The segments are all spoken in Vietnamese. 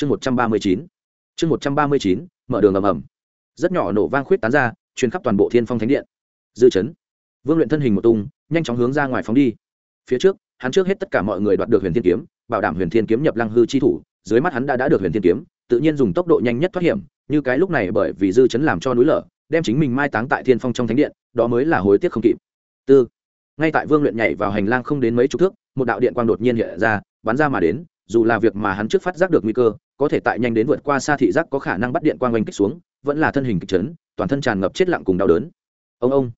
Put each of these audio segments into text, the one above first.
chương một trăm ba mươi chín. Chương một trăm ba mươi chín, mở đường ầm ầm. Rất nhỏ nổ vang khuyết tán ra, truyền khắp toàn bộ thiên phong thánh điện. Dư chấn. Vương luyện thân hình một tung, nhanh chóng hướng ra ngoài phóng đi. Phía trước, hắn trước hết tất cả mọi người đoạt được huyền thiên kiếm, bảo đảm huyền thiên kiếm nhập lăng hư chi thủ, dưới mắt hắn đã đã được huyền thiên kiếm, tự nhiên dùng tốc độ nhanh nhất thoát hiểm, như cái lúc này bởi vì dư chấn làm cho núi lở, đem chính mình mai táng tại thiên phong trong thánh điện, đó mới là hối tiếc không kịp. Tư. Ngay tại vương luyện nhảy vào hành lang không đến mấy chục thước, một đạo điện quang đột nhiên hiện ra, bắn ra mà đến dù là việc mà hắn trước phát giác được nguy cơ có thể tại nhanh đến vượt qua xa thị giác có khả năng bắt điện quang oanh kích xuống vẫn là thân hình kịch trấn, toàn thân tràn ngập chết lặng cùng đau đớn. Ông ông.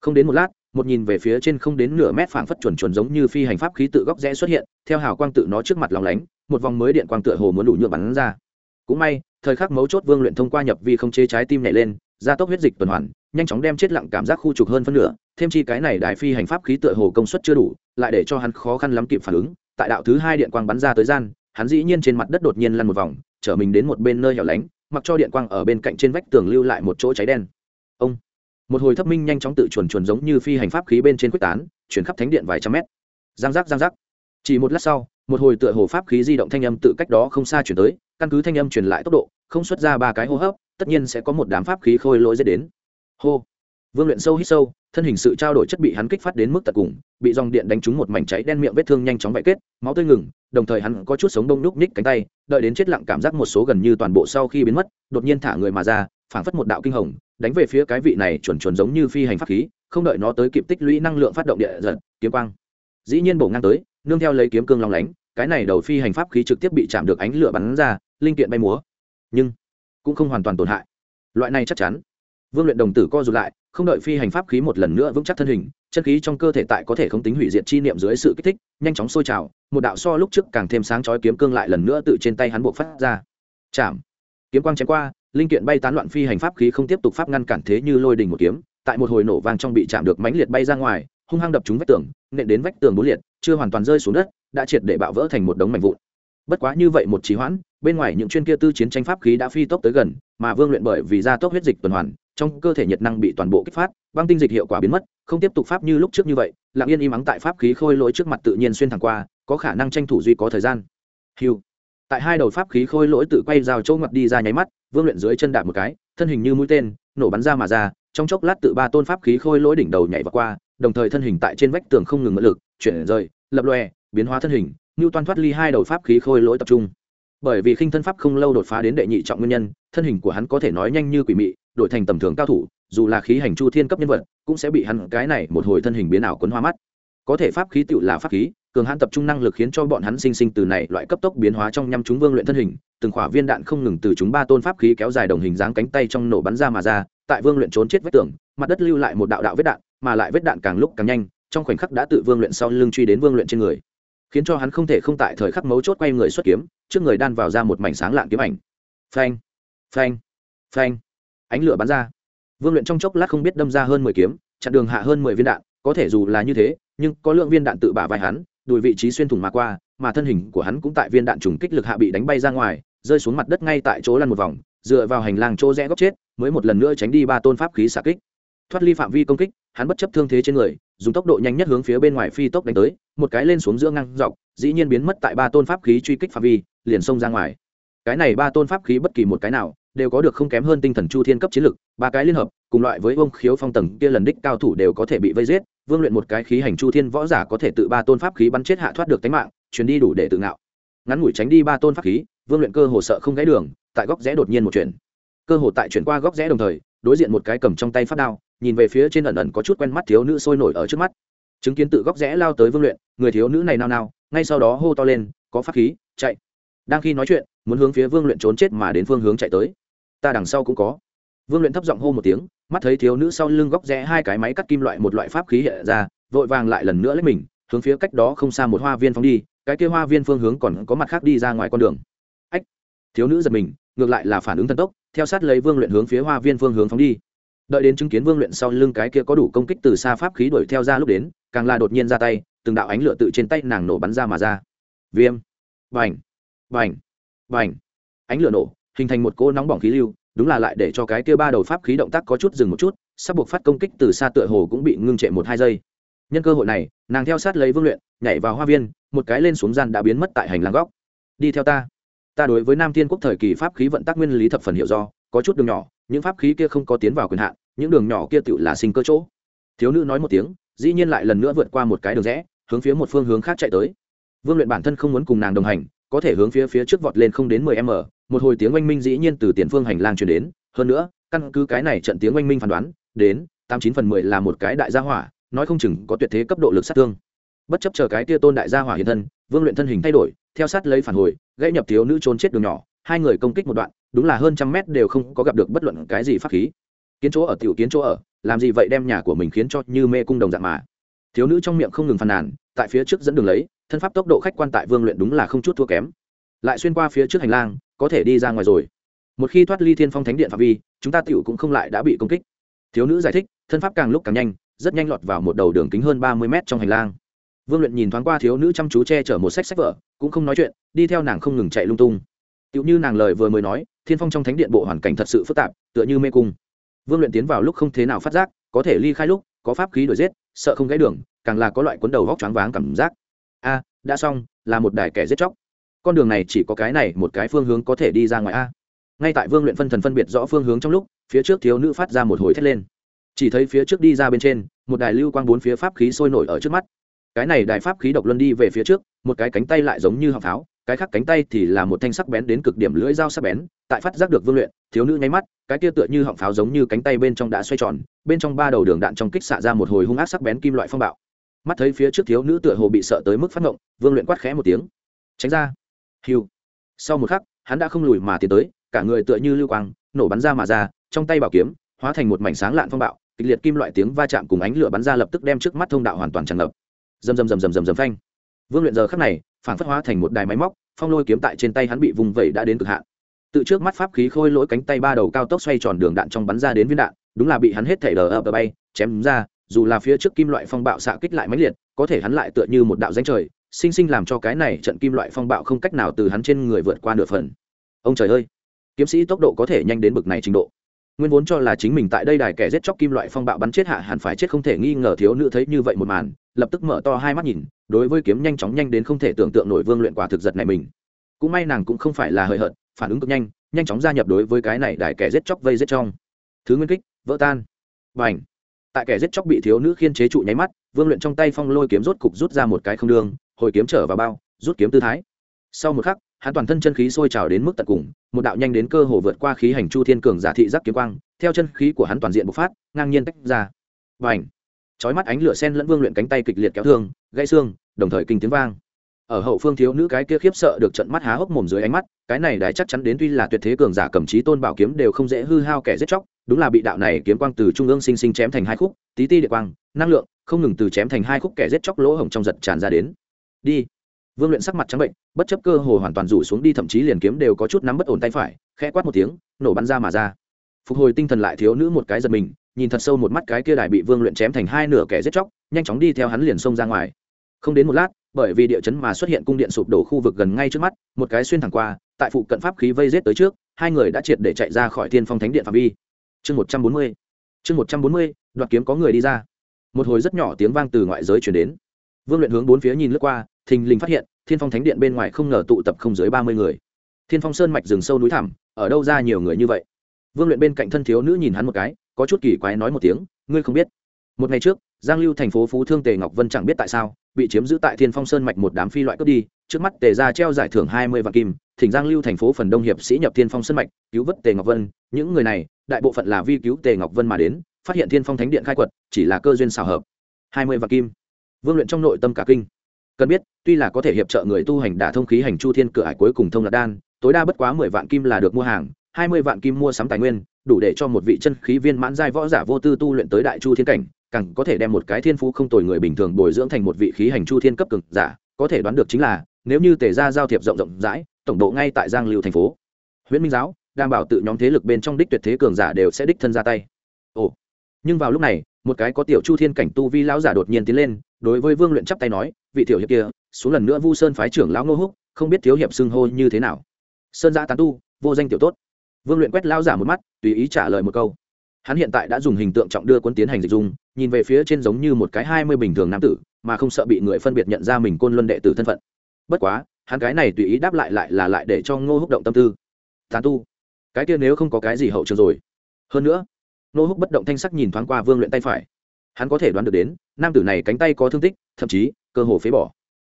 Không đến một lát một nhìn về phía trên không đến nửa mét phảng phất chuẩn chuẩn giống như phi hành pháp khí tự góc rẽ xuất hiện theo hào quang tự nó trước mặt lòng lánh một vòng mới điện quang tựa hồ muốn đủ nhựa bắn ra. Cũng may thời khắc mấu chốt vương luyện thông qua nhập vi không chế trái tim nhảy lên gia tốc huyết dịch tuần hoàn nhanh chóng đem chết lặng cảm giác khu trục hơn phân nửa thêm chi cái này đại phi hành pháp khí tựa hồ công suất chưa đủ lại để cho hắn khó khăn lắm kịp phản ứng tại đạo thứ hai điện quang bắn ra tới gian, hắn dĩ nhiên trên mặt đất đột nhiên lăn một vòng trở mình đến một bên nơi hẻo lánh, mặc cho điện quang ở bên cạnh trên vách tường lưu lại một chỗ cháy đen. Ông! Một hồi thấp minh nhanh chóng tự chuồn chuồn giống như phi hành pháp khí bên trên quyết tán, chuyển khắp thánh điện vài trăm mét. Giang giác giang giác. Chỉ một lát sau, một hồi tựa hồ pháp khí di động thanh âm tự cách đó không xa chuyển tới, căn cứ thanh âm truyền lại tốc độ, không xuất ra ba cái hô hấp, tất nhiên sẽ có một đám pháp khí khôi lỗi dễ đến. Hô! Vương luyện sâu hít sâu, thân hình sự trao đổi chất bị hắn kích phát đến mức tận cùng, bị dòng điện đánh trúng một mảnh cháy đen miệng vết thương nhanh chóng vạy kết, máu tươi ngừng, đồng thời hắn có chút sống đông đúc ních cánh tay, đợi đến chết lặng cảm giác một số gần như toàn bộ sau khi biến mất, đột nhiên thả người mà ra, phảng phất một đạo kinh hồng, đánh về phía cái vị này chuẩn chuẩn giống như phi hành pháp khí, không đợi nó tới kịp tích lũy năng lượng phát động địa giật, kiếm quang. Dĩ nhiên bổ ngang tới, nương theo lấy kiếm cương long lánh, cái này đầu phi hành pháp khí trực tiếp bị chạm được ánh lửa bắn ra, linh kiện bay múa. Nhưng cũng không hoàn toàn tổn hại. Loại này chắc chắn. Vương luyện đồng tử co rụt lại không đợi phi hành pháp khí một lần nữa vững chắc thân hình, chân khí trong cơ thể tại có thể không tính hủy diệt chi niệm dưới sự kích thích, nhanh chóng sôi trào, một đạo so lúc trước càng thêm sáng chói kiếm cương lại lần nữa tự trên tay hắn buộc phát ra. Chạm! Kiếm quang chém qua, linh kiện bay tán loạn phi hành pháp khí không tiếp tục pháp ngăn cản thế như lôi đình một kiếm, tại một hồi nổ vang trong bị chạm được mãnh liệt bay ra ngoài, hung hăng đập trúng vách tường, nện đến vách tường bốn liệt, chưa hoàn toàn rơi xuống đất, đã triệt để bạo vỡ thành một đống mảnh vụn. Bất quá như vậy một trí hoãn, bên ngoài những chuyên kia tư chiến tranh pháp khí đã phi tốc tới gần mà vương luyện bởi vì gia tốc huyết dịch tuần hoàn, trong cơ thể nhiệt năng bị toàn bộ kích phát, băng tinh dịch hiệu quả biến mất, không tiếp tục pháp như lúc trước như vậy, lặng yên im ắng tại pháp khí khôi lỗi trước mặt tự nhiên xuyên thẳng qua, có khả năng tranh thủ duy có thời gian. Hiu tại hai đầu pháp khí khôi lỗi tự quay rào châu ngặt đi ra nháy mắt, vương luyện dưới chân đạp một cái, thân hình như mũi tên, nổ bắn ra mà ra, trong chốc lát tự ba tôn pháp khí khôi lỗi đỉnh đầu nhảy vào qua, đồng thời thân hình tại trên vách tường không ngừng mượn lực, chuyển rời, lập lòe, biến hóa thân hình như toàn thoát ly hai đầu pháp khí khôi lỗi tập trung bởi vì khinh thân pháp không lâu đột phá đến đệ nhị trọng nguyên nhân, thân hình của hắn có thể nói nhanh như quỷ mị, đổi thành tầm thường cao thủ, dù là khí hành chu thiên cấp nhân vật, cũng sẽ bị hắn cái này một hồi thân hình biến ảo quấn hoa mắt. Có thể pháp khí tựu là pháp khí, cường hãn tập trung năng lực khiến cho bọn hắn sinh sinh từ này loại cấp tốc biến hóa trong nhăm chúng vương luyện thân hình, từng khỏa viên đạn không ngừng từ chúng ba tôn pháp khí kéo dài đồng hình dáng cánh tay trong nổ bắn ra mà ra, tại vương luyện trốn chết vết tường, mặt đất lưu lại một đạo đạo vết đạn, mà lại vết đạn càng lúc càng nhanh, trong khoảnh khắc đã tự vương luyện sau lưng truy đến vương luyện trên người khiến cho hắn không thể không tại thời khắc mấu chốt quay người xuất kiếm, trước người đan vào ra một mảnh sáng lạng kiếm ảnh. Phanh phanh phanh. Ánh lửa bắn ra. Vương luyện trong chốc lát không biết đâm ra hơn mười kiếm, chặn đường hạ hơn mười viên đạn, có thể dù là như thế, nhưng có lượng viên đạn tự bả vai hắn, đùi vị trí xuyên thủng mà qua, mà thân hình của hắn cũng tại viên đạn trùng kích lực hạ bị đánh bay ra ngoài, rơi xuống mặt đất ngay tại chỗ lăn một vòng, dựa vào hành lang chỗ rẽ góc chết, mới một lần nữa tránh đi ba tôn pháp khí xạ kích thoát ly phạm vi công kích, hắn bất chấp thương thế trên người, dùng tốc độ nhanh nhất hướng phía bên ngoài phi tốc đánh tới, một cái lên xuống giữa ngang dọc, dĩ nhiên biến mất tại ba tôn pháp khí truy kích phạm vi, liền xông ra ngoài. Cái này ba tôn pháp khí bất kỳ một cái nào, đều có được không kém hơn tinh thần chu thiên cấp chiến lực, ba cái liên hợp, cùng loại với ông khiếu phong tầng kia lần đích cao thủ đều có thể bị vây giết, vương luyện một cái khí hành chu thiên võ giả có thể tự ba tôn pháp khí bắn chết hạ thoát được tính mạng chuyến đi đủ để tự ngạo. Ngắn ngủi tránh đi ba tôn pháp khí, vương luyện cơ hồ sợ không gãy đường, tại góc rẽ đột nhiên một chuyện cơ hồ tại chuyển qua góc rẽ đồng thời, đối diện một cái cầm trong tay phát đao nhìn về phía trên ẩn ẩn có chút quen mắt thiếu nữ sôi nổi ở trước mắt. Chứng kiến tự góc rẽ lao tới vương luyện, người thiếu nữ này nao nao, ngay sau đó hô to lên, có pháp khí, chạy. Đang khi nói chuyện, muốn hướng phía vương luyện trốn chết mà đến phương hướng chạy tới. Ta đằng sau cũng có. Vương luyện thấp giọng hô một tiếng, mắt thấy thiếu nữ sau lưng góc rẽ hai cái máy cắt kim loại một loại pháp khí hiện ra, vội vàng lại lần nữa lấy mình, hướng phía cách đó không xa một hoa viên phóng đi, cái kia hoa viên phương hướng còn có mặt khác đi ra ngoài con đường. Ách! Thiếu nữ giật mình, ngược lại là phản ứng thần tốc, theo sát lấy vương luyện hướng phía hoa viên phương hướng phóng đi đợi đến chứng kiến vương luyện sau lưng cái kia có đủ công kích từ xa pháp khí đuổi theo ra lúc đến, càng là đột nhiên ra tay, từng đạo ánh lửa tự trên tay nàng nổ bắn ra mà ra. Viêm. Vành vành vành ánh lửa nổ, hình thành một cỗ nóng bỏng khí lưu, đúng là lại để cho cái kia ba đầu pháp khí động tác có chút dừng một chút, sắp buộc phát công kích từ xa tựa hồ cũng bị ngưng trệ một hai giây. Nhân cơ hội này, nàng theo sát lấy vương luyện, nhảy vào hoa viên, một cái lên xuống gian đã biến mất tại hành lang góc. Đi theo ta. Ta đối với nam thiên quốc thời kỳ pháp khí vận tác nguyên lý thập phần hiểu do có chút đường nhỏ, những pháp khí kia không có tiến vào quyền hạn, những đường nhỏ kia tự là sinh cơ chỗ. Thiếu nữ nói một tiếng, dĩ nhiên lại lần nữa vượt qua một cái đường rẽ, hướng phía một phương hướng khác chạy tới. Vương luyện bản thân không muốn cùng nàng đồng hành, có thể hướng phía phía trước vọt lên không đến mười m, một hồi tiếng oanh minh dĩ nhiên từ tiền phương hành lang chuyển đến, hơn nữa, căn cứ cái này trận tiếng oanh minh phán đoán, đến, tám chín phần mười là một cái đại gia hỏa, nói không chừng có tuyệt thế cấp độ lực sát thương. Bất chấp chờ cái tia tôn đại gia hỏa hiện thân, vương luyện thân hình thay đổi, theo sát lấy phản hồi, gãy nhập thiếu nữ trốn chết đường nhỏ, hai người công kích một đoạn đúng là hơn trăm mét đều không có gặp được bất luận cái gì pháp khí. Kiến chỗ ở tiểu kiến chỗ ở, làm gì vậy đem nhà của mình khiến cho như mê cung đồng dạng mà. Thiếu nữ trong miệng không ngừng phàn nàn, tại phía trước dẫn đường lấy, thân pháp tốc độ khách quan tại vương luyện đúng là không chút thua kém. Lại xuyên qua phía trước hành lang, có thể đi ra ngoài rồi. Một khi thoát ly thiên phong thánh điện phạm vi, chúng ta tiểu cũng không lại đã bị công kích. Thiếu nữ giải thích, thân pháp càng lúc càng nhanh, rất nhanh lọt vào một đầu đường kính hơn ba mươi mét trong hành lang. Vương luyện nhìn thoáng qua thiếu nữ chăm chú che chở một sách sách vở, cũng không nói chuyện, đi theo nàng không ngừng chạy lung tung. Tựa như nàng lời vừa mới nói, thiên phong trong thánh điện bộ hoàn cảnh thật sự phức tạp, tựa như mê cung. Vương luyện tiến vào lúc không thế nào phát giác, có thể ly khai lúc, có pháp khí đuổi giết, sợ không gãy đường, càng là có loại cuốn đầu vóc choáng váng cảm giác. A, đã xong, là một đài kẻ giết chóc. Con đường này chỉ có cái này, một cái phương hướng có thể đi ra ngoài a. Ngay tại vương luyện phân thần phân biệt rõ phương hướng trong lúc, phía trước thiếu nữ phát ra một hồi thét lên. Chỉ thấy phía trước đi ra bên trên, một đài lưu quang bốn phía pháp khí sôi nổi ở trước mắt. Cái này đài pháp khí độc luân đi về phía trước, một cái cánh tay lại giống như họng pháo cái khác cánh tay thì là một thanh sắc bén đến cực điểm lưỡi dao sắc bén, tại phát giác được vương luyện, thiếu nữ nháy mắt, cái kia tựa như họng pháo giống như cánh tay bên trong đã xoay tròn, bên trong ba đầu đường đạn trong kích xạ ra một hồi hung ác sắc bén kim loại phong bạo. Mắt thấy phía trước thiếu nữ tựa hồ bị sợ tới mức phát ngộng, vương luyện quát khẽ một tiếng. Tránh ra. Hiu sau một khắc, hắn đã không lùi mà tiến tới, cả người tựa như lưu quang, nổ bắn ra mà ra, trong tay bảo kiếm, hóa thành một mảnh sáng lạn phong bạo, kịch liệt kim loại tiếng va chạm cùng ánh lửa bắn ra lập tức đem trước mắt thông đạo hoàn toàn tràn ngập. Rầm rầm rầm rầm rầm rầm phanh. Vương luyện giờ khắc này phản phất hóa thành một đài máy móc, phong lôi kiếm tại trên tay hắn bị vùng vẩy đã đến cực hạn. Tự trước mắt pháp khí khôi lỗi cánh tay ba đầu cao tốc xoay tròn đường đạn trong bắn ra đến viên đạn, đúng là bị hắn hết thể đờ ập bay, chém ra, dù là phía trước kim loại phong bạo xạ kích lại mãnh liệt, có thể hắn lại tựa như một đạo danh trời, sinh sinh làm cho cái này trận kim loại phong bạo không cách nào từ hắn trên người vượt qua nửa phần. Ông trời ơi! Kiếm sĩ tốc độ có thể nhanh đến bực này trình độ. Nguyên vốn cho là chính mình tại đây đài kẻ giết chóc kim loại phong bạo bắn chết hạ hẳn phải chết không thể nghi ngờ thiếu nữ thấy như vậy một màn, lập tức mở to hai mắt nhìn đối với kiếm nhanh chóng nhanh đến không thể tưởng tượng nổi vương luyện quả thực giật này mình. Cũng may nàng cũng không phải là hời hợt, phản ứng cực nhanh nhanh chóng gia nhập đối với cái này đại kẻ giết chóc vây giết trong. Thứ nguyên kích, vỡ tan. Và ảnh tại kẻ giết chóc bị thiếu nữ khiên chế trụ nháy mắt, vương luyện trong tay phong lôi kiếm rốt cục rút ra một cái không đường, hồi kiếm trở vào bao, rút kiếm tư thái. Sau một khắc, hắn toàn thân chân khí sôi trào đến mức tận cùng, một đạo nhanh đến cơ hồ vượt qua khí hành chu thiên cường giả thị giác kiếm quang, theo chân khí của hắn toàn diện bộc phát, ngang nhiên tách ra. Và ảnh chói mắt ánh lửa sen lẫn vương luyện cánh tay kịch liệt kéo thương gãy xương, đồng thời kinh tiếng vang. Ở hậu phương thiếu nữ cái kia khiếp sợ được trận mắt há hốc mồm dưới ánh mắt, cái này đái chắc chắn đến tuy là tuyệt thế cường giả cầm trí tôn bảo kiếm đều không dễ hư hao kẻ giết chóc, đúng là bị đạo này kiếm quang từ trung ương sinh sinh chém thành hai khúc, tí ti địa quang, năng lượng, không ngừng từ chém thành hai khúc kẻ giết chóc lỗ hổng trong giật tràn ra đến. Đi. Vương luyện sắc mặt trắng bệnh, bất chấp cơ hồ hoàn toàn rủ xuống đi thậm chí liền kiếm đều có chút nắm bất ổn tay phải, khẽ quát một tiếng, nổ bắn ra mà ra. Phục hồi tinh thần lại thiếu nữ một cái giật mình, nhìn thật sâu một mắt cái kia đài bị vương luyện chém thành hai nửa kẻ giết chóc, nhanh chóng đi theo hắn liền xông ra ngoài không đến một lát, bởi vì địa chấn mà xuất hiện cung điện sụp đổ khu vực gần ngay trước mắt, một cái xuyên thẳng qua, tại phụ cận pháp khí vây rết tới trước, hai người đã triệt để chạy ra khỏi thiên phong thánh điện phạm vi. Chương một trăm bốn mươi, chương một trăm bốn mươi, đoạt kiếm có người đi ra. Một hồi rất nhỏ tiếng vang từ ngoại giới chuyển đến. Vương luyện hướng bốn phía nhìn lướt qua, thình lình phát hiện, thiên phong thánh điện bên ngoài không ngờ tụ tập không dưới ba mươi người. Thiên phong sơn mạch rừng sâu núi thẳm, ở đâu ra nhiều người như vậy? Vương luyện bên cạnh thân thiếu nữ nhìn hắn một cái, có chút kỳ quái nói một tiếng, ngươi không biết. Một ngày trước, giang lưu thành phố phú thương tề ngọc vân chẳng biết tại sao bị chiếm giữ tại thiên phong sơn mạch một đám phi loại cướp đi, trước mắt tề ra treo giải thưởng hai mươi vạn kim, thỉnh giang lưu thành phố phần đông hiệp sĩ nhập thiên phong sơn mạch, cứu vớt tề ngọc vân. Những người này, đại bộ phận là vi cứu tề ngọc vân mà đến, phát hiện thiên phong thánh điện khai quật, chỉ là cơ duyên xào hợp. Hai mươi vạn kim. Vương luyện trong nội tâm cả kinh. Cần biết, tuy là có thể hiệp trợ người tu hành đả thông khí hành chu thiên cửa hải cuối cùng thông lạc đan, tối đa bất quá mười vạn kim là được mua hàng, hai mươi vạn kim mua sắm tài nguyên, đủ để cho một vị chân khí viên mãn giai võ giả vô tư tu luyện tới đại chu thiên cảnh càng có thể đem một cái thiên phú không tồi người bình thường bồi dưỡng thành một vị khí hành chu thiên cấp cực giả, có thể đoán được chính là, nếu như tề ra giao thiệp rộng rộng rãi, tổng độ ngay tại giang lưu thành phố. Huyện minh giáo, đảm bảo tự nhóm thế lực bên trong đích tuyệt thế cường giả đều sẽ đích thân ra tay. Ồ. Nhưng vào lúc này, một cái có tiểu chu thiên cảnh tu vi lão giả đột nhiên tiến lên, đối với vương luyện chắp tay nói, vị tiểu hiệp kia, xuống lần nữa vu sơn phái trưởng lão ngô húc, không biết thiếu hiệp xưng hô như thế nào. Sơn giã tán tu, vô danh tiểu tốt. Vương luyện quét lão giả một mắt, tùy ý trả lời một câu hắn hiện tại đã dùng hình tượng trọng đưa quân tiến hành dịch dung, nhìn về phía trên giống như một cái hai mươi bình thường nam tử, mà không sợ bị người phân biệt nhận ra mình côn luân đệ tử thân phận. Bất quá, hắn cái này tùy ý đáp lại lại là lại để cho ngô húc động tâm tư. Tán tu. Cái kia nếu không có cái gì hậu trường rồi. Hơn nữa, ngô húc bất động thanh sắc nhìn thoáng qua vương luyện tay phải. Hắn có thể đoán được đến, nam tử này cánh tay có thương tích, thậm chí, cơ hồ phế bỏ.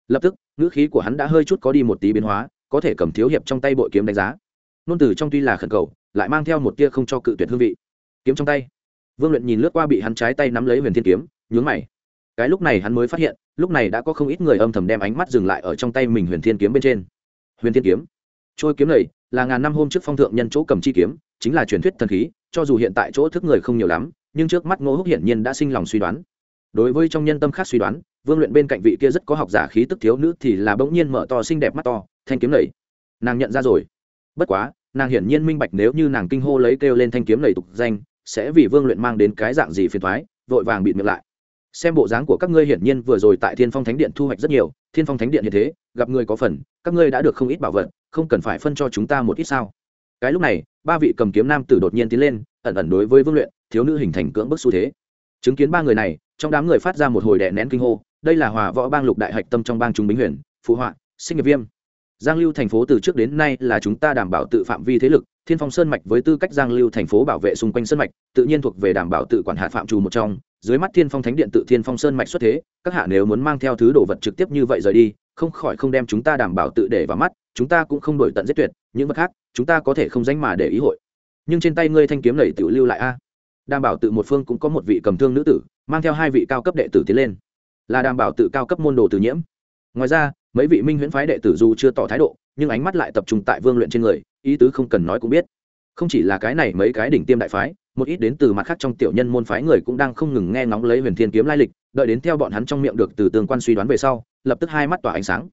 Lập tức, ngữ khí của hắn đã hơi chút có đi một tí biến hóa, có thể cầm thiếu hiệp trong tay bội kiếm đánh giá. Nôn từ trong tuy là khẩn cầu, lại mang theo một tia không cho cự tuyệt hương vị kiếm trong tay. Vương luyện nhìn lướt qua bị hắn trái tay nắm lấy huyền thiên kiếm, nhướng mày. Cái lúc này hắn mới phát hiện, lúc này đã có không ít người âm thầm đem ánh mắt dừng lại ở trong tay mình huyền thiên kiếm bên trên. Huyền thiên kiếm. Trôi kiếm này là ngàn năm hôm trước phong thượng nhân chỗ cầm chi kiếm, chính là truyền thuyết thần khí, cho dù hiện tại chỗ thức người không nhiều lắm, nhưng trước mắt ngô húc hiển nhiên đã sinh lòng suy đoán. Đối với trong nhân tâm khác suy đoán, vương luyện bên cạnh vị kia rất có học giả khí tức thiếu nữ thì là bỗng nhiên mở to xinh đẹp mắt to, thanh kiếm lầy nàng nhận ra rồi. Bất quá, nàng hiển nhiên minh bạch nếu như nàng kinh hô lấy kêu lên thanh kiếm lầy tục danh sẽ vì vương luyện mang đến cái dạng gì phiền thoái, vội vàng bịt miệng lại. Xem bộ dáng của các ngươi hiển nhiên vừa rồi tại thiên phong thánh điện thu hoạch rất nhiều, thiên phong thánh điện như thế, gặp ngươi có phần, các ngươi đã được không ít bảo vật, không cần phải phân cho chúng ta một ít sao. Cái lúc này, ba vị cầm kiếm nam tử đột nhiên tiến lên, ẩn ẩn đối với vương luyện, thiếu nữ hình thành cưỡng bức xu thế. Chứng kiến ba người này, trong đám người phát ra một hồi đè nén kinh hô, đây là hòa võ bang lục đại hạch tâm trong bang chúng bính huyền phụ họa, sinh nghiệp viêm. Giang lưu thành phố từ trước đến nay là chúng ta đảm bảo tự phạm vi thế lực thiên phong sơn mạch với tư cách giang lưu thành phố bảo vệ xung quanh sơn mạch, tự nhiên thuộc về đảm bảo tự quản hạt phạm trù một trong. Dưới mắt thiên phong thánh điện tự thiên phong sơn mạch xuất thế, các hạ nếu muốn mang theo thứ đồ vật trực tiếp như vậy rời đi, không khỏi không đem chúng ta đảm bảo tự để vào mắt, chúng ta cũng không đổi tận giết tuyệt, những vật khác, chúng ta có thể không danh mà để ý hội. Nhưng trên tay ngươi thanh kiếm lầy tự lưu lại a. Đảm bảo tự một phương cũng có một vị cầm thương nữ tử, mang theo hai vị cao cấp đệ tử tiến lên. Là đảm bảo tự cao cấp môn đồ từ nhiễm. Ngoài ra, mấy vị minh huyễn phái đệ tử dù chưa tỏ thái độ, nhưng ánh mắt lại tập trung tại vương luyện trên người ý tứ không cần nói cũng biết. Không chỉ là cái này mấy cái đỉnh tiêm đại phái, một ít đến từ mặt khác trong tiểu nhân môn phái người cũng đang không ngừng nghe ngóng lấy huyền thiên kiếm lai lịch, đợi đến theo bọn hắn trong miệng được từ tương quan suy đoán về sau, lập tức hai mắt tỏa ánh sáng.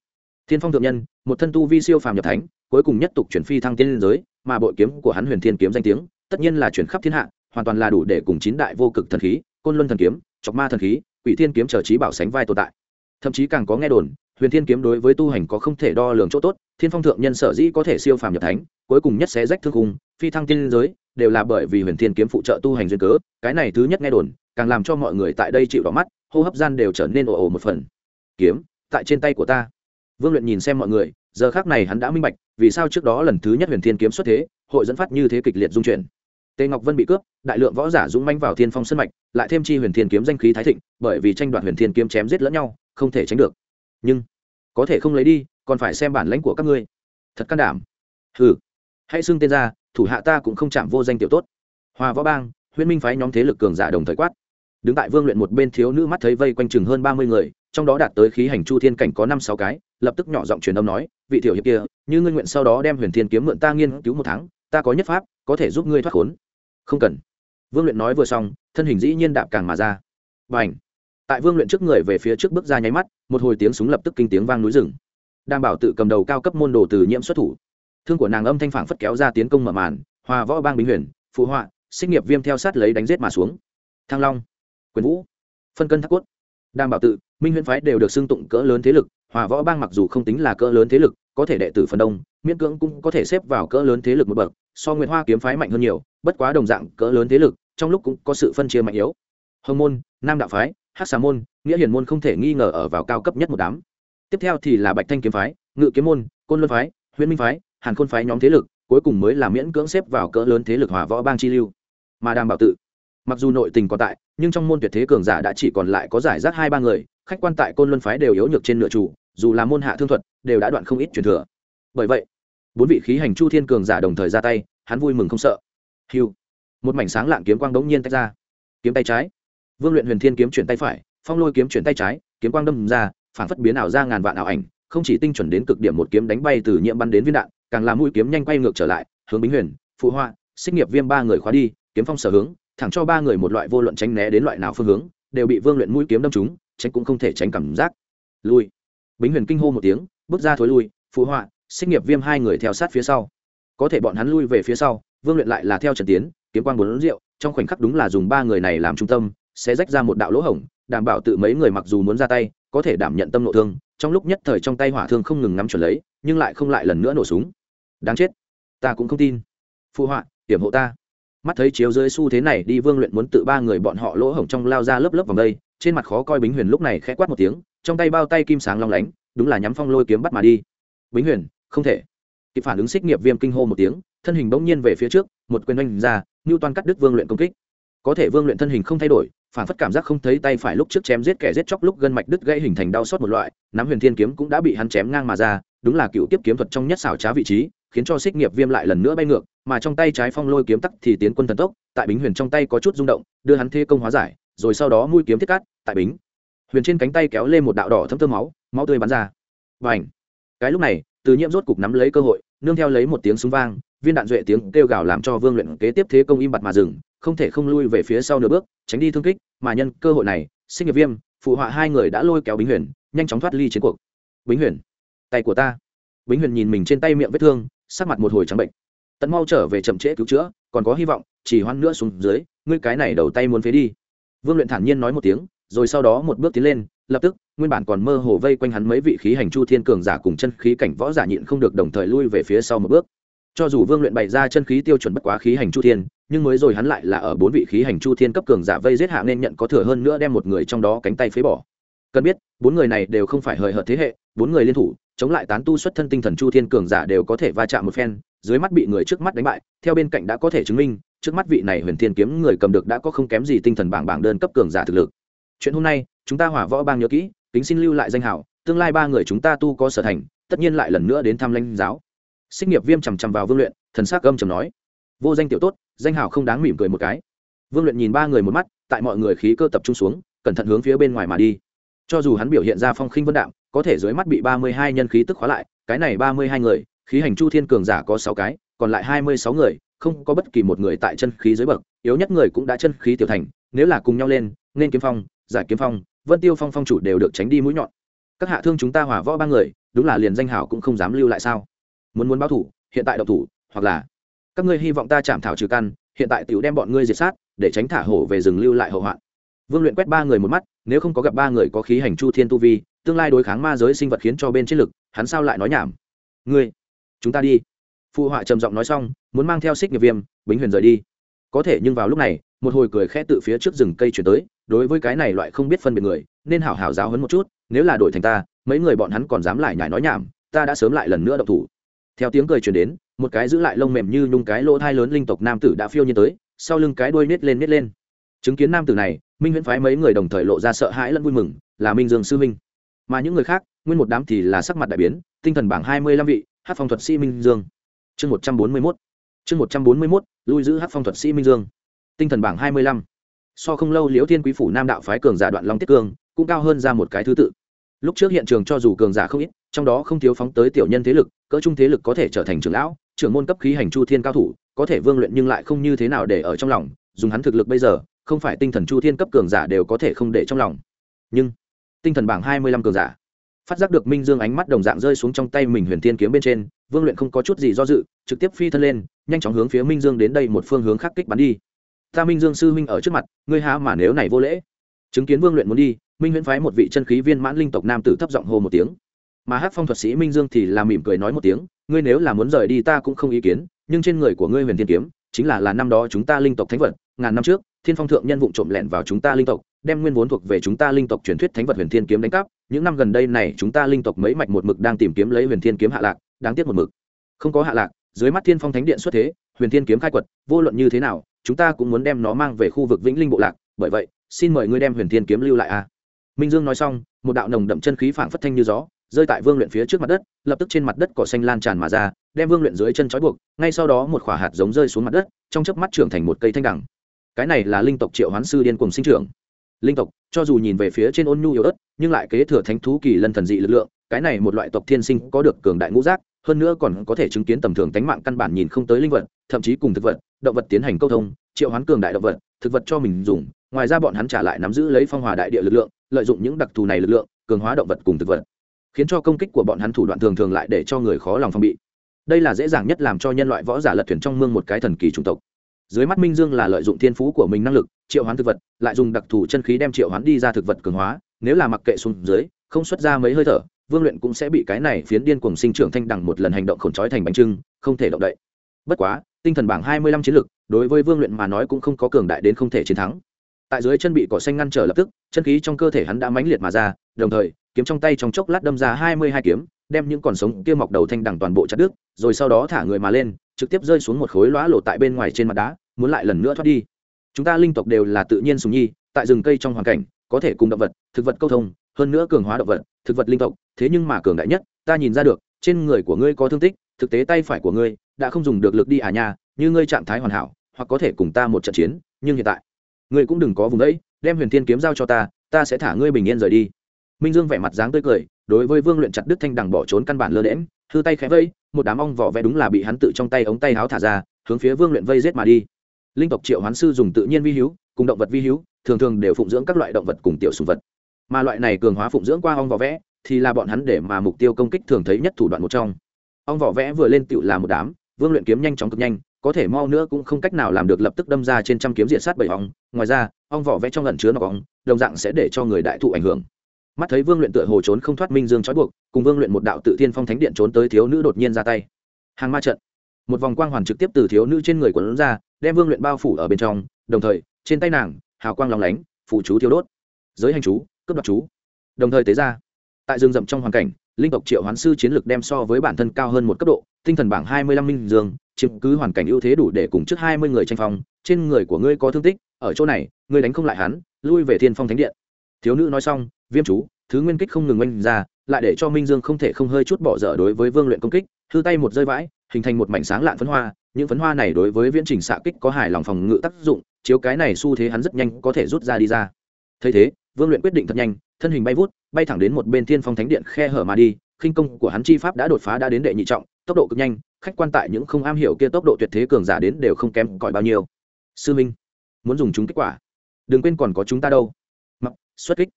Thiên phong thượng nhân, một thân tu vi siêu phàm nhập thánh, cuối cùng nhất tục chuyển phi thăng tiên liên giới, mà bội kiếm của hắn huyền thiên kiếm danh tiếng, tất nhiên là chuyển khắp thiên hạ, hoàn toàn là đủ để cùng chín đại vô cực thần khí, côn luân thần kiếm, chọc ma thần khí, quỷ thiên kiếm trở trí bảo sánh vai tồn tại. Thậm chí càng có nghe đồn, huyền thiên kiếm đối với tu hành có không thể đo lường chỗ tốt, thiên phong thượng nhân sở dĩ có thể siêu phàm nhập thánh cuối cùng nhất sẽ rách thương khung, phi thăng tiên giới, đều là bởi vì huyền thiên kiếm phụ trợ tu hành duyên cớ, cái này thứ nhất nghe đồn, càng làm cho mọi người tại đây chịu đỏ mắt, hô hấp gian đều trở nên ồ ồ một phần. Kiếm, tại trên tay của ta. Vương luyện nhìn xem mọi người, giờ khác này hắn đã minh bạch, vì sao trước đó lần thứ nhất huyền thiên kiếm xuất thế, hội dẫn phát như thế kịch liệt dung chuyển. Tề ngọc vân bị cướp, đại lượng võ giả dũng manh vào thiên phong sân mạch, lại thêm chi huyền thiên kiếm danh khí thái thịnh, bởi vì tranh đoạt huyền thiên kiếm chém giết lẫn nhau, không thể tránh được. Nhưng, có thể không lấy đi, còn phải xem bản lãnh của các ngươi. Thật can đảm. Ừ hãy xưng tên ra, thủ hạ ta cũng không chạm vô danh tiểu tốt. Hòa võ bang, huyễn minh phái nhóm thế lực cường giả đồng thời quát. Đứng tại vương luyện một bên thiếu nữ mắt thấy vây quanh chừng hơn ba mươi người, trong đó đạt tới khí hành chu thiên cảnh có năm sáu cái, lập tức nhỏ giọng truyền âm nói, vị tiểu hiệp kia, như ngươi nguyện sau đó đem huyền thiên kiếm mượn ta nghiên cứu một tháng, ta có nhất pháp, có thể giúp ngươi thoát khốn. Không cần. Vương luyện nói vừa xong, thân hình dĩ nhiên đạp càng mà ra. B à n h tại vương luyện trước người về phía trước bước ra nháy mắt, một hồi tiếng súng lập tức kinh tiếng vang núi rừng. Đảm bảo tự cầm đầu cao cấp môn đồ từ nhiễm xuất thủ thương của nàng âm thanh phản phất kéo ra tiến công mở màn, hòa võ bang bình huyền, phụ họa sinh nghiệp viêm theo sát lấy đánh giết mà xuống. Thăng long, quyền vũ, phân cân thác cốt. Đảm bảo tự, minh huyền phái đều được xưng tụng cỡ lớn thế lực, hòa võ bang mặc dù không tính là cỡ lớn thế lực, có thể đệ tử phần đông, miễn cưỡng cũng có thể xếp vào cỡ lớn thế lực một bậc, so nguyễn hoa kiếm phái mạnh hơn nhiều, bất quá đồng dạng cỡ lớn thế lực, trong lúc cũng có sự phân chia mạnh yếu. Hồng môn, nam đạo phái hát xà môn, nghĩa hiền môn không thể nghi ngờ ở vào cao cấp nhất một đám. Tiếp theo thì là bạch thanh kiếm phái, ngự kiếm môn, côn luân phái huyện minh phái hàn khôn phái nhóm thế lực, cuối cùng mới là miễn cưỡng xếp vào cỡ lớn thế lực hòa võ bang chi lưu. Mà đàm bảo tự, mặc dù nội tình còn tại, nhưng trong môn tuyệt thế cường giả đã chỉ còn lại có giải rác hai ba người, khách quan tại côn luân phái đều yếu nhược trên nửa chủ, dù là môn hạ thương thuật, đều đã đoạn không ít truyền thừa. Bởi vậy, bốn vị khí hành chu thiên cường giả đồng thời ra tay, hắn vui mừng không sợ. Hiu, một mảnh sáng lạng kiếm quang đống nhiên tách ra. Kiếm tay trái, vương luyện huyền thiên kiếm chuyển tay phải, phong lôi kiếm chuyển tay trái, kiếm quang đâm ra phản phất biến ảo ra ngàn vạn ảo ảnh, không chỉ tinh chuẩn đến cực điểm một kiếm đánh bay từ nhiễm bắn đến viên đạn càng làm mũi kiếm nhanh quay ngược trở lại, hướng bính huyền, phụ họa, xích nghiệp viêm ba người khóa đi, kiếm phong sở hướng, thẳng cho ba người một loại vô luận tránh né đến loại nào phương hướng, đều bị vương luyện mũi kiếm đâm trúng, tránh cũng không thể tránh cảm giác. Lui. Bính huyền kinh hô một tiếng, bước ra thối lui, phụ họa, xích nghiệp viêm hai người theo sát phía sau. Có thể bọn hắn lui về phía sau, vương luyện lại là theo trần tiến, kiếm quang bốn rượu, trong khoảnh khắc đúng là dùng ba người này làm trung tâm, sẽ rách ra một đạo lỗ hổng, đảm bảo tự mấy người mặc dù muốn ra tay, có thể đảm nhận tâm nội thương, trong lúc nhất thời trong tay hỏa thương không ngừng ngắm chuẩn lấy, nhưng lại không lại lần nữa nổ súng đáng chết. Ta cũng không tin. Phụ họa, hiểm hộ ta. Mắt thấy chiếu dưới xu thế này đi vương luyện muốn tự ba người bọn họ lỗ hổng trong lao ra lớp lớp vòng đây, trên mặt khó coi bính huyền lúc này khẽ quát một tiếng, trong tay bao tay kim sáng long lánh, đúng là nhắm phong lôi kiếm bắt mà đi. Bính huyền, không thể. Kịp phản ứng xích nghiệp viêm kinh hô một tiếng, thân hình bỗng nhiên về phía trước, một quyền oanh ra ngưu toàn cắt đứt vương luyện công kích. Có thể vương luyện thân hình không thay đổi, phản phất cảm giác không thấy tay phải lúc trước chém giết kẻ giết chóc lúc gân mạch đứt gãy hình thành đau xót một loại, nắm huyền thiên kiếm cũng đã bị hắn chém ngang mà ra đúng là cựu tiếp kiếm thuật trong nhất xảo trá vị trí, khiến cho xích nghiệp viêm lại lần nữa bay ngược, mà trong tay trái phong lôi kiếm tắc thì tiến quân thần tốc, tại bính huyền trong tay có chút rung động, đưa hắn thế công hóa giải, rồi sau đó mũi kiếm thiết cắt tại bính huyền trên cánh tay kéo lên một đạo đỏ thấm thơm máu máu tươi bắn ra. Và ảnh cái lúc này, từ nhiễm rốt cục nắm lấy cơ hội, nương theo lấy một tiếng súng vang, viên đạn duệ tiếng kêu gào làm cho vương luyện kế tiếp thế công im bặt mà dừng, không thể không lui về phía sau nửa bước, tránh đi thương kích, mà nhân cơ hội này sinh nghiệp viêm, phụ họa hai người đã lôi kéo bính huyền, nhanh chóng thoát ly chiến cuộc. Bính huyền! Tay của ta. Bính huyền nhìn mình trên tay miệng vết thương, sắc mặt một hồi trắng bệnh. Tận mau trở về chậm trễ cứu chữa, còn có hy vọng, chỉ hoan nữa xuống dưới, ngươi cái này đầu tay muốn phế đi. Vương luyện thản nhiên nói một tiếng, rồi sau đó một bước tiến lên, lập tức, nguyên bản còn mơ hồ vây quanh hắn mấy vị khí hành chu thiên cường giả cùng chân khí cảnh võ giả nhịn không được đồng thời lui về phía sau một bước. Cho dù vương luyện bày ra chân khí tiêu chuẩn bất quá khí hành chu thiên, nhưng mới rồi hắn lại là ở bốn vị khí hành chu thiên cấp cường giả vây giết hạ nên nhận có thừa hơn nữa đem một người trong đó cánh tay phế bỏ. Cần biết, bốn người này đều không phải hời hợt thế hệ, bốn người liên thủ chống lại tán tu xuất thân tinh thần chu thiên cường giả đều có thể va chạm một phen, dưới mắt bị người trước mắt đánh bại, theo bên cạnh đã có thể chứng minh, trước mắt vị này huyền thiên kiếm người cầm được đã có không kém gì tinh thần bảng bảng đơn cấp cường giả thực lực. Chuyện hôm nay, chúng ta hỏa võ bang nhớ kỹ, kính xin lưu lại danh hảo, tương lai ba người chúng ta tu có sở thành, tất nhiên lại lần nữa đến thăm lãnh giáo. Sinh nghiệp viêm chằm chằm vào vương luyện, thần s á c âm chầm nói. Vô danh tiểu tốt, danh hảo không đáng mỉm cười một cái. Vương luyện nhìn ba người một mắt, tại mọi người khí cơ tập trung xuống, cẩn thận hướng phía bên ngoài mà đi. Cho dù hắn biểu hiện ra phong khinh vân đạm có thể dưới mắt bị ba mươi hai nhân khí tức khóa lại, cái này ba mươi hai người, khí hành chu thiên cường giả có sáu cái, còn lại hai mươi sáu người, không có bất kỳ một người tại chân khí dưới bậc, yếu nhất người cũng đã chân khí tiểu thành, nếu là cùng nhau lên, nên kiếm phong, giải kiếm phong, vân tiêu phong phong chủ đều được tránh đi mũi nhọn. Các hạ thương chúng ta hỏa võ ba người, đúng là liền danh hảo cũng không dám lưu lại sao? Muốn muốn báo thủ, hiện tại độc thủ, hoặc là các ngươi hy vọng ta chạm thảo trừ căn, hiện tại tiểu đem bọn ngươi diệt sát, để tránh thả hổ về rừng lưu lại hậu hoạn. Vương luyện quét ba người một mắt, nếu không có gặp ba người có khí hành chu thiên tu vi tương lai đối kháng ma giới sinh vật khiến cho bên chiến lực, hắn sao lại nói nhảm? Ngươi, chúng ta đi. Phụ họa trầm giọng nói xong, muốn mang theo xích nghiệp viêm, bính huyền rời đi. Có thể nhưng vào lúc này, một hồi cười khẽ tự phía trước rừng cây chuyển tới, đối với cái này loại không biết phân biệt người, nên hảo hảo giáo hấn một chút, nếu là đổi thành ta, mấy người bọn hắn còn dám lại nhải nói nhảm, ta đã sớm lại lần nữa độc thủ. Theo tiếng cười chuyển đến, một cái giữ lại lông mềm như nhung cái lỗ thai lớn linh tộc nam tử đã phiêu nhiên tới, sau lưng cái đuôi nết lên nết lên. Chứng kiến nam tử này, minh huyễn phái mấy người đồng thời lộ ra sợ hãi lẫn vui mừng, là minh dương sư minh mà những người khác, nguyên một đám thì là sắc mặt đại biến, tinh thần bảng hai mươi lăm vị, hát phong thuật sĩ minh dương. Chương một trăm bốn mươi mốt. Chương một trăm bốn mươi mốt, lui giữ hát phong thuật sĩ minh dương. Tinh thần bảng hai mươi lăm. So không lâu liễu thiên quý phủ nam đạo phái cường giả đoạn long tiết cương, cũng cao hơn ra một cái thứ tự. Lúc trước hiện trường cho dù cường giả không ít, trong đó không thiếu phóng tới tiểu nhân thế lực, cỡ trung thế lực có thể trở thành trưởng lão, trưởng môn cấp khí hành chu thiên cao thủ, có thể vương luyện nhưng lại không như thế nào để ở trong lòng, dùng hắn thực lực bây giờ, không phải tinh thần chu thiên cấp cường giả đều có thể không để trong lòng. Nhưng tinh thần bảng hai mươi lăm cường giả. Phát giác được minh dương ánh mắt đồng dạng rơi xuống trong tay mình huyền thiên kiếm bên trên, vương luyện không có chút gì do dự, trực tiếp phi thân lên, nhanh chóng hướng phía minh dương đến đây một phương hướng khắc kích bắn đi. Ta minh dương sư minh ở trước mặt, ngươi há mà nếu này vô lễ. Chứng kiến vương luyện muốn đi, minh huyễn phái một vị chân khí viên mãn linh tộc nam tử thấp giọng hô một tiếng. Mà hát phong thuật sĩ minh dương thì là mỉm cười nói một tiếng, ngươi nếu là muốn rời đi ta cũng không ý kiến, nhưng trên người của ngươi huyền thiên kiếm, chính là là năm đó chúng ta linh tộc thánh vật, ngàn năm trước, thiên phong thượng nhân vụng trộm lẻn vào chúng ta linh tộc đem nguyên vốn thuộc về chúng ta linh tộc truyền thuyết thánh vật huyền thiên kiếm đánh cắp, những năm gần đây này chúng ta linh tộc mấy mạch một mực đang tìm kiếm lấy huyền thiên kiếm hạ lạc, đáng tiếc một mực. Không có hạ lạc, dưới mắt thiên phong thánh điện xuất thế, huyền thiên kiếm khai quật, vô luận như thế nào, chúng ta cũng muốn đem nó mang về khu vực vĩnh linh bộ lạc, bởi vậy, xin mời ngươi đem huyền thiên kiếm lưu lại a. Minh dương nói xong, một đạo nồng đậm chân khí phảng phất thanh như gió, rơi tại vương luyện phía trước mặt đất, lập tức trên mặt đất cỏ xanh lan tràn mà ra, đem vương luyện dưới chân trói buộc, ngay sau đó một khỏa hạt giống rơi xuống mặt đất, trong chớp mắt trưởng thành một cây thanh đẳng cái này là linh tộc triệu hoán sư điên cùng sinh trưởng linh tộc, cho dù nhìn về phía trên ôn nhu yếu ớt, nhưng lại kế thừa thánh thú kỳ lân thần dị lực lượng, cái này một loại tộc thiên sinh có được cường đại ngũ giác, hơn nữa còn có thể chứng kiến tầm thường tánh mạng căn bản nhìn không tới linh vật, thậm chí cùng thực vật, động vật tiến hành câu thông, triệu hoán cường đại động vật, thực vật cho mình dùng, ngoài ra bọn hắn trả lại nắm giữ lấy phong hòa đại địa lực lượng, lợi dụng những đặc thù này lực lượng, cường hóa động vật cùng thực vật, khiến cho công kích của bọn hắn thủ đoạn thường thường lại để cho người khó lòng phong bị. Đây là dễ dàng nhất làm cho nhân loại võ giả lật thuyền trong mương một cái thần kỳ chủng tộc dưới mắt minh dương là lợi dụng thiên phú của mình năng lực, triệu hoán thực vật, lại dùng đặc thù chân khí đem triệu hoán đi ra thực vật cường hóa, nếu là mặc kệ xuống dưới, không xuất ra mấy hơi thở, vương luyện cũng sẽ bị cái này phiến điên cuồng sinh trưởng thanh đằng một lần hành động khổn trói thành bánh trưng, không thể động đậy. Bất quá, tinh thần bảng hai mươi lăm chiến lực, đối với vương luyện mà nói cũng không có cường đại đến không thể chiến thắng. Tại dưới chân bị cỏ xanh ngăn trở lập tức, chân khí trong cơ thể hắn đã mãnh liệt mà ra, đồng thời, kiếm trong tay trong chốc lát đâm ra hai mươi hai kiếm đem những còn sống kia mọc đầu thanh đằng toàn bộ chặt đứt, rồi sau đó thả người mà lên, trực tiếp rơi xuống một khối lõa lộ tại bên ngoài trên mặt đá, muốn lại lần nữa thoát đi. Chúng ta linh tộc đều là tự nhiên sùng nhi, tại rừng cây trong hoàn cảnh, có thể cùng động vật, thực vật câu thông, hơn nữa cường hóa động vật, thực vật linh tộc, thế nhưng mà cường đại nhất, ta nhìn ra được, trên người của ngươi có thương tích, thực tế tay phải của ngươi đã không dùng được lực đi à nha, như ngươi trạng thái hoàn hảo, hoặc có thể cùng ta một trận chiến, nhưng hiện tại, ngươi cũng đừng có vùng đấy, đem huyền thiên kiếm giao cho ta ta sẽ thả ngươi bình yên rời đi minh dương vẻ mặt dáng tươi cười, đối với vương luyện chặt đứt thanh đằng bỏ trốn căn bản lơ đễm hư tay khẽ vây, một đám ong vỏ vẽ đúng là bị hắn tự trong tay ống tay háo thả ra, hướng phía vương luyện vây rết mà đi. Linh tộc triệu hoán sư dùng tự nhiên vi hữu, cùng động vật vi hữu, thường thường đều phụng dưỡng các loại động vật cùng tiểu sùng vật. Mà loại này cường hóa phụng dưỡng qua ong vỏ vẽ, thì là bọn hắn để mà mục tiêu công kích thường thấy nhất thủ đoạn một trong. Ong vỏ vẽ vừa lên tựu là một đám, vương luyện kiếm nhanh chóng cực nhanh, có thể mau nữa cũng không cách nào làm được lập tức đâm ra trên trăm kiếm diện sát bảy ong. Ngoài ra, ong vỏ vẽ trong lần chứa nọc ong, đồng dạng sẽ để cho người đại thụ ảnh hưởng mắt thấy vương luyện tựa hồ trốn không thoát minh dương trói buộc, cùng vương luyện một đạo tự thiên phong thánh điện trốn tới thiếu nữ đột nhiên ra tay. Hàng ma trận. Một vòng quang hoàn trực tiếp từ thiếu nữ trên người của nó ra, đem vương luyện bao phủ ở bên trong, đồng thời, trên tay nàng, hào quang lòng lánh phụ chú thiếu đốt. Giới hành chú, cướp đoạt chú. Đồng thời tế ra. Tại rừng rậm trong hoàn cảnh, linh tộc triệu hoán sư chiến lược đem so với bản thân cao hơn một cấp độ, tinh thần bảng hai mươi lăm minh dương, chiếm cứ hoàn cảnh ưu thế đủ để cùng trước hai mươi người tranh phong. Trên người của ngươi có thương tích, ở chỗ này, ngươi đánh không lại hắn, lui về thiên phong thánh điện. Thiếu nữ nói xong viêm chú, thứ nguyên kích không ngừng oanh ra, lại để cho minh dương không thể không hơi chút bỏ dở đối với vương luyện công kích thư tay một rơi vãi, hình thành một mảnh sáng lạn phấn hoa, những phấn hoa này đối với viễn trình xạ kích có hài lòng phòng ngự tác dụng, chiếu cái này xu thế hắn rất nhanh có thể rút ra đi ra. Thấy thế, vương luyện quyết định thật nhanh, thân hình bay vút, bay thẳng đến một bên thiên phong thánh điện khe hở mà đi, khinh công của hắn chi pháp đã đột phá đã đến đệ nhị trọng, tốc độ cực nhanh, khách quan tại những không am hiểu kia tốc độ tuyệt thế cường giả đến đều không kém cỏi bao nhiêu. Sư minh, muốn dùng chúng kết quả. Đừng quên còn có chúng ta đâu. Mặc, xuất kích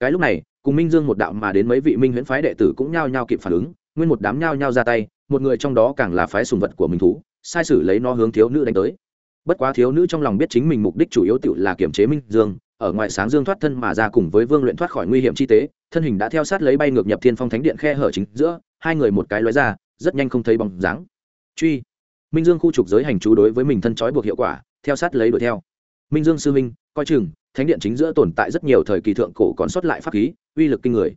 cái lúc này, cùng minh dương một đạo mà đến mấy vị minh huyễn phái đệ tử cũng nhao nhao kịp phản ứng, nguyên một đám nhao nhao ra tay, một người trong đó càng là phái sùng vật của minh thú, sai sử lấy nó hướng thiếu nữ đánh tới. Bất quá thiếu nữ trong lòng biết chính mình mục đích chủ yếu tự là kiểm chế minh dương, ở ngoài sáng dương thoát thân mà ra cùng với vương luyện thoát khỏi nguy hiểm chi tế, thân hình đã theo sát lấy bay ngược nhập thiên phong thánh điện khe hở chính giữa, hai người một cái lóe ra, rất nhanh không thấy bóng dáng. Truy. Minh dương khu trục giới hành chú đối với mình thân trói buộc hiệu quả, theo sát lấy đuổi theo. Minh dương sư minh coi chừng thánh điện chính giữa tồn tại rất nhiều thời kỳ thượng cổ còn sót lại pháp khí, uy lực kinh người.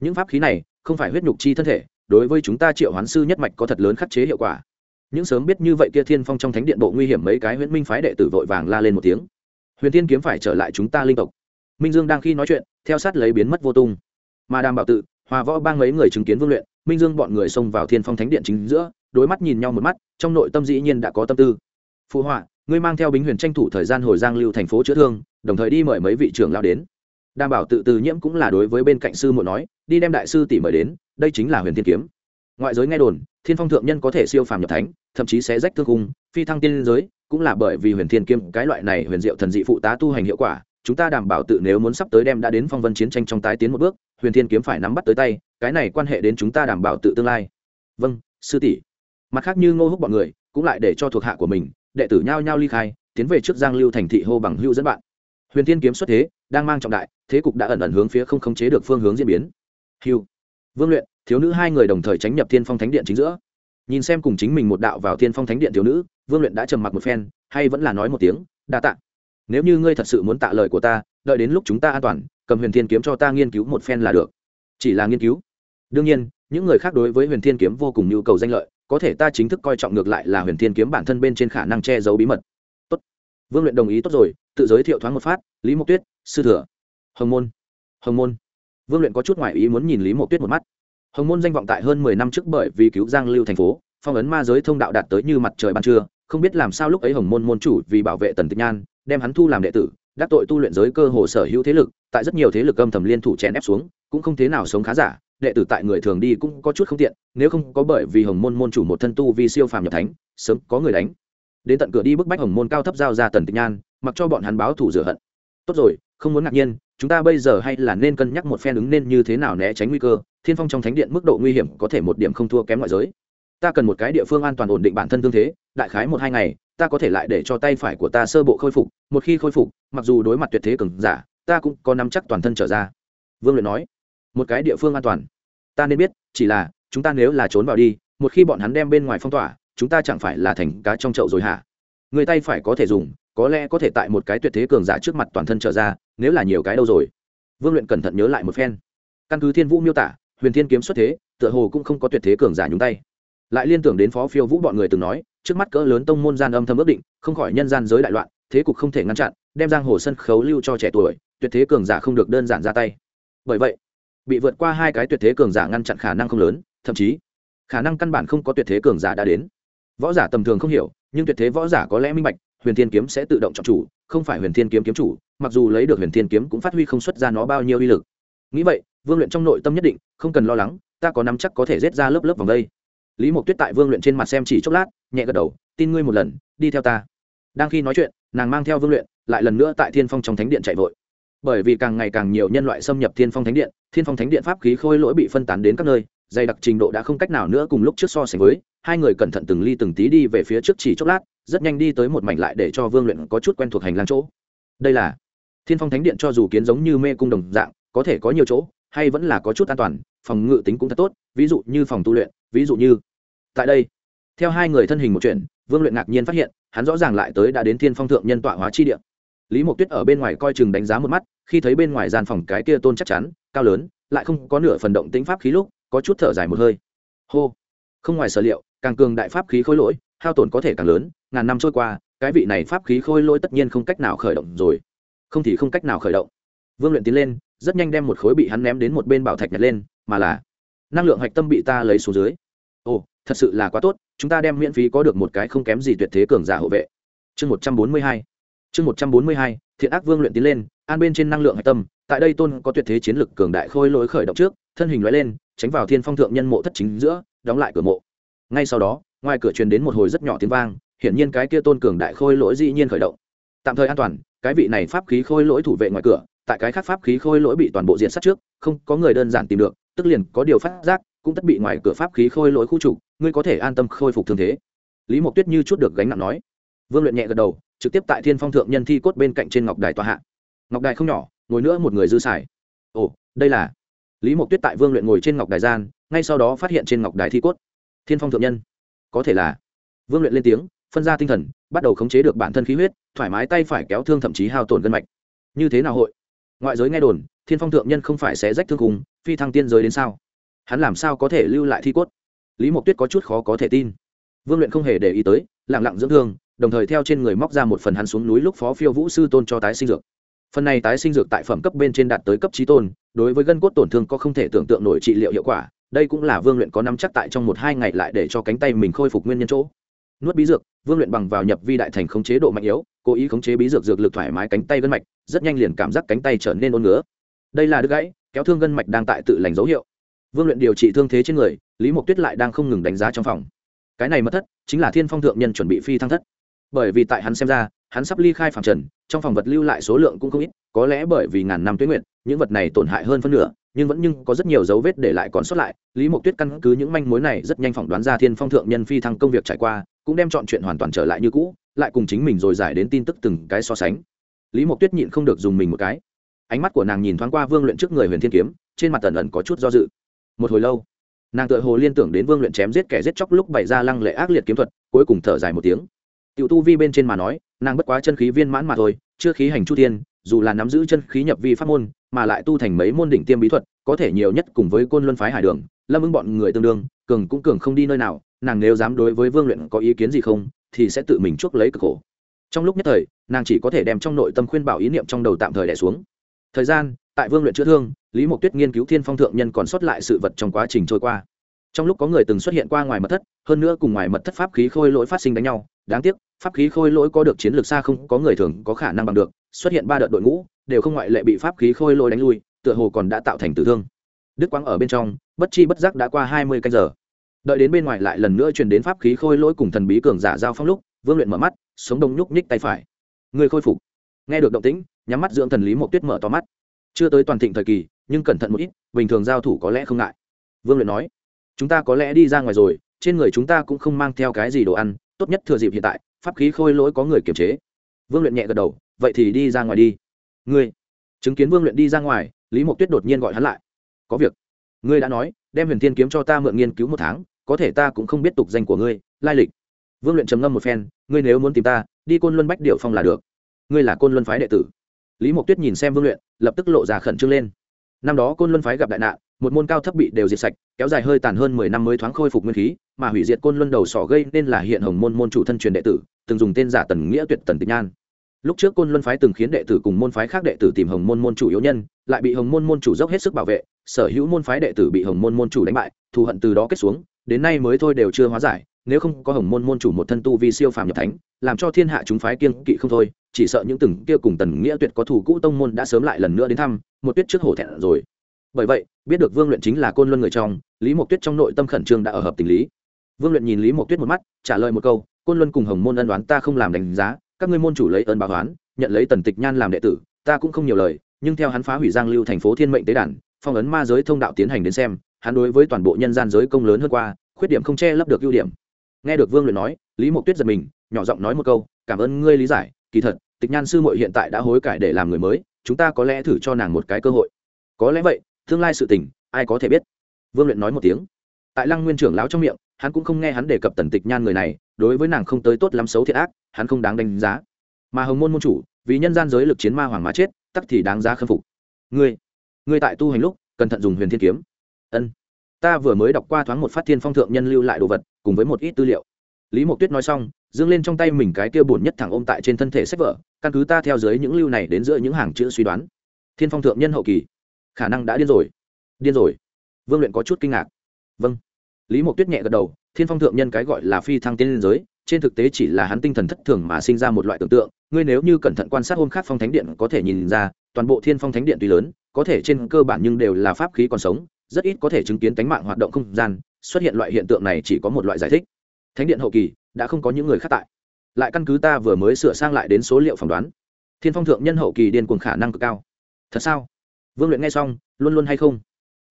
Những pháp khí này không phải huyết nhục chi thân thể, đối với chúng ta triệu hoán sư nhất mạch có thật lớn khắc chế hiệu quả. Những sớm biết như vậy kia thiên phong trong thánh điện bộ nguy hiểm mấy cái huyễn minh phái đệ tử vội vàng la lên một tiếng. Huyền thiên kiếm phải trở lại chúng ta linh tộc. Minh dương đang khi nói chuyện, theo sát lấy biến mất vô tung. Mà đàm bảo tự, hòa võ bang mấy người chứng kiến vương luyện, minh dương bọn người xông vào thiên phong thánh điện chính giữa, đối mắt nhìn nhau một mắt, trong nội tâm dĩ nhiên đã có tâm tư. Phụ họa, ngươi mang theo bính huyền tranh thủ thời gian hồi giang lưu thành phố chữa thương đồng thời đi mời mấy vị trưởng lao đến. Đảm bảo tự từ nhiễm cũng là đối với bên cạnh sư muội nói, đi đem đại sư tỷ mời đến, đây chính là huyền thiên kiếm. Ngoại giới nghe đồn, thiên phong thượng nhân có thể siêu phàm nhập thánh, thậm chí sẽ rách thương cung phi thăng tiên giới, cũng là bởi vì huyền thiên kiếm, cái loại này huyền diệu thần dị phụ tá tu hành hiệu quả, chúng ta đảm bảo tự nếu muốn sắp tới đem đã đến phong vân chiến tranh trong tái tiến một bước, huyền thiên kiếm phải nắm bắt tới tay, cái này quan hệ đến chúng ta đảm bảo tự tương lai. Vâng sư tỷ. Mặt khác như ngô húc bọn người, cũng lại để cho thuộc hạ của mình, đệ tử nhao nhao ly khai, tiến về trước giang lưu thành thị hô bằng hưu dẫn bạn huyền thiên kiếm xuất thế, đang mang trọng đại, thế cục đã ẩn ẩn hướng phía không khống chế được phương hướng diễn biến. Hưu. Vương luyện, thiếu nữ hai người đồng thời tránh nhập thiên phong thánh điện chính giữa. Nhìn xem cùng chính mình một đạo vào thiên phong thánh điện thiếu nữ, vương luyện đã trầm mặc một phen, hay vẫn là nói một tiếng, đa tạ. Nếu như ngươi thật sự muốn tạ lời của ta, đợi đến lúc chúng ta an toàn, cầm huyền thiên kiếm cho ta nghiên cứu một phen là được. Chỉ là nghiên cứu? Đương nhiên, những người khác đối với huyền thiên kiếm vô cùng nhu cầu danh lợi, có thể ta chính thức coi trọng ngược lại là huyền thiên kiếm bản thân bên trên khả năng che giấu bí mật vương luyện đồng ý tốt rồi, tự giới thiệu thoáng một phát, lý mộc tuyết, sư thừa. Hồng môn hồng môn. Vương luyện có chút ngoại ý muốn nhìn lý mộc tuyết một mắt. Hồng môn danh vọng tại hơn mười năm trước bởi vì cứu giang lưu thành phố, phong ấn ma giới thông đạo đạt tới như mặt trời ban trưa, không biết làm sao lúc ấy hồng môn môn chủ vì bảo vệ tần tịch nhan, đem hắn thu làm đệ tử, đắc tội tu luyện giới cơ hồ sở hữu thế lực, tại rất nhiều thế lực âm thầm liên thủ chèn ép xuống, cũng không thế nào sống khá giả, đệ tử tại người thường đi cũng có chút không tiện, nếu không có bởi vì hồng môn môn chủ một thân tu vì siêu phàm nhập thánh, sớm có người đánh đến tận cửa đi bức bách hồng môn cao thấp giao ra tần tịch nhan, mặc cho bọn hắn báo thủ rửa hận. Tốt rồi, không muốn ngạc nhiên, chúng ta bây giờ hay là nên cân nhắc một phen ứng nên như thế nào né tránh nguy cơ, thiên phong trong thánh điện mức độ nguy hiểm có thể một điểm không thua kém ngoại giới. Ta cần một cái địa phương an toàn ổn định bản thân tương thế, đại khái một hai ngày, ta có thể lại để cho tay phải của ta sơ bộ khôi phục, một khi khôi phục, mặc dù đối mặt tuyệt thế cường giả, ta cũng có nắm chắc toàn thân trở ra. Vương luyện nói. Một cái địa phương an toàn. Ta nên biết, chỉ là, chúng ta nếu là trốn vào đi, một khi bọn hắn đem bên ngoài phong tỏa chúng ta chẳng phải là thành cá trong chậu rồi hả? Người tay phải có thể dùng, có lẽ có thể tại một cái tuyệt thế cường giả trước mặt toàn thân trở ra, nếu là nhiều cái đâu rồi? Vương luyện cẩn thận nhớ lại một phen. Căn cứ thiên vũ miêu tả, huyền thiên kiếm xuất thế, tựa hồ cũng không có tuyệt thế cường giả nhúng tay. Lại liên tưởng đến phó phiêu vũ bọn người từng nói, trước mắt cỡ lớn tông môn gian âm thầm ước định, không khỏi nhân gian giới đại loạn, thế cục không thể ngăn chặn, đem giang hồ sân khấu lưu cho trẻ tuổi, tuyệt thế cường giả không được đơn giản ra tay. Bởi vậy, bị vượt qua hai cái tuyệt thế cường giả ngăn chặn khả năng không lớn, thậm chí, khả năng căn bản không có tuyệt thế cường giả đã đến võ giả tầm thường không hiểu, nhưng tuyệt thế võ giả có lẽ minh bạch, huyền thiên kiếm sẽ tự động chọn chủ, không phải huyền thiên kiếm kiếm chủ, mặc dù lấy được huyền thiên kiếm cũng phát huy không xuất ra nó bao nhiêu uy lực. Nghĩ vậy, vương luyện trong nội tâm nhất định, không cần lo lắng, ta có nắm chắc có thể rết ra lớp lớp vòng đây. Lý mộc tuyết tại vương luyện trên mặt xem chỉ chốc lát, nhẹ gật đầu, tin ngươi một lần, đi theo ta. Đang khi nói chuyện, nàng mang theo vương luyện, lại lần nữa tại thiên phong trong thánh điện chạy vội. Bởi vì càng ngày càng nhiều nhân loại xâm nhập thiên phong thánh điện, thiên phong thánh điện pháp khí khôi lỗi bị phân tán đến các nơi dày đặc trình độ đã không cách nào nữa cùng lúc trước so sánh với, hai người cẩn thận từng ly từng tí đi về phía trước chỉ chốc lát, rất nhanh đi tới một mảnh lại để cho vương luyện có chút quen thuộc hành lang chỗ. Đây là thiên phong thánh điện cho dù kiến giống như mê cung đồng dạng, có thể có nhiều chỗ, hay vẫn là có chút an toàn, phòng ngự tính cũng thật tốt, ví dụ như phòng tu luyện, ví dụ như tại đây. Theo hai người thân hình một chuyện, vương luyện ngạc nhiên phát hiện, hắn rõ ràng lại tới đã đến thiên phong thượng nhân tọa hóa chi điện lý mộc tuyết ở bên ngoài coi chừng đánh giá một mắt, khi thấy bên ngoài gian phòng cái kia tôn chắc chắn, cao lớn, lại không có nửa phần động tính pháp khí lúc có chút thở dài một hơi. Hô. Không ngoài sở liệu, càng cường đại pháp khí khôi lỗi, hao tổn có thể càng lớn, ngàn năm trôi qua, cái vị này pháp khí khôi lỗi tất nhiên không cách nào khởi động rồi. Không thì không cách nào khởi động. Vương luyện tiến lên, rất nhanh đem một khối bị hắn ném đến một bên bảo thạch nhặt lên, mà là, năng lượng hạch tâm bị ta lấy xuống dưới. Ồ, thật sự là quá tốt, chúng ta đem miễn phí có được một cái không kém gì tuyệt thế cường giả hộ vệ. Chương một trăm bốn mươi hai. Chương một trăm bốn mươi hai, thiện ác vương luyện tiến lên, an bên trên năng lượng hạch tâm, tại đây tôn có tuyệt thế chiến lực cường đại khôi lỗi khởi động trước thân hình lóe lên, tránh vào thiên phong thượng nhân mộ thất chính giữa, đóng lại cửa mộ. Ngay sau đó, ngoài cửa truyền đến một hồi rất nhỏ tiếng vang, hiển nhiên cái kia tôn cường đại khôi lỗi dĩ nhiên khởi động. Tạm thời an toàn, cái vị này pháp khí khôi lỗi thủ vệ ngoài cửa, tại cái khác pháp khí khôi lỗi bị toàn bộ diện sát trước, không có người đơn giản tìm được, tức liền có điều phát giác, cũng tất bị ngoài cửa pháp khí khôi lỗi khu trục, ngươi có thể an tâm khôi phục thương thế. Lý mộc tuyết như chút được gánh nặng nói. Vương luyện nhẹ gật đầu, trực tiếp tại thiên phong thượng nhân thi cốt bên cạnh trên ngọc đài tòa hạ. Ngọc đài không nhỏ, ngồi nữa một người dư xài. Ồ, đây là lý mộc tuyết tại vương luyện ngồi trên ngọc đài gian, ngay sau đó phát hiện trên ngọc đài thi cốt. Thiên phong thượng nhân. Có thể là. Vương luyện lên tiếng, phân ra tinh thần, bắt đầu khống chế được bản thân khí huyết, thoải mái tay phải kéo thương thậm chí hao tổn gân mạch. Như thế nào hội? Ngoại giới nghe đồn, thiên phong thượng nhân không phải sẽ rách thương cùng, phi thăng tiên giới đến sao? Hắn làm sao có thể lưu lại thi cốt? Lý mộc tuyết có chút khó có thể tin. Vương luyện không hề để ý tới lẳng lặng dưỡng thương, đồng thời theo trên người móc ra một phần hắn xuống núi lúc phó phiêu vũ sư tôn cho tái sinh dược phần này tái sinh dược tại phẩm cấp bên trên đạt tới cấp trí tôn, đối với gân cốt tổn thương có không thể tưởng tượng nổi trị liệu hiệu quả, đây cũng là vương luyện có nắm chắc tại trong một hai ngày lại để cho cánh tay mình khôi phục nguyên nhân chỗ. Nuốt bí dược, vương luyện bằng vào nhập vi đại thành khống chế độ mạnh yếu, cố ý khống chế bí dược dược lực thoải mái cánh tay gân mạch, rất nhanh liền cảm giác cánh tay trở nên ôn ngứa. Đây là đứt gãy, kéo thương gân mạch đang tại tự lành dấu hiệu. Vương luyện điều trị thương thế trên người, lý mộc tuyết lại đang không ngừng đánh giá trong phòng. Cái này mất thất, chính là thiên phong thượng nhân chuẩn bị phi thăng thất. Bởi vì tại hắn xem ra hắn sắp ly khai phàm trần, trong phòng vật lưu lại số lượng cũng không ít, có lẽ bởi vì ngàn năm tuyến nguyện những vật này tổn hại hơn phân nửa, nhưng vẫn nhưng có rất nhiều dấu vết để lại còn sót lại. Lý mộc tuyết căn cứ những manh mối này rất nhanh phỏng đoán ra thiên phong thượng nhân phi thăng công việc trải qua, cũng đem chọn chuyện hoàn toàn trở lại như cũ, lại cùng chính mình rồi giải đến tin tức từng cái so sánh. Lý mộc tuyết nhịn không được dùng mình một cái. Ánh mắt của nàng nhìn thoáng qua vương luyện trước người huyền thiên kiếm, trên mặt tần ẩn có chút do dự. Một hồi lâu, nàng tự hồ liên tưởng đến vương luyện chém giết kẻ giết chóc lúc bày ra lăng lệ ác liệt kiếm thuật, cuối cùng thở dài một tiếng tiểu tu vi bên trên mà nói, nàng bất quá chân khí viên mãn mà thôi, chưa khí hành chu tiên dù là nắm giữ chân khí nhập vi pháp môn, mà lại tu thành mấy môn đỉnh tiêm bí thuật, có thể nhiều nhất cùng với côn luân phái hải đường, lâm ứng bọn người tương đương, cường cũng cường không đi nơi nào, nàng nếu dám đối với vương luyện có ý kiến gì không, thì sẽ tự mình chuốc lấy cực khổ. Trong lúc nhất thời, nàng chỉ có thể đem trong nội tâm khuyên bảo ý niệm trong đầu tạm thời đẻ xuống. Thời gian, tại vương luyện chữa thương, lý mộc tuyết nghiên cứu thiên phong thượng nhân còn sót lại sự vật trong quá trình trôi qua. Trong lúc có người từng xuất hiện qua ngoài mật thất, hơn nữa cùng ngoài mật thất pháp khí khôi lỗi phát sinh đánh nhau đáng tiếc, pháp khí khôi lỗi có được chiến lược xa không, có người thường có khả năng bằng được, xuất hiện ba đợt đội ngũ, đều không ngoại lệ bị pháp khí khôi lỗi đánh lui, tựa hồ còn đã tạo thành tử thương. Đức quang ở bên trong, bất chi bất giác đã qua hai mươi canh giờ. Đợi đến bên ngoài lại lần nữa truyền đến pháp khí khôi lỗi cùng thần bí cường giả giao phong lúc, vương luyện mở mắt, sống đông nhúc nhích tay phải. Người khôi phục. Nghe được động tĩnh, nhắm mắt dưỡng thần lý một tuyết mở to mắt. Chưa tới toàn thịnh thời kỳ, nhưng cẩn thận một ít, bình thường giao thủ có lẽ không ngại. Vương luyện nói, chúng ta có lẽ đi ra ngoài rồi, trên người chúng ta cũng không mang theo cái gì đồ ăn tốt nhất thừa dịp hiện tại, pháp khí khôi lỗi có người kiềm chế. Vương luyện nhẹ gật đầu, vậy thì đi ra ngoài đi. Ngươi, chứng kiến vương luyện đi ra ngoài, lý mộc tuyết đột nhiên gọi hắn lại. Có việc. Ngươi đã nói, đem huyền thiên kiếm cho ta mượn nghiên cứu một tháng, có thể ta cũng không biết tục danh của ngươi, lai lịch. Vương luyện trầm ngâm một phen, ngươi nếu muốn tìm ta, đi côn luân bách điệu phong là được. Ngươi là côn luân phái đệ tử. Lý mộc tuyết nhìn xem vương luyện, lập tức lộ ra khẩn trương lên năm đó côn luân phái gặp đại nạn, một môn cao thấp bị đều diệt sạch, kéo dài hơi tàn hơn mười năm mới thoáng khôi phục nguyên khí, mà hủy diệt côn luân đầu sỏ gây nên là hiện hồng môn môn chủ thân truyền đệ tử, từng dùng tên giả tần nghĩa tuyệt tần tịch nhan. Lúc trước côn luân phái từng khiến đệ tử cùng môn phái khác đệ tử tìm hồng môn môn chủ yếu nhân, lại bị hồng môn môn chủ dốc hết sức bảo vệ, sở hữu môn phái đệ tử bị hồng môn môn chủ đánh bại, thù hận từ đó kết xuống, đến nay mới thôi đều chưa hóa giải nếu không có hồng môn môn chủ một thân tu vi siêu phàm nhập thánh làm cho thiên hạ chúng phái kiên kỵ không thôi chỉ sợ những từng kia cùng tần nghĩa tuyệt có thủ cũ tông môn đã sớm lại lần nữa đến thăm một tuyết trước hổ thẹn rồi. Bởi vậy biết được vương luyện chính là côn luân người trong lý mộc tuyết trong nội tâm khẩn trương đã ở hợp tình lý. Vương luyện nhìn lý mộc tuyết một mắt trả lời một câu côn luân cùng hồng môn ân đoán ta không làm đánh giá các ngươi môn chủ lấy ơn báo đoán, nhận lấy tần tịch nhan làm đệ tử ta cũng không nhiều lời nhưng theo hắn phá hủy giang lưu thành phố thiên mệnh tế đàn phong ấn ma giới thông đạo tiến hành đến xem hắn đối với toàn bộ nhân gian giới công lớn hơn qua khuyết điểm không che lấp được ưu điểm nghe được vương luyện nói, lý mộc tuyết giật mình, nhỏ giọng nói một câu, cảm ơn ngươi lý giải, kỳ thật, tịch nhan sư muội hiện tại đã hối cải để làm người mới, chúng ta có lẽ thử cho nàng một cái cơ hội. Có lẽ vậy, tương lai sự tình, ai có thể biết? Vương luyện nói một tiếng. Tại lăng nguyên trưởng lão trong miệng, hắn cũng không nghe hắn đề cập tần tịch nhan người này, đối với nàng không tới tốt lắm xấu thiệt ác, hắn không đáng đánh giá. Mà hồng môn môn chủ, vì nhân gian giới lực chiến ma hoàng má chết, tắc thì đáng giá khâm phục. Ngươi ngươi tại tu hành lúc, cẩn thận dùng huyền thiên kiếm. Ân ta vừa mới đọc qua thoáng một phát thiên phong thượng nhân lưu lại đồ vật, cùng với một ít tư liệu. Lý mộc tuyết nói xong dương lên trong tay mình cái kia buồn nhất thẳng ôm tại trên thân thể sách vở, căn cứ ta theo dưới những lưu này đến giữa những hàng chữ suy đoán. Thiên phong thượng nhân hậu kỳ. Khả năng đã điên rồi. Điên rồi. Vương luyện có chút kinh ngạc. Vâng. Lý mộc tuyết nhẹ gật đầu, thiên phong thượng nhân cái gọi là phi thăng tiên liên giới, trên thực tế chỉ là hắn tinh thần thất thường mà sinh ra một loại tưởng tượng, ngươi nếu như cẩn thận quan sát hôm khác phong thánh điện có thể nhìn ra, toàn bộ thiên phong thánh điện tuy lớn, có thể trên cơ bản nhưng đều là pháp khí còn sống rất ít có thể chứng kiến tánh mạng hoạt động không gian, xuất hiện loại hiện tượng này chỉ có một loại giải thích. Thánh điện hậu kỳ, đã không có những người khác tại. Lại căn cứ ta vừa mới sửa sang lại đến số liệu phỏng đoán, thiên phong thượng nhân hậu kỳ điên cuồng khả năng cực cao. Thật sao? Vương luyện nghe xong, luôn luôn hay không?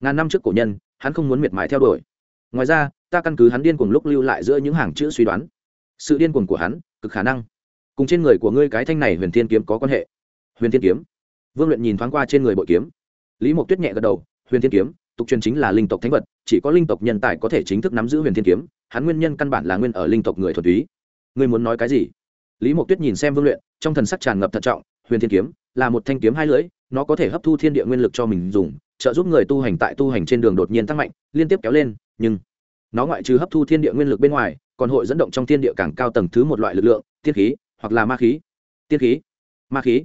Ngàn năm trước cổ nhân, hắn không muốn miệt mài theo đuổi. Ngoài ra, ta căn cứ hắn điên cuồng lúc lưu lại giữa những hàng chữ suy đoán. Sự điên cuồng của hắn, cực khả năng. Cùng trên người của ngươi cái thanh này huyền thiên kiếm có quan hệ. Huyền thiên kiếm. Vương luyện nhìn thoáng qua trên người bội kiếm. Lý mộc tuyết nhẹ gật đầu, huyền thiên kiếm tục truyền chính là linh tộc thánh vật, chỉ có linh tộc nhân tài có thể chính thức nắm giữ huyền thiên kiếm, hắn nguyên nhân căn bản là nguyên ở linh tộc người thuần túy. Ngươi muốn nói cái gì? Lý mộc tuyết nhìn xem vương luyện, trong thần sắc tràn ngập thận trọng, huyền thiên kiếm là một thanh kiếm hai lưỡi, nó có thể hấp thu thiên địa nguyên lực cho mình dùng, trợ giúp người tu hành tại tu hành trên đường đột nhiên tăng mạnh, liên tiếp kéo lên, nhưng nó ngoại trừ hấp thu thiên địa nguyên lực bên ngoài, còn hội dẫn động trong thiên địa càng cao tầng thứ một loại lực lượng, tiên khí, hoặc là ma khí. Tiên khí, ma khí.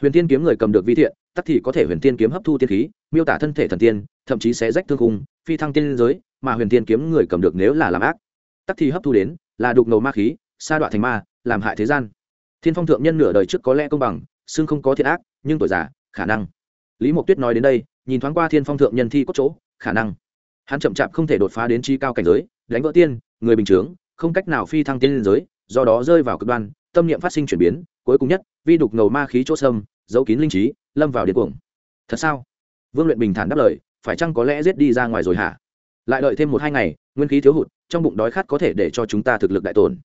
Huyền Thiên kiếm người cầm được vi thiện, tắc thì có thể huyền Thiên kiếm hấp thu tiên khí, miêu tả thân thể thần tiên thậm chí sẽ rách thương khung, phi thăng tiên giới, mà huyền tiên kiếm người cầm được nếu là làm ác. Tắc thì hấp thu đến, là đục ngầu ma khí, sa đoạn thành ma, làm hại thế gian. Thiên phong thượng nhân nửa đời trước có lẽ công bằng, xương không có thiện ác, nhưng tuổi già, khả năng. Lý mộc tuyết nói đến đây, nhìn thoáng qua thiên phong thượng nhân thi cốt chỗ, khả năng. Hắn chậm chạp không thể đột phá đến chi cao cảnh giới, đánh vỡ tiên, người bình chướng không cách nào phi thăng tiên liên giới, do đó rơi vào cực đoan, tâm niệm phát sinh chuyển biến, cuối cùng nhất, vi đục ngầu ma khí chỗ sâm, giấu kín linh trí, lâm vào điên cuồng. Thật sao? Vương luyện bình thản đáp lời phải chăng có lẽ giết đi ra ngoài rồi hả? Lại đợi thêm một hai ngày, nguyên khí thiếu hụt, trong bụng đói khát có thể để cho chúng ta thực lực đại tổn.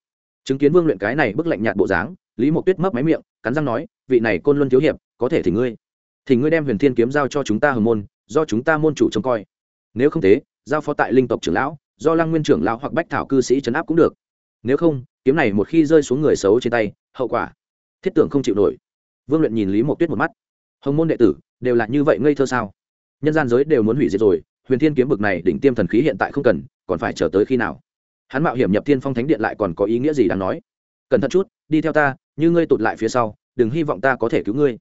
Chứng kiến vương luyện cái này bức lạnh nhạt bộ dáng, lý mộc tuyết mấp máy miệng, cắn răng nói, vị này côn luân thiếu hiệp, có thể thì ngươi. Thì ngươi đem huyền thiên kiếm giao cho chúng ta hồng môn, do chúng ta môn chủ trông coi. Nếu không thế, giao phó tại linh tộc trưởng lão, do lăng nguyên trưởng lão hoặc bách thảo cư sĩ trấn áp cũng được. Nếu không, kiếm này một khi rơi xuống người xấu trên tay, hậu quả, thiết tưởng không chịu nổi. Vương luyện nhìn lý mộc tuyết một mắt. Hồng môn đệ tử, đều là như vậy ngây thơ sao? Nhân gian giới đều muốn hủy diệt rồi, huyền thiên kiếm bực này đỉnh tiêm thần khí hiện tại không cần, còn phải chờ tới khi nào? Hắn mạo hiểm nhập thiên phong thánh điện lại còn có ý nghĩa gì đáng nói? Cẩn thận chút, đi theo ta, như ngươi tụt lại phía sau, đừng hy vọng ta có thể cứu ngươi.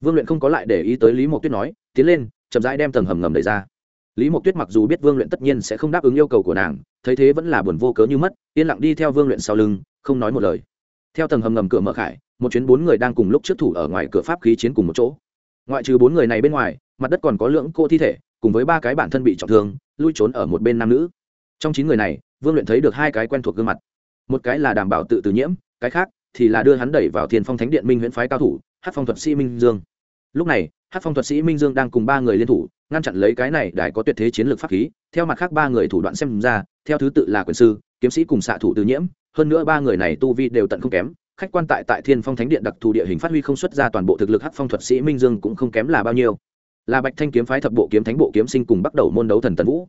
Vương luyện không có lại để ý tới lý mộc tuyết nói, tiến lên, chậm rãi đem tầng hầm ngầm đẩy ra. Lý mộc tuyết mặc dù biết vương luyện tất nhiên sẽ không đáp ứng yêu cầu của nàng, thấy thế vẫn là buồn vô cớ như mất, yên lặng đi theo vương luyện sau lưng, không nói một lời. Theo tầng hầm ngầm cửa mở khải, một chuyến bốn người đang cùng lúc trước thủ ở ngoài cửa pháp khí chiến cùng một chỗ. Ngoại trừ bốn người này bên ngoài mặt đất còn có lưỡng cô thi thể, cùng với ba cái bản thân bị trọng thương, lui trốn ở một bên nam nữ. Trong chín người này, vương luyện thấy được hai cái quen thuộc gương mặt. Một cái là đảm bảo tự tử nhiễm, cái khác thì là đưa hắn đẩy vào thiên phong thánh điện minh huyễn phái cao thủ hát phong thuật sĩ minh dương. Lúc này hát phong thuật sĩ minh dương đang cùng ba người liên thủ, ngăn chặn lấy cái này đài có tuyệt thế chiến lược pháp khí. Theo mặt khác ba người thủ đoạn xem ra, theo thứ tự là quyền sư, kiếm sĩ cùng xạ thủ tự nhiễm. Hơn nữa ba người này tu vi đều tận không kém, khách quan tại tại thiên phong thánh điện đặc thù địa hình phát huy không xuất ra toàn bộ thực lực Hát phong thuật sĩ minh dương cũng không kém là bao nhiêu là bạch thanh kiếm phái thập bộ kiếm thánh bộ kiếm sinh cùng bắt đầu môn đấu thần tần vũ.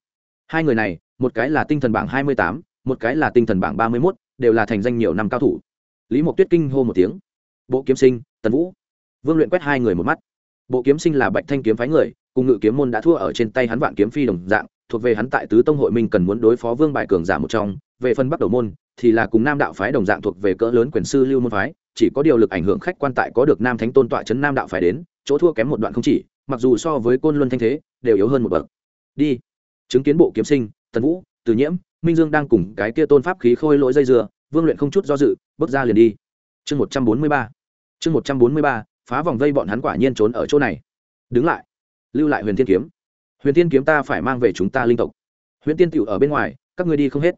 Hai người này, một cái là tinh thần bảng hai mươi tám, một cái là tinh thần bảng ba mươi mốt, đều là thành danh nhiều năm cao thủ. Lý mộc tuyết kinh hô một tiếng. Bộ kiếm sinh, tần vũ. Vương luyện quét hai người một mắt. Bộ kiếm sinh là bạch thanh kiếm phái người, cùng ngự kiếm môn đã thua ở trên tay hắn vạn kiếm phi đồng dạng, thuộc về hắn tại tứ tông hội minh cần muốn đối phó vương bài cường giả một trong. Về phần bắt đầu môn, thì là cùng nam đạo phái đồng dạng thuộc về cỡ lớn quyền sư lưu môn phái, chỉ có điều lực ảnh hưởng khách quan tại có được nam thánh tôn tọa chấn nam đạo phái đến, chỗ thua kém một đoạn không chỉ mặc dù so với côn luân thanh thế đều yếu hơn một bậc. Đi. Chứng kiến bộ kiếm sinh, tần vũ, từ nhiễm, minh dương đang cùng cái kia tôn pháp khí khôi lỗi dây dừa vương luyện không chút do dự, bước ra liền đi. Chương một trăm bốn mươi ba. Chương một trăm bốn mươi ba, phá vòng vây bọn hắn quả nhiên trốn ở chỗ này. Đứng lại. Lưu lại huyền thiên kiếm. Huyền thiên kiếm ta phải mang về chúng ta linh tộc. Huyền tiên tựu ở bên ngoài, các ngươi đi không hết.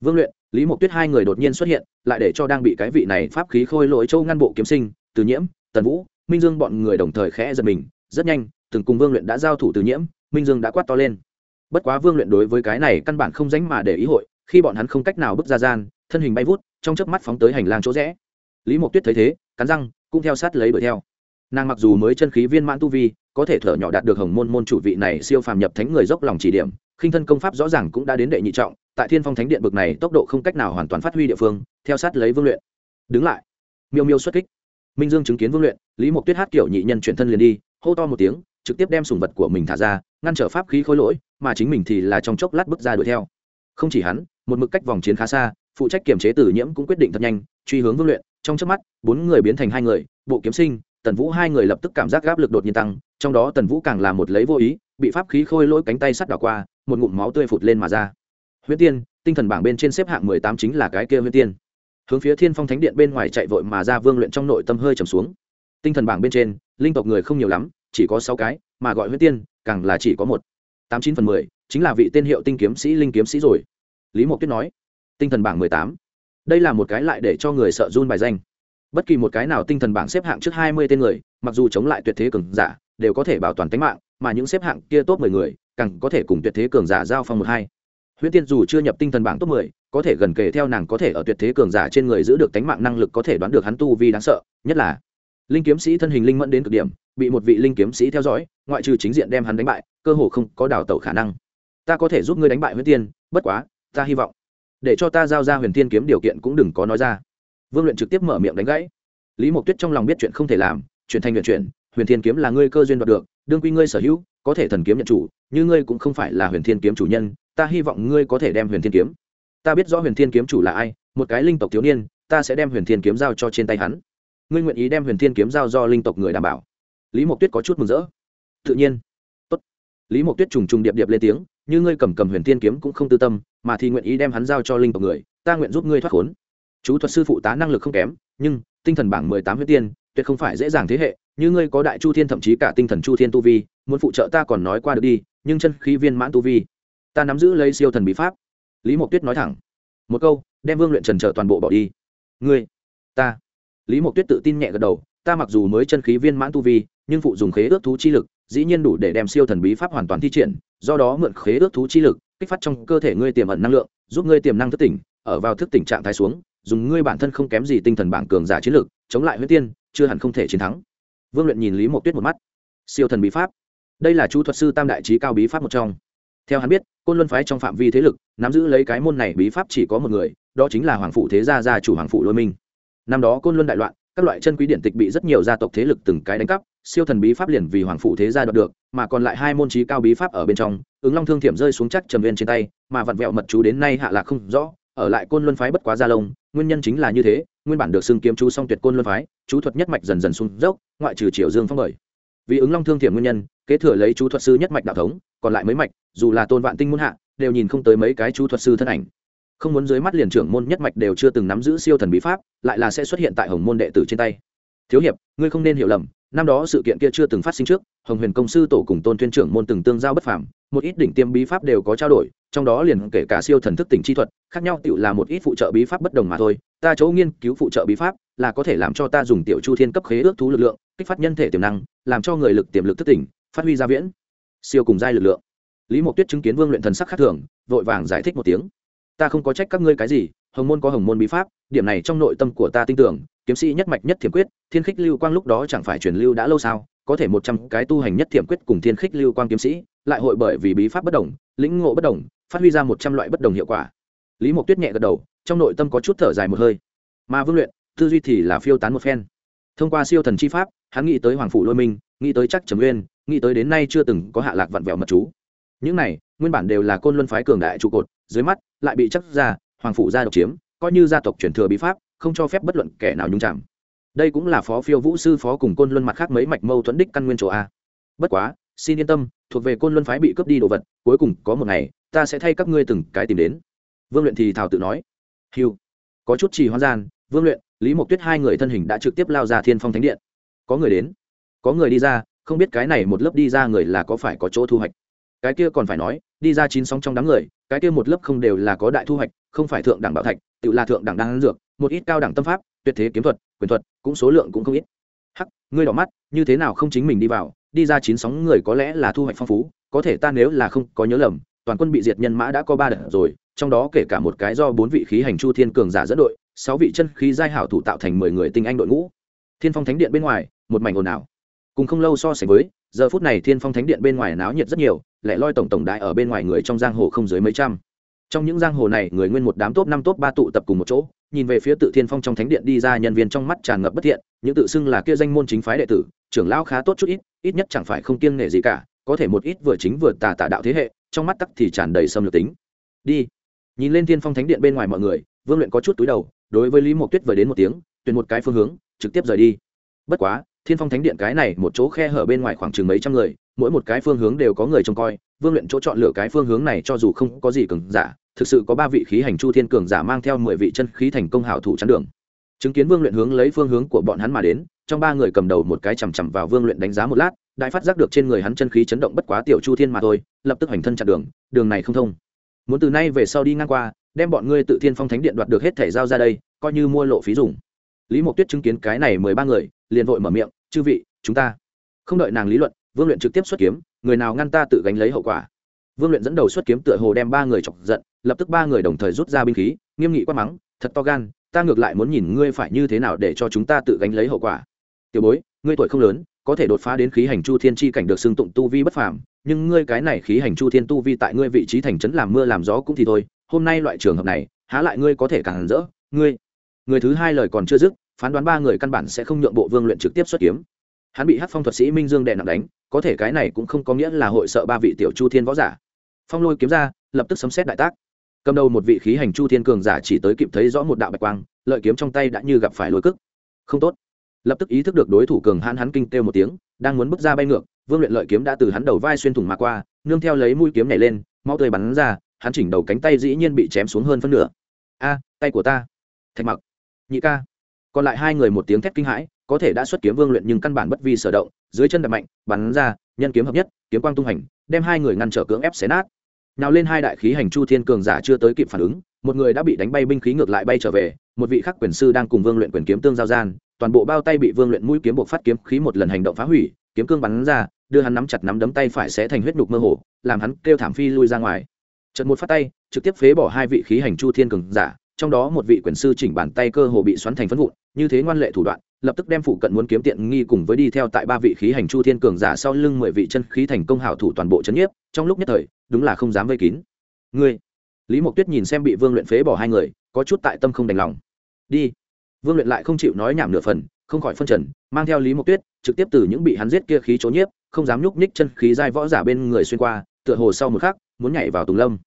Vương luyện, lý mộc tuyết hai người đột nhiên xuất hiện, lại để cho đang bị cái vị này pháp khí khôi lỗi châu ngăn bộ kiếm sinh, từ nhiễm, tần vũ, minh dương bọn người đồng thời khẽ giật mình rất nhanh, từng cùng vương luyện đã giao thủ từ nhiễm, minh dương đã quát to lên. Bất quá vương luyện đối với cái này căn bản không dánh mà để ý hội, khi bọn hắn không cách nào bước ra gian, thân hình bay vút, trong chớp mắt phóng tới hành lang chỗ rẽ. Lý mộc tuyết thấy thế, cắn răng, cũng theo sát lấy đuổi theo. Nàng mặc dù mới chân khí viên mãn tu vi, có thể thở nhỏ đạt được hồng môn môn chủ vị này siêu phàm nhập thánh người dốc lòng chỉ điểm, khinh thân công pháp rõ ràng cũng đã đến đệ nhị trọng, tại thiên phong thánh điện bực này tốc độ không cách nào hoàn toàn phát huy địa phương, theo sát lấy vương luyện. Đứng lại. Miêu miêu xuất kích. Minh dương chứng kiến vương luyện, lý mộc tuyết hát kiểu nhị nhân chuyển thân liền đi hô to một tiếng, trực tiếp đem sùng vật của mình thả ra, ngăn trở pháp khí khối lỗi, mà chính mình thì là trong chốc lát bước ra đuổi theo. Không chỉ hắn, một mực cách vòng chiến khá xa, phụ trách kiểm chế tử nhiễm cũng quyết định thật nhanh, truy hướng vương luyện. Trong trước mắt, bốn người biến thành hai người, bộ kiếm sinh, tần vũ hai người lập tức cảm giác gáp lực đột nhiên tăng, trong đó tần vũ càng là một lấy vô ý, bị pháp khí khôi lỗi cánh tay sắt đảo qua, một ngụm máu tươi phụt lên mà ra. Huyết tiên, tinh thần bảng bên trên xếp hạng mười tám chính là cái kia huyết tiên. Hướng phía thiên phong thánh điện bên ngoài chạy vội mà ra vương luyện trong nội tâm hơi trầm xuống tinh thần bảng bên trên, linh tộc người không nhiều lắm, chỉ có sáu cái, mà gọi huyết tiên, càng là chỉ có một. Tám chín phần mười, chính là vị tên hiệu tinh kiếm sĩ linh kiếm sĩ rồi. Lý mộc tuyết nói, tinh thần bảng mười tám. Đây là một cái lại để cho người sợ run bài danh. Bất kỳ một cái nào tinh thần bảng xếp hạng trước hai mươi tên người, mặc dù chống lại tuyệt thế cường giả, đều có thể bảo toàn tính mạng, mà những xếp hạng kia top mười người, càng có thể cùng tuyệt thế cường giả giao phong một hai. Huyễn tiên dù chưa nhập tinh thần bảng top mười, có thể gần kề theo nàng có thể ở tuyệt thế cường giả trên người giữ được tính mạng năng lực có thể đoán được hắn tu vi đáng sợ, nhất là linh kiếm sĩ thân hình linh mẫn đến cực điểm, bị một vị linh kiếm sĩ theo dõi, ngoại trừ chính diện đem hắn đánh bại, cơ hồ không có đào tẩu khả năng. Ta có thể giúp ngươi đánh bại Huyết tiên, bất quá, ta hy vọng, để cho ta giao ra huyền tiên kiếm điều kiện cũng đừng có nói ra. Vương luyện trực tiếp mở miệng đánh gãy. Lý mộc tuyết trong lòng biết chuyện không thể làm, chuyển thành luyện chuyển, huyền thiên kiếm là ngươi cơ duyên đoạt được, đương quy ngươi sở hữu, có thể thần kiếm nhận chủ, như ngươi cũng không phải là huyền thiên kiếm chủ nhân, ta hy vọng ngươi có thể đem huyền thiên kiếm. Ta biết rõ huyền thiên kiếm chủ là ai, một cái linh tộc thiếu niên, ta sẽ đem huyền thiên kiếm giao cho trên tay hắn ngươi nguyện ý đem huyền thiên kiếm giao do linh tộc người đảm bảo. Lý mộc tuyết có chút mừng rỡ. Tự nhiên. Tốt. lý mộc tuyết trùng trùng điệp điệp lên tiếng, như ngươi cầm cầm huyền thiên kiếm cũng không tư tâm, mà thì nguyện ý đem hắn giao cho linh tộc người, ta nguyện giúp ngươi thoát khốn. Chú thuật sư phụ tá năng lực không kém, nhưng tinh thần bảng mười tám huyết tiên, tuyệt không phải dễ dàng thế hệ, như ngươi có đại chu thiên thậm chí cả tinh thần chu thiên tu vi, muốn phụ trợ ta còn nói qua được đi, nhưng chân khí viên mãn tu vi, ta nắm giữ lấy siêu thần bí pháp. Lý mộc tuyết nói thẳng. Một câu, đem vương luyện trần trở toàn bộ bỏ đi. Ngươi, ta lý mộc tuyết tự tin nhẹ gật đầu, ta mặc dù mới chân khí viên mãn tu vi, nhưng phụ dùng khế ước thú chi lực, dĩ nhiên đủ để đem siêu thần bí pháp hoàn toàn thi triển, do đó mượn khế ước thú chi lực, kích phát trong cơ thể ngươi tiềm ẩn năng lượng, giúp ngươi tiềm năng thức tỉnh, ở vào thức tỉnh trạng thái xuống, dùng ngươi bản thân không kém gì tinh thần bảng cường giả chiến lực, chống lại huyết tiên, chưa hẳn không thể chiến thắng. Vương luyện nhìn lý mộc tuyết một mắt. Siêu thần bí pháp? Đây là chú thuật sư tam đại trí cao bí pháp một trong. Theo hắn biết, côn luân phái trong phạm vi thế lực, nắm giữ lấy cái môn này bí pháp chỉ có một người, đó chính là hoàng phụ thế gia gia chủ hoàng phụ lôi minh năm đó côn luân đại loạn, các loại chân quý điện tịch bị rất nhiều gia tộc thế lực từng cái đánh cắp, siêu thần bí pháp liền vì hoàng phụ thế gia đoạt được, mà còn lại hai môn trí cao bí pháp ở bên trong, ứng long thương thiểm rơi xuống chắc trầm viên trên tay, mà vặn vẹo mật chú đến nay hạ lạc không rõ, ở lại côn luân phái bất quá gia lông, nguyên nhân chính là như thế, nguyên bản được xưng kiếm chú song tuyệt côn luân phái, chú thuật nhất mạch dần dần xuống dốc, ngoại trừ triều dương phong bởi vì ứng long thương thiểm nguyên nhân, kế thừa lấy chú thuật sư nhất mạch đạo thống, còn lại mấy mạch, dù là tôn vạn tinh muôn hạ, đều nhìn không tới mấy cái chú thuật sư thân ảnh không muốn dưới mắt liền trưởng môn nhất mạch đều chưa từng nắm giữ siêu thần bí pháp, lại là sẽ xuất hiện tại hồng môn đệ tử trên tay. Thiếu hiệp, ngươi không nên hiểu lầm, năm đó sự kiện kia chưa từng phát sinh trước, hồng huyền công sư tổ cùng tôn tuyên trưởng môn từng tương giao bất phàm, một ít đỉnh tiêm bí pháp đều có trao đổi, trong đó liền kể cả siêu thần thức tỉnh chi thuật, khác nhau tự là một ít phụ trợ bí pháp bất đồng mà thôi. Ta chỗ nghiên cứu phụ trợ bí pháp là có thể làm cho ta dùng tiểu chu thiên cấp khế ước thú lực lượng, kích phát nhân thể tiềm năng, làm cho người lực tiềm lực thức tỉnh, phát huy ra viễn siêu cùng giai lực lượng. Lý mộc tuyết chứng kiến vương luyện thần sắc khác thường, vội vàng giải thích một tiếng ta không có trách các ngươi cái gì, hồng môn có hồng môn bí pháp, điểm này trong nội tâm của ta tin tưởng, kiếm sĩ nhất mạch nhất thiểm quyết, thiên khích lưu quang lúc đó chẳng phải truyền lưu đã lâu sao, có thể một trăm cái tu hành nhất thiểm quyết cùng thiên khích lưu quang kiếm sĩ, lại hội bởi vì bí pháp bất đồng, lĩnh ngộ bất đồng, phát huy ra một trăm loại bất đồng hiệu quả. Lý mộc tuyết nhẹ gật đầu, trong nội tâm có chút thở dài một hơi. Mà vương luyện, tư duy thì là phiêu tán một phen. Thông qua siêu thần chi pháp, hắn nghĩ tới hoàng phủ lôi minh, nghĩ tới chắc trầm uyên nghĩ tới đến nay chưa từng có hạ lạc vặn vẹo mật chú. Những này, nguyên bản đều là côn luân phái cường đại trụ cột dưới mắt, lại bị chắc ra, hoàng phủ gia độc chiếm, coi như gia tộc truyền thừa bí pháp, không cho phép bất luận kẻ nào nhúng chạm đây cũng là phó phiêu vũ sư phó cùng côn luân mặt khác mấy mạch mâu thuẫn đích căn nguyên chỗ a. Bất quá, xin yên tâm, thuộc về côn luân phái bị cướp đi đồ vật, cuối cùng có một ngày, ta sẽ thay các ngươi từng cái tìm đến. Vương luyện thì thảo tự nói. Hiu có chút trì hoãn gian, vương luyện, lý mộc tuyết hai người thân hình đã trực tiếp lao ra thiên phong thánh điện. Có người đến. Có người đi ra, không biết cái này một lớp đi ra người là có phải có chỗ thu hoạch cái kia còn phải nói, đi ra chín sóng trong đám người, cái kia một lớp không đều là có đại thu hoạch, không phải thượng đẳng bảo thạch, tự là thượng đẳng đan dược, một ít cao đẳng tâm pháp, tuyệt thế kiếm thuật, quyền thuật, cũng số lượng cũng không ít. Hắc, ngươi đỏ mắt, như thế nào không chính mình đi vào, đi ra chín sóng người có lẽ là thu hoạch phong phú, có thể ta nếu là không có nhớ lầm, toàn quân bị diệt nhân mã đã có ba đợt rồi, trong đó kể cả một cái do bốn vị khí hành chu thiên cường giả dẫn đội, sáu vị chân khí giai hảo thủ tạo thành mười người tinh anh đội ngũ. Thiên phong thánh điện bên ngoài, một mảnh ồn ào. Cùng không lâu so sánh với, giờ phút này thiên phong thánh điện bên ngoài náo nhiệt rất nhiều lại loi tổng tổng đại ở bên ngoài người trong giang hồ không dưới mấy trăm. Trong những giang hồ này, người nguyên một đám top năm, top ba tụ tập cùng một chỗ, nhìn về phía tự thiên phong trong thánh điện đi ra nhân viên trong mắt tràn ngập bất thiện, những tự xưng là kia danh môn chính phái đệ tử, trưởng lão khá tốt chút ít ít nhất chẳng phải không kiêng nể gì cả, có thể một ít vừa chính vừa tà tà đạo thế hệ, trong mắt tắc thì tràn đầy xâm lược tính. Đi. Nhìn lên thiên phong thánh điện bên ngoài mọi người, vương luyện có chút túi đầu, đối với lý mộc tuyết vừa đến một tiếng, tuyển một cái phương hướng, trực tiếp rời đi. Bất quá thiên phong thánh điện cái này một chỗ khe hở bên ngoài khoảng chừng mấy trăm người, mỗi một cái phương hướng đều có người trông coi, vương luyện chỗ chọn lựa cái phương hướng này cho dù không có gì cường giả, thực sự có ba vị khí hành chu thiên cường giả mang theo mười vị chân khí thành công hảo thủ chắn đường. Chứng kiến vương luyện hướng lấy phương hướng của bọn hắn mà đến, trong ba người cầm đầu một cái chằm chằm vào vương luyện đánh giá một lát, đại phát giác được trên người hắn chân khí chấn động bất quá tiểu chu thiên mà thôi, lập tức hành thân chặn đường đường này không thông. Muốn từ nay về sau đi ngang qua, đem bọn ngươi tự thiên phong thánh điện đoạt được hết thể giao ra đây, coi như mua lộ phí dùng lý mộc tuyết chứng kiến cái này mười ba người, liền vội mở miệng, chư vị, chúng ta. Không đợi nàng lý luận, vương luyện trực tiếp xuất kiếm, người nào ngăn ta tự gánh lấy hậu quả. Vương luyện dẫn đầu xuất kiếm tựa hồ đem ba người chọc giận, lập tức ba người đồng thời rút ra binh khí, nghiêm nghị quát mắng, thật to gan, ta ngược lại muốn nhìn ngươi phải như thế nào để cho chúng ta tự gánh lấy hậu quả. Tiểu bối, ngươi tuổi không lớn, có thể đột phá đến khí hành chu thiên chi cảnh được xưng tụng tu vi bất phàm, nhưng ngươi cái này khí hành chu thiên tu vi tại ngươi vị trí thành trấn làm mưa làm gió cũng thì thôi, hôm nay loại trường hợp này, há lại ngươi có thể càng rỡ, ngươi người thứ hai lời còn chưa dứt, phán đoán ba người căn bản sẽ không nhượng bộ vương luyện trực tiếp xuất kiếm. Hắn bị hát phong thuật sĩ minh dương đè nặng đánh, có thể cái này cũng không có nghĩa là hội sợ ba vị tiểu chu thiên võ giả. Phong lôi kiếm ra, lập tức sấm xét đại tác. Cầm đầu một vị khí hành chu thiên cường giả chỉ tới kịp thấy rõ một đạo bạch quang, lợi kiếm trong tay đã như gặp phải lôi cức không tốt. Lập tức ý thức được đối thủ cường hãn hắn kinh kêu một tiếng, đang muốn bước ra bay ngược, vương luyện lợi kiếm đã từ hắn đầu vai xuyên thủng mà qua, nương theo lấy mũi kiếm này lên mau tươi bắn ra, hắn chỉnh đầu cánh tay dĩ nhiên bị chém xuống hơn phân nửa. A, tay của ta. Thạch mặc nhị ca. Còn lại hai người một tiếng thét kinh hãi, có thể đã xuất kiếm vương luyện nhưng căn bản bất vi sở động, dưới chân đập mạnh, bắn ra, nhân kiếm hợp nhất, kiếm quang tung hành, đem hai người ngăn trở cưỡng ép xé nát. Nào lên hai đại khí hành chu thiên cường giả chưa tới kịp phản ứng, một người đã bị đánh bay binh khí ngược lại bay trở về, một vị khắc quyền sư đang cùng vương luyện quyền kiếm tương giao gian, toàn bộ bao tay bị vương luyện mũi kiếm buộc phát kiếm khí một lần hành động phá hủy, kiếm cương bắn ra, đưa hắn nắm chặt nắm đấm tay phải sẽ thành huyết nhục mơ hồ, làm hắn kêu thảm phi lui ra ngoài. Trận một phát tay, trực tiếp phế bỏ hai vị khí hành chu thiên cường giả trong đó một vị quyền sư chỉnh bàn tay cơ hồ bị xoắn thành phân vụn, như thế ngoan lệ thủ đoạn, lập tức đem phụ cận muốn kiếm tiện nghi cùng với đi theo tại ba vị khí hành chu thiên cường giả sau lưng mười vị chân khí thành công hảo thủ toàn bộ c nhiếp, trong lúc nhất thời, đúng là không dám vây kín. Ngươi, lý mộc tuyết nhìn xem bị vương luyện phế bỏ hai người, có chút tại tâm không đành lòng. Đi. Vương luyện lại không chịu nói nhảm nửa phần, không khỏi phân trần, mang theo lý mộc tuyết, trực tiếp từ những bị hắn giết kia khí trốn nhiếp, không dám nhúc nhích chân khí dai võ giả bên người xuyên qua, tựa hồ sau một khắc, muốn nhảy vào tùng lâm.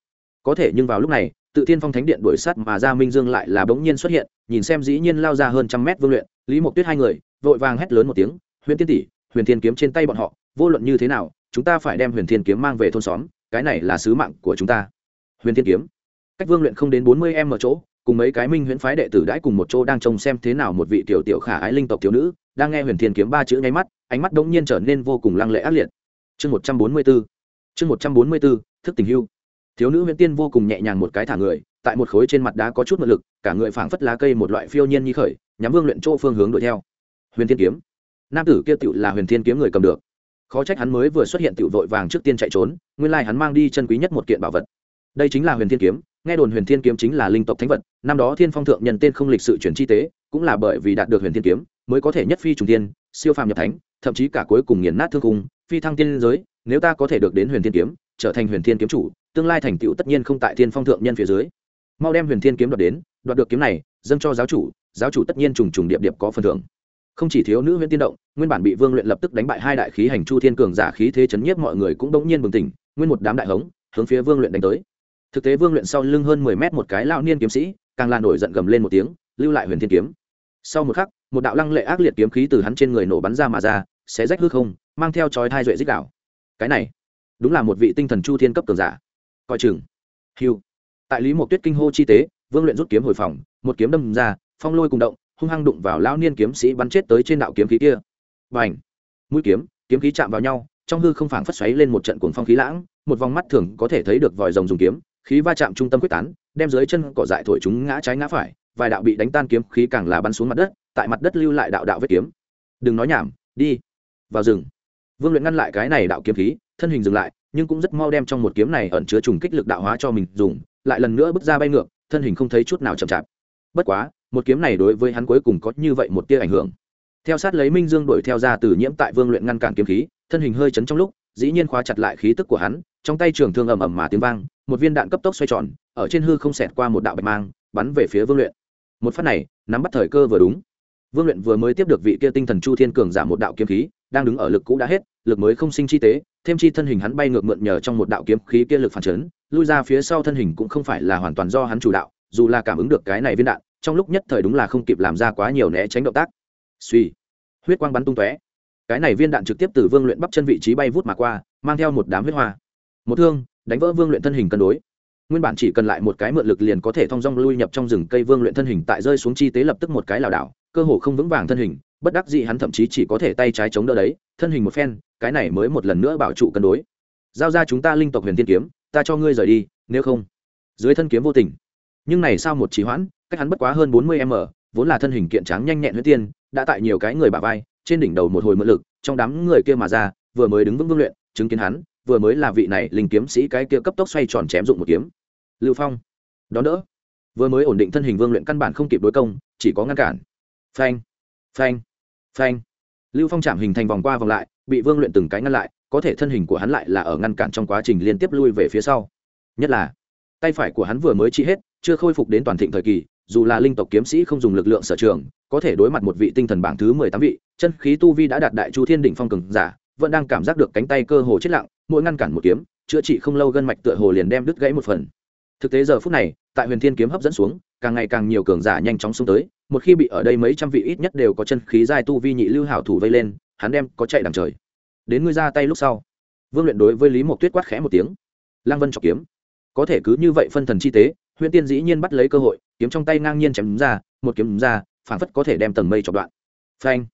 Có thể nhưng vào lúc này tự thiên phong thánh điện đuổi sát mà ra minh dương lại là bỗng nhiên xuất hiện, nhìn xem dĩ nhiên lao ra hơn trăm mét vương luyện, lý mộc tuyết hai người, vội vàng hét lớn một tiếng, huyền tiên tỷ, huyền thiên kiếm trên tay bọn họ, vô luận như thế nào, chúng ta phải đem huyền thiên kiếm mang về thôn xóm, cái này là sứ mạng của chúng ta. Huyền thiên kiếm. Cách vương luyện không đến bốn mươi em ở chỗ, cùng mấy cái minh huyễn phái đệ tử đãi cùng một chỗ đang trông xem thế nào một vị tiểu tiểu khả ái linh tộc thiếu nữ, đang nghe huyền thiên kiếm ba chữ nháy mắt, ánh mắt đống nhiên trở nên vô cùng lăng lệ ác liệt. Chương một trăm bốn mươi b ố chương một trăm bốn mươi b ố thức tình hưu thiếu nữ huyễn tiên vô cùng nhẹ nhàng một cái thả người, tại một khối trên mặt đá có chút mật lực, cả người phảng phất lá cây một loại phiêu nhiên như khởi, nhắm vương luyện chỗ phương hướng đuổi theo. Huyền thiên kiếm. Nam tử kia tựu là huyền thiên kiếm người cầm được. Khó trách hắn mới vừa xuất hiện tựu vội vàng trước tiên chạy trốn, nguyên lai hắn mang đi chân quý nhất một kiện bảo vật. Đây chính là huyền thiên kiếm, nghe đồn huyền thiên kiếm chính là linh tộc thánh vật, năm đó thiên phong thượng nhận tên không lịch sự chuyển chi tế, cũng là bởi vì đạt được huyền thiên kiếm, mới có thể nhất phi trùng tiên, siêu phàm nhập thánh, thậm chí cả cuối cùng nghiền nát thương cung phi thăng tiên giới, nếu ta có thể được đến huyền thiên kiếm, trở thành huyền thiên kiếm chủ tương lai thành tựu tất nhiên không tại thiên phong thượng nhân phía dưới. Mau đem huyền thiên kiếm đoạt đến, đoạt được kiếm này, dâng cho giáo chủ giáo chủ tất nhiên trùng trùng điệp điệp có phần thưởng. Không chỉ thiếu nữ huyền tiên động, nguyên bản bị vương luyện lập tức đánh bại hai đại khí hành chu thiên cường giả khí thế chấn nhiếp mọi người cũng đống nhiên bừng tỉnh, nguyên một đám đại hống, hướng phía vương luyện đánh tới. Thực tế vương luyện sau lưng hơn mười mét một cái lao niên kiếm sĩ, càng là nổi giận gầm lên một tiếng, lưu lại huyền thiên kiếm. Sau một khắc, một đạo lăng lệ ác liệt kiếm khí từ hắn trên người nổ bắn ra mà ra sẽ rách hư không, mang theo chói thai duệ dích đảo cái này, đúng là một vị tinh thần chu thiên cấp cường giả coi chừng. Hiu. Tại lý một tuyết kinh hô chi tế, vương luyện rút kiếm hồi phòng, một kiếm đâm ra, phong lôi cùng động, hung hăng đụng vào lao niên kiếm sĩ bắn chết tới trên đạo kiếm khí kia. Và ảnh mũi kiếm kiếm khí chạm vào nhau, trong hư không phảng phất xoáy lên một trận cuồng phong khí lãng, một vòng mắt thường có thể thấy được vòi rồng dùng kiếm, khí va chạm trung tâm quyết tán, đem dưới chân cỏ dại thổi chúng ngã trái ngã phải, vài đạo bị đánh tan kiếm khí càng là bắn xuống mặt đất, tại mặt đất lưu lại đạo đạo vết kiếm. Đừng nói nhảm, đi. Vào rừng. Vương luyện ngăn lại cái này đạo kiếm khí, thân hình dừng lại nhưng cũng rất mau đem trong một kiếm này ẩn chứa trùng kích lực đạo hóa cho mình dùng, lại lần nữa bước ra bay ngược, thân hình không thấy chút nào chậm chạp. Bất quá, một kiếm này đối với hắn cuối cùng có như vậy một tia ảnh hưởng. Theo sát lấy minh dương đuổi theo ra từ nhiễm tại vương luyện ngăn cản kiếm khí, thân hình hơi chấn trong lúc, dĩ nhiên khóa chặt lại khí tức của hắn, trong tay trường thương ầm ầm mà tiếng vang, một viên đạn cấp tốc xoay tròn, ở trên hư không xẹt qua một đạo bạch mang, bắn về phía vương luyện. Một phát này, nắm bắt thời cơ vừa đúng. Vương luyện vừa mới tiếp được vị kia tinh thần chu thiên cường giảm một đạo kiếm khí đang đứng ở lực cũ đã hết, lực mới không sinh chi tế, thêm chi thân hình hắn bay ngược mượn nhờ trong một đạo kiếm khí kia lực phản chấn, lui ra phía sau thân hình cũng không phải là hoàn toàn do hắn chủ đạo, dù là cảm ứng được cái này viên đạn, trong lúc nhất thời đúng là không kịp làm ra quá nhiều né tránh động tác. Suy, huyết quang bắn tung tóe. Cái này viên đạn trực tiếp từ vương luyện bắp chân vị trí bay vút mà qua, mang theo một đám huyết hoa. Một thương, đánh vỡ vương luyện thân hình cân đối. Nguyên bản chỉ cần lại một cái mượn lực liền có thể thong dong lui nhập trong rừng cây vương luyện thân hình tại rơi xuống chi tế lập tức một cái lảo đảo, cơ hồ không vững vàng thân hình bất đắc dĩ hắn thậm chí chỉ có thể tay trái chống đỡ đấy, thân hình một phen, cái này mới một lần nữa bảo trụ cân đối. Giao ra chúng ta linh tộc huyền tiên kiếm, ta cho ngươi rời đi, nếu không. Dưới thân kiếm vô tình. Nhưng này sao một trì hoãn, cách hắn bất quá hơn bốn mươi m, vốn là thân hình kiện tráng nhanh nhẹn huyết tiên, đã tại nhiều cái người bà vai, trên đỉnh đầu một hồi mượn lực, trong đám người kia mà ra, vừa mới đứng vững vương luyện, chứng kiến hắn, vừa mới là vị này linh kiếm sĩ cái kia cấp tốc xoay tròn chém dụng một kiếm. Lưu phong. Đón đỡ. Vừa mới ổn định thân hình vương luyện căn bản không kịp đối công, chỉ có ngăn cản. Phanh. Phanh phanh. Lưu phong chạm hình thành vòng qua vòng lại, bị vương luyện từng cái ngăn lại, có thể thân hình của hắn lại là ở ngăn cản trong quá trình liên tiếp lui về phía sau. Nhất là, tay phải của hắn vừa mới trị hết, chưa khôi phục đến toàn thịnh thời kỳ, dù là linh tộc kiếm sĩ không dùng lực lượng sở trường, có thể đối mặt một vị tinh thần bảng thứ mười tám vị, chân khí tu vi đã đạt đại chu thiên đỉnh phong cường giả, vẫn đang cảm giác được cánh tay cơ hồ chết lặng, mỗi ngăn cản một kiếm, chữa trị không lâu gân mạch tựa hồ liền đem đứt gãy một phần. Thực tế giờ phút này, tại huyền thiên kiếm hấp dẫn xuống càng ngày càng nhiều cường giả nhanh chóng xông tới, một khi bị ở đây mấy trăm vị ít nhất đều có chân khí giai tu vi nhị lưu hảo thủ vây lên, hắn đem có chạy đằng trời. Đến ngươi ra tay lúc sau. Vương luyện đối với lý mộc tuyết quát khẽ một tiếng. Lang vân chọc kiếm. Có thể cứ như vậy phân thần chi tế huyễn tiên dĩ nhiên bắt lấy cơ hội, kiếm trong tay ngang nhiên chém ra, một kiếm ra, phản phất có thể đem tầng mây chọc đoạn. Phanh.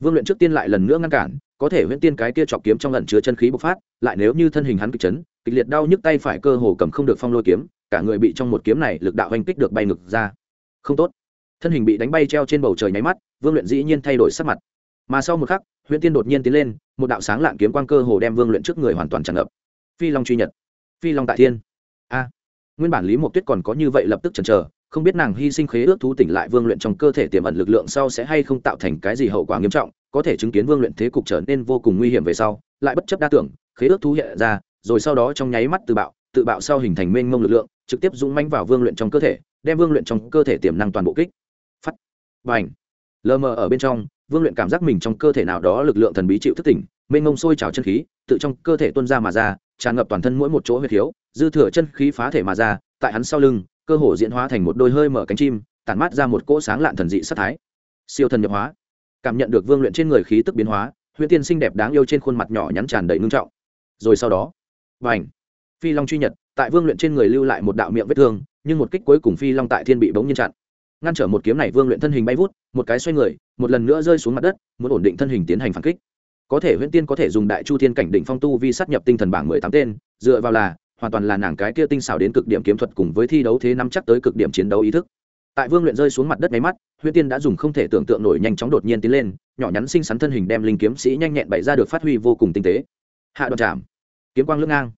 Vương luyện trước tiên lại lần nữa ngăn cản, có thể huyễn tiên cái kia chọc kiếm trong lần chứa chân khí bộc phát, lại nếu như thân hình hắn kịch chấn, kịch liệt đau nhức tay phải cơ hồ cầm không được phong lôi kiếm cả người bị trong một kiếm này lực đạo hành kích được bay ngực ra. Không tốt. Thân hình bị đánh bay treo trên bầu trời nháy mắt, vương luyện dĩ nhiên thay đổi sắc mặt. Mà sau một khắc huyện tiên đột nhiên tiến lên, một đạo sáng lạng kiếm quang cơ hồ đem vương luyện trước người hoàn toàn tràn ngập. Phi long truy nhật, phi long tại thiên. A. Nguyên bản lý mộc tuyết còn có như vậy lập tức chần chờ, không biết nàng hy sinh khế ước thú tỉnh lại vương luyện trong cơ thể tiềm ẩn lực lượng sau sẽ hay không tạo thành cái gì hậu quả nghiêm trọng, có thể chứng kiến vương luyện thế cục trở nên vô cùng nguy hiểm về sau, lại bất chấp đa tưởng, khế ước thú hiện ra, rồi sau đó trong nháy mắt từ bạo tự bạo sau hình thành mênh mông lực lượng, trực tiếp dũng mãnh vào vương luyện trong cơ thể, đem vương luyện trong cơ thể tiềm năng toàn bộ kích. Phát bành. Ảnh lờ mờ ở bên trong, vương luyện cảm giác mình trong cơ thể nào đó lực lượng thần bí chịu thức tỉnh, mênh mông sôi trào chân khí, tự trong cơ thể tuân ra mà ra, tràn ngập toàn thân mỗi một chỗ huyệt thiếu, dư thừa chân khí phá thể mà ra, tại hắn sau lưng, cơ hồ diễn hóa thành một đôi hơi mở cánh chim, tản mát ra một cỗ sáng lạn thần dị sát thái. Siêu thần nhập hóa. Cảm nhận được vương luyện trên người khí tức biến hóa, huyễn tiên xinh đẹp đáng yêu trên khuôn mặt nhỏ nhắn tràn đầy ngưng trọng. Rồi sau đó và ảnh phi long truy nhật, tại vương luyện trên người lưu lại một đạo miệng vết thương, nhưng một kích cuối cùng phi long tại thiên bị bỗng nhiên chặn. Ngăn trở một kiếm này vương luyện thân hình bay vút, một cái xoay người, một lần nữa rơi xuống mặt đất, muốn ổn định thân hình tiến hành phản kích. Có thể huyễn tiên có thể dùng đại chu thiên cảnh đỉnh phong tu vi sát nhập tinh thần bảng mười tám tên, dựa vào là, hoàn toàn là nàng cái kia tinh xảo đến cực điểm kiếm thuật cùng với thi đấu thế nắm chắc tới cực điểm chiến đấu ý thức. Tại vương luyện rơi xuống mặt đất máy mắt, huyễn tiên đã dùng không thể tưởng tượng nổi nhanh chóng đột nhiên tiến lên, nhỏ nhắn xinh xắn thân hình đem linh kiếm sĩ nhanh nhẹn bày ra được phát huy vô cùng tinh tế. Hạ đoạn chạm. Kiếm quang lưỡng ngang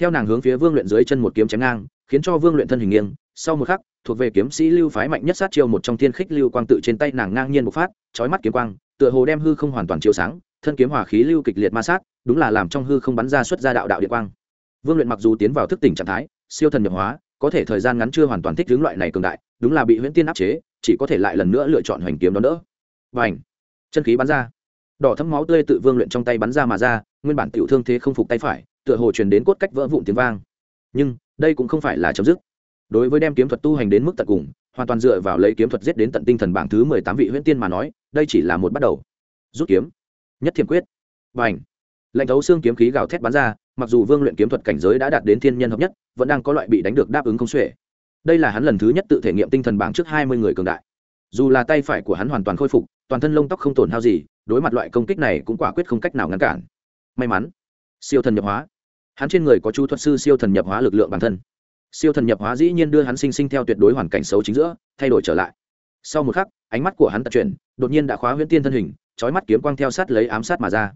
theo nàng hướng phía vương luyện dưới chân một kiếm chém ngang, khiến cho vương luyện thân hình nghiêng. Sau một khắc, thuộc về kiếm sĩ lưu phái mạnh nhất sát chiêu một trong thiên khích lưu quang tự trên tay nàng ngang nhiên một phát, chói mắt kiếm quang, tựa hồ đem hư không hoàn toàn chiếu sáng, thân kiếm hỏa khí lưu kịch liệt ma sát, đúng là làm trong hư không bắn ra xuất ra đạo đạo điện quang. Vương luyện mặc dù tiến vào thức tỉnh trạng thái, siêu thần nhập hóa, có thể thời gian ngắn chưa hoàn toàn thích hướng loại này cường đại, đúng là bị huyễn tiên áp chế, chỉ có thể lại lần nữa lựa chọn hoành kiếm đó đỡ. Và ảnh chân khí bắn ra. Đỏ thấm máu tươi tự vương luyện trong tay bắn ra mà ra, nguyên bản tiểu thương thế không phục tay phải tựa hồ truyền đến cốt cách vỡ vụn tiếng vang. Nhưng, đây cũng không phải là chấm dứt. Đối với đem kiếm thuật tu hành đến mức tận cùng, hoàn toàn dựa vào lấy kiếm thuật giết đến tận tinh thần bảng thứ mười tám vị huyễn tiên mà nói, đây chỉ là một bắt đầu. Rút kiếm. Nhất thiềm quyết. Và ảnh lệnh thấu xương kiếm khí gào thét bắn ra, mặc dù vương luyện kiếm thuật cảnh giới đã đạt đến thiên nhân hợp nhất, vẫn đang có loại bị đánh được đáp ứng không xuể. Đây là hắn lần thứ nhất tự thể nghiệm tinh thần bảng trước hai mươi người cường đại. Dù là tay phải của hắn hoàn toàn khôi phục, toàn thân lông tóc không tổn hao gì, đối mặt loại công kích này cũng quả quyết không cách nào ngăn cản. May mắn, siêu thần nhập hóa hắn trên người có chu thuật sư siêu thần nhập hóa lực lượng bản thân. Siêu thần nhập hóa dĩ nhiên đưa hắn sinh sinh theo tuyệt đối hoàn cảnh xấu chính giữa, thay đổi trở lại. Sau một khắc, ánh mắt của hắn tật chuyển, đột nhiên đã khóa huyễn tiên thân hình trói mắt kiếm quang theo sát lấy ám sát mà ra.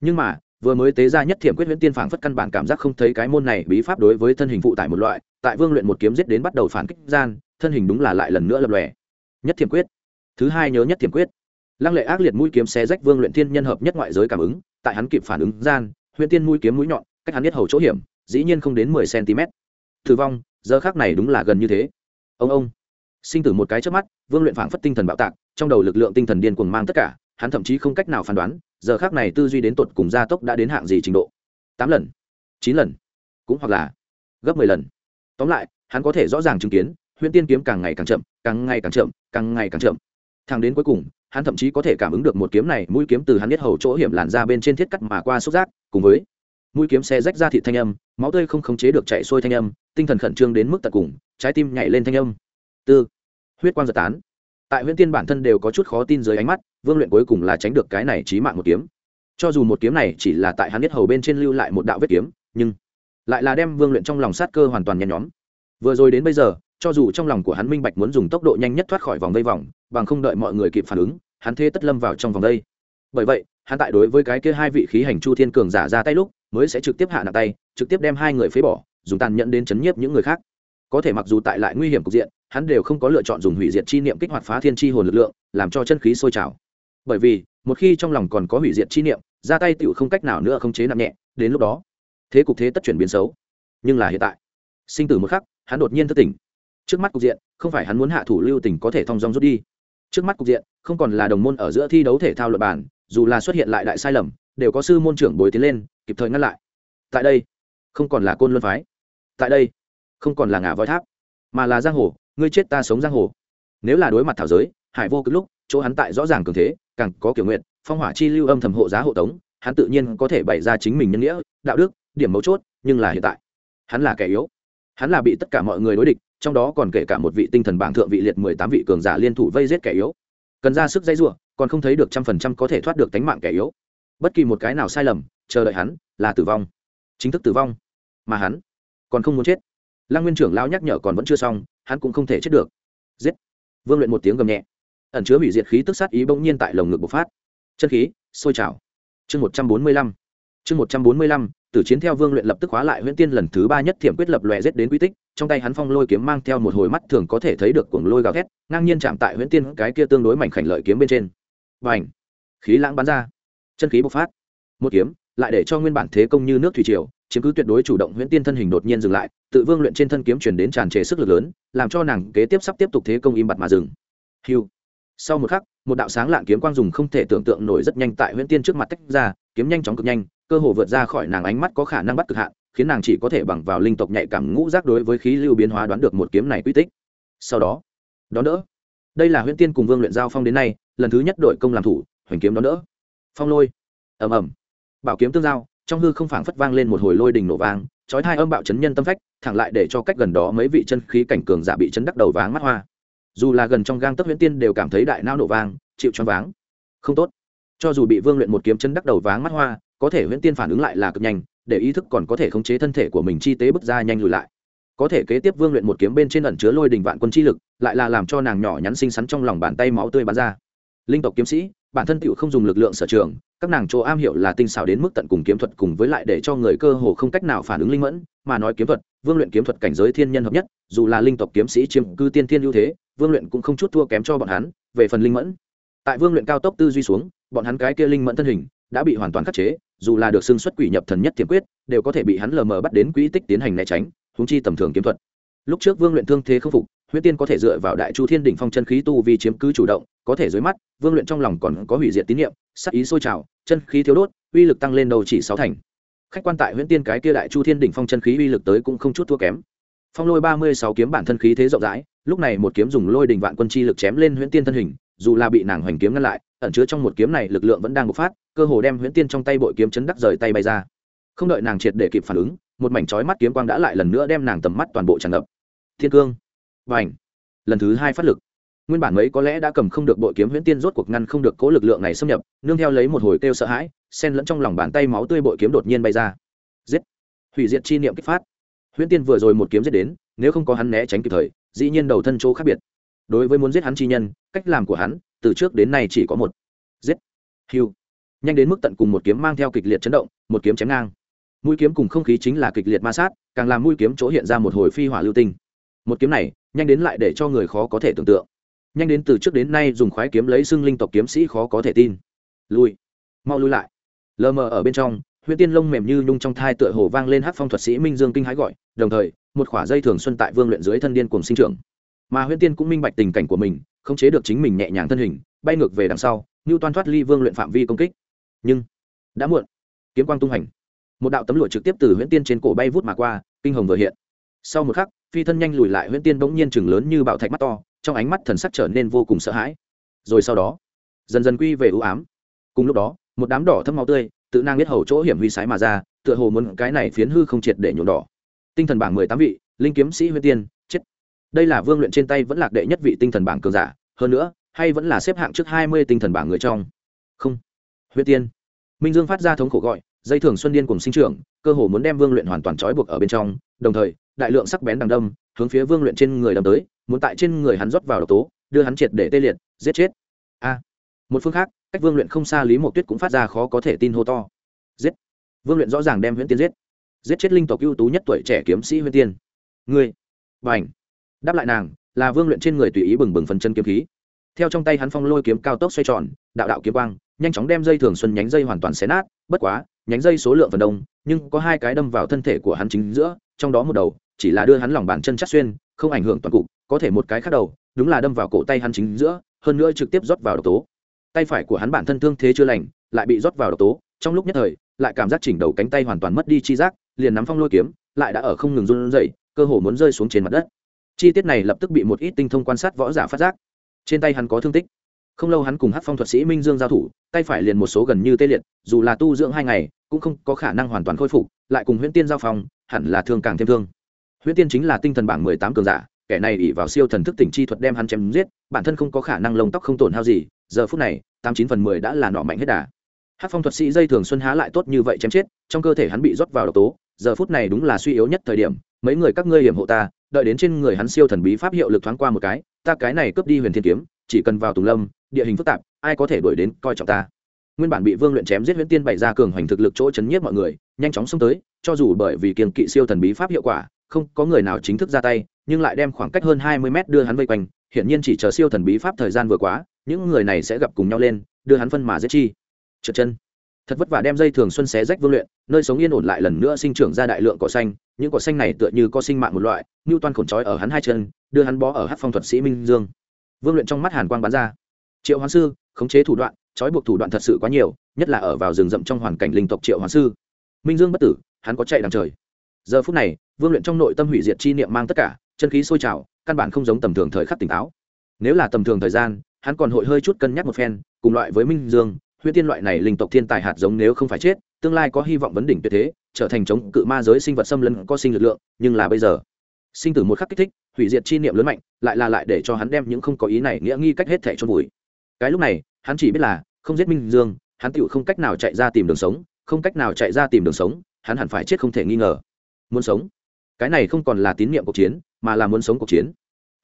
Nhưng mà, vừa mới tế ra nhất thiểm quyết huyễn tiên phảng phất căn bản cảm giác không thấy cái môn này bí pháp đối với thân hình phụ tải một loại, tại vương luyện một kiếm giết đến bắt đầu phản kích gian, thân hình đúng là lại lần nữa lập lòe. Nhất thiểm quyết. Thứ hai nhớ nhất thiểm quyết. Lăng lệ ác liệt mũi kiếm xé rách vương luyện thiên nhân hợp nhất ngoại giới cảm ứng, tại hắn kịp phản ứng gian, huyễn tiên mũi kiếm mũi nhọn cách hắn biết hầu chỗ hiểm, dĩ nhiên không đến mười cm. Thử vong, giờ khác này đúng là gần như thế. Ông ông. Sinh tử một cái trước mắt, vương luyện phảng phất tinh thần bạo tạc, trong đầu lực lượng tinh thần điên cuồng mang tất cả, hắn thậm chí không cách nào phán đoán, giờ khác này tư duy đến tột cùng gia tốc đã đến hạng gì trình độ. Tám lần, chín lần, cũng hoặc là gấp mười lần. Tóm lại, hắn có thể rõ ràng chứng kiến, huyễn tiên kiếm càng ngày càng chậm, càng ngày càng chậm, càng ngày càng chậm. Thang đến cuối cùng, hắn thậm chí có thể cảm ứng được một kiếm này, mũi kiếm từ hắn biết hầu chỗ hiểm làn ra bên trên thiết cắt mà qua xúc giác, cùng với mũi kiếm xe rách ra thịt thanh âm, máu tươi không khống chế được chạy xuôi thanh âm, tinh thần khẩn trương đến mức tận cùng, trái tim nhảy lên thanh âm. Tư. Huyết quang giật tán. Tại huyễn tiên bản thân đều có chút khó tin dưới ánh mắt, vương luyện cuối cùng là tránh được cái này trí mạng một kiếm. Cho dù một kiếm này chỉ là tại hắn biết hầu bên trên lưu lại một đạo vết kiếm, nhưng lại là đem vương luyện trong lòng sát cơ hoàn toàn nhen nhóm. Vừa rồi đến bây giờ, cho dù trong lòng của hắn minh bạch muốn dùng tốc độ nhanh nhất thoát khỏi vòng vây vòng, bằng không đợi mọi người kịp phản ứng, hắn thê tất lâm vào trong vòng vây bởi vậy, hắn tại đối với cái kia hai vị khí hành chu thiên cường giả ra tay lúc mới sẽ trực tiếp hạ nặng tay, trực tiếp đem hai người phế bỏ, dùng tàn nhẫn đến chấn nhiếp những người khác. Có thể mặc dù tại lại nguy hiểm cục diện, hắn đều không có lựa chọn dùng hủy diệt chi niệm kích hoạt phá thiên chi hồn lực lượng, làm cho chân khí sôi trào. Bởi vì, một khi trong lòng còn có hủy diệt chi niệm, ra tay tựu không cách nào nữa không chế nặng nhẹ, đến lúc đó, thế cục thế tất chuyển biến xấu. Nhưng là hiện tại, sinh tử một khắc, hắn đột nhiên thất tỉnh. Trước mắt cục diện, không phải hắn muốn hạ thủ lưu tình có thể thong dong rút đi. Trước mắt cục diện, không còn là đồng môn ở giữa thi đấu thể thao luật bản dù là xuất hiện lại đại sai lầm đều có sư môn trưởng bồi tiến lên, kịp thời ngăn lại. Tại đây, không còn là côn luân phái. Tại đây, không còn là ngả voi tháp, mà là giang hồ, ngươi chết ta sống giang hồ. Nếu là đối mặt thảo giới, hải vô cực lúc, chỗ hắn tại rõ ràng cường thế, càng có kiểu nguyện, phong hỏa chi lưu âm thầm hộ giá hộ tống, hắn tự nhiên có thể bày ra chính mình nhân nghĩa, đạo đức, điểm mấu chốt, nhưng là hiện tại, hắn là kẻ yếu. Hắn là bị tất cả mọi người đối địch, trong đó còn kể cả một vị tinh thần bảng thượng vị liệt mười tám vị cường giả liên thủ vây giết kẻ yếu. Cần ra sức dây giụa còn không thấy được trăm phần trăm có thể thoát được tánh mạng kẻ yếu bất kỳ một cái nào sai lầm, chờ đợi hắn, là tử vong. Chính thức tử vong. Mà hắn còn không muốn chết. Lăng nguyên trưởng lao nhắc nhở còn vẫn chưa xong, hắn cũng không thể chết được. Giết. Vương luyện một tiếng gầm nhẹ. Ẩn chứa hủy diệt khí tức sát ý bỗng nhiên tại lồng ngực bộc phát. Chân khí, sôi trào. Chương một trăm bốn mươi lăm. Chương một trăm bốn mươi lăm, tử chiến theo vương luyện lập tức hóa lại huyễn tiên lần thứ ba nhất thiểm quyết lập lòe giết đến quy tích, trong tay hắn phong lôi kiếm mang theo một hồi mắt thường có thể thấy được cuồng lôi gào thét, ngang nhiên chạm tại huyễn tiên cái kia tương đối mảnh khảnh lợi kiếm bên trên. Và ảnh khí lãng bắn ra chân khí bộc phát. Một kiếm, lại để cho nguyên bản thế công như nước thủy triều, chiếm cứ tuyệt đối chủ động huyễn tiên thân hình đột nhiên dừng lại, tự vương luyện trên thân kiếm chuyển đến tràn trề sức lực lớn, làm cho nàng kế tiếp sắp tiếp tục thế công im bặt mà dừng. Hiu sau một khắc, một đạo sáng lạng kiếm quang dùng không thể tưởng tượng nổi rất nhanh tại huyễn tiên trước mặt tách ra, kiếm nhanh chóng cực nhanh, cơ hồ vượt ra khỏi nàng ánh mắt có khả năng bắt cực hạn, khiến nàng chỉ có thể bằng vào linh tộc nhạy cảm ngũ giác đối với khí lưu biến hóa đoán được một kiếm này quy tích. Sau đó, đón đỡ. Đây là huyễn tiên cùng vương luyện giao phong đến nay, lần thứ nhất đội công làm thủ, hoành kiếm đón đỡ phong lôi. Ầm ầm. Bảo kiếm tương giao, trong hư không phảng phất vang lên một hồi lôi đình nổ vang, chói hai âm bạo chấn nhân tâm phách, thẳng lại để cho cách gần đó mấy vị chân khí cảnh cường giả bị chấn đắc đầu váng mắt hoa. Dù là gần trong gang tấc huyễn tiên đều cảm thấy đại não nổ vang, chịu choáng váng. Không tốt. Cho dù bị vương luyện một kiếm chấn đắc đầu váng mắt hoa, có thể huyễn tiên phản ứng lại là cực nhanh, để ý thức còn có thể khống chế thân thể của mình chi tế bước ra nhanh lùi lại. Có thể kế tiếp vương luyện một kiếm bên trên ẩn chứa lôi đình vạn quân chi lực, lại là làm cho nàng nhỏ nhắn xinh xắn trong lòng bàn tay máu tươi bắn ra. Linh tộc kiếm sĩ bản thân tựu không dùng lực lượng sở trường, các nàng chỗ am hiểu là tinh xảo đến mức tận cùng kiếm thuật cùng với lại để cho người cơ hồ không cách nào phản ứng linh mẫn, mà nói kiếm thuật, vương luyện kiếm thuật cảnh giới thiên nhân hợp nhất, dù là linh tộc kiếm sĩ chiếm cư tiên thiên ưu thế, vương luyện cũng không chút thua kém cho bọn hắn, về phần linh mẫn. Tại vương luyện cao tốc tư duy xuống, bọn hắn cái kia linh mẫn thân hình đã bị hoàn toàn khắc chế, dù là được xưng xuất quỷ nhập thần nhất tiềm quyết, đều có thể bị hắn lờ mờ bắt đến quỹ tích tiến hành né tránh húng chi tầm thường kiếm thuật. Lúc trước vương luyện thương thế không phục huyễn tiên có thể dựa vào đại chu thiên đỉnh phong chân khí tu vì chiếm cứ chủ động, có thể dưới mắt, vương luyện trong lòng còn có hủy diệt tín nhiệm sắc ý sôi trào, chân khí thiếu đốt, uy lực tăng lên đầu chỉ sáu thành. Khách quan tại huyễn tiên cái kia đại chu thiên đỉnh phong chân khí uy lực tới cũng không chút thua kém. Phong lôi ba mươi sáu kiếm bản thân khí thế rộng rãi, lúc này một kiếm dùng lôi đình vạn quân chi lực chém lên huyễn tiên thân hình, dù là bị nàng hoành kiếm ngăn lại, ẩn chứa trong một kiếm này lực lượng vẫn đang bộc phát, cơ hồ đem huyễn tiên trong tay bội kiếm chấn đắc rời tay bay ra. Không đợi nàng triệt để kịp phản ứng, một mảnh chói mắt kiếm quang đã lại lần nữa đem nàng tầm mắt toàn bộ tràn ngập. Thiên cương và ảnh. Lần thứ hai phát lực. Nguyên bản mấy có lẽ đã cầm không được bội kiếm huyễn tiên rốt cuộc ngăn không được cố lực lượng này xâm nhập, nương theo lấy một hồi kêu sợ hãi sen lẫn trong lòng bàn tay máu tươi bội kiếm đột nhiên bay ra. Giết. Hủy diệt chi niệm kích phát. Huyễn tiên vừa rồi một kiếm giết đến, nếu không có hắn né tránh kịp thời, dĩ nhiên đầu thân chỗ khác biệt. Đối với muốn giết hắn chi nhân, cách làm của hắn, từ trước đến nay chỉ có một. Giết. Hiu nhanh đến mức tận cùng một kiếm mang theo kịch liệt chấn động, một kiếm chém ngang. Mũi kiếm cùng không khí chính là kịch liệt ma sát, càng làm mũi kiếm chỗ hiện ra một hồi phi hỏa lưu tinh một kiếm này, nhanh đến lại để cho người khó có thể tưởng tượng. Nhanh đến từ trước đến nay dùng khoái kiếm lấy xưng linh tộc kiếm sĩ khó có thể tin. Lui. Mau lui lại. Lờ mờ ở bên trong, huyễn tiên lông mềm như nhung trong thai tựa hồ vang lên hát phong thuật sĩ minh dương kinh hái gọi, đồng thời, một khỏa dây thường xuân tại vương luyện dưới thân điên cùng sinh trưởng. Mà huyễn tiên cũng minh bạch tình cảnh của mình không chế được chính mình nhẹ nhàng thân hình, bay ngược về đằng sau, như toan thoát ly vương luyện phạm vi công kích. Nhưng, đã muộn. Kiếm quang tung hành. Một đạo tấm lụa trực tiếp từ huyễn tiên trên cổ bay vút mà qua, kinh hồng vừa hiện. Sau một khắc phi thân nhanh lùi lại huyễn tiên bỗng nhiên chừng lớn như bạo thạch mắt to, trong ánh mắt thần sắc trở nên vô cùng sợ hãi. Rồi sau đó, dần dần quy về ưu ám. Cùng lúc đó, một đám đỏ thâm máu tươi, tự nang biết hầu chỗ hiểm huy sái mà ra, tựa hồ muốn cái này phiến hư không triệt để nhuộm đỏ. Tinh thần bảng mười tám vị, linh kiếm sĩ huyễn tiên, chết. Đây là vương luyện trên tay vẫn lạc đệ nhất vị tinh thần bảng cường giả, hơn nữa, hay vẫn là xếp hạng trước hai mươi tinh thần bảng người trong. Không. Huyễn tiên. Minh dương phát ra thống khổ gọi dây thường xuân điên cùng sinh trưởng cơ hồ muốn đem vương luyện hoàn toàn trói buộc ở bên trong đồng thời đại lượng sắc bén đằng đâm hướng phía vương luyện trên người đâm tới muốn tại trên người hắn rót vào độc tố đưa hắn triệt để tê liệt giết chết. A. Một phương khác cách vương luyện không xa lý mộc tuyết cũng phát ra khó có thể tin hô to. Giết. Vương luyện rõ ràng đem huyễn tiên giết. Giết chết linh tộc ưu tú nhất tuổi trẻ kiếm sĩ huyễn tiên. Người, và ảnh đáp lại nàng là vương luyện trên người tùy ý bừng bừng phần chân kiếm khí. Theo trong tay hắn phong lôi kiếm cao tốc xoay tròn đạo đạo kiếm quang nhanh chóng đem dây thường xuân nhánh dây hoàn toàn xé nát bất quá nhánh dây số lượng phần đông, nhưng có hai cái đâm vào thân thể của hắn chính giữa, trong đó một đầu chỉ là đưa hắn lòng bàn chân chắc xuyên, không ảnh hưởng toàn cục, có thể một cái khác đầu, đúng là đâm vào cổ tay hắn chính giữa, hơn nữa trực tiếp rót vào độc tố. Tay phải của hắn bản thân thương thế chưa lành, lại bị rót vào độc tố, trong lúc nhất thời, lại cảm giác chỉnh đầu cánh tay hoàn toàn mất đi chi giác, liền nắm phong lôi kiếm, lại đã ở không ngừng run rẩy, cơ hồ muốn rơi xuống trên mặt đất. Chi tiết này lập tức bị một ít tinh thông quan sát võ giả phát giác. Trên tay hắn có thương tích. Không lâu hắn cùng hát phong thuật sĩ minh dương giao thủ, tay phải liền một số gần như tê liệt, dù là tu dưỡng hai ngày cũng không có khả năng hoàn toàn khôi phục, lại cùng huyễn tiên giao phong, hẳn là thương càng thêm thương. Huyễn tiên chính là tinh thần bảng mười tám cường giả, kẻ này ỉ vào siêu thần thức tỉnh chi thuật đem hắn chém giết, bản thân không có khả năng lông tóc không tổn hao gì, giờ phút này, tám chín phần mười đã là nọ mạnh hết đà. Hát phong thuật sĩ dây thường xuân há lại tốt như vậy chém chết, trong cơ thể hắn bị rót vào độc tố, giờ phút này đúng là suy yếu nhất thời điểm, mấy người các ngươi hiểm hộ ta, đợi đến trên người hắn siêu thần bí pháp hiệu lực thoáng qua một cái, ta cái này cướp đi huyền thiên kiếm, chỉ cần vào tùng lâm, địa hình phức tạp, ai có thể đuổi đến coi trọng ta? Nguyên bản bị vương luyện chém giết huyễn tiên bày ra cường hoành thực lực chỗ chấn nhiếp mọi người, nhanh chóng xông tới, cho dù bởi vì kiềng kỵ siêu thần bí pháp hiệu quả, không có người nào chính thức ra tay, nhưng lại đem khoảng cách hơn hai mươi mét đưa hắn vây quanh, hiển nhiên chỉ chờ siêu thần bí pháp thời gian vừa quá, những người này sẽ gặp cùng nhau lên, đưa hắn phân mà giết chi. Trượt chân, thật vất vả đem dây thường xuân xé rách vương luyện, nơi sống yên ổn lại lần nữa sinh trưởng ra đại lượng cỏ xanh, những cỏ xanh này tựa như có sinh mạng một loại, như toan khổn trói ở hắn hai chân, đưa hắn bó ở hát phong thuật sĩ minh dương. Vương luyện trong mắt hàn quang bắn ra. Triệu hoán sư, khống chế thủ đoạn trói buộc thủ đoạn thật sự quá nhiều, nhất là ở vào rừng rậm trong hoàn cảnh linh tộc triệu hoàng sư. Minh dương bất tử, hắn có chạy đằng trời. Giờ phút này, vương luyện trong nội tâm hủy diệt chi niệm mang tất cả, chân khí sôi trào, căn bản không giống tầm thường thời khắc tỉnh táo. Nếu là tầm thường thời gian, hắn còn hội hơi chút cân nhắc một phen, cùng loại với minh dương, huyễn tiên loại này linh tộc thiên tài hạt giống nếu không phải chết, tương lai có hy vọng vấn đỉnh tuyệt thế, trở thành chống cự ma giới sinh vật xâm lấn có sinh lực lượng, nhưng là bây giờ, sinh tử một khắc kích thích, hủy diệt chi niệm lớn mạnh, lại là lại để cho hắn đem những không có ý này nghĩa nghi cách hết thể cho vùi. Cái lúc này, hắn chỉ biết là không giết minh dương, hắn tựu không cách nào chạy ra tìm đường sống, không cách nào chạy ra tìm đường sống, hắn hẳn phải chết không thể nghi ngờ. Muốn sống? Cái này không còn là tín nhiệm cuộc chiến, mà là muốn sống cuộc chiến.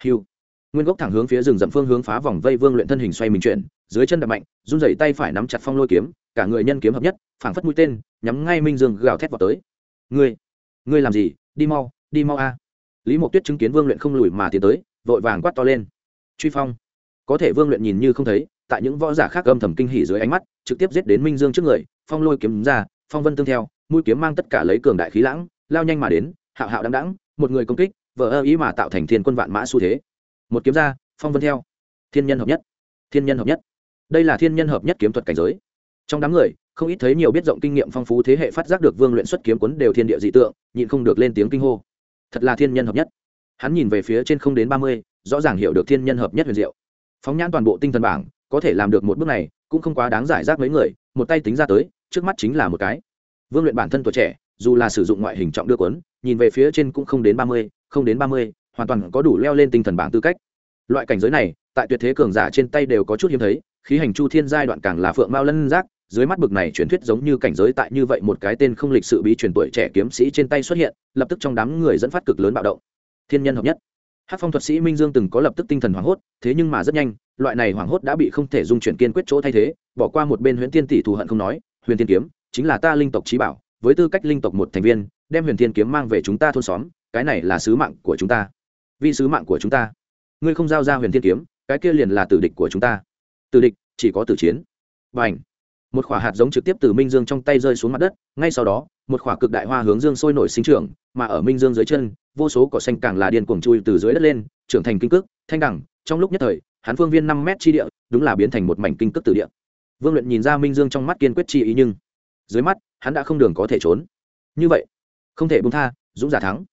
Hiu nguyên gốc thẳng hướng phía rừng rậm phương hướng phá vòng vây vương luyện thân hình xoay mình chuyển, dưới chân đập mạnh, run rẩy tay phải nắm chặt phong lôi kiếm, cả người nhân kiếm hợp nhất, phảng phất mũi tên, nhắm ngay minh dương gào thét vào tới. Ngươi ngươi làm gì? Đi mau đi mau a. Lý mộc tuyết chứng kiến vương luyện không lùi mà tiến tới, vội vàng quát to lên. Truy phong. Có thể vương luyện nhìn như không thấy tại những võ giả khác âm thầm kinh hỉ dưới ánh mắt, trực tiếp giết đến minh dương trước người, phong lôi kiếm ra, phong vân tương theo, mũi kiếm mang tất cả lấy cường đại khí lãng, lao nhanh mà đến, hạo hạo đăng đẳng một người công kích, vờ ơ ý mà tạo thành thiên quân vạn mã xu thế. Một kiếm ra, phong vân theo. Thiên nhân hợp nhất. Thiên nhân hợp nhất. Đây là thiên nhân hợp nhất kiếm thuật cảnh giới. Trong đám người, không ít thấy nhiều biết rộng kinh nghiệm phong phú thế hệ phát giác được vương luyện xuất kiếm quấn đều thiên địa dị tượng, nhịn không được lên tiếng kinh hô. Thật là thiên nhân hợp nhất. Hắn nhìn về phía trên không đến ba mươi, rõ ràng hiểu được thiên nhân hợp nhất huyền diệu. Phóng nhãn toàn bộ tinh thần bảng có thể làm được một bước này, cũng không quá đáng giải rác mấy người, một tay tính ra tới, trước mắt chính là một cái. Vương luyện bản thân tuổi trẻ, dù là sử dụng ngoại hình trọng đưa quấn nhìn về phía trên cũng không đến ba mươi, không đến ba mươi, hoàn toàn có đủ leo lên tinh thần bảng tư cách. Loại cảnh giới này, tại tuyệt thế cường giả trên tay đều có chút hiếm thấy, khí hành chu thiên giai đoạn càng là phượng mao lân giác, dưới mắt bực này truyền thuyết giống như cảnh giới tại như vậy một cái tên không lịch sự bí truyền tuổi trẻ kiếm sĩ trên tay xuất hiện, lập tức trong đám người dẫn phát cực lớn bạo động. Thiên nhân hợp nhất. Hát phong thuật sĩ minh dương từng có lập tức tinh thần hoảng hốt, thế nhưng mà rất nhanh loại này hoảng hốt đã bị không thể dung chuyển kiên quyết chỗ thay thế, bỏ qua một bên huyền tiên tỷ thù hận không nói, huyền tiên kiếm, chính là ta linh tộc trí bảo, với tư cách linh tộc một thành viên, đem huyền thiên kiếm mang về chúng ta thôn xóm, cái này là sứ mạng của chúng ta. Vì sứ mạng của chúng ta? Ngươi không giao ra huyền thiên kiếm, cái kia liền là tử địch của chúng ta. Tử địch, chỉ có tử chiến. Và ảnh một khỏa hạt giống trực tiếp từ minh dương trong tay rơi xuống mặt đất, ngay sau đó, một khỏa cực đại hoa hướng dương sôi nổi sinh trưởng, mà ở minh dương dưới chân, vô số cỏ xanh càng là điên cuồng chui từ dưới đất lên, trưởng thành kinh cước, thanh đẳng, trong lúc nhất thời hắn phương viên năm mét chi địa, đúng là biến thành một mảnh kinh cước từ địa. Vương luyện nhìn ra minh dương trong mắt kiên quyết chi ý nhưng dưới mắt, hắn đã không đường có thể trốn. Như vậy, không thể bung tha, dũng giả thắng.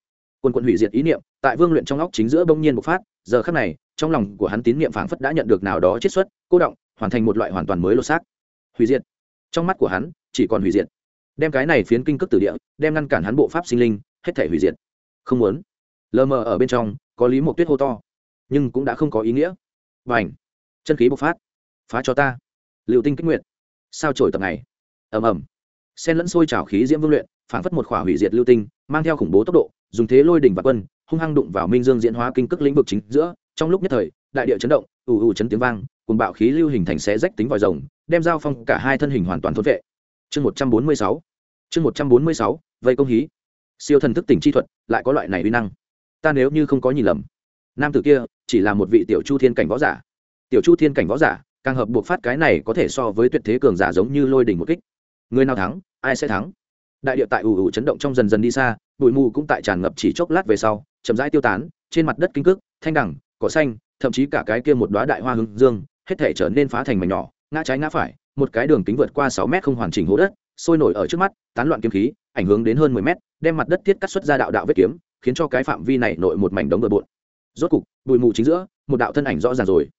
Quân quận hủy diệt ý niệm, tại vương luyện trong óc chính giữa bỗng nhiên bộc phát, giờ khắc này, trong lòng của hắn tín niệm phảng phất đã nhận được nào đó chiết xuất, cô động, hoàn thành một loại hoàn toàn mới lột xác. Hủy diệt. Trong mắt của hắn, chỉ còn hủy diệt. Đem cái này phiến kinh cước tử địa, đem ngăn cản hắn bộ pháp sinh linh, hết thể hủy diệt. Không muốn. Lờ mờ ở bên trong, có lý một tuyết hô to, nhưng cũng đã không có ý nghĩa và ảnh. Chân khí bộc phát. Phá cho ta. Liệu tinh kích nguyện sao trổi tập này? Ầm ầm. Sen lẫn sôi trào khí diễm vương luyện, phảng phất một khỏa hủy diệt lưu tinh, mang theo khủng bố tốc độ, dùng thế lôi đỉnh và quân, hung hăng đụng vào minh dương diễn hóa kinh cước lĩnh vực chính giữa. Trong lúc nhất thời, đại địa chấn động, ù ù chấn tiếng vang cùng bạo khí lưu hình thành xé rách tính vòi rồng, đem giao phong cả hai thân hình hoàn toàn thốt vệ. Chương một trăm bốn mươi sáu. Chương một trăm bốn mươi sáu, vây công hí. Siêu thần thức tỉnh chi thuật, lại có loại này uy năng. Ta nếu như không có nhìn lầm, nam tử kia chỉ là một vị tiểu chu thiên cảnh võ giả. Tiểu chu thiên cảnh võ giả, càng hợp buộc phát cái này có thể so với tuyệt thế cường giả giống như lôi đỉnh một kích. Người nào thắng, ai sẽ thắng? Đại địa tại ủ ủ chấn động trong dần dần đi xa, bụi mù cũng tại tràn ngập chỉ chốc lát về sau, chậm rãi tiêu tán, trên mặt đất kinh cước, thanh đẳng, cỏ xanh, thậm chí cả cái kia một đoá đại hoa hương dương, hết thể trở nên phá thành mảnh nhỏ, ngã trái ngã phải, một cái đường kính vượt qua sáu mét không hoàn chỉnh hố đất, sôi nổi ở trước mắt, tán loạn kiếm khí, ảnh hưởng đến hơn mười mét, đem mặt đất thiết cắt xuất ra đạo đạo vết kiếm, khiến cho cái phạm vi này nội một mảnh đống bừa bộn rốt cục, bụi mù chính giữa, một đạo thân ảnh rõ ràng rồi.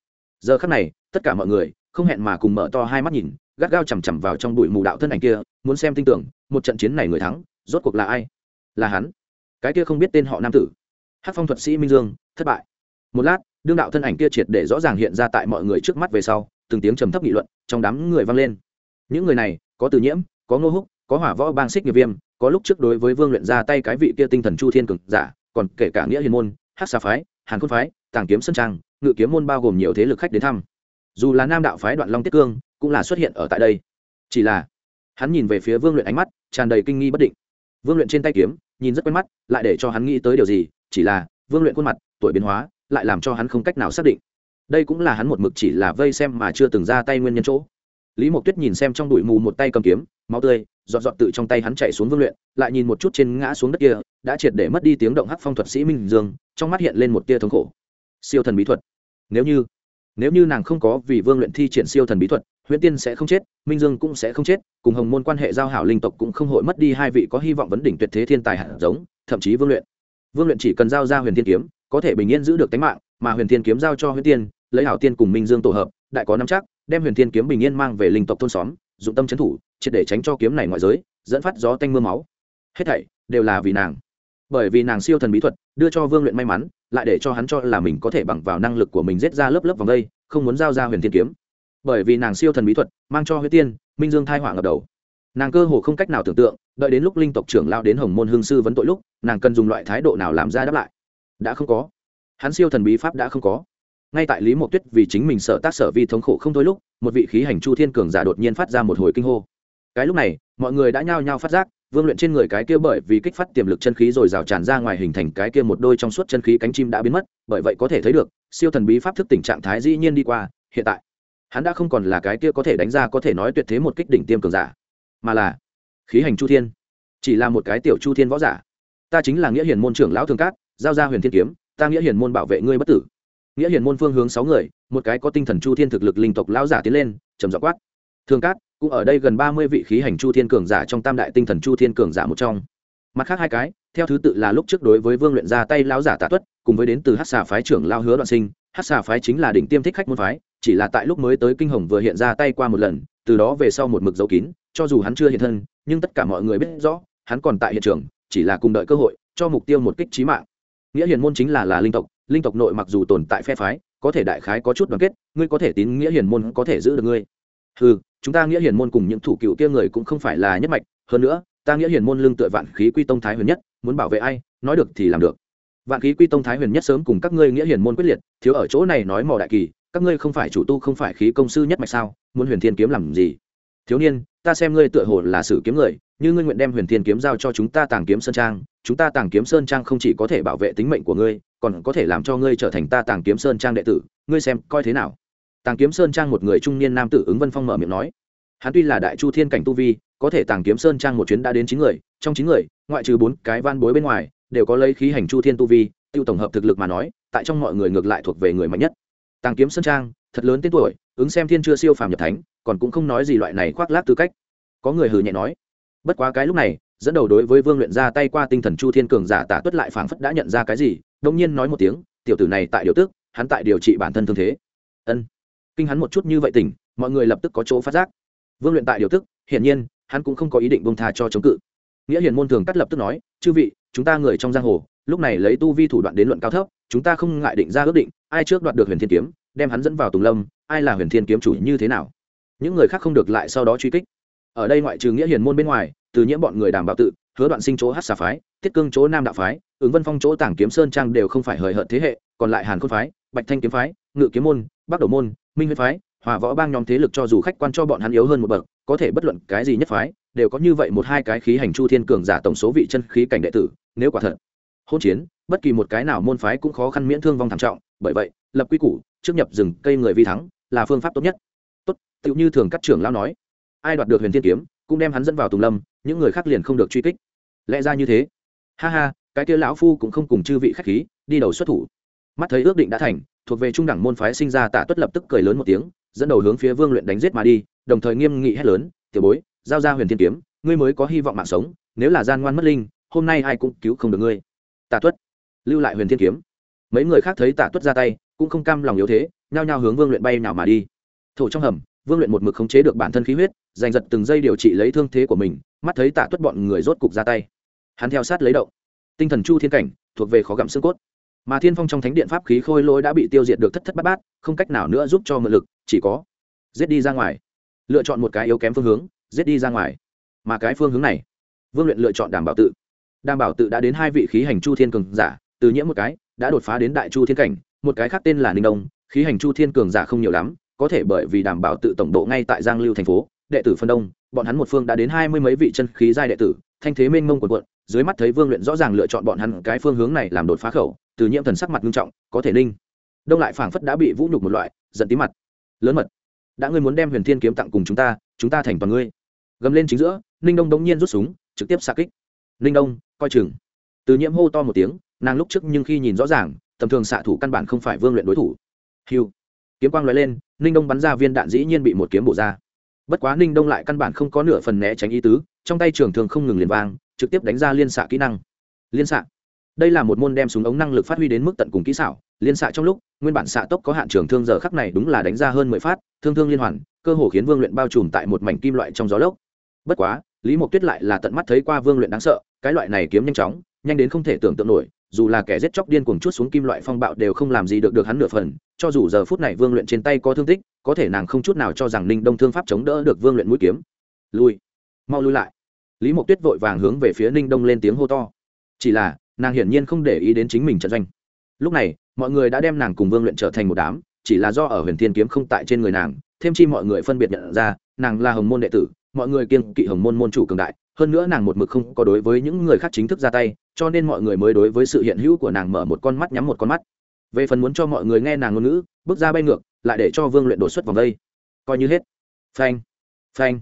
Giờ khắc này, tất cả mọi người, không hẹn mà cùng mở to hai mắt nhìn, gắt gao chằm chằm vào trong bụi mù đạo thân ảnh kia, muốn xem tin tưởng, một trận chiến này người thắng, rốt cuộc là ai? Là hắn. Cái kia không biết tên họ nam tử. Hát phong thuật sĩ minh dương, thất bại. Một lát, đương đạo thân ảnh kia triệt để rõ ràng hiện ra tại mọi người trước mắt về sau, từng tiếng trầm thấp nghị luận trong đám người vang lên. Những người này, có từ nhiễm, có ngô húc, có hỏa võ bang xích nghiệp viêm, có lúc trước đối với vương luyện ra tay cái vị kia tinh thần chu thiên cực giả, còn kể cả nghĩa hiền môn hát xà phái hàn khôn phái, tàng kiếm sân trang, ngự kiếm môn bao gồm nhiều thế lực khách đến thăm. Dù là nam đạo phái đoạn long tiết cương cũng là xuất hiện ở tại đây. Chỉ là, hắn nhìn về phía vương luyện ánh mắt tràn đầy kinh nghi bất định. Vương luyện trên tay kiếm, nhìn rất quen mắt, lại để cho hắn nghĩ tới điều gì, chỉ là vương luyện khuôn mặt, tuổi biến hóa, lại làm cho hắn không cách nào xác định. Đây cũng là hắn một mực chỉ là vây xem mà chưa từng ra tay nguyên nhân chỗ. Lý mộc tuyết nhìn xem trong bụi mù một tay cầm kiếm, máu tươi dọn dọn tự trong tay hắn chạy xuống vương luyện, lại nhìn một chút trên ngã xuống đất kia, đã triệt để mất đi tiếng động hắc phong thuật sĩ minh dương, trong mắt hiện lên một tia thống khổ. Siêu thần bí thuật. Nếu như nếu như nàng không có vì vương luyện thi triển siêu thần bí thuật, huyễn tiên sẽ không chết, minh dương cũng sẽ không chết, cùng hồng môn quan hệ giao hảo linh tộc cũng không hội mất đi hai vị có hy vọng vấn đỉnh tuyệt thế thiên tài hạt giống, thậm chí vương luyện. Vương luyện chỉ cần giao ra huyền thiên kiếm, có thể bình yên giữ được tính mạng, mà huyền thiên kiếm giao cho huyễn tiên, lấy hảo tiên cùng minh dương tổ hợp, đại có năm chắc, đem huyền thiên kiếm bình yên mang về linh tộc thôn xóm dụng tâm trấn thủ, triệt để tránh cho kiếm này ngoại giới, dẫn phát gió tanh mưa máu. Hết thảy đều là vì nàng. Bởi vì nàng siêu thần bí thuật, đưa cho vương luyện may mắn, lại để cho hắn cho là mình có thể bằng vào năng lực của mình giết ra lớp lớp vòng đây, không muốn giao ra huyền thiên kiếm. Bởi vì nàng siêu thần bí thuật, mang cho huyết tiên, minh dương thai hỏa ngập đầu. Nàng cơ hồ không cách nào tưởng tượng, đợi đến lúc linh tộc trưởng lao đến hồng môn hương sư vấn tội lúc, nàng cần dùng loại thái độ nào làm ra đáp lại? Đã không có. Hắn siêu thần bí pháp đã không có ngay tại lý mộc tuyết vì chính mình sợ tác sở vi thống khổ không thôi lúc, một vị khí hành chu thiên cường giả đột nhiên phát ra một hồi kinh hô. Cái lúc này, mọi người đã nhao nhao phát giác, vương luyện trên người cái kia bởi vì kích phát tiềm lực chân khí rồi rào tràn ra ngoài hình thành cái kia một đôi trong suốt chân khí cánh chim đã biến mất, bởi vậy có thể thấy được, siêu thần bí pháp thức tình trạng thái dĩ nhiên đi qua, hiện tại, hắn đã không còn là cái kia có thể đánh ra có thể nói tuyệt thế một kích đỉnh tiêm cường giả, mà là khí hành chu thiên, chỉ là một cái tiểu chu thiên võ giả. Ta chính là nghĩa hiền môn trưởng lão thường cát, giao ra huyền thiên kiếm, ta nghĩa hiền môn bảo vệ ngươi bất tử nghĩa hiền môn phương hướng sáu người, một cái có tinh thần chu thiên thực lực linh tộc lão giả tiến lên, trầm dọc quát. Thương cát, cũng ở đây gần ba mươi vị khí hành chu thiên cường giả trong tam đại tinh thần chu thiên cường giả một trong. Mặt khác hai cái, theo thứ tự là lúc trước đối với vương luyện ra tay lão giả tạ tuất, cùng với đến từ hát xà phái trưởng lao hứa đoạn sinh. Hát xà phái chính là đỉnh tiêm thích khách môn phái, chỉ là tại lúc mới tới kinh hồng vừa hiện ra tay qua một lần, từ đó về sau một mực dấu kín, cho dù hắn chưa hiện thân, nhưng tất cả mọi người biết rõ, hắn còn tại hiện trường, chỉ là cùng đợi cơ hội, cho mục tiêu một kích trí mạng. Nghĩa hiền môn chính là là linh tộc linh tộc nội mặc dù tồn tại phe phái, có thể đại khái có chút đoàn kết, ngươi có thể tín nghĩa hiền môn có thể giữ được ngươi. Ừ chúng ta nghĩa hiền môn cùng những thủ cựu kia người cũng không phải là nhất mạch, hơn nữa, ta nghĩa hiền môn lương tựa vạn khí quy tông thái huyền nhất, muốn bảo vệ ai, nói được thì làm được. Vạn khí quy tông thái huyền nhất sớm cùng các ngươi nghĩa hiền môn quyết liệt, thiếu ở chỗ này nói mò đại kỳ, các ngươi không phải chủ tu không phải khí công sư nhất mạch sao, muốn huyền thiên kiếm làm gì? Thiếu niên, ta xem ngươi tựa hồ là sử kiếm người như ngươi nguyện đem huyền thiên kiếm giao cho chúng ta tàng kiếm sơn trang, chúng ta tàng kiếm sơn trang không chỉ có thể bảo vệ tính mệnh của ngươi, còn có thể làm cho ngươi trở thành ta tàng kiếm sơn trang đệ tử. Ngươi xem, coi thế nào? Tàng kiếm sơn trang một người trung niên nam tử ứng vân phong mở miệng nói. Hắn tuy là đại chu thiên cảnh tu vi, có thể tàng kiếm sơn trang một chuyến đã đến chín người, trong chín người, ngoại trừ bốn cái van bối bên ngoài, đều có lấy khí hành chu thiên tu vi, tiêu tổng hợp thực lực mà nói, tại trong mọi người ngược lại thuộc về người mạnh nhất. Tàng kiếm sơn trang, thật lớn tên tuổi, ứng xem thiên chưa siêu phàm nhập thánh, còn cũng không nói gì loại này khoác lác tư cách. Có người hừ nhẹ nói bất quá cái lúc này, dẫn đầu đối với vương luyện ra tay qua tinh thần chu thiên cường giả tả tuất lại phảng phất đã nhận ra cái gì đông nhiên nói một tiếng, tiểu tử này tại điều tức, hắn tại điều trị bản thân thương thế. Ân. Kinh hắn một chút như vậy tỉnh, mọi người lập tức có chỗ phát giác. Vương luyện tại điều tức, hiển nhiên, hắn cũng không có ý định bông tha cho chống cự. Nghĩa hiền môn thường cắt lập tức nói, chư vị, chúng ta người trong giang hồ, lúc này lấy tu vi thủ đoạn đến luận cao thấp, chúng ta không ngại định ra ước định, ai trước đoạt được huyền thiên kiếm, đem hắn dẫn vào tùng lâm, ai là huyền thiên kiếm chủ như thế nào? Những người khác không được lại sau đó truy kích ở đây ngoại trừ nghĩa hiền môn bên ngoài, từ nhiễm bọn người đảm bảo tự, hứa đoạn sinh chỗ hát xà phái tiết cương chỗ nam đạo phái, ứng vân phong chỗ tảng kiếm sơn trang đều không phải hời hợt thế hệ, còn lại hàn khôn phái, bạch thanh kiếm phái, ngự kiếm môn, bắc đầu môn, minh huyết phái, hòa võ bang nhóm thế lực cho dù khách quan cho bọn hắn yếu hơn một bậc, có thể bất luận cái gì nhất phái, đều có như vậy một hai cái khí hành chu thiên cường giả tổng số vị chân khí cảnh đệ tử, nếu quả thật hôn chiến, bất kỳ một cái nào môn phái cũng khó khăn miễn thương vong thảm trọng, bởi vậy, lập quy củ, trước nhập rừng cây người vi thắng, là phương pháp tốt nhất. Tốt, tựu như thường các trưởng lao nói ai đoạt được huyền thiên kiếm, cũng đem hắn dẫn vào tùng lâm, những người khác liền không được truy kích. Lẽ ra như thế. Ha ha, cái kia lão phu cũng không cùng chư vị khách khí, đi đầu xuất thủ. Mắt thấy ước định đã thành, thuộc về trung đẳng môn phái sinh ra tạ tuất lập tức cười lớn một tiếng, dẫn đầu hướng phía vương luyện đánh giết mà đi, đồng thời nghiêm nghị hét lớn, tiểu bối, giao ra huyền thiên kiếm, ngươi mới có hy vọng mạng sống, nếu là gian ngoan mất linh, hôm nay ai cũng cứu không được ngươi. Tạ tuất, lưu lại huyền thiên kiếm. Mấy người khác thấy tạ tuất ra tay, cũng không cam lòng yếu thế, nhao nhao hướng vương luyện bay nào mà đi. Thổ trong hầm vương luyện một mực khống chế được bản thân khí huyết, giành giật từng giây điều trị lấy thương thế của mình, mắt thấy tạ tuất bọn người rốt cục ra tay. Hắn theo sát lấy động. Tinh thần chu thiên cảnh, thuộc về khó gặm xương cốt. Mà thiên phong trong thánh điện pháp khí khôi lỗi đã bị tiêu diệt được thất thất bát bát, không cách nào nữa giúp cho mượn lực, chỉ có giết đi ra ngoài. Lựa chọn một cái yếu kém phương hướng, giết đi ra ngoài. Mà cái phương hướng này, vương luyện lựa chọn đảm bảo tự. Đảm bảo tự đã đến hai vị khí hành chu thiên cường giả, từ nhiễm một cái, đã đột phá đến đại chu thiên cảnh, một cái khác tên là ninh đông, khí hành chu thiên cường giả không nhiều lắm có thể bởi vì đảm bảo tự tổng độ ngay tại giang lưu thành phố, đệ tử phân đông, bọn hắn một phương đã đến hai mươi mấy vị chân khí giai đệ tử, thanh thế mênh mông quần quận dưới mắt thấy vương luyện rõ ràng lựa chọn bọn hắn cái phương hướng này làm đột phá khẩu, từ nhiễm thần sắc mặt nghiêm trọng, có thể ninh. Đông lại phảng phất đã bị vũ nhục một loại, giận tí mặt. Lớn mật, đã ngươi muốn đem huyền thiên kiếm tặng cùng chúng ta chúng ta thành toàn ngươi. Gầm lên chính giữa, ninh đông đống nhiên rút súng, trực tiếp xa kích. Ninh đông, coi chừng. Từ nhiễm hô to một tiếng, nàng lúc trước nhưng khi nhìn rõ ràng, tầm thường xạ thủ căn bản không phải vương luyện đối thủ. Hiu kiếm quang lóe lên, ninh đông bắn ra viên đạn dĩ nhiên bị một kiếm bổ ra. Bất quá ninh đông lại căn bản không có nửa phần né tránh ý tứ, trong tay trường thường không ngừng liền vang, trực tiếp đánh ra liên xạ kỹ năng. Liên xạ. Đây là một môn đem súng ống năng lực phát huy đến mức tận cùng kỹ xảo. Liên xạ trong lúc, nguyên bản xạ tốc có hạn trường thương giờ khắc này đúng là đánh ra hơn mười phát, thương thương liên hoàn, cơ hồ khiến vương luyện bao trùm tại một mảnh kim loại trong gió lốc. Bất quá, lý mộc tuyết lại là tận mắt thấy qua vương luyện đáng sợ, cái loại này kiếm nhanh chóng, nhanh đến không thể tưởng tượng nổi dù là kẻ giết chóc điên cuồng chút xuống kim loại phong bạo đều không làm gì được được hắn nửa phần, cho dù giờ phút này vương luyện trên tay có thương tích, có thể nàng không chút nào cho rằng ninh đông thương pháp chống đỡ được vương luyện mũi kiếm. Lui. Mau lui lại. Lý mộc tuyết vội vàng hướng về phía ninh đông lên tiếng hô to. Chỉ là, nàng hiển nhiên không để ý đến chính mình trận doanh. Lúc này, mọi người đã đem nàng cùng vương luyện trở thành một đám, chỉ là do ở huyền thiên kiếm không tại trên người nàng, thêm chi mọi người phân biệt nhận ra, nàng là hồng môn đệ tử, mọi người kiên kỵ hồng môn môn chủ cường đại hơn nữa nàng một mực không có đối với những người khác chính thức ra tay, cho nên mọi người mới đối với sự hiện hữu của nàng mở một con mắt nhắm một con mắt. Về phần muốn cho mọi người nghe nàng ngôn ngữ, bước ra bay ngược, lại để cho vương luyện đột xuất vòng đây. Coi như hết. Phanh phanh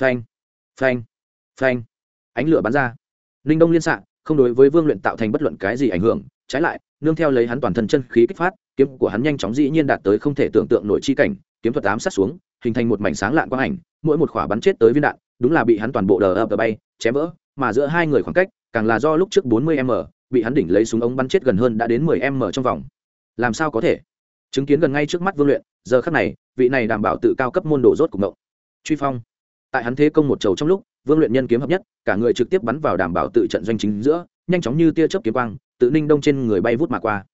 phanh phanh phanh. Ánh lửa bắn ra. Ninh đông liên xạ, không đối với vương luyện tạo thành bất luận cái gì ảnh hưởng, trái lại, nương theo lấy hắn toàn thân chân khí kích phát, kiếm của hắn nhanh chóng dĩ nhiên đạt tới không thể tưởng tượng nổi chi cảnh, kiếm thuật ám sát xuống, hình thành một mảnh sáng lạn quang ảnh, mỗi một khỏa bắn chết tới viên đạn đúng là bị hắn toàn bộ đờ ập bay, chém vỡ, mà giữa hai người khoảng cách, càng là do lúc trước 40 m, bị hắn đỉnh lấy súng ống bắn chết gần hơn đã đến 10 m trong vòng. Làm sao có thể? Chứng kiến gần ngay trước mắt vương luyện, giờ khắc này, vị này đảm bảo tự cao cấp môn đồ rốt cùng động truy phong. Tại hắn thế công một trầu trong lúc, vương luyện nhân kiếm hợp nhất, cả người trực tiếp bắn vào đảm bảo tự trận doanh chính giữa, nhanh chóng như tia chớp kiếm quang, tự ninh đông trên người bay vút mà qua.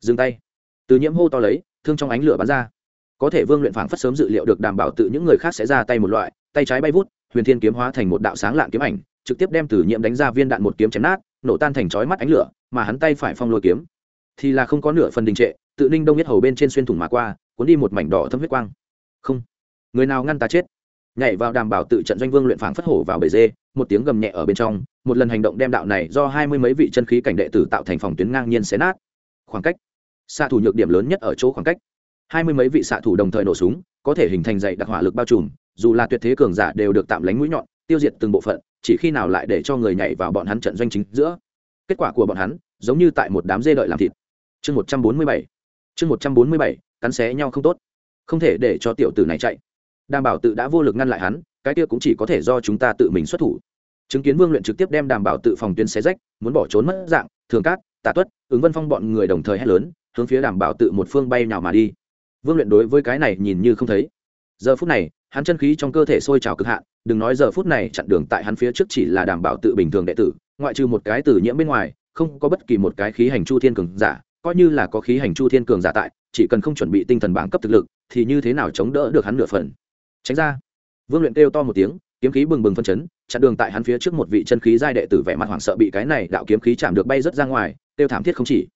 Dừng tay. Từ nhiễm hô to lấy, thương trong ánh lửa bắn ra. Có thể vương luyện phảng phất sớm dự liệu được đảm bảo tự những người khác sẽ ra tay một loại, tay trái bay vút huyền thiên kiếm hóa thành một đạo sáng lạng kiếm ảnh, trực tiếp đem tử nhiễm đánh ra viên đạn một kiếm chém nát, nổ tan thành chói mắt ánh lửa, mà hắn tay phải phong lôi kiếm. Thì là không có nửa phần đình trệ, tự ninh đông nhất hầu bên trên xuyên thủng mà qua, cuốn đi một mảnh đỏ thâm huyết quang. Không. Người nào ngăn ta chết? Nhảy vào đảm bảo tự trận doanh vương luyện phảng phất hổ vào bể dê, một tiếng gầm nhẹ ở bên trong, một lần hành động đem đạo này do hai mươi mấy vị chân khí cảnh đệ tử tạo thành phòng tuyến ngang nhiên xé nát. Khoảng cách. Xạ thủ nhược điểm lớn nhất ở chỗ khoảng cách. Hai mươi mấy vị xạ thủ đồng thời nổ súng, có thể hình thành dạy đặc hỏa lực bao trùm dù là tuyệt thế cường giả đều được tạm lánh mũi nhọn, tiêu diệt từng bộ phận, chỉ khi nào lại để cho người nhảy vào bọn hắn trận doanh chính giữa. Kết quả của bọn hắn, giống như tại một đám dê đợi làm thịt. Chương một trăm bốn mươi bảy, chương một trăm bốn mươi bảy, cắn xé nhau không tốt. Không thể để cho tiểu tử này chạy. Đảm bảo tự đã vô lực ngăn lại hắn, cái kia cũng chỉ có thể do chúng ta tự mình xuất thủ. Chứng kiến vương luyện trực tiếp đem đảm bảo tự phòng tuyến xé rách, muốn bỏ trốn mất dạng, thường cát, tà tuất, ứng vân phong bọn người đồng thời hét lớn, hướng phía đảm bảo tự một phương bay nào mà đi. Vương luyện đối với cái này nhìn như không thấy. Giờ phút này hắn chân khí trong cơ thể sôi trào cực hạn, đừng nói giờ phút này chặn đường tại hắn phía trước chỉ là đảm bảo tự bình thường đệ tử, ngoại trừ một cái tử nhiễm bên ngoài, không có bất kỳ một cái khí hành chu thiên cường giả, coi như là có khí hành chu thiên cường giả tại, chỉ cần không chuẩn bị tinh thần bảng cấp thực lực, thì như thế nào chống đỡ được hắn nửa phần? Tránh ra. Vương luyện kêu to một tiếng, kiếm khí bừng bừng phân chấn, chặn đường tại hắn phía trước một vị chân khí giai đệ tử vẻ mặt hoảng sợ bị cái này đạo kiếm khí chạm được bay rất ra ngoài, kêu thảm thiết không chỉ.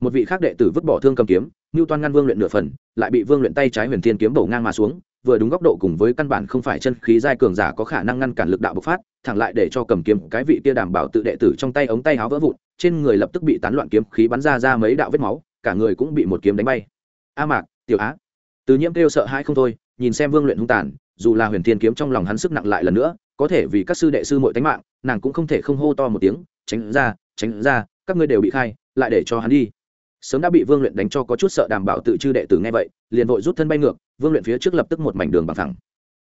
Một vị khác đệ tử vứt bỏ thương cầm kiếm ngưu toan ngăn vương luyện nửa phần, lại bị vương luyện tay trái huyền thiên kiếm bổ ngang mà xuống vừa đúng góc độ cùng với căn bản không phải chân khí giai cường giả có khả năng ngăn cản lực đạo bộc phát, thẳng lại để cho cầm kiếm cái vị kia đảm bảo tự đệ tử trong tay ống tay háo vỡ vụn, trên người lập tức bị tán loạn kiếm khí bắn ra ra mấy đạo vết máu, cả người cũng bị một kiếm đánh bay. A mạc, tiểu á. Từ nhiễm kêu sợ hãi không thôi, nhìn xem vương luyện hung tàn, dù là huyền thiên kiếm trong lòng hắn sức nặng lại lần nữa, có thể vì các sư đệ sư muội tánh mạng, nàng cũng không thể không hô to một tiếng, tránh ra tránh ra, các ngươi đều bị khai, lại để cho hắn đi sớm đã bị vương luyện đánh cho có chút sợ đảm bảo tự chư đệ tử nghe vậy, liền vội rút thân bay ngược, vương luyện phía trước lập tức một mảnh đường bằng thẳng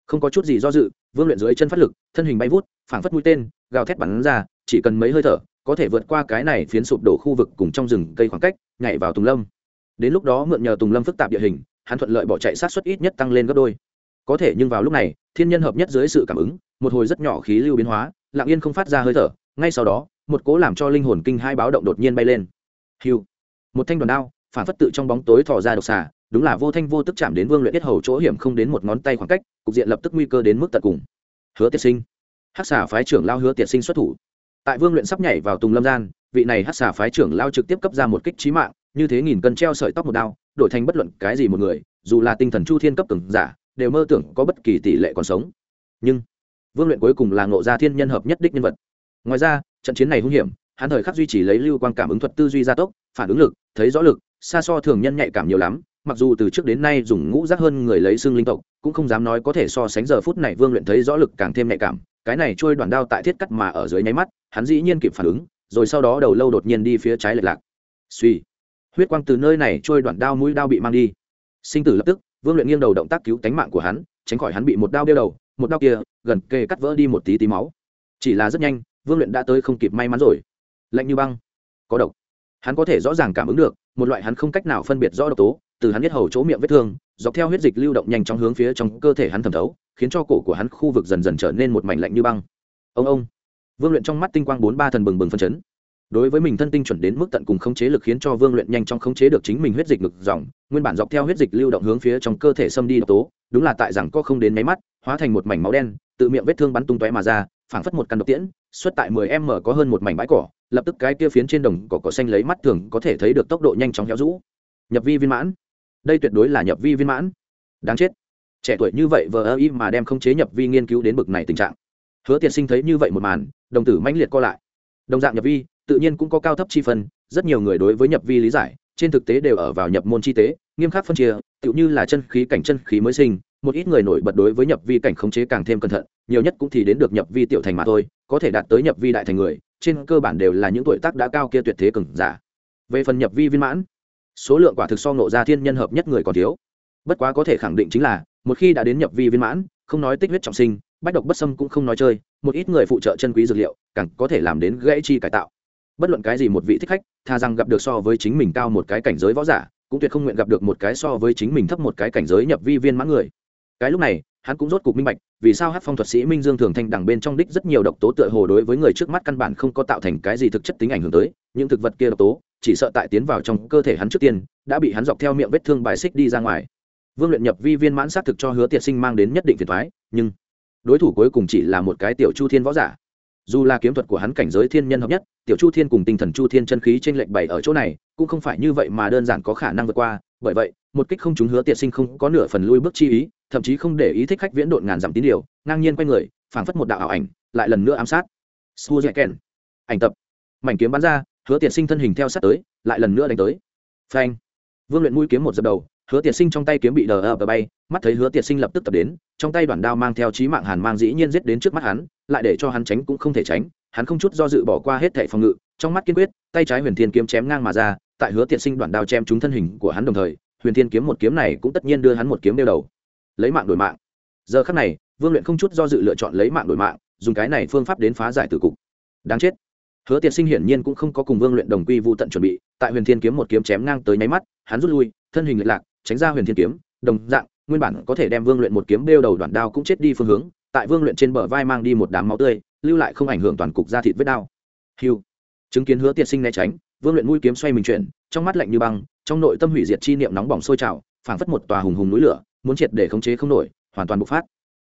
không có chút gì do dự, vương luyện dưới chân phát lực, thân hình bay vút, phảng phất mũi tên, gào thét bắn ra, chỉ cần mấy hơi thở, có thể vượt qua cái này phiến sụp đổ khu vực cùng trong rừng cây khoảng cách, nhảy vào tùng lâm. Đến lúc đó mượn nhờ tùng lâm phức tạp địa hình, hắn thuận lợi bỏ chạy sát xuất ít nhất tăng lên gấp đôi. Có thể nhưng vào lúc này, thiên nhân hợp nhất dưới sự cảm ứng, một hồi rất nhỏ khí lưu biến hóa, lặng yên không phát ra hơi thở, ngay sau đó, một cố làm cho linh hồn kinh hai báo động đột nhiên bay lên. Hiu một thanh đoàn đao, phản phất tự trong bóng tối thò ra độc xà, đúng là vô thanh vô tức chạm đến vương luyện biết hầu chỗ hiểm không đến một ngón tay khoảng cách, cục diện lập tức nguy cơ đến mức tận cùng. Hứa tiệt sinh. Hắc xà phái trưởng lao hứa tiệt sinh xuất thủ. Tại vương luyện sắp nhảy vào tùng lâm gian, vị này hắc xà phái trưởng lao trực tiếp cấp ra một kích trí mạng, như thế nghìn cân treo sợi tóc một đao, đổi thành bất luận cái gì một người, dù là tinh thần chu thiên cấp từng giả, đều mơ tưởng có bất kỳ tỷ lệ còn sống. Nhưng, vương luyện cuối cùng là ngộ ra thiên nhân hợp nhất đích nhân vật. Ngoài ra, trận chiến này hung hiểm, hắn thời khắc duy trì lấy lưu quan cảm ứng thuật tư duy gia tốc phản ứng lực, thấy rõ lực, xa so thường nhân nhạy cảm nhiều lắm, mặc dù từ trước đến nay dùng ngũ giác hơn người lấy xương linh tộc, cũng không dám nói có thể so sánh giờ phút này vương luyện thấy rõ lực càng thêm nhạy cảm, cái này trôi đoàn đao tại thiết cắt mà ở dưới nháy mắt, hắn dĩ nhiên kịp phản ứng, rồi sau đó đầu lâu đột nhiên đi phía trái lệch lạc. Suy huyết quang từ nơi này trôi đoạn đao mũi đao bị mang đi. Sinh tử lập tức, vương luyện nghiêng đầu động tác cứu tánh mạng của hắn, tránh khỏi hắn bị một đao đeo đầu, một đao kia, gần kề cắt vỡ đi một tí tí máu. Chỉ là rất nhanh, vương luyện đã tới không kịp may mắn rồi. Lạnh như băng. Có độc hắn có thể rõ ràng cảm ứng được, một loại hắn không cách nào phân biệt rõ độc tố, từ hắn biết hầu chỗ miệng vết thương, dọc theo huyết dịch lưu động nhanh chóng hướng phía trong cơ thể hắn thẩm thấu, khiến cho cổ của hắn khu vực dần dần trở nên một mảnh lạnh như băng. Ông ông. Vương luyện trong mắt tinh quang bốn ba thần bừng bừng phân chấn. Đối với mình thân tinh chuẩn đến mức tận cùng khống chế lực khiến cho vương luyện nhanh chóng khống chế được chính mình huyết dịch ngực dòng, nguyên bản dọc theo huyết dịch lưu động hướng phía trong cơ thể xâm đi độc tố, đúng là tại rằng có không đến máy mắt, hóa thành một mảnh máu đen, tự miệng vết thương bắn tung tóe mà ra, phảng phất một căn độc tiễn xuất tại mười m có hơn một mảnh bãi cỏ, lập tức cái kia phiến trên đồng cỏ cỏ xanh lấy mắt thường có thể thấy được tốc độ nhanh chóng héo rũ. Nhập vi viên mãn. Đây tuyệt đối là nhập vi viên mãn. Đáng chết. Trẻ tuổi như vậy vờ ơ mà đem không chế nhập vi nghiên cứu đến bực này tình trạng. Hứa Tiên sinh thấy như vậy một màn, đồng tử mãnh liệt co lại. Đồng dạng nhập vi, tự nhiên cũng có cao thấp chi phân, rất nhiều người đối với nhập vi lý giải, trên thực tế đều ở vào nhập môn chi tế, nghiêm khắc phân chia, tựu như là chân khí cảnh chân khí mới sinh một ít người nổi bật đối với nhập vi cảnh khống chế càng thêm cẩn thận, nhiều nhất cũng thì đến được nhập vi tiểu thành mà thôi, có thể đạt tới nhập vi đại thành người, trên cơ bản đều là những tuổi tác đã cao kia tuyệt thế cường giả. Về phần nhập vi viên mãn, số lượng quả thực so nộ ra thiên nhân hợp nhất người còn thiếu. Bất quá có thể khẳng định chính là, một khi đã đến nhập vi viên mãn, không nói tích huyết trọng sinh, bách độc bất xâm cũng không nói chơi, một ít người phụ trợ chân quý dược liệu, càng có thể làm đến gãy chi cải tạo. Bất luận cái gì một vị thích khách, tha rằng gặp được so với chính mình cao một cái cảnh giới võ giả, cũng tuyệt không nguyện gặp được một cái so với chính mình thấp một cái cảnh giới nhập vi viên mãn người cái lúc này, hắn cũng rốt cục minh bạch, vì sao hát phong thuật sĩ minh dương thường thanh đằng bên trong đích rất nhiều độc tố tựa hồ đối với người trước mắt căn bản không có tạo thành cái gì thực chất tính ảnh hưởng tới, những thực vật kia độc tố, chỉ sợ tại tiến vào trong cơ thể hắn trước tiên, đã bị hắn dọc theo miệng vết thương bài xích đi ra ngoài. Vương luyện nhập vi viên mãn xác thực cho hứa tiệt sinh mang đến nhất định phiền thoái nhưng đối thủ cuối cùng chỉ là một cái tiểu chu thiên võ giả. Dù là kiếm thuật của hắn cảnh giới thiên nhân hợp nhất, tiểu chu thiên cùng tinh thần chu thiên chân khí trên lệnh bảy ở chỗ này, cũng không phải như vậy mà đơn giản có khả năng vượt qua. Bởi vậy, một kích không chúng hứa tiệt sinh không có nửa phần lui bước chi ý thậm chí không để ý thích khách viễn độn ngàn dặm tín điều, ngang nhiên quay người, phảng phất một đạo ảo ảnh, lại lần nữa ám sát. Su dạy kèn ảnh tập. Mảnh kiếm bắn ra, hứa tiệt sinh thân hình theo sát tới, lại lần nữa đánh tới. Phanh. Vương luyện mũi kiếm một dập đầu, hứa tiệt sinh trong tay kiếm bị đờ ập bay, mắt thấy hứa tiệt sinh lập tức tập đến, trong tay đoàn đao mang theo trí mạng hàn mang dĩ nhiên giết đến trước mắt hắn, lại để cho hắn tránh cũng không thể tránh, hắn không chút do dự bỏ qua hết thẻ phòng ngự, trong mắt kiên quyết, tay trái huyền thiên kiếm chém ngang mà ra, tại hứa tiệt sinh đoàn đao chém trúng thân hình của hắn đồng thời, huyền thiên kiếm một kiếm này cũng tất nhiên đưa hắn một kiếm đeo đầu lấy mạng đổi mạng. Giờ khắc này, vương luyện không chút do dự lựa chọn lấy mạng đổi mạng, dùng cái này phương pháp đến phá giải tử cục. Đáng chết. Hứa tiệt sinh hiển nhiên cũng không có cùng vương luyện đồng quy vụ tận chuẩn bị, tại huyền thiên kiếm một kiếm chém ngang tới nháy mắt, hắn rút lui, thân hình lệch lạc, tránh ra huyền thiên kiếm, đồng dạng, nguyên bản có thể đem vương luyện một kiếm đeo đầu đoạn đao cũng chết đi phương hướng, tại vương luyện trên bờ vai mang đi một đám máu tươi, lưu lại không ảnh hưởng toàn cục da thịt vết đao hiu chứng kiến hứa tiệt sinh né tránh, vương luyện mũi kiếm xoay mình chuyển, trong mắt lạnh như băng, trong nội tâm hủy diệt chi niệm nóng bỏng sôi trào, phảng phất một tòa hùng hùng núi lửa muốn triệt để khống chế không nổi, hoàn toàn bộc phát.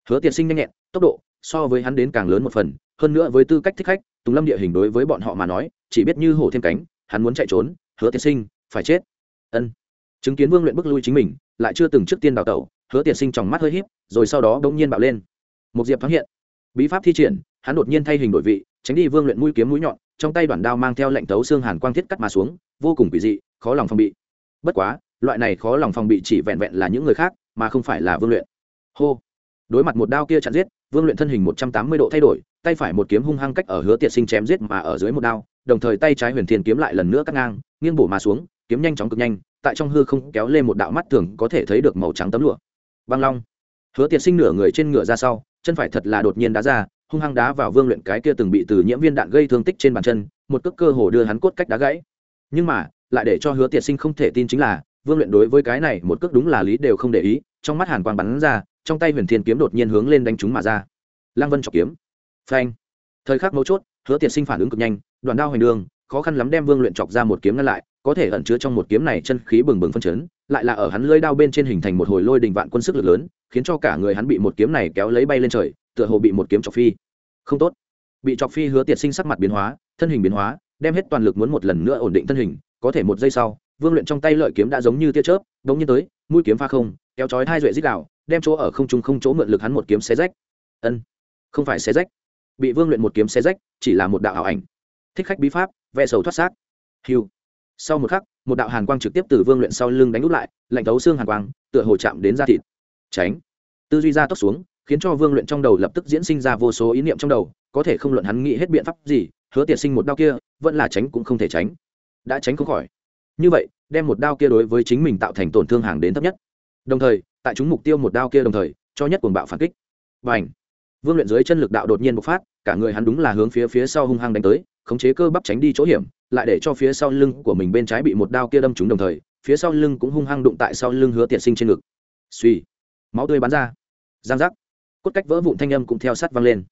Hứa tiệt sinh nhanh nhẹn, tốc độ so với hắn đến càng lớn một phần, hơn nữa với tư cách thích khách, tùng lâm địa hình đối với bọn họ mà nói, chỉ biết như hổ thêm cánh, hắn muốn chạy trốn, hứa tiệt sinh, phải chết. Ân. Chứng kiến vương luyện bức lui chính mình, lại chưa từng trước tiên đào tẩu, hứa tiệt sinh trong mắt hơi híp, rồi sau đó bỗng nhiên bạo lên. Một diệp thoáng hiện. Bí pháp thi triển, hắn đột nhiên thay hình đổi vị, tránh đi vương luyện mũi kiếm mũi nhọn, trong tay đoạn đao mang theo lệnh tấu xương hàn quang thiết cắt mà xuống, vô cùng quỷ dị, khó lòng phòng bị. Bất quá, loại này khó lòng phòng bị chỉ vẹn vẹn là những người khác mà không phải là vương luyện. Hô. Đối mặt một đao kia chặn giết, vương luyện thân hình một trăm tám mươi độ thay đổi, tay phải một kiếm hung hăng cách ở hứa tiệt sinh chém giết mà ở dưới một đao, đồng thời tay trái huyền thiên kiếm lại lần nữa cắt ngang, nghiêng bổ mà xuống, kiếm nhanh chóng cực nhanh, tại trong hư không kéo lên một đạo mắt thường có thể thấy được màu trắng tấm lụa. Băng long. Hứa tiệt sinh nửa người trên ngựa ra sau, chân phải thật là đột nhiên đá ra, hung hăng đá vào vương luyện cái kia từng bị từ nhiễm viên đạn gây thương tích trên bàn chân, một cước cơ hồ đưa hắn cốt cách đá gãy. Nhưng mà, lại để cho hứa tiệt sinh không thể tin chính là, vương luyện đối với cái này một cước đúng là lý đều không để ý trong mắt hàn quang bắn ra, trong tay huyền thiên kiếm đột nhiên hướng lên đánh chúng mà ra. Lăng vân chọc kiếm. Phanh. Thời khắc mấu chốt, hứa tiệt sinh phản ứng cực nhanh, đoạn đao hoành đường, khó khăn lắm đem vương luyện chọc ra một kiếm ngăn lại, có thể ẩn chứa trong một kiếm này chân khí bừng bừng phân chấn, lại là ở hắn lưỡi đao bên trên hình thành một hồi lôi đình vạn quân sức lực lớn, khiến cho cả người hắn bị một kiếm này kéo lấy bay lên trời, tựa hồ bị một kiếm chọc phi. Không tốt. Bị chọc phi hứa tiệt sinh sắc mặt biến hóa, thân hình biến hóa, đem hết toàn lực muốn một lần nữa ổn định thân hình, có thể một giây sau, vương luyện trong tay lợi kiếm đã giống như tia chớp đống như tới, mũi kiếm pha không kéo chói hai duệ dích đạo đem chỗ ở không trung không chỗ mượn lực hắn một kiếm xé rách. Ân, không phải xé rách. Bị vương luyện một kiếm xé rách, chỉ là một đạo ảo ảnh. Thích khách bí pháp vẽ sầu thoát xác. Hiu sau một khắc, một đạo hàn quang trực tiếp từ vương luyện sau lưng đánh úp lại, lạnh thấu xương hàn quang, tựa hồ chạm đến da thịt. Tránh. Tư duy ra tốc xuống, khiến cho vương luyện trong đầu lập tức diễn sinh ra vô số ý niệm trong đầu, có thể không luận hắn nghĩ hết biện pháp gì, hứa tiệt sinh một đao kia, vẫn là tránh cũng không thể tránh. Đã tránh không khỏi. Như vậy, đem một đao kia đối với chính mình tạo thành tổn thương hàng đến thấp nhất đồng thời, tại chúng mục tiêu một đao kia đồng thời, cho nhất cuồng bạo phản kích. Và ảnh vương luyện dưới chân lực đạo đột nhiên bộc phát, cả người hắn đúng là hướng phía phía sau hung hăng đánh tới, khống chế cơ bắp tránh đi chỗ hiểm, lại để cho phía sau lưng của mình bên trái bị một đao kia đâm trúng đồng thời, phía sau lưng cũng hung hăng đụng tại sau lưng hứa tiệt sinh trên ngực. Suy máu tươi bắn ra. Giang giác! Cốt cách vỡ vụn thanh âm cũng theo sát vang lên.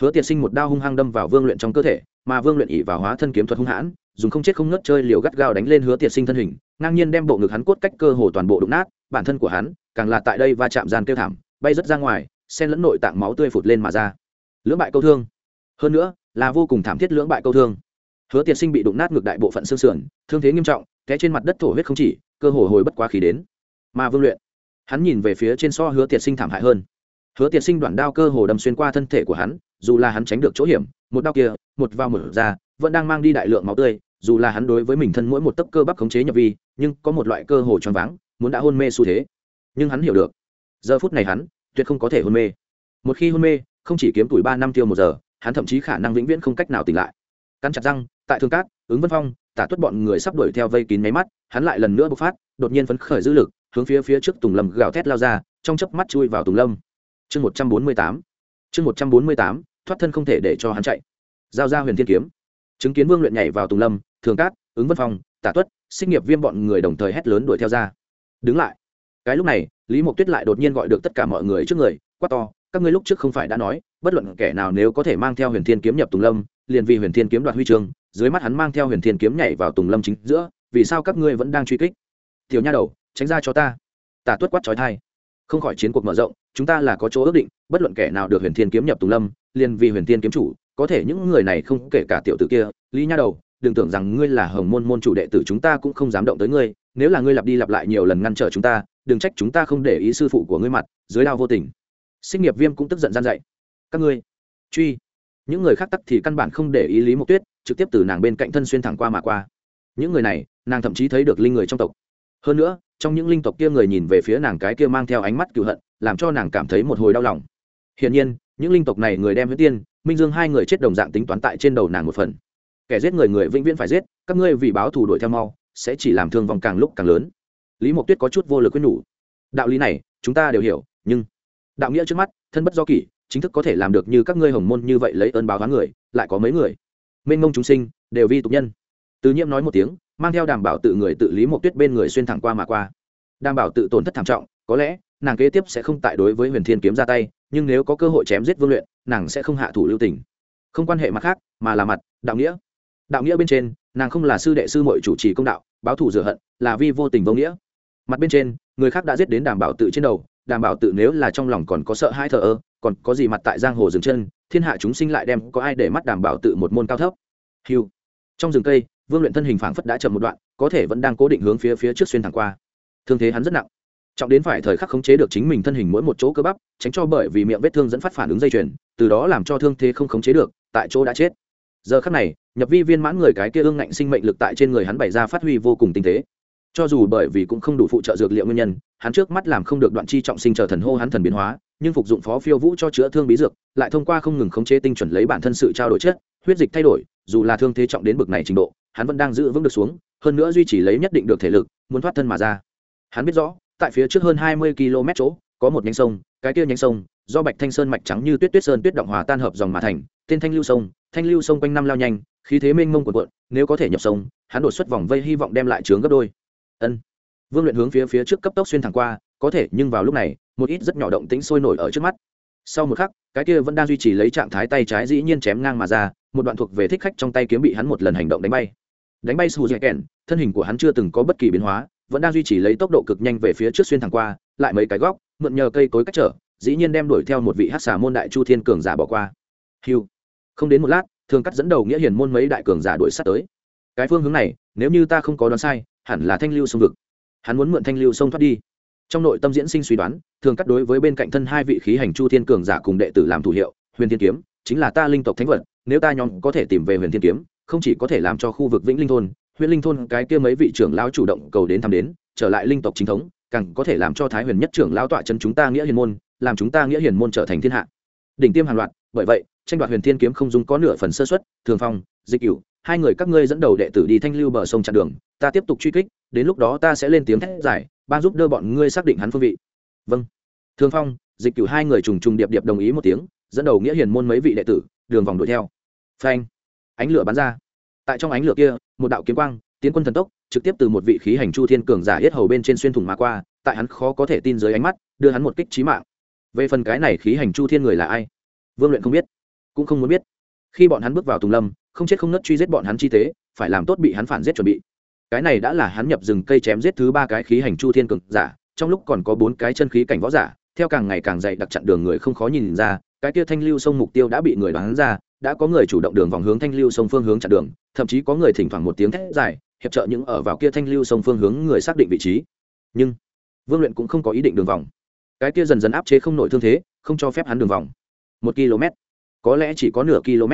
Hứa tiệt sinh một đao hung hăng đâm vào vương luyện trong cơ thể, mà vương luyện ỉ vào hóa thân kiếm thuật hung hãn, dùng không chết không ngất chơi liều gắt gao đánh lên hứa tiệt sinh thân hình, ngang nhiên đem bộ ngực hắn cốt cách cơ hồ toàn bộ đụng nát bản thân của hắn, càng là tại đây va chạm gian kêu thảm, bay rất ra ngoài sen lẫn nội tạng máu tươi phụt lên mà ra. Lưỡng bại câu thương. Hơn nữa, là vô cùng thảm thiết lưỡng bại câu thương. Hứa tiệt sinh bị đụng nát ngược đại bộ phận xương sườn, thương thế nghiêm trọng, té trên mặt đất thổ huyết không chỉ, cơ hồ hồi bất quá khí đến. Mà vương luyện, hắn nhìn về phía trên so hứa tiệt sinh thảm hại hơn. Hứa tiệt sinh đoạn đao cơ hồ đâm xuyên qua thân thể của hắn, dù là hắn tránh được chỗ hiểm, một đao kia, một vào một ra, vẫn đang mang đi đại lượng máu tươi, dù là hắn đối với mình thân mỗi một tấc cơ bắp khống chế nhập vi, nhưng có một loại cơ hồ choáng váng muốn đã hôn mê xu thế. Nhưng hắn hiểu được, giờ phút này hắn tuyệt không có thể hôn mê. Một khi hôn mê, không chỉ kiếm tuổi ba năm tiêu một giờ, hắn thậm chí khả năng vĩnh viễn không cách nào tỉnh lại. Cắn chặt răng, tại thương cát, ứng vân phong, tả tuất bọn người sắp đuổi theo vây kín máy mắt, hắn lại lần nữa bộc phát, đột nhiên phấn khởi dữ lực, hướng phía phía trước tùng lâm gào thét lao ra, trong chớp mắt chui vào tùng lâm. Chương một trăm bốn mươi tám, chương một trăm bốn mươi tám, thoát thân không thể để cho hắn chạy. Giao ra huyền thiên kiếm. Chứng kiến vương luyện nhảy vào tùng lâm thường cát, ứng vân phong, tả tuất sinh nghiệp viêm bọn người đồng thời hét lớn đuổi theo ra đứng lại. Cái lúc này, lý mộc tuyết lại đột nhiên gọi được tất cả mọi người trước người, quát to, các ngươi lúc trước không phải đã nói, bất luận kẻ nào nếu có thể mang theo huyền thiên kiếm nhập tùng lâm, liền vì huyền thiên kiếm đoạt huy chương, dưới mắt hắn mang theo huyền thiên kiếm nhảy vào tùng lâm chính giữa, vì sao các ngươi vẫn đang truy kích? Tiểu nha đầu, tránh ra cho ta. Tả tuất quát trói thai. Không khỏi chiến cuộc mở rộng, chúng ta là có chỗ ước định, bất luận kẻ nào được huyền thiên kiếm nhập tùng lâm, liền vì huyền thiên kiếm chủ, có thể những người này không kể cả tiểu tử kia. Lý nha đầu đừng tưởng rằng ngươi là hồng môn môn chủ đệ tử chúng ta cũng không dám động tới ngươi, nếu là ngươi lặp đi lặp lại nhiều lần ngăn trở chúng ta, đừng trách chúng ta không để ý sư phụ của ngươi mặt, dưới đao vô tình. Sinh nghiệp viêm cũng tức giận gian dạy. Các ngươi, truy. Những người khác tắc thì căn bản không để ý lý mộc tuyết, trực tiếp từ nàng bên cạnh thân xuyên thẳng qua mà qua. Những người này, nàng thậm chí thấy được linh người trong tộc. Hơn nữa, trong những linh tộc kia người nhìn về phía nàng cái kia mang theo ánh mắt cựu hận, làm cho nàng cảm thấy một hồi đau lòng. Hiển nhiên, những linh tộc này người đem huyết tiên, minh dương hai người chết đồng dạng tính toán tại trên đầu nàng một phần kẻ giết người người vĩnh viễn phải giết, các ngươi vì báo thù đuổi theo mau, sẽ chỉ làm thương vong càng lúc càng lớn. Lý mộc tuyết có chút vô lực quyết nhủ. Đạo lý này, chúng ta đều hiểu, nhưng đạo nghĩa trước mắt, thân bất do kỷ, chính thức có thể làm được như các ngươi hồng môn như vậy lấy ơn báo toán người, lại có mấy người? Mênh mông chúng sinh, đều vi tục nhân. Từ nhiễm nói một tiếng, mang theo đảm bảo tự người tự lý một tuyết bên người xuyên thẳng qua mà qua. Đảm bảo tự tổn thất thảm trọng, có lẽ, nàng kế tiếp sẽ không tại đối với huyền thiên kiếm ra tay, nhưng nếu có cơ hội chém giết vương luyện, nàng sẽ không hạ thủ lưu tình. Không quan hệ mặt khác, mà là mặt, đạo nghĩa đạo nghĩa bên trên, nàng không là sư đệ sư mội chủ trì công đạo, báo thù rửa hận, là vi vô tình vô nghĩa. Mặt bên trên, người khác đã giết đến đảm bảo tự trên đầu, đảm bảo tự nếu là trong lòng còn có sợ hai thờ ơ, còn có gì mặt tại giang hồ dừng chân, thiên hạ chúng sinh lại đem có ai để mắt đảm bảo tự một môn cao thấp. Hiu trong rừng cây, vương luyện thân hình phảng phất đã chậm một đoạn, có thể vẫn đang cố định hướng phía phía trước xuyên thẳng qua. Thương thế hắn rất nặng. Trọng đến phải thời khắc khống chế được chính mình thân hình mỗi một chỗ cơ bắp, tránh cho bởi vì miệng vết thương dẫn phát phản ứng dây chuyền, từ đó làm cho thương thế không khống chế được, tại chỗ đã chết giờ khắc này, nhập vi viên mãn người cái kia ương ngạnh sinh mệnh lực tại trên người hắn bày ra phát huy vô cùng tinh tế. Cho dù bởi vì cũng không đủ phụ trợ dược liệu nguyên nhân, hắn trước mắt làm không được đoạn chi trọng sinh chờ thần hô hắn thần biến hóa, nhưng phục dụng phó phiêu vũ cho chữa thương bí dược, lại thông qua không ngừng khống chế tinh chuẩn lấy bản thân sự trao đổi chất, huyết dịch thay đổi, dù là thương thế trọng đến bực này trình độ, hắn vẫn đang giữ vững được xuống, hơn nữa duy trì lấy nhất định được thể lực, muốn thoát thân mà ra. Hắn biết rõ, tại phía trước hơn hai mươi km chỗ, có một nhánh sông, cái kia nhánh sông, do bạch thanh sơn mạch trắng như tuyết tuyết sơn tuyết động hòa tan hợp dòng mà thành tên thanh lưu sông, thanh lưu sông quanh năm lao nhanh, khí thế mênh mông quần quận nếu có thể nhập sông, hắn đột xuất vòng vây hy vọng đem lại trướng gấp đôi. Ân. Vương luyện hướng phía phía trước cấp tốc xuyên thẳng qua, có thể, nhưng vào lúc này, một ít rất nhỏ động tĩnh sôi nổi ở trước mắt. Sau một khắc, cái kia vẫn đang duy trì lấy trạng thái tay trái dĩ nhiên chém ngang mà ra, một đoạn thuộc về thích khách trong tay kiếm bị hắn một lần hành động đánh bay. Đánh bay sù dẻ kèn thân hình của hắn chưa từng có bất kỳ biến hóa, vẫn đang duy trì lấy tốc độ cực nhanh về phía trước xuyên thẳng qua, lại mấy cái góc, mượn nhờ cây cối cách trở, dĩ nhiên đem đuổi theo một vị hát xà môn đại chu thiên cường giả bỏ qua. Hiu không đến một lát, thường cắt dẫn đầu nghĩa hiền môn mấy đại cường giả đuổi sát tới. Cái phương hướng này, nếu như ta không có đoán sai, hẳn là thanh lưu sông vực. Hắn muốn mượn thanh lưu sông thoát đi. Trong nội tâm diễn sinh suy đoán, thường cắt đối với bên cạnh thân hai vị khí hành chu thiên cường giả cùng đệ tử làm thủ hiệu, huyền thiên kiếm, chính là ta linh tộc thánh vật, nếu ta nhóm có thể tìm về huyền thiên kiếm, không chỉ có thể làm cho khu vực vĩnh linh thôn huyện linh thôn cái kia mấy vị trưởng lão chủ động cầu đến thăm đến, trở lại linh tộc chính thống, càng có thể làm cho thái huyền nhất trưởng lão tọa chân chúng ta nghĩa hiền môn, làm chúng ta nghĩa hiền môn trở thành thiên hạ. Đỉnh tiêm hàng loạt, bởi vậy tranh đoạt huyền thiên kiếm không dung có nửa phần sơ xuất thường phong, dịch cửu, hai người các ngươi dẫn đầu đệ tử đi thanh lưu bờ sông chặn đường, ta tiếp tục truy kích, đến lúc đó ta sẽ lên tiếng thét giải, ban giúp đưa bọn ngươi xác định hắn phương vị. Vâng. Thường phong, dịch cửu hai người trùng trùng điệp điệp đồng ý một tiếng, dẫn đầu nghĩa hiền môn mấy vị đệ tử, đường vòng đuổi theo. Phanh. Ánh lửa bắn ra. Tại trong ánh lửa kia, một đạo kiếm quang, tiến quân thần tốc, trực tiếp từ một vị khí hành chu thiên cường giả yết hầu bên trên xuyên thủng mà qua, tại hắn khó có thể tin dưới ánh mắt, đưa hắn một kích trí mạng. Về phần cái này khí hành chu thiên người là ai? Vương luyện không biết cũng không muốn biết. Khi bọn hắn bước vào tùng lâm, không chết không nớt truy giết bọn hắn chi tế, phải làm tốt bị hắn phản giết chuẩn bị. Cái này đã là hắn nhập rừng cây chém giết thứ ba cái khí hành chu thiên cường giả, trong lúc còn có bốn cái chân khí cảnh võ giả, theo càng ngày càng dày đặc chặn đường người không khó nhìn ra, cái kia thanh lưu sông mục tiêu đã bị người đoán ra, đã có người chủ động đường vòng hướng thanh lưu sông phương hướng chặn đường, thậm chí có người thỉnh thoảng một tiếng thét dài, hiệp trợ những ở vào kia thanh lưu sông phương hướng người xác định vị trí. Nhưng, vương luyện cũng không có ý định đường vòng. Cái kia dần dần áp chế không nổi thương thế, không cho phép hắn đường vòng. Một km có lẽ chỉ có nửa km.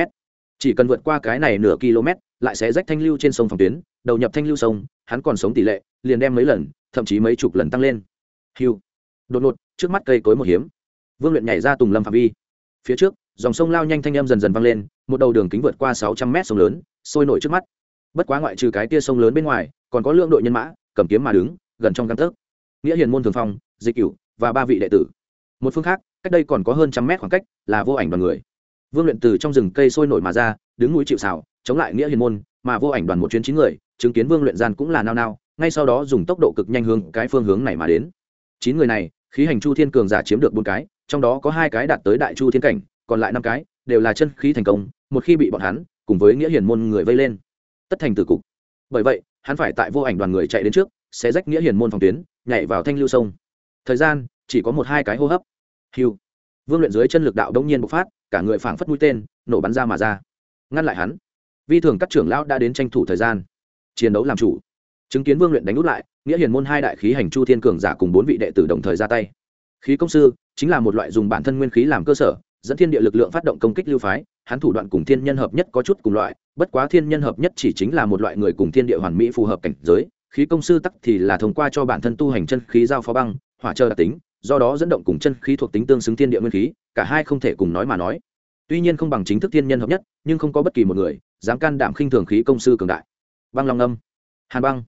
Chỉ cần vượt qua cái này nửa km, lại sẽ rách thanh lưu trên sông phòng tuyến, đầu nhập thanh lưu sông, hắn còn sống tỷ lệ, liền đem mấy lần, thậm chí mấy chục lần tăng lên. Hiu đột ngột, trước mắt cây cối một hiếm. Vương luyện nhảy ra tùng lâm phạm vi. Phía trước, dòng sông lao nhanh thanh em dần dần văng lên, một đầu đường kính vượt qua sáu trăm mét sông lớn, sôi nổi trước mắt. Bất quá ngoại trừ cái tia sông lớn bên ngoài, còn có lượng đội nhân mã, cầm kiếm mà đứng, gần trong căn tấc. Nghĩa hiền môn thường phong, dịch cửu và ba vị đệ tử. Một phương khác, cách đây còn có hơn trăm mét khoảng cách, là vô ảnh đoàn người vương luyện từ trong rừng cây sôi nổi mà ra, đứng núi chịu xảo chống lại nghĩa hiền môn, mà vô ảnh đoàn một chuyến chín người, chứng kiến vương luyện gian cũng là nao nao, ngay sau đó dùng tốc độ cực nhanh hướng cái phương hướng này mà đến. Chín người này, khí hành chu thiên cường giả chiếm được bốn cái, trong đó có hai cái đạt tới đại chu thiên cảnh, còn lại năm cái đều là chân khí thành công, một khi bị bọn hắn cùng với nghĩa hiền môn người vây lên, tất thành tử cục. Bởi vậy, hắn phải tại vô ảnh đoàn người chạy đến trước, sẽ rách nghĩa hiền môn phòng tuyến, nhảy vào thanh lưu sông. Thời gian, chỉ có một hai cái hô hấp. Hiu vương luyện dưới chân lực đạo đông nhiên bộc phát cả người phảng phất mũi tên, nổ bắn ra mà ra. Ngăn lại hắn. Vi thường các trưởng lão đã đến tranh thủ thời gian. Chiến đấu làm chủ. Chứng kiến vương luyện đánh út lại, nghĩa hiền môn hai đại khí hành chu thiên cường giả cùng bốn vị đệ tử đồng thời ra tay. Khí công sư chính là một loại dùng bản thân nguyên khí làm cơ sở, dẫn thiên địa lực lượng phát động công kích lưu phái, hắn thủ đoạn cùng thiên nhân hợp nhất có chút cùng loại, bất quá thiên nhân hợp nhất chỉ chính là một loại người cùng thiên địa hoàn mỹ phù hợp cảnh giới, khí công sư tắc thì là thông qua cho bản thân tu hành chân khí giao phó băng, hỏa trơ đặc tính do đó dẫn động cùng chân khí thuộc tính tương xứng thiên địa nguyên khí, cả hai không thể cùng nói mà nói. Tuy nhiên không bằng chính thức thiên nhân hợp nhất, nhưng không có bất kỳ một người dám can đảm khinh thường khí công sư cường đại. Băng long âm. Hàn băng.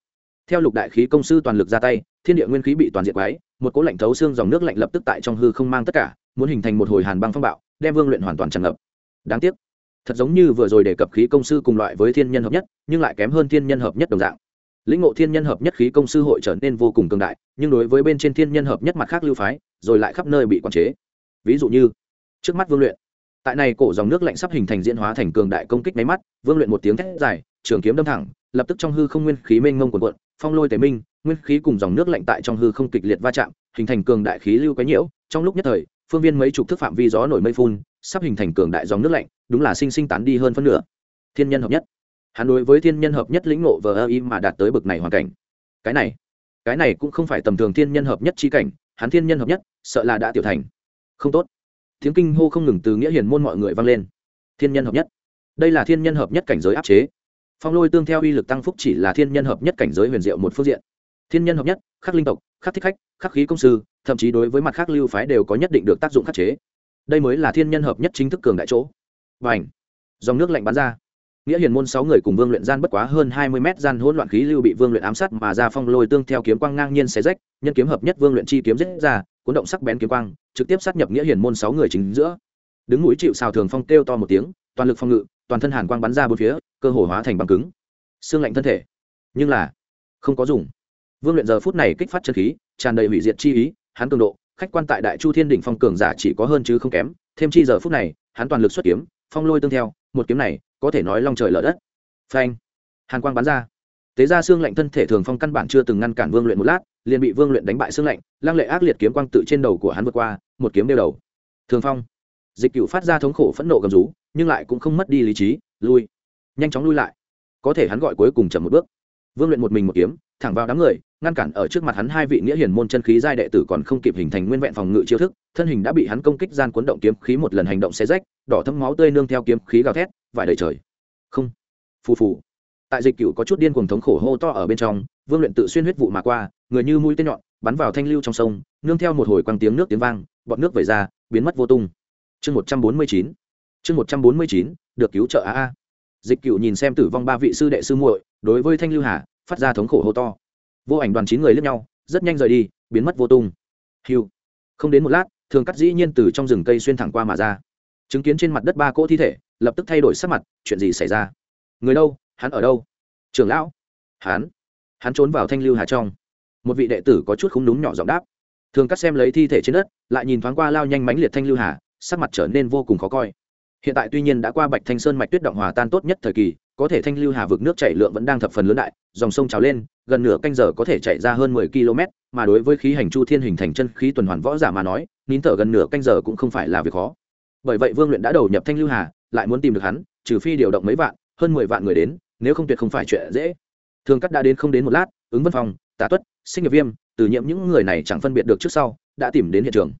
Theo lục đại khí công sư toàn lực ra tay, thiên địa nguyên khí bị toàn diện quái một cỗ lạnh thấu xương dòng nước lạnh lập tức tại trong hư không mang tất cả, muốn hình thành một hồi hàn băng phong bạo, đem vương luyện hoàn toàn tràn ngập. Đáng tiếc. Thật giống như vừa rồi đề cập khí công sư cùng loại với thiên nhân hợp nhất, nhưng lại kém hơn thiên nhân hợp nhất đồng dạng lĩnh ngộ thiên nhân hợp nhất khí công sư hội trở nên vô cùng cường đại, nhưng đối với bên trên thiên nhân hợp nhất mặt khác lưu phái, rồi lại khắp nơi bị quản chế. Ví dụ như, trước mắt vương luyện. Tại này cổ dòng nước lạnh sắp hình thành diễn hóa thành cường đại công kích máy mắt, vương luyện một tiếng thét dài, trường kiếm đâm thẳng, lập tức trong hư không nguyên khí mênh ngông quần quận phong lôi tế minh, nguyên khí cùng dòng nước lạnh tại trong hư không kịch liệt va chạm, hình thành cường đại khí lưu quái nhiễu. Trong lúc nhất thời, phương viên mấy chục thước phạm vi gió nổi mây phun, sắp hình thành cường đại dòng nước lạnh, đúng là sinh sinh tán đi hơn phân nửa. Thiên nhân hợp nhất hắn đối với thiên nhân hợp nhất lĩnh ngộ vờ ơ y mà đạt tới bực này hoàn cảnh. Cái này cái này cũng không phải tầm thường thiên nhân hợp nhất chi cảnh, hắn thiên nhân hợp nhất, sợ là đã tiểu thành. Không tốt. Tiếng kinh hô không ngừng từ nghĩa hiền môn mọi người vang lên. Thiên nhân hợp nhất. Đây là thiên nhân hợp nhất cảnh giới áp chế. Phong lôi tương theo uy lực tăng phúc chỉ là thiên nhân hợp nhất cảnh giới huyền diệu một phương diện. Thiên nhân hợp nhất, khắc linh tộc, khắc thích khách, khắc khí công sư, thậm chí đối với mặt khác lưu phái đều có nhất định được tác dụng khắc chế. Đây mới là thiên nhân hợp nhất chính thức cường đại chỗ. Và ảnh dòng nước lạnh bắn ra nghĩa hiền môn sáu người cùng vương luyện gian bất quá hơn hai mươi mét gian hỗn loạn khí lưu bị vương luyện ám sát mà ra phong lôi tương theo kiếm quang ngang nhiên xé rách, nhân kiếm hợp nhất vương luyện chi kiếm giết ra, cuốn động sắc bén kiếm quang, trực tiếp sát nhập nghĩa hiền môn sáu người chính giữa. Đứng mũi chịu xào thường phong kêu to một tiếng, toàn lực phong ngự, toàn thân hàn quang bắn ra bốn phía, cơ hồ hóa thành băng cứng. Xương lạnh thân thể. Nhưng là, không có dùng. Vương luyện giờ phút này kích phát chân khí, tràn đầy hủy diệt chi ý, hắn cường độ, khách quan tại đại chu thiên đỉnh phong cường giả chỉ có hơn chứ không kém, thêm chi giờ phút này, hắn toàn lực xuất kiếm, phong lôi tương theo, một kiếm này có thể nói long trời lở đất. Phanh. Hàn quang bắn ra. Tế ra xương lạnh thân thể thường phong căn bản chưa từng ngăn cản vương luyện một lát, liền bị vương luyện đánh bại xương lạnh, lăng lệ ác liệt kiếm quang tự trên đầu của hắn vượt qua, một kiếm đeo đầu. Thường phong. Dịch cựu phát ra thống khổ phẫn nộ gầm rú, nhưng lại cũng không mất đi lý trí, lui. Nhanh chóng lui lại. Có thể hắn gọi cuối cùng chậm một bước. Vương luyện một mình một kiếm, thẳng vào đám người, ngăn cản ở trước mặt hắn hai vị nghĩa hiền môn chân khí giai đệ tử còn không kịp hình thành nguyên vẹn phòng ngự chiêu thức, thân hình đã bị hắn công kích gian cuốn động kiếm khí một lần hành động xé rách, đỏ thấm máu tươi nương theo kiếm khí gào thét vải đầy trời. Không. Phù phù. Tại dịch cựu có chút điên cuồng thống khổ hô to ở bên trong, vương luyện tự xuyên huyết vụ mà qua, người như mũi tên nhọn, bắn vào thanh lưu trong sông, nương theo một hồi quăng tiếng nước tiếng vang bọt nước vẩy ra, biến mất vô tung. Chương một trăm bốn mươi chín. Chương một trăm bốn mươi chín, được cứu trợ a a. Dịch cựu nhìn xem tử vong ba vị sư đệ sư muội, đối với thanh lưu hà, phát ra thống khổ hô to. Vô ảnh đoàn chín người lướt nhau, rất nhanh rời đi, biến mất vô tung. Hiu không đến một lát, thường cắt dĩ nhiên từ trong rừng cây xuyên thẳng qua mà ra chứng kiến trên mặt đất ba cỗ thi thể, lập tức thay đổi sắc mặt, chuyện gì xảy ra? Người đâu? Hắn ở đâu? Trưởng lão. Hắn. Hắn trốn vào thanh lưu hà trong. Một vị đệ tử có chút không đúng nhỏ giọng đáp. Thường cắt xem lấy thi thể trên đất, lại nhìn thoáng qua lao nhanh mánh liệt thanh lưu hà, sắc mặt trở nên vô cùng khó coi. Hiện tại tuy nhiên đã qua bạch thanh sơn mạch tuyết động hòa tan tốt nhất thời kỳ, có thể thanh lưu hà vực nước chảy lượng vẫn đang thập phần lớn đại, dòng sông trào lên, gần nửa canh giờ có thể chạy ra hơn mười km mà đối với khí hành chu thiên hình thành chân khí tuần hoàn võ giả mà nói, nín thở gần nửa canh giờ cũng không phải là việc khó bởi vậy vương luyện đã đầu nhập thanh lưu hà, lại muốn tìm được hắn, trừ phi điều động mấy vạn, hơn mười vạn người đến, nếu không tuyệt không phải chuyện dễ. Thường cắt đã đến không đến một lát, ứng văn phòng tà tuất, sinh nghiệp viêm, từ nhiễm những người này chẳng phân biệt được trước sau, đã tìm đến hiện trường.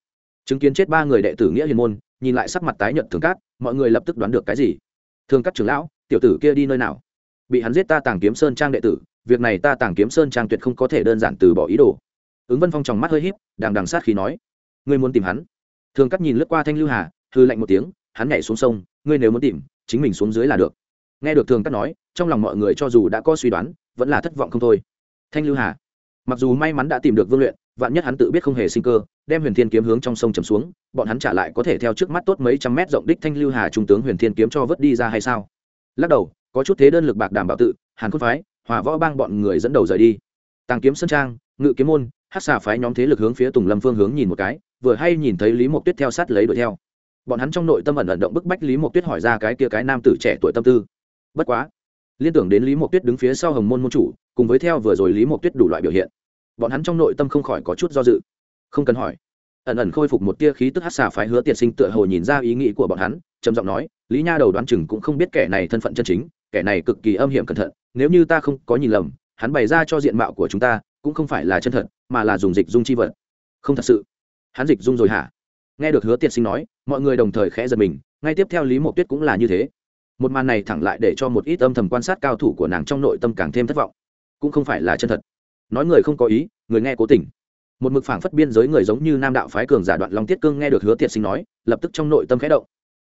Chứng kiến chết ba người đệ tử nghĩa hiền môn, nhìn lại sắc mặt tái nhợt thường cát mọi người lập tức đoán được cái gì? Thường cắt trưởng lão, tiểu tử kia đi nơi nào? Bị hắn giết ta tàng kiếm sơn trang đệ tử, việc này ta tàng kiếm sơn trang tuyệt không có thể đơn giản từ bỏ ý đồ. Ứng vân phong tròng mắt hơi híp, đằng đằng sát khí nói. Ngươi muốn tìm hắn? Thường cắt nhìn lướt qua thanh lưu hà hư lạnh một tiếng, hắn nhảy xuống sông, ngươi nếu muốn tìm, chính mình xuống dưới là được. Nghe được thường cắt nói, trong lòng mọi người cho dù đã có suy đoán, vẫn là thất vọng không thôi. Thanh lưu hà, mặc dù may mắn đã tìm được vương luyện, vạn nhất hắn tự biết không hề sinh cơ, đem huyền thiên kiếm hướng trong sông chầm xuống, bọn hắn trả lại có thể theo trước mắt tốt mấy trăm mét rộng đích thanh lưu hà trung tướng huyền thiên kiếm cho vớt đi ra hay sao? Lắc đầu, có chút thế đơn lực bạc đảm bảo tự, hàn cốt phái hòa võ bang bọn người dẫn đầu rời đi. Tàng kiếm sơn trang, ngự kiếm môn hát xà phái nhóm thế lực hướng phía tùng lâm phương hướng nhìn một cái, vừa hay nhìn thấy lý mộc tuyết theo sát lấy đuổi theo bọn hắn trong nội tâm ẩn ẩn động bức bách lý mộc tuyết hỏi ra cái kia cái nam tử trẻ tuổi tâm tư. Bất quá, liên tưởng đến lý mộc tuyết đứng phía sau hồng môn môn chủ, cùng với theo vừa rồi lý mộc tuyết đủ loại biểu hiện, bọn hắn trong nội tâm không khỏi có chút do dự. Không cần hỏi. Ẩn ẩn khôi phục một tia khí tức hát xà phái hứa tiệt sinh tựa hồ nhìn ra ý nghĩ của bọn hắn, trầm giọng nói, lý nha đầu đoán chừng cũng không biết kẻ này thân phận chân chính, kẻ này cực kỳ âm hiểm cẩn thận, nếu như ta không có nhìn lầm, hắn bày ra cho diện mạo của chúng ta, cũng không phải là chân thật, mà là dùng dịch dung chi vật. Không thật sự. Hắn dịch dung rồi hả? Nghe được hứa tiệt sinh nói, mọi người đồng thời khẽ giật mình, ngay tiếp theo lý Mộ tuyết cũng là như thế. Một màn này thẳng lại để cho một ít âm thầm quan sát cao thủ của nàng trong nội tâm càng thêm thất vọng. Cũng không phải là chân thật. Nói người không có ý, người nghe cố tình. Một mực phảng phất biên giới người giống như nam đạo phái cường giả đoạn long tiết cương nghe được hứa tiệt sinh nói, lập tức trong nội tâm khẽ động.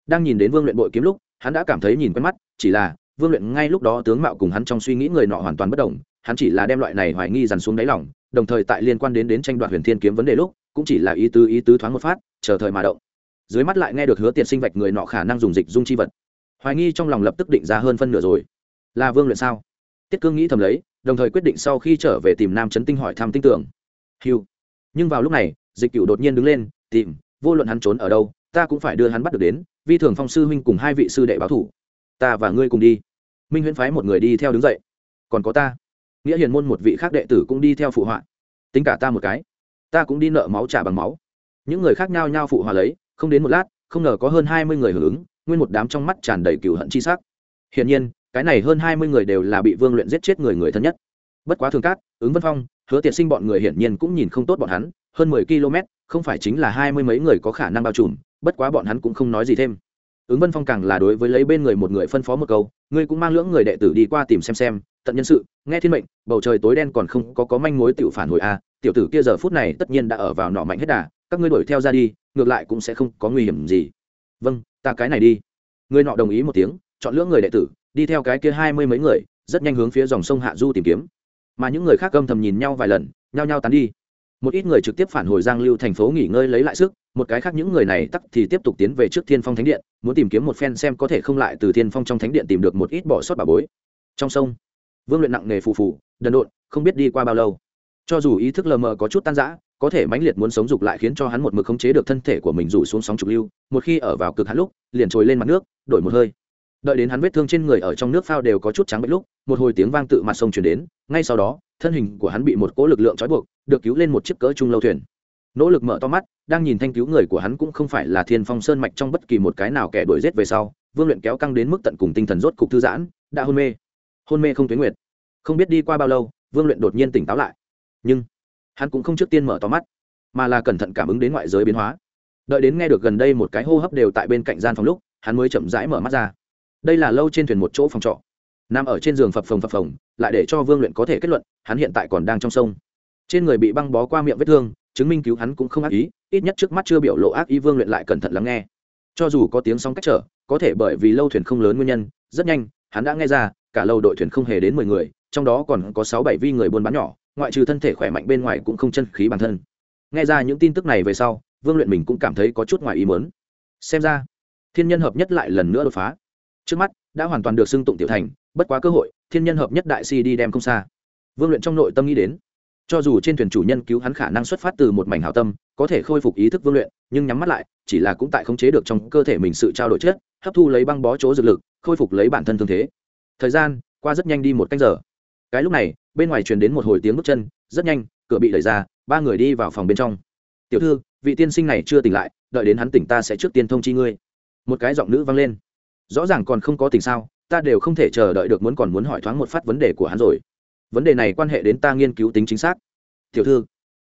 Đang nhìn đến vương luyện bội kiếm lúc, hắn đã cảm thấy nhìn quen mắt, chỉ là, vương luyện ngay lúc đó tướng mạo cùng hắn trong suy nghĩ người nọ hoàn toàn bất đồng, hắn chỉ là đem loại này hoài nghi dằn xuống đáy lòng, đồng thời tại liên quan đến đến tranh đoạt huyền thiên kiếm vấn đề lúc cũng chỉ là ý tứ ý tứ thoáng một phát, chờ thời mà động. Dưới mắt lại nghe được hứa tiền sinh vạch người nọ khả năng dùng dịch dung chi vật. Hoài nghi trong lòng lập tức định ra hơn phân nửa rồi. Là vương luyện sao? Tiết cương nghĩ thầm lấy, đồng thời quyết định sau khi trở về tìm nam trấn tinh hỏi thăm tinh tưởng. Hiu nhưng vào lúc này, dịch cựu đột nhiên đứng lên, tìm, vô luận hắn trốn ở đâu, ta cũng phải đưa hắn bắt được đến, vi thường phong sư huynh cùng hai vị sư đệ báo thủ. Ta và ngươi cùng đi. Minh huyễn phái một người đi theo đứng dậy. Còn có ta. Nghĩa hiền môn một vị khác đệ tử cũng đi theo phụ họa. Tính cả ta một cái ta cũng đi nợ máu trả bằng máu. Những người khác nhau nhau phụ hòa lấy, không đến một lát, không ngờ có hơn hai mươi người hưởng ứng, nguyên một đám trong mắt tràn đầy cừu hận chi sắc. Hiển nhiên, cái này hơn hai mươi người đều là bị vương luyện giết chết người người thân nhất. Bất quá thường cát, ứng vân phong, hứa tiệt sinh bọn người hiển nhiên cũng nhìn không tốt bọn hắn, hơn mười km không phải chính là hai mươi mấy người có khả năng bao trùm, bất quá bọn hắn cũng không nói gì thêm. Ứng vân phong càng là đối với lấy bên người một người phân phó một câu, ngươi cũng mang lưỡng người đệ tử đi qua tìm xem xem, tận nhân sự, nghe thiên mệnh, bầu trời tối đen còn không có có manh mối tiểu phản hồi a tiểu tử kia giờ phút này tất nhiên đã ở vào nọ mạnh hết đà, các ngươi đuổi theo ra đi, ngược lại cũng sẽ không có nguy hiểm gì. Vâng ta cái này đi. Người nọ đồng ý một tiếng, chọn lưỡng người đệ tử, đi theo cái kia hai mươi mấy người, rất nhanh hướng phía dòng sông hạ du tìm kiếm. Mà những người khác âm thầm nhìn nhau vài lần, nhao nhao tán đi. Một ít người trực tiếp phản hồi giang lưu thành phố nghỉ ngơi lấy lại sức, một cái khác những người này tắc thì tiếp tục tiến về trước thiên phong thánh điện, muốn tìm kiếm một phen xem có thể không lại từ thiên phong trong thánh điện tìm được một ít bỏ sót bà bối. Trong sông, vương luyện nặng nghề phù phù, đần độn, không biết đi qua bao lâu cho dù ý thức lờ mờ có chút tan rã, có thể mãnh liệt muốn sống dục lại khiến cho hắn một mực khống chế được thân thể của mình rủ xuống sóng trục lưu, một khi ở vào cực hắn lúc, liền trồi lên mặt nước, đổi một hơi. Đợi đến hắn vết thương trên người ở trong nước phao đều có chút trắng bệnh lúc, một hồi tiếng vang tự mặt sông chuyển đến, ngay sau đó, thân hình của hắn bị một cỗ lực lượng trói buộc, được cứu lên một chiếc cỡ trung lâu thuyền. Nỗ lực mở to mắt, đang nhìn thanh cứu người của hắn cũng không phải là thiên phong sơn mạch trong bất kỳ một cái nào kẻ đuổi rết về sau, vương luyện kéo căng đến mức tận cùng tinh thần rốt cục thư giãn, đã hôn mê. Hôn mê không tuyến nguyệt. Không biết đi qua bao lâu, vương luyện đột nhiên tỉnh táo lại nhưng hắn cũng không trước tiên mở to mắt, mà là cẩn thận cảm ứng đến ngoại giới biến hóa. Đợi đến nghe được gần đây một cái hô hấp đều tại bên cạnh gian phòng lúc, hắn mới chậm rãi mở mắt ra. Đây là lâu trên thuyền một chỗ phòng trọ. Nằm ở trên giường phập phồng phập phồng, lại để cho vương luyện có thể kết luận, hắn hiện tại còn đang trong sông. Trên người bị băng bó qua miệng vết thương, chứng minh cứu hắn cũng không ác ý, ít nhất trước mắt chưa biểu lộ ác ý vương luyện lại cẩn thận lắng nghe. Cho dù có tiếng sóng cách trở, có thể bởi vì lâu thuyền không lớn nguyên nhân, rất nhanh, hắn đã nghe ra, cả lâu đội thuyền không hề đến mười người, trong đó còn có sáu bảy vi người buôn bán nhỏ ngoại trừ thân thể khỏe mạnh bên ngoài cũng không chân khí bản thân. Nghe ra những tin tức này về sau, vương luyện mình cũng cảm thấy có chút ngoài ý mớn xem ra, thiên nhân hợp nhất lại lần nữa đột phá. Trước mắt, đã hoàn toàn được xưng tụng tiểu thành, bất quá cơ hội, thiên nhân hợp nhất đại si đi đem không xa. Vương luyện trong nội tâm nghĩ đến, cho dù trên thuyền chủ nhân cứu hắn khả năng xuất phát từ một mảnh hảo tâm, có thể khôi phục ý thức vương luyện, nhưng nhắm mắt lại, chỉ là cũng tại khống chế được trong cơ thể mình sự trao đổi chết hấp thu lấy băng bó chỗ dược lực, khôi phục lấy bản thân thương thế. Thời gian, qua rất nhanh đi một canh giờ. Cái lúc này bên ngoài truyền đến một hồi tiếng bước chân, rất nhanh, cửa bị đẩy ra, ba người đi vào phòng bên trong. Tiểu thư, vị tiên sinh này chưa tỉnh lại, đợi đến hắn tỉnh ta sẽ trước tiên thông chi ngươi. Một cái giọng nữ vang lên. Rõ ràng còn không có tình sao, ta đều không thể chờ đợi được muốn còn muốn hỏi thoáng một phát vấn đề của hắn rồi. Vấn đề này quan hệ đến ta nghiên cứu tính chính xác. Tiểu thư,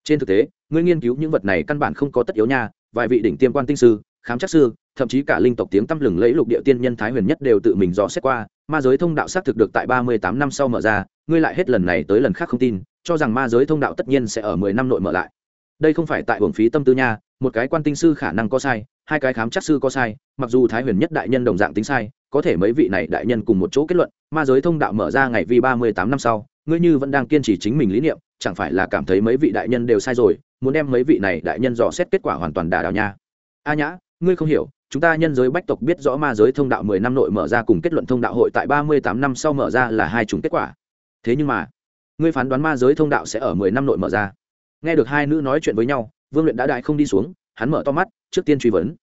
trên thực tế, ngươi nghiên cứu những vật này căn bản không có tất yếu nha, vài vị đỉnh tiêm quan tinh sư, khám chắc sư thậm chí cả linh tộc tiếng tăm lừng lẫy lục địa tiên nhân thái huyền nhất đều tự mình dò xét qua, ma giới thông đạo xác thực được tại ba mươi tám năm sau mở ra, ngươi lại hết lần này tới lần khác không tin, cho rằng ma giới thông đạo tất nhiên sẽ ở mười năm nội mở lại. Đây không phải tại hưởng phí tâm tư nha, một cái quan tinh sư khả năng có sai, hai cái khám chắc sư có sai, mặc dù thái huyền nhất đại nhân đồng dạng tính sai, có thể mấy vị này đại nhân cùng một chỗ kết luận, ma giới thông đạo mở ra ngày vi ba mươi tám năm sau, ngươi như vẫn đang kiên trì chính mình lý niệm, chẳng phải là cảm thấy mấy vị đại nhân đều sai rồi, muốn đem mấy vị này đại nhân dò xét kết quả hoàn toàn đà đảo nha. A nhã, ngươi không hiểu chúng ta nhân giới bách tộc biết rõ ma giới thông đạo mười năm nội mở ra cùng kết luận thông đạo hội tại ba mươi tám năm sau mở ra là hai chủng kết quả. Thế nhưng mà, ngươi phán đoán ma giới thông đạo sẽ ở mười năm nội mở ra. Nghe được hai nữ nói chuyện với nhau, vương luyện đã đại không đi xuống, hắn mở to mắt, trước tiên truy vấn.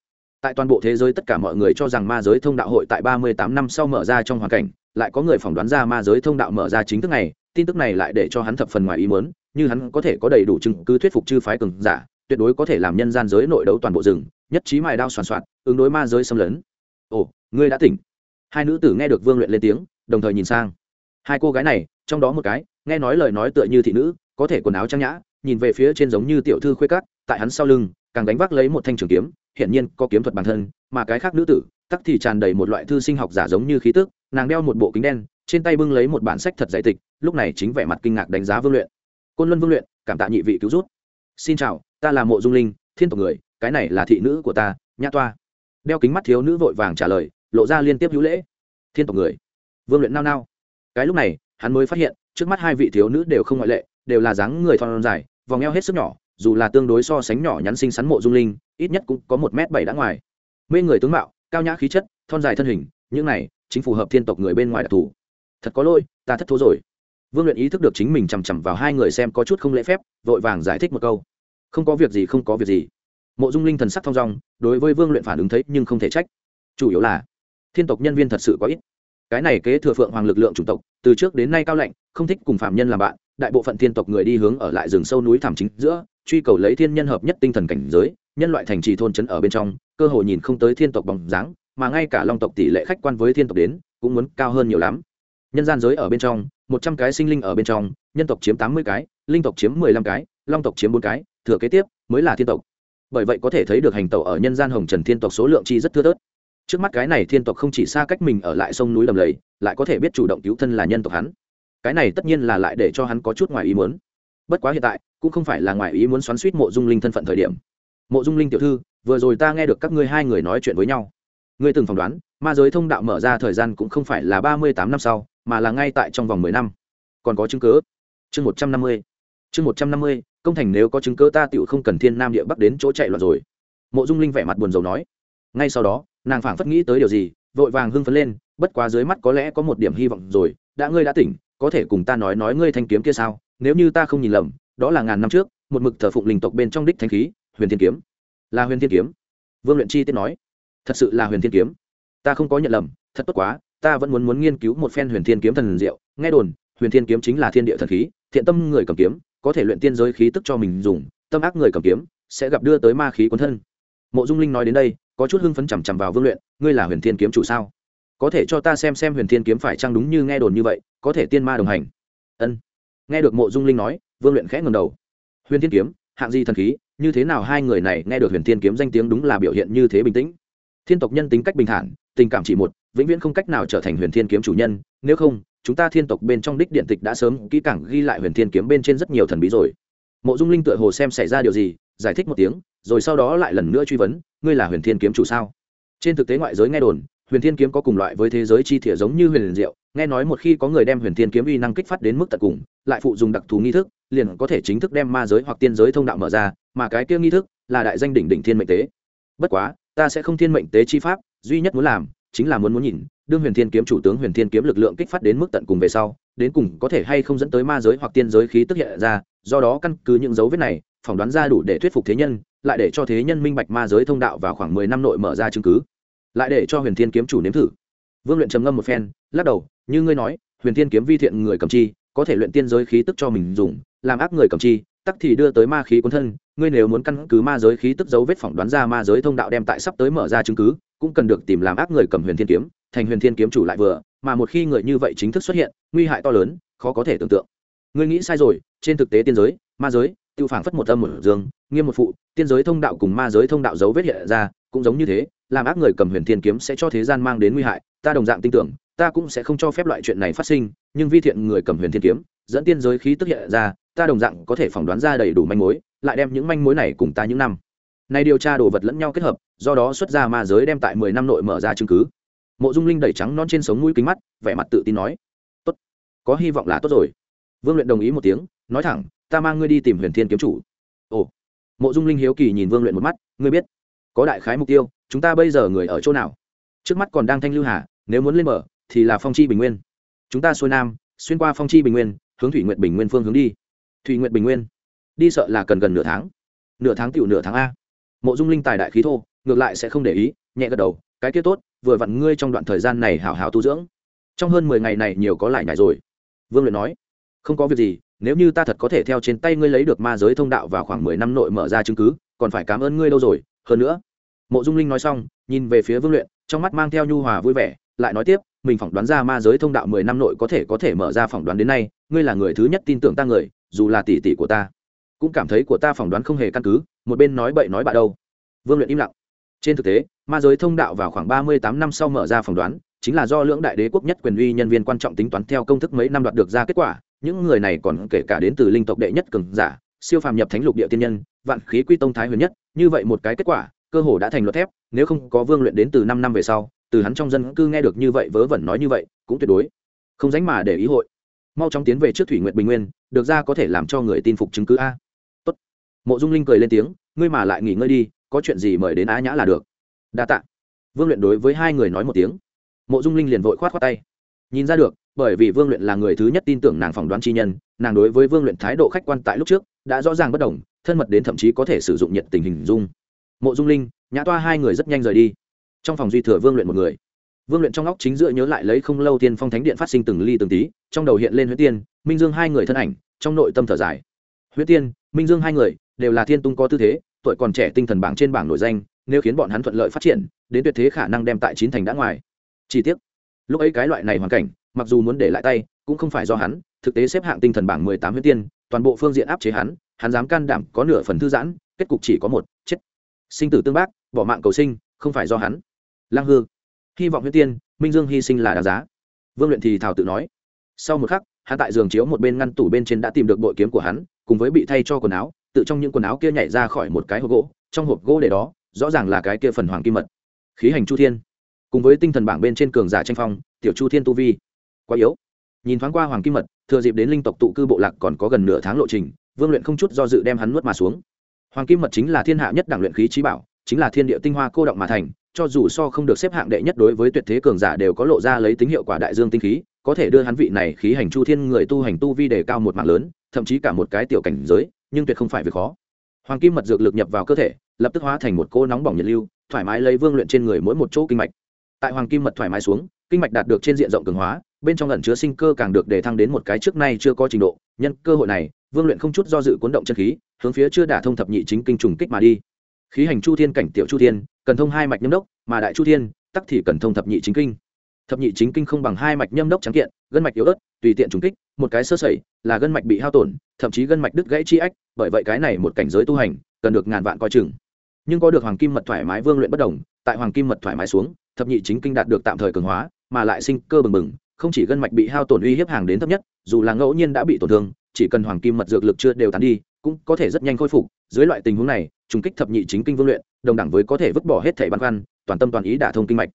Tại toàn bộ thế giới tất cả mọi người cho rằng ma giới thông đạo hội tại ba mươi tám năm sau mở ra trong hoàn cảnh, lại có người phỏng đoán ra ma giới thông đạo mở ra chính thức này tin tức này lại để cho hắn thập phần ngoài ý muốn, như hắn có thể có đầy đủ chứng cứ thuyết phục chư phái cường giả tuyệt đối có thể làm nhân gian giới nội đấu toàn bộ rừng, nhất trí mài đao soàn soạt ứng đối ma giới xâm lấn. Ồ, ngươi đã tỉnh. Hai nữ tử nghe được vương luyện lên tiếng, đồng thời nhìn sang. Hai cô gái này, trong đó một cái, nghe nói lời nói tựa như thị nữ, có thể quần áo trang nhã, nhìn về phía trên giống như tiểu thư khuê cắt tại hắn sau lưng, càng đánh vác lấy một thanh trường kiếm, hiển nhiên có kiếm thuật bản thân, mà cái khác nữ tử, tắc thì tràn đầy một loại thư sinh học giả giống như khí tức, nàng đeo một bộ kính đen, trên tay bưng lấy một bản sách thật giải tịch, lúc này chính vẻ mặt kinh ngạc đánh giá vương luyện. Côn luân vương luyện, cảm tạ nhị vị cứu rút xin chào, ta là mộ dung linh, thiên tộc người, cái này là thị nữ của ta, nhã toa. Đeo kính mắt thiếu nữ vội vàng trả lời, lộ ra liên tiếp hữu lễ. Thiên tộc người. Vương luyện nao nao. Cái lúc này, hắn mới phát hiện, trước mắt hai vị thiếu nữ đều không ngoại lệ, đều là dáng người thon dài, vòng eo hết sức nhỏ, dù là tương đối so sánh nhỏ nhắn xinh xắn mộ dung linh, ít nhất cũng có một m bảy đã ngoài. Mê người tướng mạo, cao nhã khí chất, thon dài thân hình, những này chính phù hợp thiên tộc người bên ngoài đặc thù. Thật có lỗi, ta thất thố rồi vương luyện ý thức được chính mình chằm chằm vào hai người xem có chút không lễ phép, vội vàng giải thích một câu. Không có việc gì, không có việc gì. Mộ dung linh thần sắc thong dong, đối với vương luyện phản ứng thấy nhưng không thể trách. Chủ yếu là, thiên tộc nhân viên thật sự có ít. Cái này kế thừa phượng hoàng lực lượng chủng tộc, từ trước đến nay cao lạnh, không thích cùng phạm nhân làm bạn, đại bộ phận thiên tộc người đi hướng ở lại rừng sâu núi thảm chính giữa, truy cầu lấy thiên nhân hợp nhất tinh thần cảnh giới, nhân loại thành trì thôn trấn ở bên trong, cơ hội nhìn không tới thiên tộc bóng dáng, mà ngay cả long tộc tỷ lệ khách quan với thiên tộc đến, cũng muốn cao hơn nhiều lắm. Nhân gian giới ở bên trong một trăm cái sinh linh ở bên trong, nhân tộc chiếm tám mươi cái, linh tộc chiếm mười lăm cái, long tộc chiếm bốn cái, thừa kế tiếp mới là thiên tộc. Bởi vậy có thể thấy được hành tẩu ở nhân gian hồng trần thiên tộc số lượng chi rất thưa thớt. Trước mắt cái này thiên tộc không chỉ xa cách mình ở lại sông núi đầm lầy, lại có thể biết chủ động cứu thân là nhân tộc hắn. Cái này tất nhiên là lại để cho hắn có chút ngoài ý muốn. Bất quá hiện tại, cũng không phải là ngoài ý muốn xoắn suýt mộ dung linh thân phận thời điểm. Mộ dung linh tiểu thư, vừa rồi ta nghe được các ngươi hai người nói chuyện với nhau. Ngươi từng phỏng đoán, ma giới thông đạo mở ra thời gian cũng không phải là ba mươi tám năm sau mà là ngay tại trong vòng mười năm. Còn có chứng cứ, chương một trăm năm mươi. Chương một trăm năm mươi công thành nếu có chứng cứ ta tựu không cần thiên nam địa bắc đến chỗ chạy loạn rồi. Mộ dung linh vẻ mặt buồn rầu nói. Ngay sau đó nàng phảng phất nghĩ tới điều gì vội vàng hưng phấn lên bất quá dưới mắt có lẽ có một điểm hy vọng rồi đã ngươi đã tỉnh có thể cùng ta nói nói ngươi thanh kiếm kia sao? Nếu như ta không nhìn lầm đó là ngàn năm trước một mực thờ phụng linh tộc bên trong đích thanh khí huyền thiên kiếm. Là huyền thiên kiếm. Vương luyện chi tiết nói. Thật sự là huyền thiên kiếm. Ta không có nhận lầm thật tốt quá ta vẫn muốn muốn nghiên cứu một phen huyền thiên kiếm thần diệu. Nghe đồn, huyền thiên kiếm chính là thiên địa thần khí, thiện tâm người cầm kiếm, có thể luyện tiên giới khí tức cho mình dùng, tâm ác người cầm kiếm, sẽ gặp đưa tới ma khí cuốn thân. Mộ dung linh nói đến đây, có chút hưng phấn chằm chằm vào vương luyện, ngươi là huyền thiên kiếm chủ sao? Có thể cho ta xem xem huyền thiên kiếm phải chăng đúng như nghe đồn như vậy, có thể tiên ma đồng hành. Ân. Nghe được mộ dung linh nói, vương luyện khẽ ngầm đầu. Huyền thiên kiếm, hạng di thần khí, như thế nào hai người này nghe được huyền thiên kiếm danh tiếng đúng là biểu hiện như thế bình tĩnh. Thiên tộc nhân tính cách bình thản tình cảm chỉ một, vĩnh viễn không cách nào trở thành huyền thiên kiếm chủ nhân, nếu không, chúng ta thiên tộc bên trong đích điện tịch đã sớm kỹ càng ghi lại huyền thiên kiếm bên trên rất nhiều thần bí rồi. Mộ dung linh tựa hồ xem xảy ra điều gì, giải thích một tiếng, rồi sau đó lại lần nữa truy vấn, ngươi là huyền thiên kiếm chủ sao? Trên thực tế ngoại giới nghe đồn, huyền thiên kiếm có cùng loại với thế giới chi thể giống như huyền liền diệu, nghe nói một khi có người đem huyền thiên kiếm uy năng kích phát đến mức tận cùng, lại phụ dùng đặc thù nghi thức, liền có thể chính thức đem ma giới hoặc tiên giới thông đạo mở ra, mà cái kia nghi thức là đại danh đỉnh đỉnh thiên mệnh tế. Bất quá, ta sẽ không thiên mệnh tế chi pháp duy nhất muốn làm chính là muốn muốn nhìn đương huyền thiên kiếm chủ tướng huyền thiên kiếm lực lượng kích phát đến mức tận cùng về sau, đến cùng có thể hay không dẫn tới ma giới hoặc tiên giới khí tức hiện ra, do đó căn cứ những dấu vết này, phỏng đoán ra đủ để thuyết phục thế nhân, lại để cho thế nhân minh bạch ma giới thông đạo vào khoảng mười năm nội mở ra chứng cứ. Lại để cho huyền thiên kiếm chủ nếm thử. Vương luyện trầm ngâm một phen, lắc đầu, như ngươi nói, huyền thiên kiếm vi thiện người cầm chi, có thể luyện tiên giới khí tức cho mình dùng, làm ác người cầm chi, tắc thì đưa tới ma khí cuốn thân, ngươi nếu muốn căn cứ ma giới khí tức dấu vết phỏng đoán ra ma giới thông đạo đem tại sắp tới mở ra chứng cứ cũng cần được tìm làm ác người cầm huyền thiên kiếm, thành huyền thiên kiếm chủ lại vừa, mà một khi người như vậy chính thức xuất hiện, nguy hại to lớn, khó có thể tưởng tượng. Ngươi nghĩ sai rồi, trên thực tế tiên giới, ma giới tự phản phất một âm một dương, nghiêm một phụ, tiên giới thông đạo cùng ma giới thông đạo dấu vết hiện ra, cũng giống như thế, làm ác người cầm huyền thiên kiếm sẽ cho thế gian mang đến nguy hại, ta đồng dạng tin tưởng, ta cũng sẽ không cho phép loại chuyện này phát sinh, nhưng vi thiện người cầm huyền thiên kiếm, dẫn tiên giới khí tức hiện ra, ta đồng dạng có thể phỏng đoán ra đầy đủ manh mối, lại đem những manh mối này cùng ta những năm này điều tra đồ vật lẫn nhau kết hợp, do đó xuất ra ma giới đem tại mười năm nội mở ra chứng cứ. Mộ dung linh đẩy trắng non trên sống mũi kính mắt, vẻ mặt tự tin nói, tốt, có hy vọng là tốt rồi. Vương luyện đồng ý một tiếng, nói thẳng, ta mang ngươi đi tìm huyền thiên kiếm chủ. Ồ. Mộ dung linh hiếu kỳ nhìn vương luyện một mắt, ngươi biết, có đại khái mục tiêu, chúng ta bây giờ người ở chỗ nào? Trước mắt còn đang thanh lưu hà, nếu muốn lên mở, thì là phong chi bình nguyên. Chúng ta xuôi nam, xuyên qua phong chi bình nguyên, hướng thủy nguyện bình nguyên phương hướng đi. Thủy nguyện bình nguyên? Đi sợ là cần gần nửa tháng. Nửa tháng tiểu nửa tháng a mộ dung linh tài đại khí thô, ngược lại sẽ không để ý, nhẹ gật đầu, cái kia tốt, vừa vặn ngươi trong đoạn thời gian này hảo hảo tu dưỡng. Trong hơn mười ngày này nhiều có lại nhảy rồi. Vương luyện nói, không có việc gì, nếu như ta thật có thể theo trên tay ngươi lấy được ma giới thông đạo vào khoảng mười năm nội mở ra chứng cứ, còn phải cảm ơn ngươi đâu rồi. Hơn nữa, mộ dung linh nói xong, nhìn về phía vương luyện, trong mắt mang theo nhu hòa vui vẻ, lại nói tiếp, mình phỏng đoán ra ma giới thông đạo mười năm nội có thể có thể mở ra phỏng đoán đến nay, ngươi là người thứ nhất tin tưởng ta người, dù là tỷ tỷ của ta, cũng cảm thấy của ta phỏng đoán không hề căn cứ một bên nói bậy nói bạ đâu. Vương luyện im lặng. Trên thực tế, ma giới thông đạo vào khoảng ba mươi tám năm sau mở ra phỏng đoán, chính là do lưỡng đại đế quốc nhất quyền uy nhân viên quan trọng tính toán theo công thức mấy năm đoạt được ra kết quả, những người này còn kể cả đến từ linh tộc đệ nhất cường giả, siêu phàm nhập thánh lục địa tiên nhân, vạn khí quy tông thái huyền nhất, như vậy một cái kết quả, cơ hồ đã thành luật thép, nếu không có vương luyện đến từ năm năm về sau, từ hắn trong dân cư nghe được như vậy vớ vẩn nói như vậy, cũng tuyệt đối không dánh mà để ý hội. Mau chóng tiến về trước thủy nguyện bình nguyên, được ra có thể làm cho người tin phục chứng cứ a mộ dung linh cười lên tiếng, ngươi mà lại nghỉ ngơi đi, có chuyện gì mời đến á nhã là được. Đa tạ. Vương luyện đối với hai người nói một tiếng. Mộ dung linh liền vội khoát á tay. Nhìn ra được, bởi vì vương luyện là người thứ nhất tin tưởng nàng phỏng đoán chi nhân, nàng đối với vương luyện thái độ khách quan tại lúc trước đã rõ ràng bất đồng, thân mật đến thậm chí có thể sử dụng nhiệt tình hình dung. Mộ dung linh, nhã toa hai người rất nhanh rời đi. Trong phòng duy thừa vương luyện một người. Vương luyện trong óc chính giữa nhớ lại lấy không lâu tiên phong thánh điện phát sinh từng ly từng tí, trong đầu hiện lên huyết tiên, minh dương hai người thân ảnh, trong nội tâm thở dài. Huyết tiên, minh dương hai người đều là thiên tung có tư thế, tuổi còn trẻ tinh thần bảng trên bảng nổi danh, nếu khiến bọn hắn thuận lợi phát triển, đến tuyệt thế khả năng đem tại chín thành đã ngoài. Chi tiết lúc ấy cái loại này hoàn cảnh, mặc dù muốn để lại tay, cũng không phải do hắn, thực tế xếp hạng tinh thần bảng mười tám huyết tiên, toàn bộ phương diện áp chế hắn hắn dám can đảm có nửa phần thư giãn, kết cục chỉ có một, chết. Sinh tử tương bác, bỏ mạng cầu sinh, không phải do hắn. Lang hư, hy vọng huyết tiên, minh dương hy sinh là đáng giá. Vương luyện thì thảo tự nói. Sau một khắc, hắn tại giường chiếu một bên ngăn tủ bên trên đã tìm được bội kiếm của hắn, cùng với bị thay cho quần áo tự trong những quần áo kia nhảy ra khỏi một cái hộp gỗ, trong hộp gỗ để đó, rõ ràng là cái kia phần hoàng kim mật. Khí hành chu thiên. Cùng với tinh thần bảng bên trên cường giả tranh phong, tiểu chu thiên tu vi. Quá yếu. Nhìn thoáng qua hoàng kim mật, thừa dịp đến linh tộc tụ cư bộ lạc còn có gần nửa tháng lộ trình, vương luyện không chút do dự đem hắn nuốt mà xuống. Hoàng kim mật chính là thiên hạ nhất đẳng luyện khí trí bảo, chính là thiên địa tinh hoa cô động mà thành, cho dù so không được xếp hạng đệ nhất đối với tuyệt thế cường giả đều có lộ ra lấy tính hiệu quả đại dương tinh khí, có thể đưa hắn vị này khí hành chu thiên người tu hành tu vi đề cao một mạng lớn, thậm chí cả một cái tiểu cảnh giới nhưng tuyệt không phải việc khó. Hoàng kim mật dược lực nhập vào cơ thể, lập tức hóa thành một cô nóng bỏng nhiệt lưu, thoải mái lấy vương luyện trên người mỗi một chỗ kinh mạch. Tại hoàng kim mật thoải mái xuống, kinh mạch đạt được trên diện rộng cường hóa, bên trong ẩn chứa sinh cơ càng được đề thăng đến một cái trước nay chưa có trình độ. Nhân cơ hội này, vương luyện không chút do dự cuốn động chân khí, hướng phía chưa đả thông thập nhị chính kinh trùng kích mà đi. Khí hành chu thiên cảnh tiểu chu thiên, cần thông hai mạch nhâm đốc, mà đại chu thiên, tắc thì cần thông thập nhị chính kinh thập nhị chính kinh không bằng hai mạch nhâm đốc trắng kiện, gân mạch yếu ớt, tùy tiện trùng kích, một cái sơ sẩy, là gân mạch bị hao tổn, thậm chí gân mạch đứt gãy chi ách, bởi vậy cái này một cảnh giới tu hành, cần được ngàn vạn coi chừng. Nhưng có được hoàng kim mật thoải mái vương luyện bất đồng, tại hoàng kim mật thoải mái xuống, thập nhị chính kinh đạt được tạm thời cường hóa, mà lại sinh cơ bừng bừng, không chỉ gân mạch bị hao tổn uy hiếp hàng đến thấp nhất, dù là ngẫu nhiên đã bị tổn thương, chỉ cần hoàng kim mật dược lực chưa đều tán đi, cũng có thể rất nhanh khôi phục. Dưới loại tình huống này, trùng kích thập nhị chính kinh vương luyện, đồng đẳng với có thể vứt bỏ hết thể băn khoăn, toàn tâm toàn ý đả thông kinh mạch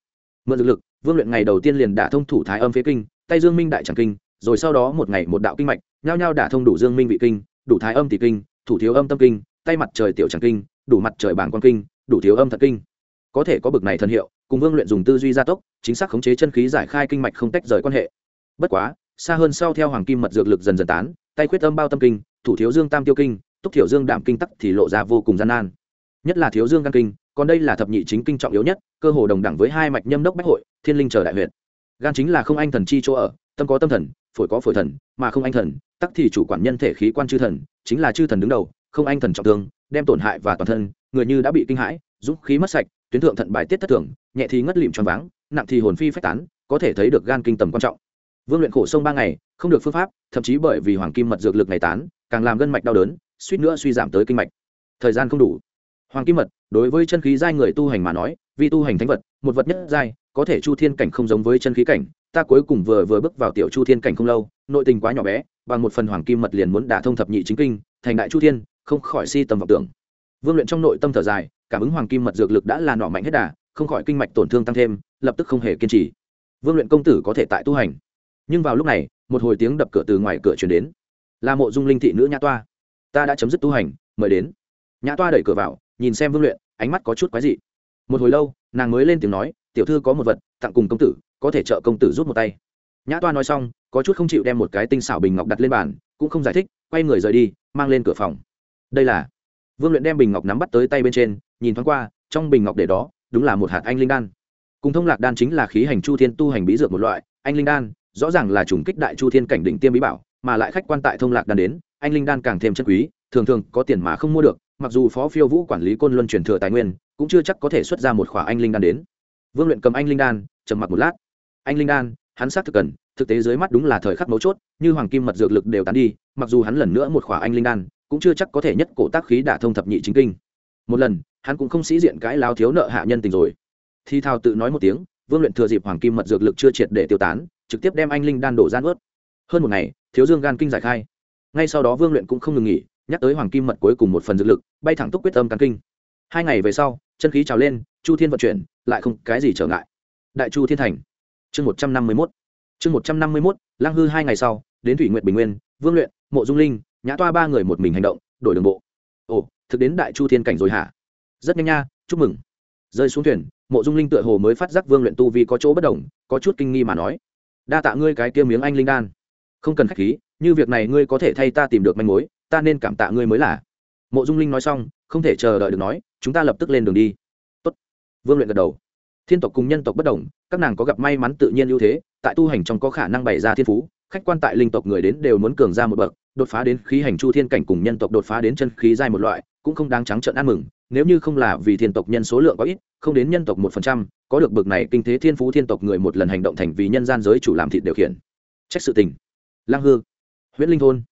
mượn dược lực, vương luyện ngày đầu tiên liền đả thông thủ thái âm phế kinh, tay dương minh đại tràng kinh, rồi sau đó một ngày một đạo kinh mạch, nhao nhao đả thông đủ dương minh vị kinh, đủ thái âm tỷ kinh, thủ thiếu âm tâm kinh, tay mặt trời tiểu tràng kinh, đủ mặt trời bảng quan kinh, đủ thiếu âm thật kinh. Có thể có bực này thân hiệu, cùng vương luyện dùng tư duy gia tốc, chính xác khống chế chân khí giải khai kinh mạch không tách rời quan hệ. Bất quá, xa hơn sau theo hoàng kim mật dược lực dần dần tán, tay quyết âm bao tâm kinh, thủ thiếu dương tam tiêu kinh, túc thiểu dương đảm kinh tắc thì lộ ra vô cùng gian nan. Nhất là thiếu dương căn kinh còn đây là thập nhị chính kinh trọng yếu nhất, cơ hồ đồng đẳng với hai mạch nhâm đốc bách hội, thiên linh chờ đại huyện gan chính là không anh thần chi chỗ ở, tâm có tâm thần, phổi có phổi thần, mà không anh thần, tắc thì chủ quản nhân thể khí quan chư thần, chính là chư thần đứng đầu, không anh thần trọng thương, đem tổn hại và toàn thân, người như đã bị kinh hãi, dũng khí mất sạch, tuyến thượng thận bài tiết thất thường, nhẹ thì ngất lịm tròn váng, nặng thì hồn phi phách tán, có thể thấy được gan kinh tầm quan trọng. Vương luyện khổ sông ba ngày, không được phương pháp, thậm chí bởi vì hoàng kim mật dược lực ngày tán, càng làm gân mạch đau đớn, suýt nữa suy giảm tới kinh mạch. Thời gian không đủ hoàng kim mật, đối với chân khí giai người tu hành mà nói vì tu hành thánh vật, một vật nhất giai, có thể chu thiên cảnh không giống với chân khí cảnh, ta cuối cùng vừa vừa bước vào tiểu chu thiên cảnh không lâu, nội tình quá nhỏ bé, bằng một phần hoàng kim mật liền muốn đả thông thập nhị chính kinh, thành đại chu thiên, không khỏi si tầm vọng tưởng. Vương luyện trong nội tâm thở dài, cảm ứng hoàng kim mật dược lực đã là nọ mạnh hết đà, không khỏi kinh mạch tổn thương tăng thêm, lập tức không hề kiên trì. Vương luyện công tử có thể tại tu hành. Nhưng vào lúc này, một hồi tiếng đập cửa từ ngoài cửa chuyển đến. Là mộ dung linh thị nữ nhã toa. Ta đã chấm dứt tu hành, mời đến. Nhã toa đẩy cửa vào nhìn xem vương luyện, ánh mắt có chút quái dị. Một hồi lâu, nàng mới lên tiếng nói, tiểu thư có một vật, tặng cùng công tử, có thể trợ công tử rút một tay. Nhã toa nói xong, có chút không chịu đem một cái tinh xảo bình ngọc đặt lên bàn, cũng không giải thích, quay người rời đi, mang lên cửa phòng. Đây là vương luyện đem bình ngọc nắm bắt tới tay bên trên, nhìn thoáng qua, trong bình ngọc để đó, đúng là một hạt anh linh đan. Cùng thông lạc đan chính là khí hành chu thiên tu hành bí dược một loại, anh linh đan, rõ ràng là trùng kích đại chu thiên cảnh đỉnh tiêm bí bảo, mà lại khách quan tại thông lạc đan đến, anh linh đan càng thêm chân quý thường thường có tiền mà không mua được, mặc dù phó phiêu vũ quản lý côn luân truyền thừa tài nguyên, cũng chưa chắc có thể xuất ra một khỏa anh linh đan đến. Vương luyện cầm anh linh đan, trầm mặc một lát. Anh linh đan, hắn xác thực cần, thực tế dưới mắt đúng là thời khắc mấu chốt, như hoàng kim mật dược lực đều tán đi, mặc dù hắn lần nữa một khỏa anh linh đan, cũng chưa chắc có thể nhất cổ tác khí đả thông thập nhị chính kinh. Một lần, hắn cũng không sĩ diện cãi lao thiếu nợ hạ nhân tình rồi. Thi thao tự nói một tiếng, vương luyện thừa dịp hoàng kim mật dược lực chưa triệt để tiêu tán, trực tiếp đem anh linh đan đổ gian ướt hơn một ngày, thiếu dương gan kinh giải khai. Ngay sau đó vương luyện cũng không ngừng nghỉ nhắc tới hoàng kim mật cuối cùng một phần dược lực, bay thẳng túc quyết tâm cắn kinh. Hai ngày về sau, chân khí trào lên, chu thiên vận chuyển, lại không cái gì trở ngại. Đại chu thiên thành, chương một trăm năm mươi mốt. Chương một trăm năm mươi mốt lang hư hai ngày sau, đến thủy nguyện bình nguyên, vương luyện, mộ dung linh, nhã toa ba người một mình hành động, đổi đường bộ. Ồ, thực đến đại chu thiên cảnh rồi hả? Rất nhanh nha, chúc mừng. Rơi xuống thuyền, mộ dung linh tựa hồ mới phát giác vương luyện tu vì có chỗ bất đồng, có chút kinh nghi mà nói. Đa tạ ngươi cái kia miếng anh linh đan. Không cần khách khí, như việc này ngươi có thể thay ta tìm được manh mối ta nên cảm tạ ngươi mới là. Mộ dung linh nói xong, không thể chờ đợi được nói, chúng ta lập tức lên đường đi. Tốt. vương luyện gật đầu. Thiên tộc cùng nhân tộc bất đồng, các nàng có gặp may mắn tự nhiên ưu thế, tại tu hành trong có khả năng bày ra thiên phú, khách quan tại linh tộc người đến đều muốn cường ra một bậc, đột phá đến khí hành chu thiên cảnh cùng nhân tộc đột phá đến chân khí giai một loại, cũng không đáng trắng trợn ăn mừng, nếu như không là vì thiên tộc nhân số lượng có ít, không đến nhân tộc một phần trăm, có được bậc này kinh thế thiên phú thiên tộc người một lần hành động thành vì nhân gian giới chủ làm thịt điều khiển. Trách sự tình. Lang hư. Huyễn linh thôn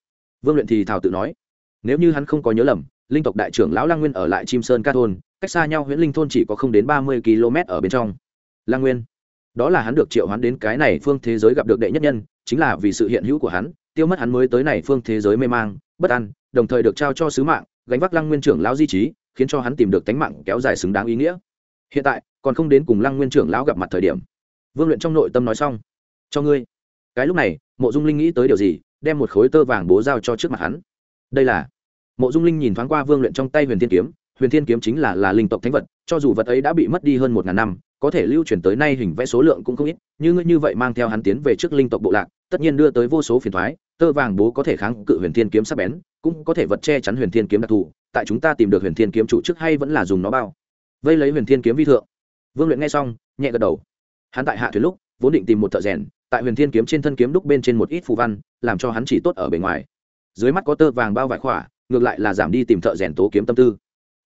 vương luyện thì thảo tự nói, nếu như hắn không có nhớ lầm, linh tộc đại trưởng lão lang nguyên ở lại chim sơn ca thôn, cách xa nhau huyện linh thôn chỉ có không đến ba mươi km ở bên trong. Lang nguyên, đó là hắn được triệu hoán đến cái này phương thế giới gặp được đệ nhất nhân, chính là vì sự hiện hữu của hắn, tiêu mất hắn mới tới này phương thế giới mê mang, bất an, đồng thời được trao cho sứ mạng, gánh vác lăng nguyên trưởng lão di trí, khiến cho hắn tìm được tánh mạng kéo dài xứng đáng ý nghĩa. Hiện tại, còn không đến cùng lăng nguyên trưởng lão gặp mặt thời điểm. Vương luyện trong nội tâm nói xong, cho ngươi, cái lúc này, mộ dung linh nghĩ tới điều gì đem một khối tơ vàng bố giao cho trước mặt hắn. Đây là mộ dung linh nhìn thoáng qua vương luyện trong tay huyền thiên kiếm. Huyền thiên kiếm chính là là linh tộc thánh vật, cho dù vật ấy đã bị mất đi hơn một ngàn năm, có thể lưu truyền tới nay hình vẽ số lượng cũng không ít, như ngươi như vậy mang theo hắn tiến về trước linh tộc bộ lạc, tất nhiên đưa tới vô số phiền thoái tơ vàng bố có thể kháng cự huyền thiên kiếm sắc bén, cũng có thể vật che chắn huyền thiên kiếm đặc thù, tại chúng ta tìm được huyền thiên kiếm chủ trước hay vẫn là dùng nó bao. Vây lấy huyền thiên kiếm vi thượng. Vương luyện nghe xong, nhẹ gật đầu. Hắn tại hạ thuyền lúc, vốn định tìm một thợ rèn tại huyền thiên kiếm trên thân kiếm đúc bên trên một ít phù văn, làm cho hắn chỉ tốt ở bề ngoài. Dưới mắt có tơ vàng bao vải khỏa, ngược lại là giảm đi tìm thợ rèn tố kiếm tâm tư.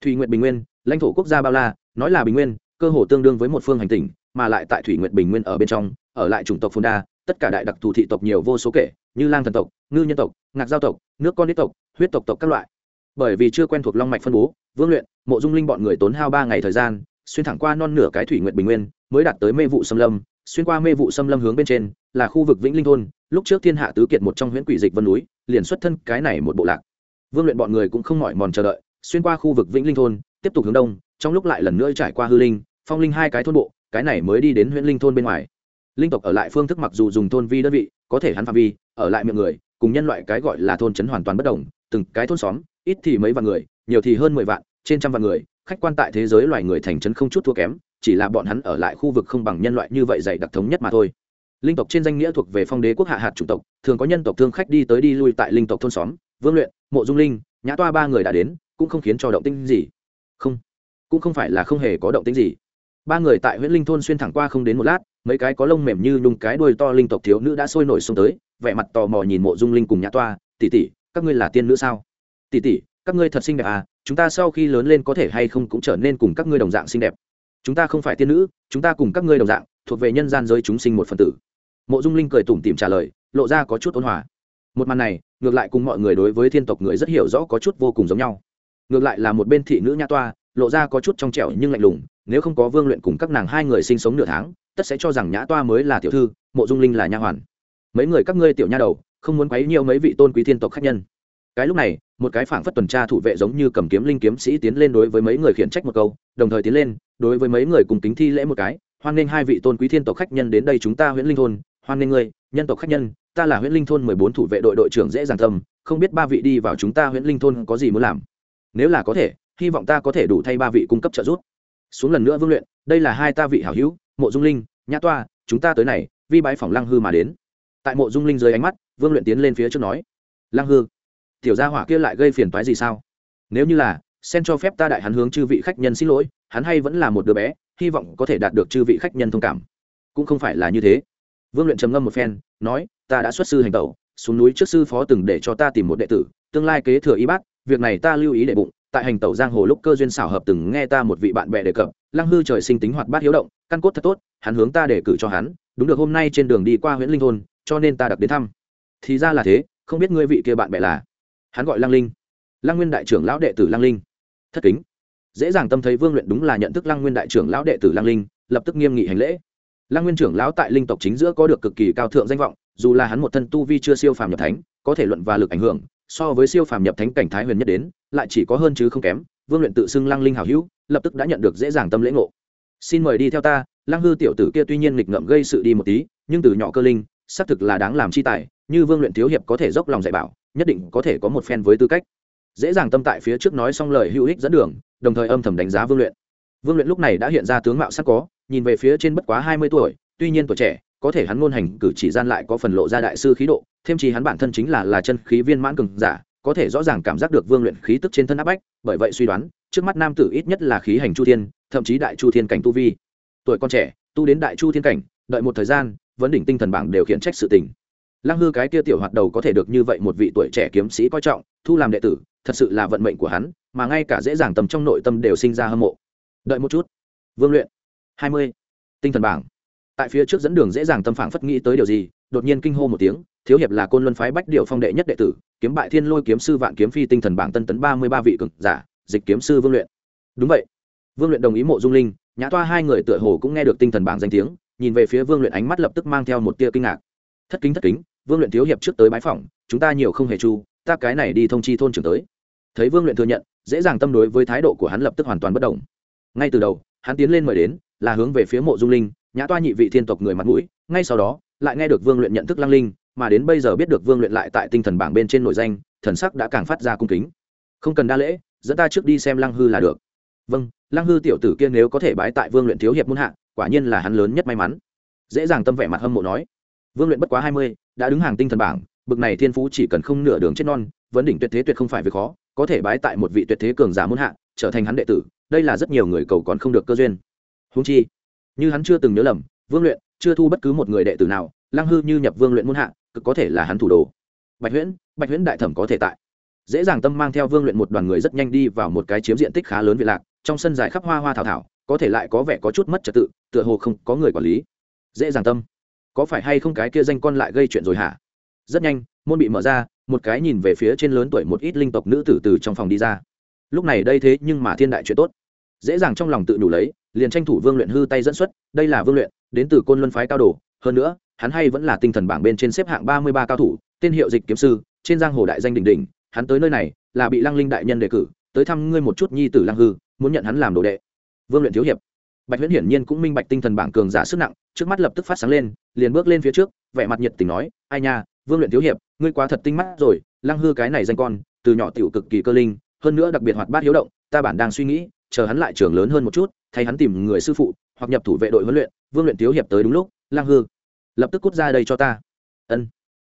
Thủy nguyện bình nguyên, lãnh thổ quốc gia bao la, nói là bình nguyên, cơ hồ tương đương với một phương hành tinh mà lại tại thủy nguyện bình nguyên ở bên trong, ở lại chủng tộc phun đa, tất cả đại đặc thù thị tộc nhiều vô số kể, như lang thần tộc, ngư nhân tộc, ngạc giao tộc, nước con đít tộc, huyết tộc tộc các loại. Bởi vì chưa quen thuộc long mạch phân bố, vương luyện, mộ dung linh bọn người tốn hao ba ngày thời gian, xuyên thẳng qua non nửa cái thủy nguyện bình nguyên, mới đạt tới mê vụ xâm lâm xuyên qua mê vụ xâm lâm hướng bên trên, là khu vực vĩnh linh thôn, lúc trước thiên hạ tứ kiệt một trong huyện quỷ dịch vân núi, liền xuất thân cái này một bộ lạc. Vương luyện bọn người cũng không mỏi mòn chờ đợi, xuyên qua khu vực vĩnh linh thôn, tiếp tục hướng đông, trong lúc lại lần nữa trải qua hư linh, phong linh hai cái thôn bộ, cái này mới đi đến huyện linh thôn bên ngoài. Linh tộc ở lại phương thức mặc dù dùng thôn vi đơn vị, có thể hắn phạm vi, ở lại miệng người, cùng nhân loại cái gọi là thôn trấn hoàn toàn bất đồng, từng cái thôn xóm, ít thì mấy vạn người, nhiều thì hơn mười vạn, trên trăm vạn người, khách quan tại thế giới loài người thành trấn không chút thua kém chỉ là bọn hắn ở lại khu vực không bằng nhân loại như vậy dày đặc thống nhất mà thôi. Linh tộc trên danh nghĩa thuộc về phong đế quốc hạ hạt chủng tộc, thường có nhân tộc thương khách đi tới đi lui tại linh tộc thôn xóm, vương luyện, mộ dung linh, nhã toa ba người đã đến, cũng không khiến cho động tinh gì. Không, cũng không phải là không hề có động tinh gì. Ba người tại huyện linh thôn xuyên thẳng qua không đến một lát, mấy cái có lông mềm như nhung cái đuôi to linh tộc thiếu nữ đã sôi nổi xuống tới, vẻ mặt tò mò nhìn mộ dung linh cùng nhã toa tỉ tỉ các ngươi là tiên nữ sao? Tỉ tỉ các ngươi thật xinh đẹp à chúng ta sau khi lớn lên có thể hay không cũng trở nên cùng các ngươi đồng dạng xinh đẹp chúng ta không phải tiên nữ, chúng ta cùng các ngươi đồng dạng, thuộc về nhân gian giới chúng sinh một phần tử. Mộ dung linh cười tủm tỉm trả lời, lộ ra có chút ôn hòa. Một màn này, ngược lại cùng mọi người đối với thiên tộc người rất hiểu rõ có chút vô cùng giống nhau. Ngược lại là một bên thị nữ nhã toa, lộ ra có chút trong trẻo nhưng lạnh lùng, nếu không có vương luyện cùng các nàng hai người sinh sống nửa tháng, tất sẽ cho rằng nhã toa mới là tiểu thư, mộ dung linh là nha hoàn. Mấy người các ngươi tiểu nha đầu, không muốn quấy nhiều mấy vị tôn quý thiên tộc khách nhân. Cái lúc này một cái phảng phất tuần tra thủ vệ giống như cầm kiếm linh kiếm sĩ tiến lên đối với mấy người khiển trách một câu, đồng thời tiến lên, đối với mấy người cùng kính thi lễ một cái, hoan nghênh hai vị tôn quý thiên tộc khách nhân đến đây chúng ta huyện linh thôn, hoan nghênh ngươi, nhân tộc khách nhân, ta là huyện linh thôn mười bốn thủ vệ đội đội trưởng dễ dàng tâm, không biết ba vị đi vào chúng ta huyện linh thôn có gì muốn làm. Nếu là có thể, hy vọng ta có thể đủ thay ba vị cung cấp trợ giúp. Xuống lần nữa vương luyện, đây là hai ta vị hảo hữu, mộ dung linh, nhã toa, chúng ta tới này, vi bái phỏng lăng hư mà đến. Tại mộ dung linh dưới ánh mắt, vương luyện tiến lên phía trước nói, lăng hư tiểu gia hỏa kia lại gây phiền toái gì sao? Nếu như là sen cho phép ta đại hắn hướng chư vị khách nhân xin lỗi, hắn hay vẫn là một đứa bé, hy vọng có thể đạt được chư vị khách nhân thông cảm. Cũng không phải là như thế. Vương luyện trầm ngâm một phen, nói, ta đã xuất sư hành tẩu, xuống núi trước sư phó từng để cho ta tìm một đệ tử, tương lai kế thừa y bác, việc này ta lưu ý đệ bụng, tại hành tẩu giang hồ lúc cơ duyên xảo hợp từng nghe ta một vị bạn bè đề cập, lăng hư trời sinh tính hoạt bát hiếu động, căn cốt thật tốt, hắn hướng ta để cử cho hắn, đúng được hôm nay trên đường đi qua huyện linh thôn, cho nên ta đặc đến thăm. Thì ra là thế, không biết ngươi vị kia bạn bè là? Hắn gọi lăng linh. Lăng nguyên đại trưởng lão đệ tử lăng linh. Thất kính. Dễ dàng tâm thấy vương luyện đúng là nhận thức lăng nguyên đại trưởng lão đệ tử lăng linh, lập tức nghiêm nghị hành lễ. Lăng nguyên trưởng lão tại linh tộc chính giữa có được cực kỳ cao thượng danh vọng, dù là hắn một thân tu vi chưa siêu phàm nhập thánh, có thể luận và lực ảnh hưởng, so với siêu phàm nhập thánh cảnh thái huyền nhất đến, lại chỉ có hơn chứ không kém, vương luyện tự xưng lăng linh hảo hữu, lập tức đã nhận được dễ dàng tâm lễ ngộ. Xin mời đi theo ta, lăng hư tiểu tử kia tuy nhiên nghịch ngợm gây sự đi một tí, nhưng từ nhỏ cơ linh, xác thực là đáng làm chi tài, như vương luyện thiếu hiệp có thể dốc lòng dạy bảo nhất định có thể có một phen với tư cách. Dễ dàng tâm tại phía trước nói xong lời hữu ích dẫn đường, đồng thời âm thầm đánh giá vương luyện. Vương luyện lúc này đã hiện ra tướng mạo sắc có, nhìn về phía trên bất quá hai mươi tuổi, tuy nhiên tuổi trẻ, có thể hắn ngôn hành cử chỉ gian lại có phần lộ ra đại sư khí độ, thêm chi hắn bản thân chính là là chân khí viên mãn cường giả, có thể rõ ràng cảm giác được vương luyện khí tức trên thân áp bách, bởi vậy suy đoán, trước mắt nam tử ít nhất là khí hành chu thiên, thậm chí đại chu thiên cảnh tu vi. Tuổi con trẻ, tu đến đại chu thiên cảnh, đợi một thời gian, vấn đỉnh tinh thần bảng đều khiển trách sự tình lăng hư cái kia tiểu hoạt đầu có thể được như vậy một vị tuổi trẻ kiếm sĩ coi trọng, thu làm đệ tử, thật sự là vận mệnh của hắn, mà ngay cả dễ dàng tầm trong nội tâm đều sinh ra hâm mộ. Đợi một chút. Vương luyện. Hai mươi. Tinh thần bảng. Tại phía trước dẫn đường dễ dàng tâm phản phất nghĩ tới điều gì, đột nhiên kinh hô một tiếng, thiếu hiệp là côn luân phái bách điệu phong đệ nhất đệ tử, kiếm bại thiên lôi kiếm sư vạn kiếm phi tinh thần bảng tân tấn ba mươi ba vị cực giả, dịch kiếm sư vương luyện. Đúng vậy. Vương luyện đồng ý mộ dung linh, nhã toa hai người tựa hồ cũng nghe được tinh thần bảng danh tiếng, nhìn về phía vương luyện ánh mắt lập tức mang theo một tia kinh ngạc. Thất kính thất kính vương luyện thiếu hiệp trước tới bái phỏng, chúng ta nhiều không hề chu, ta cái này đi thông chi thôn trưởng tới. Thấy vương luyện thừa nhận, dễ dàng tâm đối với thái độ của hắn lập tức hoàn toàn bất đồng ngay từ đầu, hắn tiến lên mời đến, là hướng về phía mộ dung linh, nhã toa nhị vị thiên tộc người mặt mũi, ngay sau đó, lại nghe được vương luyện nhận thức lăng linh, mà đến bây giờ biết được vương luyện lại tại tinh thần bảng bên trên nội danh, thần sắc đã càng phát ra cung kính. Không cần đa lễ, dẫn ta trước đi xem lăng hư là được. Vâng lăng hư tiểu tử kia nếu có thể bái tại vương luyện thiếu hiệp muôn hạ, quả nhiên là hắn lớn nhất may mắn. Dễ dàng tâm vẻ mặt hâm mộ nói. Vương luyện bất quá hai mươi đã đứng hàng tinh thần bảng, bực này thiên phú chỉ cần không nửa đường chết non, vấn đỉnh tuyệt thế tuyệt không phải việc khó, có thể bái tại một vị tuyệt thế cường giả muốn hạ, trở thành hắn đệ tử, đây là rất nhiều người cầu còn không được cơ duyên. Húng chi, như hắn chưa từng nhớ lầm, vương luyện chưa thu bất cứ một người đệ tử nào, lăng hư như nhập vương luyện muốn hạ, cực có thể là hắn thủ đồ. Bạch huyễn bạch huyễn đại thẩm có thể tại. Dễ dàng tâm mang theo vương luyện một đoàn người rất nhanh đi vào một cái chiếm diện tích khá lớn vị lạc, trong sân dài khắp hoa hoa thảo thảo, có thể lại có vẻ có chút mất trật tự, tựa hồ không có người quản lý. Dễ dàng tâm có phải hay không cái kia danh con lại gây chuyện rồi hả? Rất nhanh, môn bị mở ra, một cái nhìn về phía trên lớn tuổi một ít linh tộc nữ tử từ trong phòng đi ra. Lúc này đây thế nhưng mà thiên đại chuyện tốt. Dễ dàng trong lòng tự đủ lấy, liền tranh thủ vương luyện hư tay dẫn xuất, đây là vương luyện, đến từ côn luân phái cao đồ, hơn nữa, hắn hay vẫn là tinh thần bảng bên trên xếp hạng ba mươi ba cao thủ, tên hiệu dịch kiếm sư, trên giang hồ đại danh đỉnh đỉnh, hắn tới nơi này, là bị lăng linh đại nhân đề cử, tới thăm ngươi một chút nhi tử lăng hư, muốn nhận hắn làm đồ đệ. Vương luyện thiếu hiệp bạch huyễn hiển nhiên cũng minh bạch tinh thần bảng cường giả sức nặng, trước mắt lập tức phát sáng lên, liền bước lên phía trước, vẻ mặt nhiệt tình nói, ai nha, vương luyện thiếu hiệp, ngươi quá thật tinh mắt rồi, lăng hư cái này danh con, từ nhỏ tiểu cực kỳ cơ linh, hơn nữa đặc biệt hoạt bát hiếu động, ta bản đang suy nghĩ, chờ hắn lại trưởng lớn hơn một chút, thay hắn tìm người sư phụ, hoặc nhập thủ vệ đội huấn luyện, vương luyện thiếu hiệp tới đúng lúc, lăng hư, lập tức cút ra đây cho ta. Ân.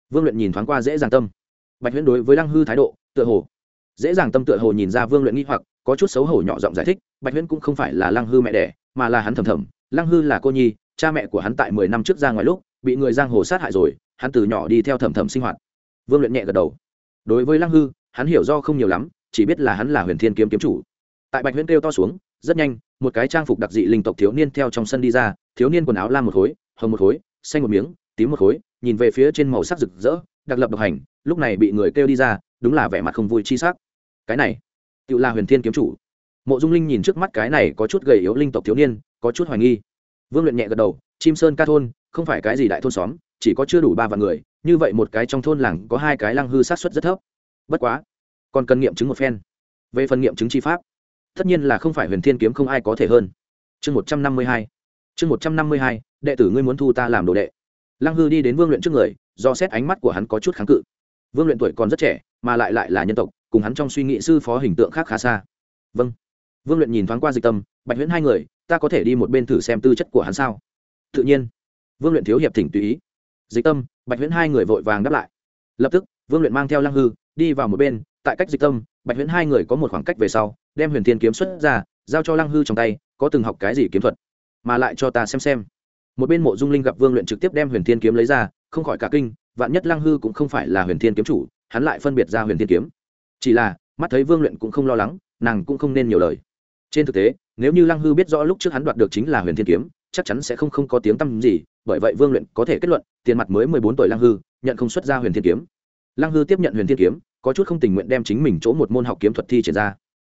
Vương luyện nhìn thoáng qua dễ dàng tâm. Bạch huyễn đối với lăng hư thái độ, tựa hồ, dễ dàng tâm tựa hồ nhìn ra vương luyện nghi hoặc, có chút xấu hổ nhỏ giọng giải thích, bạch huyễn cũng không phải là lăng hư mẹ đẻ mà là hắn thầm thầm, lăng hư là cô nhi, cha mẹ của hắn tại mười năm trước ra ngoài lúc, bị người giang hồ sát hại rồi, hắn từ nhỏ đi theo thầm thầm sinh hoạt. Vương luyện nhẹ gật đầu. Đối với lăng hư, hắn hiểu do không nhiều lắm, chỉ biết là hắn là huyền thiên kiếm kiếm chủ. Tại bạch huyễn kêu to xuống, rất nhanh, một cái trang phục đặc dị linh tộc thiếu niên theo trong sân đi ra, thiếu niên quần áo lam một khối, hồng một khối, xanh một miếng, tím một khối, nhìn về phía trên màu sắc rực rỡ, đặc lập độc hành, lúc này bị người kêu đi ra, đúng là vẻ mặt không vui chi sắc. Cái này, tự là huyền thiên kiếm chủ mộ dung linh nhìn trước mắt cái này có chút gầy yếu linh tộc thiếu niên, có chút hoài nghi. Vương luyện nhẹ gật đầu, chim sơn ca thôn, không phải cái gì đại thôn xóm, chỉ có chưa đủ ba vạn người, như vậy một cái trong thôn làng có hai cái lăng hư sát xuất rất thấp. Bất quá, còn cần nghiệm chứng một phen. Về phần nghiệm chứng chi pháp, tất nhiên là không phải huyền thiên kiếm không ai có thể hơn. Chương một trăm năm mươi hai, chương một trăm năm mươi hai, đệ tử ngươi muốn thu ta làm đồ đệ. Lăng hư đi đến vương luyện trước người, do xét ánh mắt của hắn có chút kháng cự. Vương luyện tuổi còn rất trẻ, mà lại lại là nhân tộc, cùng hắn trong suy nghĩ sư phó hình tượng khác khá xa. Vâng vương luyện nhìn thoáng qua dịch tâm, bạch huyễn hai người, ta có thể đi một bên thử xem tư chất của hắn sao? Tự nhiên. Vương luyện thiếu hiệp thỉnh tùy ý. Dịch tâm, bạch huyễn hai người vội vàng đáp lại. Lập tức, vương luyện mang theo lăng hư, đi vào một bên, tại cách dịch tâm, bạch huyễn hai người có một khoảng cách về sau, đem huyền thiên kiếm xuất ra, giao cho lăng hư trong tay, có từng học cái gì kiếm thuật, mà lại cho ta xem xem. Một bên mộ dung linh gặp vương luyện trực tiếp đem huyền thiên kiếm lấy ra, không khỏi cả kinh, vạn nhất lăng hư cũng không phải là huyền thiên kiếm chủ, hắn lại phân biệt ra huyền thiên kiếm. Chỉ là, mắt thấy vương luyện cũng không lo lắng, nàng cũng không nên nhiều lời trên thực tế, nếu như lăng hư biết rõ lúc trước hắn đoạt được chính là huyền thiên kiếm, chắc chắn sẽ không không có tiếng tăm gì, bởi vậy vương luyện có thể kết luận, tiền mặt mới mười bốn tuổi lăng hư, nhận không xuất ra huyền thiên kiếm. Lăng hư tiếp nhận huyền thiên kiếm, có chút không tình nguyện đem chính mình chỗ một môn học kiếm thuật thi triển ra.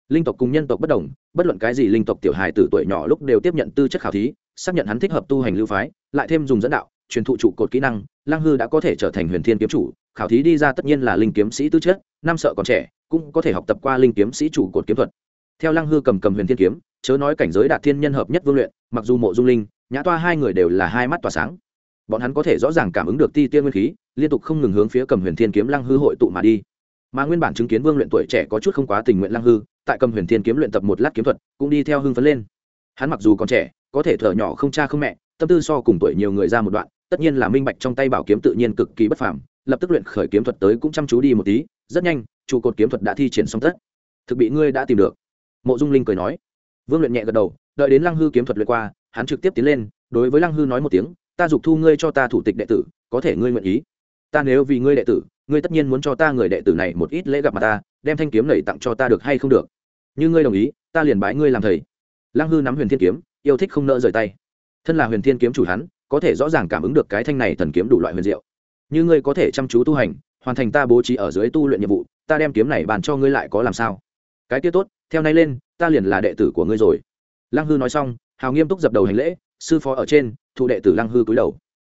Linh tộc cùng nhân tộc bất đồng, bất luận cái gì linh tộc tiểu hài từ tuổi nhỏ lúc đều tiếp nhận tư chất khảo thí, xác nhận hắn thích hợp tu hành lưu phái, lại thêm dùng dẫn đạo, truyền thụ trụ cột kỹ năng, lăng hư đã có thể trở thành huyền thiên kiếm chủ, khảo thí đi ra tất nhiên là linh kiếm sĩ tư chất, năm sợ còn trẻ, cũng có thể học tập qua linh kiếm sĩ chủ cột kiếm thuật theo lăng hư cầm cầm huyền thiên kiếm, chớ nói cảnh giới đạt thiên nhân hợp nhất vương luyện, mặc dù mộ dung linh, nhã toa hai người đều là hai mắt tỏa sáng. Bọn hắn có thể rõ ràng cảm ứng được ti tiên nguyên khí, liên tục không ngừng hướng phía cầm huyền thiên kiếm lăng hư hội tụ mà đi. Mà nguyên bản chứng kiến vương luyện tuổi trẻ có chút không quá tình nguyện lăng hư, tại cầm huyền thiên kiếm luyện tập một lát kiếm thuật, cũng đi theo hưng phấn lên. Hắn mặc dù còn trẻ, có thể thở nhỏ không cha không mẹ, tâm tư so cùng tuổi nhiều người ra một đoạn, tất nhiên là minh bạch trong tay bảo kiếm tự nhiên cực kỳ bất phàm, lập tức luyện khởi kiếm thuật tới cũng chăm chú đi một tí, rất nhanh, trụ cột kiếm thuật đã thi triển xong tất. Thực bị ngươi đã tìm được mộ dung linh cười nói. Vương luyện nhẹ gật đầu, đợi đến lăng hư kiếm thuật luyện qua, hắn trực tiếp tiến lên, đối với lăng hư nói một tiếng, ta dục thu ngươi cho ta thủ tịch đệ tử, có thể ngươi nguyện ý? Ta nếu vì ngươi đệ tử, ngươi tất nhiên muốn cho ta người đệ tử này một ít lễ gặp mặt ta, đem thanh kiếm này tặng cho ta được hay không được? Như ngươi đồng ý, ta liền bãi ngươi làm thầy. Lăng hư nắm huyền thiên kiếm, yêu thích không nỡ rời tay. Thân là huyền thiên kiếm chủ hắn, có thể rõ ràng cảm ứng được cái thanh này thần kiếm đủ loại huyền diệu. Như ngươi có thể chăm chú tu hành, hoàn thành ta bố trí ở dưới tu luyện nhiệm vụ, ta đem kiếm này bàn cho ngươi lại có làm sao? Cái kia tốt theo nay lên, ta liền là đệ tử của ngươi rồi. Lăng hư nói xong, hào nghiêm túc dập đầu hành lễ, sư phó ở trên, thụ đệ tử lăng hư cúi đầu.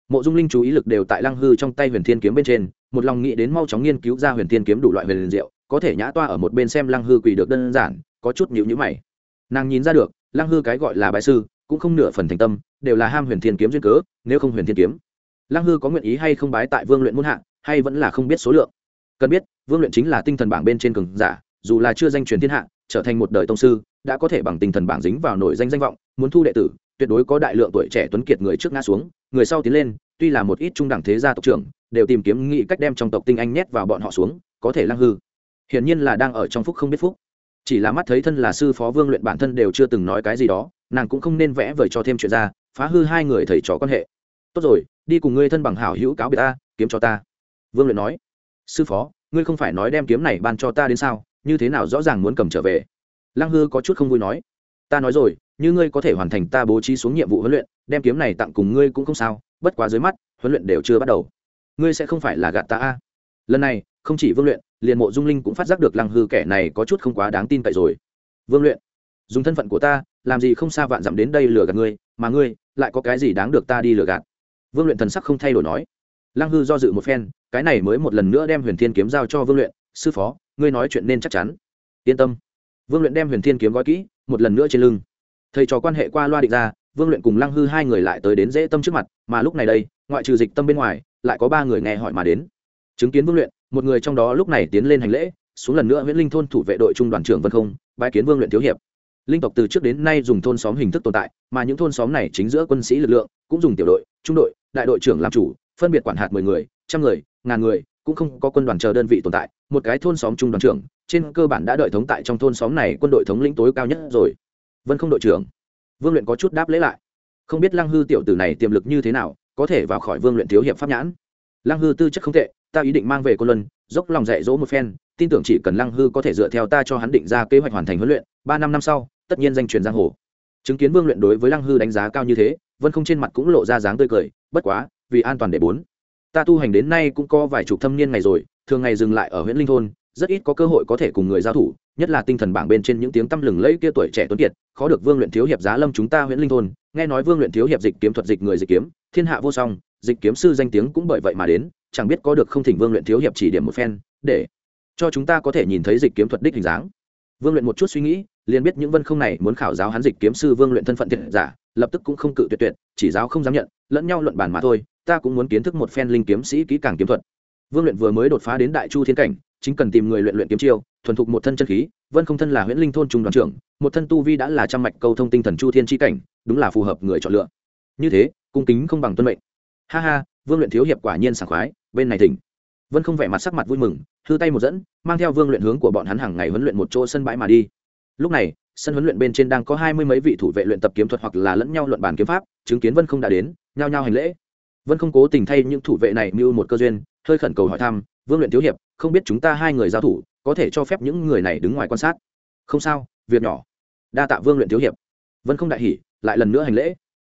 Mộ dung linh chú ý lực đều tại lăng hư trong tay huyền thiên kiếm bên trên, một lòng nghĩ đến mau chóng nghiên cứu ra huyền thiên kiếm đủ loại huyền liền diệu, có thể nhã toa ở một bên xem lăng hư quỳ được đơn giản, có chút nhịu nhữ mày. Nàng nhìn ra được, lăng hư cái gọi là bài sư, cũng không nửa phần thành tâm, đều là ham huyền thiên kiếm duyên cớ, nếu không huyền thiên kiếm. Lăng hư có nguyện ý hay không bái tại vương luyện muôn hạ, hay vẫn là không biết số lượng. Cần biết, vương luyện chính là tinh thần bảng bên trên cường giả, dù là chưa danh truyền thiên hạ trở thành một đời tông sư, đã có thể bằng tinh thần bảng dính vào nổi danh danh vọng, muốn thu đệ tử, tuyệt đối có đại lượng tuổi trẻ tuấn kiệt người trước ngã xuống, người sau tiến lên, tuy là một ít trung đẳng thế gia tộc trưởng, đều tìm kiếm nghị cách đem trong tộc tinh anh nhét vào bọn họ xuống, có thể lăng hư. Hiển nhiên là đang ở trong phúc không biết phúc. Chỉ là mắt thấy thân là sư phó vương luyện bản thân đều chưa từng nói cái gì đó, nàng cũng không nên vẽ vời cho thêm chuyện ra, phá hư hai người thầy trò quan hệ. Tốt rồi, đi cùng ngươi thân bằng hảo hữu cáo biệt ta, kiếm cho ta. Vương luyện nói. Sư phó, ngươi không phải nói đem kiếm này ban cho ta đến sao? Như thế nào rõ ràng muốn cầm trở về? Lăng hư có chút không vui nói, ta nói rồi, như ngươi có thể hoàn thành ta bố trí xuống nhiệm vụ huấn luyện, đem kiếm này tặng cùng ngươi cũng không sao, bất quá dưới mắt, huấn luyện đều chưa bắt đầu. Ngươi sẽ không phải là gạt ta a? Lần này, không chỉ vương luyện, liền mộ dung linh cũng phát giác được lăng hư kẻ này có chút không quá đáng tin cậy rồi. Vương luyện, dùng thân phận của ta, làm gì không xa vạn dặm đến đây lừa gạt ngươi, mà ngươi lại có cái gì đáng được ta đi lừa gạt? Vương luyện thần sắc không thay đổi nói. Lăng hư do dự một phen, cái này mới một lần nữa đem huyền thiên kiếm giao cho vương luyện sư phó, ngươi nói chuyện nên chắc chắn. Yên tâm. Vương luyện đem huyền thiên kiếm gói kỹ, một lần nữa trên lưng. Thầy trò quan hệ qua loa định ra, vương luyện cùng lăng hư hai người lại tới đến dễ tâm trước mặt, mà lúc này đây, ngoại trừ dịch tâm bên ngoài, lại có ba người nghe hỏi mà đến. Chứng kiến vương luyện, một người trong đó lúc này tiến lên hành lễ, xuống lần nữa nguyễn linh thôn thủ vệ đội trung đoàn trưởng vân không bãi kiến vương luyện thiếu hiệp. Linh tộc từ trước đến nay dùng thôn xóm hình thức tồn tại, mà những thôn xóm này chính giữa quân sĩ lực lượng, cũng dùng tiểu đội, trung đội, đại đội trưởng làm chủ, phân biệt quản hạt mười người, trăm người, ngàn người, cũng không có quân đoàn chờ đơn vị tồn tại một cái thôn xóm trung đoàn trưởng, trên cơ bản đã đợi thống tại trong thôn xóm này quân đội thống lĩnh tối cao nhất rồi. Vân không đội trưởng, vương luyện có chút đáp lễ lại. Không biết lăng hư tiểu tử này tiềm lực như thế nào, có thể vào khỏi vương luyện thiếu hiệp pháp nhãn. Lăng hư tư chất không tệ, ta ý định mang về cô luân, dốc lòng dạy dỗ một phen, tin tưởng chỉ cần lăng hư có thể dựa theo ta cho hắn định ra kế hoạch hoàn thành huấn luyện, ba năm năm sau, tất nhiên danh truyền giang hồ. Chứng kiến vương luyện đối với lăng hư đánh giá cao như thế, vân không trên mặt cũng lộ ra dáng tươi cười, bất quá, vì an toàn để bốn. Ta tu hành đến nay cũng có vài chục thâm niên ngày rồi thường ngày dừng lại ở huyện linh thôn, rất ít có cơ hội có thể cùng người giao thủ, nhất là tinh thần bảng bên trên những tiếng tăm lừng lẫy kia tuổi trẻ tuấn kiệt, khó được vương luyện thiếu hiệp giá lâm chúng ta huyện linh thôn, nghe nói vương luyện thiếu hiệp dịch kiếm thuật dịch người dịch kiếm, thiên hạ vô song, dịch kiếm sư danh tiếng cũng bởi vậy mà đến, chẳng biết có được không thỉnh vương luyện thiếu hiệp chỉ điểm một phen, để cho chúng ta có thể nhìn thấy dịch kiếm thuật đích hình dáng. Vương luyện một chút suy nghĩ, liền biết những vân không này muốn khảo giáo hắn dịch kiếm sư vương luyện thân phận thiệt giả, lập tức cũng không cự tuyệt tuyệt, chỉ giáo không dám nhận, lẫn nhau luận bàn mà thôi, ta cũng muốn kiến thức một phen linh kiếm sĩ kỹ càng kiếm thuật vương luyện vừa mới đột phá đến đại chu thiên cảnh, chính cần tìm người luyện luyện kiếm chiêu, thuần thục một thân chân khí, vân không thân là huyễn linh thôn trung đoàn trưởng, một thân tu vi đã là trăm mạch câu thông tinh thần chu thiên tri cảnh, đúng là phù hợp người chọn lựa. Như thế, cung kính không bằng tuân mệnh. Ha ha, vương luyện thiếu hiệp quả nhiên sảng khoái, bên này thỉnh. Vân không vẻ mặt sắc mặt vui mừng, hư tay một dẫn, mang theo vương luyện hướng của bọn hắn hàng ngày huấn luyện một chỗ sân bãi mà đi. Lúc này, sân huấn luyện bên trên đang có hai mươi mấy vị thủ vệ luyện tập kiếm thuật hoặc là lẫn nhau luận bàn kiếm pháp, chứng kiến vân không đã đến, nhao nhao hành lễ. Vân không cố tình thay những thủ vệ này mưu một cơ duyên hơi khẩn cầu hỏi thăm, vương luyện thiếu hiệp, không biết chúng ta hai người giao thủ có thể cho phép những người này đứng ngoài quan sát? Không sao, việc nhỏ. Đa tạ vương luyện thiếu hiệp. Vân không đại hỉ, lại lần nữa hành lễ.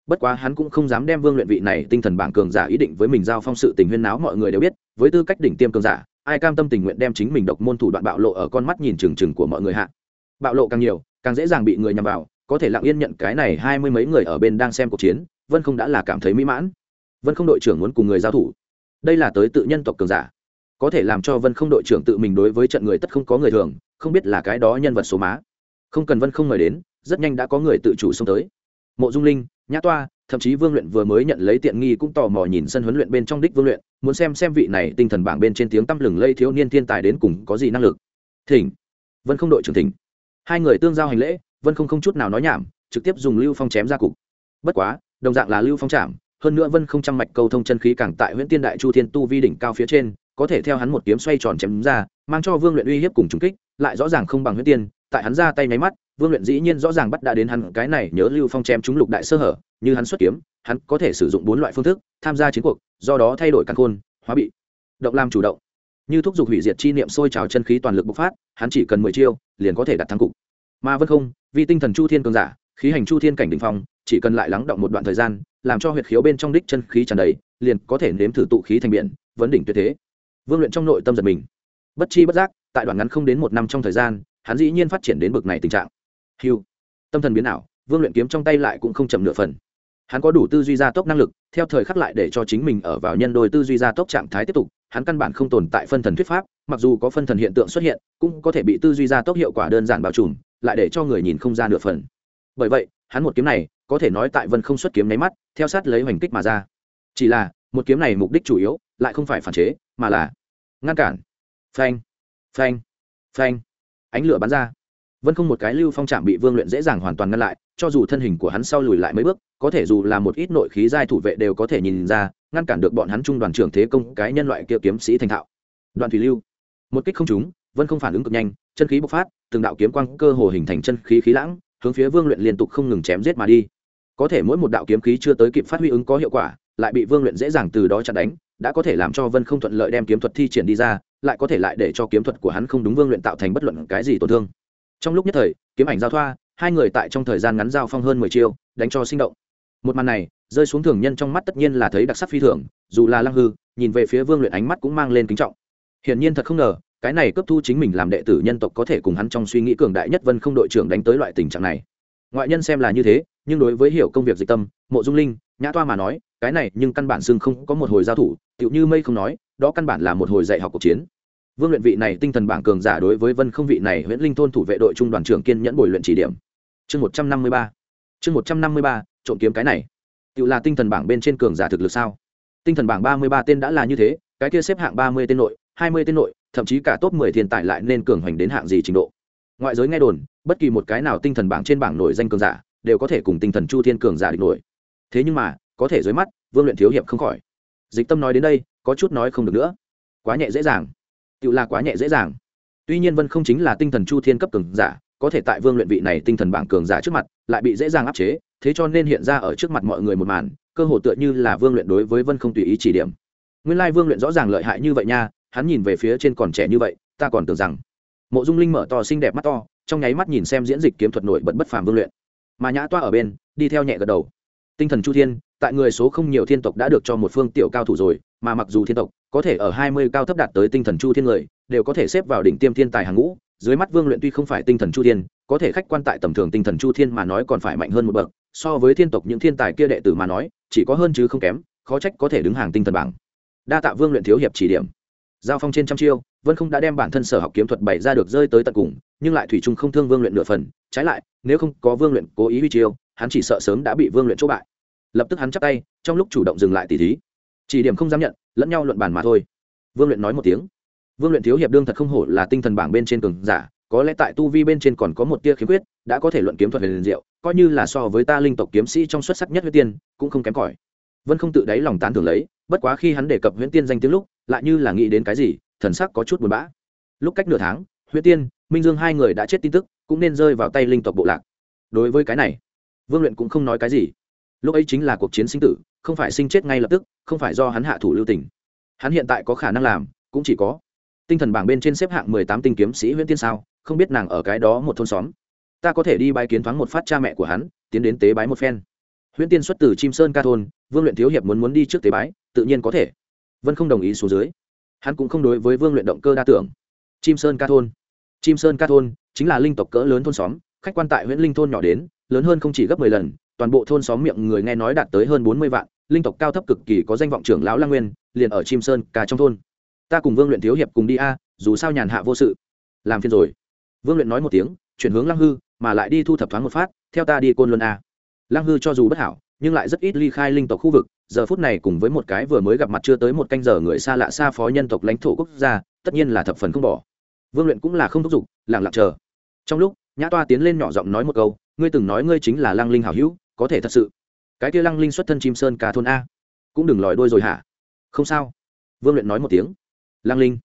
Bất quá hắn cũng không dám đem vương luyện vị này tinh thần bảng cường giả ý định với mình giao phong sự tình huyên náo mọi người đều biết, với tư cách đỉnh tiêm cường giả, ai cam tâm tình nguyện đem chính mình độc môn thủ đoạn bạo lộ ở con mắt nhìn trừng trừng của mọi người hạ. Bạo lộ càng nhiều, càng dễ dàng bị người nhằm vào, có thể lặng yên nhận cái này hai mươi mấy người ở bên đang xem cuộc chiến, vân không đã là cảm thấy mỹ mãn. Vân không đội trưởng muốn cùng người giao thủ đây là tới tự nhân tộc cường giả. Có thể làm cho vân không đội trưởng tự mình đối với trận người tất không có người thường, không biết là cái đó nhân vật số má. Không cần vân không mời đến, rất nhanh đã có người tự chủ xông tới. Mộ dung linh, nhã toa, thậm chí vương luyện vừa mới nhận lấy tiện nghi cũng tò mò nhìn sân huấn luyện bên trong đích vương luyện, muốn xem xem vị này tinh thần bảng bên trên tiếng tăm lừng lây thiếu niên thiên tài đến cùng có gì năng lực. Thỉnh. Vân không đội trưởng thỉnh. Hai người tương giao hành lễ, vân không không chút nào nói nhảm, trực tiếp dùng lưu phong chém ra cục. Bất quá, đồng dạng là lưu phong chạm hơn nữa vân không trăm mạch câu thông chân khí càng tại huyện tiên đại chu thiên tu vi đỉnh cao phía trên, có thể theo hắn một kiếm xoay tròn chém ra, mang cho vương luyện uy hiếp cùng trùng kích, lại rõ ràng không bằng huyết tiên, tại hắn ra tay nháy mắt, vương luyện dĩ nhiên rõ ràng bắt đã đến hắn cái này nhớ lưu phong chém chúng lục đại sơ hở, như hắn xuất kiếm, hắn có thể sử dụng bốn loại phương thức, tham gia chiến cuộc, do đó thay đổi căn khôn, hóa bị, động làm chủ động. Như thúc giục hủy diệt chi niệm sôi trào chân khí toàn lực bộc phát, hắn chỉ cần mười chiêu, liền có thể đặt thắng cục. Mà vân không, vì tinh thần chu thiên cường giả, khí hành chu thiên cảnh đình phong, chỉ cần lại lắng động một đoạn thời gian làm cho huyệt khiếu bên trong đích chân khí tràn đầy, liền có thể nếm thử tụ khí thành biển, vấn đỉnh tuyệt thế. Vương luyện trong nội tâm giật mình. Bất chi bất giác, tại đoạn ngắn không đến một năm trong thời gian, hắn dĩ nhiên phát triển đến bực này tình trạng. Hiu tâm thần biến ảo, vương luyện kiếm trong tay lại cũng không chậm nửa phần. Hắn có đủ tư duy gia tốc năng lực, theo thời khắc lại để cho chính mình ở vào nhân đôi tư duy gia tốc trạng thái tiếp tục, hắn căn bản không tồn tại phân thần thuyết pháp, mặc dù có phân thần hiện tượng xuất hiện, cũng có thể bị tư duy gia tốc hiệu quả đơn giản bao trùm, lại để cho người nhìn không ra nửa phần. Bởi vậy, hắn một kiếm này có thể nói tại vân không xuất kiếm nháy mắt, theo sát lấy hoành kích mà ra. Chỉ là, một kiếm này mục đích chủ yếu, lại không phải phản chế, mà là ngăn cản. Phanh phanh phanh. Ánh lửa bắn ra. Vân không một cái lưu phong trạm bị vương luyện dễ dàng hoàn toàn ngăn lại, cho dù thân hình của hắn sau lùi lại mấy bước, có thể dù là một ít nội khí giai thủ vệ đều có thể nhìn ra, ngăn cản được bọn hắn trung đoàn trưởng thế công cái nhân loại kia kiếm sĩ thành thạo. Đoàn thủy lưu. Một kích không trúng, vân không phản ứng cực nhanh, chân khí bộc phát, từng đạo kiếm quang cơ hồ hình thành chân khí khí lãng, hướng phía vương luyện liên tục không ngừng chém giết mà đi có thể mỗi một đạo kiếm khí chưa tới kịp phát huy ứng có hiệu quả, lại bị vương luyện dễ dàng từ đó chặn đánh, đã có thể làm cho vân không thuận lợi đem kiếm thuật thi triển đi ra, lại có thể lại để cho kiếm thuật của hắn không đúng vương luyện tạo thành bất luận cái gì tổn thương. Trong lúc nhất thời, kiếm ảnh giao thoa, hai người tại trong thời gian ngắn giao phong hơn mười chiêu, đánh cho sinh động. Một màn này, rơi xuống thường nhân trong mắt tất nhiên là thấy đặc sắc phi thường, dù là lăng hư, nhìn về phía vương luyện ánh mắt cũng mang lên kính trọng. Hiển nhiên thật không ngờ, cái này cấp thu chính mình làm đệ tử nhân tộc có thể cùng hắn trong suy nghĩ cường đại nhất vân không đội trưởng đánh tới loại tình trạng này. Ngoại nhân xem là như thế nhưng đối với hiểu công việc dịch tâm, mộ dung linh, nhã toa mà nói, cái này nhưng căn bản xưng không có một hồi giao thủ, tựu như mây không nói, đó căn bản là một hồi dạy học cuộc chiến. Vương luyện vị này tinh thần bảng cường giả đối với vân không vị này nguyễn linh thôn thủ vệ đội trung đoàn trưởng kiên nhẫn bồi luyện chỉ điểm. Chương một trăm năm mươi ba. Chương một trăm năm mươi ba, trộm kiếm cái này. Tựu là tinh thần bảng bên trên cường giả thực lực sao? Tinh thần bảng ba mươi ba tên đã là như thế, cái kia xếp hạng ba mươi tên nội, hai mươi tên nội, thậm chí cả top mười thiên tài lại nên cường hoành đến hạng gì trình độ? Ngoại giới nghe đồn, bất kỳ một cái nào tinh thần bảng trên bảng nổi danh cường giả đều có thể cùng tinh thần chu thiên cường giả địch nổi. Thế nhưng mà, có thể dưới mắt, vương luyện thiếu hiệp không khỏi. Dịch tâm nói đến đây, có chút nói không được nữa. Quá nhẹ dễ dàng. Tự là quá nhẹ dễ dàng. Tuy nhiên vân không chính là tinh thần chu thiên cấp cường giả, có thể tại vương luyện vị này tinh thần bảng cường giả trước mặt, lại bị dễ dàng áp chế, thế cho nên hiện ra ở trước mặt mọi người một màn, cơ hồ tựa như là vương luyện đối với vân không tùy ý chỉ điểm. Nguyên lai vương luyện rõ ràng lợi hại như vậy nha, hắn nhìn về phía trên còn trẻ như vậy, ta còn tưởng rằng. Mộ dung linh mở to xinh đẹp mắt to, trong nháy mắt nhìn xem diễn dịch kiếm thuật nổi bật bất phàm vương luyện mà nhã toa ở bên, đi theo nhẹ gật đầu. Tinh thần chu thiên, tại người số không nhiều thiên tộc đã được cho một phương tiểu cao thủ rồi, mà mặc dù thiên tộc có thể ở hai mươi cao thấp đạt tới tinh thần chu thiên người, đều có thể xếp vào đỉnh tiêm thiên tài hàng ngũ, dưới mắt vương luyện tuy không phải tinh thần chu thiên, có thể khách quan tại tầm thường tinh thần chu thiên mà nói còn phải mạnh hơn một bậc, so với thiên tộc những thiên tài kia đệ tử mà nói, chỉ có hơn chứ không kém, khó trách có thể đứng hàng tinh thần bảng. Đa tạ vương luyện thiếu hiệp chỉ điểm. Giao phong trên trăm chiêu, vân không đã đem bản thân sở học kiếm thuật bày ra được rơi tới tận cùng, nhưng lại thủy chung không thương vương luyện nửa phần, trái lại nếu không có vương luyện cố ý huy chiêu, hắn chỉ sợ sớm đã bị vương luyện chỗ bại. Lập tức hắn chắp tay, trong lúc chủ động dừng lại tỉ thí. Chỉ điểm không dám nhận, lẫn nhau luận bàn mà thôi. Vương luyện nói một tiếng. Vương luyện thiếu hiệp đương thật không hổ là tinh thần bảng bên trên cường giả, có lẽ tại tu vi bên trên còn có một tia khiếm khuyết, đã có thể luận kiếm thuật về liền diệu, coi như là so với ta linh tộc kiếm sĩ trong xuất sắc nhất huyết tiên, cũng không kém cỏi. Vân không tự đáy lòng tán thưởng lấy, bất quá khi hắn đề cập huyễn tiên danh tiếng lúc, lại như là nghĩ đến cái gì, thần sắc có chút buồn bã. Lúc cách nửa tháng, huyễn tiên minh dương hai người đã chết tin tức, cũng nên rơi vào tay linh tộc bộ lạc. Đối với cái này, vương luyện cũng không nói cái gì. Lúc ấy chính là cuộc chiến sinh tử, không phải sinh chết ngay lập tức, không phải do hắn hạ thủ lưu tình. Hắn hiện tại có khả năng làm, cũng chỉ có tinh thần bảng bên trên xếp hạng mười tám tinh kiếm sĩ huyễn tiên sao, không biết nàng ở cái đó một thôn xóm. Ta có thể đi bái kiến thoáng một phát cha mẹ của hắn, tiến đến tế bái một phen. Huyễn tiên xuất từ chim sơn ca thôn, vương luyện thiếu hiệp muốn muốn đi trước tế bái, tự nhiên có thể. Vân không đồng ý xuống dưới. Hắn cũng không đối với vương luyện động cơ đa tưởng. Chim sơn ca thôn chim sơn ca thôn chính là linh tộc cỡ lớn thôn xóm, khách quan tại huyện linh thôn nhỏ đến, lớn hơn không chỉ gấp mười lần, toàn bộ thôn xóm miệng người nghe nói đạt tới hơn bốn mươi vạn, linh tộc cao thấp cực kỳ có danh vọng trưởng lão lang nguyên, liền ở chim sơn ca trong thôn. Ta cùng vương luyện thiếu hiệp cùng đi a, dù sao nhàn hạ vô sự. Làm phiền rồi. Vương luyện nói một tiếng, chuyển hướng lăng hư, mà lại đi thu thập thoáng một phát, theo ta đi côn luân a. Lăng hư cho dù bất hảo, nhưng lại rất ít ly khai linh tộc khu vực, giờ phút này cùng với một cái vừa mới gặp mặt chưa tới một canh giờ người xa lạ xa phó nhân tộc lãnh thổ quốc gia, tất nhiên là thập phần không bỏ vương luyện cũng là không thúc giục lẳng lặng chờ. Trong lúc, nhã toa tiến lên nhỏ giọng nói một câu, ngươi từng nói ngươi chính là lăng linh hảo hữu, có thể thật sự. Cái kia lăng linh xuất thân chim sơn cả thôn a, cũng đừng lòi đôi rồi hả? Không sao. Vương luyện nói một tiếng. Lăng linh,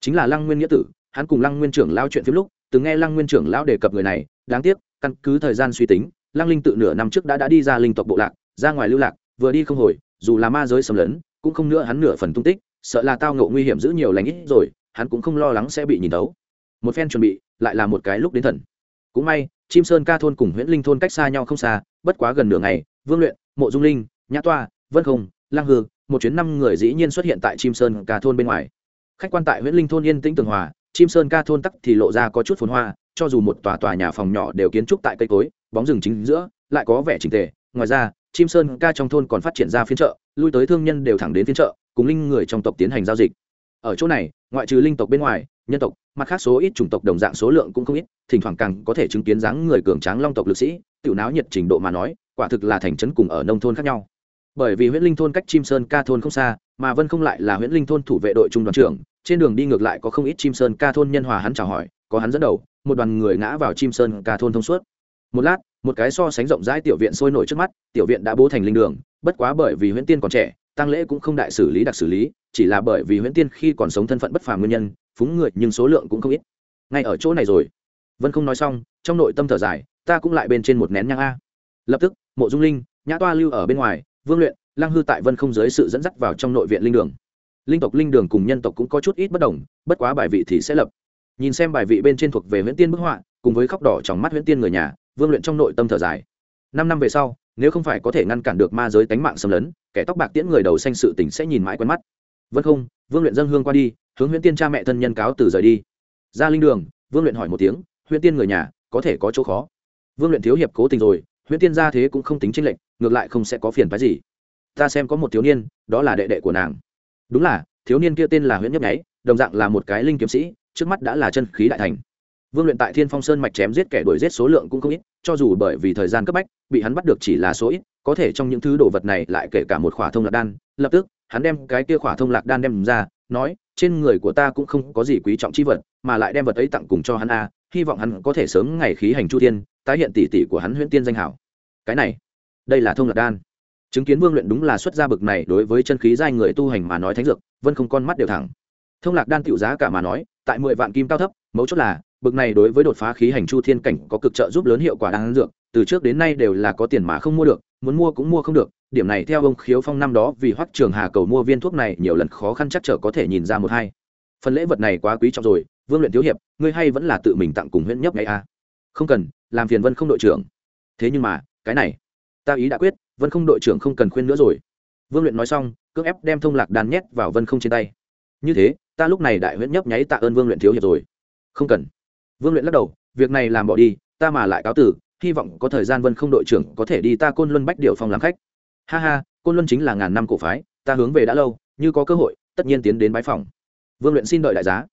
chính là lăng nguyên nghĩa tử, hắn cùng lăng nguyên trưởng lao chuyện phim lúc, từng nghe lăng nguyên trưởng lao đề cập người này, đáng tiếc, căn cứ thời gian suy tính, lăng linh tự nửa năm trước đã đã đi ra linh tộc bộ lạc, ra ngoài lưu lạc, vừa đi không hồi, dù là ma giới xâm lấn, cũng không nữa hắn nửa phần tung tích, sợ là tao ngộ nguy hiểm giữ nhiều lành ít rồi hắn cũng không lo lắng sẽ bị nhìn tấu một phen chuẩn bị, lại là một cái lúc đến thần. Cũng may, chim sơn ca thôn cùng huyện linh thôn cách xa nhau không xa, bất quá gần nửa ngày, vương luyện, mộ dung linh, nhã toa, vân không, lang hư, một chuyến năm người dĩ nhiên xuất hiện tại chim sơn ca thôn bên ngoài. Khách quan tại huyện linh thôn yên tĩnh tường hòa, chim sơn ca thôn tắc thì lộ ra có chút phồn hoa, cho dù một tòa tòa nhà phòng nhỏ đều kiến trúc tại cây cối, bóng rừng chính giữa, lại có vẻ trình tề. Ngoài ra, chim sơn ca trong thôn còn phát triển ra phiên chợ, lui tới thương nhân đều thẳng đến phiên chợ, cùng linh người trong tộc tiến hành giao dịch ở chỗ này, ngoại trừ linh tộc bên ngoài, nhân tộc, mặt khác số ít chủng tộc đồng dạng số lượng cũng không ít, thỉnh thoảng càng có thể chứng kiến dáng người cường tráng long tộc lực sĩ, tiểu náo nhiệt trình độ mà nói, quả thực là thành trấn cùng ở nông thôn khác nhau. Bởi vì huyện linh thôn cách chim sơn ca thôn không xa, mà vân không lại là huyện linh thôn thủ vệ đội trung đoàn trưởng, trên đường đi ngược lại có không ít chim sơn ca thôn nhân hòa hắn chào hỏi, có hắn dẫn đầu, một đoàn người ngã vào chim sơn ca thôn thông suốt. Một lát, một cái so sánh rộng rãi tiểu viện sôi nổi trước mắt, tiểu viện đã bố thành linh đường, bất quá bởi vì huyễn tiên còn trẻ, tăng lễ cũng không đại xử lý đặc xử lý chỉ là bởi vì huyễn tiên khi còn sống thân phận bất phàm nguyên nhân, phúng người nhưng số lượng cũng không ít. Ngay ở chỗ này rồi. Vân không nói xong, trong nội tâm thở dài, ta cũng lại bên trên một nén nhang a. Lập tức, mộ dung linh, nhã toa lưu ở bên ngoài, vương luyện lang hư tại vân không dưới sự dẫn dắt vào trong nội viện linh đường. Linh tộc linh đường cùng nhân tộc cũng có chút ít bất đồng, bất quá bài vị thì sẽ lập. Nhìn xem bài vị bên trên thuộc về huyễn tiên bức họa, cùng với khóc đỏ trong mắt huyễn tiên người nhà, vương luyện trong nội tâm thở dài. Năm năm về sau, nếu không phải có thể ngăn cản được ma giới tánh mạng xâm lấn, kẻ tóc bạc tiễn người đầu xanh sự tình sẽ nhìn mãi quen mắt vân không, vương luyện dân hương qua đi, hướng huyễn tiên cha mẹ thân nhân cáo từ rời đi. Ra linh đường, vương luyện hỏi một tiếng, huyễn tiên người nhà, có thể có chỗ khó? Vương luyện thiếu hiệp cố tình rồi, huyễn tiên ra thế cũng không tính tranh lệch, ngược lại không sẽ có phiền phái gì. Ta xem có một thiếu niên, đó là đệ đệ của nàng. Đúng là, thiếu niên kia tên là huyễn nhấp nháy, đồng dạng là một cái linh kiếm sĩ, trước mắt đã là chân khí đại thành. Vương luyện tại thiên phong sơn mạch chém giết kẻ đuổi giết số lượng cũng không ít, cho dù bởi vì thời gian cấp bách, bị hắn bắt được chỉ là số ít, có thể trong những thứ đồ vật này lại kể cả một khỏa thông lạc đan, lập tức hắn đem cái kia khỏa thông lạc đan đem ra, nói, trên người của ta cũng không có gì quý trọng chi vật, mà lại đem vật ấy tặng cùng cho hắn a, hy vọng hắn có thể sớm ngày khí hành chu tiên tái hiện tỷ tỷ của hắn huyễn tiên danh hảo. Cái này, đây là thông lạc đan. Chứng kiến vương luyện đúng là xuất gia bực này đối với chân khí giai người tu hành mà nói thánh dược, vân không con mắt đều thẳng. Thông lạc đan tiểu giá cả mà nói, tại mười vạn kim cao thấp, mấu chốt là, bực này đối với đột phá khí hành chu thiên cảnh có cực trợ giúp lớn hiệu quả đan dược, từ trước đến nay đều là có tiền mà không mua được, muốn mua cũng mua không được điểm này theo ông khiếu phong năm đó vì hoắc trường hà cầu mua viên thuốc này nhiều lần khó khăn chắc trở có thể nhìn ra một hai. Phần lễ vật này quá quý trọng rồi, vương luyện thiếu hiệp, ngươi hay vẫn là tự mình tặng cùng huyện nhấp ngay a à? không cần, làm phiền vân không đội trưởng. Thế nhưng mà, cái này, ta ý đã quyết, vân không đội trưởng không cần khuyên nữa rồi. Vương luyện nói xong, cưỡng ép đem thông lạc đàn nhét vào vân không trên tay. Như thế, ta lúc này đại huyện nhấp nháy tạ ơn vương luyện thiếu hiệp rồi. Không cần. Vương luyện lắc đầu, việc này làm bỏ đi, ta mà lại cáo tử, hy vọng có thời gian vân không đội trưởng có thể đi ta côn luân bách điều phòng làm khách ha ha, côn luân chính là ngàn năm cổ phái, ta hướng về đã lâu, như có cơ hội, tất nhiên tiến đến bái phòng vương luyện xin đợi đại giá.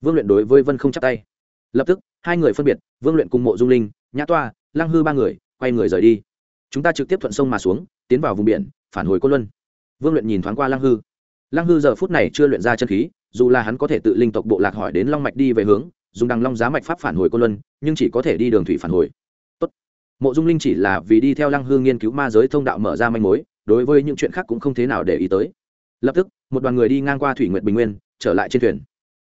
Vương luyện đối với vân không chắp tay. Lập tức, hai người phân biệt, vương luyện cùng mộ dung linh, nhã toa, lăng hư ba người, quay người rời đi. Chúng ta trực tiếp thuận sông mà xuống, tiến vào vùng biển, phản hồi côn luân. Vương luyện nhìn thoáng qua lăng hư. Lăng hư giờ phút này chưa luyện ra chân khí, dù là hắn có thể tự linh tộc bộ lạc hỏi đến long mạch đi về hướng, dùng đằng long giá mạch pháp phản hồi côn luân, nhưng chỉ có thể đi đường thủy phản hồi mộ dung linh chỉ là vì đi theo lăng hư nghiên cứu ma giới thông đạo mở ra manh mối, đối với những chuyện khác cũng không thế nào để ý tới. Lập tức, một đoàn người đi ngang qua thủy nguyện bình nguyên, trở lại trên thuyền.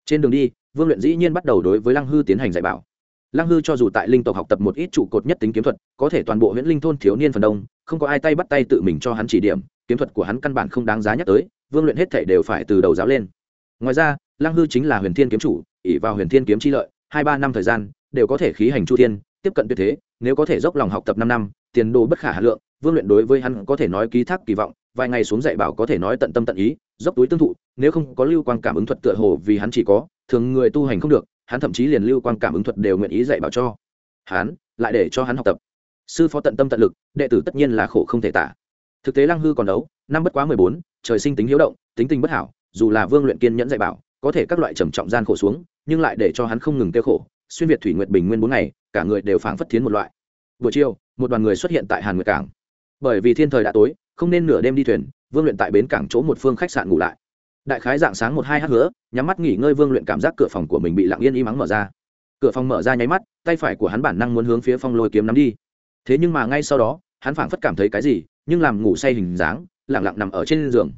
Trên đường đi, vương luyện dĩ nhiên bắt đầu đối với lăng hư tiến hành dạy bảo. Lăng hư cho dù tại linh tộc học tập một ít trụ cột nhất tính kiếm thuật, có thể toàn bộ huyện linh thôn thiếu niên phần đông, không có ai tay bắt tay tự mình cho hắn chỉ điểm, kiếm thuật của hắn căn bản không đáng giá nhắc tới, vương luyện hết thể đều phải từ đầu giáo lên. Ngoài ra, lăng hư chính là huyền thiên kiếm chủ ỉ vào huyền thiên kiếm chi lợi, hai ba năm thời gian, đều có thể khí hành chu thiên tiếp cận tuyệt thế, nếu có thể dốc lòng học tập năm năm, tiền đồ bất khả hà lượng, vương luyện đối với hắn có thể nói ký thác kỳ vọng, vài ngày xuống dạy bảo có thể nói tận tâm tận ý, dốc túi tương thụ, nếu không có lưu quan cảm ứng thuật tựa hồ vì hắn chỉ có, thường người tu hành không được, hắn thậm chí liền lưu quan cảm ứng thuật đều nguyện ý dạy bảo cho hắn, lại để cho hắn học tập. Sư phó tận tâm tận lực, đệ tử tất nhiên là khổ không thể tả. Thực tế lăng hư còn đấu, năm bất quá mười bốn, trời sinh tính hiếu động, tính tình bất hảo, dù là vương luyện kiên nhẫn dạy bảo, có thể các loại trầm trọng gian khổ xuống, nhưng lại để cho hắn không ngừng tiêu khổ xuyên việt thủy nguyệt bình nguyên bốn ngày, cả người đều phảng phất thiến một loại. Buổi chiều, một đoàn người xuất hiện tại hàn nguyệt cảng. Bởi vì thiên thời đã tối, không nên nửa đêm đi thuyền, vương luyện tại bến cảng chỗ một phương khách sạn ngủ lại. Đại khái dạng sáng một hai h hứa, nhắm mắt nghỉ ngơi vương luyện cảm giác cửa phòng của mình bị lặng yên im ắng mở ra. Cửa phòng mở ra nháy mắt, tay phải của hắn bản năng muốn hướng phía phong lôi kiếm nắm đi. Thế nhưng mà ngay sau đó, hắn phảng phất cảm thấy cái gì, nhưng làm ngủ say hình dáng lẳng lặng nằm ở trên giường.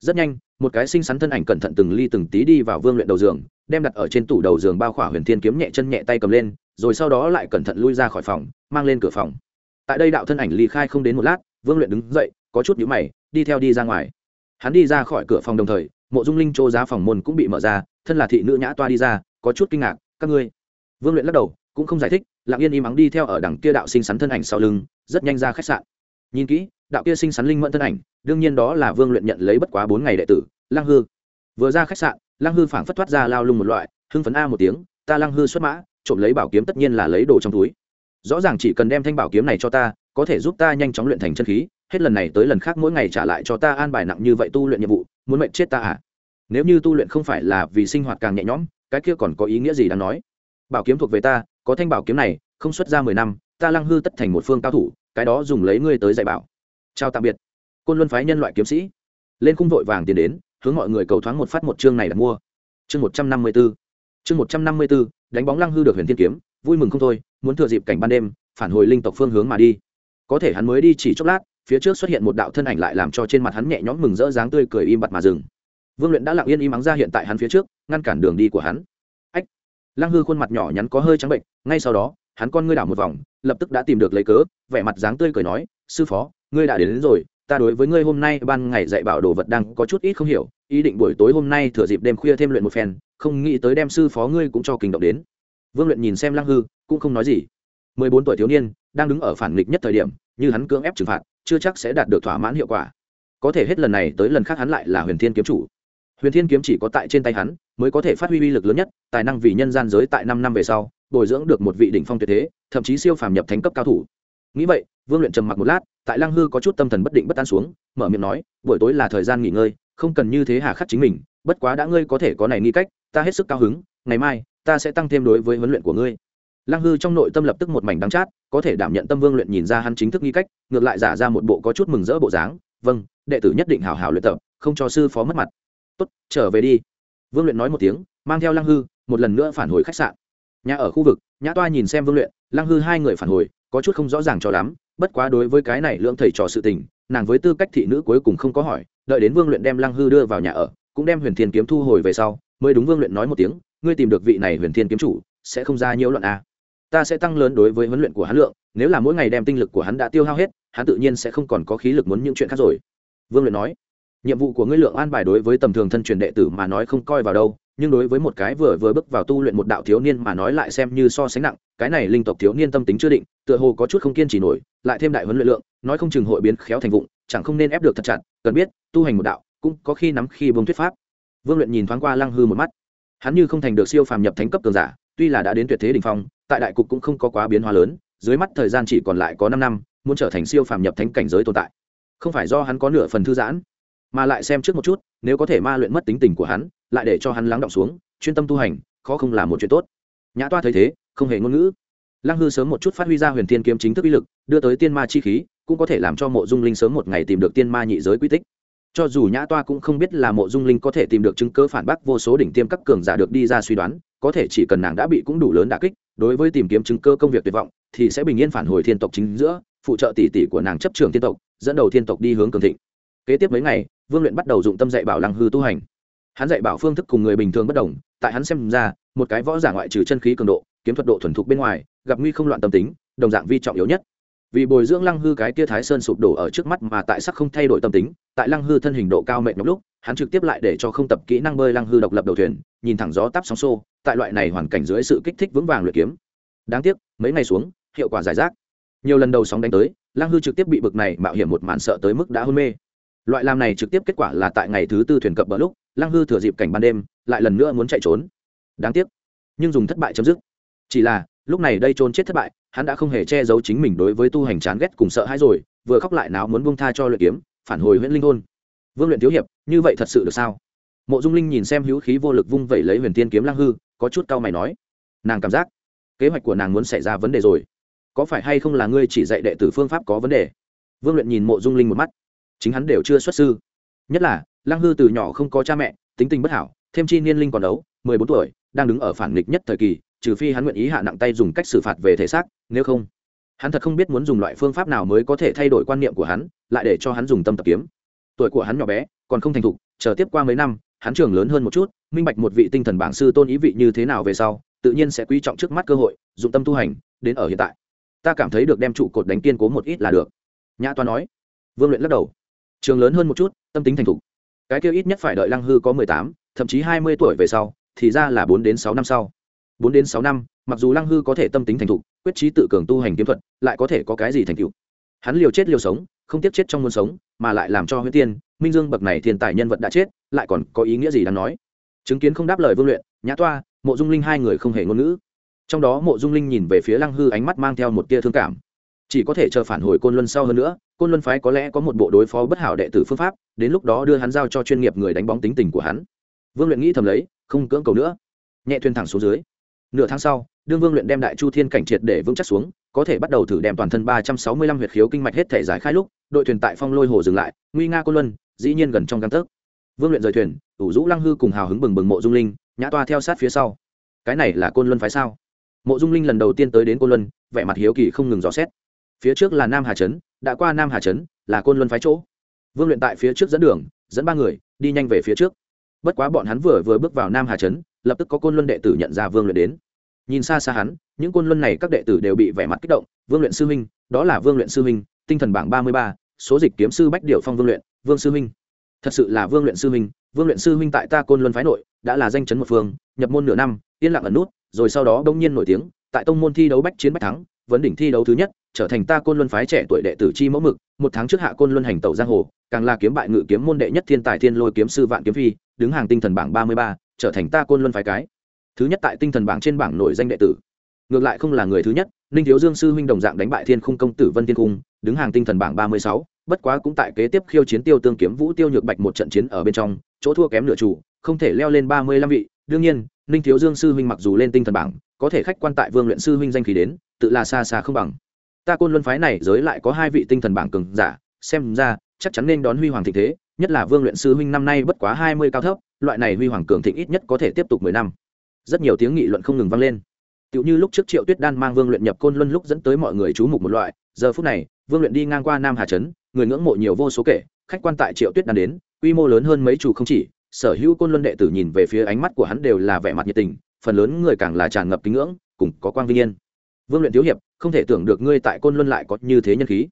Rất nhanh một cái xinh xắn thân ảnh cẩn thận từng ly từng tí đi vào vương luyện đầu giường, đem đặt ở trên tủ đầu giường bao khỏa huyền thiên kiếm nhẹ chân nhẹ tay cầm lên, rồi sau đó lại cẩn thận lui ra khỏi phòng, mang lên cửa phòng. Tại đây đạo thân ảnh ly khai không đến một lát, vương luyện đứng dậy, có chút nhíu mày, đi theo đi ra ngoài. Hắn đi ra khỏi cửa phòng đồng thời, mộ dung linh chỗ giá phòng môn cũng bị mở ra, thân là thị nữ nhã toa đi ra, có chút kinh ngạc, các ngươi? Vương luyện lắc đầu, cũng không giải thích, lặng yên im ắng đi theo ở đằng kia đạo sinh sắn thân ảnh sau lưng, rất nhanh ra khách sạn. Nhìn kỹ, đạo kia sinh sắn linh mẫn thân ảnh, đương nhiên đó là vương luyện nhận lấy bất quá bốn ngày đệ tử lăng hư. Vừa ra khách sạn, lăng hư phảng phất thoát ra lao lung một loại, hưng phấn a một tiếng, ta lăng hư xuất mã, trộm lấy bảo kiếm tất nhiên là lấy đồ trong túi. Rõ ràng chỉ cần đem thanh bảo kiếm này cho ta, có thể giúp ta nhanh chóng luyện thành chân khí, hết lần này tới lần khác mỗi ngày trả lại cho ta an bài nặng như vậy tu luyện nhiệm vụ, muốn mệnh chết ta à? Nếu như tu luyện không phải là vì sinh hoạt càng nhẹ nhõm, cái kia còn có ý nghĩa gì đáng nói? Bảo kiếm thuộc về ta, có thanh bảo kiếm này, không xuất ra mười năm, ta lăng hư tất thành một phương cao thủ, cái đó dùng lấy ngươi tới dạy bảo. Chào tạm biệt. Côn luân phái nhân loại kiếm sĩ. Lên khung vội vàng tiến đến hướng mọi người cầu thoáng một phát một chương này đặt mua. Chương một trăm năm mươi b ố chương một trăm năm mươi b ố đánh bóng lăng hư được huyền thiên kiếm vui mừng không thôi muốn thừa dịp cảnh ban đêm phản hồi linh tộc phương hướng mà đi. Có thể hắn mới đi chỉ chốc lát phía trước xuất hiện một đạo thân ảnh lại làm cho trên mặt hắn nhẹ nhõm mừng rỡ dáng tươi cười im bặt mà dừng. Vương luyện đã lặng yên im mắng ra hiện tại hắn phía trước ngăn cản đường đi của hắn. Ách! Lăng hư khuôn mặt nhỏ nhắn có hơi trắng bệnh ngay sau đó hắn con ngươi đảo một vòng lập tức đã tìm được lấy cớ vẻ mặt dáng tươi cười nói sư phó ngươi đã đến, đến rồi ta đối với ngươi hôm nay ban ngày dạy bảo đồ vật đang có chút ít không hiểu, ý định buổi tối hôm nay thừa dịp đêm khuya thêm luyện một phen, không nghĩ tới đem sư phó ngươi cũng cho kinh động đến. Vương luyện nhìn xem lăng hư, cũng không nói gì. Mười bốn tuổi thiếu niên, đang đứng ở phản nghịch nhất thời điểm, như hắn cưỡng ép trừng phạt, chưa chắc sẽ đạt được thỏa mãn hiệu quả. Có thể hết lần này tới lần khác hắn lại là huyền thiên kiếm chủ. Huyền thiên kiếm chỉ có tại trên tay hắn, mới có thể phát huy uy lực lớn nhất, tài năng vì nhân gian giới tại năm năm về sau, bồi dưỡng được một vị đỉnh phong tuyệt thế, thậm chí siêu phàm nhập thánh cấp cao thủ nghĩ vậy, vương luyện trầm mặc một lát, tại lang hư có chút tâm thần bất định bất an xuống, mở miệng nói, buổi tối là thời gian nghỉ ngơi, không cần như thế hà khắc chính mình, bất quá đã ngươi có thể có này nghi cách, ta hết sức cao hứng, ngày mai, ta sẽ tăng thêm đối với huấn luyện của ngươi. Lăng hư trong nội tâm lập tức một mảnh đắng chát, có thể đảm nhận tâm vương luyện nhìn ra hắn chính thức nghi cách, ngược lại giả ra một bộ có chút mừng rỡ bộ dáng vâng đệ tử nhất định hào hào luyện tập, không cho sư phó mất mặt. Tốt, trở về đi. Vương luyện nói một tiếng, mang theo lăng hư, một lần nữa phản hồi khách sạn. Nhà ở khu vực, nhã toa nhìn xem vương luyện lăng hư hai người phản hồi, có chút không rõ ràng cho lắm, bất quá đối với cái này lưỡng thầy trò sự tình, nàng với tư cách thị nữ cuối cùng không có hỏi, đợi đến vương luyện đem lăng hư đưa vào nhà ở, cũng đem huyền thiên kiếm thu hồi về sau, mới đúng vương luyện nói một tiếng, ngươi tìm được vị này huyền thiên kiếm chủ, sẽ không ra nhiễu loạn a à. ta sẽ tăng lớn đối với huấn luyện của hắn lượng, nếu là mỗi ngày đem tinh lực của hắn đã tiêu hao hết, hắn tự nhiên sẽ không còn có khí lực muốn những chuyện khác rồi vương luyện nói, nhiệm vụ của ngươi lượng an bài đối với tầm thường thân truyền đệ tử mà nói không coi vào đâu nhưng đối với một cái vừa vừa bước vào tu luyện một đạo thiếu niên mà nói lại xem như so sánh nặng, cái này linh tộc thiếu niên tâm tính chưa định, tựa hồ có chút không kiên trì nổi, lại thêm đại huấn luyện lượng, nói không chừng hội biến khéo thành vụng, chẳng không nên ép được thật chặt, cần biết, tu hành một đạo, cũng có khi nắm khi bông thuyết pháp. Vương luyện nhìn thoáng qua lăng hư một mắt. Hắn như không thành được siêu phàm nhập thánh cấp cường giả, tuy là đã đến tuyệt thế đ ỉ n h phong, tại đại cục cũng không có quá biến hóa lớn, dưới mắt thời gian chỉ còn lại có năm năm, muốn trở thành siêu phàm nhập thánh cảnh giới tồn tại. Không phải do hắn có nửa phần thư giãn mà lại xem trước một chút, nếu có thể ma luyện mất tính tình của hắn, lại để cho hắn lắng động xuống, chuyên tâm tu hành, khó không là một chuyện tốt. Nhã toa thấy thế, không hề ngôn ngữ. Lăng hư sớm một chút phát huy ra huyền thiên kiếm chính thức uy lực, đưa tới tiên ma chi khí, cũng có thể làm cho mộ dung linh sớm một ngày tìm được tiên ma nhị giới quy tích. Cho dù nhã toa cũng không biết là mộ dung linh có thể tìm được chứng cơ phản bác vô số đỉnh tiêm các cường giả được đi ra suy đoán, có thể chỉ cần nàng đã bị cũng đủ lớn đả kích, đối với tìm kiếm chứng cơ công việc tuyệt vọng, thì sẽ bình yên phản hồi thiên tộc chính giữa, phụ trợ tỷ tỷ của nàng chấp trường thiên tộc, dẫn đầu thiên tộc đi hướng cường thịnh. Kế tiếp mấy ngày vương luyện bắt đầu dụng tâm dạy bảo lăng hư tu hành. Hắn dạy bảo phương thức cùng người bình thường bất đồng, tại hắn xem ra, một cái võ giả ngoại trừ chân khí cường độ, kiếm thuật độ thuần thục bên ngoài, gặp nguy không loạn tâm tính, đồng dạng vi trọng yếu nhất. Vì bồi dưỡng lăng hư cái kia thái sơn sụp đổ ở trước mắt mà tại sắc không thay đổi tâm tính, tại lăng hư thân hình độ cao mệnh nhóc lúc, hắn trực tiếp lại để cho không tập kỹ năng bơi lăng hư độc lập đầu thuyền, nhìn thẳng gió tắp sóng xô, tại loại này hoàn cảnh dưới sự kích thích vững vàng luyện kiếm. Đáng tiếc, mấy ngày xuống, hiệu quả giải rác. Nhiều lần đầu sóng đánh tới, lăng hư trực tiếp bị bực này mạo hiểm một màn sợ tới mức đã hôn mê loại làm này trực tiếp kết quả là tại ngày thứ tư thuyền cập bờ lúc, lăng hư thừa dịp cảnh ban đêm, lại lần nữa muốn chạy trốn. Đáng tiếc, nhưng dùng thất bại chấm dứt. Chỉ là, lúc này đây trốn chết thất bại, hắn đã không hề che giấu chính mình đối với tu hành chán ghét cùng sợ hãi rồi, vừa khóc lại nào muốn buông tha cho luyện kiếm, phản hồi huyện linh hôn. Vương luyện thiếu hiệp, như vậy thật sự được sao? Mộ dung linh nhìn xem hữu khí vô lực vung vẩy lấy huyền tiên kiếm lăng hư, có chút cau mày nói, nàng cảm giác kế hoạch của nàng muốn xảy ra vấn đề rồi. Có phải hay không là ngươi chỉ dạy đệ tử phương pháp có vấn đề? Vương luyện nhìn mộ dung linh một mắt chính hắn đều chưa xuất sư. Nhất là, lăng hư từ nhỏ không có cha mẹ, tính tình bất hảo, thêm chi niên linh còn đấu mười bốn tuổi, đang đứng ở phản nghịch nhất thời kỳ, trừ phi hắn nguyện ý hạ nặng tay dùng cách xử phạt về thể xác, nếu không, hắn thật không biết muốn dùng loại phương pháp nào mới có thể thay đổi quan niệm của hắn, lại để cho hắn dùng tâm tập kiếm. Tuổi của hắn nhỏ bé, còn không thành thục, chờ tiếp qua mấy năm, hắn trường lớn hơn một chút, minh bạch một vị tinh thần bảng sư tôn ý vị như thế nào về sau, tự nhiên sẽ quý trọng trước mắt cơ hội, dụng tâm tu hành, đến ở hiện tại. Ta cảm thấy được đem trụ cột đánh kiên cố một ít là được. Nhã toa nói. Vương luyện lắc đầu trường lớn hơn một chút, tâm tính thành thục. Cái kia ít nhất phải đợi lăng hư có mười tám, thậm chí hai mươi tuổi về sau, thì ra là bốn đến sáu năm sau. Bốn đến sáu năm, mặc dù lăng hư có thể tâm tính thành thục, quyết trí tự cường tu hành kiếm thuật, lại có thể có cái gì thành tựu? Hắn liều chết liều sống, không tiếc chết trong muôn sống, mà lại làm cho huyết tiên, minh dương bậc này thiên tài nhân vật đã chết, lại còn có ý nghĩa gì đáng nói? Chứng kiến không đáp lời vương luyện, nhã toa, mộ dung linh hai người không hề ngôn ngữ. Trong đó mộ dung linh nhìn về phía lăng hư ánh mắt mang theo một tia thương cảm chỉ có thể chờ phản hồi côn luân sau hơn nữa, côn luân phái có lẽ có một bộ đối phó bất hảo đệ tử phương pháp, đến lúc đó đưa hắn giao cho chuyên nghiệp người đánh bóng tính tình của hắn. Vương luyện nghĩ thầm lấy, không cưỡng cầu nữa. Nhẹ thuyền thẳng xuống dưới. Nửa tháng sau, đương vương luyện đem đại chu thiên cảnh triệt để vững chắc xuống, có thể bắt đầu thử đem toàn thân ba trăm sáu mươi lăm huyệt khiếu kinh mạch hết thể giải khai lúc, đội thuyền tại phong lôi hồ dừng lại, nguy nga côn luân, dĩ nhiên gần trong găng tấc. Vương luyện rời thuyền, ủ rũ lăng hư cùng hào hứng bừng bừng mộ dung linh, nhã toa theo sát phía sau. Cái này là côn luân phái sao? Mộ dung linh lần đầu tiên tới đến côn luân, vẻ mặt hiếu kỳ không ngừng dò xét phía trước là nam hà trấn, đã qua nam hà trấn, là côn luân phái chỗ. Vương luyện tại phía trước dẫn đường, dẫn ba người, đi nhanh về phía trước. Bất quá bọn hắn vừa vừa bước vào nam hà trấn, lập tức có côn luân đệ tử nhận ra vương luyện đến. Nhìn xa xa hắn, những côn luân này các đệ tử đều bị vẻ mặt kích động. Vương luyện sư huynh, đó là vương luyện sư huynh, tinh thần bảng ba mươi ba, số dịch kiếm sư bách điệu phong vương luyện, vương sư huynh. Thật sự là vương luyện sư huynh, vương luyện sư huynh tại ta côn luân phái nội, đã là danh chấn một phương, nhập môn nửa năm, yên lặng ẩn nút, rồi sau đó đông nhiên nổi tiếng, tại tông môn thi đấu bách chiến bách thắng, vấn đỉnh thi đấu thứ nhất trở thành ta côn luân phái trẻ tuổi đệ tử chi mẫu mực, một tháng trước hạ côn luân hành tẩu giang hồ, càng là kiếm bại ngự kiếm môn đệ nhất thiên tài thiên lôi kiếm sư vạn kiếm phi, đứng hàng tinh thần bảng ba mươi ba, trở thành ta côn luân phái cái. Thứ nhất tại tinh thần bảng trên bảng nổi danh đệ tử. Ngược lại không là người thứ nhất, ninh thiếu dương sư huynh đồng dạng đánh bại thiên khung công tử vân thiên cung, đứng hàng tinh thần bảng ba mươi sáu, bất quá cũng tại kế tiếp khiêu chiến tiêu tương kiếm vũ tiêu nhược bạch một trận chiến ở bên trong, chỗ thua kém nửa chủ, không thể leo lên ba mươi lăm vị. Đương nhiên, ninh thiếu dương sư huynh mặc dù lên tinh thần bảng, có thể khách quan tại vương luyện sư huynh danh khí đến, tự là xa xa không bằng ta côn luân phái này giới lại có hai vị tinh thần bảng cường giả, xem ra, chắc chắn nên đón huy hoàng thịnh thế, nhất là vương luyện sư huynh năm nay bất quá hai mươi cao thấp, loại này huy hoàng cường thịnh ít nhất có thể tiếp tục mười năm. Rất nhiều tiếng nghị luận không ngừng vang lên. Tựu như lúc trước triệu tuyết đan mang vương luyện nhập côn luân lúc dẫn tới mọi người chú mục một loại, giờ phút này, vương luyện đi ngang qua nam hà trấn, người ngưỡng mộ nhiều vô số kể, khách quan tại triệu tuyết đan đến, quy mô lớn hơn mấy chủ không chỉ, sở hữu côn luân đệ tử nhìn về phía ánh mắt của hắn đều là vẻ mặt nhiệt tình, phần lớn người càng là tràn ngập kính ngưỡng, cùng có quang vinh yên vương luyện thiếu hiệp, không thể tưởng được ngươi tại côn luân lại có như thế nhân khí.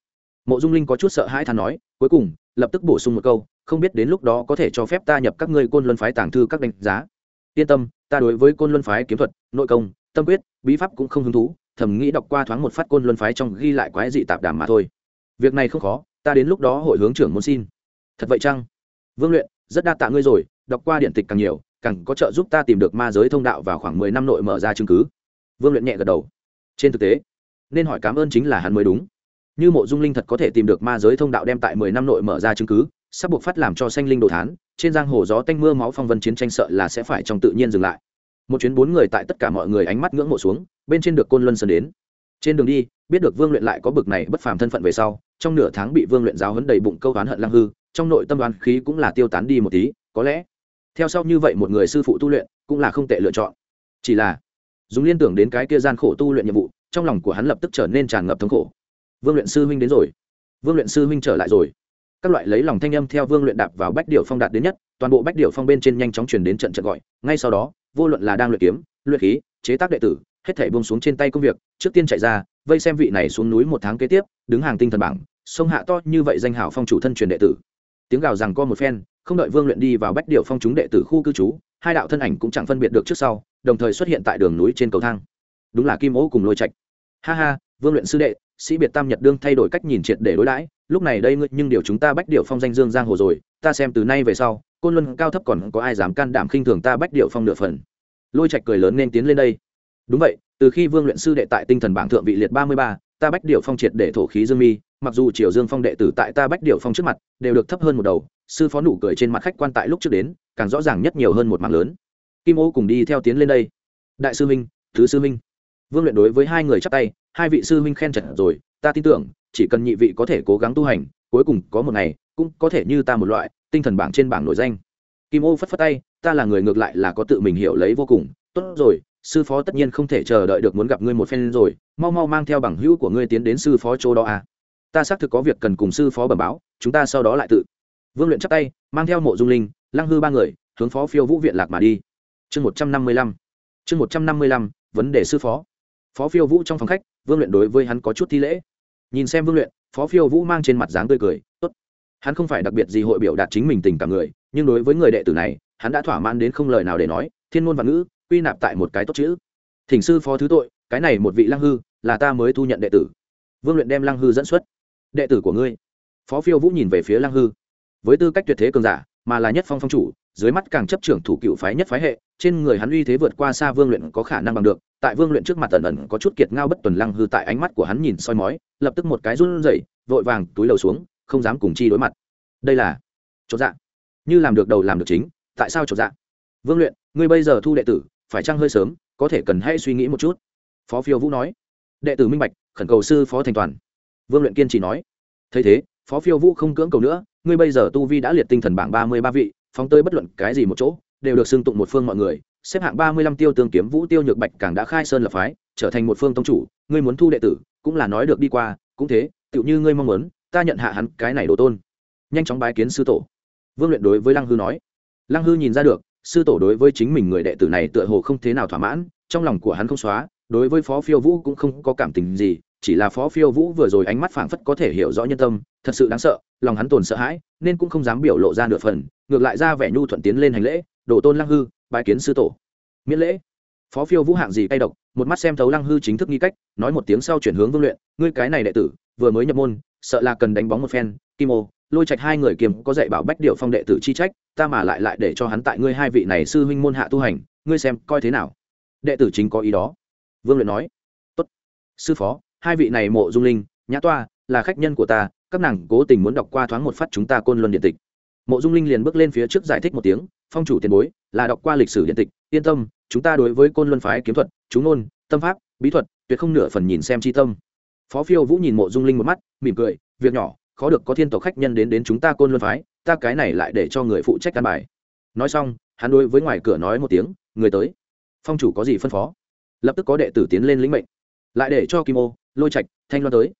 Mộ dung linh có chút sợ hãi than nói, cuối cùng, lập tức bổ sung một câu, không biết đến lúc đó có thể cho phép ta nhập các ngươi côn luân phái tàng thư các đánh giá. Yên tâm, ta đối với côn luân phái kiếm thuật, nội công, tâm quyết, bí pháp cũng không hứng thú, thầm nghĩ đọc qua thoáng một phát côn luân phái trong ghi lại quái dị tạp đàm mà thôi. Việc này không khó, ta đến lúc đó hội hướng trưởng muốn xin. Thật vậy chăng? Vương luyện, rất đa tạ ngươi rồi, đọc qua điện tịch càng nhiều, càng có trợ giúp ta tìm được ma giới thông đạo vào khoảng mười năm nội mở ra chứng cứ. Vương luyện nhẹ gật đầu trên thực tế, nên hỏi cảm ơn chính là hắn mới đúng. Như mộ dung linh thật có thể tìm được ma giới thông đạo đem tại mười năm nội mở ra chứng cứ, sắp buộc phát làm cho sanh linh đồ thán, trên giang hồ gió tanh mưa máu phong vân chiến tranh sợ là sẽ phải trong tự nhiên dừng lại. Một chuyến bốn người tại tất cả mọi người ánh mắt ngưỡng mộ xuống, bên trên được côn luân sơn đến. Trên đường đi, biết được vương luyện lại có bực này bất phàm thân phận về sau, trong nửa tháng bị vương luyện giáo hấn đầy bụng câu oán hận lăng hư, trong nội tâm đoán khí cũng là tiêu tán đi một tí, có lẽ, theo sau như vậy một người sư phụ tu luyện cũng là không tệ lựa chọn. Chỉ là dùng liên tưởng đến cái kia gian khổ tu luyện nhiệm vụ, trong lòng của hắn lập tức trở nên tràn ngập thống khổ. Vương luyện sư huynh đến rồi. Vương luyện sư huynh trở lại rồi. Các loại lấy lòng thanh âm theo vương luyện đạp vào bách điệu phong đạt đến nhất, toàn bộ bách điệu phong bên trên nhanh chóng chuyển đến trận trận gọi. Ngay sau đó, vô luận là đang luyện kiếm, luyện khí, chế tác đệ tử, hết thể buông xuống trên tay công việc, trước tiên chạy ra, vây xem vị này xuống núi một tháng kế tiếp, đứng hàng tinh thần bảng, sông hạ to như vậy danh hảo phong chủ thân truyền đệ tử. Tiếng gào rằng co một phen không đợi vương luyện đi vào bách điệu phong chúng đệ tử khu cư trú, hai đạo thân ảnh cũng chẳng phân biệt được trước sau, đồng thời xuất hiện tại đường núi trên cầu thang. Đúng là kim ố cùng lôi trạch. Ha ha, vương luyện sư đệ, sĩ biệt tam nhật đương thay đổi cách nhìn triệt để đối đãi, lúc này đây ngươi, nhưng điều chúng ta bách điệu phong danh dương giang hồ rồi, ta xem từ nay về sau, côn luân cao thấp còn có ai dám can đảm khinh thường ta bách điệu phong nửa phần. Lôi trạch cười lớn nên tiến lên đây. Đúng vậy, từ khi vương luyện sư đệ tại tinh thần bảng thượng vị liệt ba mươi ba, ta bách điệu phong triệt để thổ khí dương mi, mặc dù triều dương phong đệ tử tại ta bách điệu phong trước mặt, đều được thấp hơn một đầu sư phó nụ cười trên mặt khách quan tại lúc trước đến, càng rõ ràng nhất nhiều hơn một mạng lớn. Kim ô cùng đi theo tiến lên đây. Đại sư minh thứ sư minh vương luyện đối với hai người chắp tay, hai vị sư minh khen trật rồi, ta tin tưởng, chỉ cần nhị vị có thể cố gắng tu hành, cuối cùng có một ngày, cũng có thể như ta một loại, tinh thần bảng trên bảng nổi danh. Kim ô phất phất tay, ta là người ngược lại là có tự mình hiểu lấy vô cùng. Tốt rồi, sư phó tất nhiên không thể chờ đợi được muốn gặp ngươi một phen rồi, mau mau mang theo bằng hữu của ngươi tiến đến sư phó chỗ đó à. ta xác thực có việc cần cùng sư phó bẩm báo, chúng ta sau đó lại tự vương luyện chắp tay, mang theo mộ dung linh, lăng hư ba người, hướng phó phiêu vũ viện lạc mà đi. Chương một trăm năm mươi lăm, chương một trăm năm mươi lăm, vấn đề sư phó. Phó phiêu vũ trong phòng khách, vương luyện đối với hắn có chút thi lễ. Nhìn xem vương luyện, phó phiêu vũ mang trên mặt dáng tươi cười, tốt. Hắn không phải đặc biệt gì hội biểu đạt chính mình tình cảm người, nhưng đối với người đệ tử này, hắn đã thỏa mãn đến không lời nào để nói, thiên môn văn ngữ, quy nạp tại một cái tốt chữ. Thỉnh sư phó thứ tội, cái này một vị lăng hư, là ta mới thu nhận đệ tử. Vương luyện đem lăng hư dẫn xuất. Đệ tử của ngươi. Phó phiêu vũ nhìn về phía lăng hư với tư cách tuyệt thế cường giả, mà là nhất phong phong chủ, dưới mắt càng chấp trưởng thủ cựu phái nhất phái hệ, trên người hắn uy thế vượt qua xa vương luyện có khả năng bằng được, tại vương luyện trước mặt ẩn ẩn có chút kiệt ngao bất tuần lăng hư tại ánh mắt của hắn nhìn soi mói, lập tức một cái run rẩy, vội vàng túi lầu xuống, không dám cùng chi đối mặt. Đây là chỗ dạ. Như làm được đầu làm được chính, tại sao chỗ dạ? Vương luyện, ngươi bây giờ thu đệ tử, phải chăng hơi sớm, có thể cần hãy suy nghĩ một chút. Phó phiêu vũ nói. Đệ tử minh bạch, khẩn cầu sư phó thành toàn. Vương luyện kiên trì nói. Thấy thế, phó phiêu vũ không cưỡng cầu nữa ngươi bây giờ tu vi đã liệt tinh thần bảng ba mươi ba vị, phóng tới bất luận cái gì một chỗ, đều được xưng tụng một phương mọi người, xếp hạng ba mươi lăm tiêu tương kiếm vũ tiêu nhược bạch càng đã khai sơn lập phái, trở thành một phương tông chủ, ngươi muốn thu đệ tử, cũng là nói được đi qua, cũng thế, tựu như ngươi mong muốn, ta nhận hạ hắn cái này đồ tôn. Nhanh chóng bái kiến sư tổ. Vương luyện đối với lăng hư nói. Lăng hư nhìn ra được, sư tổ đối với chính mình người đệ tử này tựa hồ không thế nào thỏa mãn, trong lòng của hắn không xóa, đối với phó phiêu vũ cũng không có cảm tình gì chỉ là phó phiêu vũ vừa rồi ánh mắt phảng phất có thể hiểu rõ nhân tâm, thật sự đáng sợ, lòng hắn tồn sợ hãi, nên cũng không dám biểu lộ ra nửa phần, ngược lại ra vẻ nhu thuận tiến lên hành lễ đổ tôn lăng hư bài kiến sư tổ. Miễn lễ. Phó phiêu vũ hạng gì cay độc, một mắt xem thấu lăng hư chính thức nghi cách, nói một tiếng sau chuyển hướng vương luyện, ngươi cái này đệ tử, vừa mới nhập môn, sợ là cần đánh bóng một phen, kim ô, lôi trạch hai người kiềm có dạy bảo bách điệu phong đệ tử chi trách, ta mà lại lại để cho hắn tại ngươi hai vị này sư huynh môn hạ tu hành, ngươi xem coi thế nào. Đệ tử chính có ý đó. Vương luyện nói. Tốt, sư phó hai vị này mộ dung linh, nhã toa, là khách nhân của ta, các nàng cố tình muốn đọc qua thoáng một phát chúng ta côn luân điện tịch. Mộ dung linh liền bước lên phía trước giải thích một tiếng, phong chủ tiền bối, là đọc qua lịch sử điện tịch, yên tâm, chúng ta đối với côn luân phái kiếm thuật, chú ngôn, tâm pháp, bí thuật, tuyệt không nửa phần nhìn xem chi tâm. Phó phiêu vũ nhìn mộ dung linh một mắt, mỉm cười, việc nhỏ, khó được có thiên tộc khách nhân đến đến chúng ta côn luân phái, ta cái này lại để cho người phụ trách căn bài. Nói xong, hắn đối với ngoài cửa nói một tiếng, người tới. Phong chủ có gì phân phó? Lập tức có đệ tử tiến lên lĩnh mệnh lại để cho kim ô, lôi trạch, thanh loan tới.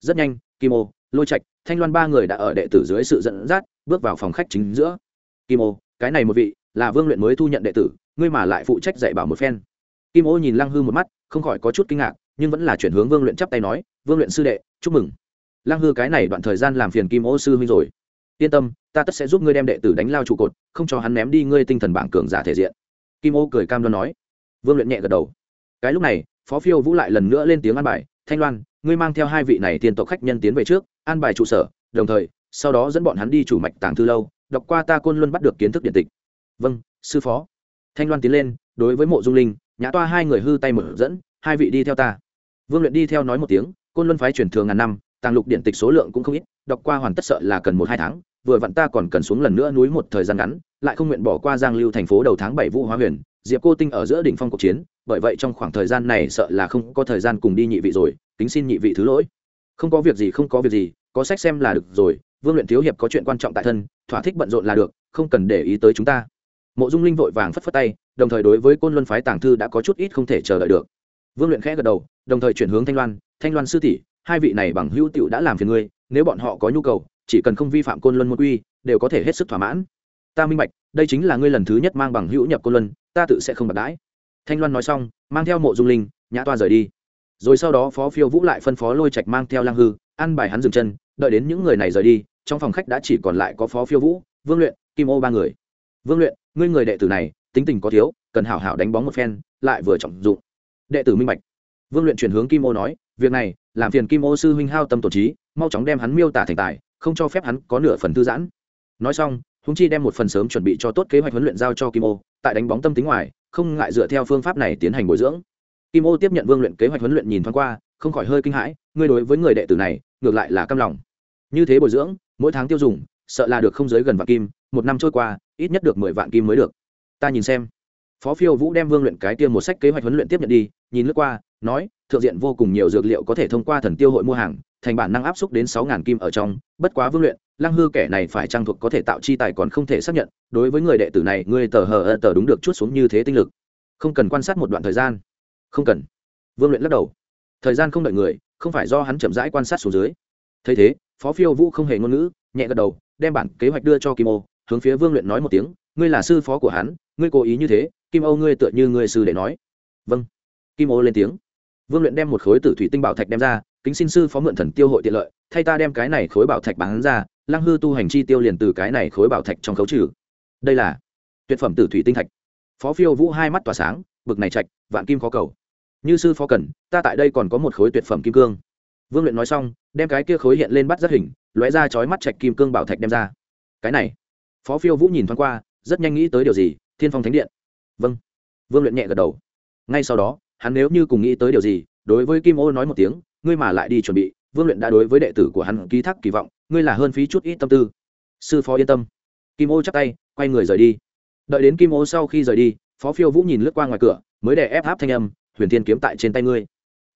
Rất nhanh, kim ô, lôi trạch, thanh loan ba người đã ở đệ tử dưới sự dẫn dắt, bước vào phòng khách chính giữa. Kim ô, cái này một vị, là vương luyện mới thu nhận đệ tử, ngươi mà lại phụ trách dạy bảo một phen. Kim ô nhìn lăng hư một mắt, không khỏi có chút kinh ngạc, nhưng vẫn là chuyển hướng vương luyện chắp tay nói, vương luyện sư đệ, chúc mừng. Lăng hư cái này đoạn thời gian làm phiền kim ô sư huynh rồi. Yên tâm, ta tất sẽ giúp ngươi đem đệ tử đánh lao trụ cột, không cho hắn ném đi ngươi tinh thần bảng cường giả thể diện. Kim ô cười cam đoan nói. Vương luyện nhẹ gật đầu. Cái lúc này phó phiêu vũ lại lần nữa lên tiếng an bài, thanh loan, ngươi mang theo hai vị này tiền tộc khách nhân tiến về trước, an bài trụ sở, đồng thời, sau đó dẫn bọn hắn đi chủ mạch tàng thư lâu, đọc qua ta côn luân bắt được kiến thức điện tịch. Vâng sư phó. Thanh loan tiến lên, đối với mộ dung linh, nhã toa hai người hư tay mở dẫn, hai vị đi theo ta. Vương luyện đi theo nói một tiếng, côn luân phái truyền thường ngàn năm, tàng lục điện tịch số lượng cũng không ít, đọc qua hoàn tất sợ là cần một hai tháng, vừa vặn ta còn cần xuống lần nữa núi một thời gian ngắn, lại không nguyện bỏ qua giang lưu thành phố đầu tháng bảy vũ hóa huyền diệp cô tinh ở giữa đỉnh phong cuộc chiến, bởi vậy trong khoảng thời gian này sợ là không có thời gian cùng đi nhị vị rồi, kính xin nhị vị thứ lỗi. Không có việc gì, không có việc gì, có sách xem là được rồi, vương luyện thiếu hiệp có chuyện quan trọng tại thân, thỏa thích bận rộn là được, không cần để ý tới chúng ta. Mộ dung linh vội vàng phất phất tay, đồng thời đối với côn luân phái tàng thư đã có chút ít không thể chờ đợi được. Vương luyện khẽ gật đầu, đồng thời chuyển hướng thanh loan thanh loan sư tỷ, hai vị này bằng hữu tiệu đã làm phiền ngươi, nếu bọn họ có nhu cầu, chỉ cần không vi phạm côn luân môn quy, đều có thể hết sức thỏa mãn. Ta minh bạch, đây chính là ngươi lần thứ nhất mang bằng hữu nhập côn luân ta tự sẽ không bạc đãi. Thanh loan nói xong, mang theo mộ dung linh, nhã toa rời đi. Rồi sau đó phó phiêu vũ lại phân phó lôi trạch mang theo lang hư ăn bài hắn dừng chân, đợi đến những người này rời đi, trong phòng khách đã chỉ còn lại có phó phiêu vũ, vương luyện, kim ô ba người. Vương luyện, ngươi người đệ tử này, tính tình có thiếu, cần hảo hảo đánh bóng một phen, lại vừa trọng dụng. Đệ tử minh bạch. Vương luyện chuyển hướng kim ô nói, việc này, làm phiền kim ô sư huynh hao tâm tổ trí, mau chóng đem hắn miêu tả thành tài, không cho phép hắn có nửa phần thư giãn. Nói xong húng chi đem một phần sớm chuẩn bị cho tốt kế hoạch huấn luyện giao cho kim ô, tại đánh bóng tâm tính ngoài, không ngại dựa theo phương pháp này tiến hành bồi dưỡng. Kim ô tiếp nhận vương luyện kế hoạch huấn luyện nhìn thoáng qua, không khỏi hơi kinh hãi, ngươi đối với người đệ tử này, ngược lại là căm lòng. Như thế bồi dưỡng, mỗi tháng tiêu dùng, sợ là được không giới gần vạn kim, một năm trôi qua, ít nhất được mười vạn kim mới được. Ta nhìn xem phó phiêu vũ đem vương luyện cái tiêm một sách kế hoạch huấn luyện tiếp nhận đi, nhìn lướt qua, nói, thượng diện vô cùng nhiều dược liệu có thể thông qua thần tiêu hội mua hàng, thành bản năng áp xúc đến sáu ngàn kim ở trong, bất quá vương luyện, lăng hư kẻ này phải trang thuộc có thể tạo chi tài còn không thể xác nhận, đối với người đệ tử này ngươi tờ hờ tờ đúng được chút xuống như thế tinh lực. Không cần quan sát một đoạn thời gian. Không cần. Vương luyện lắc đầu. Thời gian không đợi người, không phải do hắn chậm rãi quan sát xuống dưới. Thấy thế, phó phiêu vũ không hề ngôn ngữ, nhẹ gật đầu, đem bản kế hoạch đưa cho kim ô, hướng phía vương luyện nói một tiếng, ngươi là sư phó của hắn, ngươi cố ý như thế kim âu ngươi tựa như ngươi sư để nói. Vâng. Kim ô lên tiếng. Vương luyện đem một khối tử thủy tinh bảo thạch đem ra, kính xin sư phó mượn thần tiêu hội tiện lợi, thay ta đem cái này khối bảo thạch bán ra, lăng hư tu hành chi tiêu liền từ cái này khối bảo thạch trong khấu trừ. Đây là tuyệt phẩm tử thủy tinh thạch. Phó phiêu vũ hai mắt tỏa sáng, bực này trạch, vạn kim khó cầu. Như sư phó cần, ta tại đây còn có một khối tuyệt phẩm kim cương. Vương luyện nói xong, đem cái kia khối hiện lên bắt rất hình, lóe ra chói mắt trạch kim cương bảo thạch đem ra. Cái này, phó phiêu vũ nhìn thoáng qua, rất nhanh nghĩ tới điều gì, thiên phong thánh điện vâng. Vương luyện nhẹ gật đầu. Ngay sau đó, hắn nếu như cùng nghĩ tới điều gì, đối với kim ô nói một tiếng, ngươi mà lại đi chuẩn bị, vương luyện đã đối với đệ tử của hắn ký thác kỳ vọng, ngươi là hơn phí chút ít tâm tư. Sư phó yên tâm. Kim ô chắp tay, quay người rời đi. Đợi đến kim ô sau khi rời đi, phó phiêu vũ nhìn lướt qua ngoài cửa, mới để ép áp thanh âm, huyền thiên kiếm tại trên tay ngươi.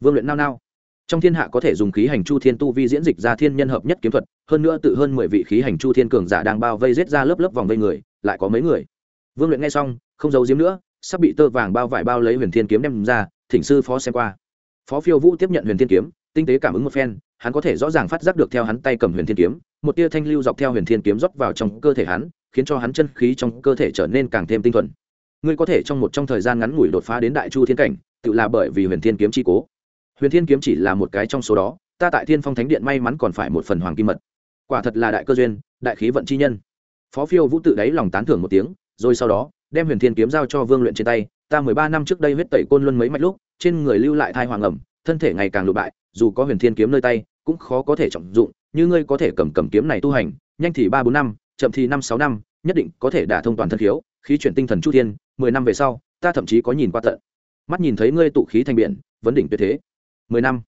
Vương luyện nao nao. Trong thiên hạ có thể dùng khí hành chu thiên tu vi diễn dịch ra thiên nhân hợp nhất kiếm thuật, hơn nữa tự hơn mười vị khí hành chu thiên cường giả đang bao vây rết ra lớp lớp vòng vây người, lại có mấy người. Vương luyện nghe xong không giấu giếm nữa, sắp bị tơ vàng bao vải bao lấy huyền thiên kiếm đem ra, thỉnh sư phó xem qua. Phó phiêu vũ tiếp nhận huyền thiên kiếm, tinh tế cảm ứng một phen, hắn có thể rõ ràng phát giác được theo hắn tay cầm huyền thiên kiếm, một tia thanh lưu dọc theo huyền thiên kiếm rót vào trong cơ thể hắn, khiến cho hắn chân khí trong cơ thể trở nên càng thêm tinh thuần. Ngươi có thể trong một trong thời gian ngắn ngủi đột phá đến đại chu thiên cảnh, tự là bởi vì huyền thiên kiếm chi cố. Huyền thiên kiếm chỉ là một cái trong số đó, ta tại thiên phong thánh điện may mắn còn phải một phần hoàng kim mật. Quả thật là đại cơ duyên, đại khí vận chi nhân. Phó phiêu vũ tự đáy lòng tán thưởng một tiếng, rồi sau đó đem huyền thiên kiếm giao cho vương luyện trên tay, ta mười ba năm trước đây huyết tẩy côn luân mấy mạch lúc, trên người lưu lại thai hoàng ẩm, thân thể ngày càng lụ bại, dù có huyền thiên kiếm nơi tay, cũng khó có thể trọng dụng, như ngươi có thể cầm cầm kiếm này tu hành, nhanh thì ba bốn năm, chậm thì năm sáu năm, nhất định có thể đả thông toàn thân khiếu khí chuyển tinh thần chu thiên, mười năm về sau, ta thậm chí có nhìn qua tận. Mắt nhìn thấy ngươi tụ khí thành biển, vấn đỉnh tuyệt thế. Mười năm.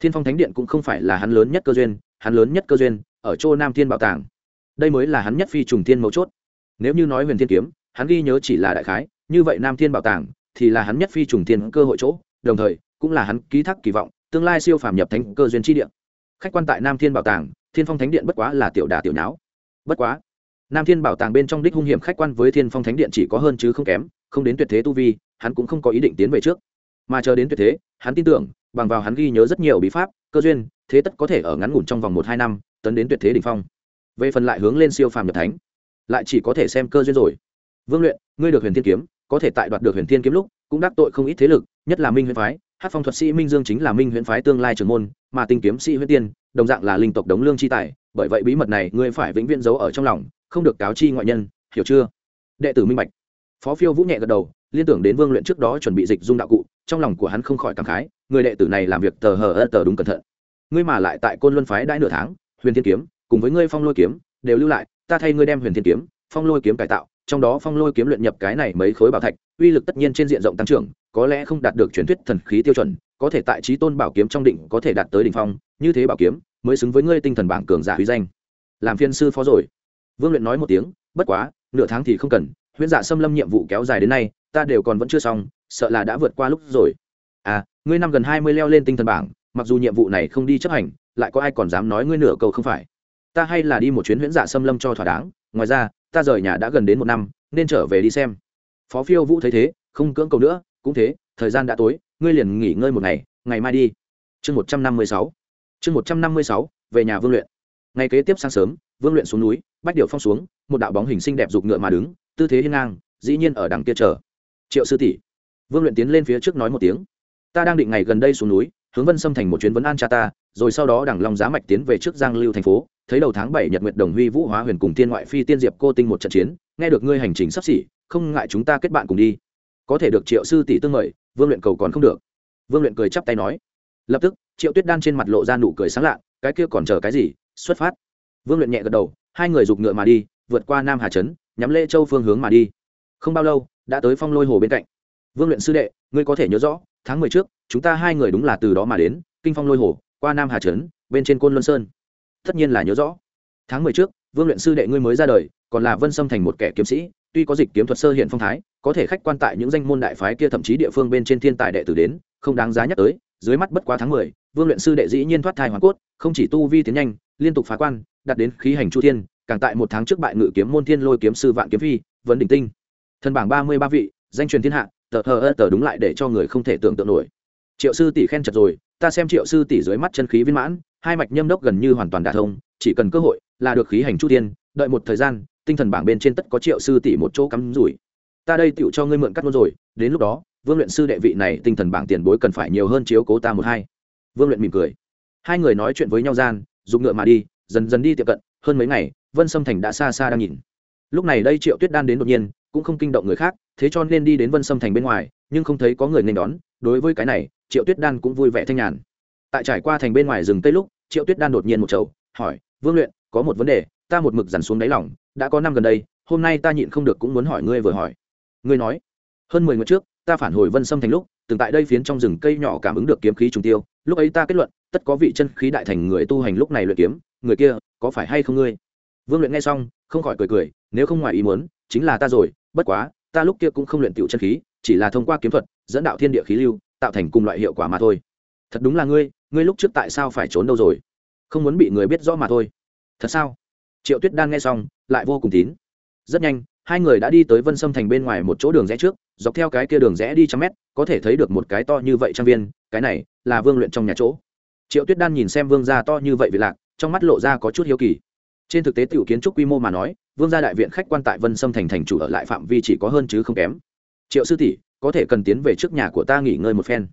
Thiên phong thánh điện cũng không phải là hắn lớn nhất cơ duyên, hắn lớn nhất cơ duyên, ở chỗ nam thiên bảo tàng. Đây mới là hắn nhất phi trùng thiên mấu chốt. Nếu như nói huyền thiên kiếm hắn ghi nhớ chỉ là đại khái, như vậy nam thiên bảo tàng thì là hắn nhất phi trùng thiên cơ hội chỗ, đồng thời, cũng là hắn ký thác kỳ vọng, tương lai siêu phàm nhập thánh cơ duyên chi điện khách quan tại nam thiên bảo tàng, thiên phong thánh điện bất quá là tiểu đà tiểu nháo. Bất quá, nam thiên bảo tàng bên trong đích hung hiểm khách quan với thiên phong thánh điện chỉ có hơn chứ không kém, không đến tuyệt thế tu vi, hắn cũng không có ý định tiến về trước. Mà chờ đến tuyệt thế, hắn tin tưởng, bằng vào hắn ghi nhớ rất nhiều bí pháp, cơ duyên, thế tất có thể ở ngắn ngủn trong vòng một hai năm, tấn đến tuyệt thế đ ỉ n h phong. Về phần lại hướng lên siêu phàm nhập thánh, lại chỉ có thể xem cơ duyên rồi vương luyện, ngươi được huyền thiên kiếm, có thể tại đoạt được huyền thiên kiếm lúc, cũng đắc tội không ít thế lực, nhất là minh huyền phái. Hát phong thuật sĩ minh dương chính là minh huyền phái tương lai trưởng môn, mà tinh kiếm sĩ huyền tiên, đồng dạng là linh tộc đống lương chi tài, bởi vậy bí mật này ngươi phải vĩnh viễn giấu ở trong lòng, không được cáo chi ngoại nhân, hiểu chưa? Đệ tử minh bạch. Phó phiêu vũ nhẹ gật đầu, liên tưởng đến vương luyện trước đó chuẩn bị dịch dung đạo cụ, trong lòng của hắn không khỏi cảm khái, người đệ tử này làm việc tờ hờ ơ tờ đúng cẩn thận. Ngươi mà lại tại côn luân phái đãi nửa tháng, huyền thiên kiếm, cùng với ngươi phong lôi kiếm, đều lưu lại, ta thay ngươi đem huyền thiên kiếm, phong lôi kiếm cải tạo trong đó phong lôi kiếm luyện nhập cái này mấy khối bảo thạch, uy lực tất nhiên trên diện rộng tăng trưởng, có lẽ không đạt được truyền thuyết thần khí tiêu chuẩn, có thể tại trí tôn bảo kiếm trong định có thể đạt tới đỉnh phong, như thế bảo kiếm mới xứng với ngươi tinh thần bảng cường giả huy danh. Làm phiên sư phó rồi. Vương luyện nói một tiếng, bất quá, nửa tháng thì không cần, huyễn dạ xâm lâm nhiệm vụ kéo dài đến nay, ta đều còn vẫn chưa xong, sợ là đã vượt qua lúc rồi. À ngươi năm gần hai mươi leo lên tinh thần bảng, mặc dù nhiệm vụ này không đi chấp hành, lại có ai còn dám nói ngươi nửa câu không phải? Ta hay là đi một chuyến huyễn dạ xâm lâm cho thỏa đáng ngoài ra, ta rời nhà đã gần đến một năm, nên trở về đi xem. Phó phiêu vũ thấy thế, không cưỡng cầu nữa, cũng thế, thời gian đã tối, ngươi liền nghỉ ngơi một ngày ngày mai đi. Chương một trăm năm mươi sáu. Chương một trăm năm mươi sáu, về nhà vương luyện. Ngày kế tiếp sáng sớm, vương luyện xuống núi, bách điệu phong xuống, một đạo bóng hình xinh đẹp giục ngựa mà đứng, tư thế hiên ngang, dĩ nhiên ở đằng kia chờ. Triệu sư tỷ. Vương luyện tiến lên phía trước nói một tiếng. Ta đang định ngày gần đây xuống núi, hướng vân xâm thành một chuyến vấn an cha ta, rồi sau đó đằng long giá mạch tiến về trước giang lưu thành phố thấy đầu tháng bảy nhật nguyệt đồng huy vũ hóa huyền cùng tiên ngoại phi tiên diệp cô tinh một trận chiến, nghe được ngươi hành trình sắp xỉ, không ngại chúng ta kết bạn cùng đi. Có thể được triệu sư tỷ tương mời, vương luyện cầu còn không được. Vương luyện cười chắp tay nói. Lập tức, triệu tuyết đan trên mặt lộ ra nụ cười sáng lạ, cái kia còn chờ cái gì, xuất phát. Vương luyện nhẹ gật đầu, hai người giục ngựa mà đi, vượt qua nam hà trấn, nhắm lễ châu phương hướng mà đi. Không bao lâu, đã tới phong lôi hồ bên cạnh. Vương luyện sư đệ, ngươi có thể nhớ rõ, tháng mười trước, chúng ta hai người đúng là từ đó mà đến, kinh phong lôi hồ, qua nam hà trấn, bên trên côn luân sơn tất nhiên là nhớ rõ. Tháng mười trước, vương luyện sư đệ ngươi mới ra đời, còn là vân xâm thành một kẻ kiếm sĩ, tuy có dịch kiếm thuật sơ hiện phong thái, có thể khách quan tại những danh môn đại phái kia thậm chí địa phương bên trên thiên tài đệ tử đến, không đáng giá nhắc tới, dưới mắt bất quá tháng mười, vương luyện sư đệ dĩ nhiên thoát thai hoàn cốt, không chỉ tu vi tiến nhanh, liên tục phá quan, đạt đến khí hành chu thiên, càng tại một tháng trước bại ngự kiếm môn thiên lôi kiếm sư vạn kiếm phi, vấn đỉnh tinh. Thân bảng ba mươi ba vị, danh truyền thiên hạ, tờ hờ ơ tờ đúng lại để cho người không thể tưởng tượng nổi. Triệu sư tỷ khen chật rồi, ta xem triệu sư tỷ dưới mắt chân khí viên mãn hai mạch nhâm đốc gần như hoàn toàn đả thông, chỉ cần cơ hội là được khí hành chu tiên đợi một thời gian, tinh thần bảng bên trên tất có triệu sư tỷ một chỗ cắm rủi. Ta đây tựu cho ngươi mượn cắt luôn rồi, đến lúc đó, vương luyện sư đệ vị này tinh thần bảng tiền bối cần phải nhiều hơn chiếu cố ta một hai. Vương luyện mỉm cười. Hai người nói chuyện với nhau gian, dùng ngựa mà đi, dần dần đi tiệm cận, hơn mấy ngày, vân sâm thành đã xa xa đang nhìn. Lúc này đây triệu tuyết đan đến đột nhiên, cũng không kinh động người khác, thế cho nên đi đến vân sâm thành bên ngoài, nhưng không thấy có người nên đón. Đối với cái này, triệu tuyết đan cũng vui vẻ thanh nhàn tại trải qua thành bên ngoài rừng tây lúc, triệu tuyết đan đột nhiên một chầu hỏi, vương luyện, có một vấn đề, ta một mực dằn xuống đáy lòng, đã có năm gần đây, hôm nay ta nhịn không được cũng muốn hỏi ngươi vừa hỏi. Ngươi nói, hơn mười ngày trước, ta phản hồi vân sâm thành lúc, từng tại đây phiến trong rừng cây nhỏ cảm ứng được kiếm khí trùng tiêu, lúc ấy ta kết luận, tất có vị chân khí đại thành người tu hành lúc này luyện kiếm, người kia có phải hay không ngươi? Vương luyện nghe xong, không khỏi cười cười, nếu không ngoài ý muốn, chính là ta rồi, bất quá, ta lúc kia cũng không luyện tiểu chân khí, chỉ là thông qua kiếm thuật, dẫn đạo thiên địa khí lưu, tạo thành cùng loại hiệu quả mà thôi thật đúng là ngươi ngươi lúc trước tại sao phải trốn đâu rồi? Không muốn bị người biết rõ mà thôi. Thật sao? Triệu tuyết đan nghe xong, lại vô cùng tín. Rất nhanh, hai người đã đi tới vân sâm thành bên ngoài một chỗ đường rẽ trước, dọc theo cái kia đường rẽ đi trăm mét, có thể thấy được một cái to như vậy trang viên, cái này là vương luyện trong nhà chỗ. Triệu tuyết đan nhìn xem vương gia to như vậy vì lạc, trong mắt lộ ra có chút hiếu kỳ. Trên thực tế tiểu kiến trúc quy mô mà nói, vương gia đại viện khách quan tại vân sâm thành thành chủ ở lại phạm vi chỉ có hơn chứ không kém. Triệu sư tỷ, có thể cần tiến về trước nhà của ta nghỉ ngơi một phen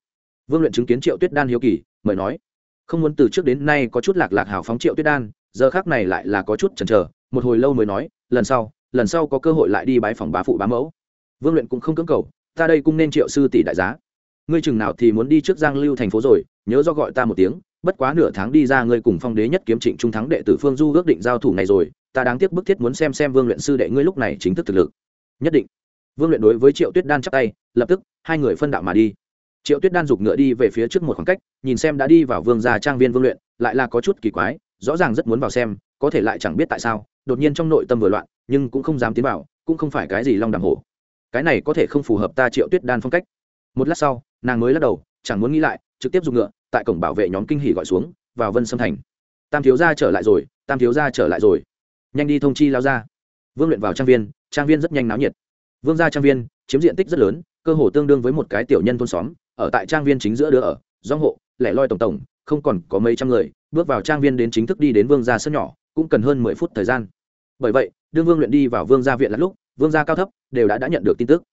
vương luyện chứng kiến triệu tuyết đan hiếu kỳ, mời nói, không muốn từ trước đến nay có chút lạc lạc hào phóng triệu tuyết đan, giờ khác này lại là có chút chần chờ, một hồi lâu mới nói, lần sau lần sau có cơ hội lại đi bái phòng bá phụ bá mẫu. Vương luyện cũng không cưỡng cầu, ta đây cũng nên triệu sư tỷ đại giá. Ngươi chừng nào thì muốn đi trước giang lưu thành phố rồi, nhớ do gọi ta một tiếng, bất quá nửa tháng đi ra ngươi cùng phong đế nhất kiếm trịnh trung thắng đệ tử phương du ước định giao thủ này rồi, ta đáng tiếc bức thiết muốn xem xem vương luyện sư đệ ngươi lúc này chính thức thực lực. Nhất định. Vương luyện đối với triệu tuyết đan chắp tay, lập tức, hai người phân đạo mà đi triệu tuyết đan giục ngựa đi về phía trước một khoảng cách, nhìn xem đã đi vào vương gia trang viên vương luyện, lại là có chút kỳ quái, rõ ràng rất muốn vào xem, có thể lại chẳng biết tại sao, đột nhiên trong nội tâm vừa loạn, nhưng cũng không dám tiến vào, cũng không phải cái gì long đàm hổ. Cái này có thể không phù hợp ta triệu tuyết đan phong cách. Một lát sau, nàng mới lắc đầu, chẳng muốn nghĩ lại, trực tiếp dùng ngựa, tại cổng bảo vệ nhóm kinh hỉ gọi xuống, vào vân sâm thành. Tam thiếu gia trở lại rồi, tam thiếu gia trở lại rồi. Nhanh đi thông chi lao ra vương luyện vào trang viên trang viên rất nhanh náo nhiệt. Vương gia trang viên, chiếm diện tích rất lớn, cơ hồ tương đương với một cái tiểu nhân thôn xóm ở tại trang viên chính giữa đứa ở dong hộ, lẻ loi tổng tổng, không còn có mấy trăm người, bước vào trang viên đến chính thức đi đến vương gia sân nhỏ, cũng cần hơn mười phút thời gian. Bởi vậy, đương vương luyện đi vào vương gia viện lát lúc, vương gia cao thấp, đều đã đã nhận được tin tức.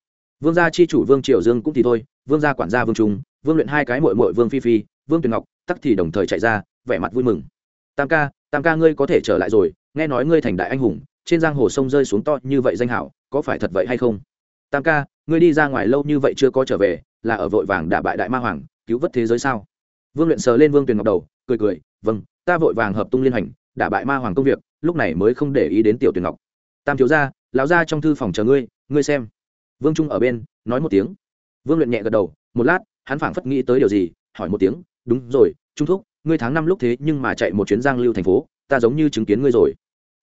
Vương gia chi chủ vương triều dương cũng thì thôi, vương gia quản gia vương trung, vương luyện hai cái mội mội vương phi phi, vương tuyền ngọc, tắc thì đồng thời chạy ra, vẻ mặt vui mừng. Tam ca tam ca ngươi có thể trở lại rồi, nghe nói ngươi thành đại anh hùng, trên giang hồ sông rơi xuống to như vậy danh hảo, có phải thật vậy hay không? Tam ca, ngươi đi ra ngoài lâu như vậy chưa có trở về là ở vội vàng đả bại đại ma hoàng, cứu vớt thế giới sao? Vương luyện sờ lên vương tuyền ngọc đầu, cười cười vâng ta vội vàng hợp tung liên hành đả bại ma hoàng công việc, lúc này mới không để ý đến tiểu tuyền ngọc. Tam thiếu gia, lão gia trong thư phòng chờ ngươi ngươi xem. Vương trung ở bên, nói một tiếng. Vương luyện nhẹ gật đầu, một lát, hắn phảng phất nghĩ tới điều gì, hỏi một tiếng, đúng rồi, trung thúc, ngươi tháng năm lúc thế nhưng mà chạy một chuyến giang lưu thành phố, ta giống như chứng kiến ngươi rồi.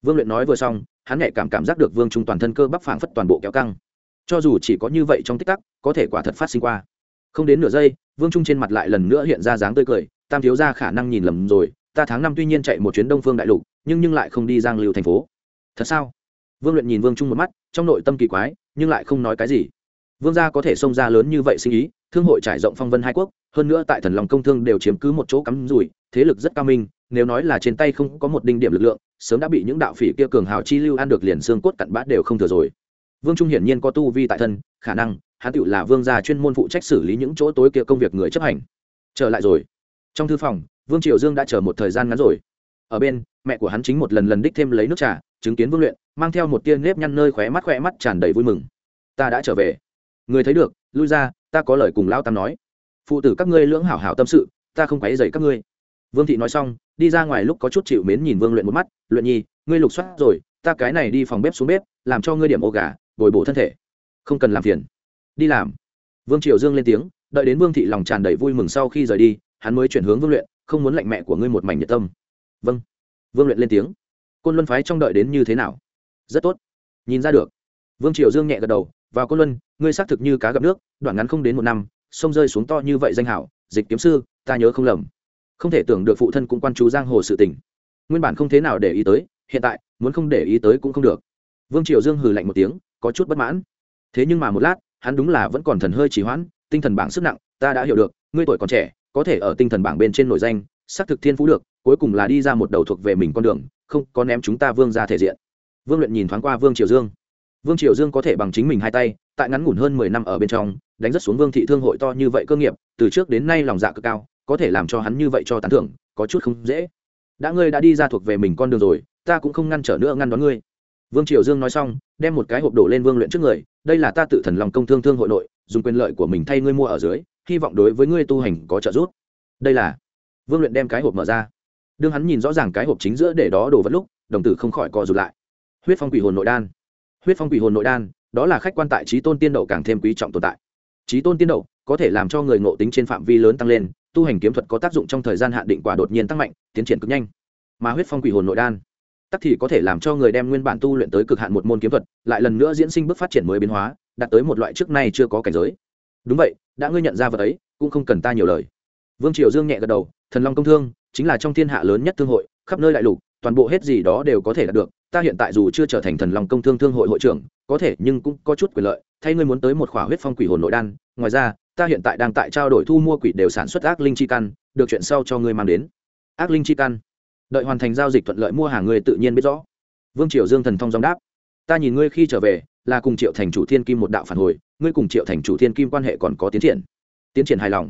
Vương luyện nói vừa xong, hắn nhẹ cảm cảm giác được vương trung toàn thân cơ bắp phảng phất toàn bộ kéo căng cho dù chỉ có như vậy trong tích tắc, có thể quả thật phát sinh qua. Không đến nửa giây, vương trung trên mặt lại lần nữa hiện ra dáng tươi cười, tam thiếu ra khả năng nhìn lầm rồi, ta tháng năm tuy nhiên chạy một chuyến đông phương đại lục, nhưng nhưng lại không đi giang lưu thành phố. Thật sao? Vương luyện nhìn vương trung một mắt, trong nội tâm kỳ quái, nhưng lại không nói cái gì. Vương gia có thể xông ra lớn như vậy sinh ý, thương hội trải rộng phong vân hai quốc, hơn nữa tại thần lòng công thương đều chiếm cứ một chỗ cắm rủi, thế lực rất cao minh, nếu nói là trên tay không có một đinh điểm lực lượng, sớm đã bị những đạo phỉ kia cường hào chi lưu ăn được liền xương cốt cặn bát đều không thừa rồi vương trung hiển nhiên có tu vi tại thân, khả năng, hắn tựu là vương gia chuyên môn phụ trách xử lý những chỗ tối kia công việc người chấp hành. Trở lại rồi. Trong thư phòng, vương triều dương đã chờ một thời gian ngắn rồi. Ở bên, mẹ của hắn chính một lần lần đích thêm lấy nước trà, chứng kiến vương luyện, mang theo một tia nếp nhăn nơi khóe mắt khóe mắt tràn đầy vui mừng. Ta đã trở về. Người thấy được, lui ra, ta có lời cùng lão tam nói. Phụ tử các ngươi lưỡng hảo hảo tâm sự, ta không quấy dày các ngươi. Vương thị nói xong, đi ra ngoài lúc có chút chịu mến nhìn vương luyện một mắt, luyện nhi, ngươi lục soát rồi, ta cái này đi phòng bếp xuống bếp, làm cho ngươi điểm ô gà bồi bổ thân thể. Không cần làm phiền. Đi làm. Vương triều dương lên tiếng, đợi đến vương thị lòng tràn đầy vui mừng sau khi rời đi, hắn mới chuyển hướng vương luyện, không muốn lạnh mẹ của ngươi một mảnh nhiệt tâm. Vâng. Vương luyện lên tiếng. Côn luân phái trong đợi đến như thế nào? Rất tốt. Nhìn ra được. Vương triều dương nhẹ gật đầu, vào côn luân, ngươi xác thực như cá gặp nước, đoạn ngắn không đến một năm, sông rơi xuống to như vậy danh hảo, dịch kiếm sư, ta nhớ không lầm. Không thể tưởng được phụ thân cũng quan chú giang hồ sự tình. Nguyên bản không thế nào để ý tới, hiện tại, muốn không để ý tới cũng không được. Vương triều dương hừ lạnh một tiếng có chút bất mãn. Thế nhưng mà một lát, hắn đúng là vẫn còn thần hơi trì hoãn, tinh thần bảng sức nặng, ta đã hiểu được, ngươi tuổi còn trẻ, có thể ở tinh thần bảng bên trên nổi danh, xác thực thiên phú được, cuối cùng là đi ra một đầu thuộc về mình con đường, không có ném chúng ta vương ra thể diện. Vương luyện nhìn thoáng qua vương triều dương. Vương triều dương có thể bằng chính mình hai tay, tại ngắn ngủn hơn mười năm ở bên trong, đánh rất xuống vương thị thương hội to như vậy cơ nghiệp, từ trước đến nay lòng dạ cực cao, có thể làm cho hắn như vậy cho tán thưởng, có chút không dễ. Đã ngươi đã đi ra thuộc về mình con đường rồi, ta cũng không ngăn trở nữa ngăn đón ngươi vương triều dương nói xong, đem một cái hộp đổ lên vương luyện trước người, đây là ta tự thần lòng công thương thương hội nội, dùng quyền lợi của mình thay ngươi mua ở dưới, hy vọng đối với ngươi tu hành có trợ giúp. Đây là, vương luyện đem cái hộp mở ra. Đương hắn nhìn rõ ràng cái hộp chính giữa để đó đổ vật lúc, đồng tử không khỏi co rụt lại. Huyết phong quỷ hồn nội đan. Huyết phong quỷ hồn nội đan, đó là khách quan tại trí tôn tiên đậu càng thêm quý trọng tồn tại. Trí tôn tiên đậu có thể làm cho người ngộ tính trên phạm vi lớn tăng lên, tu hành kiếm thuật có tác dụng trong thời gian hạn định quả đột nhiên tăng mạnh, tiến triển cực nhanh. Mà huyết phong quỷ hồn nội đan tắc thì có thể làm cho người đem nguyên bản tu luyện tới cực hạn một môn kiếm thuật, lại lần nữa diễn sinh bước phát triển mới biến hóa, đạt tới một loại trước nay chưa có cảnh giới. Đúng vậy, đã ngươi nhận ra vật ấy, cũng không cần ta nhiều lời. Vương triều dương nhẹ gật đầu, thần long công thương, chính là trong thiên hạ lớn nhất thương hội, khắp nơi đại lục, toàn bộ hết gì đó đều có thể đạt được, ta hiện tại dù chưa trở thành thần long công thương thương hội hội trưởng, có thể nhưng cũng có chút quyền lợi, thay ngươi muốn tới một khỏa huyết phong quỷ hồn nội đan, ngoài ra, ta hiện tại đang tại trao đổi thu mua quỷ đều sản xuất ác linh chi căn, được chuyện sau cho ngươi mang đến. Ác linh chi căn? Đợi hoàn thành giao dịch thuận lợi mua hàng ngươi tự nhiên biết rõ. Vương triều dương thần thông gióng đáp. Ta nhìn ngươi khi trở về, là cùng triệu thành chủ thiên kim một đạo phản hồi, ngươi cùng triệu thành chủ thiên kim quan hệ còn có tiến triển. Tiến triển hài lòng.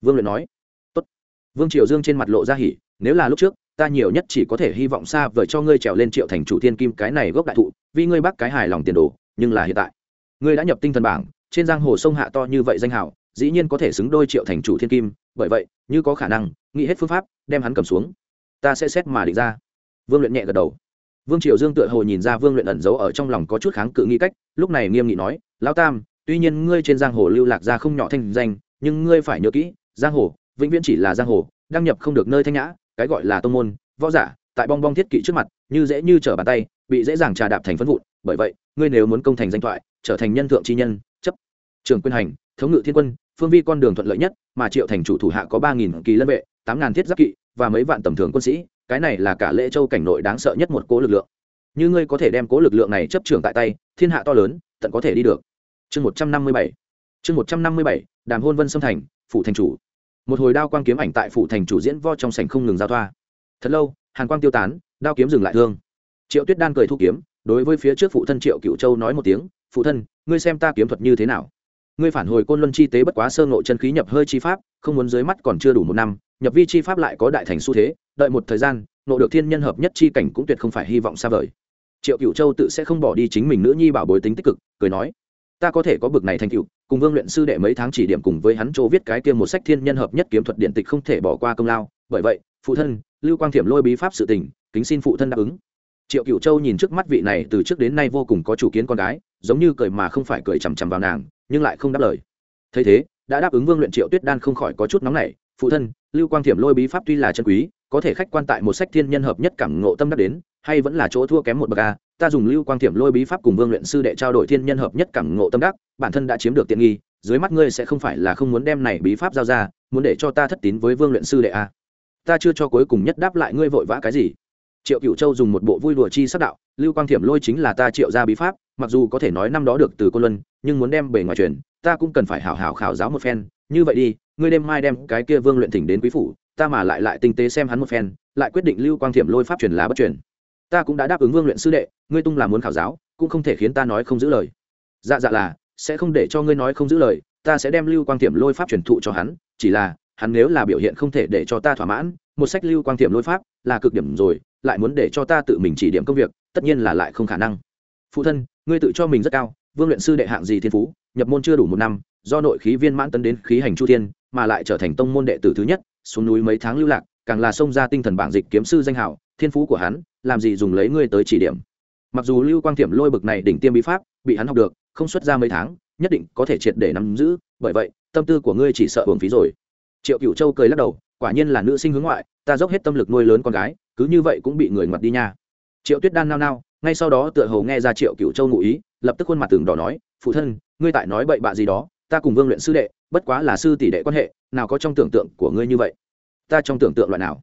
Vương luyện nói. Tốt. vương triều dương trên mặt lộ ra hỉ, nếu là lúc trước, ta nhiều nhất chỉ có thể hy vọng xa vời cho ngươi trèo lên triệu thành chủ thiên kim cái này gốc đại thụ, vì ngươi bác cái hài lòng tiền đồ, nhưng là hiện tại, ngươi đã nhập tinh thần bảng, trên giang hồ sông hạ to như vậy danh hào, dĩ nhiên có thể xứng đôi triệu thành chủ thiên kim, bởi vậy, như có khả năng, nghĩ hết phương pháp, đem hắn cầm xuống ta sẽ xét mà định ra. Vương luyện nhẹ gật đầu. Vương triều dương tựa hồ nhìn ra vương luyện ẩn giấu ở trong lòng có chút kháng cự nghĩ cách, lúc này nghiêm nghị nói lao tam, tuy nhiên ngươi trên giang hồ lưu lạc ra không nhỏ thanh danh, nhưng ngươi phải nhớ kỹ, giang hồ, vĩnh viễn chỉ là giang hồ, đăng nhập không được nơi thanh nhã, cái gọi là tô môn, võ giả, tại bong bong thiết kỵ trước mặt, như dễ như trở bàn tay, bị dễ dàng trà đạp thành phân vụn, bởi vậy, ngươi nếu muốn công thành danh thoại, trở thành nhân thượng chi nhân, chấp. Trường quyền hành, thống ngự thiên quân, phương vi con đường thuận lợi nhất, mà triệu thành chủ thủ hạ có ba nghìn kỳ lân vệ, tám ngàn thiết giáp kỵ và mấy vạn tầm thường quân sĩ, cái này là cả lễ châu cảnh nội đáng sợ nhất một cố lực lượng. Như ngươi có thể đem cố lực lượng này chấp trường tại tay, thiên hạ to lớn, tận có thể đi được. Chương một trăm năm mươi bảy. Chương một trăm năm mươi bảy, đàm hôn vân xâm thành, phủ thành chủ. Một hồi đao quang kiếm ảnh tại phủ thành chủ diễn vo trong sảnh không ngừng giao thoa. Thật lâu, hàn quang tiêu tán, đao kiếm dừng lại thương. Triệu tuyết đan cười thu kiếm, đối với phía trước phụ thân triệu cựu châu nói một tiếng, phụ thân, ngươi xem ta kiếm thuật như thế nào? Ngươi phản hồi côn luân chi tế bất quá sơ ngộ chân khí nhập hơi chi pháp, không muốn dưới mắt còn chưa đủ một năm nhập vi chi pháp lại có đại thành xu thế, đợi một thời gian nộ được thiên nhân hợp nhất chi cảnh cũng tuyệt không phải hy vọng xa vời. Triệu cựu châu tự sẽ không bỏ đi chính mình nữ nhi bảo bối tính tích cực, cười nói, ta có thể có bực này thành cựu cùng vương luyện sư đệ mấy tháng chỉ điểm cùng với hắn chỗ viết cái kia một sách thiên nhân hợp nhất kiếm thuật điện tịch không thể bỏ qua công lao. Bởi vậy, phụ thân, lưu quang thiểm lôi bí pháp sự tình, kính xin phụ thân đáp ứng. Triệu cựu châu nhìn trước mắt vị này từ trước đến nay vô cùng có chủ kiến con gái, giống như cười mà không phải cười chằm chằm vào nàng, nhưng lại không đáp lời. Thấy thế, đã đáp ứng vương luyện triệu tuyết đan không khỏi có chút nóng nảy, phụ thân lưu quang thiểm lôi bí pháp tuy là chân quý, có thể khách quan tại một sách thiên nhân hợp nhất cảm ngộ tâm đắc đến, hay vẫn là chỗ thua kém một bậc a, ta dùng lưu quang thiểm lôi bí pháp cùng vương luyện sư đệ trao đổi thiên nhân hợp nhất cảm ngộ tâm đắc, bản thân đã chiếm được tiện nghi, dưới mắt ngươi sẽ không phải là không muốn đem này bí pháp giao ra, muốn để cho ta thất tín với vương luyện sư đệ a. Ta chưa cho cuối cùng nhất đáp lại ngươi vội vã cái gì. Triệu cựu châu dùng một bộ vui đùa chi sắc đạo, lưu quang thiểm lôi chính là ta triệu ra bí pháp, mặc dù có thể nói năm đó được từ cô luân, nhưng muốn đem bề ngoài truyền, ta cũng cần phải hảo hảo khảo giáo một phen, như vậy đi ngươi đêm mai đem cái kia vương luyện thỉnh đến quý phủ, ta mà lại lại tinh tế xem hắn một phen, lại quyết định lưu quang thiểm lôi pháp truyền là bất truyền. Ta cũng đã đáp ứng vương luyện sư đệ, ngươi tung là muốn khảo giáo, cũng không thể khiến ta nói không giữ lời. Dạ dạ là, sẽ không để cho ngươi nói không giữ lời, ta sẽ đem lưu quang thiểm lôi pháp truyền thụ cho hắn, chỉ là, hắn nếu là biểu hiện không thể để cho ta thỏa mãn, một sách lưu quang thiểm lôi pháp là cực điểm rồi, lại muốn để cho ta tự mình chỉ điểm công việc, tất nhiên là lại không khả năng. Phụ thân, ngươi tự cho mình rất cao, vương luyện sư đệ hạng gì thiên phú, nhập môn chưa đủ một năm, do nội khí viên mãn tấn đến khí hành chu thiên mà lại trở thành tông môn đệ tử thứ nhất, xuống núi mấy tháng lưu lạc, càng là xông ra tinh thần bảng dịch kiếm sư danh hảo thiên phú của hắn, làm gì dùng lấy ngươi tới chỉ điểm. Mặc dù lưu quang thiểm lôi bực này đỉnh tiêm bí pháp, bị hắn học được, không xuất ra mấy tháng, nhất định có thể triệt để nắm giữ, bởi vậy, tâm tư của ngươi chỉ sợ hưởng phí rồi. Triệu cựu châu cười lắc đầu, quả nhiên là nữ sinh hướng ngoại, ta dốc hết tâm lực nuôi lớn con gái, cứ như vậy cũng bị người ngoặt đi nha. Triệu tuyết đan nao nao, ngay sau đó tựa hầu nghe ra triệu cựu châu ngụ ý, lập tức khuôn mặt tường đỏ nói, phụ thân, ngươi tại nói bậy bạ gì đó? Ta cùng vương luyện sư đệ, bất quá là sư tỷ đệ quan hệ, nào có trong tưởng tượng của ngươi như vậy? Ta trong tưởng tượng loại nào?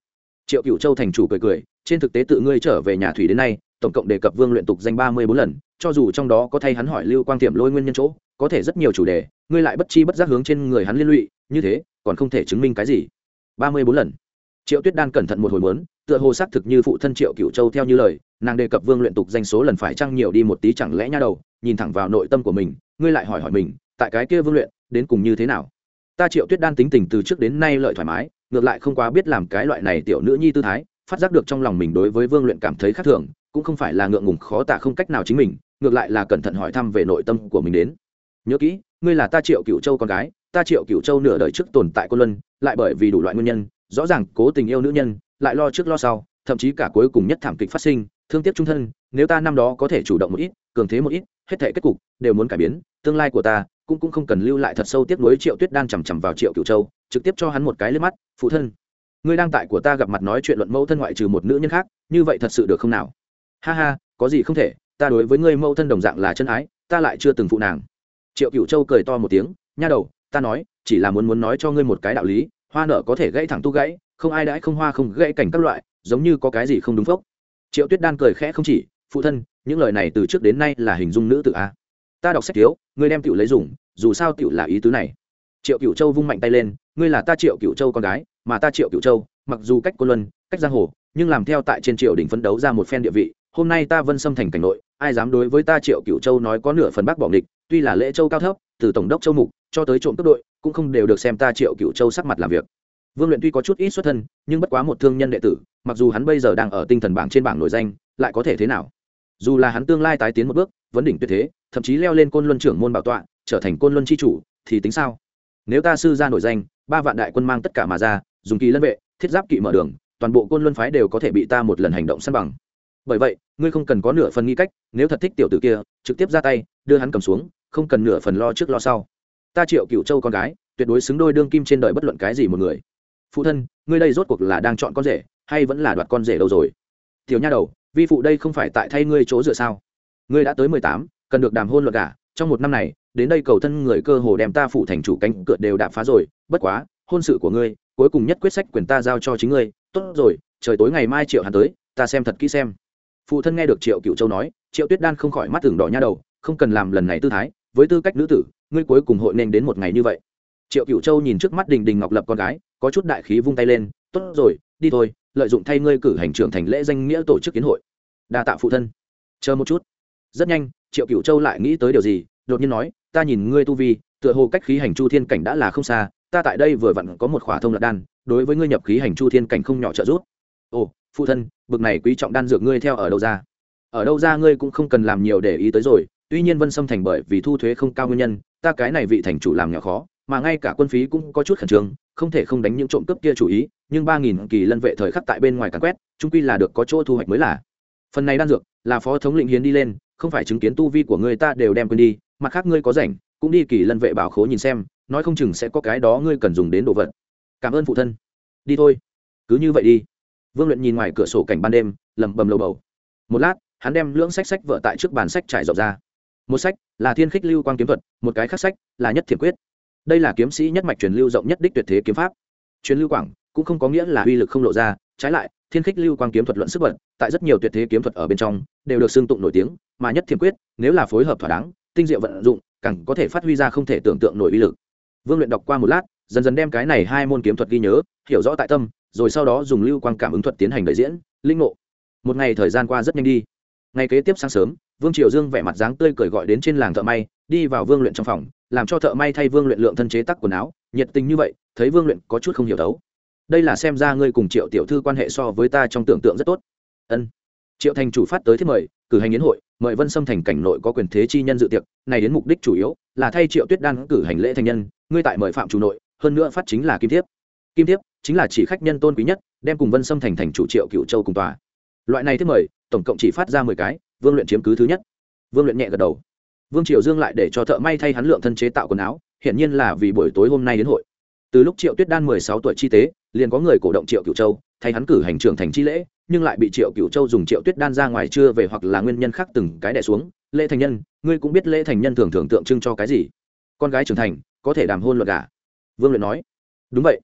Triệu cựu châu thành chủ cười cười, trên thực tế tự ngươi trở về nhà thủy đến nay, tổng cộng đề cập vương luyện tục danh ba mươi bốn lần, cho dù trong đó có thay hắn hỏi lưu quang tiệm lôi nguyên nhân chỗ, có thể rất nhiều chủ đề, ngươi lại bất chi bất giác hướng trên người hắn liên lụy, như thế, còn không thể chứng minh cái gì? ba mươi bốn lần. Triệu tuyết đan cẩn thận một hồi mớn tựa hồ xác thực như phụ thân triệu cựu châu theo như lời, nàng đề cập vương luyện tục danh số lần phải trăng nhiều đi một tí chẳng lẽ nha đầu, nhìn thẳng vào nội tâm của mình, ngươi lại hỏi hỏi mình tại cái kia vương luyện, đến cùng như thế nào? Ta triệu tuyết đan tính tình từ trước đến nay lợi thoải mái, ngược lại không quá biết làm cái loại này tiểu nữ nhi tư thái, phát giác được trong lòng mình đối với vương luyện cảm thấy khác thường, cũng không phải là ngượng ngùng khó tả không cách nào chính mình, ngược lại là cẩn thận hỏi thăm về nội tâm của mình đến. Nhớ kỹ, ngươi là ta triệu cựu châu con gái, ta triệu cựu châu nửa đời trước tồn tại cô luân, lại bởi vì đủ loại nguyên nhân, rõ ràng cố tình yêu nữ nhân, lại lo trước lo sau, thậm chí cả cuối cùng nhất thảm kịch phát sinh, thương tiếc trung thân, nếu ta năm đó có thể chủ động một ít, cường thế một ít, hết thể kết cục đều muốn cải biến, tương lai của ta cũng cũng không cần lưu lại thật sâu tiếc nuối triệu tuyết đang chằm chằm vào triệu cựu châu, trực tiếp cho hắn một cái lên mắt, phụ thân, ngươi đang tại của ta gặp mặt nói chuyện luận mẫu thân ngoại trừ một nữ nhân khác, như vậy thật sự được không nào? Ha ha, có gì không thể, ta đối với ngươi mẫu thân đồng dạng là chân ái, ta lại chưa từng phụ nàng. Triệu cựu châu cười to một tiếng, nha đầu, ta nói, chỉ là muốn muốn nói cho ngươi một cái đạo lý, hoa nợ có thể gãy thẳng tu gãy, không ai đãi không hoa không gãy cảnh các loại, giống như có cái gì không đúng phốc. Triệu tuyết đan cười khẽ không chỉ, phụ thân, những lời này từ trước đến nay là hình dung nữ tự a ta đọc sách thiếu, ngươi đem tiểu lấy dùng, dù sao tiểu là ý tứ này. Triệu cựu châu vung mạnh tay lên, ngươi là ta triệu cựu châu con gái, mà ta triệu cựu châu, mặc dù cách cô luân, cách giang hồ, nhưng làm theo tại trên triều đình phấn đấu ra một phen địa vị, hôm nay ta vân xâm thành cảnh nội, ai dám đối với ta triệu cựu châu nói có nửa phần bác bỏ địch tuy là lễ châu cao thấp, từ tổng đốc châu mục cho tới trộm cấp đội, cũng không đều được xem ta triệu cựu châu sắc mặt làm việc. Vương luyện tuy có chút ít xuất thân, nhưng bất quá một thương nhân đệ tử, mặc dù hắn bây giờ đang ở tinh thần bảng trên bảng nổi danh, lại có thể thế nào? Dù là hắn tương lai tái tiến một bước vấn đỉnh tuyệt thế, thậm chí leo lên côn luân trưởng môn bảo tọa, trở thành côn luân c h i chủ, thì tính sao? Nếu ta sư ra nổi danh, ba vạn đại quân mang tất cả mà ra, dùng kỳ lân vệ, thiết giáp kỵ mở đường, toàn bộ côn luân phái đều có thể bị ta một lần hành động săn bằng. Bởi vậy, ngươi không cần có nửa phần nghi cách, nếu thật thích tiểu tử kia, trực tiếp ra tay, đưa hắn cầm xuống, không cần nửa phần lo trước lo sau. Ta triệu cựu châu con gái, tuyệt đối xứng đôi đương kim trên đời bất luận cái gì một người. Phụ thân, ngươi đây rốt cuộc là đang chọn con rể, hay vẫn là đoạt con rể đâu rồi? Tiểu nha đầu, vi phụ đây không phải tại thay ngươi chỗ dựa sao? Ngươi đã tới mười tám, cần được đàm hôn luật cả trong một năm này, đến đây cầu thân người cơ hồ đem ta phụ thành chủ cánh cửa đều đạp phá rồi. Bất quá, hôn sự của ngươi, cuối cùng nhất quyết sách quyền ta giao cho chính ngươi. Tốt rồi, trời tối ngày mai triệu hắn tới, ta xem thật kỹ xem. Phụ thân nghe được triệu cựu châu nói, triệu tuyết đan không khỏi mắt tưởng đỏ nha đầu, không cần làm lần này tư thái. Với tư cách nữ tử, ngươi cuối cùng hội nên đến một ngày như vậy. Triệu cựu châu nhìn trước mắt đình đình ngọc lập con gái, có chút đại khí vung tay lên. Tốt rồi, đi thôi, lợi dụng thay ngươi cử hành trưởng thành lễ danh nghĩa tổ chức kiến hội. Đa tạ phụ thân. Chờ một chút rất nhanh, triệu cựu châu lại nghĩ tới điều gì, đột nhiên nói, ta nhìn ngươi tu vi, tựa hồ cách khí hành chu thiên cảnh đã là không xa, ta tại đây vừa vặn có một khỏa thông lật đan, đối với ngươi nhập khí hành chu thiên cảnh không nhỏ trợ giúp. Ồ, phụ thân, bực này quý trọng đan dược ngươi theo ở đâu ra? Ở đâu ra ngươi cũng không cần làm nhiều để ý tới rồi, tuy nhiên vân sâm thành bởi vì thu thuế không cao nguyên nhân, ta cái này vị thành chủ làm nhỏ khó, mà ngay cả quân phí cũng có chút khẩn trương, không thể không đánh những trộm cướp kia chủ ý, nhưng ba nghìn kỳ lân vệ thời khắc tại bên ngoài càn quét, trung quy là được có chỗ thu hoạch mới là. Phần này đan dược là phó thống lĩnh hiến đi lên không phải chứng kiến tu vi của ngươi ta đều đem quên đi, mặt khác ngươi có rảnh, cũng đi kỳ lân vệ bảo khố nhìn xem, nói không chừng sẽ có cái đó ngươi cần dùng đến đồ vật. Cảm ơn phụ thân. Đi thôi. Cứ như vậy đi. Vương luyện nhìn ngoài cửa sổ cảnh ban đêm lầm bầm lầu bầu. Một lát, hắn đem lưỡng sách sách vợ tại trước bàn sách trải rộng ra. Một sách là thiên khích lưu quang kiếm thuật, một cái khác sách là nhất thiểm quyết. Đây là kiếm sĩ nhất mạch truyền lưu rộng nhất đích tuyệt thế kiếm pháp. Truyền lưu quảng cũng không có nghĩa là uy lực không lộ ra, trái lại, thiên khích lưu quang kiếm thuật luận sức bật, tại rất nhiều tuyệt thế kiếm thuật ở bên trong đều được xưng tụng nổi tiếng, mà nhất thiểm quyết, nếu là phối hợp thỏa đáng, tinh diệu vận dụng, càng có thể phát huy ra không thể tưởng tượng nổi uy lực. Vương luyện đọc qua một lát, dần dần đem cái này hai môn kiếm thuật ghi nhớ, hiểu rõ tại tâm, rồi sau đó dùng lưu quang cảm ứng thuật tiến hành đại diễn, linh ngộ. Một ngày thời gian qua rất nhanh đi. Ngày kế tiếp sáng sớm, vương triều dương vẻ mặt dáng tươi cười gọi đến trên làng thợ may, đi vào vương luyện trong phòng, làm cho thợ may thay vương luyện lượng thân chế tắc quần áo, nhiệt tình như vậy, thấy vương luyện có chút không hiểu đấu. Đây là xem ra ngươi cùng triệu tiểu thư quan hệ so với ta trong tưởng tượng rất tốt. Ân triệu thành chủ phát tới thiết mời, cử hành yến hội, mời vân sâm thành cảnh nội có quyền thế chi nhân dự tiệc, này đến mục đích chủ yếu là thay triệu tuyết đan cử hành lễ thành nhân, ngươi tại mời phạm chủ nội, hơn nữa phát chính là kim thiếp. Kim thiếp chính là chỉ khách nhân tôn quý nhất, đem cùng vân sâm thành thành chủ triệu cựu châu cùng tòa. Loại này thiết mời, tổng cộng chỉ phát ra mười cái, vương luyện chiếm cứ thứ nhất. Vương luyện nhẹ gật đầu. Vương triều dương lại để cho thợ may thay hắn lượng thân chế tạo quần áo hiện nhiên là vì buổi tối hôm nay đến hội từ lúc triệu tuyết đan mười sáu tuổi chi tế, liền có người cổ động triệu cựu châu, thay hắn cử hành trưởng thành chi lễ, nhưng lại bị triệu cựu châu dùng triệu tuyết đan ra ngoài chưa về hoặc là nguyên nhân khác từng cái đẻ xuống. Lễ thành nhân, ngươi cũng biết lễ thành nhân thường thường tượng trưng cho cái gì? Con gái trưởng thành, có thể đàm hôn luật cả vương luyện nói. Đúng vậy.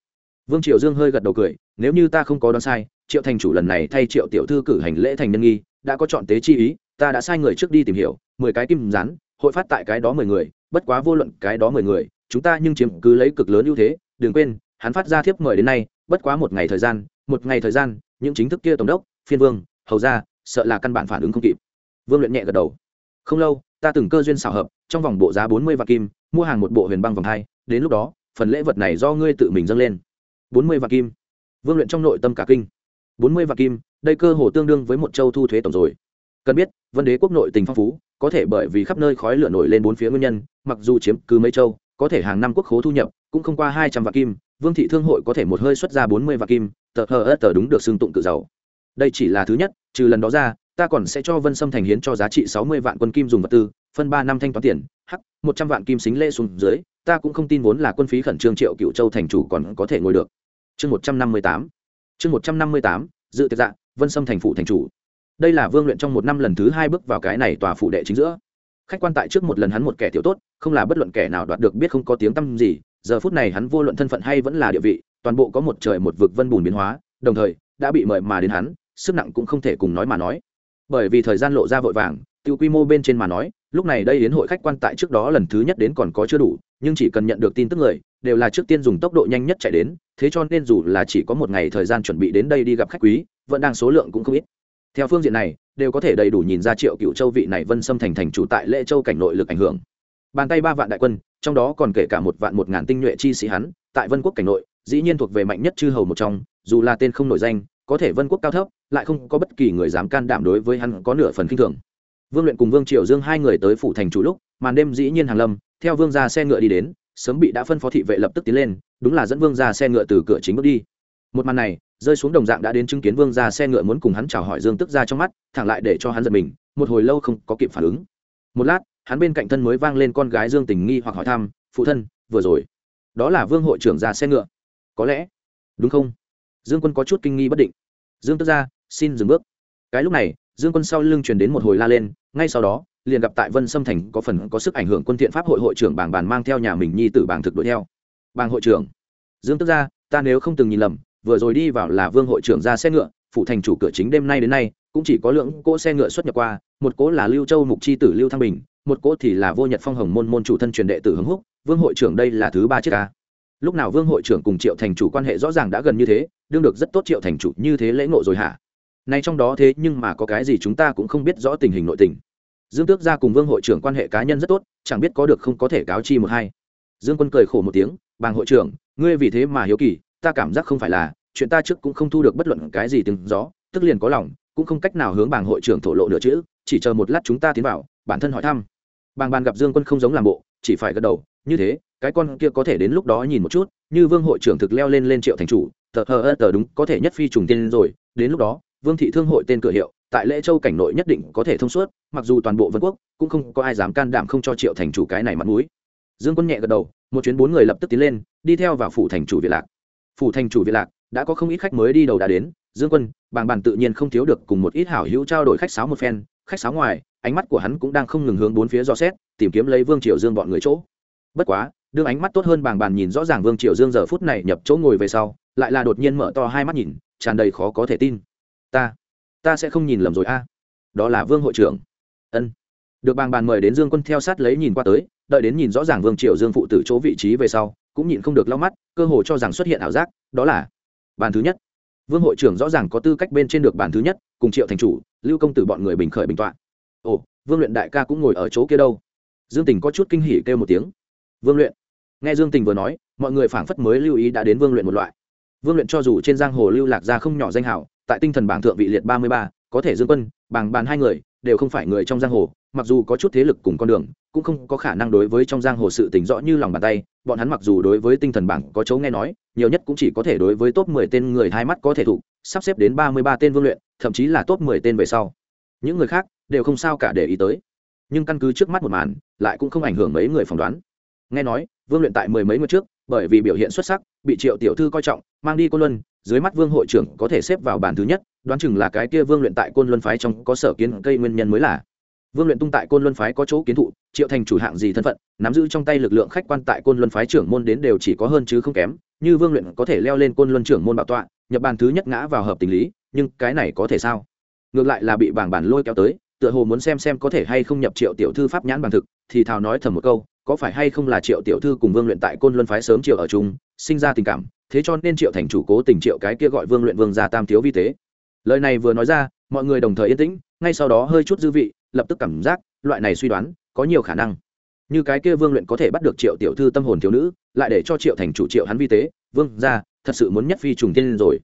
Vương triệu dương hơi gật đầu cười, nếu như ta không có đoán sai, triệu thành chủ lần này thay triệu tiểu thư cử hành lễ thành nhân nghi, đã có chọn tế chi ý, ta đã sai người trước đi tìm hiểu, mười cái kim rán hội phát tại cái đó mười người, bất quá vô luận cái đó mười người, chúng ta nhưng chiếm cứ lấy cực lớn ưu thế đừng quên, hắn phát ra thiếp mời đến nay, bất quá một ngày thời gian, một ngày thời gian, những chính thức kia tổng đốc, phiên vương, hầu ra sợ là căn bản phản ứng không kịp. Vương luyện nhẹ gật đầu. Không lâu, ta từng cơ duyên xảo hợp, trong vòng bộ giá bốn mươi vạn kim, mua hàng một bộ huyền băng vòng hai, đến lúc đó, phần lễ vật này do ngươi tự mình dâng lên. Bốn mươi vạn kim. Vương luyện trong nội tâm cả kinh. Bốn mươi vạn kim, đây cơ hồ tương đương với một châu thu thuế tổng rồi. Cần biết, vân đế quốc nội tình phong phú, có thể bởi vì khắp nơi khói lửa nổi lên bốn phía nguyên nhân, mặc dù chiếm cứ mấy châu, có thể hàng năm quốc khố thu nhập cũng không qua hai trăm vạn kim, vương thị thương hội có thể một hơi xuất ra bốn mươi vạn kim, tờ hờ ớt tờ đúng được xương tụng cự giàu đây chỉ là thứ nhất, trừ lần đó ra, ta còn sẽ cho vân sâm thành hiến cho giá trị sáu mươi vạn quân kim dùng vật tư, phân ba năm thanh toán tiền, hắc, một trăm vạn kim xính lễ xuống dưới, ta cũng không tin vốn là quân phí khẩn trương triệu cựu châu thành chủ còn có thể ngồi được. Chương một trăm năm mươi tám. Chương một trăm năm mươi tám, dự tiệc dạ vân sâm thành phủ thành chủ. Đây là vương luyện trong một năm lần thứ hai bước vào cái này tòa phủ đệ chính giữa. Khách quan tại trước một lần hắn một kẻ tiểu tốt, không là bất luận kẻ nào đoạt được biết không có tiếng tăm gì giờ phút này hắn vô luận thân phận hay vẫn là địa vị, toàn bộ có một trời một vực vân bùn biến hóa, đồng thời, đã bị mời mà đến hắn, sức nặng cũng không thể cùng nói mà nói. Bởi vì thời gian lộ ra vội vàng, tiêu quy mô bên trên mà nói, lúc này đây đến hội khách quan tại trước đó lần thứ nhất đến còn có chưa đủ, nhưng chỉ cần nhận được tin tức người, đều là trước tiên dùng tốc độ nhanh nhất chạy đến, thế cho nên dù là chỉ có một ngày thời gian chuẩn bị đến đây đi gặp khách quý, vẫn đang số lượng cũng không ít. Theo phương diện này, đều có thể đầy đủ nhìn ra triệu cựu châu vị này vân xâm thành thành chủ tại lễ châu cảnh nội lực ảnh hưởng bàn tay ba vạn đại quân, trong đó còn kể cả một vạn một ngàn tinh nhuệ chi sĩ hắn, tại vân quốc cảnh nội, dĩ nhiên thuộc về mạnh nhất chư hầu một trong, dù là tên không nổi danh, có thể vân quốc cao thấp, lại không có bất kỳ người dám can đảm đối với hắn có nửa phần k i n h thường. Vương luyện cùng vương triều dương hai người tới phủ thành chủ lúc, màn đêm dĩ nhiên hàng lâm, theo vương ra xe ngựa đi đến, sớm bị đã phân phó thị vệ lập tức tiến lên, đúng là dẫn vương ra xe ngựa từ cửa chính bước đi. Một màn này, rơi xuống đồng dạng đã đến chứng kiến vương ra xe ngựa muốn cùng hắn chào hỏi dương tức ra trong mắt, thẳng lại để cho hắn giật mình, một hồi lâu không có kịp phản ứng. Một lát hắn bên cạnh thân mới vang lên con gái dương tình nghi hoặc hỏi thăm, phụ thân, vừa rồi, đó là vương hội trưởng ra xe ngựa. Có lẽ. Đúng không? Dương quân có chút kinh nghi bất định. Dương tức ra xin dừng bước. Cái lúc này, dương quân sau lưng truyền đến một hồi la lên, ngay sau đó, liền gặp tại vân sâm thành có phần có sức ảnh hưởng quân thiện pháp hội hội trưởng bảng bàn mang theo nhà mình nhi tử bảng thực đuổi theo. Bảng hội trưởng, dương tức ra ta nếu không từng nhìn lầm, vừa rồi đi vào là vương hội trưởng ra xe ngựa phụ thành chủ cửa chính đêm nay đến nay, cũng chỉ có lượng cỗ xe ngựa xuất nhập qua, một cỗ là lưu châu mục chi tử lưu thăng bình một cỗ thì là vô nhật phong hồng môn môn chủ thân truyền đệ tử hướng húc, vương hội trưởng đây là thứ ba chiếc ca. Lúc nào vương hội trưởng cùng triệu thành chủ quan hệ rõ ràng đã gần như thế, đương được rất tốt triệu thành chủ như thế lễ ngộ rồi hả? Nay trong đó thế nhưng mà có cái gì chúng ta cũng không biết rõ tình hình nội tình. Dương tước ra cùng vương hội trưởng quan hệ cá nhân rất tốt, chẳng biết có được không có thể cáo chi một hai. Dương quân cười khổ một tiếng, bàng hội trưởng, ngươi vì thế mà hiếu kỳ, ta cảm giác không phải là, chuyện ta trước cũng không thu được bất luận cái gì từng gió, tức liền có lòng, cũng không cách nào hướng bàng hội trưởng thổ lộ nửa chữ, chỉ chờ một lát chúng ta tiến vào bản thân hỏi thăm. Bàng bàn gặp dương quân không giống làm bộ, chỉ phải gật đầu, như thế, cái con kia có thể đến lúc đó nhìn một chút, như vương hội trưởng thực leo lên lên triệu thành chủ, tờ, hờ, ơ, tờ đúng, có thể nhất phi trùng tiên rồi, đến lúc đó, vương thị thương hội tên cửa hiệu, tại lễ châu cảnh nội nhất định có thể thông suốt, mặc dù toàn bộ vân quốc cũng không có ai dám can đảm không cho triệu thành chủ cái này mặt mũi. Dương quân nhẹ gật đầu, một chuyến bốn người lập tức tiến lên, đi theo vào phủ thành chủ việt lạc. Phủ thành chủ việt lạc đã có không ít khách mới đi đầu đã đến. Dương quân, bàng bàn tự nhiên không thiếu được cùng một ít hảo hữu trao đổi khách sáo một phen khách sáo ngoài, ánh mắt của hắn cũng đang không ngừng hướng bốn phía dò xét, tìm kiếm lấy vương triều dương bọn người chỗ. Bất quá, đương ánh mắt tốt hơn bàng bàn nhìn rõ ràng vương triều dương giờ phút này nhập chỗ ngồi về sau, lại là đột nhiên mở to hai mắt nhìn, tràn đầy khó có thể tin. Ta ta sẽ không nhìn lầm rồi a. Đó là vương hội trưởng. Ân. Được bàng bàn mời đến dương quân theo sát lấy nhìn qua tới, đợi đến nhìn rõ ràng vương triều dương phụ tử chỗ vị trí về sau, cũng nhìn không được lau mắt, cơ hồ cho rằng xuất hiện ảo giác, đó là bàn thứ nhất vương hội trưởng rõ ràng có tư cách bên trên được bản thứ nhất, cùng triệu thành chủ, lưu công tử bọn người bình khởi bình tọa. Ồ, vương luyện đại ca cũng ngồi ở chỗ kia đâu? Dương tình có chút kinh hỉ kêu một tiếng. Vương luyện, nghe dương tình vừa nói, mọi người phảng phất mới lưu ý đã đến vương luyện một loại. Vương luyện cho dù trên giang hồ lưu lạc ra không nhỏ danh hảo tại tinh thần bảng thượng vị liệt ba mươi ba, có thể dương quân bảng bàn hai người đều không phải người trong giang hồ, mặc dù có chút thế lực cùng con đường, cũng không có khả năng đối với trong giang hồ sự tỉnh rõ như lòng bàn tay, bọn hắn mặc dù đối với tinh thần bảng có chấu nghe nói, nhiều nhất cũng chỉ có thể đối với top mười tên người hai mắt có thể thủ sắp xếp đến ba mươi ba tên vương luyện, thậm chí là top mười tên về sau. Những người khác đều không sao cả để ý tới. Nhưng căn cứ trước mắt một màn, lại cũng không ảnh hưởng mấy người phỏng đoán. Nghe nói, vương luyện tại mười mấy người trước, bởi vì biểu hiện xuất sắc, bị triệu tiểu thư coi trọng, mang đi côn luân, dưới mắt vương hội trưởng có thể xếp vào bàn thứ nhất đoán chừng là cái kia vương luyện tại côn luân phái trong có sở kiến cây nguyên nhân mới là. Vương luyện tung tại côn luân phái có chỗ kiến thụ, triệu thành chủ hạng gì thân phận, nắm giữ trong tay lực lượng khách quan tại côn luân phái trưởng môn đến đều chỉ có hơn chứ không kém, như vương luyện có thể leo lên côn luân trưởng môn bảo tọa nhập bàn thứ nhất ngã vào hợp tình lý, nhưng cái này có thể sao? Ngược lại là bị bảng bản lôi kéo tới, tựa hồ muốn xem xem có thể hay không nhập triệu tiểu thư pháp nhãn bằng thực, thì thào nói thầm một câu, có phải hay không là triệu tiểu thư cùng vương luyện tại côn luân phái sớm triệu ở chung, sinh ra tình cảm, thế cho nên triệu thành chủ cố tình triệu cái kia gọi vương luyện vương gia tam thiếu vi tế lời này vừa nói ra mọi người đồng thời yên tĩnh ngay sau đó hơi chút dư vị lập tức cảm giác loại này suy đoán có nhiều khả năng. Như cái kia vương luyện có thể bắt được triệu tiểu thư tâm hồn thiếu nữ lại để cho triệu thành chủ triệu hắn vi tế vương ra thật sự muốn nhất phi trùng tiên rồi.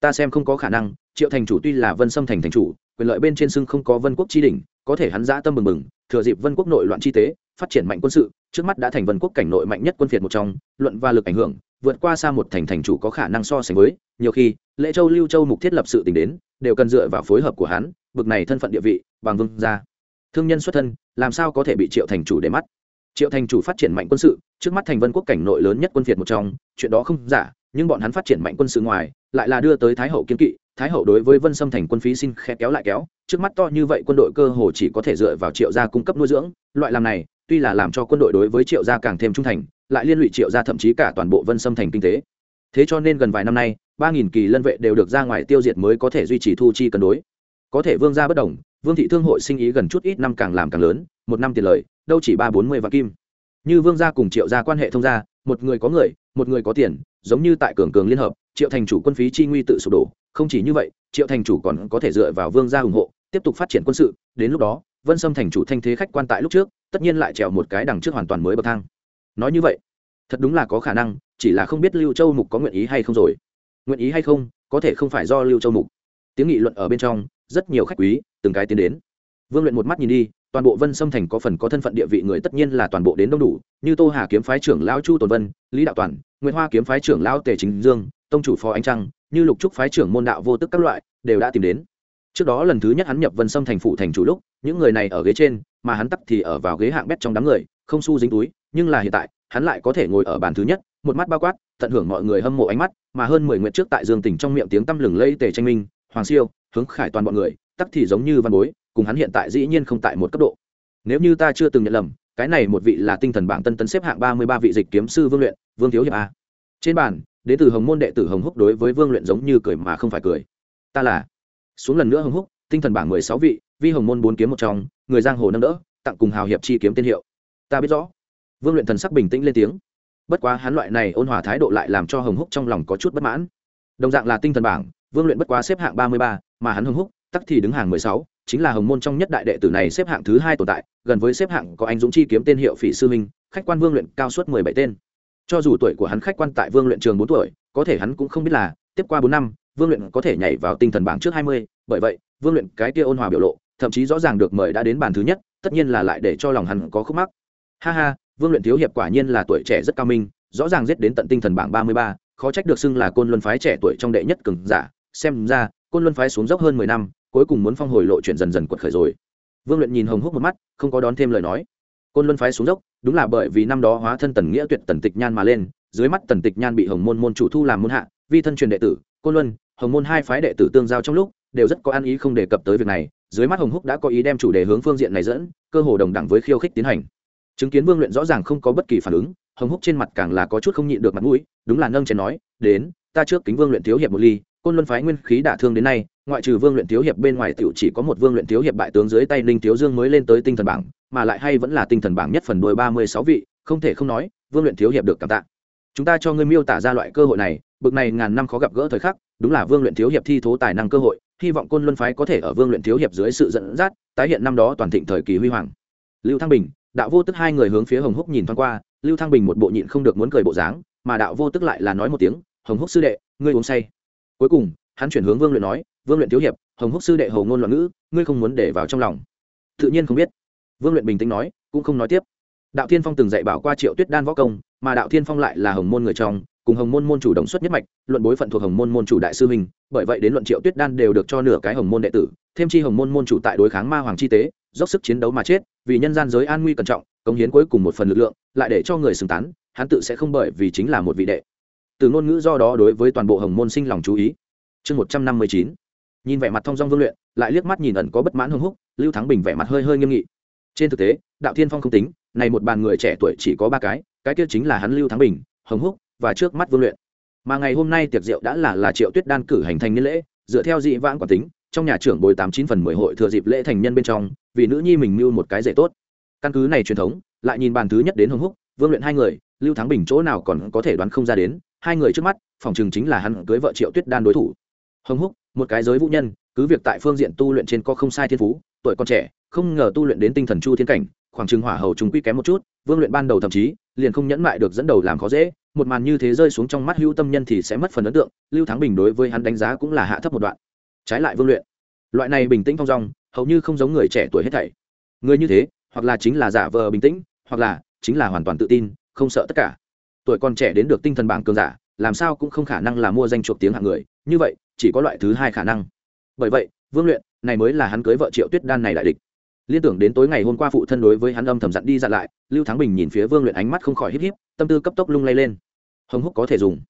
Ta xem không có khả năng triệu thành chủ tuy là vân xâm thành thành chủ quyền lợi bên trên sưng không có vân quốc chi đỉnh, có thể hắn giã tâm mừng mừng thừa dịp vân quốc nội loạn chi tế phát triển mạnh quân sự trước mắt đã thành vân quốc cảnh nội mạnh nhất quân phiệt một trong luận và lực ảnh hưởng vượt qua xa một thành thành chủ có khả năng so sánh với, nhiều khi, lễ châu lưu châu mục thiết lập sự t đến, đều cần dựa vào phối hợp của hắn, bực này thân phận địa vị, bằng vương gia. Thương nhân xuất thân, làm sao có thể bị triệu thành chủ để mắt? Triệu thành chủ phát triển mạnh quân sự, trước mắt thành vân quốc cảnh nội lớn nhất quân phiệt một trong, chuyện đó không giả, nhưng bọn hắn phát triển mạnh quân sự ngoài, lại là đưa tới thái hậu kiến kỵ, thái hậu đối với vân sâm thành quân phí xin khe kéo lại kéo, trước mắt to như vậy quân đội cơ hồ chỉ có thể dựa vào triệu gia cung cấp nuôi dưỡng, loại làm này, tuy là làm cho quân đội đối với triệu gia càng thêm trung thành lại liên lụy triệu gia thậm chí cả toàn bộ vân sâm thành kinh tế. Thế cho nên gần vài năm nay, ba nghìn kỳ lân vệ đều được ra ngoài tiêu diệt mới có thể duy trì thu chi cân đối. Có thể vương gia bất đồng, vương thị thương hội sinh ý gần chút ít năm càng làm càng lớn, một năm tiền lời, đâu chỉ ba bốn mươi vạn kim. Như vương gia cùng triệu gia quan hệ thông gia, một người có người, một người có tiền, giống như tại cường cường liên hợp, triệu thành chủ quân phí chi nguy tự sụp đổ. Không chỉ như vậy, triệu thành chủ còn có thể dựa vào vương gia ủng hộ, tiếp tục phát triển quân sự. Đến lúc đó, vân sâm thành chủ thanh thế khách quan tại lúc trước, tất nhiên lại trèo một cái đằng trước hoàn toàn mới bậc thang nói như vậy, thật đúng là có khả năng, chỉ là không biết lưu châu mục có nguyện ý hay không rồi. Nguyện ý hay không, có thể không phải do lưu châu mục. Tiếng nghị luận ở bên trong, rất nhiều khách quý, từng cái tiến đến. Vương luyện một mắt nhìn đi, toàn bộ vân sâm thành có phần có thân phận địa vị người tất nhiên là toàn bộ đến đông đủ, như tô hà kiếm phái trưởng lão chu tồn vân, lý đạo toàn nguyễn hoa kiếm phái trưởng lão tề chính dương, tông chủ phó ánh trăng, như lục trúc phái trưởng môn đạo vô tức các loại, đều đã tìm đến. Trước đó lần thứ nhất hắn nhập vân sâm thành phủ thành chủ lúc, những người này ở ghế trên, mà hắn tắc thì ở vào ghế hạng bét trong đám người, không su dính túi nhưng là hiện tại, hắn lại có thể ngồi ở bàn thứ nhất, một mắt bao quát, tận hưởng mọi người hâm mộ ánh mắt, mà hơn mười nguyện trước tại dương tỉnh trong miệng tiếng tăm lừng lây tề tranh minh, hoàng siêu, hướng khải toàn bọn người, tắc thì giống như văn bối, cùng hắn hiện tại dĩ nhiên không tại một cấp độ. Nếu như ta chưa từng nhận lầm, cái này một vị là tinh thần bảng tân tấn xếp hạng ba mươi ba vị dịch kiếm sư vương luyện, vương thiếu hiệp a. Trên bàn, đến từ hồng môn đệ tử hồng húc đối với vương luyện giống như cười mà không phải cười. Ta là. Xuống lần nữa hồng húc, tinh thần bảng mười sáu vị, vi hồng môn bốn kiếm một trong, người giang hồ nâng đỡ, tặng cùng hào hiệp chi kiếm tên hiệu. Ta biết rõ vương luyện thần sắc bình tĩnh lên tiếng. Bất quá hắn loại này ôn hòa thái độ lại làm cho hồng húc trong lòng có chút bất mãn. Đồng dạng là tinh thần bảng, vương luyện bất quá xếp hạng ba mươi ba, mà hắn hồng húc, tắc thì đứng hàng mười sáu, chính là hồng môn trong nhất đại đệ tử này xếp hạng thứ hai tồn tại, gần với xếp hạng có anh dũng chi kiếm tên hiệu phỉ sư minh, khách quan vương luyện cao suốt mười bảy tên. Cho dù tuổi của hắn khách quan tại vương luyện trường bốn tuổi, có thể hắn cũng không biết là, tiếp qua bốn năm, vương luyện có thể nhảy vào tinh thần bảng trước hai mươi, bởi vậy, vương luyện cái kia ôn hòa biểu lộ, thậm chí rõ ràng được mời đã đến bàn thứ nhất, tất nhiên là lại để cho lòng hắn có khúc mắc. Ha ha vương luyện thiếu hiệp quả nhiên là tuổi trẻ rất cao minh, rõ ràng giết đến tận tinh thần bảng ba mươi ba, khó trách được xưng là côn luân phái trẻ tuổi trong đệ nhất cường giả. Xem ra, côn luân phái xuống dốc hơn mười năm, cuối cùng muốn phong hồi lộ chuyện dần dần quật khởi rồi. Vương luyện nhìn hồng húc một mắt, không có đón thêm lời nói. Côn luân phái xuống dốc, đúng là bởi vì năm đó hóa thân tần nghĩa tuyệt tần tịch nhan mà lên, dưới mắt tần tịch nhan bị hồng môn môn chủ thu làm môn hạ, vi thân truyền đệ tử, côn luân, hồng môn hai phái đệ tử tương giao trong lúc, đều rất có ăn ý không đề cập tới việc này, dưới mắt hồng húc đã có ý đem chủ đề hướng phương diện này dẫn, cơ hồ đồng đẳng với khiêu khích tiến hành chứng kiến vương luyện rõ ràng không có bất kỳ phản ứng, hồng húc trên mặt càng là có chút không nhịn được mặt mũi, đúng là nâng chén nói, đến, ta trước kính vương luyện thiếu hiệp một ly, côn luân phái nguyên khí đả thương đến nay, ngoại trừ vương luyện thiếu hiệp bên ngoài tiểu chỉ có một vương luyện thiếu hiệp bại tướng dưới tay ninh thiếu dương mới lên tới tinh thần bảng, mà lại hay vẫn là tinh thần bảng nhất phần đôi ba mươi sáu vị, không thể không nói, vương luyện thiếu hiệp được cảm tạ. Chúng ta cho ngươi miêu tả ra loại cơ hội này, bực này ngàn năm khó gặp gỡ thời khắc, đúng là vương luyện thiếu hiệp thi thố tài năng cơ hội, hy vọng côn luân phái có thể ở vương luyện thiếu hiệp dưới sự dẫn dắt, tái hiện năm đó toàn thịnh thời kỳ huy hoàng. Lưu thăng bình đạo vô tức hai người hướng phía hồng húc nhìn thoáng qua, lưu thăng bình một bộ nhịn không được muốn cười bộ dáng, mà đạo vô tức lại là nói một tiếng, hồng húc sư đệ, ngươi uống say. Cuối cùng, hắn chuyển hướng vương luyện nói, vương luyện thiếu hiệp, hồng húc sư đệ hầu ngôn loạn ngữ, ngươi không muốn để vào trong lòng. Tự nhiên không biết. Vương luyện bình tĩnh nói, cũng không nói tiếp. Đạo thiên phong từng dạy bảo qua triệu tuyết đan võ công, mà đạo thiên phong lại là hồng môn người trong cùng hồng môn môn chủ đồng xuất nhất mạch, luận bối phận thuộc hồng môn môn chủ đại sư minh bởi vậy đến luận triệu tuyết đan đều được cho nửa cái hồng môn đệ tử, thêm chi hồng môn môn chủ tại đối kháng ma hoàng chi tế, dốc sức chiến đấu mà chết, vì nhân gian giới an nguy cẩn trọng, cống hiến cuối cùng một phần lực lượng, lại để cho người xứng tán, hắn tự sẽ không bởi vì chính là một vị đệ. Từ ngôn ngữ do đó đối với toàn bộ hồng môn sinh lòng chú ý. Chương một trăm năm mươi chín. Nhìn vẻ mặt thông dong vương luyện, lại liếc mắt nhìn ẩn có bất mãn hưng húc, lưu thắng bình vẻ mặt hơi hơi nghiêm nghị. Trên thực tế, đạo thiên phong không tính, này một bàn người trẻ tuổi chỉ có ba cái cái kia chính là hắn lưu thắng bình, hồng húc và trước mắt vương luyện. Mà ngày hôm nay tiệc rượu đã là là triệu tuyết đan cử hành thành niên lễ, dựa theo dị vãng quản tính, trong nhà trưởng bồi tám chín phần mười hội thừa dịp lễ thành nhân bên trong, vì nữ nhi mình mưu một cái dễ tốt. Căn cứ này truyền thống, lại nhìn bàn thứ nhất đến hồng húc, vương luyện hai người, lưu thắng bình chỗ nào còn có thể đoán không ra đến, hai người trước mắt, phòng chừng chính là hắn cưới vợ triệu tuyết đan đối thủ. Hồng húc, một cái giới vũ nhân, cứ việc tại phương diện tu luyện trên có không sai thiên phú, tuổi còn trẻ, không ngờ tu luyện đến tinh thần chu thiên cảnh, khoảng trừng hỏa hầu chúng quy kém một chút, vương luyện ban đầu thậm chí liền không nhẫn mại được dẫn đầu làm khó dễ, một màn như thế rơi xuống trong mắt hữu tâm nhân thì sẽ mất phần ấn tượng, lưu thắng bình đối với hắn đánh giá cũng là hạ thấp một đoạn. Trái lại vương luyện, loại này bình tĩnh thong dong, hầu như không giống người trẻ tuổi hết thảy. Người như thế, hoặc là chính là giả vờ bình tĩnh, hoặc là chính là hoàn toàn tự tin, không sợ tất cả. Tuổi còn trẻ đến được tinh thần bảng cường giả, làm sao cũng không khả năng là mua danh chuộc tiếng hạng người, như vậy, chỉ có loại thứ hai khả năng. Bởi vậy, vương luyện, này mới là hắn cưới vợ triệu tuyết đan này đại địch liên tưởng đến tối ngày hôm qua phụ thân đối với hắn âm thầm dặn đi dặn lại, lưu thắng bình nhìn phía vương luyện ánh mắt không khỏi híp híp, tâm tư cấp tốc lung lay lên. Hồng húc có thể dùng.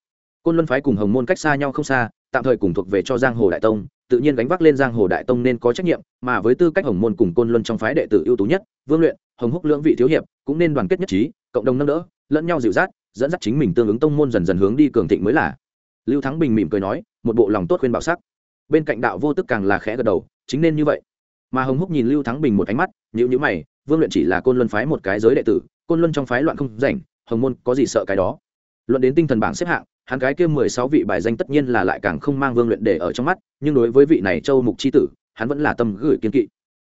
Côn luân phái cùng hồng môn cách xa nhau không xa, tạm thời cùng thuộc về cho giang hồ đại tông, tự nhiên gánh vác lên giang hồ đại tông nên có trách nhiệm, mà với tư cách hồng môn cùng côn luân trong phái đệ tử ưu tú nhất, vương luyện, hồng húc lưỡng vị thiếu hiệp, cũng nên đoàn kết nhất trí, cộng đồng nâng đỡ, lẫn nhau dịu dắt, dẫn dắt chính mình tương ứng tông môn dần dần hướng đi cường thịnh mới là. Lưu thắng bình mỉm cười nói, một bộ lòng tốt khuyên bảo sắc. Bên cạnh đạo vô tức càng là khẽ gật đầu, chính nên như vậy mà hồng húc nhìn lưu thắng bình một ánh mắt nhữ nhữ mày vương luyện chỉ là côn luân phái một cái giới đệ tử côn luân trong phái loạn không rảnh hồng môn có gì sợ cái đó luận đến tinh thần bảng xếp hạng hắn cái kia mười sáu vị bài danh tất nhiên là lại càng không mang vương luyện để ở trong mắt nhưng đối với vị này châu mục c h i tử hắn vẫn là tâm gửi kiên kỵ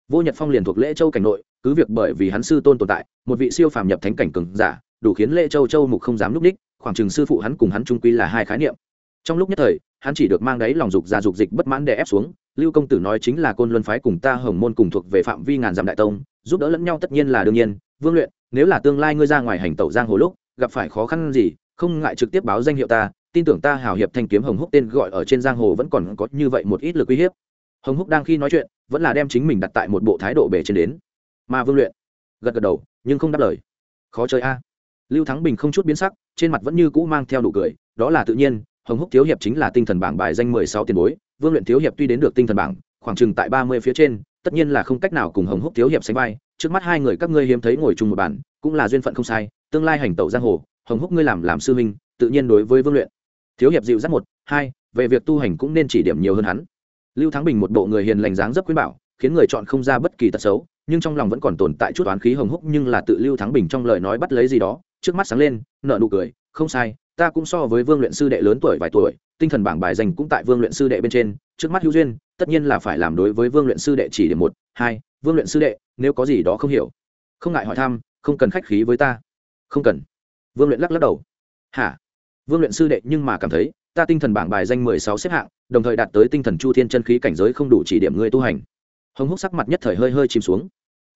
vô nhật phong liền thuộc lễ châu cảnh nội cứ việc bởi vì hắn sư tôn tồn tại một vị siêu phàm nhập thánh cảnh cường giả đủ khiến lễ châu châu mục không dám núp ních khoảng chừng sư phụ hắn cùng hắn trung quy là hai khái niệm trong lúc nhất thời, hắn chỉ được mang đáy lòng dục ra dục dịch bất mãn để ép xuống, lưu công tử nói chính là côn luân phái cùng ta hồng môn cùng thuộc về phạm vi ngàn dặm đại tông, giúp đỡ lẫn nhau tất nhiên là đương nhiên, vương luyện, nếu là tương lai ngươi ra ngoài hành tẩu giang hồ lúc, gặp phải khó khăn gì, không ngại trực tiếp báo danh hiệu ta, tin tưởng ta hào hiệp thanh kiếm hồng húc tên gọi ở trên giang hồ vẫn còn có như vậy một ít lực uy hiếp. Hồng húc đang khi nói chuyện, vẫn là đem chính mình đặt tại một bộ thái độ bề trên đến. Mà vương luyện, gật gật đầu, nhưng không đáp lời. Khó chơi a. Lưu thắng bình không chút biến sắc, trên mặt vẫn như cũ mang theo nụ cười, đó là tự nhiên hồng húc thiếu hiệp chính là tinh thần bảng bài danh mười sáu tiền bối, vương luyện thiếu hiệp tuy đến được tinh thần bảng, khoảng chừng tại ba mươi phía trên, tất nhiên là không cách nào cùng hồng húc thiếu hiệp sánh vai. Trước mắt hai người các ngươi hiếm thấy ngồi chung một bàn, cũng là duyên phận không sai, tương lai hành tẩu giang hồ, hồng húc ngươi làm làm sư huynh, tự nhiên đối với vương luyện thiếu hiệp dịu dắt một, hai, về việc tu hành cũng nên chỉ điểm nhiều hơn hắn. Lưu thắng bình một bộ người hiền lành dáng dấp quý bảo, khiến người chọn không ra bất kỳ tật xấu, nhưng trong lòng vẫn còn tồn tại chút oán khí hồng húc nhưng là tự lưu thắng bình trong lời nói bắt lấy gì đó, trước mắt sáng lên nợ nụ cười, không sai ta cũng so với vương luyện sư đệ lớn tuổi vài tuổi, tinh thần bảng bài dành cũng tại vương luyện sư đệ bên trên, trước mắt hữu duyên, tất nhiên là phải làm đối với vương luyện sư đệ chỉ điểm một, hai, vương luyện sư đệ, nếu có gì đó không hiểu, không ngại hỏi thăm, không cần khách khí với ta. Không cần. Vương luyện lắc lắc đầu. Hả? Vương luyện sư đệ nhưng mà cảm thấy, ta tinh thần bảng bài danh mười sáu xếp hạng, đồng thời đạt tới tinh thần chu thiên chân khí cảnh giới không đủ chỉ điểm ngươi tu hành. Hồng húc sắc mặt nhất thời hơi hơi chìm xuống.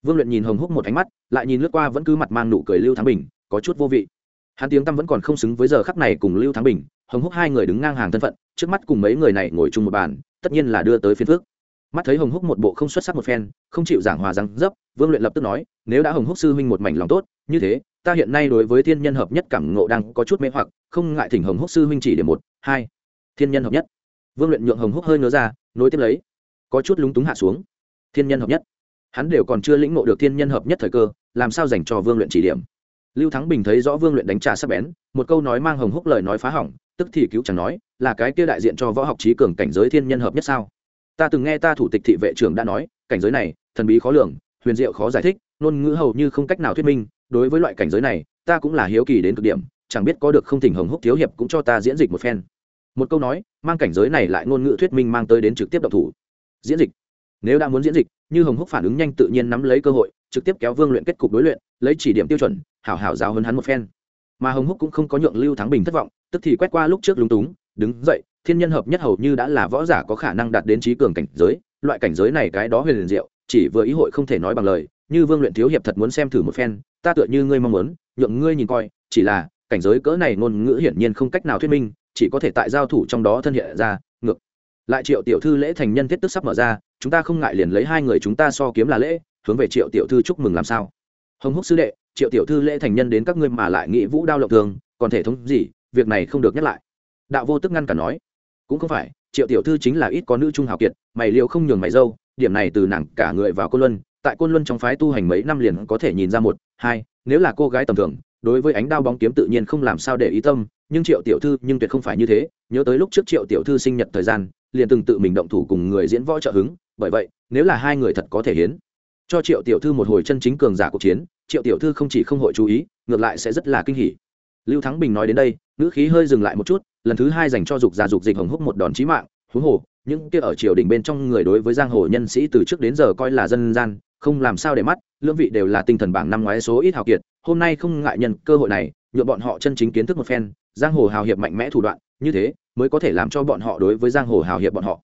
Vương luyện nhìn hồng húc một ánh mắt, lại nhìn lướt qua vẫn cứ mặt mang nụ cười lưu thắng bình, có chút vô vị hắn tiếng tăm vẫn còn không xứng với giờ khắc này cùng lưu thắng bình, hồng húc hai người đứng ngang hàng thân phận, trước mắt cùng mấy người này ngồi chung một bàn, tất nhiên là đưa tới phiên phước mắt thấy hồng húc một bộ không xuất sắc một phen, không chịu giảng hòa răng dấp, vương luyện lập tức nói, nếu đã hồng húc sư huynh một mảnh lòng tốt, như thế, ta hiện nay đối với thiên nhân hợp nhất cảm ngộ đang có chút mê hoặc, không ngại thỉnh hồng húc sư huynh chỉ để một, hai, thiên nhân hợp nhất. Vương luyện nhượng hồng húc hơi ngớ ra, nối tiếp lấy, có chút lúng túng hạ xuống. Thiên nhân hợp nhất. Hắn đều còn chưa lĩnh ngộ được thiên nhân hợp nhất thời cơ, làm sao dành cho vương luyện chỉ điểm? Lưu thắng bình thấy rõ vương luyện đánh trả sắp bén, một câu nói mang hồng húc lời nói phá hỏng, tức thì cứu chẳng nói, là cái kia đại diện cho võ học trí cường cảnh giới thiên nhân hợp nhất sao? Ta từng nghe ta thủ tịch thị vệ trưởng đã nói, cảnh giới này, thần bí khó lường, huyền diệu khó giải thích, ngôn ngữ hầu như không cách nào thuyết minh, đối với loại cảnh giới này, ta cũng là hiếu kỳ đến cực điểm, chẳng biết có được không thỉnh hồng húc thiếu hiệp cũng cho ta diễn dịch một phen. Một câu nói, mang cảnh giới này lại ngôn ngữ thuyết minh mang tới đến trực tiếp độc thủ. Diễn dịch. Nếu đã muốn diễn dịch, như hồng húc phản ứng nhanh tự nhiên nắm lấy cơ hội, trực tiếp kéo vương luyện kết cục đối luyện, lấy chỉ điểm tiêu chuẩn hảo hảo giáo hơn hắn một phen. Mà hồng húc cũng không có nhượng lưu thắng bình thất vọng, tức thì quét qua lúc trước lúng túng, đứng dậy, thiên nhân hợp nhất hầu như đã là võ giả có khả năng đạt đến trí cường cảnh giới, loại cảnh giới này cái đó huyền liền diệu, chỉ vừa ý hội không thể nói bằng lời, như vương luyện thiếu hiệp thật muốn xem thử một phen, ta tựa như ngươi mong muốn, nhượng ngươi nhìn coi, chỉ là, cảnh giới cỡ này ngôn ngữ hiển nhiên không cách nào thuyết minh, chỉ có thể tại giao thủ trong đó thân hiện ra, ngược. Lại triệu tiểu thư lễ thành nhân thiết tức sắp mở ra, chúng ta không ngại liền lấy hai người chúng ta so kiếm là lễ, hướng về triệu tiểu thư chúc mừng làm sao. Hồng húc sư đệ triệu tiểu thư lễ thành nhân đến các ngươi mà lại nghĩ vũ đao lộng thường, còn thể thống gì, việc này không được nhắc lại. Đạo vô tức ngăn cả nói, cũng không phải, triệu tiểu thư chính là ít có nữ trung hào kiệt, mày liệu không nhường mày dâu, điểm này từ nàng cả người vào côn luân, tại côn luân trong phái tu hành mấy năm liền có thể nhìn ra một, hai, nếu là cô gái tầm thường, đối với ánh đao bóng kiếm tự nhiên không làm sao để ý tâm, nhưng triệu tiểu thư nhưng tuyệt không phải như thế, nhớ tới lúc trước triệu tiểu thư sinh nhật thời gian, liền từng tự mình động thủ cùng người diễn võ trợ hứng, bởi vậy, nếu là hai người thật có thể hiến, cho triệu tiểu thư một hồi chân chính cường giả cuộc chiến triệu tiểu thư không chỉ không hội chú ý, ngược lại sẽ rất là kinh hỉ. Lưu thắng bình nói đến đây, ngữ khí hơi dừng lại một chút, lần thứ hai dành cho dục già dục dịch hồng húc một đòn chí mạng, huống hồ, những kia ở triều đình bên trong người đối với giang hồ nhân sĩ từ trước đến giờ coi là dân gian, không làm sao để mắt, lưỡng vị đều là tinh thần bảng năm ngoái số ít hào kiệt, hôm nay không ngại nhân cơ hội này nhuộm bọn họ chân chính kiến thức một phen, giang hồ hào hiệp mạnh mẽ thủ đoạn, như thế mới có thể làm cho bọn họ đối với giang hồ hào hiệp bọn họ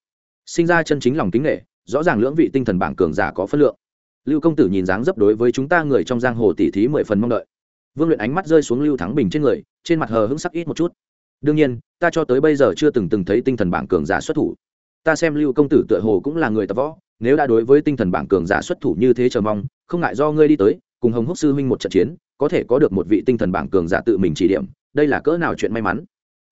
sinh ra chân chính lòng kính nghệ, rõ ràng lưỡng vị tinh thần bảng cường giả có phân lượng lưu công tử nhìn dáng dấp đối với chúng ta người trong giang hồ tỉ thí mười phần mong đợi. Vương luyện ánh mắt rơi xuống lưu thắng bình trên người, trên mặt hờ hững sắc ít một chút. Đương nhiên, ta cho tới bây giờ chưa từng từng thấy tinh thần bảng cường giả xuất thủ. Ta xem lưu công tử tựa hồ cũng là người tập võ, nếu đã đối với tinh thần bảng cường giả xuất thủ như thế chờ mong, không ngại do ngươi đi tới, cùng hồng húc sư huynh một trận chiến, có thể có được một vị tinh thần bảng cường giả tự mình chỉ điểm, đây là cỡ nào chuyện may mắn.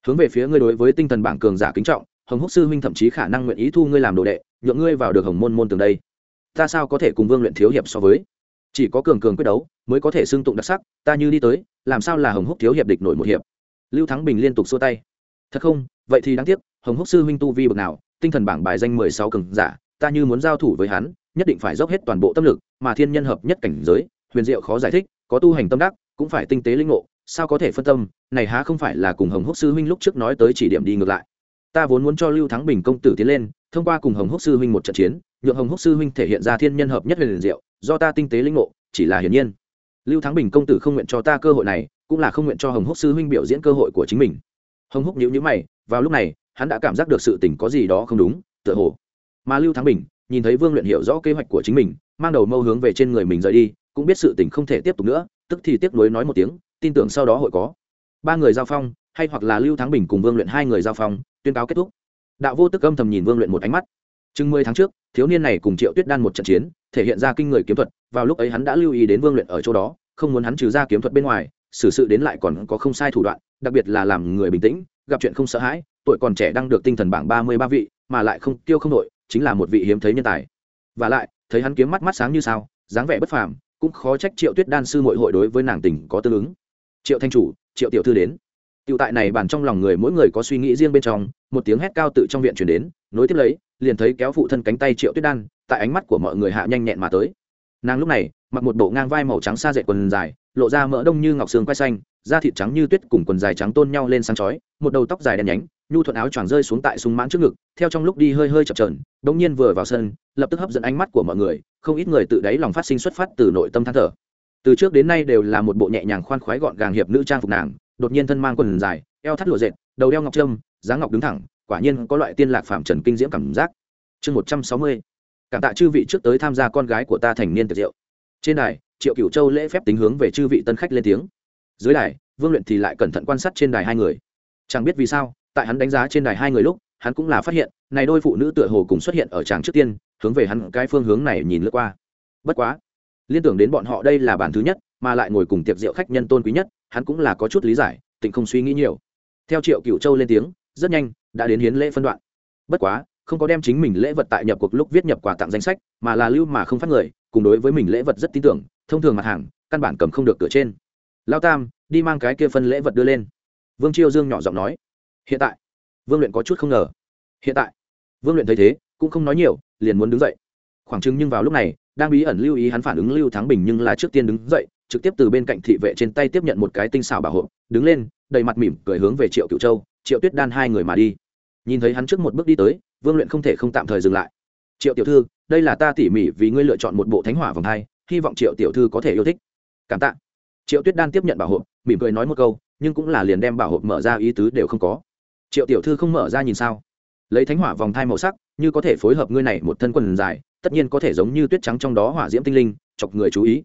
Hướng về phía ngươi đối với tinh thần bảng cường giả kính trọng, hồng húc sư huynh thậm chí khả năng nguyện ý thu ngươi làm đồ đệ, nhượng ngươi vào được hồng môn môn tường đây ta sao có thể cùng vương luyện thiếu hiệp so với? Chỉ có cường cường quyết đấu mới có thể xưng tụng đặc sắc, ta như đi tới, làm sao là hồng húc thiếu hiệp địch nổi một hiệp? Lưu thắng bình liên tục xua tay. Thật không, vậy thì đáng tiếc, hồng húc sư huynh tu vi bậc nào, tinh thần bảng bài danh mười sáu cường giả, ta như muốn giao thủ với hắn, nhất định phải dốc hết toàn bộ tâm lực, mà thiên nhân hợp nhất cảnh giới, huyền diệu khó giải thích, có tu hành tâm đắc, cũng phải tinh tế linh ngộ, sao có thể phân tâm, này há không phải là cùng hồng húc sư huynh lúc trước nói tới chỉ điểm đi ngược lại. Ta vốn muốn cho lưu thắng bình công tử tiến lên, thông qua cùng hồng húc sư huynh một trận chiến nhượng hồng húc sư huynh thể hiện ra thiên nhân hợp nhất huyền diệu, do ta tinh tế linh ngộ, chỉ là hiển nhiên. Lưu thắng bình công tử không nguyện cho ta cơ hội này, cũng là không nguyện cho hồng húc sư huynh biểu diễn cơ hội của chính mình. Hồng húc nhíu nhíu mày, vào lúc này, hắn đã cảm giác được sự tình có gì đó không đúng, tựa hồ. Mà lưu thắng bình, nhìn thấy vương luyện hiểu rõ kế hoạch của chính mình, mang đầu mâu hướng về trên người mình rời đi, cũng biết sự tình không thể tiếp tục nữa, tức thì tiếp nối nói một tiếng, tin tưởng sau đó hội có. Ba người giao phong, hay hoặc là lưu thắng bình cùng vương luyện hai người giao phong, tuyên cáo kết thúc. Đạo vô tức âm thầm nhìn vương luyện một ánh mắt chừng mười tháng trước, thiếu niên này cùng triệu tuyết đan một trận chiến, thể hiện ra kinh người kiếm thuật, vào lúc ấy hắn đã lưu ý đến vương luyện ở chỗ đó, không muốn hắn trừ ra kiếm thuật bên ngoài, xử sự đến lại còn có không sai thủ đoạn, đặc biệt là làm người bình tĩnh, gặp chuyện không sợ hãi, tuổi còn trẻ đang được tinh thần bảng ba mươi ba vị, mà lại không tiêu không đội chính là một vị hiếm thấy nhân tài. Và lại, thấy hắn kiếm mắt mắt sáng như sao, dáng vẻ bất phàm, cũng khó trách triệu tuyết đan sư mội hội đối với nàng tình có tương ứng. Triệu thanh chủ, triệu tiểu thư đến tiểu tại này bản trong lòng người mỗi người có suy nghĩ riêng bên trong, một tiếng hét cao tự trong viện truyền đến, nối tiếp lấy, liền thấy kéo phụ thân cánh tay triệu tuyết đan, tại ánh mắt của mọi người hạ nhanh nhẹn mà tới. Nàng lúc này, mặc một bộ ngang vai màu trắng xa dệt quần dài, lộ ra mỡ đông như ngọc xương quai xanh, da thịt trắng như tuyết cùng quần dài trắng tôn nhau lên sáng chói, một đầu tóc dài đen nhánh, nhu thuận áo choàng rơi xuống tại súng mãn trước ngực, theo trong lúc đi hơi hơi chập trờn bỗng nhiên vừa vào sân, lập tức hấp dẫn ánh mắt của mọi người, không ít người tự đáy lòng phát sinh xuất phát từ nội tâm than thở. Từ trước đến nay đều là một bộ nhẹ nhàng khoan khoái gọn gàng hiệp nữ trang phục nàng đột nhiên thân mang quần dài, eo thắt lụa dệt, đầu đeo ngọc trâm, dáng ngọc đứng thẳng, quả nhiên có loại tiên lạc phạm trần kinh diễm cảm giác. Chương một trăm sáu mươi, cảm tạ chư vị trước tới tham gia con gái của ta thành niên tiệc rượu. Trên đài, triệu cửu châu lễ phép tính hướng về chư vị tân khách lên tiếng. Dưới đài, vương luyện thì lại cẩn thận quan sát trên đài hai người. Chẳng biết vì sao, tại hắn đánh giá trên đài hai người lúc, hắn cũng là phát hiện, này đôi phụ nữ tựa hồ cùng xuất hiện ở tràng trước tiên, hướng về hắn cái phương hướng này nhìn lướt qua. Bất quá, liên tưởng đến bọn họ đây là bản thứ nhất mà lại ngồi cùng tiệc rượu khách nhân tôn quý nhất, hắn cũng là có chút lý giải, tịnh không suy nghĩ nhiều. Theo triệu cựu châu lên tiếng, rất nhanh, đã đến hiến lễ phân đoạn. Bất quá, không có đem chính mình lễ vật tại nhập cuộc lúc viết nhập quà tặng danh sách, mà là lưu mà không phát người, cùng đối với mình lễ vật rất tin tưởng, thông thường mặt hàng, căn bản cầm không được cửa trên. Lao tam, đi mang cái kia phân lễ vật đưa lên. Vương chiêu dương nhỏ giọng nói. Hiện tại. Vương luyện có chút không ngờ. Hiện tại. Vương luyện thấy thế, cũng không nói nhiều, liền muốn đứng dậy. Khoảng chừng nhưng vào lúc này, đang bí ẩn lưu ý hắn phản ứng lưu thắng bình nhưng là trước tiên đứng dậy trực tiếp từ bên cạnh thị vệ trên tay tiếp nhận một cái tinh xảo bảo hộ, đứng lên, đầy mặt mỉm cười hướng về triệu cựu châu, triệu tuyết đan hai người mà đi. Nhìn thấy hắn trước một bước đi tới, vương luyện không thể không tạm thời dừng lại. Triệu tiểu thư, đây là ta tỉ mỉ vì ngươi lựa chọn một bộ thánh hỏa vòng hai, hy vọng triệu tiểu thư có thể yêu thích. Cảm tạ. Triệu tuyết đan tiếp nhận bảo hộp mỉm cười nói một câu, nhưng cũng là liền đem bảo hộp mở ra ý tứ đều không có. Triệu tiểu thư không mở ra nhìn sao? Lấy thánh hỏa vòng thai màu sắc, như có thể phối hợp ngươi này một thân quần dài, tất nhiên có thể giống như tuyết trắng trong đó hỏa diễm tinh linh, chọc người chú ý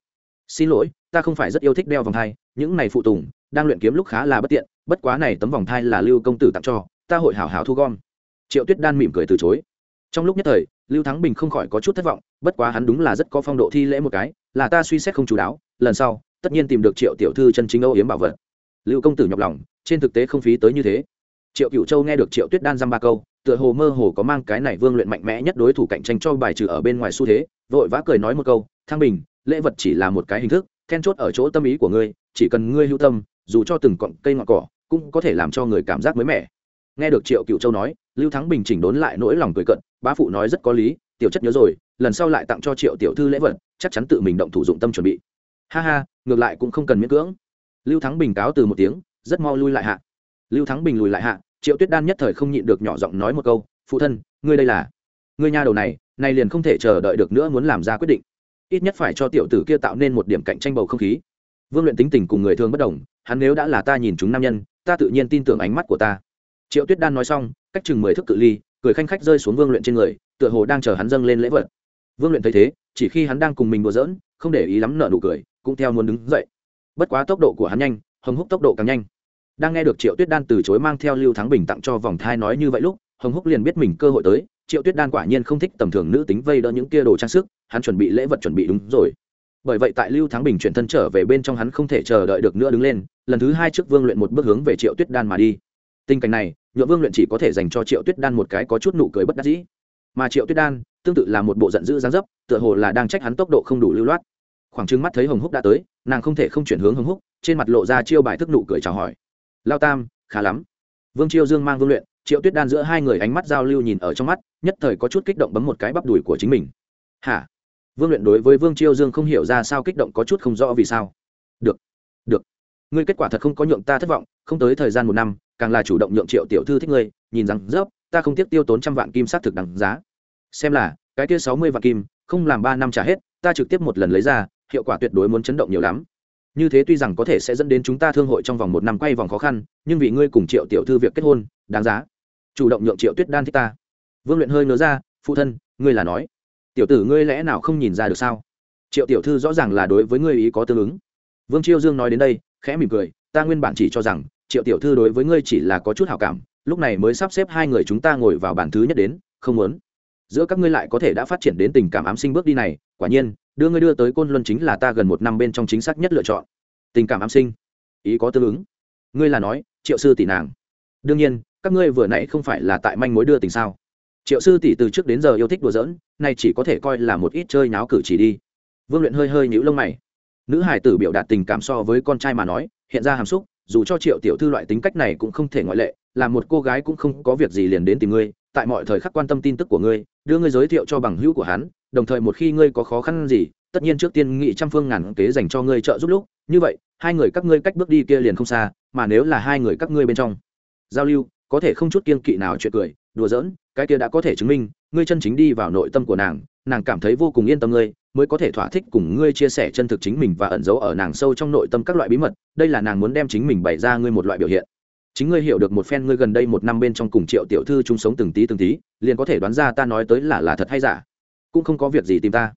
xin lỗi, ta không phải rất yêu thích đeo vòng thai, những này phụ tùng, đang luyện kiếm lúc khá là bất tiện, bất quá này tấm vòng thai là lưu công tử tặng cho, ta hội hảo hảo thu gom. Triệu tuyết đan mỉm cười từ chối. Trong lúc nhất thời, lưu thắng bình không khỏi có chút thất vọng, bất quá hắn đúng là rất có phong độ thi lễ một cái, là ta suy xét không chú đáo, lần sau, tất nhiên tìm được triệu tiểu thư chân chính âu yếm bảo vật. Lưu công tử nhọc lòng, trên thực tế không phí tới như thế. Triệu cựu châu nghe được triệu tuyết đan dăm ba câu, tựa hồ mơ hồ có mang cái này vương luyện mạnh mẽ nhất đối thủ cạnh tranh cho bài trừ ở bên ngoài xu thế, vội vã cười nói một câu thăng bình lễ vật chỉ là một cái hình thức, then chốt ở chỗ tâm ý của ngươi, chỉ cần ngươi hữu tâm, dù cho từng cọng cây ngọn cỏ, cũng có thể làm cho người cảm giác mới mẻ. Nghe được triệu cựu châu nói, lưu thắng bình chỉnh đốn lại nỗi lòng cười cận, bá phụ nói rất có lý, tiểu chất nhớ rồi, lần sau lại tặng cho triệu tiểu thư lễ vật, chắc chắn tự mình động thủ dụng tâm chuẩn bị. Ha ha, ngược lại cũng không cần miễn cưỡng. Lưu thắng bình cáo từ một tiếng, rất mau lui lại hạ. Lưu thắng bình lùi lại hạ, triệu tuyết đan nhất thời không nhịn được nhỏ giọng nói một câu, phụ thân, ngươi đây là, ngươi nha đầu này này liền không thể chờ đợi được nữa muốn làm ra quyết định ít nhất phải cho tiểu tử kia tạo nên một điểm cạnh tranh bầu không khí. Vương luyện tính tình cùng người thường bất đồng, hắn nếu đã là ta nhìn chúng nam nhân, ta tự nhiên tin tưởng ánh mắt của ta. Triệu tuyết đan nói xong, cách chừng mười thước cự ly, cười khanh khách rơi xuống vương luyện trên người, tựa hồ đang chờ hắn dâng lên lễ vật. Vương luyện thấy thế, chỉ khi hắn đang cùng mình đùa giỡn, không để ý lắm nợ nụ cười, cũng theo muốn đứng dậy. Bất quá tốc độ của hắn nhanh, hồng húc tốc độ càng nhanh. Đang nghe được triệu tuyết đan từ chối mang theo lưu thắng bình tặng cho vòng thai nói như vậy lúc hồng húc liền biết mình cơ hội tới, triệu tuyết đan quả nhiên không thích tầm thường nữ tính vây đỡ những kia đồ trang sức, hắn chuẩn bị lễ vật chuẩn bị đúng rồi. Bởi vậy tại lưu thắng bình chuyển thân trở về bên trong hắn không thể chờ đợi được nữa đứng lên, lần thứ hai trước vương luyện một bước hướng về triệu tuyết đan mà đi. Tình cảnh này nhựa vương luyện chỉ có thể dành cho triệu tuyết đan một cái có chút nụ cười bất đắc dĩ. Mà triệu tuyết đan, tương tự là một bộ giận dữ gián dấp, tựa hồ là đang trách hắn tốc độ không đủ lưu loát. Khoảng trừng mắt thấy hồng húc đã tới, nàng không thể không chuyển hướng hồng húc, trên mặt lộ ra chiêu bài thức nụ cười chào hỏi. Lao tam, khá lắm. Vương chiêu dương mang vương luyện triệu tuyết đan giữa hai người ánh mắt giao lưu nhìn ở trong mắt, nhất thời có chút kích động bấm một cái bắp đùi của chính mình. Hả? Vương luyện đối với vương chiêu dương không hiểu ra sao kích động có chút không rõ vì sao. Được được. Ngươi kết quả thật không có nhượng ta thất vọng, không tới thời gian một năm, càng là chủ động nhượng triệu tiểu thư thích ngươi, nhìn rằng, dốc, ta không tiếc tiêu tốn trăm vạn kim s á t thực đằng giá. Xem là, cái kia sáu mươi vạn kim, không làm ba năm trả hết, ta trực tiếp một lần lấy ra, hiệu quả tuyệt đối muốn chấn động nhiều lắm. Như thế tuy rằng có thể sẽ dẫn đến chúng ta thương hội trong vòng một năm quay vòng khó khăn, nhưng vì ngươi cùng triệu tiểu thư việc kết hôn, đáng giá chủ động nhượng triệu tuyết đan thích ta. Vương luyện hơi ngớ ra, phụ thân, ngươi là nói, tiểu tử ngươi lẽ nào không nhìn ra được sao? Triệu tiểu thư rõ ràng là đối với ngươi ý có tương ứng. Vương chiêu dương nói đến đây, khẽ mỉm cười, ta nguyên bản chỉ cho rằng, triệu tiểu thư đối với ngươi chỉ là có chút hảo cảm, lúc này mới sắp xếp hai người chúng ta ngồi vào bàn thứ nhất đến, không muốn. Giữa các ngươi lại có thể đã phát triển đến tình cảm ám sinh bước đi này, quả nhiên, đưa ngươi đưa tới côn luân chính là ta gần một năm bên trong chính xác nhất lựa chọn. Tình cảm ám sinh, ý có tương ứng. Ngươi là nói, triệu sư tỷ nàng. Đương nhiên các ngươi vừa nãy không phải là tại manh mối đưa tình sao? Triệu sư tỷ từ trước đến giờ yêu thích đùa giỡn, nay chỉ có thể coi là một ít chơi náo cử chỉ đi. Vương luyện hơi hơi nhũ lông mày. Nữ hải tử biểu đạt tình cảm so với con trai mà nói, hiện ra hàm xúc, dù cho triệu tiểu thư loại tính cách này cũng không thể ngoại lệ, là một cô gái cũng không có việc gì liền đến tìm ngươi, tại mọi thời khắc quan tâm tin tức của ngươi, đưa ngươi giới thiệu cho bằng hữu của hắn, đồng thời một khi ngươi có khó khăn gì, tất nhiên trước tiên nghị trăm phương ngàn kế dành cho ngươi trợ giúp lúc. Như vậy, hai người các ngươi cách bước đi kia liền không xa, mà nếu là hai người các ngươi bên trong giao lưu có thể không chút kiên kỵ nào chuyện cười, đùa giỡn, cái kia đã có thể chứng minh, ngươi chân chính đi vào nội tâm của nàng nàng cảm thấy vô cùng yên tâm ngươi, mới có thể thỏa thích cùng ngươi chia sẻ chân thực chính mình và ẩn giấu ở nàng sâu trong nội tâm các loại bí mật, đây là nàng muốn đem chính mình bày ra ngươi một loại biểu hiện. Chính ngươi hiểu được một phen ngươi gần đây một năm bên trong cùng triệu tiểu thư chung sống từng tí từng tí, liền có thể đoán ra ta nói tới là là thật hay giả. Cũng không có việc gì tìm ta.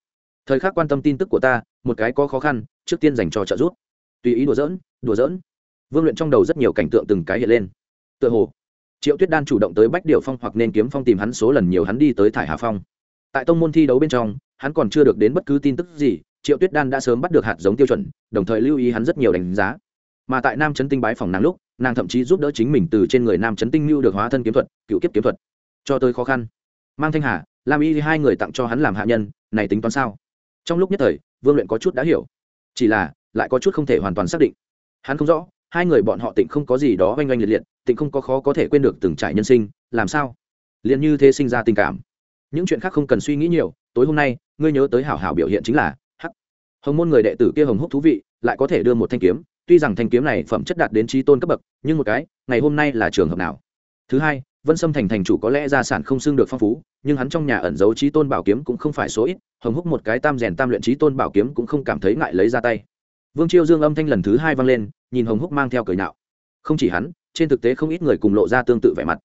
Thời khắc quan tâm tin tức của ta, một cái có khó khăn, trước tiên dành cho trợ giúp. Tùy ý đùa giỡn đùa giỡn. Vương luyện trong đầu rất nhiều cảnh tượng từng cái hiện lên. Tựa hồ triệu tuyết đan chủ động tới bách điệu phong hoặc nên kiếm phong tìm hắn số lần nhiều hắn đi tới thải hà phong. Tại tông môn thi đấu bên trong, hắn còn chưa được đến bất cứ tin tức gì, triệu tuyết đan đã sớm bắt được hạt giống tiêu chuẩn, đồng thời lưu ý hắn rất nhiều đánh giá. Mà tại nam trấn tinh bái phòng nàng lúc, nàng thậm chí giúp đỡ chính mình từ trên người nam trấn tinh mưu được hóa thân kiếm thuật, cựu kiếp kiếm thuật. Cho tới khó khăn, mang thanh hà, lam y hai người tặng cho hắn làm hạ nhân, này tính toán sao? Trong lúc nhất thời, vương luyện có chút đã hiểu. Chỉ là, lại có chút không thể hoàn toàn xác định. Hắn không rõ hai người bọn họ tịnh không có gì đó oanh oanh liệt liệt, tịnh không có khó có thể quên được từng trải nhân sinh, làm sao? Liền như thế sinh ra tình cảm. Những chuyện khác không cần suy nghĩ nhiều, tối hôm nay, ngươi nhớ tới hảo hảo biểu hiện chính là, hắc. Hồng môn người đệ tử kia hồng húc thú vị, lại có thể đưa một thanh kiếm, tuy rằng thanh kiếm này phẩm chất đạt đến trí tôn cấp bậc, nhưng một cái, ngày hôm nay là trường hợp nào? Thứ hai, vân sâm thành thành chủ có lẽ gia sản không xưng được phong phú, nhưng hắn trong nhà ẩn giấu trí tôn bảo kiếm cũng không phải số ít, hồng húc một cái tam rèn tam luyện trí tôn bảo kiếm cũng không cảm thấy ngại lấy ra tay vương chiêu dương âm thanh lần thứ hai vang lên, nhìn hồng húc mang theo cười nạo không chỉ hắn, trên thực tế không ít người cùng lộ ra tương tự vẻ mặt.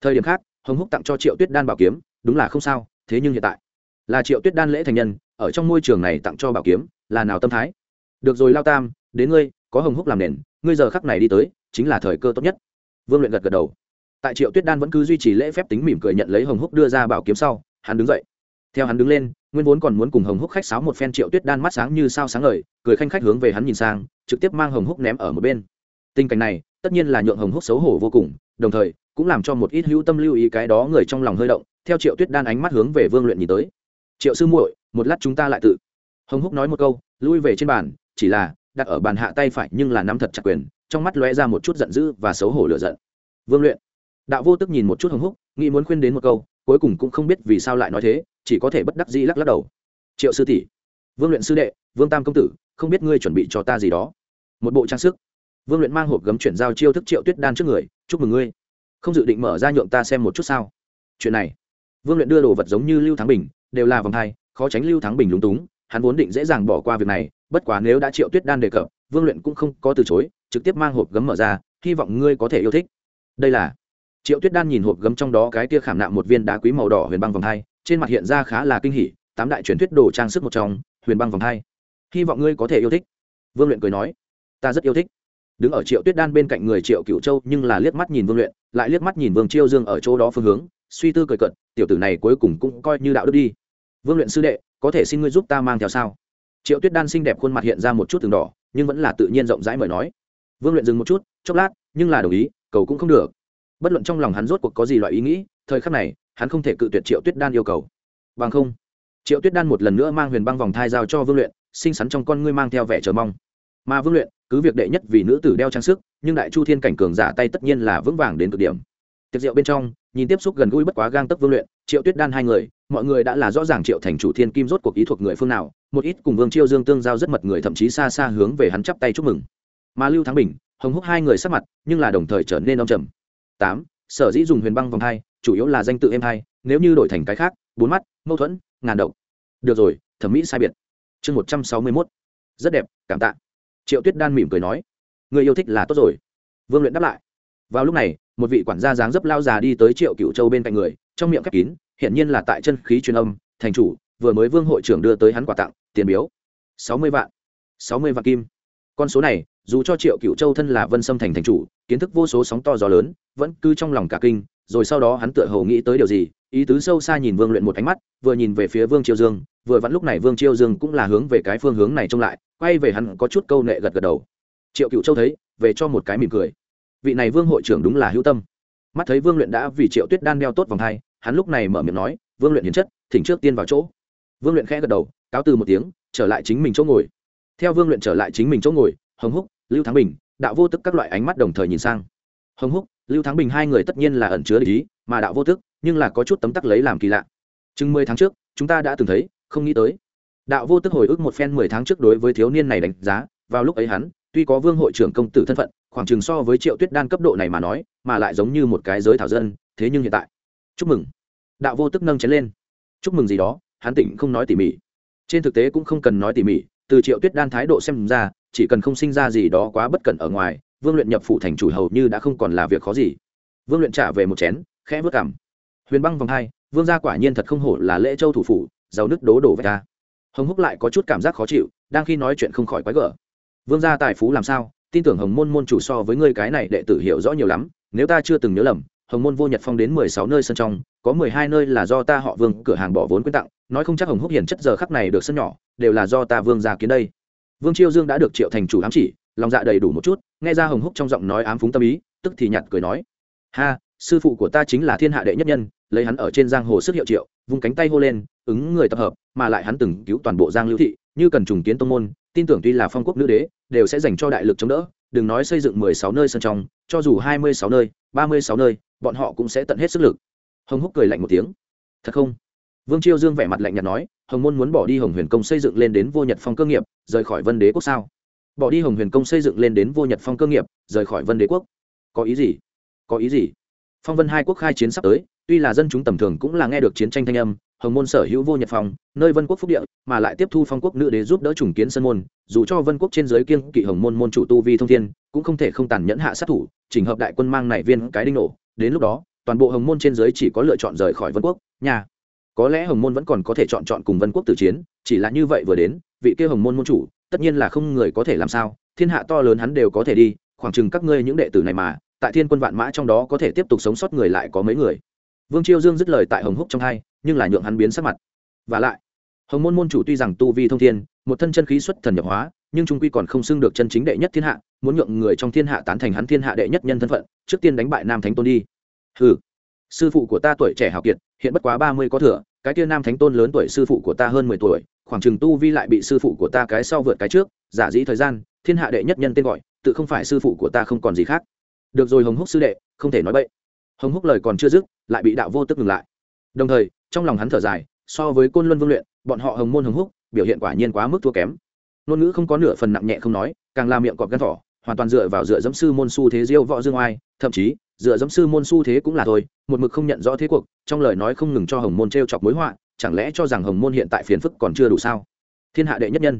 Thời điểm khác, hồng húc tặng cho triệu tuyết đan bảo kiếm, đúng là không sao, thế nhưng hiện tại, là triệu tuyết đan lễ thành nhân, ở trong môi trường này tặng cho bảo kiếm, là nào tâm thái? Được rồi lao tam, đến ngươi, có hồng húc làm nền, ngươi giờ khắc này đi tới, chính là thời cơ tốt nhất. Vương luyện gật gật đầu. Tại triệu tuyết đan vẫn cứ duy trì lễ phép tính mỉm cười nhận lấy hồng húc đưa ra bảo kiếm sau, hắn đứng dậy theo hắn đứng lên, nguyên vốn còn muốn cùng hồng húc khách sáo một phen triệu tuyết đan mắt sáng như sao sáng ngời, cười khanh khách hướng về hắn nhìn sang, trực tiếp mang hồng húc ném ở một bên. Tình cảnh này, tất nhiên là nhượng hồng húc xấu hổ vô cùng, đồng thời, cũng làm cho một ít hữu tâm lưu ý cái đó người trong lòng hơi động, theo triệu tuyết đan ánh mắt hướng về vương luyện nhìn tới. Triệu sư muội, một lát chúng ta lại tự. Hồng húc nói một câu, lui về trên bàn, chỉ là, đặt ở bàn hạ tay phải nhưng là nắm thật chặt quyền, trong mắt lóe ra một chút giận dữ và xấu hổ lựa giận. Vương luyện. Đạo vô tức nhìn một chút hồng húc, nghĩ muốn khuyên đến một câu cuối cùng cũng không biết vì sao lại nói thế, chỉ có thể bất đắc dĩ lắc lắc đầu. Triệu sư tỷ, vương luyện sư đệ, vương tam công tử, không biết ngươi chuẩn bị cho ta gì đó. Một bộ trang sức. Vương luyện mang hộp gấm chuyển giao chiêu thức triệu tuyết đan trước người, chúc mừng ngươi. Không dự định mở ra nhượng ta xem một chút sao? Chuyện này, vương luyện đưa đồ vật giống như lưu thắng bình, đều là vòng hai, khó tránh lưu thắng bình lúng túng, hắn vốn định dễ dàng bỏ qua việc này, bất quá nếu đã triệu tuyết đan đề cập, vương luyện cũng không có từ chối, trực tiếp mang hộp gấm mở ra, hy vọng ngươi có thể yêu thích. Đây là triệu tuyết đan nhìn hộp gấm trong đó cái tia khảm nạm một viên đá quý màu đỏ huyền băng vòng hai, trên mặt hiện ra khá là kinh hỉ, tám đại truyền thuyết đồ trang sức một trong, huyền băng vòng hai. Hy vọng ngươi có thể yêu thích. Vương luyện cười nói, ta rất yêu thích. Đứng ở triệu tuyết đan bên cạnh người triệu cựu châu nhưng là liếc mắt nhìn vương luyện, lại liếc mắt nhìn vương chiêu dương ở chỗ đó phương hướng, suy tư cười cận tiểu tử này cuối cùng cũng coi như đạo đức đi. Vương luyện sư đệ, có thể xin ngươi giúp ta mang theo sao? Triệu tuyết đan xinh đẹp khuôn mặt hiện ra một chút từng đỏ, nhưng vẫn là tự nhiên rộng rãi mời nói. Vương luyện dừng một chút, chốc lát, nhưng là đồng ý, cầu cũng không được bất luận trong lòng hắn rốt cuộc có gì loại ý nghĩ, thời khắc này, hắn không thể cự tuyệt triệu tuyết đan yêu cầu. Bằng không, triệu tuyết đan một lần nữa mang huyền băng vòng thai giao cho vương luyện, xinh xắn trong con ngươi mang theo vẻ chờ mong. Mà vương luyện, cứ việc đệ nhất vì nữ tử đeo trang sức, nhưng đại chu thiên cảnh cường giả tay tất nhiên là vững vàng đến cực điểm. Tiệc rượu bên trong, nhìn tiếp xúc gần gũi bất quá gang tấc vương luyện, triệu tuyết đan hai người, mọi người đã là rõ ràng triệu thành chủ thiên kim rốt cuộc ý thuộc người phương nào, một ít cùng vương chiêu dương tương giao rất mật người thậm chí xa xa hướng về hắn chắp tay chúc mừng. Mà lưu thắng bình, hồng húc hai người sắc mặt, nhưng là đồng thời trở nên đông trầm tám, sở dĩ dùng huyền băng vòng hai, chủ yếu là danh tự em hai, nếu như đổi thành cái khác, bốn mắt, mâu thuẫn, ngàn độc. Được rồi, thẩm mỹ sai biệt. Chương một trăm sáu mươi mốt. Rất đẹp, cảm tạ. Triệu tuyết đan mỉm cười nói. Người yêu thích là tốt rồi. Vương luyện đáp lại. Vào lúc này, một vị quản gia dáng dấp lao già đi tới triệu cựu châu bên cạnh người, trong miệng khép kín hiện nhiên là tại chân khí truyền âm, thành chủ, vừa mới vương hội trưởng đưa tới hắn quà tặng, tiền biếu. Sáu mươi vạn. Sáu mươi vạn kim. Con số này, dù cho triệu cựu châu thân là vân sâm thành thành chủ, kiến thức vô số sóng to gió lớn vẫn cứ trong lòng cả kinh, rồi sau đó hắn tựa hồ nghĩ tới điều gì, ý tứ sâu xa nhìn vương luyện một ánh mắt, vừa nhìn về phía vương triều dương, vừa vặn lúc này vương triều dương cũng là hướng về cái phương hướng này trông lại, quay về hắn có chút câu nệ gật gật đầu. Triệu cựu châu thấy, về cho một cái mỉm cười. Vị này vương hội trưởng đúng là hữu tâm. Mắt thấy vương luyện đã vì triệu tuyết đan đeo tốt vòng hai, hắn lúc này mở miệng nói, vương luyện hiến chất, thỉnh trước tiên vào chỗ. Vương luyện khẽ gật đầu, cáo từ một tiếng, trở lại chính mình chỗ ngồi. Theo vương luyện trở lại chính mình chỗ ngồi, hồng húc, lưu thắng bình, đạo vô tức các loại ánh mắt đồng thời nhìn sang. Hồng húc lưu thắng bình hai người tất nhiên là ẩn chứa lý mà đạo vô thức, nhưng là có chút tấm tắc lấy làm kỳ lạ. Chừng mười tháng trước chúng ta đã từng thấy không nghĩ tới. Đạo vô tức hồi ức một phen mười tháng trước đối với thiếu niên này đánh giá vào lúc ấy hắn tuy có vương hội trưởng công tử thân phận khoảng chừng so với triệu tuyết đan cấp độ này mà nói mà lại giống như một cái giới thảo dân thế nhưng hiện tại. Chúc mừng. Đạo vô tức nâng chén lên. Chúc mừng gì đó hắn tỉnh không nói tỉ mỉ. Trên thực tế cũng không cần nói tỉ mỉ từ triệu tuyết đan thái độ xem ra chỉ cần không sinh ra gì đó quá bất cẩn ở ngoài, vương luyện nhập phụ thành chủ hầu như đã không còn là việc khó gì. Vương luyện trả về một chén, khẽ vớt cảm. Huyền băng vòng hai, vương gia quả nhiên thật không hổ là lễ châu thủ phủ, giàu nứt đố đổ về ta hồng húc lại có chút cảm giác khó chịu, đang khi nói chuyện không khỏi quái gở. Vương gia tài phú làm sao? Tin tưởng hồng môn môn chủ so với ngươi cái này đệ tử hiểu rõ nhiều lắm, nếu ta chưa từng nhớ lầm, hồng môn vô nhật phong đến mười sáu nơi sân trong, có mười hai nơi là do ta họ vương cửa hàng bỏ vốn quyên tặng, nói không chắc hồng húc hiển chất giờ khắc này được sân nhỏ, đều là do ta vương gia kiến đây vương chiêu dương đã được triệu thành chủ ám chỉ, lòng dạ đầy đủ một chút, nghe ra hồng húc trong giọng nói ám phúng tâm ý, tức thì nhặt cười nói, ha, sư phụ của ta chính là thiên hạ đệ nhất nhân, lấy hắn ở trên giang hồ sức hiệu triệu, vung cánh tay hô lên, ứng người tập hợp, mà lại hắn từng cứu toàn bộ giang lưu thị, như cần trùng kiến tông môn, tin tưởng tuy là phong quốc nữ đế, đều sẽ dành cho đại lực chống đỡ, đừng nói xây dựng mười sáu nơi sân trong, cho dù hai mươi sáu nơi, ba mươi sáu nơi, bọn họ cũng sẽ tận hết sức lực. Hồng húc cười lạnh một tiếng, thật không? Vương chiêu dương vẻ mặt lạnh nhạt nói, hồng môn muốn bỏ đi hồng huyền công xây dựng lên đến vô nhật phong cơ nghiệp, rời khỏi vân đế quốc sao? Bỏ đi hồng huyền công xây dựng lên đến vô nhật phong cơ nghiệp, rời khỏi vân đế quốc. Có ý gì? Có ý gì? Phong vân hai quốc khai chiến sắp tới, tuy là dân chúng tầm thường cũng là nghe được chiến tranh thanh âm, hồng môn sở hữu vô nhật phong, nơi vân quốc phúc địa, mà lại tiếp thu phong quốc nữ đế giúp đỡ trùng kiến sân môn, dù cho vân quốc trên giới kiêng kỵ hồng môn môn chủ tu vi thông thiên, cũng không thể không tàn nhẫn hạ sát thủ, chỉnh hợp đại quân mang này viên cái đinh nổ, đến lúc đó, toàn bộ hồng môn trên giới chỉ có lựa chọn rời khỏi vân quốc, nhà có lẽ hồng môn vẫn còn có thể chọn chọn cùng vân quốc tử chiến, chỉ là như vậy vừa đến, vị kia hồng môn môn chủ, tất nhiên là không người có thể làm sao, thiên hạ to lớn hắn đều có thể đi, khoảng chừng các ngươi những đệ tử này mà, tại thiên quân vạn mã trong đó có thể tiếp tục sống sót người lại có mấy người. Vương chiêu dương dứt lời tại hồng húc trong hai, nhưng là nhượng hắn biến sắc mặt. Và lại, hồng môn môn chủ tuy rằng tu vi thông thiên, một thân chân khí xuất thần nhập hóa, nhưng trung quy còn không xưng được chân chính đệ nhất thiên hạ, muốn nhượng người trong thiên hạ tán thành hắn thiên hạ đệ nhất nhân thân phận, trước tiên đánh bại nam thánh tôn đi. Ừ sư phụ của ta tuổi trẻ hào kiệt, hiện bất quá ba mươi có thừa cái kia nam thánh tôn lớn tuổi sư phụ của ta hơn mười tuổi, khoảng chừng tu vi lại bị sư phụ của ta cái sau vượt cái trước, giả dĩ thời gian, thiên hạ đệ nhất nhân tên gọi, tự không phải sư phụ của ta không còn gì khác. Được rồi hồng húc sư đệ, không thể nói bậy. Hồng húc lời còn chưa dứt, lại bị đạo vô tức ngừng lại. Đồng thời, trong lòng hắn thở dài, so với côn luân vương luyện, bọn họ hồng môn hồng húc, biểu hiện quả nhiên quá mức thua kém. Ngôn ngữ không có nửa phần nặng nhẹ không nói, càng làm miệng cọp gân thỏ, hoàn toàn dựa vào dựa dẫm sư môn su thế diêu võ dương oai, thậm chí dựa dẫm sư môn su thế cũng là thôi, một mực không nhận rõ thế cuộc, trong lời nói không ngừng cho hồng môn t r e o chọc mối họa, chẳng lẽ cho rằng hồng môn hiện tại phiền phức còn chưa đủ sao? Thiên hạ đệ nhất nhân.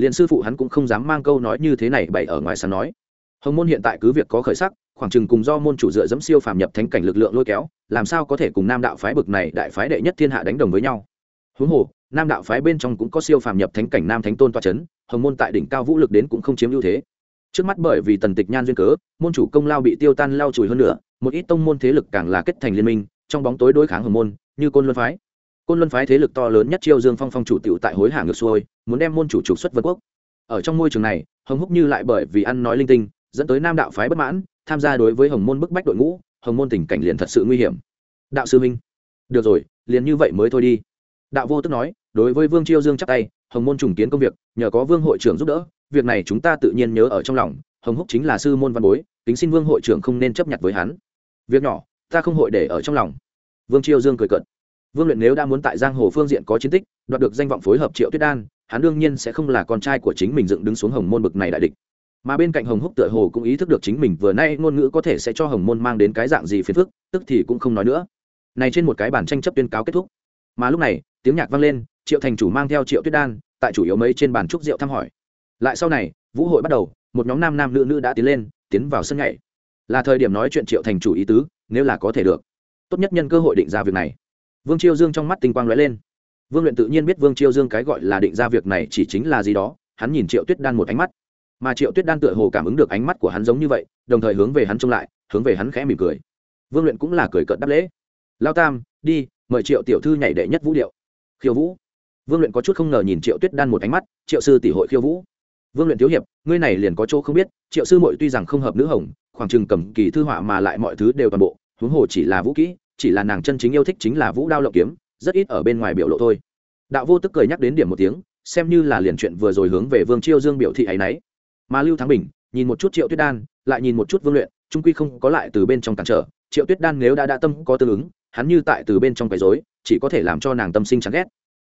Liền sư phụ hắn cũng không dám mang câu nói như thế này bày ở ngoài sáng nói. Hồng môn hiện tại cứ việc có khởi sắc, khoảng chừng cùng do môn chủ dựa dẫm siêu phàm nhập thánh cảnh lực lượng lôi kéo, làm sao có thể cùng nam đạo phái bực này đại phái đệ nhất thiên hạ đánh đồng với nhau? Huống hồ, nam đạo phái bên trong cũng có siêu phàm nhập thánh cảnh nam thánh tôn toa c h ấ n hồng môn tại đỉnh cao vũ lực đến cũng không chiếm ưu thế trước mắt bởi vì tần tịch nhan duyên cớ, môn chủ công lao bị tiêu tan lao chùi hơn nữa một ít tông môn thế lực càng là kết thành liên minh, trong bóng tối đối kháng hồng môn, như côn luân phái. Côn luân phái thế lực to lớn nhất chiêu dương phong phong chủ t tại hối hả ngược xuôi, muốn đem môn chủ trục xuất vân quốc. Ở trong môi trường này, hồng húc như lại bởi vì ăn nói linh tinh, dẫn tới nam đạo phái bất mãn, tham gia đối với hồng môn bức bách đội ngũ, hồng môn tình cảnh liền thật sự nguy hiểm. Đạo sư minh, được rồi, liền như vậy mới thôi đi. Đạo vô tức nói, đối với vương chiêu dương chắc tay, hồng môn trùng kiến công việc, nhờ có vương hội trưởng giúp đỡ việc này chúng ta tự nhiên nhớ ở trong lòng, hồng húc chính là sư môn văn bối tính xin vương hội trưởng không nên chấp nhận với hắn. Việc nhỏ, ta không hội để ở trong lòng. Vương chiêu dương cười cợt. Vương luyện nếu đã muốn tại giang hồ phương diện có chiến tích, đoạt được danh vọng phối hợp triệu tuyết đan, hắn đương nhiên sẽ không là con trai của chính mình dựng đứng xuống hồng môn bực này đại địch. Mà bên cạnh hồng húc tựa hồ cũng ý thức được chính mình vừa nay ngôn ngữ có thể sẽ cho hồng môn mang đến cái dạng gì phiền phức, tức thì cũng không nói nữa. Này trên một cái bản tranh chấp tuyên cáo kết thúc. Mà lúc này, tiếng nhạc vang lên, triệu thành chủ mang theo triệu tuyết đan, tại chủ yếu mấy trên bàn trúc rượu thăm hỏi lại sau này, vũ hội bắt đầu, một nhóm nam nam nữ nữ đã tiến lên, tiến vào sân nhảy. Là thời điểm nói chuyện triệu thành chủ ý tứ, nếu là có thể được. Tốt nhất nhân cơ hội định ra việc này. Vương chiêu dương trong mắt tinh quang lóe lên. Vương luyện tự nhiên biết vương chiêu dương cái gọi là định ra việc này chỉ chính là gì đó, hắn nhìn triệu tuyết đan một ánh mắt. Mà triệu tuyết đan tựa hồ cảm ứng được ánh mắt của hắn giống như vậy, đồng thời hướng về hắn trông lại, hướng về hắn khẽ mỉm cười. Vương luyện cũng là cười cợt đáp lễ. Lao tam, đi, mời triệu tiểu thư nhảy đệ nhất vũ điệu. Khiêu vũ. Vương luyện có chút không ngờ nhìn triệu tuyết đan một ánh mắt, triệu sư tỷ hội khiêu vũ vương luyện thiếu hiệp, ngươi này liền có chỗ không biết, triệu sư mội tuy rằng không hợp nữ hồng, khoảng chừng cầm kỳ thư họa mà lại mọi thứ đều toàn bộ, huống hồ chỉ là vũ kỹ, chỉ là nàng chân chính yêu thích chính là vũ đao lộng kiếm, rất ít ở bên ngoài biểu lộ thôi. Đạo vô tức cười nhắc đến điểm một tiếng, xem như là liền chuyện vừa rồi hướng về vương chiêu dương biểu thị ấ y n ấ y mà lưu thắng bình, nhìn một chút triệu tuyết đan, lại nhìn một chút vương luyện, trung quy không có lại từ bên trong cản trở. Triệu tuyết đan nếu đã đã tâm có tương ứng, hắn như tại từ bên trong quấy dối chỉ có thể làm cho nàng tâm sinh chán ghét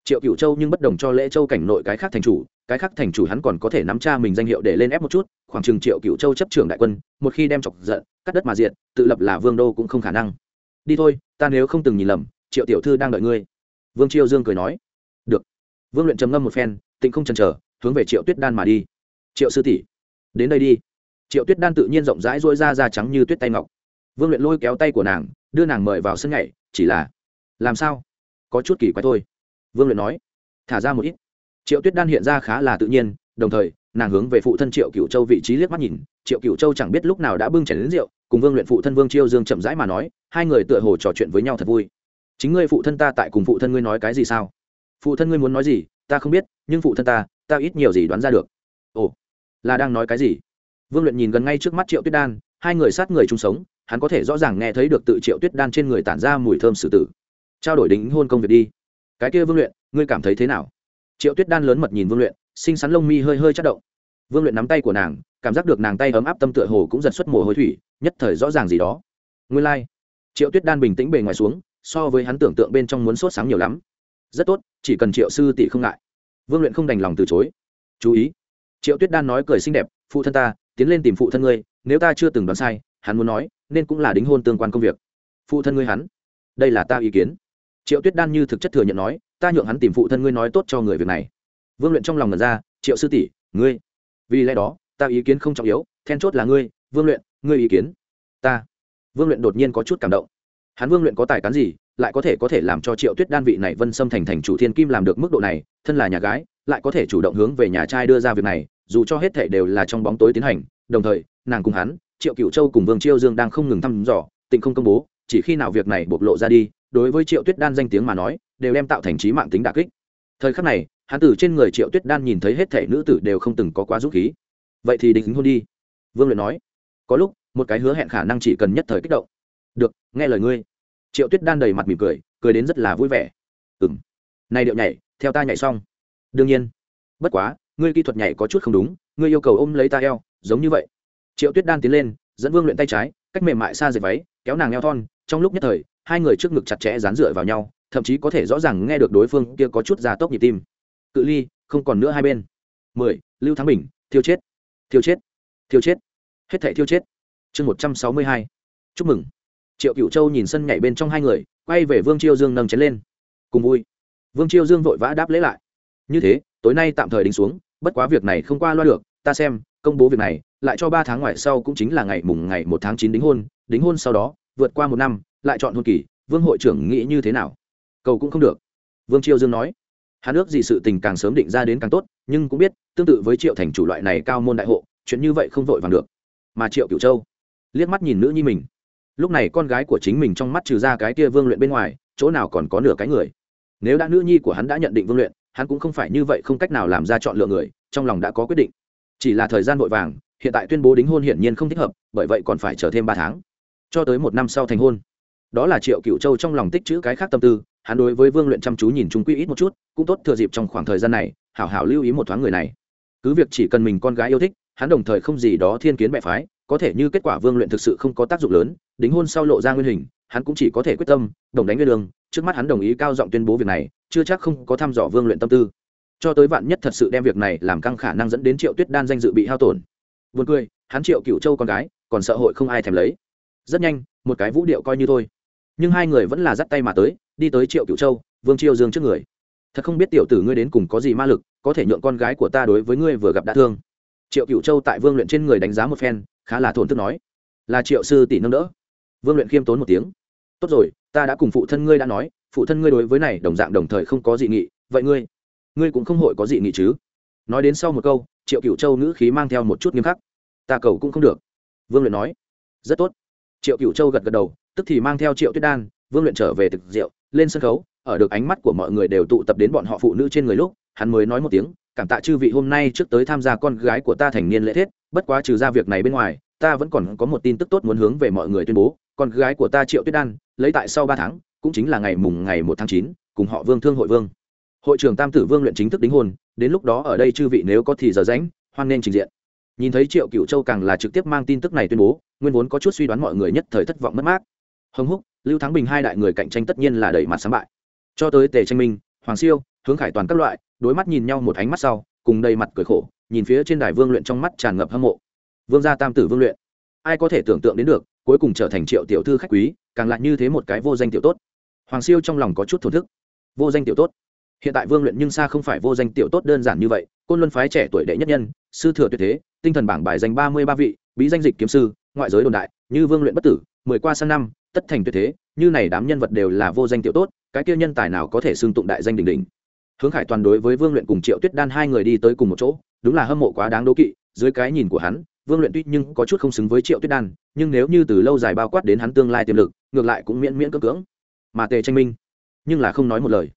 triệu cựu châu nhưng bất đồng cho lễ châu cảnh nội cái khác thành chủ, cái khác thành chủ hắn còn có thể nắm cha mình danh hiệu để lên ép một chút, khoảng chừng triệu cựu châu chấp trưởng đại quân, một khi đem chọc giận, cắt đất mà diện tự lập là vương đô cũng không khả năng. Đi thôi, ta nếu không từng nhìn lầm, triệu tiểu thư đang đợi ngươi. Vương triều dương cười nói. Được. Vương luyện trầm ngâm một phen, tịnh không chần chờ, hướng về triệu tuyết đan mà đi. Triệu sư tỷ, đến đây đi. Triệu tuyết đan tự nhiên rộng rãi dỗi ra da trắng như tuyết tay ngọc. Vương luyện lôi kéo tay của nàng, đưa nàng mời vào sân nhảy, chỉ là, làm sao? Có chút kỳ quái thôi vương luyện nói, thả ra một ít. Triệu tuyết đan hiện ra khá là tự nhiên, đồng thời, nàng hướng về phụ thân triệu cựu châu vị trí liếc mắt nhìn, triệu cựu châu chẳng biết lúc nào đã bưng chảy đến rượu, cùng vương luyện phụ thân vương chiêu dương chậm rãi mà nói, hai người tựa hồ trò chuyện với nhau thật vui. Chính ngươi phụ thân ta tại cùng phụ thân ngươi nói cái gì sao? Phụ thân ngươi muốn nói gì, ta không biết, nhưng phụ thân ta ta ít nhiều gì đoán ra được. Ồ, là đang nói cái gì? Vương luyện nhìn gần ngay trước mắt triệu tuyết đan, hai người sát người chung sống, hắn có thể rõ ràng nghe thấy được tự triệu tuyết đan trên người tản ra mùi thơm sử tử. Trao đổi đính hôn công việc đi cái kia vương luyện, ngươi cảm thấy thế nào? Triệu tuyết đan lớn mật nhìn vương luyện, xinh xắn lông mi hơi hơi chất động. Vương luyện nắm tay của nàng, cảm giác được nàng tay ấm áp tâm tựa hồ cũng giật xuất mồ hôi thủy, nhất thời rõ ràng gì đó. Nguyên lai、like. triệu tuyết đan bình tĩnh bề ngoài xuống, so với hắn tưởng tượng bên trong muốn sốt sáng nhiều lắm. Rất tốt, chỉ cần triệu sư tỷ không ngại. Vương luyện không đành lòng từ chối. Chú ý, triệu tuyết đan nói cười xinh đẹp, phụ thân ta, tiến lên tìm phụ thân ngươi, nếu ta chưa từng đoán sai, hắn muốn nói, nên cũng là đính hôn tương quan công việc. Phụ thân ngươi hắn, đây là ta ý kiến triệu tuyết đan như thực chất thừa nhận nói, ta nhượng hắn tìm phụ thân ngươi nói tốt cho người việc này. Vương luyện trong lòng ngần ra, triệu sư tỷ, ngươi, vì lẽ đó, ta ý kiến không trọng yếu, then chốt là ngươi, vương luyện, ngươi ý kiến? Ta. Vương luyện đột nhiên có chút cảm động. Hắn vương luyện có tài cán gì, lại có thể có thể làm cho triệu tuyết đan vị này vân xâm thành thành chủ thiên kim làm được mức độ này, thân là nhà gái, lại có thể chủ động hướng về nhà trai đưa ra việc này, dù cho hết thể đều là trong bóng tối tiến hành, đồng thời, nàng cùng hắn, triệu cựu châu cùng vương chiêu dương đang không ngừng thăm dò, tình không công bố, chỉ khi nào việc này bộc lộ ra đi đối với triệu tuyết đan danh tiếng mà nói, đều đem tạo thành trí mạng tính đà kích. Thời khắc này hán tử trên người triệu tuyết đan nhìn thấy hết thể nữ tử đều không từng có quá dũng khí. Vậy thì định hôn đi. Vương luyện nói, có lúc, một cái hứa hẹn khả năng chỉ cần nhất thời kích động. Được, nghe lời ngươi. Triệu tuyết đan đầy mặt mỉm cười cười đến rất là vui vẻ. Ừng này điệu nhảy, theo ta nhảy xong. Đương nhiên. Bất quá, ngươi kỹ thuật nhảy có chút không đúng, ngươi yêu cầu ôm lấy ta eo, giống như vậy. Triệu tuyết đan tiến lên, dẫn vương luyện tay trái, cách mềm mại xa dệt váy, kéo nàng eo thon, trong lúc nhất thời hai người trước ngực chặt chẽ dán dựa vào nhau, thậm chí có thể rõ ràng nghe được đối phương kia có chút gia tốc nhịp tim. Cự ly, không còn nữa hai bên. Mười, lưu thắng bình, thiêu chết. Thiêu chết. Thiêu chết. Hết thảy thiêu chết. Chương một trăm sáu mươi hai. Chúc mừng. Triệu cựu châu nhìn sân nhảy bên trong hai người, quay về vương chiêu dương nâng chén lên. Cùng vui. Vương chiêu dương vội vã đáp lễ lại. Như thế, tối nay tạm thời đính xuống, bất quá việc này không qua loa được, ta xem, công bố việc này, lại cho ba tháng ngoài sau cũng chính là ngày mùng ngày một tháng chín đính hôn đính hôn sau đó, vượt qua một năm lại chọn hôn kỳ, vương hội trưởng nghĩ như thế nào? Cầu cũng không được. Vương chiêu dương nói, hắn ước gì sự tình càng sớm định ra đến càng tốt, nhưng cũng biết, tương tự với triệu thành chủ loại này cao môn đại hộ, chuyện như vậy không vội vàng được. Mà triệu cửu châu, liếc mắt nhìn nữ nhi mình. Lúc này con gái của chính mình trong mắt trừ ra cái kia vương luyện bên ngoài, chỗ nào còn có nửa cái người. Nếu đã nữ nhi của hắn đã nhận định vương luyện, hắn cũng không phải như vậy không cách nào làm ra chọn lựa người, trong lòng đã có quyết định. Chỉ là thời gian vội vàng, hiện tại tuyên bố đính hôn hiển nhiên không thích hợp, bởi vậy còn phải chờ thêm ba tháng. Cho tới một năm sau thành hôn đó là triệu cựu châu trong lòng tích chữ cái khác tâm tư hắn đối với vương luyện chăm chú nhìn chúng quy ít một chút cũng tốt thừa dịp trong khoảng thời gian này hảo hảo lưu ý một thoáng người này cứ việc chỉ cần mình con gái yêu thích hắn đồng thời không gì đó thiên kiến mẹ phái có thể như kết quả vương luyện thực sự không có tác dụng lớn đính hôn sau lộ ra nguyên hình hắn cũng chỉ có thể quyết tâm đồng đánh nguyên đường trước mắt hắn đồng ý cao giọng tuyên bố việc này chưa chắc không có thăm dò vương luyện tâm tư cho tới vạn nhất thật sự đem việc này làm căng khả năng dẫn đến triệu tuyết đan danh dự bị hao tổn Buồn cười, hắn triệu cựu châu con gái, còn sợ hội không ai thèm lấy. Rất nhanh, một cái vũ điệu coi như thôi. Nhưng hai người vẫn là dắt tay mà tới, đi tới triệu cựu châu, Vương Chiêu Dương trước người. Thật không biết tiểu tử ngươi đến cùng có gì ma lực, có thể nhượng con gái của ta đối với ngươi vừa gặp đã thương. Triệu Cựu Châu tại Vương luyện trên người đánh giá một phen, khá là thổn thức nói, là Triệu sư tỷ nâng đỡ. Vương luyện khiêm tốn một tiếng. Tốt rồi, ta đã cùng phụ thân ngươi đã nói, phụ thân ngươi đối với này đồng dạng đồng thời không có dị nghị, vậy ngươi, ngươi cũng không hội có dị nghị chứ? Nói đến sau một câu, triệu cựu châu ngữ khí mang theo một chút nghiêm khắc ta cầu cũng không được vương luyện nói rất tốt triệu cựu châu gật gật đầu tức thì mang theo triệu tuyết đan, vương luyện trở về thực diệu lên sân khấu, ở được ánh mắt của mọi người đều tụ tập đến bọn họ phụ nữ trên người lúc, hắn mới nói một tiếng, cảm tạ chư vị hôm nay trước tới tham gia con gái của ta thành niên lễ thiết bất quá trừ ra việc này bên ngoài, ta vẫn còn có một tin tức tốt muốn hướng về mọi người tuyên bố, con gái của ta triệu tuyết đan, lấy tại sau ba tháng, cũng chính là ngày mùng ngày một tháng chín, cùng họ vương thương hội vương. Hội trưởng tam tử vương luyện chính thức đính hôn, đến lúc đó ở đây chư vị nếu có thì giờ rãnh hoan nên trình diện. Nhìn thấy triệu cựu châu càng là trực tiếp mang tin tức này tuyên bố, nguyên vốn có chút suy đoán mọi người nhất thời thất vọng mất mát hồng húc, lưu thắng bình hai đại người cạnh tranh tất nhiên là đẩy mặt sáng bại. Cho tới tề tranh minh, hoàng siêu, hướng khải toàn các loại, đối mắt nhìn nhau một ánh mắt sau, cùng đầy mặt cười khổ, nhìn phía trên đài vương luyện trong mắt tràn ngập hâm mộ. Vương gia tam tử vương luyện, ai có thể tưởng tượng đến được, cuối cùng trở thành triệu tiểu thư khách quý, càng lại như thế một cái vô danh tiểu tốt. Hoàng siêu trong lòng có chút thổn thức. Vô danh tiểu tốt. Hiện tại vương luyện nhưng xa không phải vô danh tiểu tốt đơn giản như vậy, côn luân phái trẻ tuổi đệ nhất nhân, sư thừa tuyệt thế, tinh thần bảng bài danh ba mươi ba vị, bí danh dịch kiếm sư, ngoại giới đồn đại, như vương luyện bất tử, mười qua sang năm tất thành tuyệt thế, như này đám nhân vật đều là vô danh tiểu tốt, cái kia nhân tài nào có thể xưng tụng đại danh đỉnh đỉnh. Hướng khải toàn đối với vương luyện cùng triệu tuyết đan hai người đi tới cùng một chỗ, đúng là hâm mộ quá đáng đố kỵ, dưới cái nhìn của hắn, vương luyện tuy nhưng có chút không xứng với triệu tuyết đan, nhưng nếu như từ lâu dài bao quát đến hắn tương lai tiềm lực, ngược lại cũng miễn miễn cưỡng cưỡng. Mà tề tranh minh, nhưng là không nói một lời.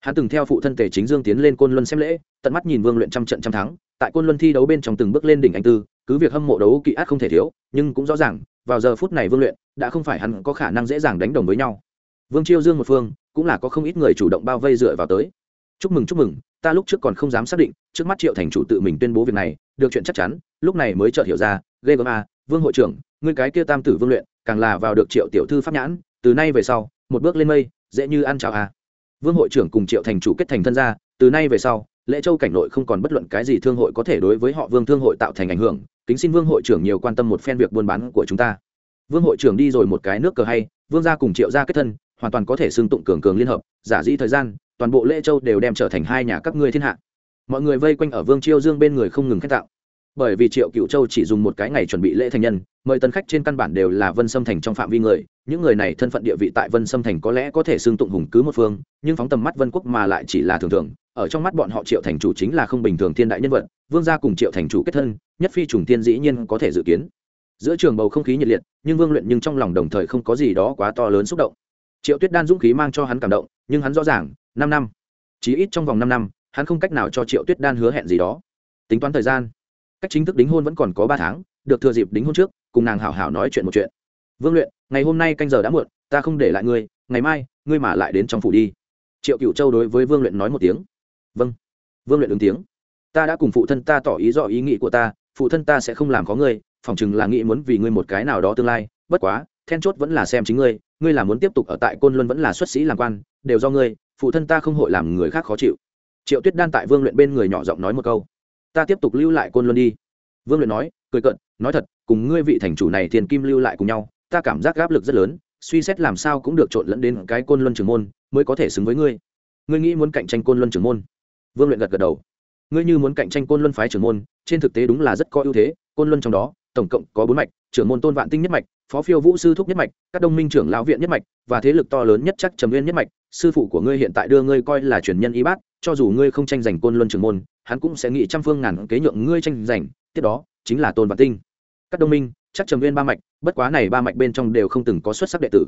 Hắn từng theo phụ thân tề chính dương tiến lên côn luân xem lễ, tận mắt nhìn vương luyện trăm trận trăm thắng, tại côn luân thi đấu bên trong từng bước lên đỉnh anh tư, cứ việc hâm mộ đấu kỵ át không thể thiếu, nhưng cũng rõ ràng vào giờ phút này vương luyện, đã không phải hắn có khả năng dễ dàng đánh đồng với nhau. Vương chiêu dương một phương, cũng là có không ít người chủ động bao vây dựa vào tới. Chúc mừng chúc mừng, ta lúc trước còn không dám xác định, trước mắt triệu thành chủ tự mình tuyên bố việc này, được chuyện chắc chắn, lúc này mới chợt hiểu ra, ghê gớm a vương hội trưởng, ngươi cái kia tam tử vương luyện, càng là vào được triệu tiểu thư pháp nhãn, từ nay về sau, một bước lên mây, dễ như ăn chào a à. vương hội trưởng cùng triệu thành chủ kết thành thân gia, từ nay về sau, lễ châu cảnh nội không còn bất luận cái gì thương hội có thể đối với họ vương thương hội tạo thành ảnh hưởng kính xin vương hội trưởng nhiều quan tâm một phen việc buôn bán của chúng ta. Vương hội trưởng đi rồi một cái nước cờ hay, vương gia cùng triệu gia kết thân, hoàn toàn có thể xưng tụng cường cường liên hợp, giả dĩ thời gian, toàn bộ lễ châu đều đem trở thành hai nhà các ngươi thiên hạ. Mọi người vây quanh ở vương chiêu dương bên người không ngừng khen tạo. Bởi vì triệu cựu châu chỉ dùng một cái ngày chuẩn bị lễ thành nhân, mời tân khách trên căn bản đều là vân sâm thành trong phạm vi người, những người này thân phận địa vị tại vân sâm thành có lẽ có thể xưng tụng hùng cứ một phương, nhưng phóng tầm mắt vân quốc mà lại chỉ là thường thường, ở trong mắt bọn họ triệu thành chủ chính là không bình thường thiên đại nhân vật, vương gia cùng triệu thành chủ kết thân nhất phi trùng tiên dĩ nhiên có thể dự kiến. Giữa trường bầu không khí nhiệt liệt, nhưng vương luyện nhưng trong lòng đồng thời không có gì đó quá to lớn xúc động. Triệu tuyết đan dũng khí mang cho hắn cảm động, nhưng hắn rõ ràng, năm năm, chí ít trong vòng năm năm, hắn không cách nào cho triệu tuyết đan hứa hẹn gì đó. Tính toán thời gian, cách chính thức đính hôn vẫn còn có ba tháng, được thừa dịp đính hôn trước, cùng nàng hảo hảo nói chuyện một chuyện. Vương luyện, ngày hôm nay canh giờ đã muộn, ta không để lại ngươi, ngày mai, ngươi mà lại đến trong phủ đi. Triệu cựu châu đối với vương luyện nói một tiếng. Vâng. Vương luyện ứng tiếng. Ta đã cùng phụ thân ta tỏ ý rõ ý nghĩ của ta phụ thân ta sẽ không làm có ngươi phòng chừng là nghĩ muốn vì ngươi một cái nào đó tương lai, bất quá, then chốt vẫn là xem chính ngươi ngươi là muốn tiếp tục ở tại côn luân vẫn là xuất sĩ làm quan, đều do ngươi, phụ thân ta không hội làm người khác khó chịu. Triệu tuyết đan tại vương luyện bên người nhỏ giọng nói một câu. Ta tiếp tục lưu lại côn luân đi. Vương luyện nói, cười cận nói thật, cùng ngươi vị thành chủ này thiền kim lưu lại cùng nhau, ta cảm giác áp lực rất lớn, suy xét làm sao cũng được trộn lẫn đến cái côn luân trưởng môn, mới có thể xứng với ngươi. Ngươi nghĩ muốn cạnh tranh côn luân trưởng môn? Vương luyện gật gật đầu ngươi như muốn cạnh tranh côn luân phái trưởng môn, trên thực tế đúng là rất có ưu thế, côn luân trong đó, tổng cộng có bốn mạch, trưởng môn tôn vạn tinh nhất mạch, phó phiêu vũ sư thúc nhất mạch, các đông minh trưởng lão viện nhất mạch, và thế lực to lớn nhất chắc trầm nguyên nhất mạch. Sư phụ của ngươi hiện tại đưa ngươi coi là truyền nhân y bát, cho dù ngươi không tranh giành côn luân trưởng môn, hắn cũng sẽ nghĩ trăm phương ngàn kế nhượng ngươi tranh giành, tiếp đó chính là tôn vạn tinh. Các đông minh, chắc trầm nguyên ba mạch, bất quá này ba mạch bên trong đều không từng có xuất sắc đệ tử.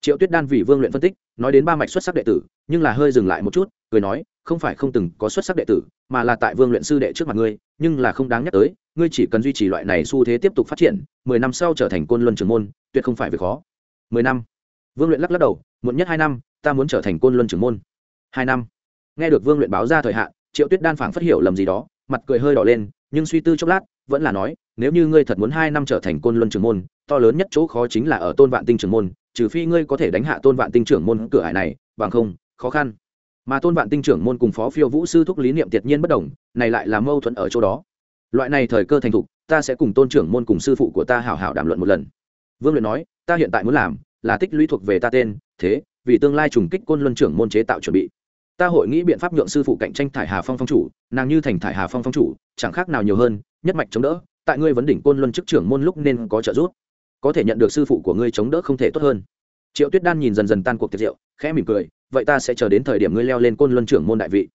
Triệu tuyết đan vì vương luyện phân tích, nói đến ba mạch xuất sắc đệ tử, nhưng là hơi dừng lại một chút, cười nói, không phải không từng có xuất sắc đệ tử mà là tại vương luyện sư đệ trước mặt ngươi, nhưng là không đáng nhắc tới, ngươi chỉ cần duy trì loại này xu thế tiếp tục phát triển, mười năm sau trở thành côn luân trưởng môn, tuyệt không phải việc khó. Mười năm. Vương luyện lắc lắc đầu, muộn nhất hai năm, ta muốn trở thành côn luân trưởng môn. Hai năm. Nghe được vương luyện báo ra thời hạn, triệu tuyết đan phảng phất hiểu lầm gì đó, mặt cười hơi đỏ lên, nhưng suy tư chốc lát, vẫn là nói, nếu như ngươi thật muốn hai năm trở thành côn luân trưởng môn, to lớn nhất chỗ khó chính là ở tôn vạn tinh trưởng môn, trừ phi ngươi có thể đánh hạ tôn vạn tinh trưởng môn cửa hải này, bằng không, khó khăn mà tôn vạn tinh trưởng môn cùng phó phiêu vũ sư thúc lý niệm tuyệt nhiên bất đồng, này lại là mâu thuẫn ở chỗ đó. Loại này thời cơ thành thục, ta sẽ cùng tôn trưởng môn cùng sư phụ của ta hảo hảo đàm luận một lần. Vương luyện nói, ta hiện tại muốn làm, là tích lũy thuộc về ta tên, thế, vì tương lai trùng kích côn luân trưởng môn chế tạo chuẩn bị. Ta hội nghĩ biện pháp nhượng sư phụ cạnh tranh thải hà phong phong chủ, nàng như thành thải hà phong phong chủ, chẳng khác nào nhiều hơn, nhất mạch chống đỡ, tại ngươi vấn đỉnh côn luân chức trưởng môn lúc nên có trợ giúp. Có thể nhận được sư phụ của ngươi chống đỡ không thể tốt hơn. Triệu tuyết đan nhìn dần dần tan cuộc tiệt diệu khẽ mỉm cười vậy ta sẽ chờ đến thời điểm ngươi leo lên côn luân trưởng môn đại vị.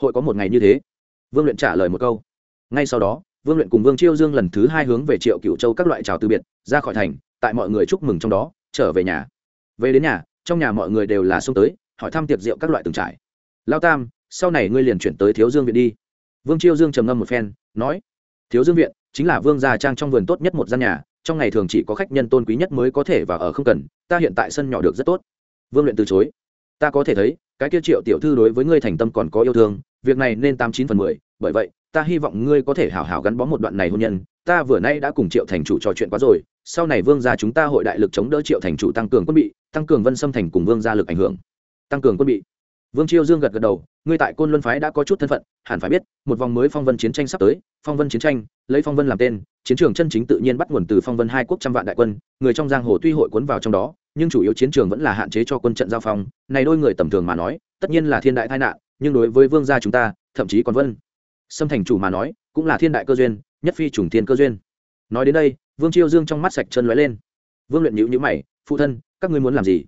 Hội có một ngày như thế. Vương luyện trả lời một câu. Ngay sau đó, vương luyện cùng vương chiêu dương lần thứ hai hướng về triệu cựu châu các loại trào từ biệt, ra khỏi thành, tại mọi người chúc mừng trong đó, trở về nhà. Về đến nhà, trong nhà mọi người đều là xông tới, hỏi thăm tiệc rượu các loại từng trải. Lao tam, sau này ngươi liền chuyển tới thiếu dương viện đi. Vương chiêu dương trầm ngâm một phen, nói, thiếu dương viện chính là vương gia trang trong vườn tốt nhất một gian nhà, trong ngày thường chỉ có khách nhân tôn quý nhất mới có thể và ở không cần, ta hiện tại sân nhỏ được rất tốt. Vương luyện từ chối ta có thể thấy, cái kia triệu tiểu thư đối với ngươi thành tâm còn có yêu thương, việc này nên tám chín phần mười, bởi vậy, ta hy vọng ngươi có thể hảo hảo gắn bó một đoạn này hôn nhân. Ta vừa nay đã cùng triệu thành chủ trò chuyện quá rồi, sau này vương gia chúng ta hội đại lực chống đỡ triệu thành chủ tăng cường quân bị, tăng cường vân xâm thành cùng vương gia lực ảnh hưởng. Tăng cường quân bị vương chiêu dương gật gật đầu, ngươi tại côn luân phái đã có chút thân phận, hẳn phải biết, một vòng mới phong vân chiến tranh sắp tới, phong vân chiến tranh, lấy phong vân làm tên, chiến trường chân chính tự nhiên bắt nguồn từ phong vân hai quốc trăm vạn đại quân, người trong giang hồ tuy hội cuốn vào trong đó, nhưng chủ yếu chiến trường vẫn là hạn chế cho quân trận giao phong, này đôi người tầm thường mà nói, tất nhiên là thiên đại tai nạn, nhưng đối với vương gia chúng ta, thậm chí còn vân xâm thành chủ mà nói, cũng là thiên đại cơ duyên, nhất phi trùng thiên cơ duyên. Nói đến đây, vương chiêu dương trong mắt sạch chân lóe lên. Vương luyện nhữ nhữ mày, phụ thân, các ngươi muốn làm gì?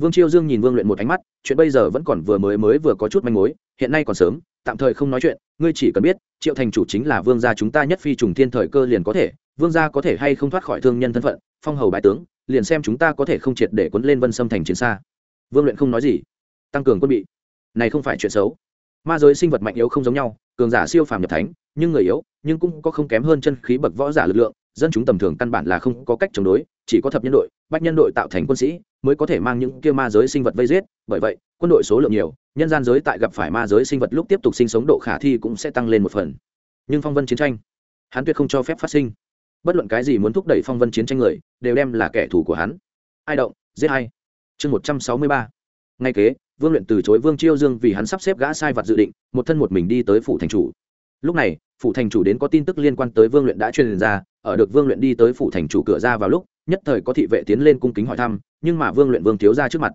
Vương chiêu dương nhìn vương luyện một ánh mắt, chuyện bây giờ vẫn còn vừa mới mới vừa có chút manh mối, hiện nay còn sớm, tạm thời không nói chuyện, ngươi chỉ cần biết, triệu thành chủ chính là vương gia chúng ta nhất phi trùng thiên thời cơ liền có thể, vương gia có thể hay không thoát khỏi thương nhân thân phận, phong hầu bại tướng, liền xem chúng ta có thể không triệt để quấn lên vân xâm thành chiến xa. Vương luyện không nói gì, tăng cường quân bị. Này không phải chuyện xấu. Ma giới sinh vật mạnh yếu không giống nhau, cường giả siêu phàm nhập thánh, nhưng người yếu, nhưng cũng có không kém hơn chân khí bậc võ giả lực lượng, dân chúng tầm thường căn bản là không có cách chống đối, chỉ có thập nhân đội, bách nhân đội tạo thành quân sĩ mới có thể mang những kia ma giới sinh vật vây giết, bởi vậy, quân đội số lượng nhiều, nhân gian giới tại gặp phải ma giới sinh vật lúc tiếp tục sinh sống độ khả thi cũng sẽ tăng lên một phần. Nhưng phong vân chiến tranh, hắn tuyệt không cho phép phát sinh. Bất luận cái gì muốn thúc đẩy phong vân chiến tranh người, đều đem là kẻ thù của hắn. Ai động, giết hay chương một trăm sáu mươi ba. Ngay kế, vương luyện từ chối vương chiêu dương vì hắn sắp xếp gã sai vật dự định, một thân một mình đi tới phủ thành chủ. Lúc này, phủ thành chủ đến có tin tức liên quan tới vương luyện đã truyền ra, ở được vương luyện đi tới phủ thành chủ cửa ra vào lúc nhất thời có thị vệ tiến lên cung kính hỏi thăm, nhưng mà vương luyện vương thiếu ra trước mặt.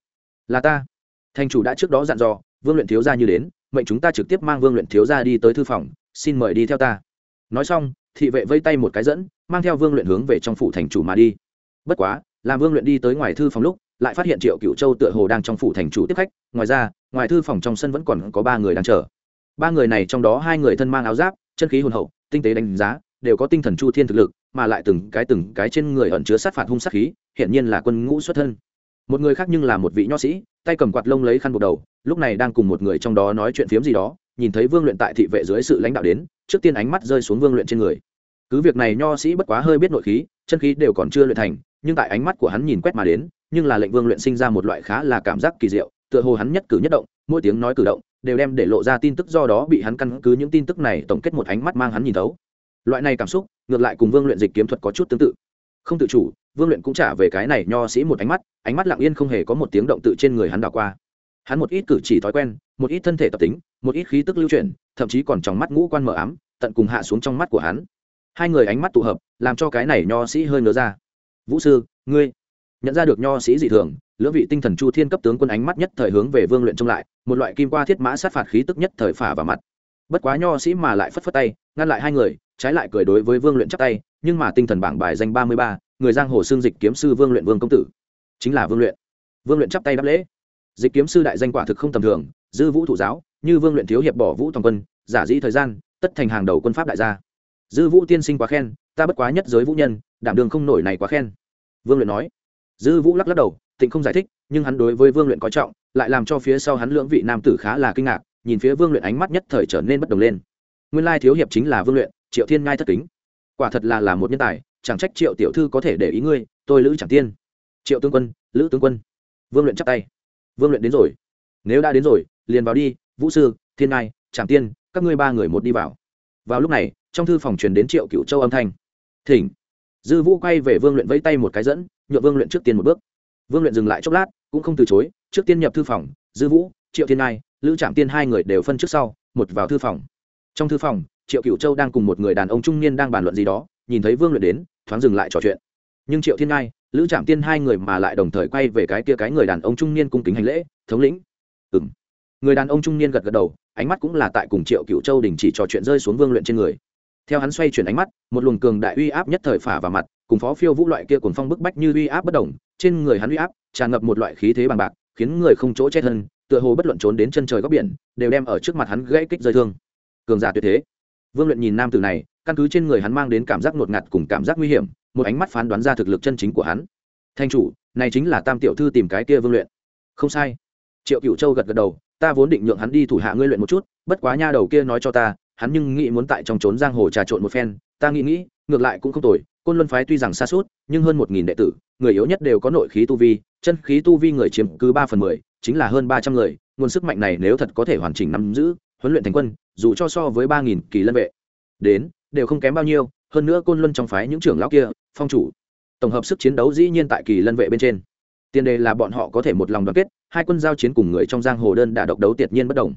Là ta. Thành chủ đã trước đó dặn dò, vương luyện thiếu ra như đến, mệnh chúng ta trực tiếp mang vương luyện thiếu ra đi tới thư phòng, xin mời đi theo ta. Nói xong, thị vệ vây tay một cái dẫn, mang theo vương luyện hướng về trong phủ thành chủ mà đi. Bất quá, làm vương luyện đi tới ngoài thư phòng lúc, lại phát hiện triệu cựu châu tựa hồ đang trong phủ thành chủ tiếp khách, ngoài ra, ngoài thư phòng trong sân vẫn còn có ba người đang chờ. Ba người này trong đó hai người thân mang áo giáp, chân khí hồn hậu, tinh tế đánh giá, đều có tinh thần chu thiên thực lực mà lại từng cái từng cái trên người ẩn chứa sát phạt hung sát khí, hiển nhiên là quân ngũ xuất thân. Một người khác nhưng là một vị nho sĩ, tay cầm quạt lông lấy khăn buộc đầu, lúc này đang cùng một người trong đó nói chuyện phiếm gì đó, nhìn thấy vương luyện tại thị vệ dưới sự lãnh đạo đến, trước tiên ánh mắt rơi xuống vương luyện trên người. Cứ việc này nho sĩ bất quá hơi biết nội khí, chân khí đều còn chưa luyện thành, nhưng tại ánh mắt của hắn nhìn quét mà đến, nhưng là lệnh vương luyện sinh ra một loại khá là cảm giác kỳ diệu, tựa hồ hắn nhất cử nhất động, mỗi tiếng nói cử động, đều đem để lộ ra tin tức do đó bị hắn căn cứ những tin tức này tổng kết một ánh mắt mang hắn nhìn thấu. Loại này cảm xúc ngược lại cùng vương luyện dịch kiếm thuật có chút tương tự. Không tự chủ, vương luyện cũng trả về cái này nho sĩ một ánh mắt ánh mắt lặng yên không hề có một tiếng động tự trên người hắn đảo qua. Hắn một ít cử chỉ thói quen, một ít thân thể tập tính, một ít khí tức lưu chuyển, thậm chí còn trong mắt ngũ quan mờ ám, tận cùng hạ xuống trong mắt của hắn. Hai người ánh mắt tụ hợp, làm cho cái này nho sĩ hơi ngớ ra. Vũ sư, ngươi nhận ra được nho sĩ dị thường, lưỡng vị tinh thần chu thiên cấp tướng quân ánh mắt nhất thời hướng về vương luyện trông lại, một loại kim qua thiết mã sát phạt khí tức nhất thời phả vào mặt. Bất quá nho sĩ mà lại phất phất tay, ngăn lại hai người trái lại cười đối với vương luyện chắp tay, nhưng mà tinh thần bảng bài danh ba mươi ba, người giang hồ xương dịch kiếm sư vương luyện vương công tử. Chính là vương luyện. Vương luyện chắp tay đáp lễ. Dịch kiếm sư đại danh quả thực không tầm thường, dư vũ thủ giáo, như vương luyện thiếu hiệp bỏ vũ toàn quân, giả dĩ thời gian, tất thành hàng đầu quân pháp đại gia. Dư vũ tiên sinh quá khen, ta bất quá nhất giới vũ nhân, đảm đường không nổi này quá khen. Vương luyện nói. Dư vũ lắc lắc đầu, tịnh không giải thích, nhưng hắn đối với vương luyện có trọng, lại làm cho phía sau hắn lưỡng vị nam tử khá là kinh ngạc, nhìn phía vương luyện ánh mắt nhất thời trở nên bất đồng lên. Nguyên lai thiếu hiệp chính là vương luyện triệu thiên ngai thất kính. Quả thật là là một nhân tài, chẳng trách triệu tiểu thư có thể để ý ngươi, tôi lữ chẳng tiên. Triệu tướng quân, lữ tướng quân. Vương luyện chắp tay. Vương luyện đến rồi. Nếu đã đến rồi, liền vào đi, vũ sư, thiên ngai, chẳng tiên, các ngươi ba người một đi vào. Vào lúc này, trong thư phòng truyền đến triệu cựu châu âm thanh. Thỉnh. Dư vũ quay về vương luyện vẫy tay một cái dẫn nhựa vương luyện trước tiên một bước. Vương luyện dừng lại chốc lát, cũng không từ chối, trước tiên nhập thư phòng, dư vũ, triệu thiên ngai, lữ trạm tiên hai người đều phân trước sau, một vào thư phòng. Trong thư phòng triệu cựu châu đang cùng một người đàn ông trung niên đang bàn luận gì đó, nhìn thấy vương luyện đến, thoáng dừng lại trò chuyện. Nhưng triệu thiên ngai, lữ trạm tiên hai người mà lại đồng thời quay về cái kia cái người đàn ông trung niên cung kính hành lễ, thống lĩnh. Ừ m người đàn ông trung niên gật gật đầu, ánh mắt cũng là tại cùng triệu cựu châu đình chỉ trò chuyện rơi xuống vương luyện trên người. Theo hắn xoay chuyển ánh mắt, một luồng cường đại uy áp nhất thời phả vào mặt, cùng phó phiêu vũ loại kia cùng phong bức bách như uy áp bất đồng trên người hắn uy áp tràn ngập một loại khí thế bằng bạc, khiến người không chỗ che thân, tựa hồ bất luận trốn đến chân trời góc biển, đều đem ở trước mặt hắn gãy kích rơi thương. Cường giả tuyệt thế vương luyện nhìn nam tử này, căn cứ trên người hắn mang đến cảm giác ngột ngạt cùng cảm giác nguy hiểm, một ánh mắt phán đoán ra thực lực chân chính của hắn. Thanh chủ, này chính là tam tiểu thư tìm cái kia vương luyện. Không sai. Triệu cựu châu gật gật đầu, ta vốn định nhượng hắn đi thủ hạ ngươi luyện một chút, bất quá nha đầu kia nói cho ta, hắn nhưng nghĩ muốn tại trong trốn giang hồ trà trộn một phen, ta nghĩ nghĩ, ngược lại cũng không tồi, côn luân phái tuy rằng xa suốt, nhưng hơn một nghìn đệ tử, người yếu nhất đều có nội khí tu vi, chân khí tu vi người chiếm cứ ba phần mười, chính là hơn ba trăm người, nguồn sức mạnh này nếu thật có thể hoàn chỉnh nắm giữ, huấn luyện thành quân dù cho so với ba nghìn kỳ lân vệ, đến, đều không kém bao nhiêu, hơn nữa côn luân trong phái những trưởng lão kia, phong chủ, tổng hợp sức chiến đấu dĩ nhiên tại kỳ lân vệ bên trên. Tiền đề là bọn họ có thể một lòng đoàn kết, hai quân giao chiến cùng người trong giang hồ đơn đã độc đấu tuyệt nhiên bất đồng.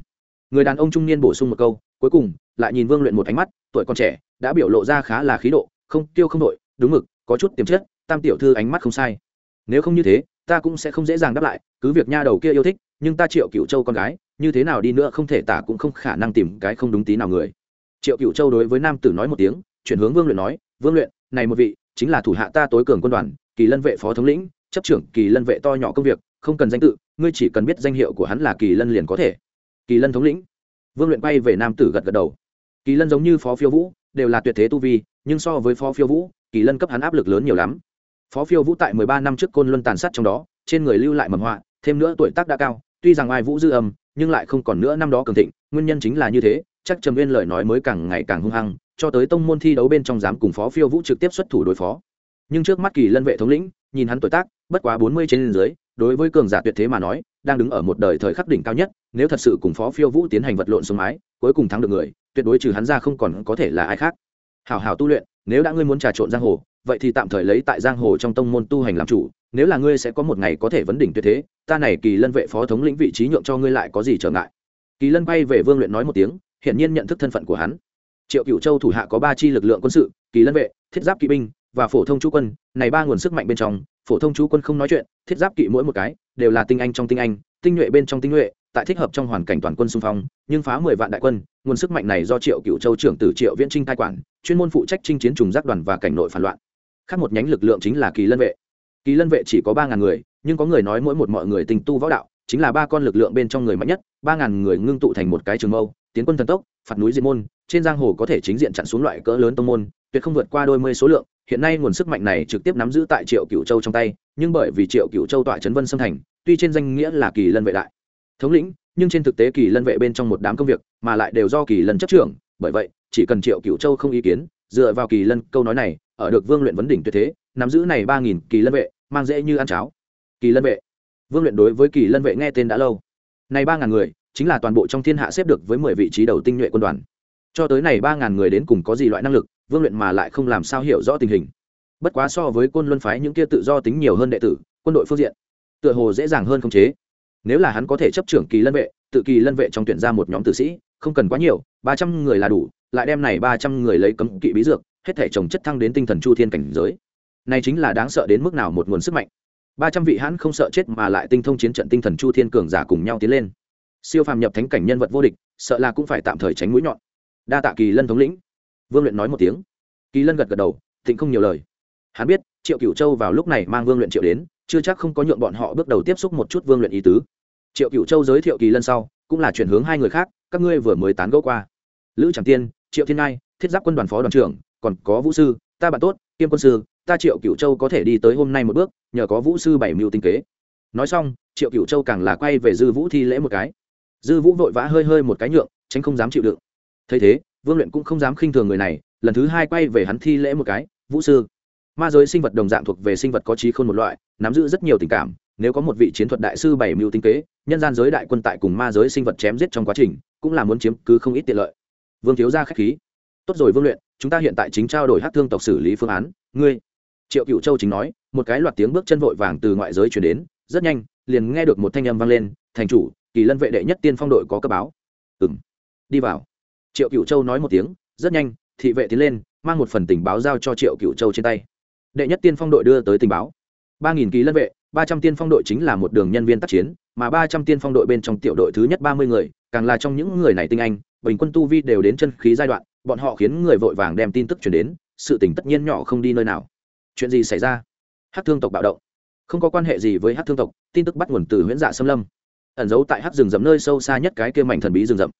Người đàn ông trung niên bổ sung một câu, cuối cùng, lại nhìn vương luyện một ánh mắt, tuổi còn trẻ, đã biểu lộ ra khá là khí độ, không tiêu không đội, đúng mực, có chút tiềm chất, tam tiểu thư ánh mắt không sai. Nếu không như thế, ta cũng sẽ không dễ dàng đáp lại, cứ việc nha đầu kia yêu thích, nhưng ta triệu cựu châu con gái như thế nào đi nữa không thể tả cũng không khả năng tìm cái không đúng tí nào người. Triệu cựu châu đối với nam tử nói một tiếng, chuyển hướng vương luyện nói, vương luyện, này một vị, chính là thủ hạ ta tối cường quân đoàn, kỳ lân vệ phó thống lĩnh, chấp trưởng kỳ lân vệ to nhỏ công việc, không cần danh tự, ngươi chỉ cần biết danh hiệu của hắn là kỳ lân liền có thể. Kỳ lân thống lĩnh? Vương luyện bay về nam tử gật gật đầu. Kỳ lân giống như phó phiêu vũ, đều là tuyệt thế tu vi, nhưng so với phó phiêu vũ, kỳ lân cấp hắn áp lực lớn nhiều lắm. Phó phiêu vũ tại mười ba năm trước côn luân tàn sát trong đó, trên người lưu lại mầm họa, thêm nữa tuổi tác đã cao tuy rằng ai vũ dư âm, nhưng lại không còn nữa năm đó cường thịnh, nguyên nhân chính là như thế, chắc trầm viên lời nói mới càng ngày càng hung hăng, cho tới tông môn thi đấu bên trong dám cùng phó phiêu vũ trực tiếp xuất thủ đối phó. Nhưng trước mắt kỳ lân vệ thống lĩnh, nhìn hắn tuổi tác, bất quá bốn mươi trên dưới, đối với cường giả tuyệt thế mà nói, đang đứng ở một đời thời khắc đỉnh cao nhất, nếu thật sự cùng phó phiêu vũ tiến hành vật lộn xuống mái, cuối cùng thắng được người, tuyệt đối trừ hắn ra không còn có thể là ai khác. Hảo hảo tu luyện, nếu đã ngươi muốn trà trộn giang hồ, vậy thì tạm thời lấy tại giang hồ trong tông môn tu hành làm chủ nếu là ngươi sẽ có một ngày có thể vấn đỉnh tuyệt thế, ta này kỳ lân vệ phó thống lĩnh vị trí nhượng cho ngươi lại có gì trở ngại? Kỳ lân bay về vương luyện nói một tiếng, hiển nhiên nhận thức thân phận của hắn. Triệu cựu châu thủ hạ có ba chi lực lượng quân sự, kỳ lân vệ, thiết giáp kỵ binh và phổ thông chú quân. Này ba nguồn sức mạnh bên trong, phổ thông chú quân không nói chuyện, thiết giáp kỵ mỗi một cái đều là tinh anh trong tinh anh, tinh nhuệ bên trong tinh nhuệ, tại thích hợp trong hoàn cảnh toàn quân xung phong, nhưng phá mười vạn đại quân, nguồn sức mạnh này do triệu cựu châu trưởng tử triệu viễn trinh cai quản, chuyên môn phụ trách chinh chiến trùng giác đoàn và cảnh nội phản loạn. Khác một nhánh lực lượng chính là kỳ lân vệ kỳ lân vệ chỉ có ba ngàn người, nhưng có người nói mỗi một mọi người tình tu võ đạo, chính là ba con lực lượng bên trong người mạnh nhất, ba ngàn người ngưng tụ thành một cái trường mâu, tiến quân thần tốc, phạt núi diệt môn, trên giang hồ có thể chính diện chặn xuống loại cỡ lớn tông môn, tuyệt không vượt qua đôi mươi số lượng. Hiện nay nguồn sức mạnh này trực tiếp nắm giữ tại triệu cựu châu trong tay, nhưng bởi vì triệu cựu châu tọa trấn vân xâm thành, tuy trên danh nghĩa là kỳ lân vệ đại, thống lĩnh, nhưng trên thực tế kỳ lân vệ bên trong một đám công việc, mà lại đều do kỳ lân chấp trưởng. Bởi vậy, chỉ cần triệu cựu châu không ý kiến, dựa vào kỳ lân, câu nói này, ở được vương luyện vấn đỉnh tuyệt thế, nắm giữ này ba nghìn kỳ lân vệ mang dễ như ăn cháo. Kỳ lân vệ. Vương luyện đối với kỳ lân vệ nghe tên đã lâu. Này ba ngàn người, chính là toàn bộ trong thiên hạ xếp được với mười vị trí đầu tinh nhuệ quân đoàn. Cho tới này ba ngàn người đến cùng có gì loại năng lực, vương luyện mà lại không làm sao hiểu rõ tình hình. Bất quá so với quân luân phái những kia tự do tính nhiều hơn đệ tử, quân đội phương diện, tựa hồ dễ dàng hơn khống chế. Nếu là hắn có thể chấp trưởng kỳ lân vệ, tự kỳ lân vệ trong tuyển ra một nhóm tử sĩ, không cần quá nhiều, ba trăm người là đủ, lại đem này ba trăm người lấy cấm kỵ bí dược, hết thể trồng chất thăng đến tinh thần chu thiên cảnh giới này chính là đáng sợ đến mức nào một nguồn sức mạnh. Ba trăm vị hãn không sợ chết mà lại tinh thông chiến trận tinh thần chu thiên cường giả cùng nhau tiến lên. Siêu phàm nhập thánh cảnh nhân vật vô địch, sợ là cũng phải tạm thời tránh mũi nhọn. Đa tạ kỳ lân thống lĩnh. Vương luyện nói một tiếng. Kỳ lân gật gật đầu, thịnh không nhiều lời. Hắn biết, triệu cửu châu vào lúc này mang vương luyện triệu đến, chưa chắc không có nhượng bọn họ bước đầu tiếp xúc một chút vương luyện ý tứ. Triệu cửu châu giới thiệu kỳ lân sau, cũng là chuyển hướng hai người khác, các ngươi vừa mới tán gẫu qua. Lữ tràng tiên, triệu thiên ngai, thiết giáp quân đoàn phó đoàn trưởng, còn có vũ sư, ta bạn tốt, kiêm quân sư ta triệu cửu châu có thể đi tới hôm nay một bước, nhờ có vũ sư bảy mưu tinh kế. Nói xong, triệu cửu châu càng là quay về dư vũ thi lễ một cái. Dư vũ vội vã hơi hơi một cái nhượng, tránh không dám chịu đựng. Thấy thế, vương luyện cũng không dám khinh thường người này, lần thứ hai quay về hắn thi lễ một cái, vũ sư. Ma giới sinh vật đồng dạng thuộc về sinh vật có trí khôn một loại, nắm giữ rất nhiều tình cảm, nếu có một vị chiến thuật đại sư bảy mưu tinh kế, nhân gian giới đại quân tại cùng ma giới sinh vật chém giết trong quá trình, cũng là muốn chiếm cứ không ít tiện lợi. Vương thiếu ra k h á c h khí. Tốt rồi vương luyện, chúng ta hiện tại chính trao đổi hát thương tộc xử lý phương án. Ngươi triệu cựu châu chính nói, một cái loạt tiếng bước chân vội vàng từ ngoại giới chuyển đến, rất nhanh, liền nghe được một thanh âm vang lên, thành chủ, kỳ lân vệ đệ nhất tiên phong đội có cấp báo. Ừng đi vào. Triệu cựu châu nói một tiếng, rất nhanh, thị vệ tiến lên, mang một phần tình báo giao cho triệu cựu châu trên tay. Đệ nhất tiên phong đội đưa tới tình báo. Ba nghìn kỳ lân vệ, ba trăm tiên phong đội chính là một đường nhân viên tác chiến, mà ba trăm tiên phong đội bên trong tiểu đội thứ nhất ba mươi người, càng là trong những người này tinh anh, bình quân tu vi đều đến chân khí giai đoạn, bọn họ khiến người vội vàng đem tin tức chuyển đến, sự tình tất nhiên nhỏ không đi nơi nào chuyện gì xảy ra? Hát thương tộc bạo động. Không có quan hệ gì với hát thương tộc, tin tức bắt nguồn từ huyễn dạ xâm lâm. Ẩn giấu tại hát rừng rậm nơi sâu xa nhất cái kia mảnh thần bí rừng rậm.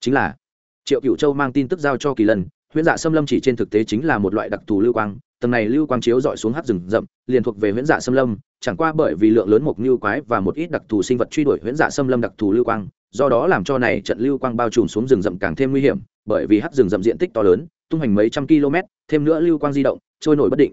Chính là, triệu cựu châu mang tin tức giao cho kỳ lân, huyễn dạ xâm lâm chỉ trên thực tế chính là một loại đặc thù lưu quang, tầng này lưu quang chiếu dọi xuống hát rừng rậm, liền thuộc về huyễn dạ xâm lâm, chẳng qua bởi vì lượng lớn mộc như quái và một ít đặc thù sinh vật truy đuổi huyễn dạ xâm lâm đặc thù lưu quang, do đó làm cho này trận lưu quang bao trùm xuống rừng rậm càng thêm nguy hiểm, bởi vì hát rừng rậm diện tích to lớn, tung hành mấy trăm km, thêm nữa lưu quang di động, trôi nổi bất định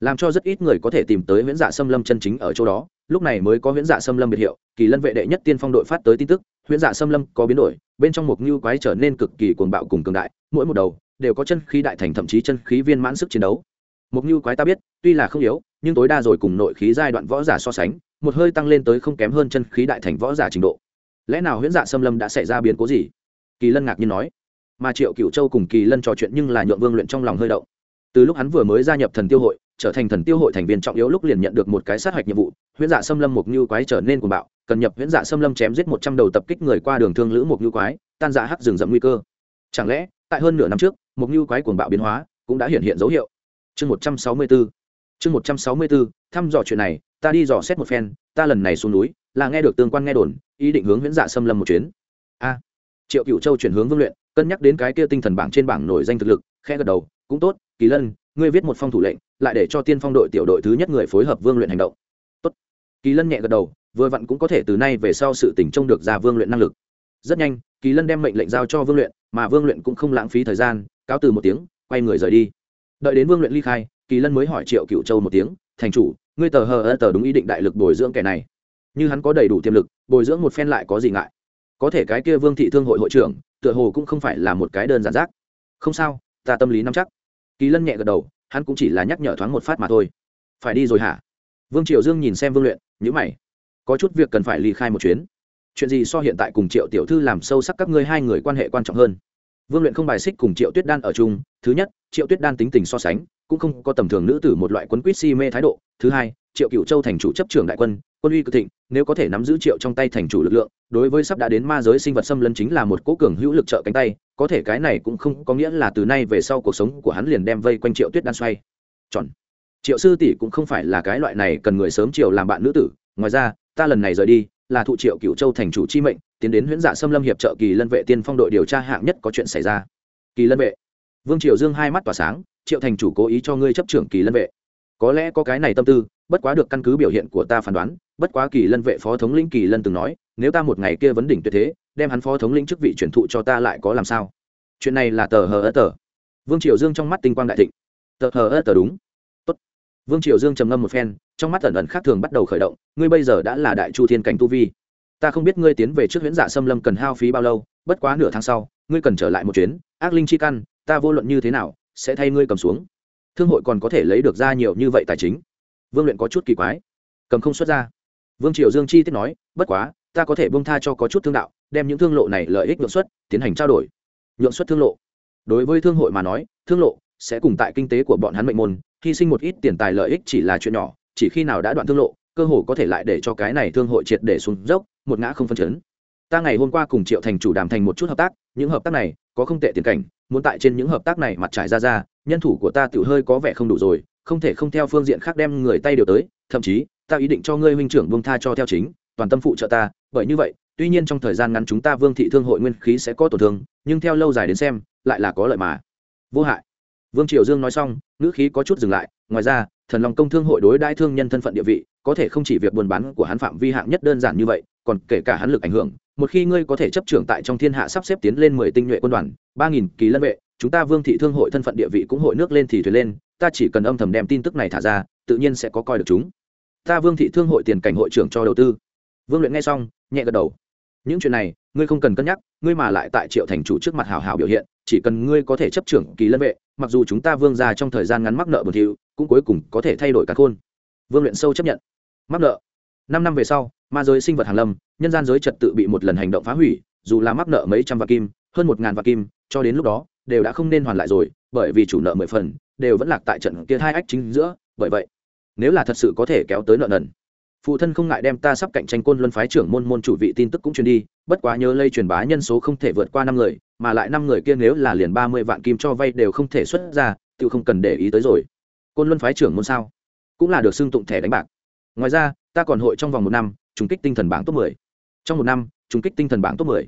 làm cho rất ít người có thể tìm tới huyễn dạ xâm lâm chân chính ở chỗ đó. Lúc này mới có huyễn dạ xâm lâm biệt hiệu, kỳ lân vệ đệ nhất tiên phong đội phát tới tin tức huyễn dạ xâm lâm có biến đổi, bên trong một ngưu quái trở nên cực kỳ cuồng bạo cùng cường đại, mỗi một đầu đều có chân khí đại thành thậm chí chân khí viên mãn sức chiến đấu. Một ngưu quái ta biết, tuy là không yếu, nhưng tối đa rồi cùng nội khí giai đoạn võ giả so sánh, một hơi tăng lên tới không kém hơn chân khí đại thành võ giả trình độ. Lẽ nào huyễn dạ xâm lâm đã xảy ra biến cố gì? Kỳ lân ngạc nhiên nói. Mà triệu cựu châu cùng kỳ lân trò chuyện nhưng là nhượng vương luyện trong lòng hơi động. Từ lúc hắn vừa mới gia nhập thần tiêu hội trở thành thần tiêu hội thành viên trọng yếu lúc liền nhận được một cái sát hạch nhiệm vụ, huyễn dạ xâm lâm mục như quái trở nên cuồng bạo, cần nhập huyễn dạ xâm lâm chém giết một trăm đầu tập kích người qua đường thương lữ mục như quái, tan dạ hắc rừng rậm nguy cơ. Chẳng lẽ, tại hơn nửa năm trước mục như quái cuồng bạo biến hóa cũng đã hiện hiện dấu hiệu? Chương một trăm sáu mươi bốn chương một trăm sáu mươi bốn thăm dò chuyện này, ta đi dò xét một phen, ta lần này xuống núi, là nghe được tương quan nghe đồn, ý định hướng huyễn dạ xâm lâm một chuyến. A. Triệu cựu châu chuyển hướng vương luyện, cân nhắc đến cái kia tinh thần bảng trên bảng nổi danh thực lực khe gật đầu, cũng tốt, kỳ lân ngươi viết một phong thủ lệnh, lại để cho tiên phong đội tiểu đội thứ nhất người phối hợp vương luyện hành động. Tốt. Kỳ lân nhẹ gật đầu, vừa vặn cũng có thể từ nay về sau sự tỉnh trông được ra vương luyện năng lực. Rất nhanh, kỳ lân đem mệnh lệnh giao cho vương luyện, mà vương luyện cũng không lãng phí thời gian, cáo từ một tiếng, quay người rời đi. Đợi đến vương luyện ly khai, kỳ lân mới hỏi triệu cựu châu một tiếng, thành chủ, ngươi tờ hờ ơ tờ đúng ý định đại lực bồi dưỡng kẻ này. Như hắn có đầy đủ tiềm lực, bồi dưỡng một phen lại có gì ngại? Có thể cái kia vương thị thương hội hội trưởng, tựa hồ cũng không phải là một cái đơn giản giác. Không sao, ta tâm lý nắm chắc kỳ lân nhẹ gật đầu, hắn cũng chỉ là nhắc nhở thoáng một phát mà thôi. Phải đi rồi hả? Vương Triệu dương nhìn xem vương luyện nhữ mày. Có chút việc cần phải ly khai một chuyến. Chuyện gì so hiện tại cùng triệu tiểu thư làm sâu sắc các ngươi hai người quan hệ quan trọng hơn? Vương luyện không bài xích cùng triệu tuyết đan ở chung. Thứ nhất, triệu tuyết đan tính tình so sánh, cũng không có tầm thường nữ tử một loại quấn quýt si mê thái độ. Thứ hai, triệu cựu châu thành chủ chấp trưởng đại quân quân uy cực thịnh, nếu có thể nắm giữ triệu trong tay thành chủ lực lượng, đối với sắp đã đến ma giới sinh vật xâm lấn chính là một cố cường hữu lực trợ cánh tay, có thể cái này cũng không có nghĩa là từ nay về sau cuộc sống của hắn liền đem vây quanh triệu tuyết đan xoay. Chọn. Triệu sư tỷ cũng không phải là cái loại này cần người sớm chiều làm bạn nữ tử, ngoài ra, ta lần này rời đi, là thụ triệu cựu châu thành chủ chi mệnh, tiến đến huyễn dạ xâm lâm hiệp trợ kỳ lân vệ tiên phong đội điều tra hạng nhất có chuyện xảy ra. Kỳ lân vệ. Vương triều dương hai mắt tỏa sáng, triệu thành chủ cố ý cho ngươi chấp trưởng kỳ lân vệ. Có lẽ có cái này tâm tư, bất quá được căn cứ biểu hiện của ta phán đoán bất quá kỳ lân vệ phó thống lĩnh kỳ lân từng nói, nếu ta một ngày kia vấn đỉnh tuyệt thế, đem hắn phó thống lĩnh chức vị truyền thụ cho ta lại có làm sao? Chuyện này là tờ hờ ớt tờ. Vương triều dương trong mắt tinh quang đại thịnh. Tờ hờ ớt tờ đúng. Tốt. vương triều dương trầm ngâm một phen, trong mắt ẩn ẩn khác thường bắt đầu khởi động, ngươi bây giờ đã là đại chu thiên cảnh tu vi. Ta không biết ngươi tiến về trước huyễn dạ xâm lâm cần hao phí bao lâu, bất quá nửa tháng sau, ngươi cần trở lại một chuyến, ác linh chi căn, ta vô luận như thế nào, sẽ thay ngươi cầm xuống. Thương hội còn có thể lấy được ra nhiều như vậy tài chính. Vương luyện có chút kỳ quái. Cầm không xuất ra vương triều dương chi tiết nói, bất quá, ta có thể bông tha cho có chút thương đạo, đem những thương lộ này lợi ích nhuận xuất, tiến hành trao đổi. Nhuận xuất thương lộ. Đối với thương hội mà nói, thương lộ sẽ cùng tại kinh tế của bọn hắn mệnh môn, hy sinh một ít tiền tài lợi ích chỉ là chuyện nhỏ, chỉ khi nào đã đoạn thương lộ, cơ hồ có thể lại để cho cái này thương hội triệt để xuống dốc, một ngã không phân chấn. Ta ngày hôm qua cùng triệu thành chủ đàm thành một chút hợp tác, những hợp tác này có không tệ tiền cảnh, muốn tại trên những hợp tác này mặt trải ra ra, nhân thủ của ta tự hơi có vẻ không đủ rồi, không thể không theo phương diện khác đem người tay điều tới, thậm chí ta ý định cho ngươi huynh trưởng vương tha cho theo chính, toàn tâm phụ trợ ta, bởi như vậy, tuy nhiên trong thời gian ngắn chúng ta vương thị thương hội nguyên khí sẽ có tổn thương, nhưng theo lâu dài đến xem, lại là có lợi mà. Vô hại. Vương triều dương nói xong, ngữ khí có chút dừng lại, ngoài ra, thần long công thương hội đối đãi thương nhân thân phận địa vị, có thể không chỉ việc buôn bán của hắn phạm vi hạng nhất đơn giản như vậy, còn kể cả hắn lực ảnh hưởng, một khi ngươi có thể chấp trưởng tại trong thiên hạ sắp xếp tiến lên mười tinh nhuệ quân đoàn, ba nghìn kỳ lân vệ, chúng ta vương thị thương hội thân phận địa vị cũng hội nước lên thì thuyền lên, ta chỉ cần âm thầm đem tin tức này thả ra, tự nhiên sẽ có coi được chúng ta vương thị thương hội tiền cảnh hội trưởng cho đầu tư. Vương luyện nghe xong, nhẹ gật đầu. Những chuyện này, ngươi không cần cân nhắc, ngươi mà lại tại triệu thành chủ trước mặt hào hào biểu hiện, chỉ cần ngươi có thể chấp trưởng kỳ lân vệ, mặc dù chúng ta vương ra trong thời gian ngắn mắc nợ bẩn thỉu, cũng cuối cùng có thể thay đổi cả khôn. Vương luyện sâu chấp nhận. Mắc nợ. Năm năm về sau, ma giới sinh vật hàn lâm, nhân gian giới trật tự bị một lần hành động phá hủy, dù là mắc nợ mấy trăm vạn kim, hơn một ngàn vạn kim, cho đến lúc đó, đều đã không nên hoàn lại rồi, bởi vì chủ nợ mười phần, đều vẫn lạc tại trận kia hai ách chính giữa, bởi vậy nếu là thật sự có thể kéo tới nợ nần. Phụ thân không ngại đem ta sắp cạnh tranh côn luân phái trưởng môn môn chủ vị tin tức cũng truyền đi, bất quá nhớ lây truyền bá nhân số không thể vượt qua năm người, mà lại năm người kia nếu là liền ba mươi vạn kim cho vay đều không thể xuất ra tự không cần để ý tới rồi. Côn luân phái trưởng môn sao? Cũng là được xưng tụng thẻ đánh bạc. Ngoài ra, ta còn hội trong vòng một năm, trùng kích tinh thần bảng top mười. Trong một năm, trùng kích tinh thần bảng top mười.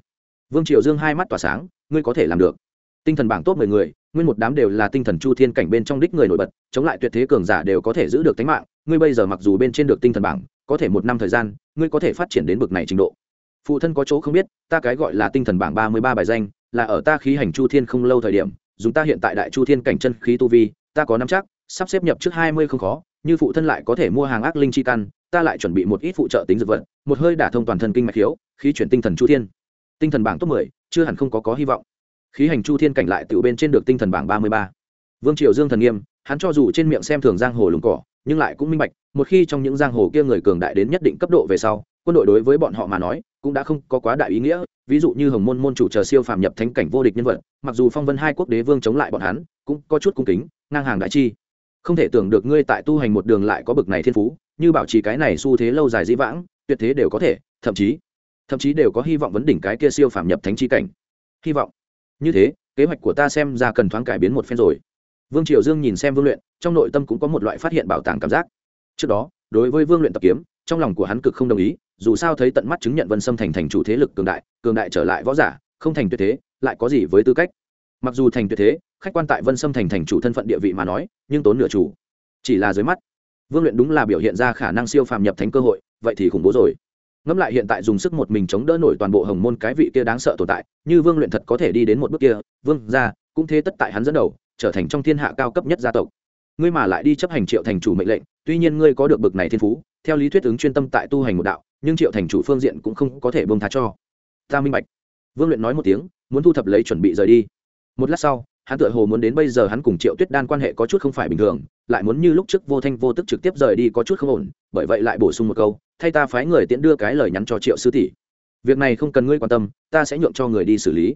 Vương triều dương hai mắt tỏa sáng, ngươi có thể làm được. Tinh thần bảng top mười người nguyên một đám đều là tinh thần chu thiên cảnh bên trong đích người nổi bật, chống lại tuyệt thế cường giả đều có thể giữ được tính mạng, ngươi bây giờ mặc dù bên trên được tinh thần bảng, có thể một năm thời gian, ngươi có thể phát triển đến bực này trình độ. Phụ thân có chỗ không biết, ta cái gọi là tinh thần bảng ba mươi ba bài danh, là ở ta khí hành chu thiên không lâu thời điểm, dùng ta hiện tại đại chu thiên cảnh chân khí tu vi, ta có năm chắc, sắp xếp nhập trước hai mươi không khó, như phụ thân lại có thể mua hàng ác linh chi căn, ta lại chuẩn bị một ít phụ trợ tính dược vật, một hơi đả thông toàn thân kinh mạch hiếu, khí chuyển tinh thần chu thiên. Tinh thần bảng top mười, chưa hẳn không có có hy vọng khí hành chu thiên cảnh lại tự bên trên được tinh thần bảng ba mươi ba. Vương triều dương thần nghiêm, hắn cho dù trên miệng xem thường giang hồ lùng cỏ, nhưng lại cũng minh bạch, một khi trong những giang hồ kia người cường đại đến nhất định cấp độ về sau, quân đội đối với bọn họ mà nói, cũng đã không có quá đại ý nghĩa. Ví dụ như hồng môn môn chủ chờ siêu phàm nhập thánh cảnh vô địch nhân vật, mặc dù phong vân hai quốc đế vương chống lại bọn hắn, cũng có chút cung kính, ngang hàng đại chi. Không thể tưởng được ngươi tại tu hành một đường lại có bực này thiên phú, như bảo trì cái này xu thế lâu dài dĩ vãng, tuyệt thế đều có thể, thậm chí thậm chí đều có hy vọng vấn đỉnh cái kia siêu phàm nhập thánh chi cảnh. Hy vọng như thế, kế hoạch của ta xem ra cần thoáng cải biến một phen rồi. Vương triều dương nhìn xem vương luyện, trong nội tâm cũng có một loại phát hiện bảo tàng cảm giác. Trước đó, đối với vương luyện tập kiếm, trong lòng của hắn cực không đồng ý, dù sao thấy tận mắt chứng nhận vân sâm thành thành chủ thế lực cường đại cường đại trở lại võ giả, không thành tuyệt thế, lại có gì với tư cách? Mặc dù thành tuyệt thế, khách quan tại vân sâm thành thành chủ thân phận địa vị mà nói, nhưng tốn nửa chủ. Chỉ là dưới mắt, vương luyện đúng là biểu hiện ra khả năng siêu phàm nhập thánh cơ hội, vậy thì khủng bố rồi ngẫm lại hiện tại dùng sức một mình chống đỡ nổi toàn bộ hồng môn cái vị kia đáng sợ tồn tại, như vương luyện thật có thể đi đến một bước kia, vương ra cũng thế tất tại hắn dẫn đầu, trở thành trong thiên hạ cao cấp nhất gia tộc. Ngươi mà lại đi chấp hành triệu thành chủ mệnh lệnh, tuy nhiên ngươi có được bực này thiên phú, theo lý thuyết ứng chuyên tâm tại tu hành một đạo, nhưng triệu thành chủ phương diện cũng không có thể bông tha cho. Ta minh bạch. Vương luyện nói một tiếng, muốn thu thập lấy chuẩn bị rời đi. Một lát sau hắn tựa hồ muốn đến bây giờ hắn cùng triệu tuyết đan quan hệ có chút không phải bình thường, lại muốn như lúc trước vô thanh vô tức trực tiếp rời đi có chút không ổn, bởi vậy lại bổ sung một câu, thay ta phái người tiễn đưa cái lời nhắn cho triệu sư tỷ. Việc này không cần ngươi quan tâm, ta sẽ nhượng cho người đi xử lý.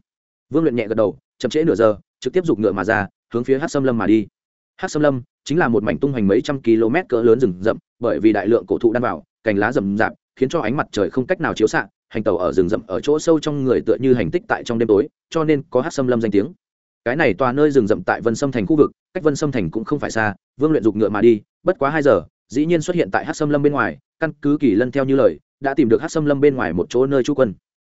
Vương luyện nhẹ gật đầu, chậm trễ nửa giờ, trực tiếp giục ngựa mà ra, hướng phía hát xâm lâm mà đi. Hát xâm lâm chính là một mảnh tung hoành mấy trăm km cỡ lớn rừng rậm, bởi vì đại lượng cổ thụ đan vào, cành lá rậm rạp, khiến cho ánh mặt trời không cách nào chiếu xạ, hành tàu ở rừng rậm ở chỗ sâu trong người tựa như hành tích tại trong đêm tối, cho nên có hát xâm lâm danh tiếng cái này tòa nơi rừng rậm tại vân sâm thành khu vực, cách vân sâm thành cũng không phải xa, vương luyện dục ngựa mà đi, bất quá hai giờ, dĩ nhiên xuất hiện tại hát Sâm lâm bên ngoài, căn cứ kỳ lân theo như lời, đã tìm được hát Sâm lâm bên ngoài một chỗ nơi trú quân.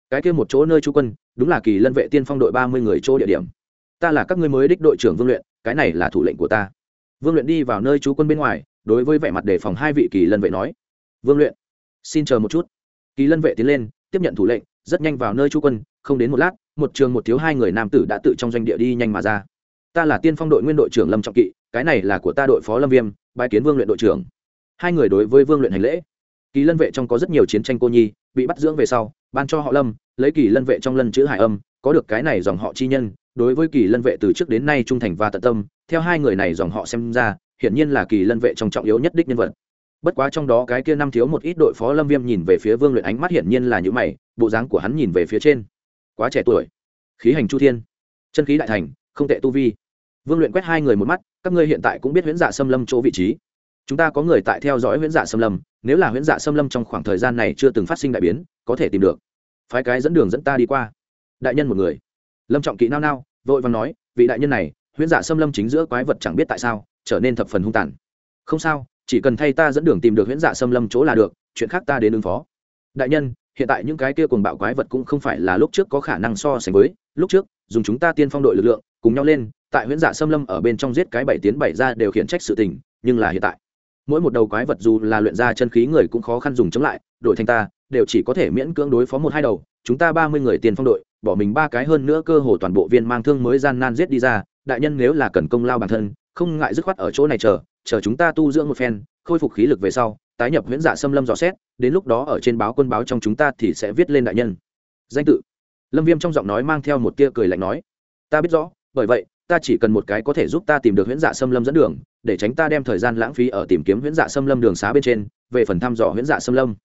Cái kia một chỗ nơi trú quân, đúng là kỳ lân vệ tiên phong đội ba mươi người chỗ địa điểm. Ta là các ngươi mới đích đội trưởng vương luyện, cái này là thủ lệnh của ta. Vương luyện đi vào nơi trú quân bên ngoài, đối với vẻ mặt đề phòng hai vị kỳ lân vệ nói. Vương luyện, xin chờ một chút. Kỳ lân vệ tiến lên, tiếp nhận thủ lệnh, rất nhanh vào nơi trú quân, không đến một lát một trường một thiếu hai người nam tử đã tự trong doanh địa đi nhanh mà ra. Ta là tiên phong đội nguyên đội trưởng lâm trọng kỵ, cái này là của ta đội phó lâm viêm bãi kiến vương luyện đội trưởng. Hai người đối với vương luyện hành lễ. Kỳ lân vệ trong có rất nhiều chiến tranh cô nhi, bị bắt dưỡng về sau, ban cho họ lâm, lấy kỳ lân vệ trong lân chữ hải âm, có được cái này dòng họ chi nhân, đối với kỳ lân vệ từ trước đến nay trung thành và tận tâm, theo hai người này dòng họ xem ra, hiển nhiên là kỳ lân vệ trong trọng yếu nhất đích nhân vật. Bất quá trong đó cái kia năm thiếu một ít đội phó lâm viêm nhìn về phía vương luyện ánh mắt hiển nhiên là những mày, bộ dáng của hắn nhìn về phía trên quá trẻ tuổi. Khí hành chu thiên, chân khí đại thành, không tệ tu vi. Vương luyện quét hai người một mắt, các ngươi hiện tại cũng biết huyễn dạ xâm lâm chỗ vị trí. Chúng ta có người tại theo dõi huyễn dạ xâm lâm, nếu là huyễn dạ xâm lâm trong khoảng thời gian này chưa từng phát sinh đại biến, có thể tìm được. Phái cái dẫn đường dẫn ta đi qua. Đại nhân một người. Lâm trọng kỹ nao nao, vội vàng nói, vị đại nhân này, huyễn dạ xâm lâm chính giữa quái vật chẳng biết tại sao, trở nên thập phần hung tàn. Không sao, chỉ cần thay ta dẫn đường tìm được huyễn dạ xâm lâm chỗ là được, chuyện khác ta đến ứng phó. Đại nhân hiện tại những cái kia cuồng bạo quái vật cũng không phải là lúc trước có khả năng so sánh với, lúc trước, dùng chúng ta tiên phong đội lực lượng, cùng nhau lên, tại huyện dạ xâm lâm ở bên trong giết cái bảy tiến bảy ra đều khiển trách sự tình, nhưng là hiện tại, mỗi một đầu quái vật dù là luyện ra chân khí người cũng khó khăn dùng chống lại đội thanh ta, đều chỉ có thể miễn cưỡng đối phó một hai đầu, chúng ta ba mươi người tiền phong đội, bỏ mình ba cái hơn nữa cơ hồ toàn bộ viên mang thương mới gian nan giết đi ra, đại nhân nếu là cần công lao bản thân, không ngại dứt khoát ở chỗ này chờ chờ chúng ta tu dưỡng một phen, khôi phục khí lực về sau tái nhập huyễn dạ xâm lâm dò xét, đến lúc đó ở trên báo quân báo trong chúng ta thì sẽ viết lên đại nhân. Danh tự. Lâm viêm trong giọng nói mang theo một tia cười lạnh nói, ta biết rõ, bởi vậy, ta chỉ cần một cái có thể giúp ta tìm được huyễn dạ xâm lâm dẫn đường, để tránh ta đem thời gian lãng phí ở tìm kiếm huyễn dạ xâm lâm đường xá bên trên, về phần thăm dò huyễn dạ xâm lâm.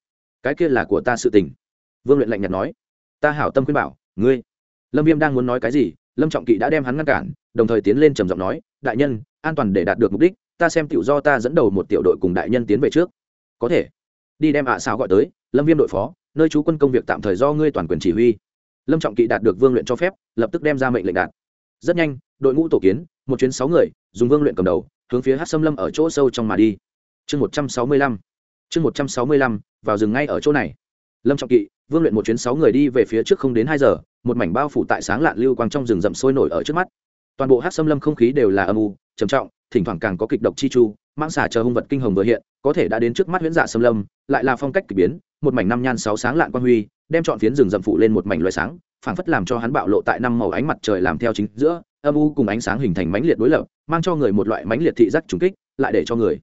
Cái kia là của ta sự tình. Vương luyện lạnh nhạt nói, ta hảo tâm khuyên bảo, ngươi. Lâm viêm đang muốn nói cái gì, lâm trọng kỵ đã đem hắn ngăn cản, đồng thời tiến lên trầm giọng nói, đại nhân, an toàn để đạt được mục đích, ta xem tiểu do ta dẫn đầu một tiểu đội cùng đại nhân tiến về trước có thể. Đi đem ạ à sao gọi tới, lâm viêm đội phó, nơi chú quân công việc tạm thời do ngươi toàn quyền chỉ huy. Lâm trọng kỵ đạt được vương luyện cho phép, lập tức đem ra mệnh lệnh đạt. Rất nhanh, đội ngũ tổ kiến, một chuyến sáu người, dùng vương luyện cầm đầu, hướng phía hát xâm lâm ở chỗ sâu trong mà đi. Chương một trăm sáu mươi lăm, chương một trăm sáu mươi lăm, vào rừng ngay ở chỗ này. Lâm trọng kỵ, vương luyện một chuyến sáu người đi về phía trước không đến hai giờ, một mảnh bao phủ tại sáng lạn lưu quang trong rừng rậm sôi nổi ở trước mắt. Toàn bộ hát xâm lâm không khí đều là âm u, trầm trọng, thỉnh thoảng càng có kịch độc chi chu mãng xả chờ hung vật kinh hồng vừa hiện, có thể đã đến trước mắt huyễn dạ xâm lâm, lại là phong cách k ỳ biến, một mảnh năm nhan sáu sáng lạn quan huy, đem chọn phiến rừng rậm phụ lên một mảnh loại sáng, phảng phất làm cho hắn bạo lộ tại năm màu ánh mặt trời làm theo chính giữa, âm u cùng ánh sáng hình thành mãnh liệt đối lập, mang cho người một loại mãnh liệt thị giác trùng kích, lại để cho người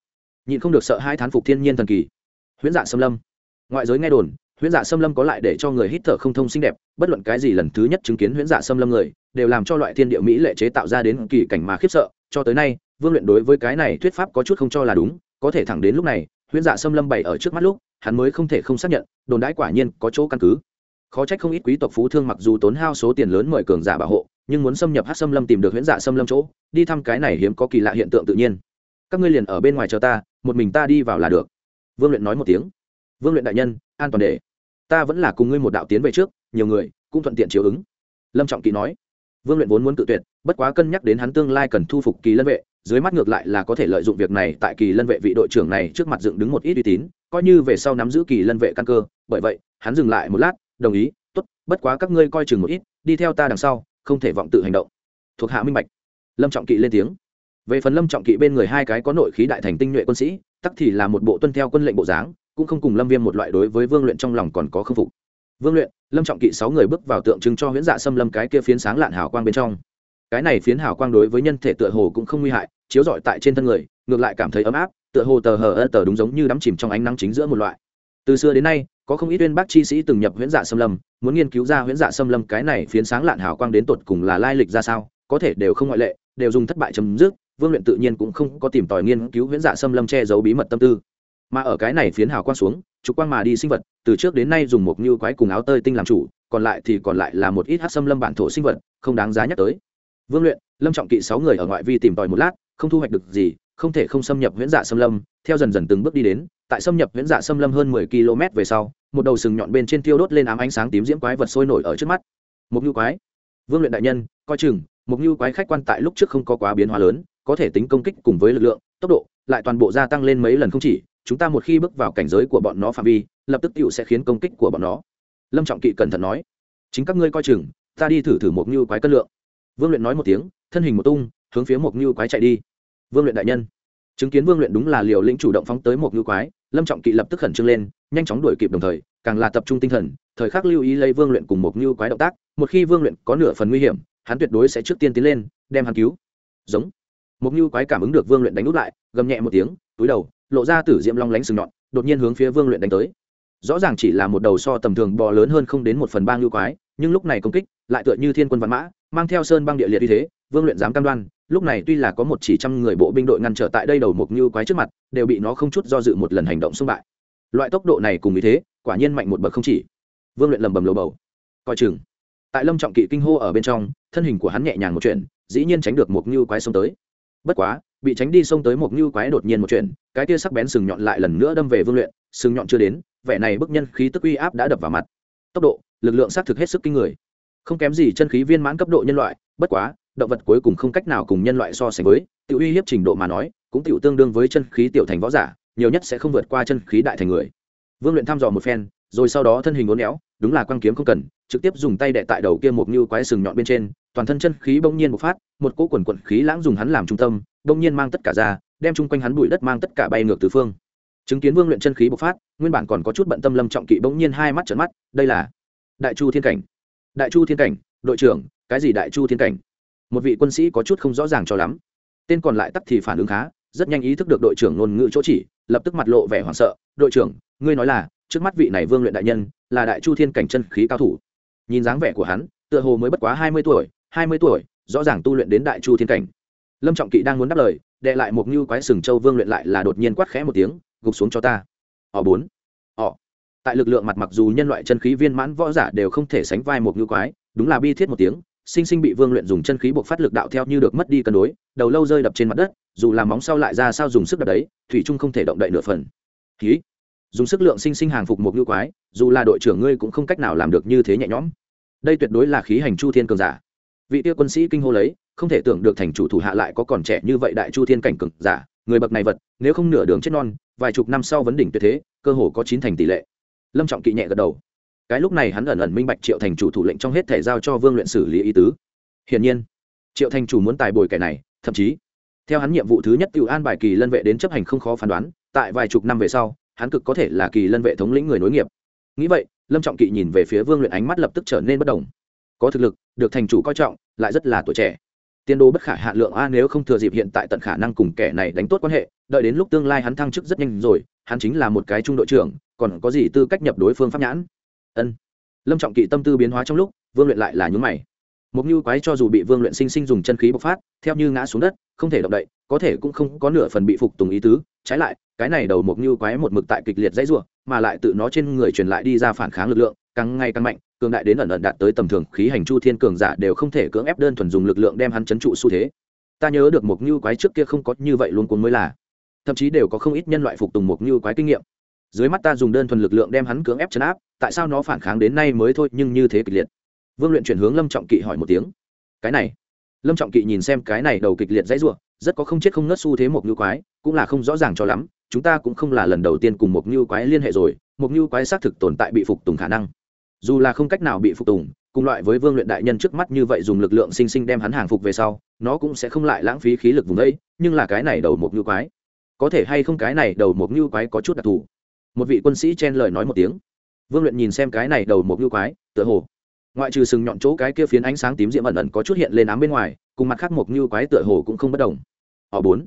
nhịn không được sợ hai thán phục thiên nhiên thần kỳ. Huyễn dạ xâm lâm. Ngoại giới nghe đồn, huyễn dạ xâm lâm có lại để cho người hít thở không thông xinh đẹp, bất luận cái gì lần thứ nhất chứng kiến huyễn dạ xâm lâm người, đều làm cho loại thiên địa mỹ lệ chế tạo ra đến kỳ cảnh mà khiếp sợ, cho tới nay vương luyện đối với cái này thuyết pháp có chút không cho là đúng, có thể thẳng đến lúc này, huyễn dạ xâm lâm bày ở trước mắt lúc, hắn mới không thể không xác nhận, đồn đãi quả nhiên có chỗ căn cứ. Khó trách không ít quý tộc phú thương mặc dù tốn hao số tiền lớn mời cường giả bảo hộ, nhưng muốn xâm nhập hát xâm lâm tìm được huyễn dạ xâm lâm chỗ, đi thăm cái này hiếm có kỳ lạ hiện tượng tự nhiên. Các ngươi liền ở bên ngoài chờ ta, một mình ta đi vào là được. Vương luyện nói một tiếng. Vương luyện đại nhân, an toàn để. Ta vẫn là cùng ngươi một đạo tiến về trước, nhiều người, cũng thuận tiện chiếu ứng. Lâm trọng kỳ nói. Vương luyện vốn muốn tự tuyệt, bất quá cân nhắc đến hắn tương lai cần thu phục kỳ lân vệ dưới mắt ngược lại là có thể lợi dụng việc này tại kỳ lân vệ vị đội trưởng này trước mặt dựng đứng một ít uy tín, coi như về sau nắm giữ kỳ lân vệ căn cơ. Bởi vậy, hắn dừng lại một lát, đồng ý, tốt, bất quá các ngươi coi chừng một ít, đi theo ta đằng sau, không thể vọng tự hành động. Thuộc hạ minh bạch. Lâm trọng kỵ lên tiếng. Về phần lâm trọng kỵ bên người hai cái có nội khí đại thành tinh nhuệ quân sĩ, tắc thì là một bộ tuân theo quân lệnh bộ dáng, cũng không cùng lâm viêm một loại đối với vương luyện trong lòng còn có k phục. Vương luyện, lâm trọng kỵ sáu người bước vào tượng trưng cho huyễn dạ xâm lâm cái kia phiến sáng lạn hào quang bên trong cái này phiến hào quang đối với nhân thể tựa hồ cũng không nguy hại, chiếu rọi tại trên thân người, ngược lại cảm thấy ấm áp, tựa hồ tờ hờ ơ tờ đúng giống như đắm chìm trong ánh nắng chính giữa một loại. Từ xưa đến nay, có không ít uyên bác chi sĩ từng nhập huyễn dạ xâm lâm, muốn nghiên cứu ra huyễn dạ xâm lâm cái này phiến sáng lạn hào quang đến tột cùng là lai lịch ra sao, có thể đều không ngoại lệ, đều dùng thất bại chấm dứt, vương luyện tự nhiên cũng không có tìm tòi nghiên cứu huyễn dạ xâm lâm che giấu bí mật tâm tư. Mà ở cái này phiến hào quang xuống, trục quang mà đi sinh vật, từ trước đến nay dùng một như quái cùng áo tơi tinh làm chủ, còn lại thì còn lại là một ít hát xâm lâm bản thổ sinh vật, không đáng giá nhắc tới vương luyện, lâm trọng kỵ sáu người ở ngoại vi tìm tòi một lát, không thu hoạch được gì, không thể không xâm nhập huyễn dạ xâm lâm, theo dần dần từng bước đi đến, tại xâm nhập huyễn dạ xâm lâm hơn mười km về sau, một đầu sừng nhọn bên trên tiêu đốt lên ám ánh sáng tím diễm quái vật sôi nổi ở trước mắt. Mục Nhu quái. Vương luyện đại nhân, coi chừng Mục Nhu quái khách quan tại lúc trước không có quá biến hóa lớn, có thể tính công kích cùng với lực lượng, tốc độ lại toàn bộ gia tăng lên mấy lần không chỉ, chúng ta một khi bước vào cảnh giới của bọn nó phạm vi, lập tức tựu sẽ khiến công kích của bọn nó. Lâm trọng kỵ cẩn thận nói. Chính các ngươi coi chừng, ta đi thử thử một như quái cân lượng vương luyện nói một tiếng, thân hình một tung, hướng phía một ngưu quái chạy đi. Vương luyện đại nhân. Chứng kiến vương luyện đúng là liều lĩnh chủ động phóng tới một ngưu quái, lâm trọng kỵ lập tức khẩn trương lên, nhanh chóng đuổi kịp đồng thời, càng là tập trung tinh thần, thời khắc lưu ý lấy vương luyện cùng một ngưu quái động tác, một khi vương luyện có nửa phần nguy hiểm, hắn tuyệt đối sẽ trước tiên tiến lên, đem hắn cứu. Giống. Một ngưu quái cảm ứng được vương luyện đánh út lại, gầm nhẹ một tiếng, túi đầu, lộ ra tử diễm long lánh sừng nhọn, đột nhiên hướng phía vương luyện đánh tới. Rõ ràng chỉ là một đầu so tầm thường bò lớn hơn không đến một phần ba ngưu quái, nhưng lúc này công kích, lại tựa như thiên quân văn mã mang theo sơn băng địa liệt như thế, vương luyện dám cam đoan, lúc này tuy là có một chỉ trăm người bộ binh đội ngăn trở tại đây đầu một như quái trước mặt, đều bị nó không chút do dự một lần hành động xung bại. Loại tốc độ này cùng ý thế, quả nhiên mạnh một bậc không chỉ. Vương luyện lầm bầm lầu bầu. Coi chừng. Tại lâm trọng kỵ kinh hô ở bên trong, thân hình của hắn nhẹ nhàng một chuyện, dĩ nhiên tránh được một như quái xông tới. Bất quá, bị tránh đi xông tới một như quái đột nhiên một chuyện, cái tia sắc bén sừng nhọn lại lần nữa đâm về vương luyện, sừng nhọn chưa đến, vẻ này bức nhân khí tức uy áp đã đập vào mặt. Tốc độ, lực lượng xác thực hết sức kinh người không kém gì chân khí viên mãn cấp độ nhân loại, bất quá, động vật cuối cùng không cách nào cùng nhân loại so sánh với tự uy hiếp trình độ mà nói, cũng tự tương đương với chân khí tiểu thành võ giả, nhiều nhất sẽ không vượt qua chân khí đại thành người. Vương luyện thăm dò một phen, rồi sau đó thân hình uốn éo, đúng là quang kiếm không cần, trực tiếp dùng tay đệ tại đầu kia một như quái sừng nhọn bên trên, toàn thân chân khí bỗng nhiên một phát, một cỗ quần quận khí lãng dùng hắn làm trung tâm, bỗng nhiên mang tất cả ra, đem chung quanh hắn bụi đất mang tất cả bay ngược từ phương. Chứng kiến vương luyện chân khí bộc phát, nguyên bản còn có chút bận tâm lâm trọng kỵ bỗng nhiên hai mắt trợn mắt, đây là đại chu thiên cảnh đại chu thiên cảnh, đội trưởng, cái gì đại chu thiên cảnh? Một vị quân sĩ có chút không rõ ràng cho lắm. Tên còn lại tắt thì phản ứng khá, rất nhanh ý thức được đội trưởng ngôn ngữ chỗ chỉ, lập tức mặt lộ vẻ hoảng sợ. Đội trưởng, ngươi nói là, trước mắt vị này vương luyện đại nhân, là đại chu thiên cảnh chân khí cao thủ. Nhìn dáng vẻ của hắn, tựa hồ mới bất quá hai mươi tuổi, hai mươi tuổi, rõ ràng tu luyện đến đại chu thiên cảnh. Lâm trọng kỵ đang muốn đáp lời, đệ lại một như quái sừng châu vương luyện lại là đột nhiên quát khẽ một tiếng, gục xuống cho ta. Họ bốn. Họ tại lực lượng mặt mặc dù nhân loại chân khí viên mãn võ giả đều không thể sánh vai một ngư quái, đúng là bi thiết một tiếng, sinh sinh bị vương luyện dùng chân khí buộc phát lực đạo theo như được mất đi cân đối, đầu lâu rơi đập trên mặt đất, dù làm móng sau lại ra sao dùng sức đập đấy, thủy trung không thể động đậy nửa phần. Ký dùng sức lượng sinh sinh hàng phục một ngư quái, dù là đội trưởng ngươi cũng không cách nào làm được như thế nhẹ nhõm. Đây tuyệt đối là khí hành chu thiên cường giả. Vị tiêu quân sĩ kinh hô lấy, không thể tưởng được thành chủ thủ hạ lại có còn trẻ như vậy đại chu thiên cảnh cường giả, người bậc này vật, nếu không nửa đường chết non, vài chục năm sau vấn đỉnh tuyệt thế, cơ hồ có chín thành tỷ lệ lâm trọng kỵ nhẹ gật đầu. Cái lúc này hắn ẩn ẩn minh bạch triệu thành chủ thủ lệnh trong hết thể giao cho vương luyện xử lý ý tứ. Hiển nhiên, triệu thành chủ muốn tài bồi kẻ này, thậm chí, theo hắn nhiệm vụ thứ nhất tự an bài kỳ lân vệ đến chấp hành không khó phán đoán, tại vài chục năm về sau, hắn cực có thể là kỳ lân vệ thống lĩnh người nối nghiệp. Nghĩ vậy, lâm trọng kỵ nhìn về phía vương luyện ánh mắt lập tức trở nên bất đồng. Có thực lực, được thành chủ coi trọng, lại rất là tuổi trẻ. Tiên đô bất khả hạ lượng a, nếu không thừa dịp hiện tại tận khả năng cùng kẻ này đánh tốt quan hệ, đợi đến lúc tương lai hắn thăng chức rất nhanh rồi hắn chính là một cái trung đội trưởng, còn có gì tư cách nhập đối phương pháp nhãn? Ân. Lâm trọng kỵ tâm tư biến hóa trong lúc, vương luyện lại là nhún mày. Mục như quái cho dù bị vương luyện sinh sinh dùng chân khí bộc phát, theo như ngã xuống đất, không thể động đậy, có thể cũng không có nửa phần bị phục tùng ý tứ. Trái lại, cái này đầu mục như quái một mực tại kịch liệt dãy rủa, mà lại tự nó trên người truyền lại đi ra phản kháng lực lượng, càng ngày càng mạnh, cường đại đến ẩn ẩn đạt tới tầm thường, khí hành chu thiên cường giả đều không thể cưỡng ép đơn thuần dùng lực lượng đem hắn chấn trụ xu thế. Ta nhớ được mục như quái trước kia không có như vậy luôn cuốn mới là thậm chí đều có không ít nhân loại phục tùng một như quái kinh nghiệm. Dưới mắt ta dùng đơn thuần lực lượng đem hắn cưỡng ép chấn áp, tại sao nó phản kháng đến nay mới thôi nhưng như thế kịch liệt? Vương luyện chuyển hướng lâm trọng kỵ hỏi một tiếng. Cái này, lâm trọng kỵ nhìn xem cái này đầu kịch liệt dãy r u ộ rất có không chết không ngất xu thế một như quái, cũng là không rõ ràng cho lắm, chúng ta cũng không là lần đầu tiên cùng một như quái liên hệ rồi một như quái xác thực tồn tại bị phục tùng khả năng. Dù là không cách nào bị phục tùng, cùng loại với vương luyện đại nhân trước mắt như vậy dùng lực lượng sinh sinh đem hắn hàng phục về sau, nó cũng sẽ không lại lãng phí khí lực vùng đấy nhưng là cái này đầu một như quái có thể hay không cái này đầu một ngưu quái có chút đặc thù? Một vị quân sĩ chen lời nói một tiếng. Vương luyện nhìn xem cái này đầu một ngưu quái, tựa hồ. Ngoại trừ sừng nhọn chỗ cái kia phiến ánh sáng tím diễm ẩn ẩn có chút hiện lên ám bên ngoài, cùng mặt khác một ngưu quái tựa hồ cũng không bất đồng. Họ bốn.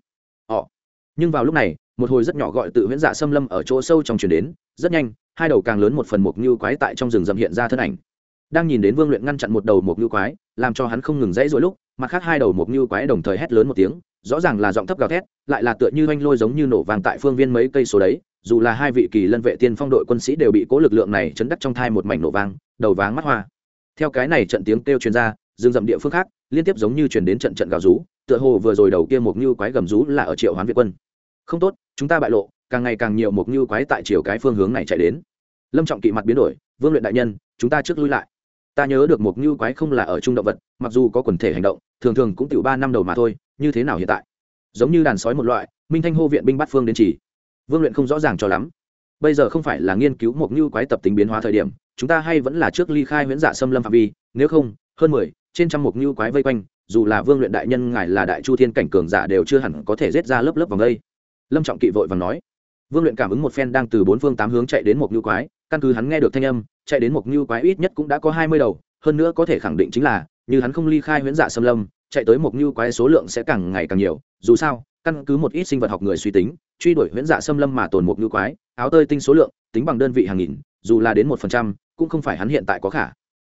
Họ. Nhưng vào lúc này, một hồi rất nhỏ gọi tự huyễn dạ xâm lâm ở chỗ sâu trong chuyển đến, rất nhanh, hai đầu càng lớn một phần một ngưu quái tại trong rừng rậm hiện ra thân ảnh. Đang nhìn đến vương luyện ngăn chặn một đầu một ngưu quái, làm cho hắn không ngừng dãy dỗi lúc, mặt khác hai đầu một ngưu quái đồng thời hét lớn một tiếng rõ ràng là giọng thấp gào thét, lại là tựa như oanh lôi giống như nổ vàng tại phương viên mấy cây số đấy, dù là hai vị kỳ lân vệ tiên phong đội quân sĩ đều bị cố lực lượng này chấn đắc trong thai một mảnh nổ vang, đầu váng mắt hoa. Theo cái này trận tiếng kêu truyền ra, rừng rậm địa phương khác, liên tiếp giống như truyền đến trận trận gào rú, tựa hồ vừa rồi đầu kia một như quái gầm rú là ở triệu hoán việt quân. Không tốt, chúng ta bại lộ, càng ngày càng nhiều một như quái tại chiều cái phương hướng này chạy đến. Lâm trọng kỵ mặt biến đổi, vương luyện đại nhân, chúng ta trước lui lại. Ta nhớ được một như quái không là ở trung động vật, mặc dù có quần thể hành động thường thường cũng tiểu ba năm đầu mà thôi, như thế nào hiện tại? Giống như đàn sói một loại, minh thanh hô viện binh bắt phương đến chỉ. Vương luyện không rõ ràng cho lắm. Bây giờ không phải là nghiên cứu một như quái tập tính biến hóa thời điểm, chúng ta hay vẫn là trước ly khai huyễn dạ xâm lâm phạm vi, nếu không, hơn mười, trên trăm mục như quái vây quanh, dù là vương luyện đại nhân ngài là đại chu thiên cảnh cường giả đều chưa hẳn có thể rết ra lớp lớp vòng đây. Lâm trọng kỵ vội và nói. Vương luyện cảm ứng một phen đang từ bốn phương tám hướng chạy đến một như quái, căn cứ hắn nghe được thanh âm, chạy đến một như quái ít nhất cũng đã có hai mươi đầu, hơn nữa có thể khẳng định chính là như hắn không ly khai huyễn dạ xâm lâm, chạy tới một như quái số lượng sẽ càng ngày càng nhiều, dù sao, căn cứ một ít sinh vật học người suy tính, truy đuổi huyễn dạ xâm lâm mà tồn một như quái, áo tơi tinh số lượng, tính bằng đơn vị hàng nghìn, dù là đến một phần trăm, cũng không phải hắn hiện tại có khả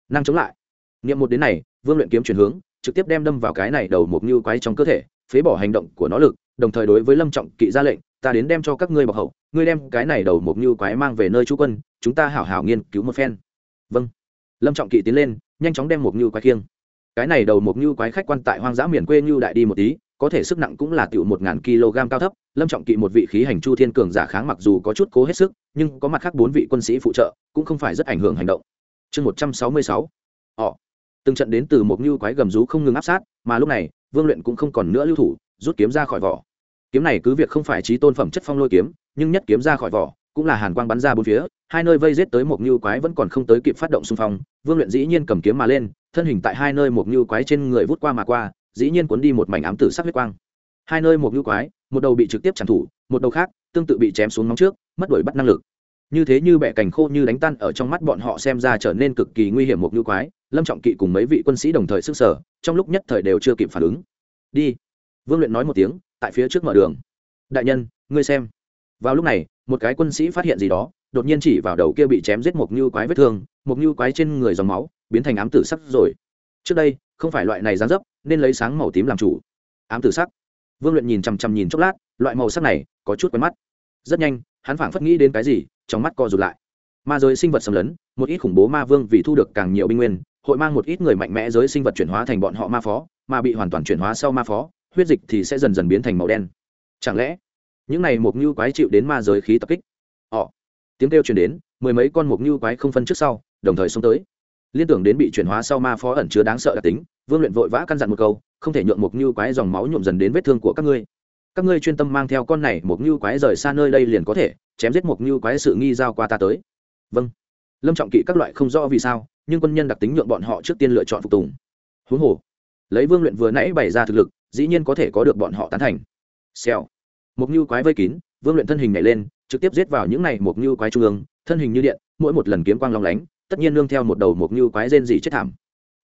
năng chống lại. Niệm một đến này, vương luyện kiếm chuyển hướng, trực tiếp đem đâm vào cái này đầu một như quái trong cơ thể, phế bỏ hành động của nó lực, đồng thời đối với lâm trọng kỵ ra lệnh, ta đến đem cho các ngươi bọc hậu, ngươi đem cái này đầu một như quái mang về nơi chú quân, chúng ta hảo hảo nghiên cứu một phen. Vâng. Lâm trọng kỵ tiến lên, nhanh chóng đem một như quái khiêng cái này đầu một như quái khách quan tại hoang dã miền quê như đại đi một tí, có thể sức nặng cũng là tiểu một ngàn kg cao thấp, lâm trọng kỵ một vị khí hành chu thiên cường giả kháng mặc dù có chút cố hết sức, nhưng có mặt khác bốn vị quân sĩ phụ trợ, cũng không phải rất ảnh hưởng hành động. Chương một trăm sáu mươi sáu, họ. Từng trận đến từ một như quái gầm rú không ngừng áp sát, mà lúc này, vương luyện cũng không còn nữa lưu thủ, rút kiếm ra khỏi vỏ. Kiếm này cứ việc không phải trí tôn phẩm chất phong lôi kiếm, nhưng nhất kiếm ra khỏi vỏ, cũng là hàn quang bắn ra bốn phía, hai nơi vây giết tới một như quái vẫn còn không tới kịp phát động xung phong, vương luyện dĩ nhiên cầm kiếm mà lên thân hình tại hai nơi một ngưu quái trên người vút qua mà qua, dĩ nhiên cuốn đi một mảnh ám tử sắc huyết quang. Hai nơi một ngưu quái, một đầu bị trực tiếp chặn thủ, một đầu khác, tương tự bị chém xuống móng trước, mất đuổi bắt năng lực. Như thế như bẻ cành khô như đánh tan ở trong mắt bọn họ xem ra trở nên cực kỳ nguy hiểm một ngưu quái, lâm trọng kỵ cùng mấy vị quân sĩ đồng thời sức sở trong lúc nhất thời đều chưa kịp phản ứng. Đi. Vương luyện nói một tiếng, tại phía trước mở đường. Đại nhân, ngươi xem. Vào lúc này, một cái quân sĩ phát hiện gì đó, đột nhiên chỉ vào đầu kia bị chém giết một như quái vết thương, một như quái trên người dòng máu biến thành ám tử sắc rồi. Trước đây, không phải loại này dán dấp, nên lấy sáng màu tím làm chủ. Ám tử sắc. Vương luyện nhìn chằm chằm nhìn chốc lát, loại màu sắc này có chút quen mắt. Rất nhanh, hắn phảng phất nghĩ đến cái gì, trong mắt co rụt lại. Ma giới sinh vật xâm lấn, một ít khủng bố ma vương vì thu được càng nhiều binh nguyên, hội mang một ít người mạnh mẽ giới sinh vật chuyển hóa thành bọn họ ma phó, mà bị hoàn toàn chuyển hóa sau ma phó, huyết dịch thì sẽ dần dần biến thành màu đen. Chẳng lẽ, những này mục như quái chịu đến ma giới khí tập kích? Họ, tiếng kêu truyền đến, mười mấy con mục như quái không phân trước sau, đồng thời xông tới liên tưởng đến bị chuyển hóa sau ma phó ẩn chứa đáng sợ đặc tính, vương luyện vội vã căn dặn một câu, không thể nhượng một như quái dòng máu nhuộm dần đến vết thương của các ngươi. Các ngươi chuyên tâm mang theo con này một như quái rời xa nơi đây liền có thể, chém giết một như quái sự nghi giao qua ta tới. Vâng. Lâm trọng kỵ các loại không rõ vì sao, nhưng quân nhân đặc tính nhượng bọn họ trước tiên lựa chọn phục tùng. Huống hồ, lấy vương luyện vừa nãy bày ra thực lực, dĩ nhiên có thể có được bọn họ tán thành. Xèo. Một như quái vây kín, vương luyện thân hình nhảy lên, trực tiếp giết vào những này một như quái trung ương, thân hình như điện, mỗi một lần kiếm quang long lánh tất nhiên nương theo một đầu một như quái rên dị chết thảm.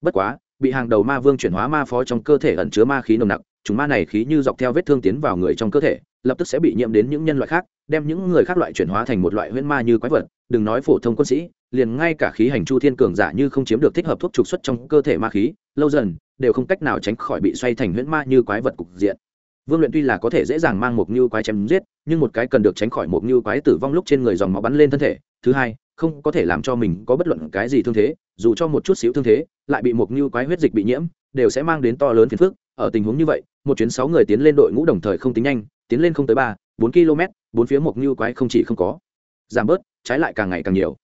Bất quá, bị hàng đầu ma vương chuyển hóa ma phó trong cơ thể ẩn chứa ma khí nồng nặc, chúng ma này khí như dọc theo vết thương tiến vào người trong cơ thể, lập tức sẽ bị nhiễm đến những nhân loại khác, đem những người khác loại chuyển hóa thành một loại huyễn ma như quái vật, đừng nói phổ thông quân sĩ, liền ngay cả khí hành chu thiên cường giả như không chiếm được thích hợp thuốc trục xuất trong cơ thể ma khí, lâu dần, đều không cách nào tránh khỏi bị xoay thành huyễn ma như quái vật cục diện. Vương luyện tuy là có thể dễ dàng mang một như quái chém giết, nhưng một cái cần được tránh khỏi một như quái tử vong lúc trên người dòng máu bắn lên thân thể. Thứ hai không có thể làm cho mình có bất luận cái gì thương thế, dù cho một chút xíu thương thế, lại bị một như quái huyết dịch bị nhiễm, đều sẽ mang đến to lớn phiền phức. Ở tình huống như vậy, một chuyến sáu người tiến lên đội ngũ đồng thời không tính nhanh, tiến lên không tới ba, bốn km, bốn phía một như quái không chỉ không có. Giảm bớt, trái lại càng ngày càng nhiều.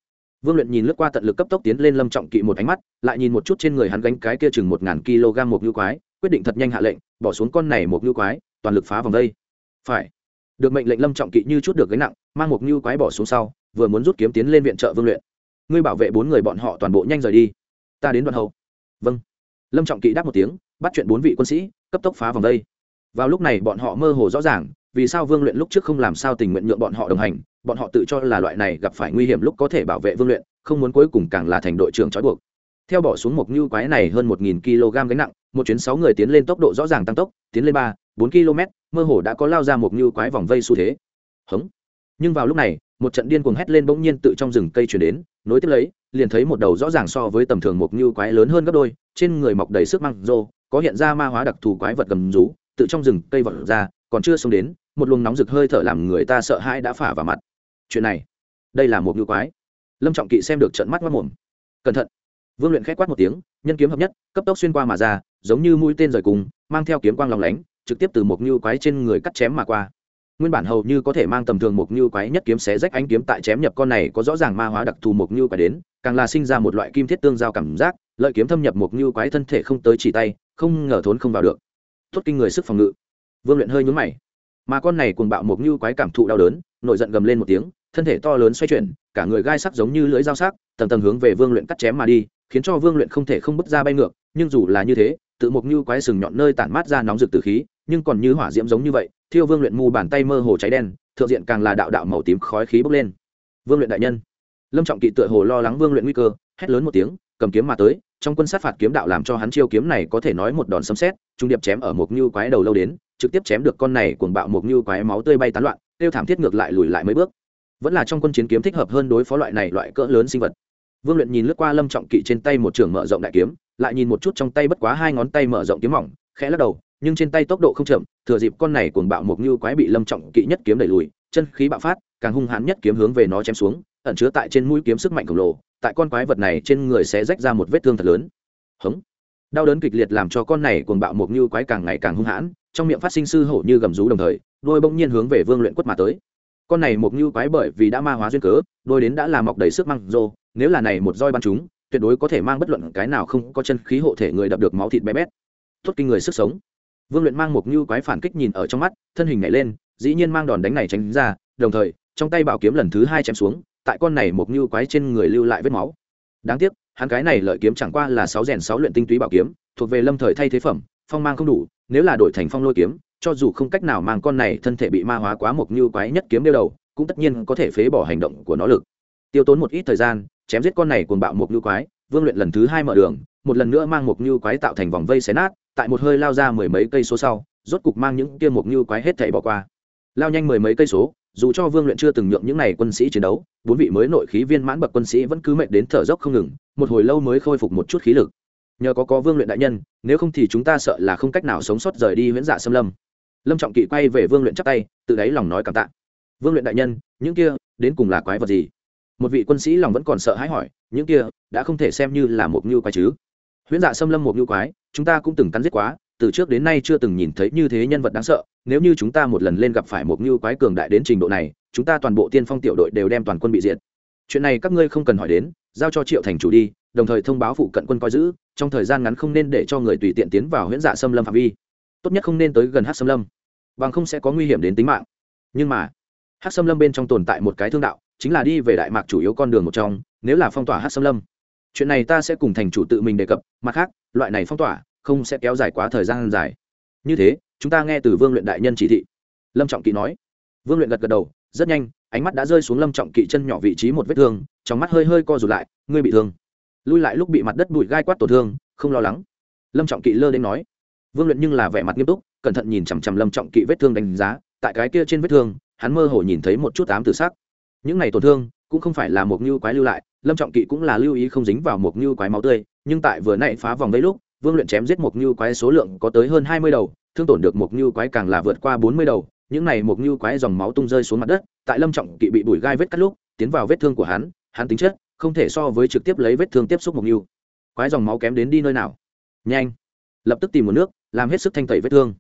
Vương luyện nhìn lướt qua tận lực cấp tốc tiến lên lâm trọng kỵ một ánh mắt, lại nhìn một chút trên người hắn gánh cái kia chừng một ngàn kg một như quái, quyết định thật nhanh hạ lệnh, bỏ xuống con này một như quái, toàn lực phá vòng đây. Phải. Được mệnh lệnh lâm trọng kỵ như chút được gánh nặng, mang một như quái bỏ xuống sau vừa muốn rút kiếm tiến lên viện trợ vương luyện. Ngươi bảo vệ bốn người bọn họ toàn bộ nhanh rời đi. Ta đến đoạn hậu. Vâng. Lâm trọng kỵ đáp một tiếng, bắt chuyện bốn vị quân sĩ, cấp tốc phá vòng đây. Vào lúc này bọn họ mơ hồ rõ ràng, vì sao vương luyện lúc trước không làm sao tình nguyện nhượng bọn họ đồng hành, bọn họ tự cho là loại này gặp phải nguy hiểm lúc có thể bảo vệ vương luyện, không muốn cuối cùng càng là thành đội trưởng trói buộc. Theo bỏ xuống một như quái này hơn một nghìn kg gánh nặng, một chuyến sáu người tiến lên tốc độ rõ ràng tăng tốc, tiến lên ba, bốn km, mơ hồ đã có lao ra một như quái vòng vây xu thế. Hống. Nhưng vào lúc này một trận điên cuồng hét lên bỗng nhiên tự trong rừng cây chuyển đến, nối tiếp lấy, liền thấy một đầu rõ ràng so với tầm thường một như quái lớn hơn gấp đôi, trên người mọc đầy sức măng rô, có hiện ra ma hóa đặc thù quái vật gầm rú, tự trong rừng cây vật ra, còn chưa xuống đến, một luồng nóng rực hơi thở làm người ta sợ hãi đã phả vào mặt. Chuyện này, đây là một như quái. Lâm trọng kỵ xem được trận mắt mất mồm cẩn thận. Vương luyện k h c quát một tiếng, nhân kiếm hợp nhất, cấp tốc xuyên qua mà ra, giống như mũi tên rời cùng, mang theo kiếm quang lòng lánh, trực tiếp từ một như quái trên người cắt chém mà qua nguyên bản hầu như có thể mang tầm thường một như quái nhất kiếm xé rách ánh kiếm tại chém nhập con này có rõ ràng ma hóa đặc thù một như quái đến, càng là sinh ra một loại kim thiết tương giao cảm giác, lợi kiếm thâm nhập một như quái thân thể không tới chỉ tay, không ngờ thốn không vào được. Tốt kinh người sức phòng ngự. Vương luyện hơi nhún mày. Mà con này cùng bạo một như quái cảm thụ đau đớn nổi giận gầm lên một tiếng, thân thể to lớn xoay chuyển, cả người gai sắc giống như lưỡi dao sắc, tầng tầng hướng về vương luyện cắt chém mà đi, khiến cho vương luyện không thể không bứt ra bay ngược, nhưng dù là như thế, tự một như quái sừng nhọn nơi tản mát ra nóng rực từ khí, nhưng còn như hỏa diễm giống như vậy thiêu vương luyện mù bàn tay mơ hồ cháy đen, thượng diện càng là đạo đạo màu tím khói khí bốc lên. Vương luyện đại nhân. Lâm trọng kỵ tựa hồ lo lắng vương luyện nguy cơ, hét lớn một tiếng, cầm kiếm mà tới, trong quân sát phạt kiếm đạo làm cho hắn chiêu kiếm này có thể nói một đòn sấm sét, trung điệp chém ở một như quái đầu lâu đến, trực tiếp chém được con này cuồng bạo một như quái máu tươi bay tán loạn, tiêu thảm thiết ngược lại lùi lại mấy bước. Vẫn là trong quân chiến kiếm thích hợp hơn đối phó loại này loại cỡ lớn sinh vật. Vương luyện nhìn lướt qua lâm trọng kỵ trên tay một trường mở rộng đại kiếm, lại nhìn một chút trong tay bất quá hai ngón tay mở rộng kiếm mỏng khẽ lắc đầu, nhưng trên tay tốc độ không chậm, thừa dịp con này cuồng bạo mục như quái bị lâm trọng kỵ nhất kiếm đẩy lùi, chân khí bạo phát, càng hung hãn nhất kiếm hướng về nó chém xuống, ẩn chứa tại trên mũi kiếm sức mạnh khổng lồ, tại con quái vật này trên người sẽ rách ra một vết thương thật lớn. Hống. Đau đớn kịch liệt làm cho con này cuồng bạo mục như quái càng ngày càng hung hãn, trong miệng phát sinh sư hổ như gầm rú đồng thời, đôi bỗng nhiên hướng về vương luyện quất mà tới. Con này mục như quái bởi vì đã ma hóa duyên cớ, đôi đến đã làm mọc đầy sức măng rô, nếu là này một roi bắn chúng, tuyệt đối có thể mang bất luận cái nào không có chân khí hộ thể người đập được máu thịt bé bét tốt kinh người sức sống. Vương luyện mang một như quái phản kích nhìn ở trong mắt, thân hình nhảy lên, dĩ nhiên mang đòn đánh này tránh ra, đồng thời, trong tay bảo kiếm lần thứ hai chém xuống, tại con này một như quái trên người lưu lại vết máu. Đáng tiếc, hắn cái này lợi kiếm chẳng qua là sáu rèn sáu luyện tinh túy bảo kiếm, thuộc về lâm thời thay thế phẩm, phong mang không đủ, nếu là đổi thành phong lôi kiếm, cho dù không cách nào mang con này thân thể bị ma hóa quá một như quái nhất kiếm đeo đầu, cũng tất nhiên có thể phế bỏ hành động của nó lực. Tiêu tốn một ít thời gian, chém giết con này cuồng bạo một như quái, vương luyện lần thứ hai mở đường, một lần nữa mang một như quái tạo thành vòng vây xé nát tại một hơi lao ra mười mấy cây số sau, rốt cục mang những kia mục như quái hết thảy bỏ qua. Lao nhanh mười mấy cây số, dù cho vương luyện chưa từng nhượng những này quân sĩ chiến đấu, bốn vị mới nội khí viên mãn bậc quân sĩ vẫn cứ mệt đến thở dốc không ngừng, một hồi lâu mới khôi phục một chút khí lực. Nhờ có có vương luyện đại nhân, nếu không thì chúng ta sợ là không cách nào sống sót rời đi huyễn dạ xâm lâm. Lâm trọng kỵ quay về vương luyện chắp tay, tự đáy lòng nói cảm tạ. Vương luyện đại nhân, những kia đến cùng là quái vật gì? Một vị quân sĩ lòng vẫn còn sợ hãi hỏi, những kia đã không thể xem như là một ngưu quái chứ? Huyễn dạ xâm lâm một ngưu quái, chúng ta cũng từng cắn giết quá, từ trước đến nay chưa từng nhìn thấy như thế nhân vật đáng sợ, nếu như chúng ta một lần lên gặp phải một ngưu quái cường đại đến trình độ này, chúng ta toàn bộ tiên phong tiểu đội đều đem toàn quân bị diệt. Chuyện này các ngươi không cần hỏi đến, giao cho triệu thành chủ đi, đồng thời thông báo phụ cận quân coi giữ, trong thời gian ngắn không nên để cho người tùy tiện tiến vào huyễn dạ xâm lâm phạm vi. Tốt nhất không nên tới gần hát xâm lâm, bằng không sẽ có nguy hiểm đến tính mạng. Nhưng mà hát xâm lâm bên trong tồn tại một cái thương đạo, chính là đi về đại mạc chủ yếu con đường một trong, nếu là phong tỏa hát xâm lâm chuyện này ta sẽ cùng thành chủ tự mình đề cập, mặt khác, loại này phong tỏa không sẽ kéo dài quá thời gian dài. Như thế, chúng ta nghe từ vương luyện đại nhân chỉ thị. Lâm trọng kỵ nói. Vương luyện gật gật đầu, rất nhanh, ánh mắt đã rơi xuống lâm trọng kỵ chân nhỏ vị trí một vết thương, trong mắt hơi hơi co rụt lại, ngươi bị thương. Lui lại lúc bị mặt đất bụi gai quát tổn thương, không lo lắng. Lâm trọng kỵ lơ đến nói. Vương luyện nhưng là vẻ mặt nghiêm túc, cẩn thận nhìn chằm chằm lâm trọng kỵ vết thương đánh giá, tại cái kia trên vết thương, hắn mơ hồ nhìn thấy một chút ám tử sắc. Những này tổn thương cũng không phải là một như quái lưu lại, lâm trọng kỵ cũng là lưu ý không dính vào một như quái máu tươi, nhưng tại vừa nãy phá vòng vây lúc, vương luyện chém giết một như quái số lượng có tới hơn hai mươi đầu, thương tổn được một như quái càng là vượt qua bốn mươi đầu, những này một như quái dòng máu tung rơi xuống mặt đất, tại lâm trọng kỵ bị bùi gai vết cắt lúc, tiến vào vết thương của hắn hắn tính chất, không thể so với trực tiếp lấy vết thương tiếp xúc một như quái dòng máu kém đến đi nơi nào? Nhanh! Lập tức tìm một nước, làm hết sức thanh tẩy vết thương.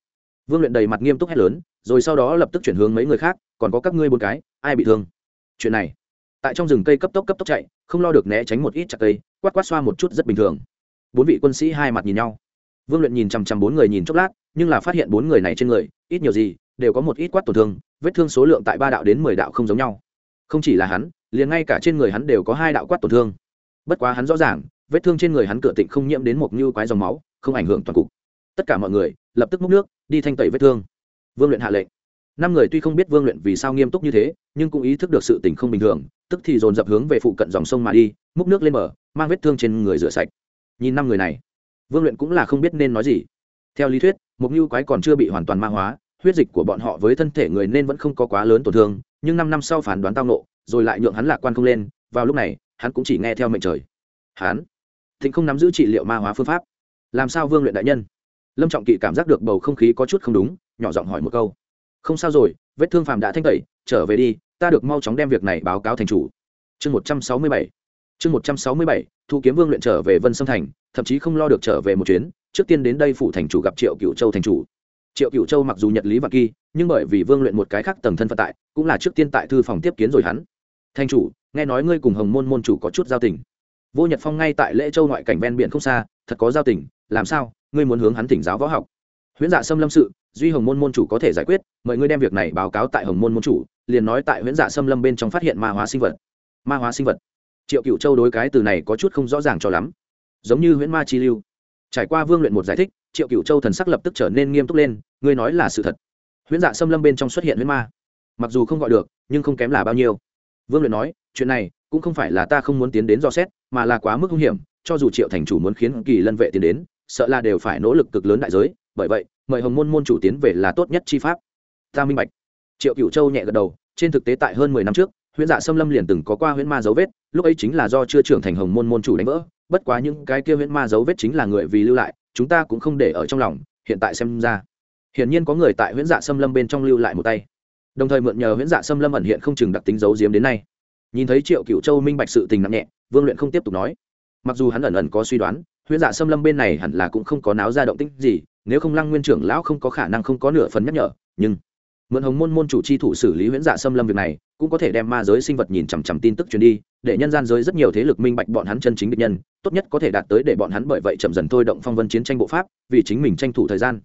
Vương luyện đầy mặt nghiêm túc hét lớn, rồi sau đó lập tức chuyển hướng mấy người khác, còn có các ngươi bốn cái, ai bị thương? Chuyện này tại trong rừng cây cấp tốc cấp tốc chạy, không lo được né tránh một ít chặt cây, quát quát xoa một chút rất bình thường. Bốn vị quân sĩ hai mặt nhìn nhau. Vương luyện nhìn chằm chằm bốn người nhìn chốc lát, nhưng là phát hiện bốn người này trên người, ít nhiều gì, đều có một ít quát tổn thương, vết thương số lượng tại ba đạo đến mười đạo không giống nhau. Không chỉ là hắn, liền ngay cả trên người hắn đều có hai đạo quát tổn thương. Bất quá hắn rõ ràng, vết thương trên người hắn cửa tịnh không nhiễm đến một như quái dòng máu, không ảnh hưởng toàn cục. Tất cả mọi người lập tức múc nước, đi thanh tẩy vết thương. Vương luyện hạ lệnh năm người tuy không biết vương luyện vì sao nghiêm túc như thế nhưng cũng ý thức được sự tình không bình thường tức thì dồn dập hướng về phụ cận dòng sông mà đi múc nước lên mở, mang vết thương trên người rửa sạch. Nhìn năm người này vương luyện cũng là không biết nên nói gì. Theo lý thuyết mục như quái còn chưa bị hoàn toàn ma hóa huyết dịch của bọn họ với thân thể người nên vẫn không có quá lớn tổn thương nhưng năm năm sau phán đoán tao nộ rồi lại nhượng hắn lạc quan không lên vào lúc này hắn cũng chỉ nghe theo mệnh trời. Hắn thịnh không nắm giữ trị liệu ma hóa phương pháp. Làm sao vương luyện đại nhân? Lâm trọng kỵ cảm giác được bầu không khí có chút không đúng nhỏ giọng hỏi một câu không sao rồi, vết thương phàm đã thanh tẩy, trở về đi, ta được mau chóng đem việc này báo cáo thành chủ. Chương một trăm sáu mươi bảy. Chương một trăm sáu mươi bảy, thu kiếm vương luyện trở về vân sâm thành, thậm chí không lo được trở về một chuyến, trước tiên đến đây phủ thành chủ gặp triệu cựu châu thành chủ. Triệu cựu châu mặc dù nhật lý và kỳ, nhưng bởi vì vương luyện một cái khác tầng thân phận tại, cũng là trước tiên tại thư phòng tiếp kiến rồi hắn. Thành chủ, nghe nói ngươi cùng hồng môn môn chủ có chút giao tình. Vô nhật phong ngay tại lễ châu ngoại cảnh ven biển không xa, thật có giao tình, làm sao, ngươi muốn hướng hắn thỉnh giáo võ học? Huyễn dạ xâm lâm sự, duy hồng môn môn chủ có thể giải quyết, mời ngươi đem việc này báo cáo tại hồng môn môn chủ, liền nói tại huyễn dạ xâm lâm bên trong phát hiện ma hóa sinh vật. Ma hóa sinh vật. Triệu cựu châu đối cái từ này có chút không rõ ràng cho lắm. Giống như huyễn ma chi lưu. Trải qua vương luyện một giải thích, triệu cựu châu thần sắc lập tức trở nên nghiêm túc lên, ngươi nói là sự thật. Huyễn dạ xâm lâm bên trong xuất hiện huyễn ma. Mặc dù không gọi được, nhưng không kém là bao nhiêu. Vương luyện nói, chuyện này cũng không phải là ta không muốn tiến đến dò xét, mà là quá mức nguy hiểm, cho dù triệu thành chủ muốn khiến kỳ lân vệ tiến đến, sợ là đều phải nỗ lực cực lớn đại giới bởi vậy, mời hồng môn môn chủ tiến về là tốt nhất chi pháp. Ta minh bạch. Triệu cựu châu nhẹ gật đầu, trên thực tế tại hơn mười năm trước, huyễn dạ xâm lâm liền từng có qua huyễn ma dấu vết, lúc ấy chính là do chưa trưởng thành hồng môn môn chủ đánh vỡ, bất quá những cái kia huyễn ma dấu vết chính là người vì lưu lại, chúng ta cũng không để ở trong lòng, hiện tại xem ra, hiển nhiên có người tại huyễn dạ xâm lâm bên trong lưu lại một tay. Đồng thời mượn nhờ huyễn dạ xâm lâm ẩn hiện không chừng đặc tính dấu diếm đến nay. Nhìn thấy triệu cựu châu minh bạch sự tình nặng nhẹ, vương luyện không tiếp tục nói. Mặc dù hắn ẩn ẩn có suy đoán, huyễn dạ xâm lâm bên này hẳn là cũng không có náo ra động tĩnh gì nếu không lăng nguyên trưởng lão không có khả năng không có nửa phần nhắc nhở, nhưng mượn hồng môn môn chủ chi thủ xử lý huyễn dạ xâm lâm việc này, cũng có thể đem ma giới sinh vật nhìn chằm chằm tin tức truyền đi, để nhân gian giới rất nhiều thế lực minh bạch bọn hắn chân chính địch nhân, tốt nhất có thể đạt tới để bọn hắn bởi vậy chậm dần thôi động phong vân chiến tranh bộ pháp, vì chính mình tranh thủ thời gian.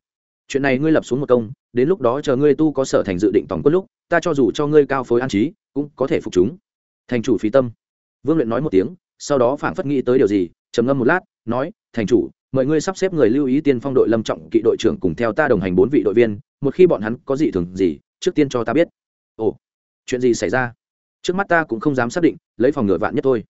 Chuyện này ngươi lập xuống một công, đến lúc đó chờ ngươi tu có sở thành dự định tổng quân lúc, ta cho dù cho ngươi cao phối an trí, cũng có thể phục chúng. Thành chủ phí tâm. Vương luyện nói một tiếng, sau đó phảng phất nghĩ tới điều gì, trầm ngâm một lát, nói, thành chủ mời ngươi sắp xếp người lưu ý tiên phong đội lâm trọng kỵ đội trưởng cùng theo ta đồng hành bốn vị đội viên, một khi bọn hắn có gì thường gì, trước tiên cho ta biết. Ồ, chuyện gì xảy ra? Trước mắt ta cũng không dám xác định, lấy phòng ngựa vạn nhất thôi.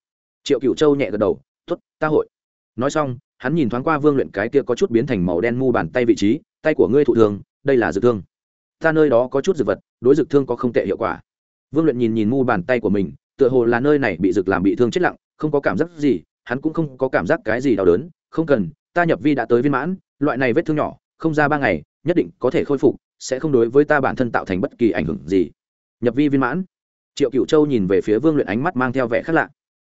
Triệu cựu châu nhẹ gật đầu t ố t ta hội. Nói xong, hắn nhìn thoáng qua vương luyện cái kia có chút biến thành màu đen mu bàn tay vị trí, tay của ngươi thụ thường đây là dược thương. Ta nơi đó có chút dược vật, đối dược thương có không tệ hiệu quả. Vương luyện nhìn nhìn mu bàn tay của mình, tựa hồ là nơi này bị dược làm bị thương chết lặng, không có cảm giác gì, hắn cũng không có cảm giác cái gì đau đớn, không cần ta nhập vi đã tới viên mãn, loại này vết thương nhỏ, không ra ba ngày, nhất định có thể khôi phục, sẽ không đối với ta bản thân tạo thành bất kỳ ảnh hưởng gì. Nhập vi viên mãn. Triệu cựu châu nhìn về phía vương luyện ánh mắt mang theo vẻ khác lạ.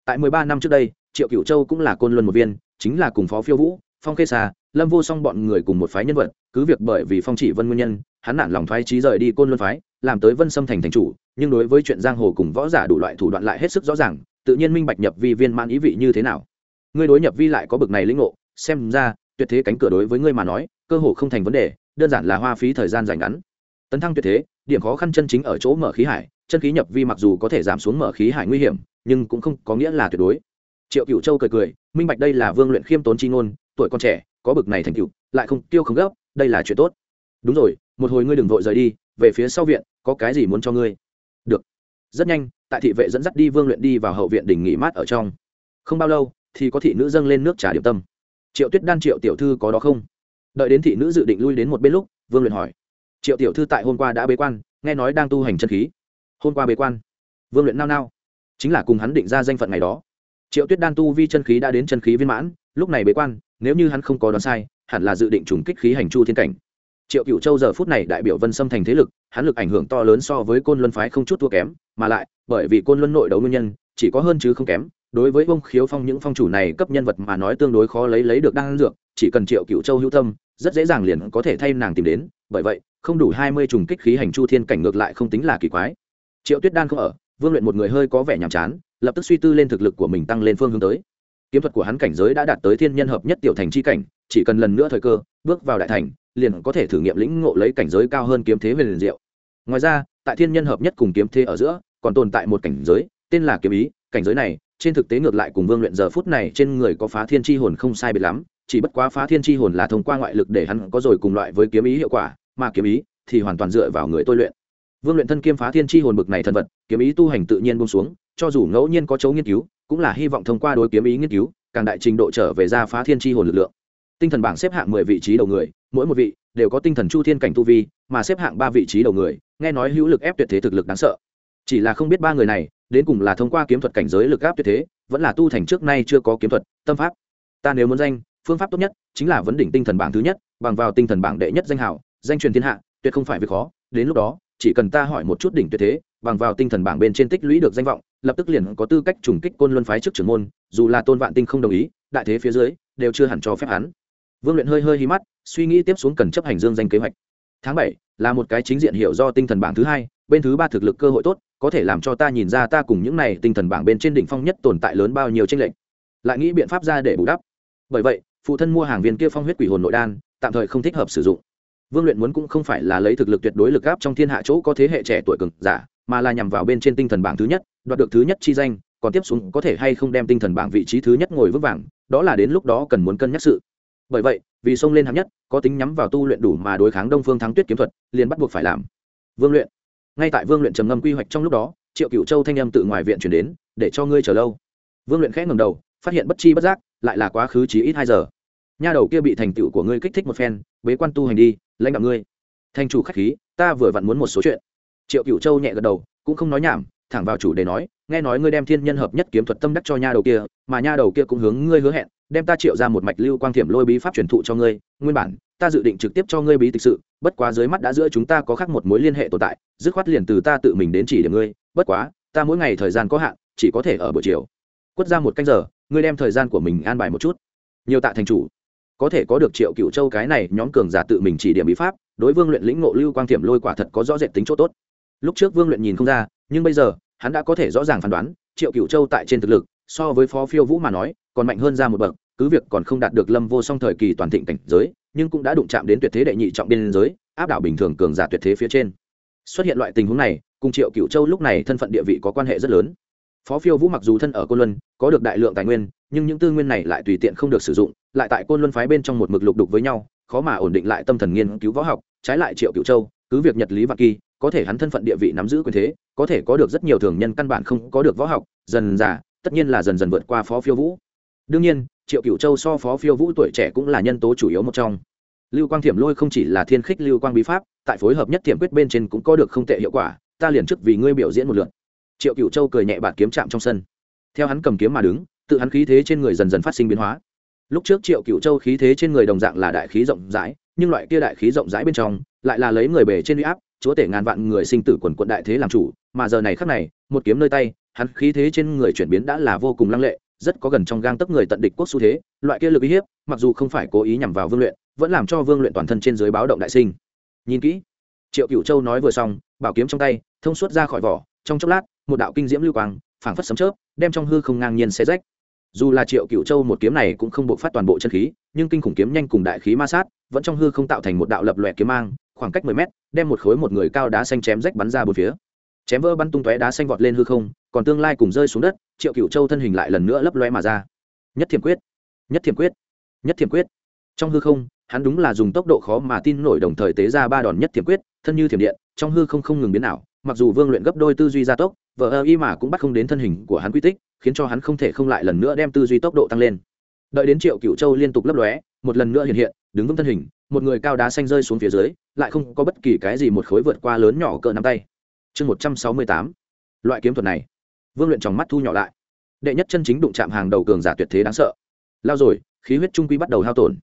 Tại mười ba năm trước đây, triệu cựu châu cũng là côn luân một viên, chính là cùng phó phiêu vũ, phong khê xà, lâm vô song bọn người cùng một phái nhân vật, cứ việc bởi vì phong chỉ vân nguyên nhân, hắn nản lòng thoái trí rời đi côn luân phái, làm tới vân sâm thành thành chủ, nhưng đối với chuyện giang hồ cùng võ giả đủ loại thủ đoạn lại hết sức rõ ràng, tự nhiên minh bạch nhập vi viên mãn ý vị như thế nào. Ngươi đối nhập vi lại có bực này lĩnh ngộ xem ra, tuyệt thế cánh cửa đối với ngươi mà nói, cơ hồ không thành vấn đề, đơn giản là hoa phí thời gian dài ngắn. Tấn thăng tuyệt thế, điểm khó khăn chân chính ở chỗ mở khí hải, chân khí nhập vi mặc dù có thể giảm xuống mở khí hải nguy hiểm, nhưng cũng không có nghĩa là tuyệt đối. Triệu cựu châu cười cười, minh bạch đây là vương luyện khiêm tốn chi ngôn, tuổi con trẻ, có bực này thành cựu lại không tiêu không gấp, đây là chuyện tốt. Đúng rồi, một hồi ngươi đừng vội rời đi, về phía sau viện, có cái gì muốn cho ngươi? Được. Rất nhanh, tại thị vệ dẫn dắt đi vương luyện đi vào hậu viện đỉnh nghỉ mát ở trong. Không bao lâu, thì có thị nữ dâng lên nước trà điểm tâm triệu tuyết đan, triệu tiểu thư có đó không? Đợi đến thị nữ dự định lui đến một bên lúc, vương luyện hỏi. Triệu tiểu thư tại hôm qua đã bế quan, nghe nói đang tu hành chân khí. Hôm qua bế quan. Vương luyện nao nao. Chính là cùng hắn định ra danh phận ngày đó. Triệu tuyết đan tu vi chân khí đã đến chân khí viên mãn, lúc này bế quan, nếu như hắn không có đoán sai, hẳn là dự định trùng kích khí hành chu thiên cảnh. Triệu cựu châu giờ phút này đại biểu vân xâm thành thế lực, hắn lực ảnh hưởng to lớn so với côn luân phái không chút thua kém, mà lại, bởi vì côn luân nội đấu nguyên nhân, chỉ có hơn chứ không kém đối với bông khiếu phong những phong chủ này cấp nhân vật mà nói tương đối khó lấy lấy được đan dược, chỉ cần triệu cựu châu hữu tâm, rất dễ dàng liền có thể thay nàng tìm đến. Bởi vậy, không đủ hai mươi trùng kích khí hành chu thiên cảnh ngược lại không tính là kỳ quái. Triệu tuyết đan không ở, vương luyện một người hơi có vẻ nhàm chán, lập tức suy tư lên thực lực của mình tăng lên phương hướng tới. Kiếm thuật của hắn cảnh giới đã đạt tới thiên nhân hợp nhất tiểu thành c h i cảnh, chỉ cần lần nữa thời cơ, bước vào đại thành, liền có thể thử nghiệm lĩnh ngộ lấy cảnh giới cao hơn kiếm thế về liền diệu. Ngoài ra, tại thiên nhân hợp nhất cùng kiếm thế ở giữa, còn tồn tại một cảnh giới, tên là kiếm ý, cảnh giới này trên thực tế ngược lại cùng vương luyện giờ phút này trên người có phá thiên tri hồn không sai biệt lắm, chỉ bất quá phá thiên tri hồn là thông qua ngoại lực để hắn có rồi cùng loại với kiếm ý hiệu quả, mà kiếm ý thì hoàn toàn dựa vào người tôi luyện. Vương luyện thân kiêm phá thiên tri hồn bực này thần vật, kiếm ý tu hành tự nhiên bông xuống, cho dù ngẫu nhiên có chấu nghiên cứu, cũng là hy vọng thông qua đối kiếm ý nghiên cứu, càng đại trình độ trở về ra phá thiên tri hồn lực lượng. Tinh thần bảng xếp hạng mười vị trí đầu người, mỗi một vị đều có tinh thần chu thiên cảnh tu vi, mà xếp hạng ba vị trí đầu người, nghe nói hữu lực ép tuyệt thế thực lực đáng sợ chỉ là không biết ba người này, đến cùng là thông qua kiếm thuật cảnh giới lực áp tuyệt thế, vẫn là tu thành trước nay chưa có kiếm thuật, tâm pháp. Ta nếu muốn danh, phương pháp tốt nhất chính là vấn đỉnh tinh thần bảng thứ nhất, bằng vào tinh thần bảng đệ nhất danh hảo, danh truyền thiên hạ, tuyệt không phải việc khó. Đến lúc đó, chỉ cần ta hỏi một chút đỉnh tuyệt thế, bằng vào tinh thần bảng bên trên tích lũy được danh vọng, lập tức liền có tư cách trùng kích côn luân phái trước trưởng môn, dù là tôn vạn tinh không đồng ý, đại thế phía dưới đều chưa hẳn cho phép hắn. Vương luyện hơi hơi hí mắt, suy nghĩ tiếp xuống cần chấp hành dương danh kế hoạch. Tháng bảy là một cái chính diện hiểu do tinh thần bảng thứ hai, bên thứ ba thực lực cơ hội tốt có thể làm cho ta nhìn ra ta cùng những này tinh thần bảng bên trên đỉnh phong nhất tồn tại lớn bao nhiêu tranh lệch. Lại nghĩ biện pháp ra để bù đắp. Bởi vậy, phụ thân mua hàng viên kia phong huyết quỷ hồn nội đan, tạm thời không thích hợp sử dụng. Vương luyện muốn cũng không phải là lấy thực lực tuyệt đối lực áp trong thiên hạ chỗ có thế hệ trẻ tuổi cực giả, mà là nhằm vào bên trên tinh thần bảng thứ nhất, đoạt được thứ nhất chi danh, còn tiếp xuống có thể hay không đem tinh thần bảng vị trí thứ nhất ngồi vững vàng, đó là đến lúc đó cần muốn cân nhắc sự. Bởi vậy, vì xông lên hạng nhất, có tính nhắm vào tu luyện đủ mà đối kháng đông phương thắng tuyết kiếm thuật, liền bắt buộc phải làm. Vương luyện ngay tại vương luyện trầm ngâm quy hoạch trong lúc đó, triệu cựu châu thanh âm tự ngoài viện chuyển đến, để cho ngươi chờ lâu. Vương luyện khẽ ngầm đầu, phát hiện bất chi bất giác, lại là quá khứ chỉ ít hai giờ. Nha đầu kia bị thành tựu của ngươi kích thích một phen, bế quan tu hành đi, lãnh đạo ngươi. Thành chủ khách khí, ta vừa vặn muốn một số chuyện. Triệu cựu châu nhẹ gật đầu, cũng không nói nhảm, thẳng vào chủ đề nói, nghe nói ngươi đem thiên nhân hợp nhất kiếm thuật tâm đắc cho nha đầu kia, mà nha đầu kia cũng hướng ngươi hứa hẹn, đem ta triệu ra một mạch lưu quang thiểm lôi bí pháp truyền thụ cho ngươi, nguyên bản ta dự định trực tiếp cho ngươi bí tịch sự, bất quá dưới mắt đã giữa chúng ta có khác một mối liên hệ tồn tại, dứt khoát liền từ ta tự mình đến chỉ điểm ngươi, bất quá, ta mỗi ngày thời gian có hạn, chỉ có thể ở buổi chiều. Quất ra một canh giờ, ngươi đem thời gian của mình an bài một chút. Nhiều tạ thành chủ. Có thể có được triệu cựu châu cái này nhóm cường giả tự mình chỉ điểm bí pháp, đối vương luyện lĩnh ngộ lưu quang thiểm lôi quả thật có rõ rệt tính chỗ tốt. Lúc trước vương luyện nhìn không ra, nhưng bây giờ, hắn đã có thể rõ ràng phán đoán, triệu cựu châu tại trên thực lực, so với phó phiêu vũ mà nói, còn mạnh hơn ra một bậc, cứ việc còn không đạt được lâm vô song thời kỳ toàn thịnh cảnh giới nhưng cũng đã đụng chạm đến tuyệt thế đệ nhị trọng biên giới, áp đảo bình thường cường giả tuyệt thế phía trên. Xuất hiện loại tình huống này, cùng triệu cựu châu lúc này thân phận địa vị có quan hệ rất lớn. Phó phiêu vũ mặc dù thân ở côn luân, có được đại lượng tài nguyên, nhưng những tư nguyên này lại tùy tiện không được sử dụng, lại tại côn luân phái bên trong một mực lục đục với nhau, khó mà ổn định lại tâm thần nghiên cứu võ học, trái lại triệu cựu châu, cứ việc nhật lý và kỳ, có thể hắn thân phận địa vị nắm giữ quyền thế, có thể có được rất nhiều thường nhân căn bản không có được võ học, dần dà, tất nhiên là dần dần vượt qua phó phiêu vũ. Đương nhiên triệu cựu châu so phó phiêu vũ tuổi trẻ cũng là nhân tố chủ yếu một trong. Lưu quang thiểm lôi không chỉ là thiên khích lưu quang bí pháp, tại phối hợp nhất thiểm quyết bên trên cũng có được không tệ hiệu quả, ta liền trước vì ngươi biểu diễn một lượt. Triệu cựu châu cười nhẹ bạt kiếm chạm trong sân. Theo hắn cầm kiếm mà đứng, tự hắn khí thế trên người dần dần phát sinh biến hóa. Lúc trước triệu cựu châu khí thế trên người đồng dạng là đại khí rộng rãi, nhưng loại kia đại khí rộng rãi bên trong, lại là lấy người bề trên uy áp, chúa tể ngàn vạn người sinh tử quần quận đại thế làm chủ, mà giờ này khác này, một kiếm nơi tay, hắn khí thế trên người chuyển biến đã là vô cùng lăng lệ rất có gần trong gang tấc người tận địch quốc xu thế, loại kia lực uy hiếp, mặc dù không phải cố ý nhằm vào vương luyện, vẫn làm cho vương luyện toàn thân trên dưới báo động đại sinh. Nhìn kỹ, triệu cựu châu nói vừa xong, bảo kiếm trong tay, thông suốt ra khỏi vỏ, trong chốc lát, một đạo kinh diễm lưu quang, phảng phất sấm chớp, đem trong hư không ngang nhiên xé rách. Dù là triệu cựu châu một kiếm này cũng không buộc phát toàn bộ chân khí, nhưng kinh khủng kiếm nhanh cùng đại khí ma sát, vẫn trong hư không tạo thành một đạo lập lòe kiếm mang, khoảng cách mười mét, đem một khối một người cao đá xanh chém rách bắn ra bốn phía. Chém vỡ bắn tung tóe đá xanh vọt lên hư không còn tương lai cùng rơi xuống đất, triệu cựu châu thân hình lại lần nữa lấp loe mà ra. Nhất thiểm quyết, nhất thiểm quyết, nhất thiểm quyết. Trong hư không, hắn đúng là dùng tốc độ khó mà tin nổi đồng thời tế ra ba đòn nhất thiểm quyết, thân như thiểm điện, trong hư không không ngừng biến ảo, mặc dù vương luyện gấp đôi tư duy gia tốc vợ ơ y mà cũng bắt không đến thân hình của hắn quy tích, khiến cho hắn không thể không lại lần nữa đem tư duy tốc độ tăng lên. Đợi đến triệu cựu châu liên tục lấp lóe, một lần nữa hiện hiện, đứng vững thân hình, một người cao đá xanh rơi xuống phía dưới, lại không có bất kỳ cái gì một khối vượt qua lớn nhỏ cỡ nắm tay. Chương một trăm sáu mươi tám. Loại kiếm thuật này vương luyện trong mắt thu nhỏ lại. Đệ nhất chân chính đụng chạm hàng đầu cường giả tuyệt thế đáng sợ. Lao rồi, khí huyết trung quy bắt đầu hao tổn.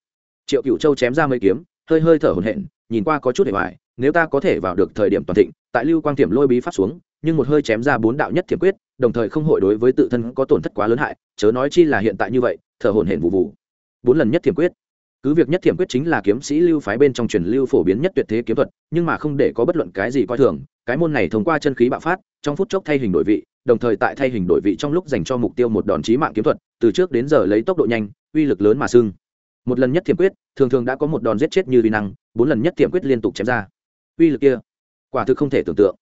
Triệu cựu châu chém ra mấy kiếm, hơi hơi thở hổn hển, nhìn qua có chút để hoài, nếu ta có thể vào được thời điểm toàn thịnh, tại lưu quang tiềm lôi bí pháp xuống, nhưng một hơi chém ra bốn đạo nhất thiểm quyết, đồng thời không hội đối với tự thân có tổn thất quá lớn hại, chớ nói chi là hiện tại như vậy, thở hổn hển vụ vụ bốn lần nhất thiểm quyết. Cứ việc nhất thiểm quyết chính là kiếm sĩ lưu phái bên trong truyền lưu phổ biến nhất tuyệt thế kiếm thuật, nhưng mà không để có bất luận cái gì coi thường, cái môn này thông qua chân khí bạo phát, trong phút chốc thay hình đổi vị đồng thời tại thay hình đổi vị trong lúc dành cho mục tiêu một đòn chí mạng kiếm thuật, từ trước đến giờ lấy tốc độ nhanh, uy lực lớn mà sưng. Một lần nhất thiểm quyết, thường thường đã có một đòn giết chết như vi năng, bốn lần nhất thiểm quyết liên tục chém ra. Uy lực kia, quả thực không thể tưởng tượng.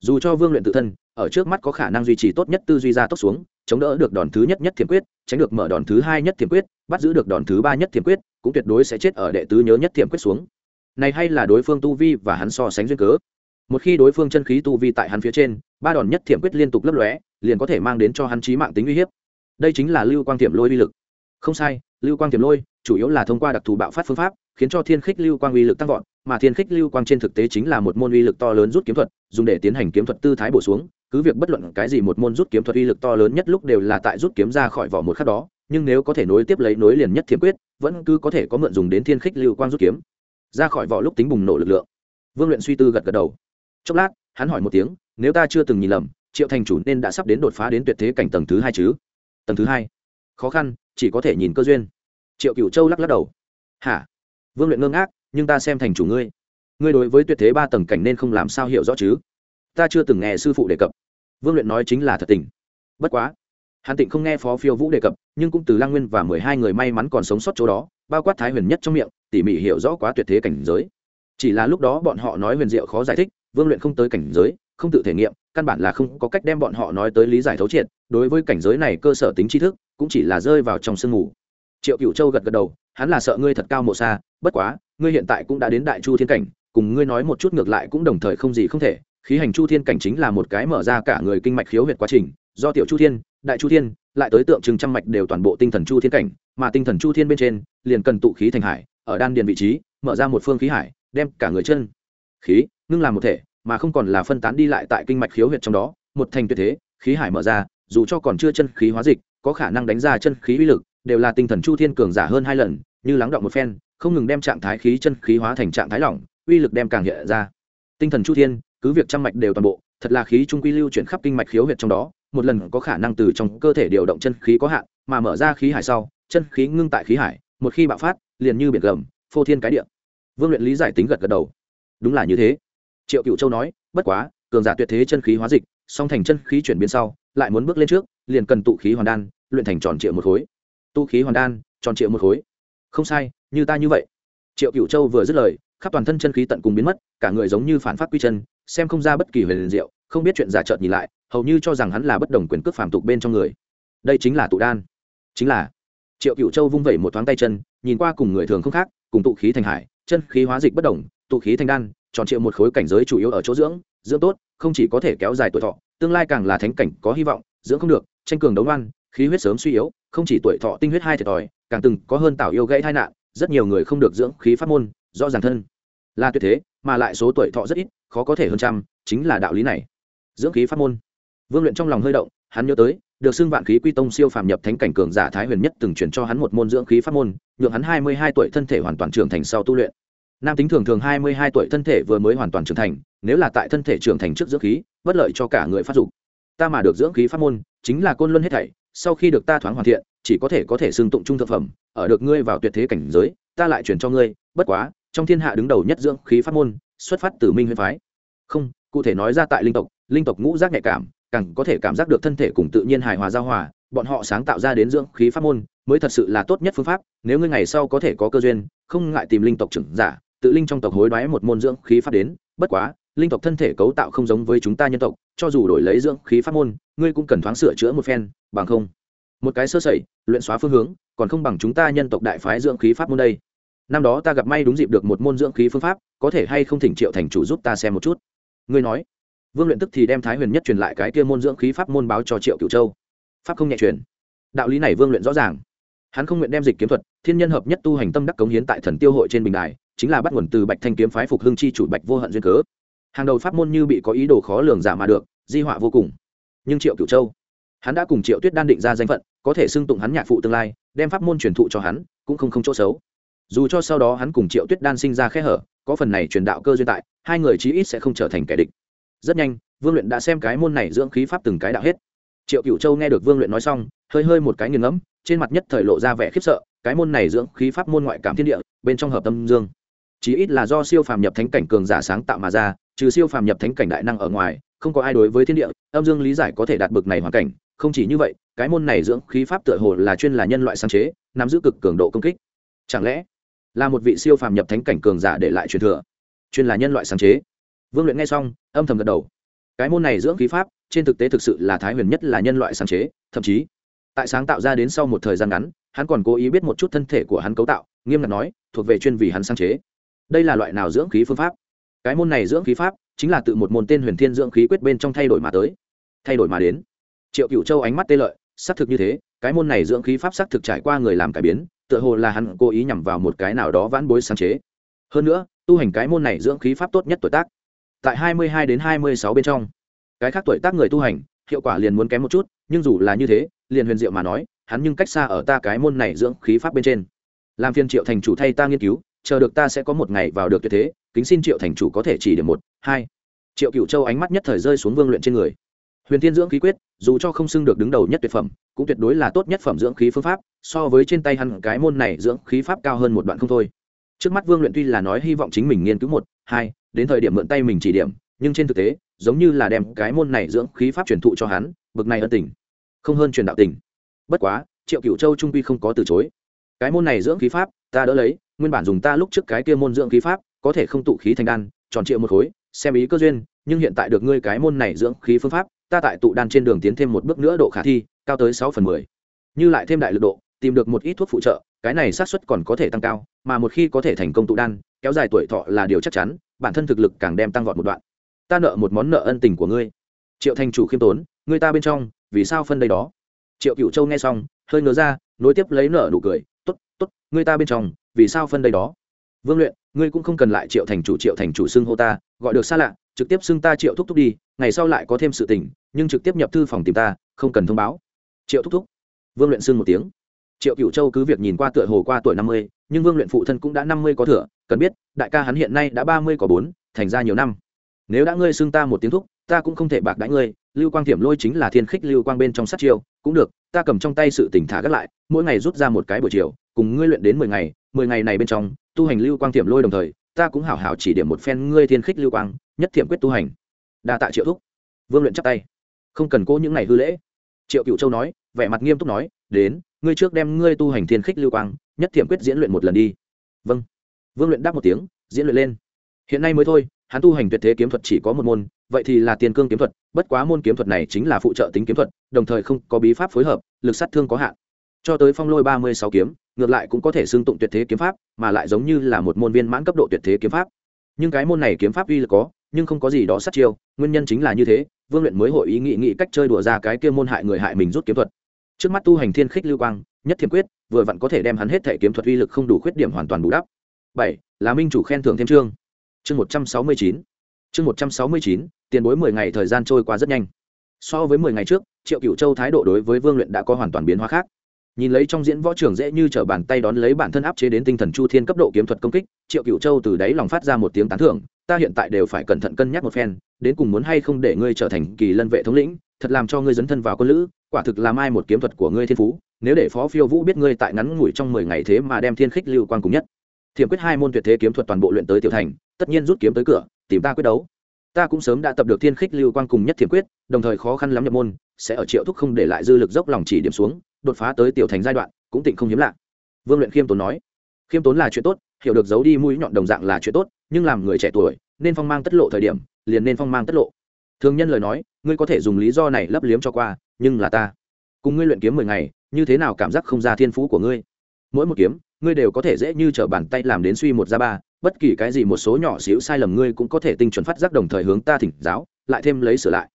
Dù cho vương luyện tự thân, ở trước mắt có khả năng duy trì tốt nhất tư duy ra tốc xuống, chống đỡ được đòn thứ nhất nhất thiểm quyết, tránh được mở đòn thứ hai nhất thiểm quyết, bắt giữ được đòn thứ ba nhất thiểm quyết, cũng tuyệt đối sẽ chết ở đệ tứ nhớ nhất thiểm quyết xuống. Này hay là đối phương tu vi và hắn so sánh duyên cớ? Một khi đối phương chân khí tu vi tại hắn phía trên, ba đòn nhất thiểm quyết liên tục lấp lóe, liền có thể mang đến cho hắn trí mạng tính uy hiếp. Đây chính là lưu quang thiểm lôi uy lực. Không sai, lưu quang tiềm lôi chủ yếu là thông qua đặc thù bạo phát phương pháp, khiến cho thiên khích lưu quang uy lực tăng vọt, mà thiên khích lưu quang trên thực tế chính là một môn uy lực to lớn rút kiếm thuật, dùng để tiến hành kiếm thuật tư thái bổ xuống. Cứ việc bất luận cái gì một môn rút kiếm thuật uy lực to lớn nhất lúc đều là tại rút kiếm ra khỏi vỏ một khắc đó, nhưng nếu có thể nối tiếp lấy nối liền nhất thiểm quyết, vẫn cứ có thể có mượn dùng đến thiên khích lưu quang rút kiếm. Ra khỏi vỏ lúc tính bùng nổ lực lượng. Vương luyện suy tư gật gật đầu chốc lát, hắn hỏi một tiếng, nếu ta chưa từng nhìn lầm, triệu thành chủ nên đã sắp đến đột phá đến tuyệt thế cảnh tầng thứ hai chứ? Tầng thứ hai? Khó khăn, chỉ có thể nhìn cơ duyên. Triệu cựu châu lắc lắc đầu. Hả? Vương luyện ngơ ngác, nhưng ta xem thành chủ ngươi. Ngươi đối với tuyệt thế ba tầng cảnh nên không làm sao hiểu rõ chứ? Ta chưa từng nghe sư phụ đề cập. Vương luyện nói chính là thật tình. Bất quá hàn tịnh không nghe phó phiêu vũ đề cập, nhưng cũng từ lang nguyên và mười hai người may mắn còn sống sót chỗ đó, bao quát thái huyền nhất trong miệng, tỉ mỉ hiểu rõ quá tuyệt thế cảnh giới. Chỉ là lúc đó bọn họ nói huyền diệu khó giải thích vương luyện không tới cảnh giới, không tự thể nghiệm, căn bản là không có cách đem bọn họ nói tới lý giải thấu triệt, đối với cảnh giới này cơ sở tính tri thức, cũng chỉ là rơi vào trong sương mù. Triệu cựu châu gật gật đầu, hắn là sợ ngươi thật cao mộ xa, bất quá, ngươi hiện tại cũng đã đến đại chu thiên cảnh, cùng ngươi nói một chút ngược lại cũng đồng thời không gì không thể. Khí hành chu thiên cảnh chính là một cái mở ra cả người kinh mạch khiếu huyệt quá trình, do tiểu chu thiên, đại chu thiên, lại tới tượng trưng trăm mạch đều toàn bộ tinh thần chu thiên cảnh, mà tinh thần chu thiên bên trên, liền cần tụ khí thành hải, ở đan điền vị trí, mở ra một phương khí hải, đem cả người chân khí, ngưng làm một thể, mà không còn là phân tán đi lại tại kinh mạch khiếu huyệt trong đó, một thành tuyệt thế, khí hải mở ra, dù cho còn chưa chân khí hóa dịch, có khả năng đánh ra chân khí uy lực, đều là tinh thần chu thiên cường giả hơn hai lần, như lắng động một phen, không ngừng đem trạng thái khí chân khí hóa thành trạng thái lỏng, uy lực đem càng hiện ra. Tinh thần chu thiên, cứ việc trăm mạch đều toàn bộ, thật là khí trung quy lưu chuyển khắp kinh mạch khiếu huyệt trong đó, một lần có khả năng từ trong cơ thể điều động chân khí có hạn, mà mở ra khí hải sau, chân khí ngưng tại khí hải, một khi bạo phát, liền như biển gầm, phô thiên cái địa. Vương luyện lý giải tính gật gật đầu đúng là như thế. Triệu cựu châu nói, bất quá, cường giả tuyệt thế chân khí hóa dịch, song thành chân khí chuyển biến sau, lại muốn bước lên trước, liền cần tụ khí hoàn đan, luyện thành tròn triệu một khối. Tụ khí hoàn đan, tròn triệu một khối. Không sai, như ta như vậy. Triệu cựu châu vừa dứt lời, khắp toàn thân chân khí tận cùng biến mất, cả người giống như phản phát quy chân, xem không ra bất kỳ huyền liền diệu, không biết chuyện giả trợt nhìn lại, hầu như cho rằng hắn là bất đồng quyền cước phàm tục bên trong người. Đây chính là tụ đan. Chính là. Triệu cựu châu vung vẩy một thoáng tay chân, nhìn qua cùng người thường không khác, cùng tụ khí thành hải, chân khí hóa dịch bất đồng tụ khí thành đan, tròn triệu một khối cảnh giới chủ yếu ở chỗ dưỡng dưỡng tốt, không chỉ có thể kéo dài tuổi thọ, tương lai càng là thánh cảnh có hy vọng, dưỡng không được, tranh cường đấu ngoan, khí huyết sớm suy yếu, không chỉ tuổi thọ tinh huyết hai thiệt thòi, càng từng có hơn tạo yêu gãy tai nạn, rất nhiều người không được dưỡng khí pháp môn, rõ ràng thân. Là tuyệt thế, mà lại số tuổi thọ rất ít, khó có thể hơn trăm, chính là đạo lý này. Dưỡng khí pháp môn. Vương luyện trong lòng hơi động, hắn nhớ tới, được xưng vạn khí quy tông siêu phàm nhập thánh cảnh cường giả thái huyền nhất từng truyền cho hắn một môn dưỡng khí pháp môn, nhượng hắn hai mươi hai tuổi thân thể hoàn toàn trưởng thành sau tu luyện nam tính thường thường hai mươi hai tuổi thân thể vừa mới hoàn toàn trưởng thành, nếu là tại thân thể trưởng thành trước dưỡng khí, bất lợi cho cả người phát dục. Ta mà được dưỡng khí pháp môn, chính là côn luân hết thảy, sau khi được ta thoáng hoàn thiện, chỉ có thể có thể xưng tụng trung thực phẩm, ở được ngươi vào tuyệt thế cảnh giới, ta lại chuyển cho ngươi, bất quá, trong thiên hạ đứng đầu nhất dưỡng khí pháp môn, xuất phát từ minh huyền phái. Không, cụ thể nói ra tại linh tộc linh tộc ngũ giác nhạy cảm, càng có thể cảm giác được thân thể cùng tự nhiên hài hòa giao hòa, bọn họ sáng tạo ra đến dưỡng khí pháp môn, mới thật sự là tốt nhất phương pháp, nếu ngươi ngày sau có thể có cơ duyên, không ngại tìm linh tộc trưởng giả tự linh trong tộc hối đoái một môn dưỡng khí pháp đến, bất quá, linh tộc thân thể cấu tạo không giống với chúng ta nhân tộc, cho dù đổi lấy dưỡng khí pháp môn, ngươi cũng cần thoáng sửa chữa một phen, bằng không. Một cái sơ sẩy, luyện xóa phương hướng, còn không bằng chúng ta nhân tộc đại phái dưỡng khí pháp môn đây. Năm đó ta gặp may đúng dịp được một môn dưỡng khí phương pháp, có thể hay không thỉnh triệu thành chủ giúp ta xem một chút. Ngươi nói. Vương luyện tức thì đem thái huyền nhất truyền lại cái kia môn dưỡng khí pháp môn báo cho triệu cựu châu. Pháp không nhẹ truyền. Đạo lý này vương luyện rõ ràng. Hắn không nguyện đem dịch kiếm thuật, thiên nhân hợp nhất tu hành tâm đắc cống hiến tại thần tiêu hội trên bình đài chính là bắt nguồn từ bạch thanh kiếm phái phục hưng chi chủ bạch vô hận duyên cớ. Hàng đầu pháp môn như bị có ý đồ khó lường giả mà được, di họa vô cùng. Nhưng triệu cửu châu, hắn đã cùng triệu tuyết đan định ra danh phận, có thể xưng tụng hắn nhạc phụ tương lai, đem pháp môn truyền thụ cho hắn, cũng không không chỗ xấu. Dù cho sau đó hắn cùng triệu tuyết đan sinh ra khe hở, có phần này truyền đạo cơ duyên tại, hai người chí ít sẽ không trở thành kẻ địch. Rất nhanh, vương luyện đã xem cái môn này dưỡng khí pháp từng cái đạo hết. Triệu cửu châu nghe được vương luyện nói xong, hơi hơi một cái nghiền ngẫm, trên mặt nhất thời lộ ra vẻ khiếp sợ, cái môn này dưỡng khí pháp môn ngoại cảm thiên địa, bên trong hợp tâm dương chí ít là do siêu phàm nhập thánh cảnh cường giả sáng tạo mà ra, trừ siêu phàm nhập thánh cảnh đại năng ở ngoài, không có ai đối với thiên địa, âm dương lý giải có thể đạt bực này hoàn cảnh, không chỉ như vậy, cái môn này dưỡng khí pháp tựa hồ là chuyên là nhân loại sáng chế, nắm giữ cực cường độ công kích. Chẳng lẽ là một vị siêu phàm nhập thánh cảnh cường giả để lại truyền thừa? Chuyên là nhân loại sáng chế. Vương luyện nghe xong, âm thầm gật đầu. Cái môn này dưỡng khí pháp, trên thực tế thực sự là thái huyền nhất là nhân loại sáng chế, thậm chí, tại sáng tạo ra đến sau một thời gian ngắn, hắn còn cố ý biết một chút thân thể của hắn cấu tạo, nghiêm ngặt nói, thuộc về chuyên vì hắn sáng chế đây là loại nào dưỡng khí phương pháp? Cái môn này dưỡng khí pháp chính là tự một môn tên huyền thiên dưỡng khí quyết bên trong thay đổi mà tới. Thay đổi mà đến. Triệu cựu châu ánh mắt tê lợi, xác thực như thế, cái môn này dưỡng khí pháp xác thực trải qua người làm cải biến, tựa hồ là hắn cố ý nhằm vào một cái nào đó vãn bối sáng chế. Hơn nữa, tu hành cái môn này dưỡng khí pháp tốt nhất tuổi tác, tại hai mươi hai đến hai mươi sáu bên trong. Cái khác tuổi tác người tu hành, hiệu quả liền muốn kém một chút, nhưng dù là như thế, liền huyền diệu mà nói, hắn nhưng cách xa ở ta cái môn này dưỡng khí pháp bên trên. Làm phiên triệu thành chủ thay ta nghiên cứu chờ được ta sẽ có một ngày vào được tuyệt thế, kính xin triệu thành chủ có thể chỉ điểm một, hai. Triệu cựu châu ánh mắt nhất thời rơi xuống vương luyện trên người. Huyền thiên dưỡng khí quyết, dù cho không xưng được đứng đầu nhất tuyệt phẩm, cũng tuyệt đối là tốt nhất phẩm dưỡng khí phương pháp, so với trên tay hắn cái môn này dưỡng khí pháp cao hơn một đoạn không thôi. Trước mắt vương luyện tuy là nói hy vọng chính mình nghiên cứu một, hai, đến thời điểm mượn tay mình chỉ điểm, nhưng trên thực tế, giống như là đem cái môn này dưỡng khí pháp truyền thụ cho hắn, bực này ân tình. Không hơn truyền đạo tình. Bất quá, triệu cựu châu trung quy không có từ chối cái môn này dưỡng khí pháp, ta đỡ lấy, nguyên bản dùng ta lúc trước cái kia môn dưỡng khí pháp, có thể không tụ khí thành đan, tròn triệu một khối, xem ý cơ duyên, nhưng hiện tại được ngươi cái môn này dưỡng khí phương pháp, ta tại tụ đan trên đường tiến thêm một bước nữa độ khả thi, cao tới sáu phần mười. Như lại thêm đại lực độ, tìm được một ít thuốc phụ trợ, cái này xác suất còn có thể tăng cao, mà một khi có thể thành công tụ đan, kéo dài tuổi thọ là điều chắc chắn, bản thân thực lực càng đem tăng vọt một đoạn. Ta nợ một món nợ ân tình của ngươi. Triệu thành chủ khiêm tốn, ngươi ta bên trong, vì sao phân đây đó? Triệu cựu châu nghe xong, hơi ngớ ra, nối tiếp lấy nợ nụ cười tốt, ngươi ta bên trong, vì sao phân đây đó? Vương luyện, ngươi cũng không cần lại triệu thành chủ, triệu thành chủ xưng hô ta, gọi được xa lạ, trực tiếp xưng ta triệu thúc thúc đi, ngày sau lại có thêm sự tình, nhưng trực tiếp nhập thư phòng tìm ta, không cần thông báo. Triệu thúc thúc. Vương luyện xưng một tiếng. Triệu cựu châu cứ việc nhìn qua tựa hồ qua tuổi năm mươi, nhưng vương luyện phụ thân cũng đã năm mươi có thừa, cần biết, đại ca hắn hiện nay đã ba mươi có bốn, thành ra nhiều năm. Nếu đã ngươi xưng ta một tiếng thúc ta cũng không thể bạc đãi ngươi, lưu quang thiểm lôi chính là thiên khích lưu quang bên trong sát chiêu, cũng được, ta cầm trong tay sự tỉnh thả gác lại, mỗi ngày rút ra một cái buổi chiều, cùng ngươi luyện đến mười ngày mười ngày này bên trong, tu hành lưu quang thiểm lôi đồng thời, ta cũng hảo hảo chỉ điểm một phen ngươi thiên khích lưu quang, nhất thiểm quyết tu hành. Đa tạ triệu thúc. Vương luyện chắp tay. Không cần cố những ngày hư lễ. Triệu cựu châu nói, vẻ mặt nghiêm túc nói, đến, ngươi trước đem ngươi tu hành thiên khích lưu quang, nhất thiểm quyết diễn luyện một lần đi. Vâng. Vương luyện đáp một tiếng, diễn luyện lên. Hiện nay mới thôi, hắn tu hành tuyệt thế kiếm thuật chỉ có một môn vậy thì là tiền cương kiếm thuật, bất quá môn kiếm thuật này chính là phụ trợ tính kiếm thuật, đồng thời không có bí pháp phối hợp, lực sát thương có hạn. Cho tới phong lôi ba mươi sáu kiếm, ngược lại cũng có thể xưng tụng tuyệt thế kiếm pháp, mà lại giống như là một môn viên mãn cấp độ tuyệt thế kiếm pháp. Nhưng cái môn này kiếm pháp uy lực có, nhưng không có gì đó sát chiêu, nguyên nhân chính là như thế, vương luyện mới hội ý nghị nghị cách chơi đùa ra cái kia môn hại người hại mình rút kiếm thuật. Trước mắt tu hành thiên khích lưu quang, nhất thiểm quyết, vừa vặn có thể đem hắn hết thể kiếm thuật uy lực không đủ khuyết điểm hoàn toàn bù đắp. Bảy, là minh chủ khen thưởng thêm chương. Chương một trăm sáu mươi chín. Chương một trăm sáu mươi chín tiền bối mười ngày thời gian trôi qua rất nhanh. So với mười ngày trước, triệu cựu châu thái độ đối với vương luyện đã có hoàn toàn biến hóa khác. Nhìn lấy trong diễn võ trường dễ như t r ở bàn tay đón lấy bản thân áp chế đến tinh thần chu thiên cấp độ kiếm thuật công kích, triệu cựu châu từ đáy lòng phát ra một tiếng tán thưởng, ta hiện tại đều phải cẩn thận cân nhắc một phen, đến cùng muốn hay không để ngươi trở thành kỳ lân vệ thống lĩnh, thật làm cho ngươi dấn thân vào quân lữ, quả thực làm ai một kiếm thuật của ngươi thiên phú, nếu để phó phiêu vũ biết ngươi tại ngắn ngủi trong mười ngày thế mà đem thiên khích lưu quan cùng nhất, thiểm quyết hai môn tuyệt thế kiếm thuật toàn bộ luyện tới tiểu thành, tất nhiên rút kiếm tới cửa, tìm ta quyết đấu ta cũng sớm đã tập được thiên khích lưu quan cùng nhất thiểm quyết, đồng thời khó khăn lắm nhập môn, sẽ ở triệu thúc không để lại dư lực dốc lòng chỉ điểm xuống, đột phá tới tiểu thành giai đoạn, cũng tịnh không hiếm lạ. Vương luyện khiêm tốn nói, khiêm tốn là chuyện tốt, hiểu được giấu đi mũi nhọn đồng dạng là chuyện tốt, nhưng làm người trẻ tuổi, nên phong mang tất lộ thời điểm, liền nên phong mang tất lộ. Thường nhân lời nói, ngươi có thể dùng lý do này lấp liếm cho qua, nhưng là ta cùng ngươi luyện kiếm mười ngày, như thế nào cảm giác không ra thiên phú của ngươi? Mỗi một kiếm, ngươi đều có thể dễ như t r ở bàn tay làm đến suy một ra ba bất kỳ cái gì một số nhỏ xíu sai lầm ngươi cũng có thể tinh chuẩn phát giác đồng thời hướng ta thỉnh giáo, lại thêm lấy sửa lại.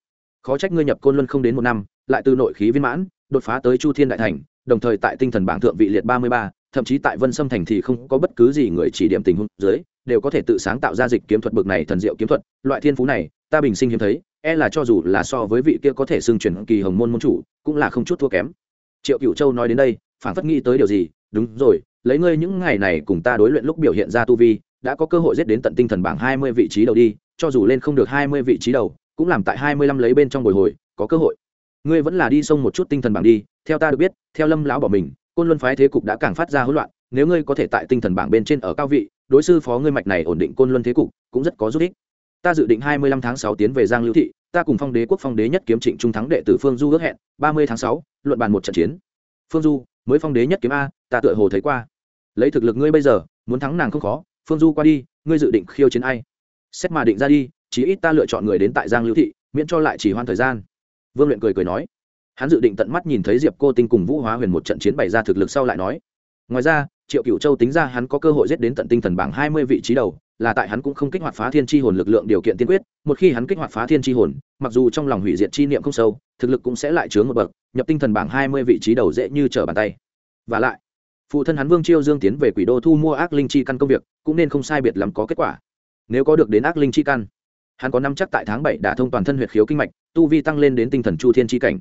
Khó trách ngươi nhập côn luân không đến một năm, lại từ nội khí viên mãn, đột phá tới chu thiên đại thành, đồng thời tại tinh thần bảng thượng vị liệt ba mươi ba, thậm chí tại vân sâm thành thì không có bất cứ gì người chỉ điểm tình huống dưới, đều có thể tự sáng tạo ra dịch kiếm thuật bực này thần diệu kiếm thuật. Loại thiên phú này, ta bình sinh hiếm thấy e là cho dù là so với vị kia có thể xưng truyền kỳ hồng môn môn chủ, cũng là không chút thua kém. Triệu cựu châu nói đến đây phản phất nghĩ tới điều gì, đúng rồi, lấy ngươi những ngày này cùng ta đối luyện lúc biểu hiện ra tu vi đã có cơ hội giết đến tận tinh thần bảng hai mươi vị trí đầu đi, cho dù lên không được hai mươi vị trí đầu, cũng làm tại hai mươi lăm lấy bên trong bồi hồi, có cơ hội. Ngươi vẫn là đi xông một chút tinh thần bảng đi, theo ta được biết, theo lâm lão bỏ mình, côn luân phái thế cục đã càng phát ra hỗn loạn, nếu ngươi có thể tại tinh thần bảng bên trên ở cao vị, đối sư phó ngươi mạch này ổn định côn luân thế cục, cũng rất có giúp ích. Ta dự định hai mươi lăm tháng sáu tiến về giang lưu thị, ta cùng phong đế quốc phong đế nhất kiếm trịnh trung thắng đệ tử phương du ước hẹn, ba mươi tháng sáu, luận bàn một trận chiến. Phương du, mới phong đế nhất kiếm a, ta tựa hồ thấy qua. Lấy thực lực ngươi bây giờ, muốn thắng nàng không khó phương du qua đi, ngươi dự định khiêu chiến ai? Xét mà định ra đi, chí ít ta lựa chọn người đến tại giang lưu thị, miễn cho lại chỉ hoan thời gian. Vương luyện cười cười nói. Hắn dự định tận mắt nhìn thấy diệp cô tinh cùng vũ hóa huyền một trận chiến bày ra thực lực sau lại nói. Ngoài ra, triệu cựu châu tính ra hắn có cơ hội giết đến tận tinh thần bảng hai mươi vị trí đầu, là tại hắn cũng không kích hoạt phá thiên tri hồn lực lượng điều kiện tiên quyết, một khi hắn kích hoạt phá thiên tri hồn, mặc dù trong lòng hủy diệt chi niệm không sâu, thực lực cũng sẽ lại chướng một bậc, nhập tinh thần bảng hai mươi vị trí đầu dễ như trở bàn tay. Và lại phụ thân hắn vương chiêu dương tiến về quỷ đô thu mua ác linh chi căn công việc, cũng nên không sai biệt lắm có kết quả. Nếu có được đến ác linh chi căn, hắn có năm chắc tại tháng bảy đã thông toàn thân huyệt khiếu kinh mạch, tu vi tăng lên đến tinh thần chu thiên chi cảnh.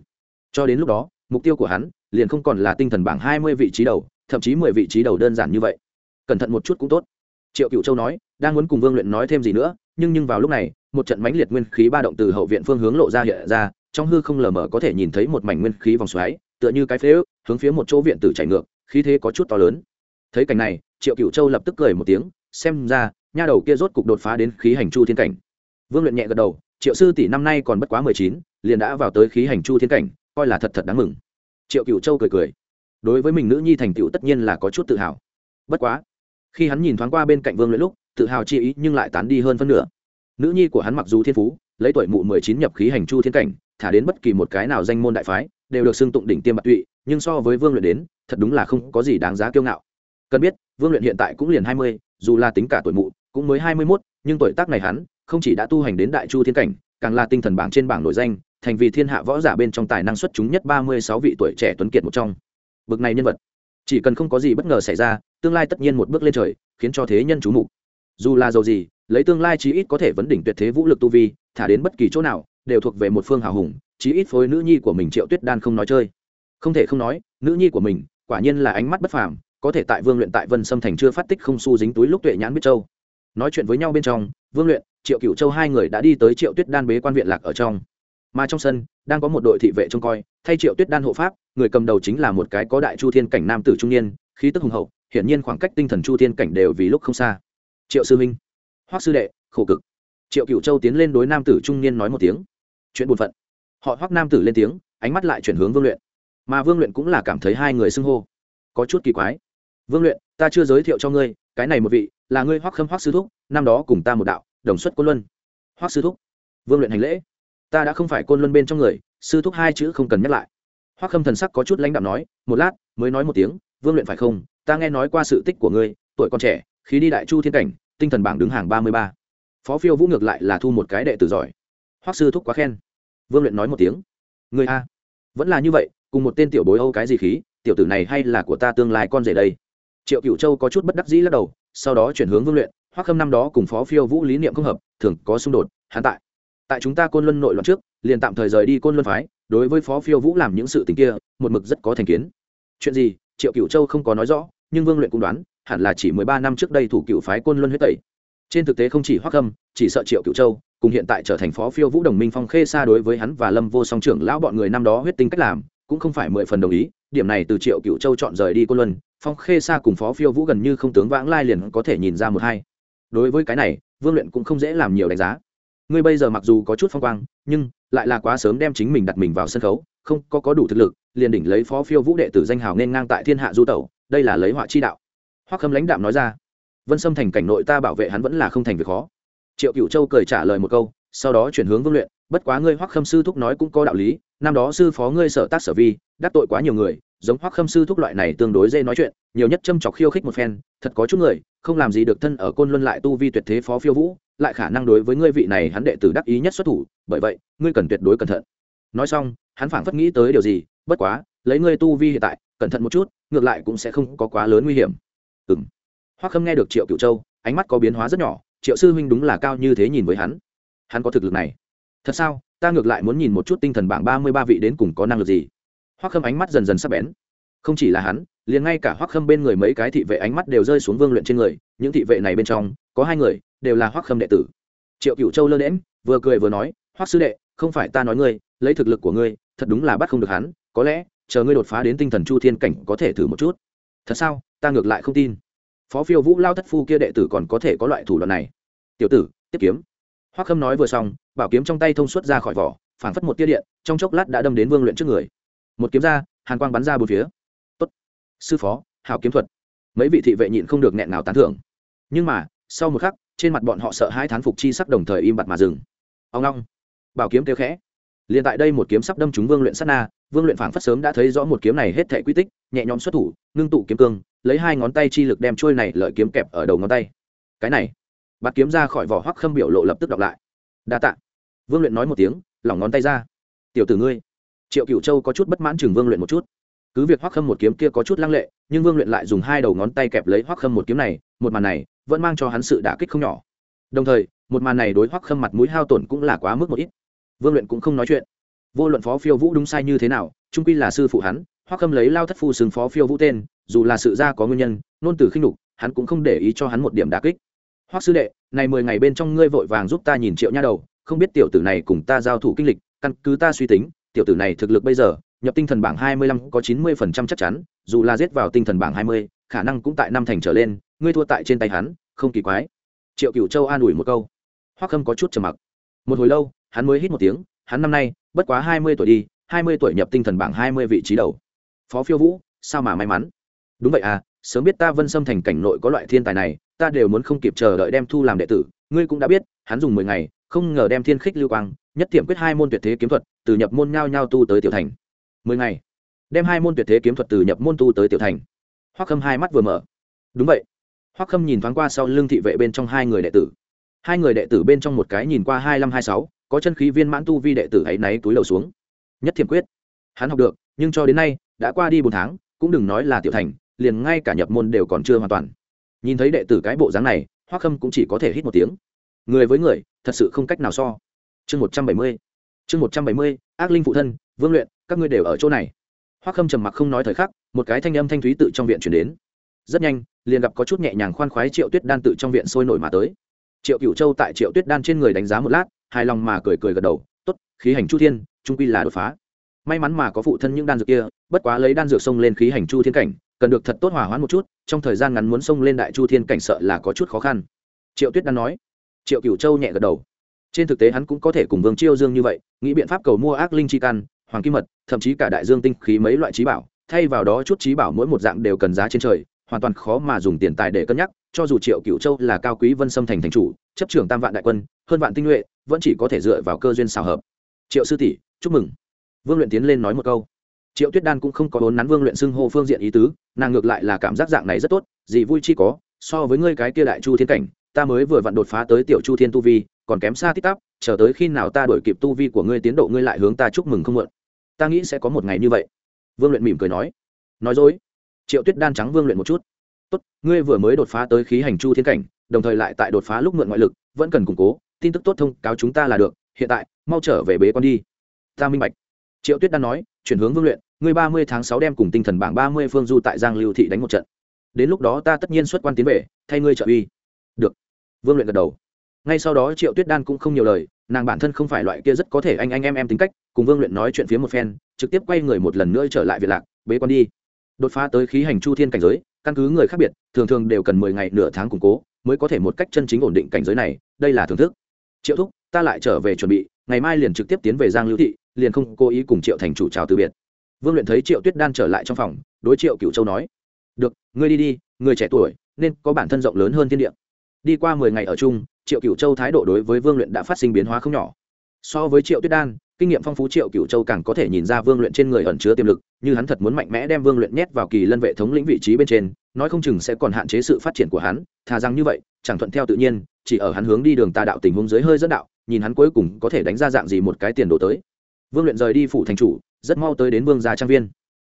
Cho đến lúc đó, mục tiêu của hắn liền không còn là tinh thần bảng hai mươi vị trí đầu, thậm chí mười vị trí đầu đơn giản như vậy. Cẩn thận một chút cũng tốt. Triệu cựu châu nói, đang muốn cùng vương luyện nói thêm gì nữa, nhưng nhưng vào lúc này, một trận mãnh liệt nguyên khí ba động từ hậu viện phương hướng lộ ra hiện ra, trong hư không lờ mờ có thể nhìn thấy một mảnh nguyên khí vòng xoáy, tựa như cái phế ước, hướng phía một chỗ viện tử chảy ngược khí thế có chút to lớn. Thấy cảnh này, triệu cựu châu lập tức cười một tiếng, xem ra, nha đầu kia rốt cục đột phá đến khí hành chu thiên cảnh. Vương luyện nhẹ gật đầu, triệu sư tỷ năm nay còn bất quá mười chín, liền đã vào tới khí hành chu thiên cảnh, coi là thật thật đáng mừng. Triệu cựu châu cười cười. Đối với mình nữ nhi thành tựu tất nhiên là có chút tự hào. Bất quá, khi hắn nhìn thoáng qua bên cạnh vương luyện lúc, tự hào chi ý nhưng lại tán đi hơn phân nửa. Nữ nhi của hắn mặc dù thiên phú, lấy tuổi mụ mười chín nhập khí hành chu thiên cảnh, thả đến bất kỳ một cái nào danh môn đại phái, đều được xưng tụng đỉnh tiêm bạc tụy nhưng so với vương luyện đến, thật đúng là không có gì đáng giá kiêu ngạo. Cần biết, vương luyện hiện tại cũng liền hai mươi, dù là tính cả tuổi mụ, cũng mới hai mươi mốt, nhưng tuổi tác này hắn, không chỉ đã tu hành đến đại chu thiên cảnh, càng là tinh thần bảng trên bảng nổi danh, thành vì thiên hạ võ giả bên trong tài năng xuất chúng nhất ba mươi sáu vị tuổi trẻ tuấn kiệt một trong. Bậc này nhân vật. Chỉ cần không có gì bất ngờ xảy ra, tương lai tất nhiên một bước lên trời, khiến cho thế nhân chú mục. Dù là giàu gì, lấy tương lai chí ít có thể vấn đỉnh tuyệt thế vũ lực tu vi, thả đến bất kỳ chỗ nào, đều thuộc về một phương hào hùng, chí ít phối nữ nhi của mình triệu tuyết đan không nói chơi không thể không nói, nữ nhi của mình, quả nhiên là ánh mắt bất phàm, có thể tại vương luyện tại vân sâm thành chưa phát tích không su dính túi lúc tuệ nhãn biết châu. Nói chuyện với nhau bên trong, vương luyện, triệu cựu châu hai người đã đi tới triệu tuyết đan bế quan viện lạc ở trong. Mà trong sân, đang có một đội thị vệ trông coi, thay triệu tuyết đan hộ pháp, người cầm đầu chính là một cái có đại chu thiên cảnh nam tử trung niên, khí tức hùng hậu, hiển nhiên khoảng cách tinh thần chu thiên cảnh đều vì lúc không xa. Triệu sư minh, hoắc sư đệ, khổ cực. Triệu cựu châu tiến lên đối nam tử trung niên nói một tiếng. Chuyện buồn phận. Họ hoắc nam tử lên tiếng, ánh mắt lại chuyển hướng vương luyện mà vương luyện cũng là cảm thấy hai người xưng hô. Có chút kỳ quái. Vương luyện, ta chưa giới thiệu cho ngươi, cái này một vị, là ngươi hoắc khâm hoắc sư thúc, năm đó cùng ta một đạo, đồng xuất côn luân. Hoắc sư thúc. Vương luyện hành lễ. Ta đã không phải côn luân bên trong người, sư thúc hai chữ không cần nhắc lại. Hoắc khâm thần sắc có chút lãnh đạm nói, một lát, mới nói một tiếng, vương luyện phải không? Ta nghe nói qua sự tích của ngươi, tuổi còn trẻ khi đi đại chu thiên cảnh, tinh thần bảng đứng hàng ba mươi ba. Phó phiêu vũ ngược lại là thu một cái đệ tử giỏi. Hoắc sư thúc quá khen. Vương luyện nói một tiếng. Người a, vẫn là như vậy cùng một tên tiểu bối âu cái gì khí, tiểu tử này hay là của ta tương lai con rể đây. Triệu cựu châu có chút bất đắc dĩ lắc đầu, sau đó chuyển hướng vương luyện, hoắc khâm năm đó cùng phó phiêu vũ lý niệm không hợp, thường có xung đột, hắn tại tại chúng ta côn luân nội loạn trước, liền tạm thời rời đi côn luân phái, đối với phó phiêu vũ làm những sự tình kia, một mực rất có thành kiến. Chuyện gì, triệu cựu châu không có nói rõ, nhưng vương luyện cũng đoán, hẳn là chỉ mười ba năm trước đây thủ cựu phái côn luân huyết tẩy. Trên thực tế không chỉ hoắc khâm, chỉ sợ triệu cựu châu, cùng hiện tại trở thành phó phiêu vũ đồng minh phong khê xa đối với hắn và lâm vô song trưởng lão bọn người năm đó huyết tinh cách làm cũng không phải mười phần đồng ý, điểm này từ triệu cựu châu chọn rời đi côn luân, phong khê xa cùng phó phiêu vũ gần như không tướng vãng lai liền có thể nhìn ra một hai. Đối với cái này, vương luyện cũng không dễ làm nhiều đánh giá. Ngươi bây giờ mặc dù có chút phong quang, nhưng lại là quá sớm đem chính mình đặt mình vào sân khấu, không có có đủ thực lực, liền đỉnh lấy phó phiêu vũ đệ tử danh hào nên ngang tại thiên hạ du tẩu, đây là lấy họa chi đạo. Hoắc khâm lãnh đạm nói ra, vân sâm thành cảnh nội ta bảo vệ hắn vẫn là không thành việc khó. Triệu cựu châu cười trả lời một câu, sau đó chuyển hướng vương luyện, bất quá ngươi hoắc khâm sư thúc nói cũng có đạo lý năm đó sư phó ngươi sở tác sở vi, đắc tội quá nhiều người, giống hoắc khâm sư thúc loại này tương đối dễ nói chuyện, nhiều nhất châm chọc khiêu khích một phen, thật có chút người, không làm gì được thân ở côn luân lại tu vi tuyệt thế phó phiêu vũ, lại khả năng đối với ngươi vị này hắn đệ tử đắc ý nhất xuất thủ, bởi vậy, ngươi cần tuyệt đối cẩn thận. Nói xong, hắn phảng phất nghĩ tới điều gì, bất quá, lấy ngươi tu vi hiện tại, cẩn thận một chút, ngược lại cũng sẽ không có quá lớn nguy hiểm. Ừng hoắc khâm nghe được triệu cựu châu, ánh mắt có biến hóa rất nhỏ, triệu sư huynh đúng là cao như thế nhìn với hắn. Hắn có thực lực này. Thật sao? Ta ngược lại muốn nhìn một chút tinh thần bảng ba mươi ba vị đến cùng có năng lực gì. Hoắc khâm ánh mắt dần dần sắp bén. Không chỉ là hắn, liền ngay cả hoắc khâm bên người mấy cái thị vệ ánh mắt đều rơi xuống vương luyện trên người, những thị vệ này bên trong, có hai người, đều là hoắc khâm đệ tử. Triệu cựu châu lơ lẽm vừa cười vừa nói, hoắc sư đệ, không phải ta nói ngươi, lấy thực lực của ngươi, thật đúng là bắt không được hắn, có lẽ, chờ ngươi đột phá đến tinh thần chu thiên cảnh có thể thử một chút. Thật sao? Ta ngược lại không tin. Phó phiêu vũ lao thất phu kia đệ tử còn có thể có loại thủ đoạn này. Tiểu tử, tiếp kiếm. Hoắc khâm nói vừa xong bảo kiếm trong tay thông suốt ra khỏi vỏ, phảng phất một tia điện, trong chốc lát đã đâm đến vương luyện trước người. Một kiếm ra, hàn quang bắn ra bốn phía. Tốt. Sư phó, hảo kiếm thuật. Mấy vị thị vệ nhịn không được nghẹn nào tán thưởng. Nhưng mà, sau một khắc, trên mặt bọn họ sợ hai thán phục chi sắc đồng thời im bặt mà dừng. Ông long bảo kiếm kêu khẽ. Liền tại đây một kiếm sắp đâm trúng vương luyện sát na, vương luyện phảng phất sớm đã thấy rõ một kiếm này hết thệ quy tích, nhẹ nhõm xuất thủ, ngưng tụ kiếm cương, lấy hai ngón tay chi lực đem trôi này lợi kiếm kẹp ở đầu ngón tay. Cái này. Bạt kiếm ra khỏi vỏ hoắc khâm biểu lộ lập tức đọc lại. Đa tạ vương luyện nói một tiếng lỏng ngón tay ra. Tiểu tử ngươi. Triệu cựu châu có chút bất mãn chừng vương luyện một chút. Cứ việc hoắc khâm một kiếm kia có chút lăng lệ, nhưng vương luyện lại dùng hai đầu ngón tay kẹp lấy hoắc khâm một kiếm này, một màn này vẫn mang cho hắn sự đả kích không nhỏ. Đồng thời, một màn này đối hoắc khâm mặt mũi hao tổn cũng là quá mức một ít. Vương luyện cũng không nói chuyện. Vô luận phó phiêu vũ đúng sai như thế nào trung quy là sư phụ hắn, hoắc khâm lấy lao thất phu xứng phó phiêu vũ tên, dù là sự ra có nguyên nhân, nôn từ khinh đục hắn cũng không để ý cho hắn một điểm đả kích. Hoắc sư đệ, này mười ngày bên trong ngươi vội vàng giúp ta nhìn triệu nha đầu không biết tiểu tử này cùng ta giao thủ kinh lịch, căn cứ ta suy tính, tiểu tử này thực lực bây giờ, nhập tinh thần bảng hai mươi lăm có chín mươi phần trăm chắc chắn, dù là giết vào tinh thần bảng hai mươi, khả năng cũng tại năm thành trở lên, ngươi thua tại trên tay hắn, không kỳ quái. Triệu cửu châu an ủi một câu. Hoắc khâm có chút trầm mặc. Một hồi lâu, hắn mới hít một tiếng, hắn năm nay, bất quá hai mươi tuổi đi, hai mươi tuổi nhập tinh thần bảng hai mươi vị trí đầu. Phó phiêu vũ, sao mà may mắn? Đúng vậy à sớm biết ta vân xâm thành cảnh nội có loại thiên tài này ta đều muốn không kịp chờ đợi đem thu làm đệ tử, ngươi cũng đã biết, hắn dùng mười ngày, không ngờ đem thiên khích lưu quang, nhất tiệm quyết hai môn tuyệt thế kiếm thuật, từ nhập môn nhao nhao tu tới tiểu thành. Mười ngày, đem hai môn tuyệt thế kiếm thuật từ nhập môn tu tới tiểu thành. Hoắc khâm hai mắt vừa mở. Đúng vậy. Hoắc khâm nhìn thoáng qua sau lưng thị vệ bên trong hai người đệ tử. Hai người đệ tử bên trong một cái nhìn qua hai năm hai sáu, có chân khí viên mãn tu vi đệ tử ấy náy túi lầu xuống. Nhất thiểm quyết. Hắn học được, nhưng cho đến nay, đã qua đi bốn tháng, cũng đừng nói là tiểu thành, liền ngay cả nhập môn đều còn chưa hoàn toàn nhìn thấy đệ tử cái bộ dáng này, hoắc khâm cũng chỉ có thể hít một tiếng. Người với người, thật sự không cách nào so. Chương một trăm bảy mươi, chương một trăm bảy mươi, ác linh phụ thân, vương luyện, các ngươi đều ở chỗ này. Hoắc khâm trầm mặc không nói thời khắc, một cái thanh âm thanh thúy tự trong viện chuyển đến. Rất nhanh, liền gặp có chút nhẹ nhàng khoan khoái triệu tuyết đan tự trong viện sôi nổi mà tới. Triệu cựu châu tại triệu tuyết đan trên người đánh giá một lát, hài lòng mà cười cười gật đầu t ố t khí hành chu thiên, trung quy là đột phá. May mắn mà có phụ thân những đan dược kia, bất quá lấy đan dược xông lên khí hành chu thiên cảnh cần được thật tốt hỏa hoãn một chút, trong thời gian ngắn muốn xông lên đại chu thiên cảnh sợ là có chút khó khăn. Triệu tuyết đan nói. Triệu cửu châu nhẹ gật đầu. Trên thực tế hắn cũng có thể cùng vương chiêu dương như vậy, nghĩ biện pháp cầu mua ác linh chi căn, hoàng kim mật, thậm chí cả đại dương tinh khí mấy loại trí bảo, thay vào đó chút trí bảo mỗi một dạng đều cần giá trên trời, hoàn toàn khó mà dùng tiền tài để cân nhắc, cho dù triệu cựu châu là cao quý vân sâm thành thành chủ, chấp trưởng tam vạn đại quân, hơn vạn tinh nhuệ, vẫn chỉ có thể dựa vào cơ duyên xào hợp. Triệu sư tỷ, chúc mừng. Vương luyện tiến lên nói một câu triệu tuyết đan cũng không có vốn nắn vương luyện xưng hô phương diện ý tứ, nàng ngược lại là cảm giác dạng này rất tốt, gì vui chi có, so với ngươi cái kia đại chu thiên cảnh, ta mới vừa vặn đột phá tới tiểu chu thiên tu vi, còn kém xa tích tắp, chờ tới khi nào ta đổi kịp tu vi của ngươi tiến độ ngươi lại hướng ta chúc mừng không muộn. Ta nghĩ sẽ có một ngày như vậy. Vương luyện mỉm cười nói. Nói dối. Triệu tuyết đan trắng vương luyện một chút. Tốt, ngươi vừa mới đột phá tới khí hành chu thiên cảnh, đồng thời lại tại đột phá lúc mượn ngoại lực, vẫn cần củng cố, tin tức tốt thông cáo chúng ta là được, hiện tại, mau trở về bế con đi. Ta minh bạch. Triệu tuyết đan nói, chuyển hướng vương luyện ngươi ba mươi tháng sáu đem cùng tinh thần bảng ba mươi phương du tại giang lưu thị đánh một trận. Đến lúc đó ta tất nhiên xuất quan tiến về, thay ngươi trợ uy. Được. Vương luyện gật đầu. Ngay sau đó triệu tuyết đan cũng không nhiều lời, nàng bản thân không phải loại kia rất có thể anh anh em em tính cách, cùng vương luyện nói chuyện phía một phen, trực tiếp quay người một lần nữa trở lại việt lạc, bế quan đi. Đột phá tới khí hành chu thiên cảnh giới, căn cứ người khác biệt, thường thường đều cần mười ngày nửa tháng củng cố, mới có thể một cách chân chính ổn định cảnh giới này, đây là thưởng thức. Triệu thúc, ta lại trở về chuẩn bị, ngày mai liền trực tiếp tiến về giang lưu thị, liền không cố ý cùng triệu thành chủ chào từ biệt vương luyện thấy triệu tuyết đan trở lại trong phòng, đối triệu cựu châu nói, được, ngươi đi đi, người trẻ tuổi nên có bản thân rộng lớn hơn thiên địa. Đi qua mười ngày ở chung, triệu cựu châu thái độ đối với vương luyện đã phát sinh biến hóa không nhỏ. So với triệu tuyết đan, kinh nghiệm phong phú triệu cựu châu càng có thể nhìn ra vương luyện trên người ẩn chứa tiềm lực, như hắn thật muốn mạnh mẽ đem vương luyện nhét vào kỳ lân vệ thống lĩnh vị trí bên trên, nói không chừng sẽ còn hạn chế sự phát triển của hắn, thà rằng như vậy, chẳng thuận theo tự nhiên, chỉ ở hắn hướng đi đường tà đạo tình huống dưới hơi dẫn đạo, nhìn hắn cuối cùng có thể đánh ra dạng gì một cái tiền đồ tới. Vương luyện rời đi phủ thành chủ rất mau tới đến vương gia trang viên.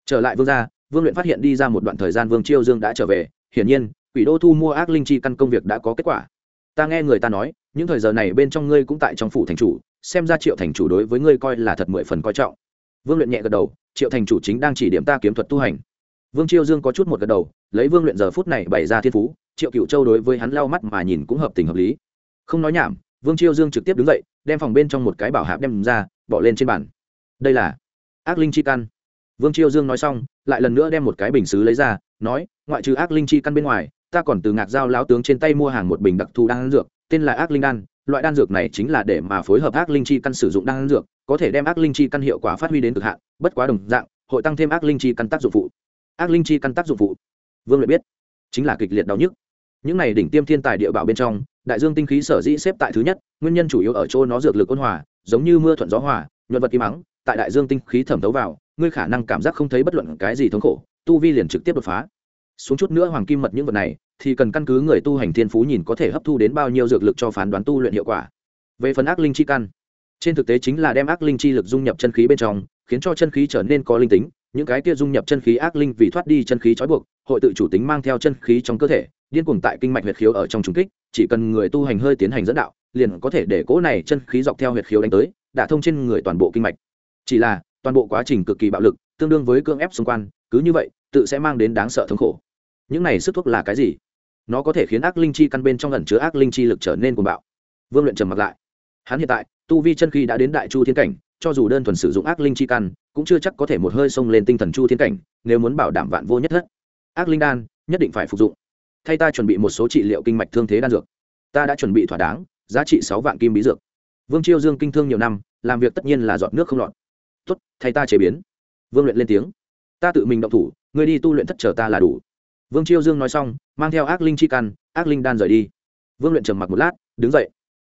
Trở lại vương gia, vương luyện phát hiện đi ra một đoạn thời gian vương chiêu dương đã trở về, hiển nhiên, quỷ đô thu mua ác linh chi căn công việc đã có kết quả. Ta nghe người ta nói, những thời giờ này bên trong ngươi cũng tại trong phủ thành chủ, xem ra triệu thành chủ đối với ngươi coi là thật mười phần coi trọng. Vương luyện nhẹ gật đầu, triệu thành chủ chính đang chỉ điểm ta kiếm thuật tu hành. Vương chiêu dương có chút một gật đầu, lấy vương luyện giờ phút này bày ra thiên phú, triệu cựu châu đối với hắn lau mắt mà nhìn cũng hợp tình hợp lý. Không nói nhảm, vương chiêu dương trực tiếp đứng dậy, đem phòng bên trong một cái bảo hạp đem ra, bỏ lên trên bàn. Đây là ác linh chi căn. Vương chiêu dương nói xong, lại lần nữa đem một cái bình xứ lấy ra, nói, ngoại trừ ác linh chi căn bên ngoài, ta còn từ ngạc giao Láo tướng trên tay mua hàng một bình đặc thù đan dược, tên là ác linh đan. Loại đan dược này chính là để mà phối hợp ác linh chi căn sử dụng đan dược, có thể đem ác linh chi căn hiệu quả phát huy đến cực hạn, bất quá đồng dạng, hội tăng thêm ác linh chi căn tác dụng phụ. Ác linh chi căn tác dụng phụ. Vương lại biết, chính là kịch liệt đau nhức. Những này đỉnh tiêm thiên tài địa bảo bên trong, đại dương tinh khí sở dĩ xếp tại thứ nhất, nguyên nhân chủ yếu ở chỗ nó dược lực ôn hòa, giống như mưa thuận gió hòa nhuận vật im mắng tại đại dương tinh khí thẩm thấu vào, ngươi khả năng cảm giác không thấy bất luận cái gì thống khổ, tu vi liền trực tiếp đột phá. Xuống chút nữa hoàng kim mật những vật này, thì cần căn cứ người tu hành thiên phú nhìn có thể hấp thu đến bao nhiêu dược lực cho phán đoán tu luyện hiệu quả. Về phần ác linh chi căn, trên thực tế chính là đem ác linh chi lực dung nhập chân khí bên trong, khiến cho chân khí trở nên có linh tính, những cái kia dung nhập chân khí ác linh vì thoát đi chân khí trói buộc, hội tự chủ tính mang theo chân khí trong cơ thể, điên cuồng tại kinh mạch huyệt khiếu ở trong trung kích, chỉ cần người tu hành hơi tiến hành dẫn đạo, liền có thể để cỗ này chân khí dọc theo huyệt khiếu đánh tới đã thông trên người toàn bộ kinh mạch. Chỉ là, toàn bộ quá trình cực kỳ bạo lực, tương đương với cưỡng ép xung quanh, cứ như vậy, tự sẽ mang đến đáng sợ thống khổ. Những này sức thuốc là cái gì? Nó có thể khiến ác linh chi căn bên trong ẩn chứa ác linh chi lực trở nên cuồng bạo. Vương luyện trầm mặt lại. Hắn hiện tại, tu vi chân khí đã đến đại chu thiên cảnh, cho dù đơn thuần sử dụng ác linh chi căn, cũng chưa chắc có thể một hơi xông lên tinh thần chu thiên cảnh, nếu muốn bảo đảm vạn vô nhất thất. Ác linh đan, nhất định phải phục dụng. Thay ta chuẩn bị một số trị liệu kinh mạch thương thế đan dược. Ta đã chuẩn bị thỏa đáng, giá trị sáu vạn kim bí dược vương chiêu dương kinh thương nhiều năm, làm việc tất nhiên là dọn nước không lọt. Tốt, thay ta chế biến. Vương luyện lên tiếng. Ta tự mình động thủ ngươi đi tu luyện thất trở ta là đủ. Vương chiêu dương nói xong, mang theo ác linh chi căn, ác linh đan rời đi. Vương luyện trầm mặc một lát, đứng dậy.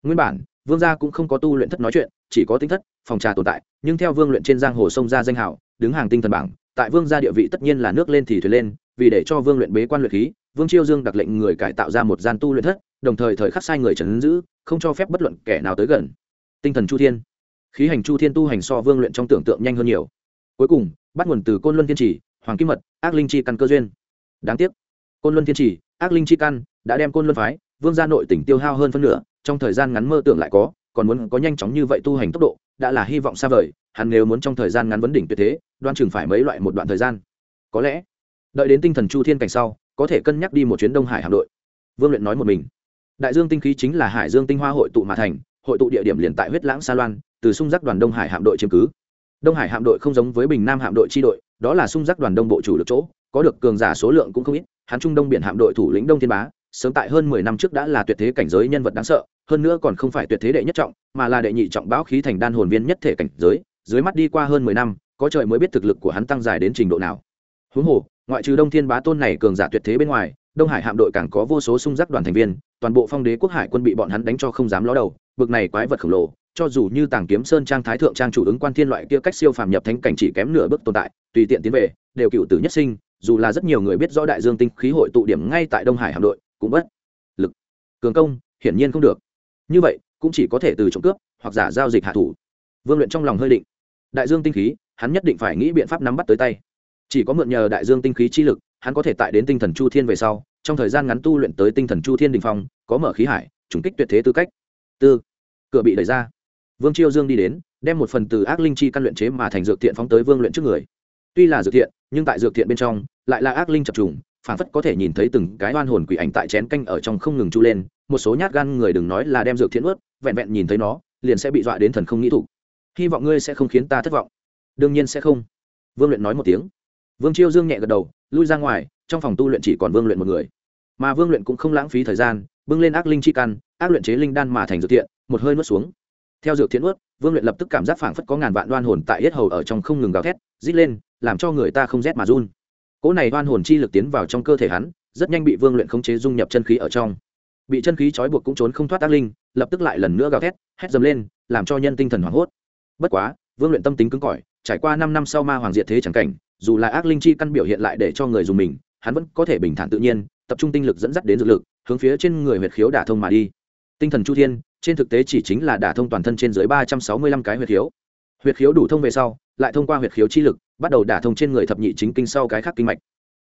Nguyên bản, vương gia cũng không có tu luyện thất nói chuyện, chỉ có tính thất, phòng trà tồn tại, nhưng theo vương luyện trên giang hồ sông ra danh hảo đứng hàng tinh thần bảng, tại vương gia địa vị tất nhiên là nước lên thì thuyền lên, vì để cho vương luyện bế quan luyện khí, vương chiêu dương đặc lệnh người cải tạo ra một gian tu luyện thất, đồng thời thời khắc sai người trấn giữ, không cho phép bất luận kẻ nào tới gần tinh thần chu thiên. Khí hành chu thiên tu hành so vương luyện trong tưởng tượng nhanh hơn nhiều. Cuối cùng, bắt nguồn từ côn luân thiên trì hoàng kim mật, ác linh chi căn cơ duyên. Đáng tiếc, côn luân thiên trì ác linh chi căn đã đem côn luân phái, vương gia nội tỉnh tiêu hao hơn phân nửa, trong thời gian ngắn mơ tưởng lại có, còn muốn có nhanh chóng như vậy tu hành tốc độ, đã là hy vọng xa vời, hắn nếu muốn trong thời gian ngắn vấn đỉnh tuyệt thế, đoan chừng phải mấy loại một đoạn thời gian. Có lẽ, đợi đến tinh thần chu thiên cảnh sau, có thể cân nhắc đi một chuyến đông hải hạm đội. Vương luyện nói một mình. Đại dương tinh khí chính là hải dương tinh hoa hội tụ mà thành hội tụ địa điểm liền tại huyết lãng sa loan, từ sung giác đoàn đông hải hạm đội chiếm cứ. Đông hải hạm đội không giống với bình nam hạm đội tri đội, đó là sung giác đoàn đông bộ chủ lực chỗ, có được cường giả số lượng cũng không ít, hắn trung đông biển hạm đội thủ lĩnh đông thiên bá, sớm tại hơn mười năm trước đã là tuyệt thế cảnh giới nhân vật đáng sợ, hơn nữa còn không phải tuyệt thế đệ nhất trọng, mà là đệ nhị trọng báo khí thành đan hồn viên nhất thể cảnh giới, dưới mắt đi qua hơn mười năm, có trời mới biết thực lực của hắn tăng dài đến trình độ nào. Huống hồ, ngoại trừ đông thiên bá tôn này cường giả tuyệt thế bên ngoài đông hải hạm đội càng có vô số sung giác đoàn thành viên, toàn bộ phong đế quốc hải quân bị bọn hắn đánh cho không dám ló đầu bực này quái vật khổng lồ, cho dù như tàng kiếm sơn trang thái thượng trang chủ ứng quan thiên loại kia cách siêu phàm nhập thánh cảnh chỉ kém nửa bước tồn tại, tùy tiện tiến về, đều cựu tử nhất sinh, dù là rất nhiều người biết rõ đại dương tinh khí hội tụ điểm ngay tại đông hải hạm đội, cũng bất lực. Cường công, hiển nhiên không được. Như vậy, cũng chỉ có thể từ trộm cướp, hoặc giả giao dịch hạ thủ. Vương luyện trong lòng hơi định. Đại dương tinh khí, hắn nhất định phải nghĩ biện pháp nắm bắt tới tay. Chỉ có mượn nhờ đại dương tinh khí chi lực hắn có thể tại đến tinh thần chu thiên về sau, trong thời gian ngắn tu luyện tới tinh thần chu thiên đình phong, có mở khí hải, trùng kích tuyệt thế tư cách. Tư, cửa bị đẩy ra. Vương chiêu dương đi đến, đem một phần từ ác linh chi căn luyện chế mà thành dược thiện phóng tới vương luyện trước người. Tuy là dược thiện, nhưng tại dược thiện bên trong, lại là ác linh chập trùng, phản phất có thể nhìn thấy từng cái oan hồn quỷ ảnh tại chén canh ở trong không ngừng chu lên, một số nhát gan người đừng nói là đem dược thiện ướt vẹn vẹn nhìn thấy nó, liền sẽ bị dọa đến thần không nghĩ thủ. Hy vọng ngươi sẽ không khiến ta thất vọng. Đương nhiên sẽ không. Vương luyện nói một tiếng. Vương chiêu dương nhẹ gật đầu lui ra ngoài, trong phòng tu luyện chỉ còn vương luyện một người. Mà vương luyện cũng không lãng phí thời gian, bưng lên ác linh chi căn, ác luyện chế linh đan mà thành dược thiện, một hơi nuốt xuống. Theo dược thiện nuốt, vương luyện lập tức cảm giác phảng phất có ngàn vạn đoan hồn tại yết hầu ở trong không ngừng gào thét, rít lên, làm cho người ta không rét mà run. Cỗ này đoan hồn chi lực tiến vào trong cơ thể hắn, rất nhanh bị vương luyện khống chế dung nhập chân khí ở trong. Bị chân khí trói buộc cũng trốn không thoát ác linh, lập tức lại lần nữa gào thét, hét dầm lên, làm cho nhân tinh thần hoảng hốt. Bất quá, vương luyện tâm tính cứng cỏi, trải qua năm năm sau ma hoàng diệt thế chẳng cảnh dù là ác linh chi căn biểu hiện lại để cho người dùng mình, hắn vẫn có thể bình thản tự nhiên, tập trung tinh lực dẫn dắt đến dược lực, hướng phía trên người huyệt khiếu đả thông mà đi. Tinh thần chu thiên, trên thực tế chỉ chính là đả thông toàn thân trên dưới ba trăm sáu mươi lăm cái huyệt khiếu. Huyệt khiếu đủ thông về sau, lại thông qua huyệt khiếu chi lực, bắt đầu đả thông trên người thập nhị chính kinh sau cái khác kinh mạch.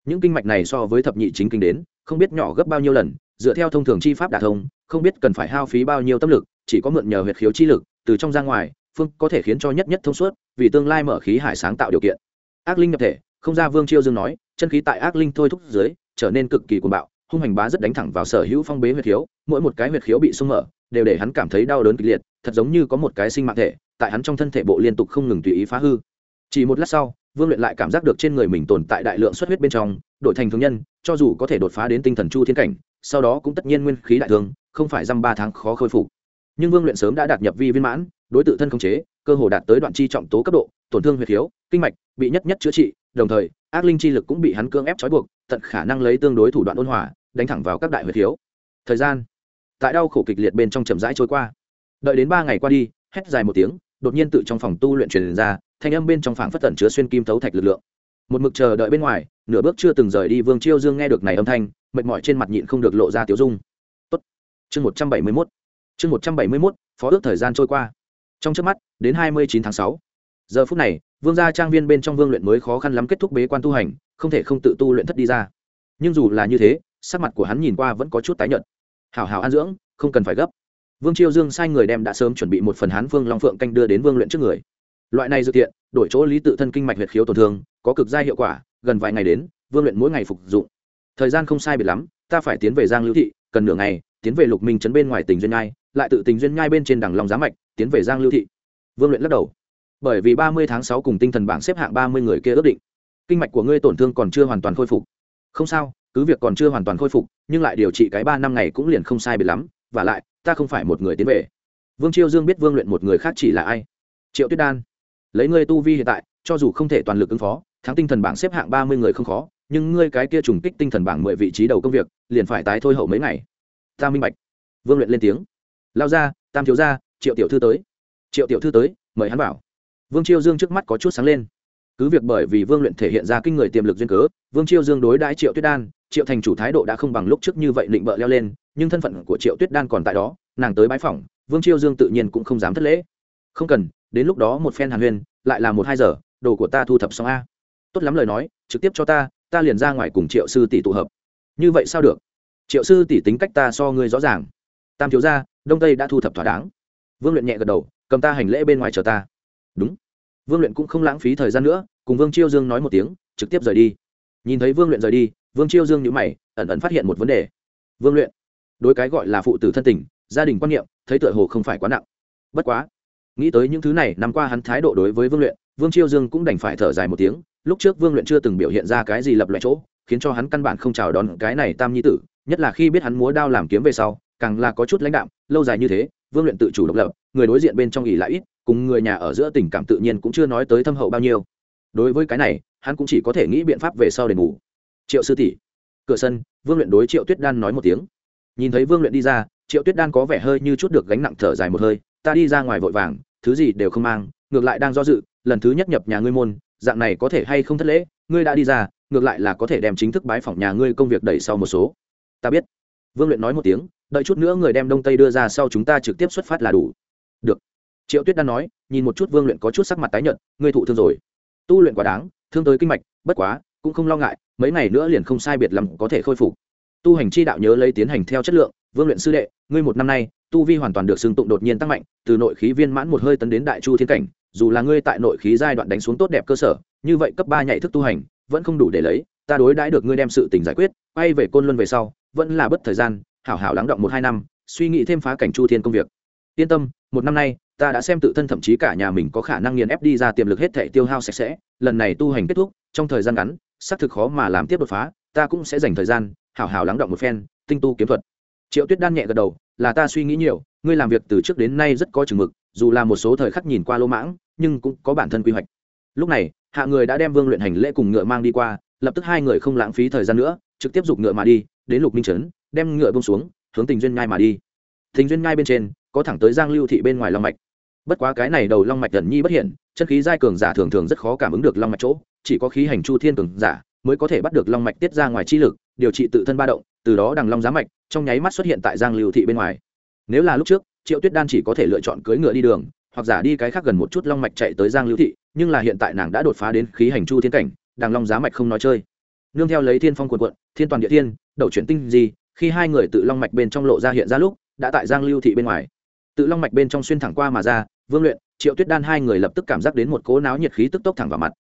Những kinh mạch này so với thập nhị chính kinh đến, không biết nhỏ gấp bao nhiêu lần, dựa theo thông thường chi pháp đả thông, không biết cần phải hao phí bao nhiêu tâm lực, chỉ có mượn nhờ huyệt khiếu chi lực, từ trong ra ngoài, phương có thể khiến cho nhất nhất thông suốt, vì tương lai mở khí hải sáng tạo điều kiện ác linh nhập thể, không ra vương chiêu dương nói, chân khí tại ác linh thôi thúc dưới, trở nên cực kỳ cuồng bạo, hung hành bá rất đánh thẳng vào sở hữu phong bế huyệt khiếu, mỗi một cái huyệt khiếu bị sung mở, đều để hắn cảm thấy đau đớn kịch liệt, thật giống như có một cái sinh mạng thể, tại hắn trong thân thể bộ liên tục không ngừng tùy ý phá hư. Chỉ một lát sau, vương luyện lại cảm giác được trên người mình tồn tại đại lượng xuất huyết bên trong, đổi thành thương nhân, cho dù có thể đột phá đến tinh thần chu thiên cảnh, sau đó cũng tất nhiên nguyên khí đại thương, không phải dăm ba tháng khó khôi phục. Nhưng vương luyện sớm đã đạt nhập vi viên mãn đối tự thân khống chế, cơ hồ đạt tới đoạn chi trọng tố cấp độ, tổn thương huyệt khiếu, kinh mạch, bị nhất nhất chữa trị, đồng thời, ác linh chi lực cũng bị hắn cưỡng ép trói buộc, tận khả năng lấy tương đối thủ đoạn ôn hòa, đánh thẳng vào các đại huyệt khiếu. Thời gian, tại đau khổ kịch liệt bên trong chậm rãi trôi qua. Đợi đến ba ngày qua đi, hét dài một tiếng, đột nhiên tự trong phòng tu luyện truyền ra, thanh âm bên trong phảng phất tẩn chứa xuyên kim thấu thạch lực lượng. Một mực chờ đợi bên ngoài, nửa bước chưa từng rời đi vương chiêu dương nghe được này âm thanh, mệt mỏi trên mặt nhịn không được lộ ra tiểu dung. Tốt. Chương một trăm bảy mươi mốt. Chương một trăm bảy mươi mốt, phó ước thời gian trôi qua trong trước mắt, đến hai mươi chín tháng sáu. Giờ phút này, vương gia trang viên bên trong vương luyện mới khó khăn lắm kết thúc bế quan tu hành, không thể không tự tu luyện thất đi ra. Nhưng dù là như thế, sắc mặt của hắn nhìn qua vẫn có chút tái nhợt. Hảo hảo an dưỡng, không cần phải gấp. Vương chiêu dương sai người đem đã sớm chuẩn bị một phần hán vương long phượng canh đưa đến vương luyện trước người. Loại này dự tiện, đổi chỗ lý tự thân kinh mạch huyệt khiếu tổn thương, có cực gia hiệu quả, gần vài ngày đến, vương luyện mỗi ngày phục dụng. Thời gian không sai biệt lắm, ta phải tiến về giang lưu thị, cần nửa ngày tiến về lục minh trấn bên ngoài tỉnh duyên nhai, lại tự tình duyên nhai bên trên đằng lòng giá mạch, tiến về giang lưu thị. Vương luyện lắc đầu. Bởi vì ba mươi tháng sáu cùng tinh thần bảng xếp hạng ba mươi người kia ước định, kinh mạch của ngươi tổn thương còn chưa hoàn toàn khôi phục. Không sao, cứ việc còn chưa hoàn toàn khôi phục, nhưng lại điều trị cái ba năm ngày cũng liền không sai biệt lắm, và lại, ta không phải một người tiến về. Vương chiêu dương biết vương luyện một người khác chỉ là ai? Triệu tuyết đan. Lấy ngươi tu vi hiện tại, cho dù không thể toàn lực ứng phó, thắng tinh thần bảng xếp hạng ba mươi người không khó, nhưng ngươi cái kia trùng kích tinh thần bảng mười vị trí đầu công việc, liền phải tái thôi hậu mấy ngày ta minh bạch. Vương luyện lên tiếng. Lao ra, tam thiếu ra triệu tiểu thư tới. Triệu tiểu thư tới, mời hắn bảo vương chiêu dương trước mắt có chút sáng lên. Cứ việc bởi vì vương luyện thể hiện ra kinh người tiềm lực duyên cớ, vương chiêu dương đối đãi triệu tuyết đan, triệu thành chủ thái độ đã không bằng lúc trước như vậy định bợ leo lên, nhưng thân phận của triệu tuyết đan còn tại đó, nàng tới bãi phòng vương chiêu dương tự nhiên cũng không dám thất lễ. Không cần, đến lúc đó một phen hàn huyên, lại là một hai giờ, đồ của ta thu thập xong a. Tốt lắm lời nói, trực tiếp cho ta ta liền ra ngoài cùng triệu sư tỷ tụ hợp. Như vậy sao được? Triệu sư tỷ tính cách ta so ngươi rõ ràng. Tam thiếu gia, đông tây đã thu thập thỏa đáng. Vương luyện nhẹ gật đầu, cầm ta hành lễ bên ngoài chờ ta. Đúng. Vương luyện cũng không lãng phí thời gian nữa, cùng vương chiêu dương nói một tiếng, trực tiếp rời đi. Nhìn thấy vương luyện rời đi, vương chiêu dương nhữ mày, ẩn ẩn phát hiện một vấn đề. Vương luyện, đối cái gọi là phụ tử thân tình, gia đình quan niệm, thấy tựa hồ không phải quá nặng. Bất quá, nghĩ tới những thứ này nằm qua hắn thái độ đối với vương luyện, vương chiêu dương cũng đành phải thở dài một tiếng. Lúc trước vương luyện chưa từng biểu hiện ra cái gì lập loại chỗ khiến cho hắn căn bản không chào đón cái này tam nhi tử, nhất là khi biết hắn múa đao làm kiếm về sau, càng là có chút lãnh đạm, lâu dài như thế, vương luyện tự chủ độc lập, người đối diện bên trong ỉ lại ít, cùng người nhà ở giữa tình cảm tự nhiên cũng chưa nói tới thâm hậu bao nhiêu. Đối với cái này, hắn cũng chỉ có thể nghĩ biện pháp về sau để ngủ. triệu sư tỷ. Cửa sân, vương luyện đối triệu tuyết đan nói một tiếng. Nhìn thấy vương luyện đi ra, triệu tuyết đan có vẻ hơi như chút được gánh nặng thở dài một hơi, ta đi ra ngoài vội vàng, thứ gì đều không mang, ngược lại đang do dự, lần thứ nhất nhập nhà ngươi môn, dạng này có thể hay không thất lễ, ngươi đã đi ra ngược lại là có thể đem chính thức bái phỏng nhà ngươi công việc đẩy sau một số. Ta biết. Vương luyện nói một tiếng, đợi chút nữa người đem đông tây đưa ra sau chúng ta trực tiếp xuất phát là đủ. Được. Triệu tuyết đan nói, nhìn một chút vương luyện có chút sắc mặt tái nhợt, ngươi thụ thương rồi. Tu luyện quá đáng, thương tới kinh mạch, bất quá, cũng không lo ngại, mấy ngày nữa liền không sai biệt lắm có thể khôi phục. Tu hành chi đạo nhớ lấy tiến hành theo chất lượng, vương luyện sư đệ, ngươi một năm nay, tu vi hoàn toàn được xưng tụng đột nhiên tăng mạnh, từ nội khí viên mãn một hơi tấn đến đại chu thiên cảnh, dù là ngươi tại nội khí giai đoạn đánh xuống tốt đẹp cơ sở, như vậy cấp ba nhạy thức tu hành vẫn không đủ để lấy, ta đối đãi được ngươi đem sự tình giải quyết, quay về côn luân về sau, vẫn là bất thời gian, hảo hảo lắng động một hai năm, suy nghĩ thêm phá cảnh chu thiên công việc. Yên tâm, một năm nay, ta đã xem tự thân thậm chí cả nhà mình có khả năng nghiền ép đi ra tiềm lực hết thể tiêu hao sạch sẽ, lần này tu hành kết thúc, trong thời gian ngắn, xác thực khó mà làm tiếp đột phá, ta cũng sẽ dành thời gian, hảo hảo lắng động một phen, tinh tu kiếm thuật. Triệu tuyết đan nhẹ gật đầu, là ta suy nghĩ nhiều, ngươi làm việc từ trước đến nay rất có chừng mực, dù là một số thời khắc nhìn qua lô mãng, nhưng cũng có bản thân quy hoạch. Lúc này hạ người đã đem vương luyện hành lễ cùng ngựa mang đi qua, lập tức hai người không lãng phí thời gian nữa, trực tiếp giục ngựa mà đi, đến lục minh trấn, đem ngựa bông xuống, hướng tình duyên ngai mà đi. Tình duyên ngai bên trên, có thẳng tới giang lưu thị bên ngoài long mạch. Bất quá cái này đầu long mạch gần nhi bất hiển chân khí giai cường giả thường thường rất khó cảm ứng được long mạch chỗ, chỉ có khí hành chu thiên cường giả mới có thể bắt được long mạch tiết ra ngoài chi lực, điều trị tự thân ba động, từ đó đằng long giá mạch trong nháy mắt xuất hiện tại giang lưu thị bên ngoài. Nếu là lúc trước, triệu tuyết đan chỉ có thể lựa chọn cưỡi ngựa đi đường, hoặc giả đi cái khác gần một chút long mạch chạy tới giang lưu thị nhưng là hiện tại nàng đã đột phá đến khí hành chu thiên cảnh đằng long giá mạch không nói chơi. Nương theo lấy thiên phong quần quận thiên toàn địa thiên, đầu chuyển tinh gì khi hai người tự long mạch bên trong lộ ra hiện ra lúc, đã tại giang lưu thị bên ngoài. Tự long mạch bên trong xuyên thẳng qua mà ra, vương luyện, triệu tuyết đan hai người lập tức cảm giác đến một cố náo nhiệt khí tức tốc thẳng vào mặt.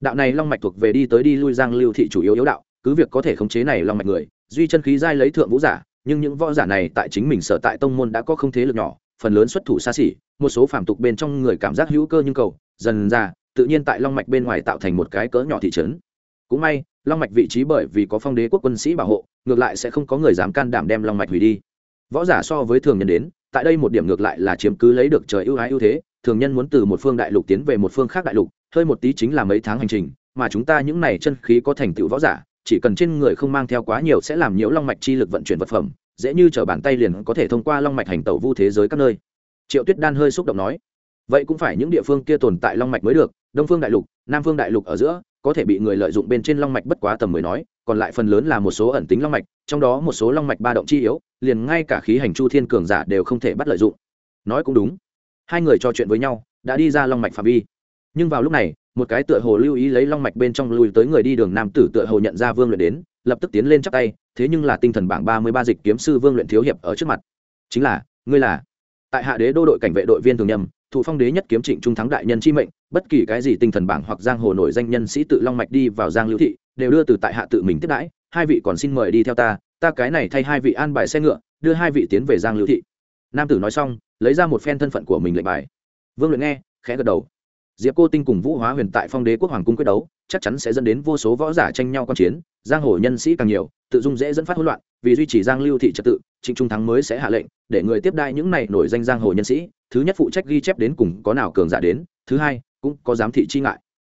Đạo này long mạch thuộc về đi tới đi lui giang lưu thị chủ yếu yếu đạo, cứ việc có thể khống chế này long mạch người, duy chân khí giai lấy thượng vũ giả, nhưng những võ giả này tại chính mình sở tại tông môn đã có không thế lực nhỏ, phần lớn xuất thủ xa xỉ, một số phản tục bên trong người cảm giác hữu cơ nhưng cầu, dần ra tự nhiên tại long mạch bên ngoài tạo thành một cái cỡ nhỏ thị trấn. Cũng may, long mạch vị trí bởi vì có phong đế quốc quân sĩ bảo hộ, ngược lại sẽ không có người dám can đảm đem long mạch hủy đi. Võ giả so với thường nhân đến, tại đây một điểm ngược lại là chiếm cứ lấy được trời ưu ái ưu thế, thường nhân muốn từ một phương đại lục tiến về một phương khác đại lục, hơi một tí chính là mấy tháng hành trình, mà chúng ta những này chân khí có thành tựu võ giả, chỉ cần trên người không mang theo quá nhiều sẽ làm nhiễu long mạch chi lực vận chuyển vật phẩm, dễ như t bàn tay liền có thể thông qua long mạch hành tẩu vu thế giới các nơi. Triệu tuyết đan hơi xúc động nói vậy cũng phải những địa phương kia tồn tại long mạch mới được, đông phương đại lục, nam phương đại lục ở giữa, có thể bị người lợi dụng bên trên long mạch bất quá tầm mới nói, còn lại phần lớn là một số ẩn tính long mạch, trong đó một số long mạch ba động chi yếu, liền ngay cả khí hành chu thiên cường giả đều không thể bắt lợi dụng. Nói cũng đúng. Hai người trò chuyện với nhau, đã đi ra long mạch phạm vi. Nhưng vào lúc này, một cái tựa hồ lưu ý lấy long mạch bên trong lùi tới người đi đường nam tử tựa hồ nhận ra vương luyện đến, lập tức tiến lên chắp tay, thế nhưng là tinh thần bảng ba mươi ba dịch kiếm sư vương luyện thiếu hiệp ở trước mặt. Chính là, ngươi là. Tại hạ đế đô đội cảnh vệ đội viên thường nhầm thủ phong đế nhất kiếm trịnh trung thắng đại nhân chi mệnh, bất kỳ cái gì tinh thần bảng hoặc giang hồ nổi danh nhân sĩ tự long mạch đi vào giang lưu thị, đều đưa từ tại hạ tự mình tiếp đãi, hai vị còn xin mời đi theo ta ta cái này thay hai vị an bài xe ngựa, đưa hai vị tiến về giang lưu thị. Nam tử nói xong, lấy ra một phen thân phận của mình lệnh bài. Vương luyện nghe, khẽ gật đầu. Diệp cô tinh cùng vũ hóa huyền tại phong đế quốc hoàng cung quyết đấu, chắc chắn sẽ dẫn đến vô số võ giả tranh nhau q chiến, giang hồ nhân sĩ càng nhiều, tự dung dễ dẫn phát hỗn loạn, vì duy trì giang lưu thị trật tự, trịnh trung thắng mới sẽ hạ lệnh, để người tiếp đai những này nổi danh giang hồ nhân sĩ thứ nhất phụ trách ghi chép đến cùng có nào cường giả đến, thứ hai, cũng có giám thị chi ngại.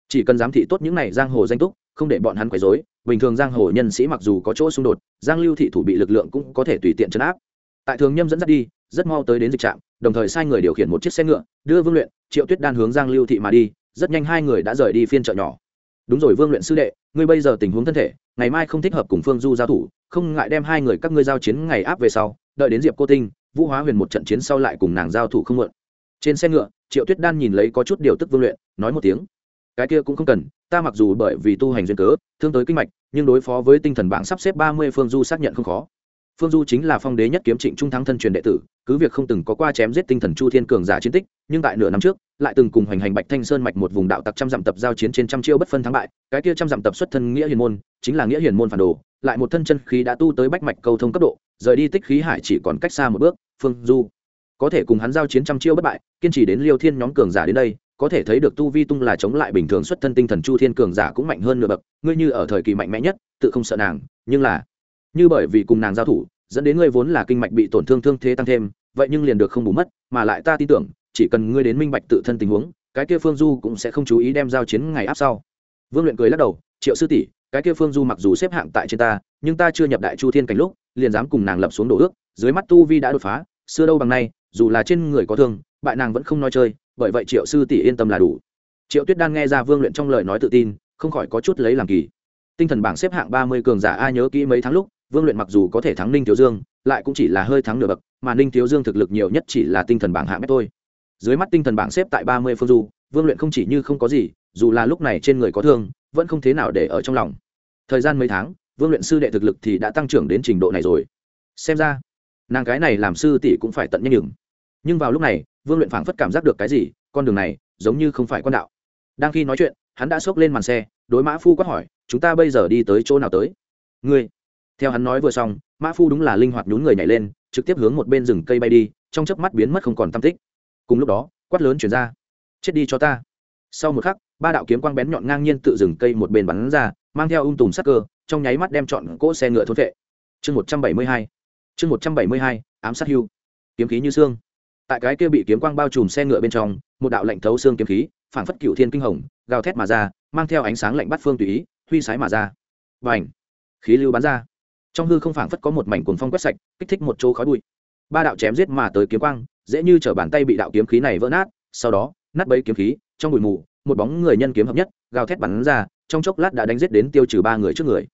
Chỉ cần giám thị tốt những này giang hồ danh túc, không để bọn hắn quấy rối, bình thường giang hồ nhân sĩ mặc dù có chỗ xung đột, giang lưu thị thủ bị lực lượng cũng có thể tùy tiện chấn áp. Tại thường nhâm dẫn dắt đi, rất mau tới đến dịch trạm, đồng thời sai người điều khiển một chiếc xe ngựa, đưa vương luyện, triệu tuyết đan hướng giang lưu thị mà đi, rất nhanh hai người đã rời đi phiên chợ nhỏ. Đúng rồi vương luyện sư đệ, ngươi bây giờ tình huống thân thể, ngày mai không thích hợp cùng phương du giao thủ, không ngại đem hai người các ngươi giao chiến ngày áp về sau, đợi đến diệp cô tinh vũ hóa huyền một trận chiến sau lại cùng nàng giao thủ không mượn. Trên xe ngựa, triệu tuyết đan nhìn lấy có chút điều tức vương luyện, nói một tiếng. Cái kia cũng không cần, ta mặc dù bởi vì tu hành duyên cớ, thương tới kinh mạch, nhưng đối phó với tinh thần bảng sắp xếp ba mươi phương du xác nhận không khó phương du chính là phong đế nhất kiếm trịnh trung thắng thân truyền đệ tử, cứ việc không từng có qua chém giết tinh thần chu thiên cường giả chiến tích, nhưng tại nửa năm trước, lại từng cùng hoành hành bạch thanh sơn mạch một vùng đạo tặc trăm dặm tập giao chiến trên trăm chiêu bất phân thắng bại, cái kia trăm dặm tập xuất thân nghĩa hiền môn, chính là nghĩa hiền môn phản đồ, lại một thân chân khí đã tu tới bách mạch cầu thông cấp độ, rời đi tích khí hải chỉ còn cách xa một bước, phương du. Có thể cùng hắn giao chiến trăm chiêu bất bại, kiên trì đến liêu thiên nhóm cường giả đến đây, có thể thấy được tu vi tung là chống lại bình thường xuất thân tinh thần chu thiên cường giả cũng mạnh hơn nửa bậc, ngươi như ở thời kỳ mạnh mẽ nhất, tự không sợ nàng, nhưng là như bởi vì cùng nàng giao thủ, dẫn đến ngươi vốn là kinh mạch bị tổn thương thương thế tăng thêm, vậy nhưng liền được không bù mất, mà lại ta tin tưởng, chỉ cần ngươi đến minh bạch tự thân tình huống, cái kia phương du cũng sẽ không chú ý đem giao chiến ngày áp sau. Vương luyện cười lắc đầu, triệu sư tỷ, cái kia phương du mặc dù xếp hạng tại trên ta, nhưng ta chưa nhập đại chu thiên cảnh lúc, liền dám cùng nàng lập xuống đổ ước, dưới mắt tu vi đã đột phá, xưa đâu bằng nay, dù là trên người có thương, bại nàng vẫn không nói chơi, bởi vậy triệu sư tỷ yên tâm là đủ. Triệu tuyết đan nghe ra vương luyện trong lời nói tự tin, không khỏi có chút lấy làm kỳ. Tinh thần bảng xếp hạng ba mươi cường giả ai nhớ kỹ mấy tháng lúc vương luyện mặc dù có thể thắng ninh thiếu dương, lại cũng chỉ là hơi thắng nửa bậc, mà ninh thiếu dương thực lực nhiều nhất chỉ là tinh thần bảng hạng mét thôi. Dưới mắt tinh thần bảng xếp tại ba mươi phương du, vương luyện không chỉ như không có gì, dù là lúc này trên người có thương, vẫn không thế nào để ở trong lòng. Thời gian mấy tháng, vương luyện sư đệ thực lực thì đã tăng trưởng đến trình độ này rồi. Xem ra, nàng cái này làm sư tỷ cũng phải tận nhanh nhừng nhưng vào lúc này, vương luyện phảng phất cảm giác được cái gì, con đường này giống như không phải con đạo. Đang khi nói chuyện, hắn đã xốc lên màn xe, đối mã phu quát hỏi, chúng ta bây giờ đi tới chỗ nào tới? Ngươi theo hắn nói vừa xong, mã phu đúng là linh hoạt nhún người nhảy lên, trực tiếp hướng một bên rừng cây bay đi, trong chớp mắt biến mất không còn tam tích. Cùng lúc đó, quát lớn chuyển ra. Chết đi cho ta. Sau một khắc, ba đạo kiếm quang bén nhọn ngang nhiên tự rừng cây một bên bắn ra, mang theo ung tùm sắc cơ, trong nháy mắt đem chọn cỗ xe ngựa thôn vệ. Chương một trăm bảy mươi hai. Chương một trăm bảy mươi hai, ám sát hưu. Kiếm khí như xương. Tại cái kia bị kiếm quang bao trùm xe ngựa bên trong, một đạo lạnh thấu xương kiếm khí, phảng phất cựu thiên kinh hồng, gào thét mà ra, mang theo ánh sáng lạnh bắt phương tùy ý, huy sái mà ra. Và ảnh khí lưu bắn ra trong hư không phảng phất có một mảnh cuồng phong quét sạch, kích thích một chỗ khói bụi. Ba đạo chém giết mà tới kiếm quang, dễ như chở bàn tay bị đạo kiếm khí này vỡ nát, sau đó, nát bấy kiếm khí, trong bụi mù, một bóng người nhân kiếm hợp nhất, gào thét bắn ra, trong chốc lát đã đánh giết đến tiêu trừ ba người trước người.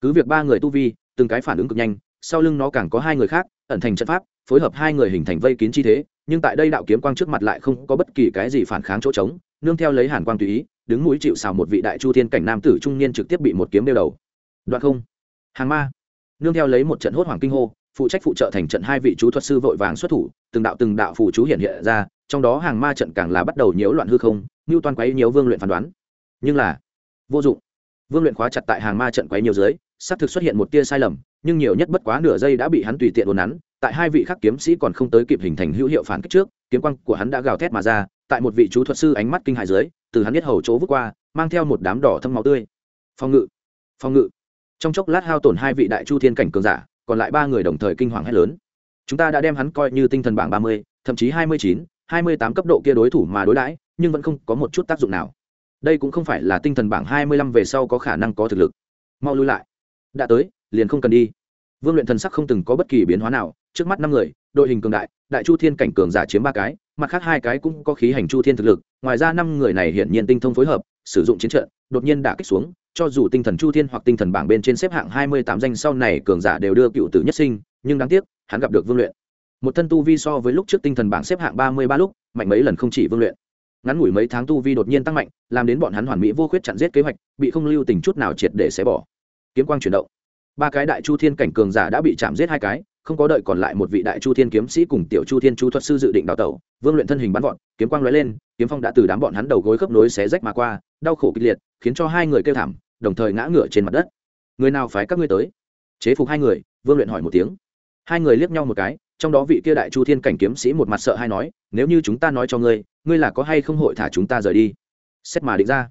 Cứ việc ba người tu vi, từng cái phản ứng cực nhanh, sau lưng nó càng có hai người khác, ẩn thành trận pháp, phối hợp hai người hình thành vây kín chi thế, nhưng tại đây đạo kiếm quang trước mặt lại không có bất kỳ cái gì phản kháng chỗ trống, nương theo lấy hàn quang tùy ý, đứng mũi chịu xào một vị đại chu thiên cảnh nam tử trung niên trực tiếp bị một kiếm đeo đầu. Đoạn không. Hàng ma nương theo lấy một trận hốt hoàng kinh hô, phụ trách phụ trợ thành trận hai vị chú thuật sư vội vàng xuất thủ, từng đạo từng đạo phụ chú hiện hiện ra, trong đó hàng ma trận càng là bắt đầu nhiễu loạn hư không như toàn quấy nhiễu vương luyện phán đoán. Nhưng là, vô dụng. Vương luyện khóa chặt tại hàng ma trận quấy nhiều dưới, xác thực xuất hiện một tia sai lầm, nhưng nhiều nhất bất quá nửa giây đã bị hắn tùy tiện đồn nắn, tại hai vị khắc kiếm sĩ còn không tới kịp hình thành hữu hiệu phản kích trước, kiếm quang của hắn đã gào thét mà ra, tại một vị chú thuật sư ánh mắt kinh hại dưới, từ hắn biết hầu chỗ vút qua, mang theo một đám đỏ thâm máu tươi. Phòng ngự. Phòng ngự trong chốc lát hao tổn hai vị đại chu thiên cảnh cường giả, còn lại ba người đồng thời kinh hoàng hét lớn. Chúng ta đã đem hắn coi như tinh thần bảng ba mươi, thậm chí hai mươi chín, hai mươi tám cấp độ kia đối thủ mà đối đãi, nhưng vẫn không có một chút tác dụng nào. Đây cũng không phải là tinh thần bảng hai mươi lăm về sau có khả năng có thực lực. Mau lui lại. Đã tới, liền không cần đi. Vương luyện thần sắc không từng có bất kỳ biến hóa nào, trước mắt năm người, đội hình cường đại đại chu thiên cảnh cường giả chiếm ba cái, mặt khác hai cái cũng có khí hành chu thiên thực lực, ngoài ra năm người này hiển nhiên tinh thông phối hợp sử dụng chiến trận, đột nhiên đả kích xuống, cho dù tinh thần chu thiên hoặc tinh thần bảng bên trên xếp hạng hai mươi tám danh sau này cường giả đều đưa cựu tử nhất sinh, nhưng đáng tiếc, hắn gặp được vương luyện. Một thân tu vi so với lúc trước tinh thần bảng xếp hạng ba mươi ba lúc, mạnh mấy lần không chỉ vương luyện. Ngắn ngủi mấy tháng tu vi đột nhiên tăng mạnh, làm đến bọn hắn hoàn mỹ vô khuyết chặn giết kế hoạch, bị không lưu tình chút nào triệt để xé bỏ. Kiếm quang chuyển động. Ba cái đại chu thiên cảnh cường giả đã bị chạm giết hai cái không có đợi còn lại một vị đại chu thiên kiếm sĩ cùng tiểu chu thiên chu thuật sư dự định đào tẩu, vương luyện thân hình bắn vọt, kiếm quang lóe lên, kiếm phong đã từ đám bọn hắn đầu gối khớp nối xé rách mà qua, đau khổ kịch liệt, khiến cho hai người kêu thảm, đồng thời ngã ngửa trên mặt đất. Người nào phái các ngươi tới? Chế phục hai người, vương luyện hỏi một tiếng. Hai người liếc nhau một cái, trong đó vị kia đại chu thiên cảnh kiếm sĩ một mặt sợ hay nói, nếu như chúng ta nói cho ngươi ngươi là có hay không hội thả chúng ta rời đi? Xét mà định ra.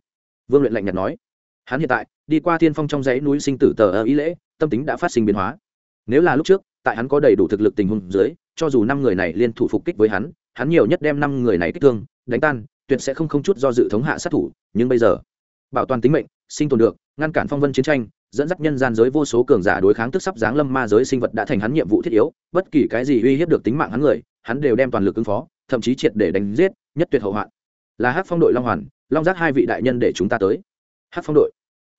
Vương luyện lạnh nhạt nói, hắn hiện tại, đi qua thiên phong trong dãy núi sinh tử tờ ý lễ, tâm tính đã phát sinh biến hóa. Nếu là lúc trước tại hắn có đầy đủ thực lực tình huống dưới, cho dù năm người này liên thủ phục kích với hắn hắn nhiều nhất đem năm người này kích thương, đánh tan, tuyệt sẽ không không chút do dự thống hạ sát thủ, nhưng bây giờ, bảo toàn tính mệnh, sinh tồn được, ngăn cản phong vân chiến tranh, dẫn dắt nhân gian giới vô số cường giả đối kháng tức sắp giáng lâm ma giới sinh vật đã thành hắn nhiệm vụ thiết yếu, bất kỳ cái gì uy hiếp được tính mạng hắn người, hắn đều đem toàn lực ứng phó, thậm chí triệt để đánh giết, nhất tuyệt hậu hoạn. Là hát phong đội long hoàn, long giác hai vị đại nhân để chúng ta tới. Hát phong đội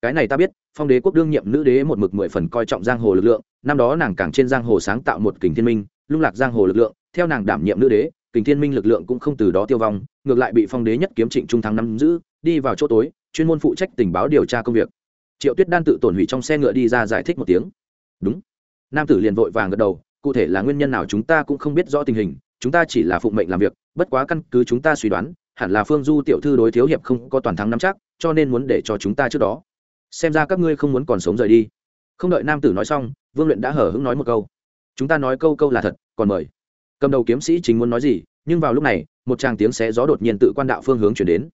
cái này ta biết, phong đế quốc đương nhiệm nữ đế một mực mười phần coi trọng giang hồ lực lượng, năm đó nàng càng trên giang hồ sáng tạo một kình thiên minh, lung lạc giang hồ lực lượng, theo nàng đảm nhiệm nữ đế, kình thiên minh lực lượng cũng không từ đó tiêu vong, ngược lại bị phong đế nhất kiếm trịnh trung thắng nắm giữ, đi vào chỗ tối, chuyên môn phụ trách tình báo điều tra công việc. Triệu tuyết đan tự tổn hủy trong xe ngựa đi ra giải thích một tiếng. Đúng. Nam tử liền vội vàng gật đầu, cụ thể là nguyên nhân nào chúng ta cũng không biết rõ tình hình, chúng ta chỉ là phụng mệnh làm việc, bất quá căn cứ chúng ta suy đoán, hẳn là phương du tiểu thư đối thiếu hiệp không có toàn thắng nắm chắc, cho nên muốn để cho chúng ta trước đó xem ra các ngươi không muốn còn sống rời đi. Không đợi nam tử nói xong, vương luyện đã hở hứng nói một câu. Chúng ta nói câu câu là thật, còn mời. Cầm đầu kiếm sĩ chính muốn nói gì, nhưng vào lúc này, một tràng tiếng xé gió đột nhiên tự quan đạo phương hướng chuyển đến.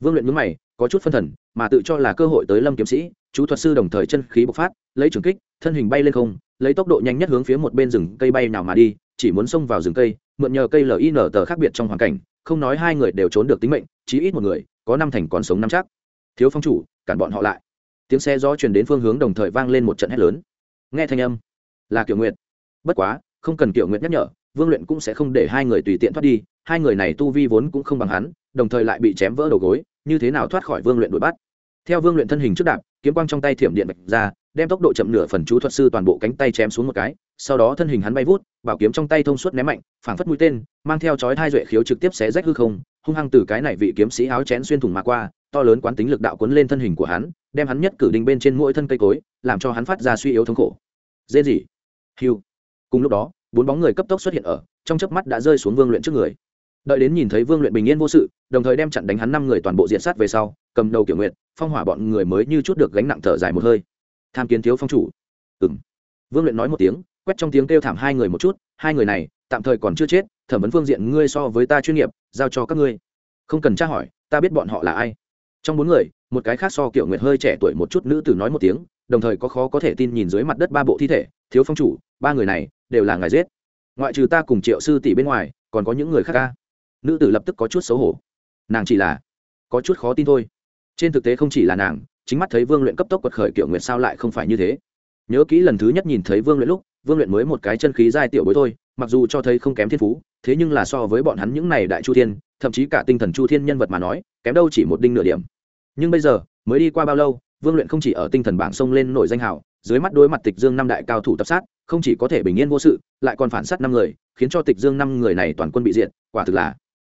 Vương luyện mướn mày, có chút phân thần, mà tự cho là cơ hội tới lâm kiếm sĩ, chú thuật sư đồng thời chân khí bộc phát, lấy trường kích, thân hình bay lên không, lấy tốc độ nhanh nhất hướng phía một bên rừng cây bay nào mà đi, chỉ muốn xông vào rừng cây, mượn nhờ cây lin tờ khác biệt trong hoàn cảnh, không nói hai người đều trốn được tính mệnh, chí ít một người, có năm thành còn sống năm chắc. Thiếu phong chủ, cản bọn họ lại tiếng xe gió truyền đến phương hướng đồng thời vang lên một trận hét lớn. Nghe thanh âm, là kiểu nguyện bất quá, không cần kiểu nguyện nhắc nhở, vương luyện cũng sẽ không để hai người tùy tiện thoát đi, hai người này tu vi vốn cũng không bằng hắn, đồng thời lại bị chém vỡ đầu gối, như thế nào thoát khỏi vương luyện đuổi bắt? Theo vương luyện thân hình trước đạp, kiếm quang trong tay thiểm điện bạch ra, đem tốc độ chậm nửa phần chú thuật sư toàn bộ cánh tay chém xuống một cái, sau đó thân hình hắn bay vút, bảo kiếm trong tay thông suốt ném mạnh, phảng phất mũi tên, mang theo chói hai duệ khiếu trực tiếp xé rách hư không, hung hăng từ cái này vị kiếm sĩ áo chén xuyên thủng mà qua to lớn quán tính lực đạo cuốn lên thân hình của hắn, đem hắn nhất cử đinh bên trên mỗi thân cây cối, làm cho hắn phát ra suy yếu thống khổ. Dễ gì hiu. Cùng lúc đó, bốn bóng người cấp tốc xuất hiện ở, trong chớp mắt đã rơi xuống vương luyện trước người. Đợi đến nhìn thấy vương luyện bình yên vô sự, đồng thời đem chặn đánh hắn năm người toàn bộ diện sát về sau, cầm đầu kiểu nguyện phong hỏa bọn người mới như chút được gánh nặng thở dài một hơi. Tham kiến thiếu phong chủ. Ừng vương luyện nói một tiếng, quét trong tiếng kêu thảm hai người một chút, hai người này, tạm thời còn chưa chết, thẩm vấn phương diện ngươi so với ta chuyên nghiệp, giao cho các ngươi. Không cần tra hỏi, ta biết bọn họ là ai trong bốn người, một cái khác so kiểu nguyệt hơi trẻ tuổi một chút nữ tử nói một tiếng, đồng thời có khó có thể tin nhìn dưới mặt đất ba bộ thi thể, thiếu phong chủ, ba người này đều là ngài giết. Ngoại trừ ta cùng triệu sư tỷ bên ngoài, còn có những người khác ca. Nữ tử lập tức có chút xấu hổ. Nàng chỉ là có chút khó tin thôi. Trên thực tế không chỉ là nàng, chính mắt thấy vương luyện cấp tốc quật khởi kiểu nguyệt sao lại không phải như thế. Nhớ kỹ lần thứ nhất nhìn thấy vương luyện lúc, vương luyện mới một cái chân khí giai tiểu bối thôi mặc dù cho thấy không kém thiên phú thế nhưng là so với bọn hắn những này đại chu thiên thậm chí cả tinh thần chu thiên nhân vật mà nói kém đâu chỉ một đinh nửa điểm. Nhưng bây giờ mới đi qua bao lâu vương luyện không chỉ ở tinh thần bảng sông lên nổi danh hào dưới mắt đối mặt tịch dương năm đại cao thủ tập sát không chỉ có thể bình yên vô sự lại còn phản sát năm người khiến cho tịch dương năm người này toàn quân bị diện, quả thực là.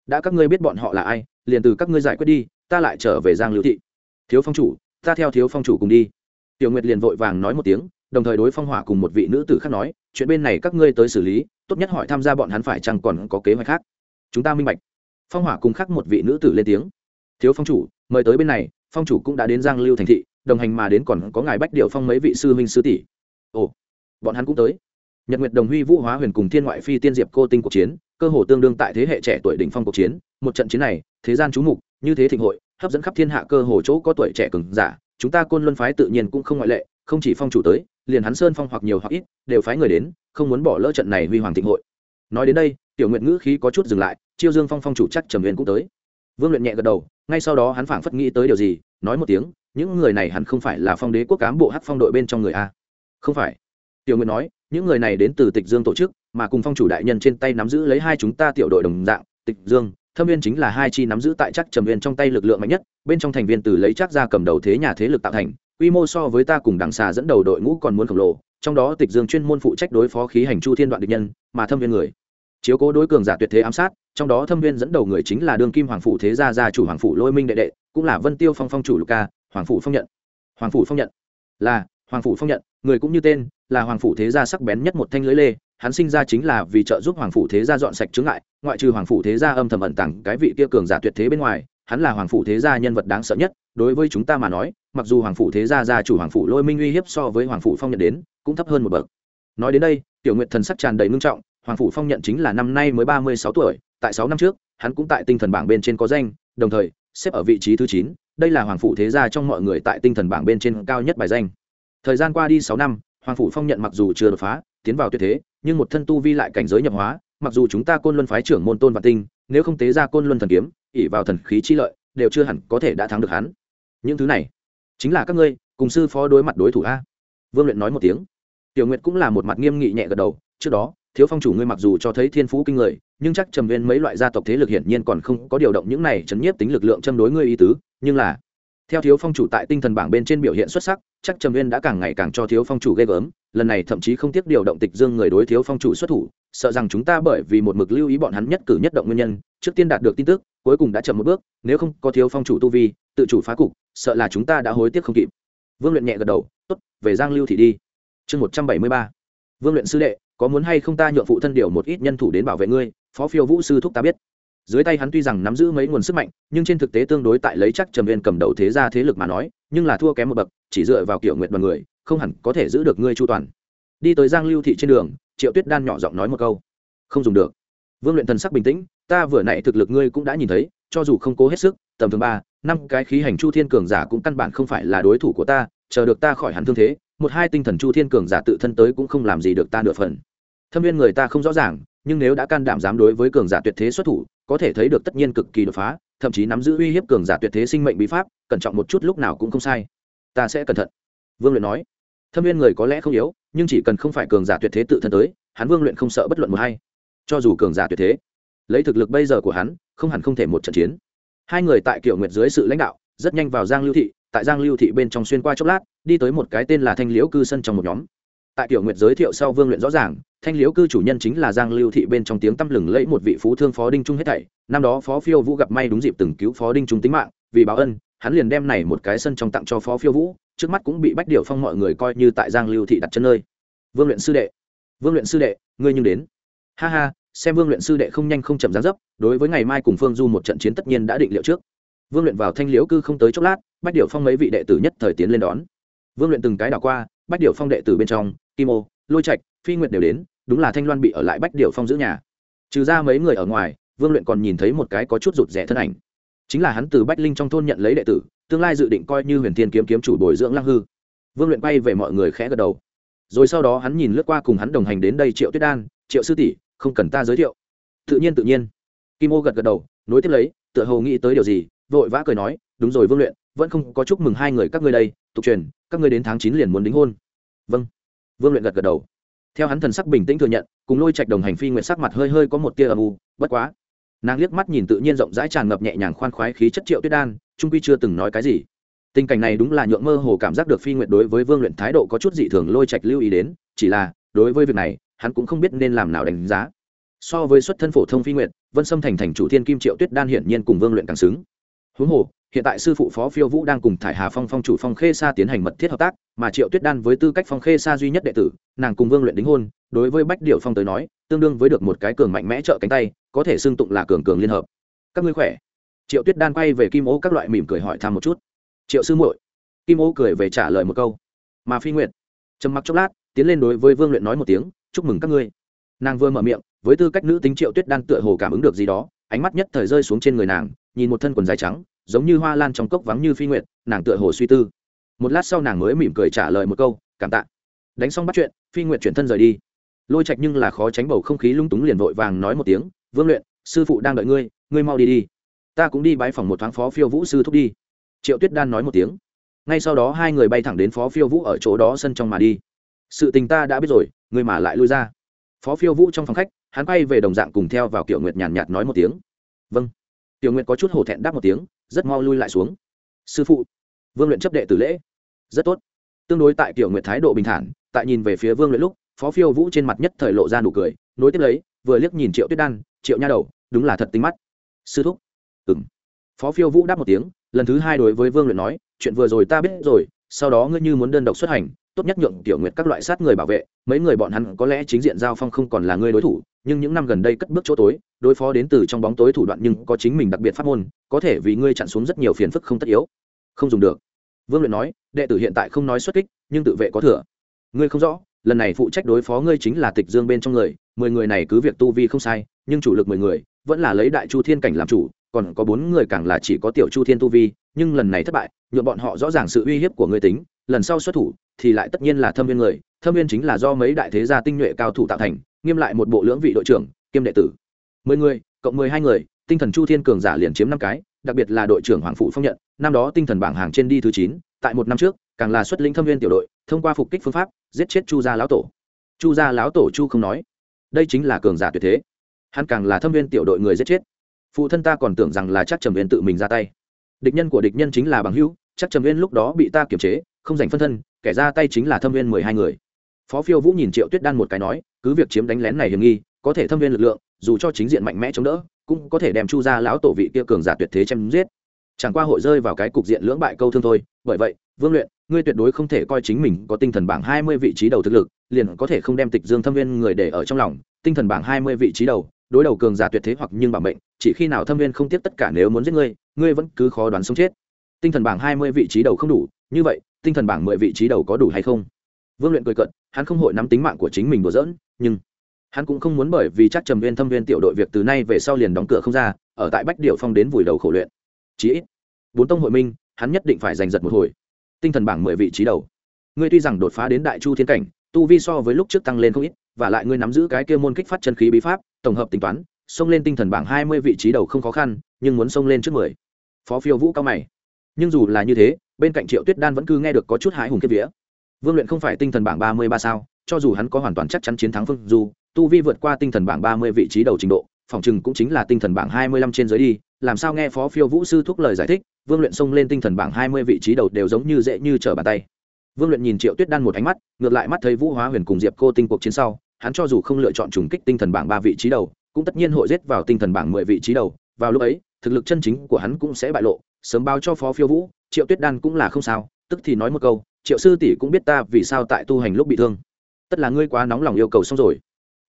Đã các ngươi biết bọn họ là ai liền từ các ngươi giải quyết đi ta lại trở về giang lưu thị. Thiếu phong chủ ta theo thiếu phong chủ cùng đi. Tiểu nguyệt liền vội vàng nói một tiếng đồng thời đối phong hỏa cùng một vị nữ tử khác nói, chuyện bên này các ngươi tới xử lý, tốt nhất hỏi tham gia bọn hắn phải chăng còn có kế hoạch khác. Chúng ta minh bạch. Phong hỏa cùng khác một vị nữ tử lên tiếng. Thiếu phong chủ, mời tới bên này, phong chủ cũng đã đến giang lưu thành thị, đồng hành mà đến còn có ngài bách điệu phong mấy vị sư huynh sư tỷ. Ồ, bọn hắn cũng tới. Nhật nguyệt đồng huy, vũ hóa huyền cùng thiên ngoại phi tiên diệp cô tinh cuộc chiến, cơ hồ tương đương tại thế hệ trẻ tuổi đỉnh phong cuộc chiến, một trận chiến này, thế gian chú mục, như thế thịnh hội, hấp dẫn khắp thiên hạ cơ hồ chỗ có tuổi trẻ cường giả, chúng ta côn luân phái tự nhiên cũng không ngoại lệ, không chỉ phong chủ tới liền hắn sơn phong hoặc nhiều hoặc ít, đều phái người đến, không muốn bỏ lỡ trận này huy hoàng thịnh hội. Nói đến đây, tiểu nguyện ngữ khí có chút dừng lại, chiêu dương phong phong chủ chắc trầm huyền cũng tới. Vương luyện nhẹ gật đầu, ngay sau đó hắn phảng phất nghĩ tới điều gì, nói một tiếng, những người này hắn không phải là phong đế quốc cám bộ hát phong đội bên trong người a. Không phải. Tiểu nguyện nói, những người này đến từ tịch dương tổ chức, mà cùng phong chủ đại nhân trên tay nắm giữ lấy hai chúng ta tiểu đội đồng dạng, tịch dương, thâm viên chính là hai chi nắm giữ tại chắc trầm viên trong tay lực lượng mạnh nhất, bên trong thành viên từ lấy chắc ra cầm đầu thế nhà thế lực tạo thành quy mô so với ta cùng đằng xà dẫn đầu đội ngũ còn muốn khổng lồ, trong đó tịch dương chuyên môn phụ trách đối phó khí hành chu thiên đoạn địch nhân, mà thâm viên người. Chiếu cố đối cường giả tuyệt thế ám sát, trong đó thâm viên dẫn đầu người chính là đương kim hoàng phủ thế gia gia chủ hoàng phủ lôi minh đệ đệ, cũng là vân tiêu phong phong chủ lục ca, hoàng phủ phong nhận. Hoàng phủ phong nhận. Là, hoàng phủ phong nhận, người cũng như tên, là hoàng phủ thế gia sắc bén nhất một thanh lưới lê, hắn sinh ra chính là vì trợ giúp hoàng phủ thế gia dọn sạch chướng ngại, ngoại trừ hoàng phủ thế gia âm thầm ẩn tặng cái vị kia cường giả tuyệt thế bên ngoài hắn là hoàng phủ thế gia nhân vật đáng sợ nhất, đối với chúng ta mà nói, mặc dù hoàng phủ thế gia gia chủ hoàng phủ lôi minh uy hiếp so với hoàng phủ phong nhận đến, cũng thấp hơn một bậc. Nói đến đây, tiểu nguyện thần sắc tràn đầy ngưng trọng, hoàng phủ phong nhận chính là năm nay mới ba mươi sáu tuổi, tại sáu năm trước, hắn cũng tại tinh thần bảng bên trên có danh, đồng thời, xếp ở vị trí thứ chín, đây là hoàng phủ thế gia trong mọi người tại tinh thần bảng bên trên cao nhất bài danh. Thời gian qua đi sáu năm, hoàng phủ phong nhận mặc dù chưa đột phá, tiến vào tuyệt thế, nhưng một thân tu vi lại cảnh giới nhập hóa, mặc dù chúng ta côn luân phái trưởng môn tôn và tinh nếu không tế ra côn luân thần kiếm ỉ vào thần khí chi lợi, đều chưa hẳn có thể đã thắng được hắn. Những thứ này, chính là các ngươi, cùng sư phó đối mặt đối thủ a. Vương luyện nói một tiếng. Tiểu nguyệt cũng là một mặt nghiêm nghị nhẹ gật đầu, trước đó, thiếu phong chủ ngươi mặc dù cho thấy thiên phú kinh người, nhưng chắc trầm viên mấy loại gia tộc thế lực hiển nhiên còn không có điều động những này chấn nhiếp tính lực lượng châm đối ngươi ý tứ, nhưng là, theo thiếu phong chủ tại tinh thần bảng bên trên biểu hiện xuất sắc, chắc trầm viên đã càng ngày càng cho thiếu phong chủ ghê gớm lần này thậm chí không tiếc điều động tịch dương người đối thiếu phong chủ xuất thủ, sợ rằng chúng ta bởi vì một mực lưu ý bọn hắn nhất cử nhất động nguyên nhân, trước tiên đạt được tin tức, cuối cùng đã chậm một bước, nếu không có thiếu phong chủ tu vi, tự chủ phá cục, sợ là chúng ta đã hối tiếc không kịp. Vương luyện nhẹ gật đầu, tốt, về giang lưu thị đi. Chương một trăm bảy mươi ba. Vương luyện sư đệ, có muốn hay không ta nhượng phụ thân điều một ít nhân thủ đến bảo vệ ngươi? Phó phiêu vũ sư thúc ta biết. Dưới tay hắn tuy rằng nắm giữ mấy nguồn sức mạnh, nhưng trên thực tế tương đối tại lấy chắc trầm viên cầm đầu thế gia thế lực mà nói, nhưng là thua kém một bậc, chỉ dựa vào kiểu nguyện đoàn người không hẳn có thể giữ được ngươi chu toàn. Đi tới giang lưu thị trên đường, triệu tuyết đan nhỏ giọng nói một câu. Không dùng được. Vương luyện thần sắc bình tĩnh, ta vừa nãy thực lực ngươi cũng đã nhìn thấy, cho dù không cố hết sức, tầm thường ba, năm cái khí hành chu thiên cường giả cũng căn bản không phải là đối thủ của ta, chờ được ta khỏi hẳn thương thế, một hai tinh thần chu thiên cường giả tự thân tới cũng không làm gì được ta nửa phần. Thâm viên người ta không rõ ràng, nhưng nếu đã can đảm dám đối với cường giả tuyệt thế xuất thủ, có thể thấy được tất nhiên cực kỳ đột phá, thậm chí nắm giữ uy hiếp cường giả tuyệt thế sinh mệnh bí pháp, cẩn trọng một chút lúc nào cũng không sai. Ta sẽ cẩn thận. Vương luyện nói thâm viên người có lẽ không yếu, nhưng chỉ cần không phải cường giả tuyệt thế tự thân tới, hắn vương luyện không sợ bất luận một hay. Cho dù cường giả tuyệt thế, lấy thực lực bây giờ của hắn, không hẳn không thể một trận chiến. Hai người tại kiểu nguyệt dưới sự lãnh đạo, rất nhanh vào giang lưu thị, tại giang lưu thị bên trong xuyên qua chốc lát, đi tới một cái tên là thanh liễu cư sân trong một nhóm. Tại kiểu nguyệt giới thiệu sau vương luyện rõ ràng, thanh liễu cư chủ nhân chính là giang lưu thị bên trong tiếng tăm lừng lẫy một vị phú thương phó đinh trung hết thảy. Năm đó phó phiêu vũ gặp may đúng dịp từng cứu phó đinh trung tính mạng, vì báo ân, hắn liền đem này một cái sân trong tặng cho phó phiêu vũ trước mắt cũng bị bách điệu phong mọi người coi như tại giang lưu thị đặt chân nơi. Vương luyện sư đệ, vương luyện sư đệ, ngươi nhưng đến. Ha ha, xem vương luyện sư đệ không nhanh không chậm gián dấp, đối với ngày mai cùng phương du một trận chiến tất nhiên đã định liệu trước. Vương luyện vào thanh liễu cư không tới chốc lát, bách điệu phong mấy vị đệ tử nhất thời tiến lên đón. Vương luyện từng cái đảo qua, bách điệu phong đệ tử bên trong, kim ô, lôi trạch, phi nguyệt đều đến, đúng là thanh loan bị ở lại bách điệu phong giữ nhà. Trừ ra mấy người ở ngoài, vương luyện còn nhìn thấy một cái có chút rụt rẻ thân ảnh. Chính là hắn từ bách linh trong thôn nhận lấy đệ tử tương lai dự định coi như huyền thiên kiếm kiếm chủ bồi dưỡng lăng hư. Vương luyện bay về mọi người khẽ gật đầu. Rồi sau đó hắn nhìn lướt qua cùng hắn đồng hành đến đây triệu tuyết đan, triệu sư tỷ, không cần ta giới thiệu. Tự nhiên tự nhiên. Kim ô gật gật đầu, nối tiếp lấy, tựa hồ nghĩ tới điều gì, vội vã cười nói, đúng rồi vương luyện, vẫn không có chúc mừng hai người các ngươi đây, tục truyền, các ngươi đến tháng chín liền muốn đính hôn. Vâng. Vương luyện gật gật đầu. Theo hắn thần sắc bình tĩnh thừa nhận, cùng lôi trạch đồng hành phi nguyện sắc mặt hơi hơi có một tia âm u, bất quá nàng liếc mắt nhìn tự nhiên rộng rãi tràn ngập nhẹ nhàng khoan khoái khí chất triệu tuyết đan, trung quy chưa từng nói cái gì. Tình cảnh này đúng là nhượng mơ hồ cảm giác được phi nguyện đối với vương luyện thái độ có chút dị thường lôi trạch lưu ý đến, chỉ là, đối với việc này, hắn cũng không biết nên làm nào đánh giá. So với xuất thân phổ thông phi nguyện vân sâm thành thành chủ thiên kim triệu tuyết đan hiển nhiên cùng vương luyện càng xứng. Huống hồ, hiện tại sư phụ phó phiêu vũ đang cùng thải hà phong phong chủ phong khê sa tiến hành mật thiết hợp tác, mà triệu tuyết đan với tư cách phong khê sa duy nhất đệ tử, nàng cùng vương luyện đính hôn, đối với bách điệu phong tới nói, tương đương với được một cái cường mạnh mẽ trợ cánh tay có thể xưng tụng là cường cường liên hợp. Các ngươi khỏe? Triệu tuyết đan quay về kim ô các loại mỉm cười hỏi thăm một chút. Triệu sư muội, kim ô cười về trả lời một câu. Mà phi nguyệt, trầm mặc chốc lát, tiến lên đối với vương luyện nói một tiếng, chúc mừng các ngươi. Nàng vừa mở miệng, với tư cách nữ tính triệu tuyết đan tựa hồ cảm ứng được gì đó, ánh mắt nhất thời rơi xuống trên người nàng, nhìn một thân quần dài trắng, giống như hoa lan trong cốc vắng như phi nguyệt, nàng tựa hồ suy tư. Một lát sau nàng mới mỉm cười trả lời một câu, cảm tạ. Đánh xong bắt chuyện, phi nguyệt chuyển thân rời đi. Lôi trạch nhưng là khó tránh bầu không khí lung túng liền vội vàng nói một tiếng vương luyện, sư phụ đang đợi ngươi ngươi mau đi đi. Ta cũng đi bái phòng một thoáng phó phiêu vũ sư thúc đi. Triệu tuyết đan nói một tiếng. Ngay sau đó hai người bay thẳng đến phó phiêu vũ ở chỗ đó sân trong mà đi. Sự tình ta đã biết rồi, ngươi mà lại lui ra. Phó phiêu vũ trong phòng khách, hắn quay về đồng dạng cùng theo vào kiểu nguyệt nhàn nhạt nói một tiếng. Vâng. Tiểu nguyệt có chút hổ thẹn đáp một tiếng, rất mau lui lại xuống. Sư phụ. Vương luyện chấp đệ tử lễ. Rất tốt. Tương đối tại tiểu nguyệt thái độ bình thản, tại nhìn về phía vương luyện lúc, phó phiêu vũ trên mặt nhất thời lộ ra nụ cười, nối tiếp lấy vừa liếc nhìn triệu tuyết đan, triệu nha đầu, đúng là thật tính mắt. Sư thúc. Ừng phó phiêu vũ đáp một tiếng, lần thứ hai đối với vương luyện nói, chuyện vừa rồi ta biết rồi, sau đó ngươi như muốn đơn độc xuất hành, tốt nhất nhượng tiểu nguyệt các loại sát người bảo vệ, mấy người bọn hắn có lẽ chính diện giao phong không còn là ngươi đối thủ, nhưng những năm gần đây cất bước chỗ tối, đối phó đến từ trong bóng tối thủ đoạn nhưng có chính mình đặc biệt pháp môn, có thể vì ngươi chặn xuống rất nhiều phiền phức không tất yếu. Không dùng được. Vương luyện nói, đệ tử hiện tại không nói xuất kích, nhưng tự vệ có thừa. Ngươi không rõ lần này phụ trách đối phó ngươi chính là tịch dương bên trong người, mười người này cứ việc tu vi không sai, nhưng chủ lực mười người, vẫn là lấy đại chu thiên cảnh làm chủ, còn có bốn người càng là chỉ có tiểu chu thiên tu vi, nhưng lần này thất bại, nhuộm bọn họ rõ ràng sự uy hiếp của ngươi tính, lần sau xuất thủ, thì lại tất nhiên là thâm viên người, thâm viên chính là do mấy đại thế gia tinh nhuệ cao thủ tạo thành, nghiêm lại một bộ lưỡng vị đội trưởng, kiêm đệ tử. Mười người, cộng mười hai người, tinh thần chu thiên cường giả liền chiếm năm cái, đặc biệt là đội trưởng hoàng phụ phong nhận, năm đó tinh thần bảng hàng trên đi thứ chín, tại một năm trước, càng là xuất lĩnh thâm viên tiểu đội thông qua phục kích phương pháp, giết chết chu gia lão tổ. Chu gia lão tổ chu không nói. Đây chính là cường giả tuyệt thế. Hắn càng là thâm viên tiểu đội người giết chết. Phụ thân ta còn tưởng rằng là chắc trầm viên tự mình ra tay. Địch nhân của địch nhân chính là bằng hữu, chắc trầm viên lúc đó bị ta kiềm chế, không giành phân thân, kẻ ra tay chính là thâm viên mười hai người. Phó phiêu vũ nhìn triệu tuyết đan một cái nói, cứ việc chiếm đánh lén này hiểm nghi, có thể thâm viên lực lượng, dù cho chính diện mạnh mẽ chống đỡ, cũng có thể đem chu ra lão tổ vị kia cường giả tuyệt thế chém giết. Chẳng qua hội rơi vào cái cục diện lưỡng bại câu thương thôi, bởi vậy, vương luyện ngươi tuyệt đối không thể coi chính mình có tinh thần bảng hai mươi vị trí đầu thực lực liền có thể không đem tịch dương thâm viên người để ở trong lòng. Tinh thần bảng hai mươi vị trí đầu đối đầu cường giả tuyệt thế hoặc nhưng bảo mệnh chỉ khi nào thâm viên không tiếp tất cả nếu muốn giết ngươi ngươi vẫn cứ khó đoán sống chết. Tinh thần bảng hai mươi vị trí đầu không đủ như vậy tinh thần bảng mười vị trí đầu có đủ hay không? Vương luyện cười cợt, hắn không hội nắm tính mạng của chính mình đùa giỡn nhưng hắn cũng không muốn bởi vì chắc trầm viên thâm viên tiểu đội việc từ nay về sau liền đóng cửa không ra ở tại bách Điểu phong đến vùi đầu khổ luyện. Chí ít bốn tông hội minh hắn nhất định phải giành giật một hồi tinh thần bảng mười vị trí đầu. Ngươi tuy rằng đột phá đến đại chu thiên cảnh, tu vi so với lúc trước tăng lên không ít, và lại ngươi nắm giữ cái kia môn kích phát chân khí bí pháp, tổng hợp tính toán, xông lên tinh thần bảng hai mươi vị trí đầu không khó khăn, nhưng muốn xông lên trước mười. Phó phiêu vũ cao mày. Nhưng dù là như thế, bên cạnh triệu tuyết đan vẫn cứ nghe được có chút hãi hùng kiếp vía. Vương luyện không phải tinh thần bảng ba mươi ba sao, cho dù hắn có hoàn toàn chắc chắn chiến thắng phương du, tu vi vượt qua tinh thần bảng ba mươi vị trí đầu trình độ phòng chừng cũng chính là tinh thần bảng hai mươi lăm trên dưới đi, làm sao nghe phó phiêu vũ sư thúc lời giải thích, vương luyện xông lên tinh thần bảng hai mươi vị trí đầu đều giống như dễ như trở bàn tay. Vương luyện nhìn triệu tuyết đan một ánh mắt, ngược lại mắt thấy vũ hóa huyền cùng diệp cô tinh cuộc chiến sau, hắn cho dù không lựa chọn trùng kích tinh thần bảng ba vị trí đầu, cũng tất nhiên hội rết vào tinh thần bảng mười vị trí đầu. Vào lúc ấy, thực lực chân chính của hắn cũng sẽ bại lộ, sớm báo cho phó phiêu vũ, triệu tuyết đan cũng là không sao, tức thì nói một câu, triệu sư tỷ cũng biết ta vì sao tại tu hành lúc bị thương. Tất là ngươi quá nóng lòng yêu cầu xong rồi.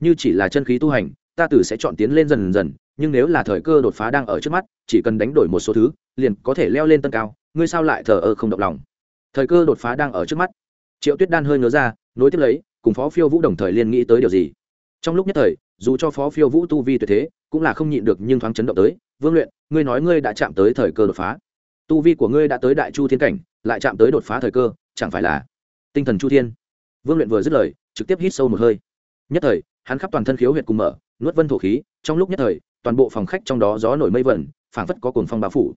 Như chỉ là chân khí tu hành ta tử sẽ chọn tiến lên dần dần, nhưng nếu là thời cơ đột phá đang ở trước mắt, chỉ cần đánh đổi một số thứ, liền có thể leo lên tân cao, ngươi sao lại thờ ơ không động lòng? Thời cơ đột phá đang ở trước mắt. Triệu tuyết đan hơi ngớ ra, nối tiếp lấy, cùng phó phiêu vũ đồng thời liên nghĩ tới điều gì? Trong lúc nhất thời, dù cho phó phiêu vũ tu vi tuyệt thế, cũng là không nhịn được nhưng thoáng chấn động tới, vương luyện, ngươi nói ngươi đã chạm tới thời cơ đột phá. Tu vi của ngươi đã tới đại chu thiên cảnh, lại chạm tới đột phá thời cơ, chẳng phải là tinh thần chu thiên? Vương luyện vừa dứt lời, trực tiếp hít sâu một hơi. Nhất thời, hắn khắp toàn thân khiếu huyệt cùng mở nuốt vân thổ khí, trong lúc nhất thời, toàn bộ phòng khách trong đó gió nổi mây vẩn, phảng phất có cồn phong bao phủ.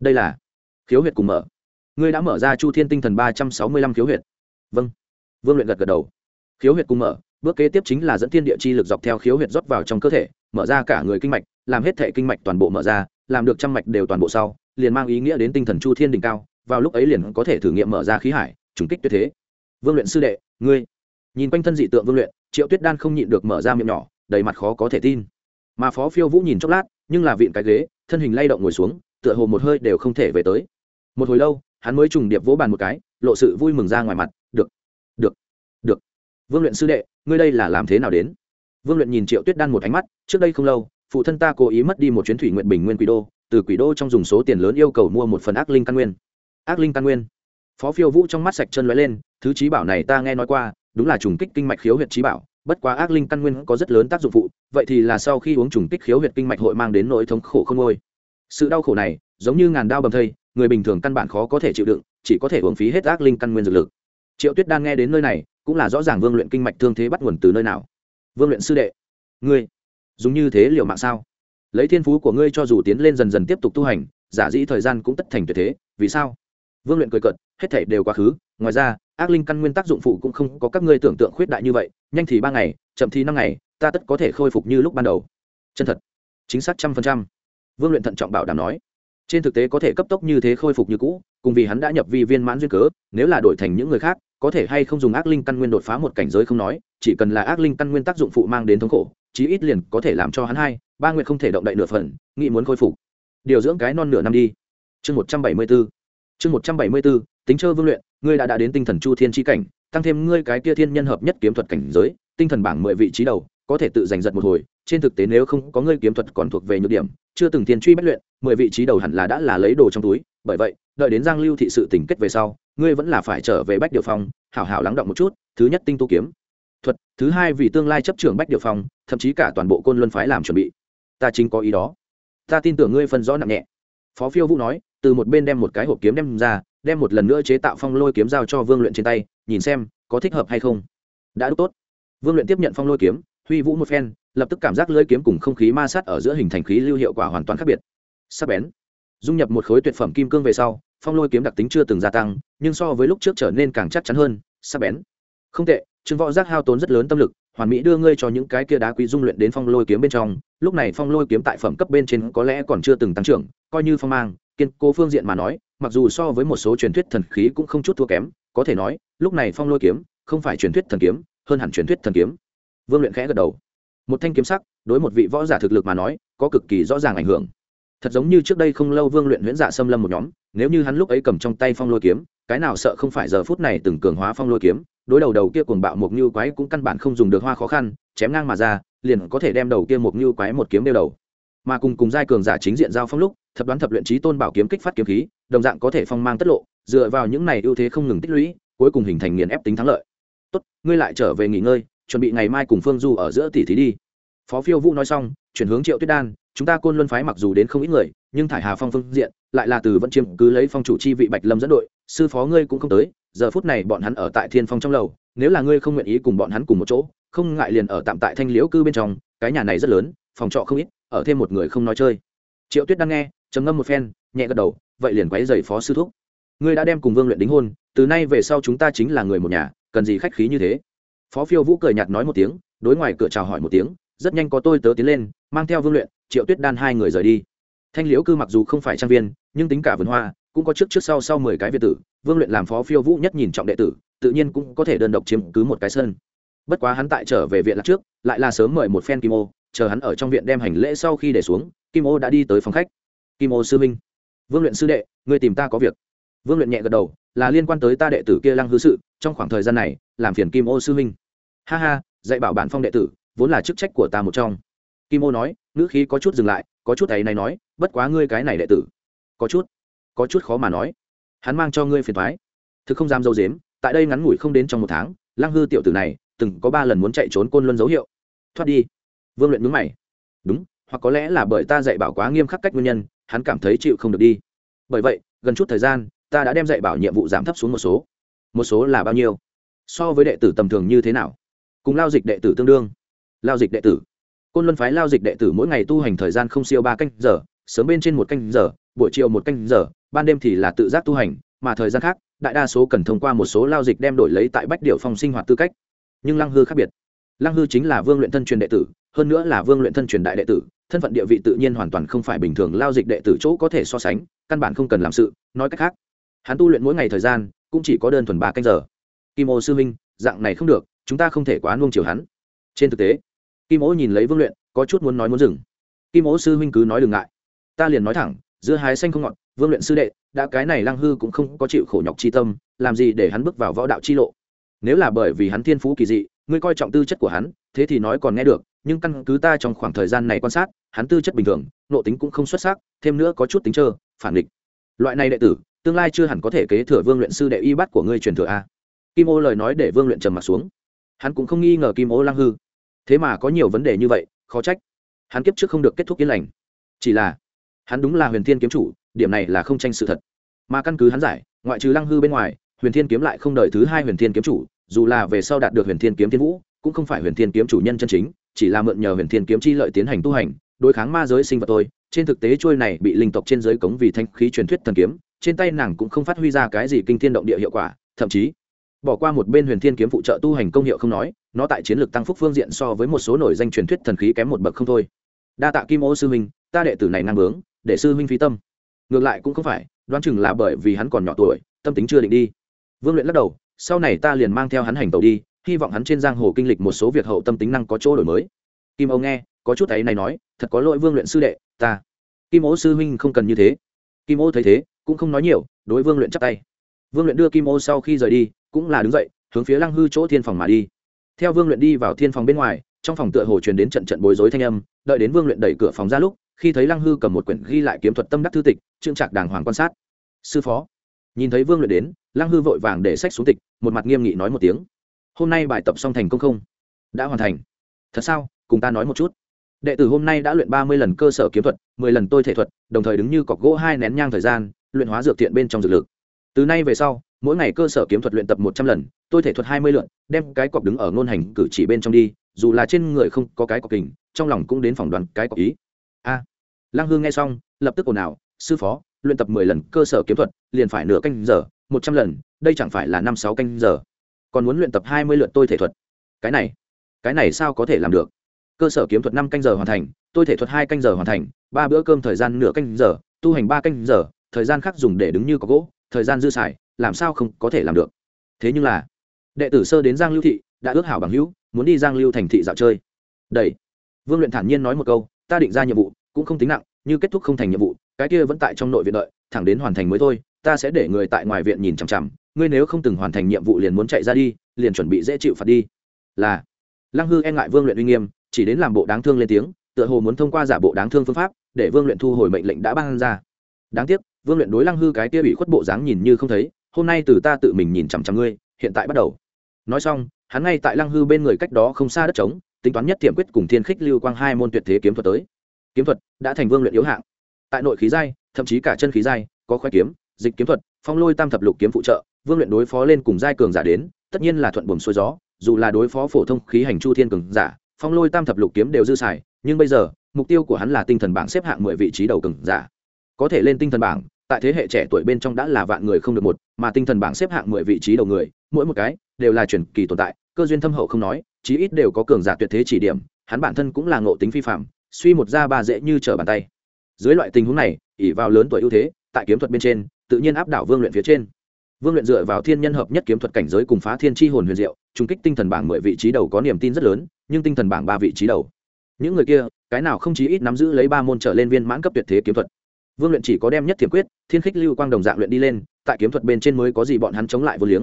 Đây là khiếu huyệt cùng mở. Ngươi đã mở ra chu thiên tinh thần ba trăm sáu mươi lăm khiếu huyệt. Vâng. Vương luyện gật gật đầu. Khiếu huyệt cùng mở, bước kế tiếp chính là dẫn thiên địa chi lực dọc theo khiếu huyệt rót vào trong cơ thể, mở ra cả người kinh mạch, làm hết thể kinh mạch toàn bộ mở ra, làm được trăm mạch đều toàn bộ sau, liền mang ý nghĩa đến tinh thần chu thiên đỉnh cao, vào lúc ấy liền có thể thử nghiệm mở ra khí hải, trùng kích tuyệt thế. Vương luyện sư đệ, ngươi, nhìn quanh thân dị tượng vương luyện, triệu tuyết đan không nhịn được mở ra miệng nhỏ đầy mặt khó có thể tin. Mà phó phiêu vũ nhìn chốc lát, nhưng là vịn cái ghế, thân hình lay động ngồi xuống, tựa hồ một hơi đều không thể về tới. Một hồi lâu, hắn mới trùng điệp vỗ bàn một cái, lộ sự vui mừng ra ngoài mặt, được được được. Vương luyện sư đệ, ngươi đây là làm thế nào đến? Vương luyện nhìn triệu tuyết đan một ánh mắt, trước đây không lâu, phụ thân ta cố ý mất đi một chuyến thủy nguyện bình nguyên quỷ đô, từ quỷ đô trong dùng số tiền lớn yêu cầu mua một phần ác linh căn nguyên. Ác linh căn nguyên? Phó phiêu vũ trong mắt sạch chân lóe lên, thứ trí bảo này ta nghe nói qua, đúng là trùng kích kinh mạch khiếu huyệt trí bảo bất quá ác linh căn nguyên có rất lớn tác dụng phụ, vậy thì là sau khi uống trùng kích khiếu huyệt kinh mạch hội mang đến nỗi thống khổ không ngôi. Sự đau khổ này, giống như ngàn đao bầm thây, người bình thường căn bản khó có thể chịu đựng, chỉ có thể uống phí hết ác linh căn nguyên dược lực. Triệu tuyết đan nghe đến nơi này, cũng là rõ ràng vương luyện kinh mạch thương thế bắt nguồn từ nơi nào. Vương luyện sư đệ, ngươi, dùng như thế liệu mạng sao? Lấy thiên phú của ngươi cho dù tiến lên dần dần tiếp tục tu hành, giả dĩ thời gian cũng tất thành tuyệt thế, vì sao? Vương luyện cười cợt, hết thể đều quá khứ, ngoài ra ác linh căn nguyên tác dụng phụ cũng không có các ngươi tưởng tượng khuyết đại như vậy, nhanh thì ba ngày, chậm thì năm ngày, ta tất có thể khôi phục như lúc ban đầu. Chân thật. Chính xác trăm phần trăm. Vương luyện thận trọng bảo đảm nói. Trên thực tế có thể cấp tốc như thế khôi phục như cũ, cùng vì hắn đã nhập vi viên mãn duyên cớ, nếu là đổi thành những người khác, có thể hay không dùng ác linh căn nguyên đột phá một cảnh giới không nói, chỉ cần là ác linh căn nguyên tác dụng phụ mang đến thống khổ, chí ít liền có thể làm cho hắn hai, ba nguyện không thể động đậy nửa phần, nghĩ muốn khôi phục. Điều dưỡng cái non nửa năm đi. Chương một trăm bảy mươi b ố chương một trăm bảy mươi b ố tính chơ vương luyện, ngươi đã đã đến tinh thần chu thiên tri cảnh, tăng thêm ngươi cái kia thiên nhân hợp nhất kiếm thuật cảnh giới, tinh thần bảng mười vị trí đầu, có thể tự giành giật một hồi, trên thực tế nếu không có ngươi kiếm thuật còn thuộc về nhược điểm, chưa từng thiên truy bất luyện, mười vị trí đầu hẳn là đã là lấy đồ trong túi, bởi vậy, đợi đến giang lưu thị sự tỉnh kết về sau, ngươi vẫn là phải trở về bách điều phong, hảo hảo lắng động một chút, thứ nhất tinh tu kiếm. Thuật, thứ hai vì tương lai chấp trưởng bách điều phong, thậm chí cả toàn bộ côn luân phái làm chuẩn bị. Ta chính có ý đó. Ta tin tưởng ngươi phân rõ nặng nhẹ. Phó phiêu vũ nói, từ một bên đem một cái hộp kiếm đem ra đem một lần nữa chế tạo phong lôi kiếm giao cho vương luyện trên tay, nhìn xem có thích hợp hay không. Đã đúc tốt. Vương luyện tiếp nhận phong lôi kiếm, huy vũ một phen, lập tức cảm giác lưỡi kiếm cùng không khí ma sát ở giữa hình thành khí lưu hiệu quả hoàn toàn khác biệt. Sắc bén. Dung nhập một khối tuyệt phẩm kim cương về sau, phong lôi kiếm đặc tính chưa từng gia tăng, nhưng so với lúc trước trở nên càng chắc chắn hơn, sắc bén. Không tệ chứng võ giác hao tốn rất lớn tâm lực, hoàn mỹ đưa ngươi cho những cái kia đá quý dung luyện đến phong lôi kiếm bên trong. Lúc này phong lôi kiếm tại phẩm cấp bên trên có lẽ còn chưa từng tăng trưởng, coi như phong mang, kiên cố phương diện mà nói mặc dù so với một số truyền thuyết thần khí cũng không chút thua kém, có thể nói, lúc này phong lôi kiếm không phải truyền thuyết thần kiếm, hơn hẳn truyền thuyết thần kiếm. Vương luyện khẽ gật đầu. Một thanh kiếm sắc, đối một vị võ giả thực lực mà nói, có cực kỳ rõ ràng ảnh hưởng. Thật giống như trước đây không lâu vương luyện huyễn dạ xâm lâm một nhóm, nếu như hắn lúc ấy cầm trong tay phong lôi kiếm, cái nào sợ không phải giờ phút này từng cường hóa phong lôi kiếm, đối đầu đầu kia cuồng bạo một như quái cũng căn bản không dùng được hoa khó khăn, chém ngang mà ra, liền có thể đem đầu kia một như quái một kiếm đeo đầu. Mà cùng cùng giai cường giả chính diện giao phong lúc, thập đoán thập luyện trí tôn bảo kiếm kích phát kiếm khí đồng dạng có thể phong mang tất lộ, dựa vào những này ưu thế không ngừng tích lũy, cuối cùng hình thành nghiền ép tính thắng lợi. Tốt, ngươi lại trở về nghỉ ngơi, chuẩn bị ngày mai cùng phương du ở giữa tỷ thí đi. Phó phiêu vũ nói xong, chuyển hướng triệu tuyết đan, chúng ta côn luân phái mặc dù đến không ít người, nhưng thải hà phong phương diện, lại là từ vẫn chiếm cứ lấy phong chủ chi vị bạch lâm dẫn đội, sư phó ngươi cũng không tới, giờ phút này bọn hắn ở tại thiên phong trong lầu, nếu là ngươi không nguyện ý cùng bọn hắn cùng một chỗ, không ngại liền ở tạm tại thanh liễu cư bên trong, cái nhà này rất lớn, phòng trọ không ít, ở thêm một người không nói chơi. Triệu tuyết đang nghe, trầm ngâm một phen, nhẹ gật đầu vậy liền quấy giày phó sư thúc. Ngươi đã đem cùng vương luyện đính hôn, từ nay về sau chúng ta chính là người một nhà, cần gì khách khí như thế? Phó phiêu vũ cười nhạt nói một tiếng, đối ngoài cửa chào hỏi một tiếng, rất nhanh có tôi tớ tiến lên, mang theo vương luyện, triệu tuyết đan hai người rời đi. Thanh liễu cư mặc dù không phải trang viên, nhưng tính cả vườn hoa, cũng có trước trước sau sau mười cái việt tử, vương luyện làm phó phiêu vũ nhất nhìn trọng đệ tử, tự nhiên cũng có thể đơn độc chiếm cứ một cái sân. Bất quá hắn tại trở về viện lạc trước, lại là sớm mời một phen kim ô, chờ hắn ở trong viện đem hành lễ sau khi để xuống, kim ô đã đi tới phòng khách. Kim ô sư minh vương luyện sư đệ người tìm ta có việc. Vương luyện nhẹ gật đầu, là liên quan tới ta đệ tử kia lăng hư sự, trong khoảng thời gian này, làm phiền kim ô sư minh ha ha, dạy bảo bản phong đệ tử, vốn là chức trách của ta một trong. Kim ô nói, ngữ khí có chút dừng lại, có chút ấy này nói, bất quá ngươi cái này đệ tử. Có chút có chút khó mà nói. Hắn mang cho ngươi phiền thoái thực không dám dâu dếm, tại đây ngắn ngủi không đến trong một tháng, lăng hư tiểu tử này, từng có ba lần muốn chạy trốn côn luân dấu hiệu. Thoát đi. Vương luyện mướn mày. Đúng hoặc có lẽ là bởi ta dạy bảo quá nghiêm khắc cách nguyên nhân, hắn cảm thấy chịu không được đi. Bởi vậy, gần chút thời gian, ta đã đem dạy bảo nhiệm vụ giảm thấp xuống một số. Một số là bao nhiêu? So với đệ tử tầm thường như thế nào? Cùng lao dịch đệ tử tương đương. Lao dịch đệ tử. Côn luân phái lao dịch đệ tử mỗi ngày tu hành thời gian không siêu ba canh giờ, sớm bên trên một canh giờ, buổi chiều một canh giờ, ban đêm thì là tự giác tu hành, mà thời gian khác, đại đa số cần thông qua một số lao dịch đem đổi lấy tại bách điệu phong sinh hoạt tư cách. Nhưng lăng hư khác biệt. Lăng hư chính là vương luyện thân truyền đệ tử, hơn nữa là vương luyện thân truyền đại đệ tử thân phận địa vị tự nhiên hoàn toàn không phải bình thường lao dịch đệ tử chỗ có thể so sánh, căn bản không cần làm sự, nói cách khác. Hắn tu luyện mỗi ngày thời gian, cũng chỉ có đơn thuần ba canh giờ. Kim ô sư minh dạng này không được, chúng ta không thể quá nuông chiều hắn. Trên thực tế, kim ô nhìn lấy vương luyện, có chút muốn nói muốn dừng. Kim ô sư Minh cứ nói đừng ngại. Ta liền nói thẳng, giữa hái xanh không ngọt, vương luyện sư đệ, đã cái này lăng hư cũng không có chịu khổ nhọc chi tâm, làm gì để hắn bước vào võ đạo chi lộ? Nếu là bởi vì hắn thiên phú kỳ dị ngươi coi trọng tư chất của hắn, thế thì nói còn nghe được, nhưng căn cứ ta trong khoảng thời gian này quan sát, hắn tư chất bình thường, nộ tính cũng không xuất sắc, thêm nữa có chút tính trơ, phản địch loại này đệ tử, tương lai chưa hẳn có thể kế thừa vương luyện sư đệ y bắt của ngươi truyền thừa a. Kim ô lời nói để vương luyện trầm mặt xuống. Hắn cũng không nghi ngờ kim ô lăng hư. Thế mà có nhiều vấn đề như vậy, khó trách. Hắn kiếp trước không được kết thúc yên lành. Chỉ là, hắn đúng là huyền thiên kiếm chủ, điểm này là không tranh sự thật. Mà căn cứ hắn giải, ngoại trừ lăng hư bên ngoài huyền thiên kiếm lại không đợi thứ hai huyền thiên kiếm chủ, dù là về sau đạt được huyền thiên kiếm thiên vũ, cũng không phải huyền thiên kiếm chủ nhân chân chính, chỉ là mượn nhờ huyền thiên kiếm chi lợi tiến hành tu hành, đối kháng ma giới sinh vật tôi trên thực tế trôi này bị linh tộc trên giới cống vì thanh khí truyền thuyết thần kiếm, trên tay nàng cũng không phát huy ra cái gì kinh thiên động địa hiệu quả, thậm chí, bỏ qua một bên huyền thiên kiếm phụ trợ tu hành công hiệu không nói, nó tại chiến lược tăng phúc phương diện so với một số nổi danh truyền thuyết thần khí kém một bậc không thôi. Đa tạ kim ô sư minh ta đệ tử này năng bướng, để sư huynh phi tâm. Ngược lại cũng không phải, đoán chừng là bởi vì hắn còn nhỏ tuổi, tâm tính chưa định đi vương luyện lắc đầu, sau này ta liền mang theo hắn hành tàu đi, hy vọng hắn trên giang hồ kinh lịch một số việc hậu tâm tính năng có chỗ đổi mới. Kim âu nghe, có chút ấy này nói, thật có lỗi vương luyện sư đệ, ta. Kim ố sư huynh không cần như thế. Kim ô thấy thế, cũng không nói nhiều, đối vương luyện chắc tay. Vương luyện đưa kim ô sau khi rời đi, cũng là đứng dậy, hướng phía lăng hư chỗ thiên phòng mà đi. Theo vương luyện đi vào thiên phòng bên ngoài, trong phòng tựa hồ truyền đến trận trận bối rối thanh âm, đợi đến vương luyện đẩy cửa phòng ra lúc, khi thấy lăng hư cầm một quyển ghi lại kiếm thuật tâm đắc thư tịch trương trạc đàng hoàng quan sát. Sư phó nhìn thấy vương luyện đến, lăng hư vội vàng để sách xuống tịch, một mặt nghiêm nghị nói một tiếng. Hôm nay bài tập xong thành công không? Đã hoàn thành. Thật sao? Cùng ta nói một chút. Đệ tử hôm nay đã luyện ba mươi lần cơ sở kiếm thuật, mười lần tôi thể thuật, đồng thời đứng như cọc gỗ hai nén nhang thời gian, luyện hóa dược thiện bên trong dược lực. Từ nay về sau, mỗi ngày cơ sở kiếm thuật luyện tập một trăm lần, tôi thể thuật hai mươi lượn đem cái cọc đứng ở ngôn hành cử chỉ bên trong đi, dù là trên người không có cái cọc kình, trong lòng cũng đến phỏng đoàn cái cọc ý. A. Lăng hương nghe xong, lập tức ồn ào, sư phó, luyện tập mười lần cơ sở kiếm thuật liền phải nửa canh giờ, một trăm lần, đây chẳng phải là năm sáu canh giờ. Còn muốn luyện tập hai mươi lượt tôi thể thuật. Cái này cái này sao có thể làm được? Cơ sở kiếm thuật năm canh giờ hoàn thành, tôi thể thuật hai canh giờ hoàn thành, ba bữa cơm thời gian nửa canh giờ, tu hành ba canh giờ, thời gian khác dùng để đứng như có gỗ, thời gian dư xài, làm sao không có thể làm được? Thế nhưng là, đệ tử sơ đến giang lưu thị, đã ước hảo bằng hữu, muốn đi giang lưu thành thị dạo chơi. Đầy vương luyện thản nhiên nói một câu, ta định ra nhiệm vụ, cũng không tính nặng, như kết thúc không thành nhiệm vụ, cái kia vẫn tại trong nội viện đợi, thẳng đến hoàn thành mới thôi ta sẽ để người tại ngoài viện nhìn chằm chằm, ngươi nếu không từng hoàn thành nhiệm vụ liền muốn chạy ra đi, liền chuẩn bị dễ chịu phạt đi. Là. Lăng hư e ngại vương luyện uy nghiêm, chỉ đến làm bộ đáng thương lên tiếng, tựa hồ muốn thông qua giả bộ đáng thương phương pháp, để vương luyện thu hồi mệnh lệnh đã ban ra. Đáng tiếc, vương luyện đối lăng hư cái kia bị khuất bộ dáng nhìn như không thấy, hôm nay từ ta tự mình nhìn chằm chằm ngươi, hiện tại bắt đầu. Nói xong, hắn ngay tại lăng hư bên người cách đó không xa đất trống, tính toán nhất tiệm quyết cùng thiên khích lưu quang hai môn tuyệt thế kiếm thuật tới. Kiếm thuật đã thành vương luyện yếu hạng. Tại nội khí giai, thậm chí cả chân khí giai, có khoe kiếm dịch kiếm thuật, phong lôi tam thập lục kiếm phụ trợ, vương luyện đối phó lên cùng giai cường giả đến, tất nhiên là thuận buồm xuôi gió, dù là đối phó phổ thông khí hành chu thiên cường giả, phong lôi tam thập lục kiếm đều dư xài, nhưng bây giờ, mục tiêu của hắn là tinh thần bảng xếp hạng mười vị trí đầu cường giả. Có thể lên tinh thần bảng, tại thế hệ trẻ tuổi bên trong đã là vạn người không được một, mà tinh thần bảng xếp hạng mười vị trí đầu người, mỗi một cái đều là truyền kỳ tồn tại, cơ duyên thâm hậu không nói, chí ít đều có cường giả tuyệt thế chỉ điểm, hắn bản thân cũng là ngộ tính phi phạm suy một ra ba dễ như trở bàn tay. Dưới loại tình huống này ỉ vào lớn tuổi ưu thế, tại kiếm thuật bên trên tự nhiên áp đảo vương luyện phía trên. Vương luyện dựa vào thiên nhân hợp nhất kiếm thuật cảnh giới cùng phá thiên tri hồn huyền diệu trung kích tinh thần bảng mười vị trí đầu có niềm tin rất lớn, nhưng tinh thần bảng ba vị trí đầu. Những người kia, cái nào không chí ít nắm giữ lấy ba môn trở lên viên mãn cấp tuyệt thế kiếm thuật. Vương luyện chỉ có đem nhất thiểm quyết, thiên khích lưu quang đồng dạng luyện đi lên, tại kiếm thuật bên trên mới có gì bọn hắn chống lại vô liếng.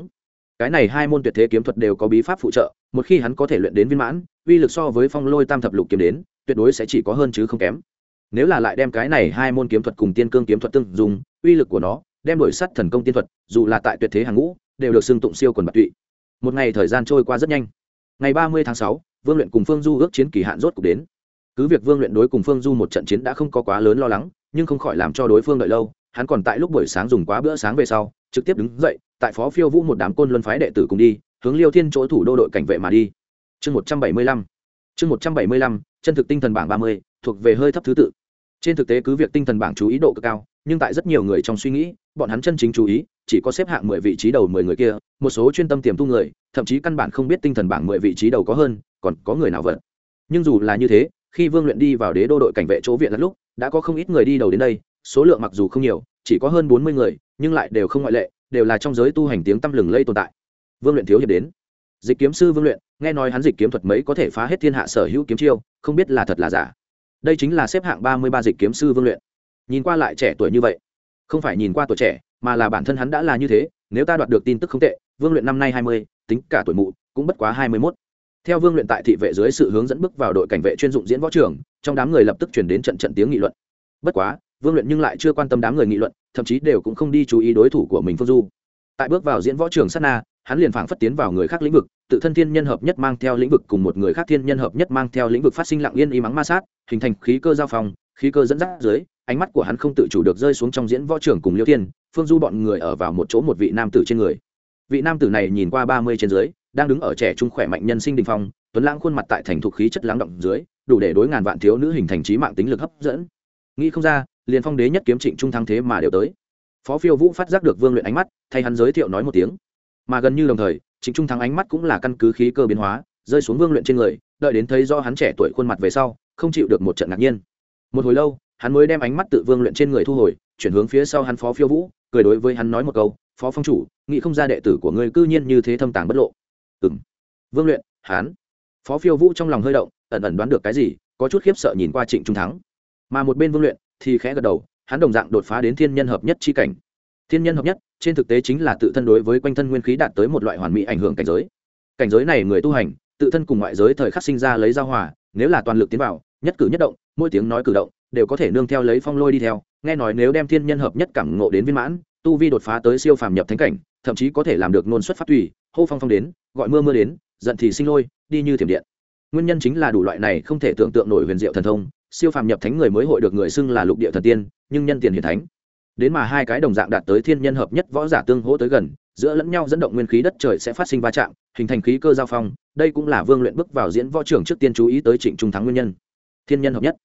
Cái này hai môn tuyệt thế kiếm thuật đều có bí pháp phụ trợ, một khi hắn có thể luyện đến viên mãn, uy lực so với phong lôi tam thập lục kiếm đến, tuyệt đối sẽ chỉ có hơn chứ không kém. Nếu là lại đem cái này hai môn kiếm thuật cùng tiên cương kiếm thuật tương dùng, uy lực của nó đem đổi sắt thần công tiên thuật, dù là tại tuyệt thế hàng ngũ, đều được xưng tụng siêu quần bạc tụy. Một ngày thời gian trôi qua rất nhanh. Ngày ba mươi tháng sáu, vương luyện cùng phương du ước chiến kỳ hạn rốt cục đến. Cứ việc vương luyện đối cùng phương du một trận chiến đã không có quá lớn lo lắng, nhưng không khỏi làm cho đối phương đợi lâu, hắn còn tại lúc buổi sáng dùng quá bữa sáng về sau, trực tiếp đứng dậy, tại phó phiêu vũ một đám côn luân phái đệ tử cùng đi, hướng liêu thiên chỗ thủ đô đội cảnh vệ mà đi. Chương một trăm bảy mươi lăm. Chương một trăm bảy mươi lăm, chân thực tinh thần bảng ba mươi, thuộc về hơi thấp thứ tự. Trên thực tế cứ việc tinh thần bảng chú ý độ cực cao nhưng tại rất nhiều người trong suy nghĩ, bọn hắn chân chính chú ý, chỉ có xếp hạng mười vị trí đầu mười người kia, một số chuyên tâm tiềm tu người, thậm chí căn bản không biết tinh thần bảng mười vị trí đầu có hơn, còn có người nào vật nhưng dù là như thế, khi vương luyện đi vào đế đô đội cảnh vệ chỗ viện lẫn lúc, đã có không ít người đi đầu đến đây, số lượng mặc dù không nhiều, chỉ có hơn bốn mươi người, nhưng lại đều không ngoại lệ, đều là trong giới tu hành tiếng tăm lừng lây tồn tại. Vương luyện thiếu hiệp đến. Dịch kiếm sư vương luyện, nghe nói hắn dịch kiếm thuật mấy có thể phá hết thiên hạ sở hữu kiếm chiêu, không biết là thật là giả. Đây chính là xếp hạng ba mươi ba dịch kiếm sư vương luyện nhìn qua lại trẻ tuổi như vậy. Không phải nhìn qua tuổi trẻ, mà là bản thân hắn đã là như thế, nếu ta đoạt được tin tức không tệ, vương luyện năm nay hai mươi, tính cả tuổi mụ, cũng bất quá hai mươi mốt. Theo vương luyện tại thị vệ dưới sự hướng dẫn bước vào đội cảnh vệ chuyên dụng diễn võ trường, trong đám người lập tức chuyển đến trận trận tiếng nghị luận. Bất quá, vương luyện nhưng lại chưa quan tâm đám người nghị luận, thậm chí đều cũng không đi chú ý đối thủ của mình phương du. Tại bước vào diễn võ trường sát na, hắn liền phảng phất tiến vào người khác lĩnh vực, tự thân thiên nhân hợp nhất mang theo lĩnh vực cùng một người khác thiên nhân hợp nhất mang theo lĩnh vực phát sinh lặng yên y mắng ma sát, hình thành khí cơ giao phòng khí cơ dẫn dắt dưới, ánh mắt của hắn không tự chủ được rơi xuống trong diễn võ trưởng cùng liêu tiên phương du bọn người ở vào một chỗ một vị nam tử trên người. Vị nam tử này nhìn qua ba mươi trên dưới, đang đứng ở trẻ trung khỏe mạnh nhân sinh đình phong, tuấn lãng khuôn mặt tại thành thục khí chất lắng động dưới, đủ để đối ngàn vạn thiếu nữ hình thành trí mạng tính lực hấp dẫn. Nghĩ không ra, liền phong đế nhất kiếm trịnh trung thắng thế mà đều tới. Phó phiêu vũ phát giác được vương luyện ánh mắt, thay hắn giới thiệu nói một tiếng. Mà gần như đồng thời, trịnh trung thắng ánh mắt cũng là căn cứ khí cơ biến hóa, rơi xuống vương luyện trên người, đợi đến thấy do hắn trẻ tuổi khuôn mặt về sau, không chịu được một trận ngạc nhiên một hồi lâu, hắn mới đem ánh mắt tự vương luyện trên người thu hồi, chuyển hướng phía sau hắn phó phiêu vũ, cười đối với hắn nói một câu, phó phong chủ, nghĩ không ra đệ tử của ngươi cư nhiên như thế thâm tàng bất lộ. Ừ m vương luyện, hắn. Phó phiêu vũ trong lòng hơi động, ẩn ẩn đoán được cái gì, có chút khiếp sợ nhìn qua trịnh trung thắng. Mà một bên vương luyện thì khẽ gật đầu, hắn đồng dạng đột phá đến thiên nhân hợp nhất chi cảnh. Thiên nhân hợp nhất, trên thực tế chính là tự thân đối với quanh thân nguyên khí đạt tới một loại hoàn mỹ ảnh hưởng cảnh giới. Cảnh giới này người tu hành, tự thân cùng ngoại giới thời khắc sinh ra lấy giao hòa, nếu là toàn lực tiến vào, nhất cử nhất động mỗi tiếng nói cử động đều có thể nương theo lấy phong lôi đi theo, nghe nói nếu đem thiên nhân hợp nhất cảm ngộ đến viên mãn, tu vi đột phá tới siêu phàm nhập thánh cảnh, thậm chí có thể làm được nôn xuất phát tùy, hô phong phong đến, gọi mưa mưa đến, giận thì sinh lôi, đi như thiểm điện. Nguyên nhân chính là đủ loại này không thể tưởng tượng nổi huyền diệu thần thông, siêu phàm nhập thánh người mới hội được người xưng là lục địa thần tiên, nhưng nhân tiền hiển thánh. Đến mà hai cái đồng dạng đạt tới thiên nhân hợp nhất võ giả tương hỗ tới gần, giữa lẫn nhau dẫn động nguyên khí đất trời sẽ phát sinh va chạm, hình thành khí cơ giao phong, đây cũng là vương luyện bước vào diễn võ trưởng trước tiên chú ý tới trịnh trung thắng nguyên nhân. Thiên nhân hợp nhất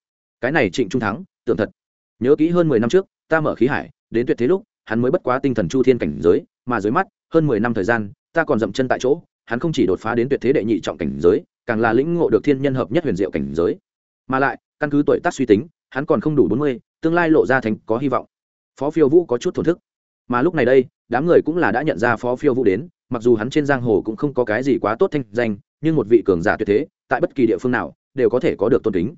cái này trịnh trung thắng, tưởng thật. Nhớ kỹ hơn mười năm trước, ta mở khí hải, đến tuyệt thế lúc, hắn mới bất quá tinh thần chu thiên cảnh giới, mà dưới mắt, hơn mười năm thời gian, ta còn dậm chân tại chỗ, hắn không chỉ đột phá đến tuyệt thế đệ nhị trọng cảnh giới, càng là lĩnh ngộ được thiên nhân hợp nhất huyền diệu cảnh giới. Mà lại, căn cứ tuổi tác suy tính, hắn còn không đủ bốn mươi, tương lai lộ ra thành có hy vọng. Phó phiêu vũ có chút thổn thức. Mà lúc này đây, đám người cũng là đã nhận ra phó phiêu vũ đến, mặc dù hắn trên giang hồ cũng không có cái gì quá tốt thanh danh, nhưng một vị cường giả tuyệt thế, tại bất kỳ địa phương nào, đều có thể có được tôn kính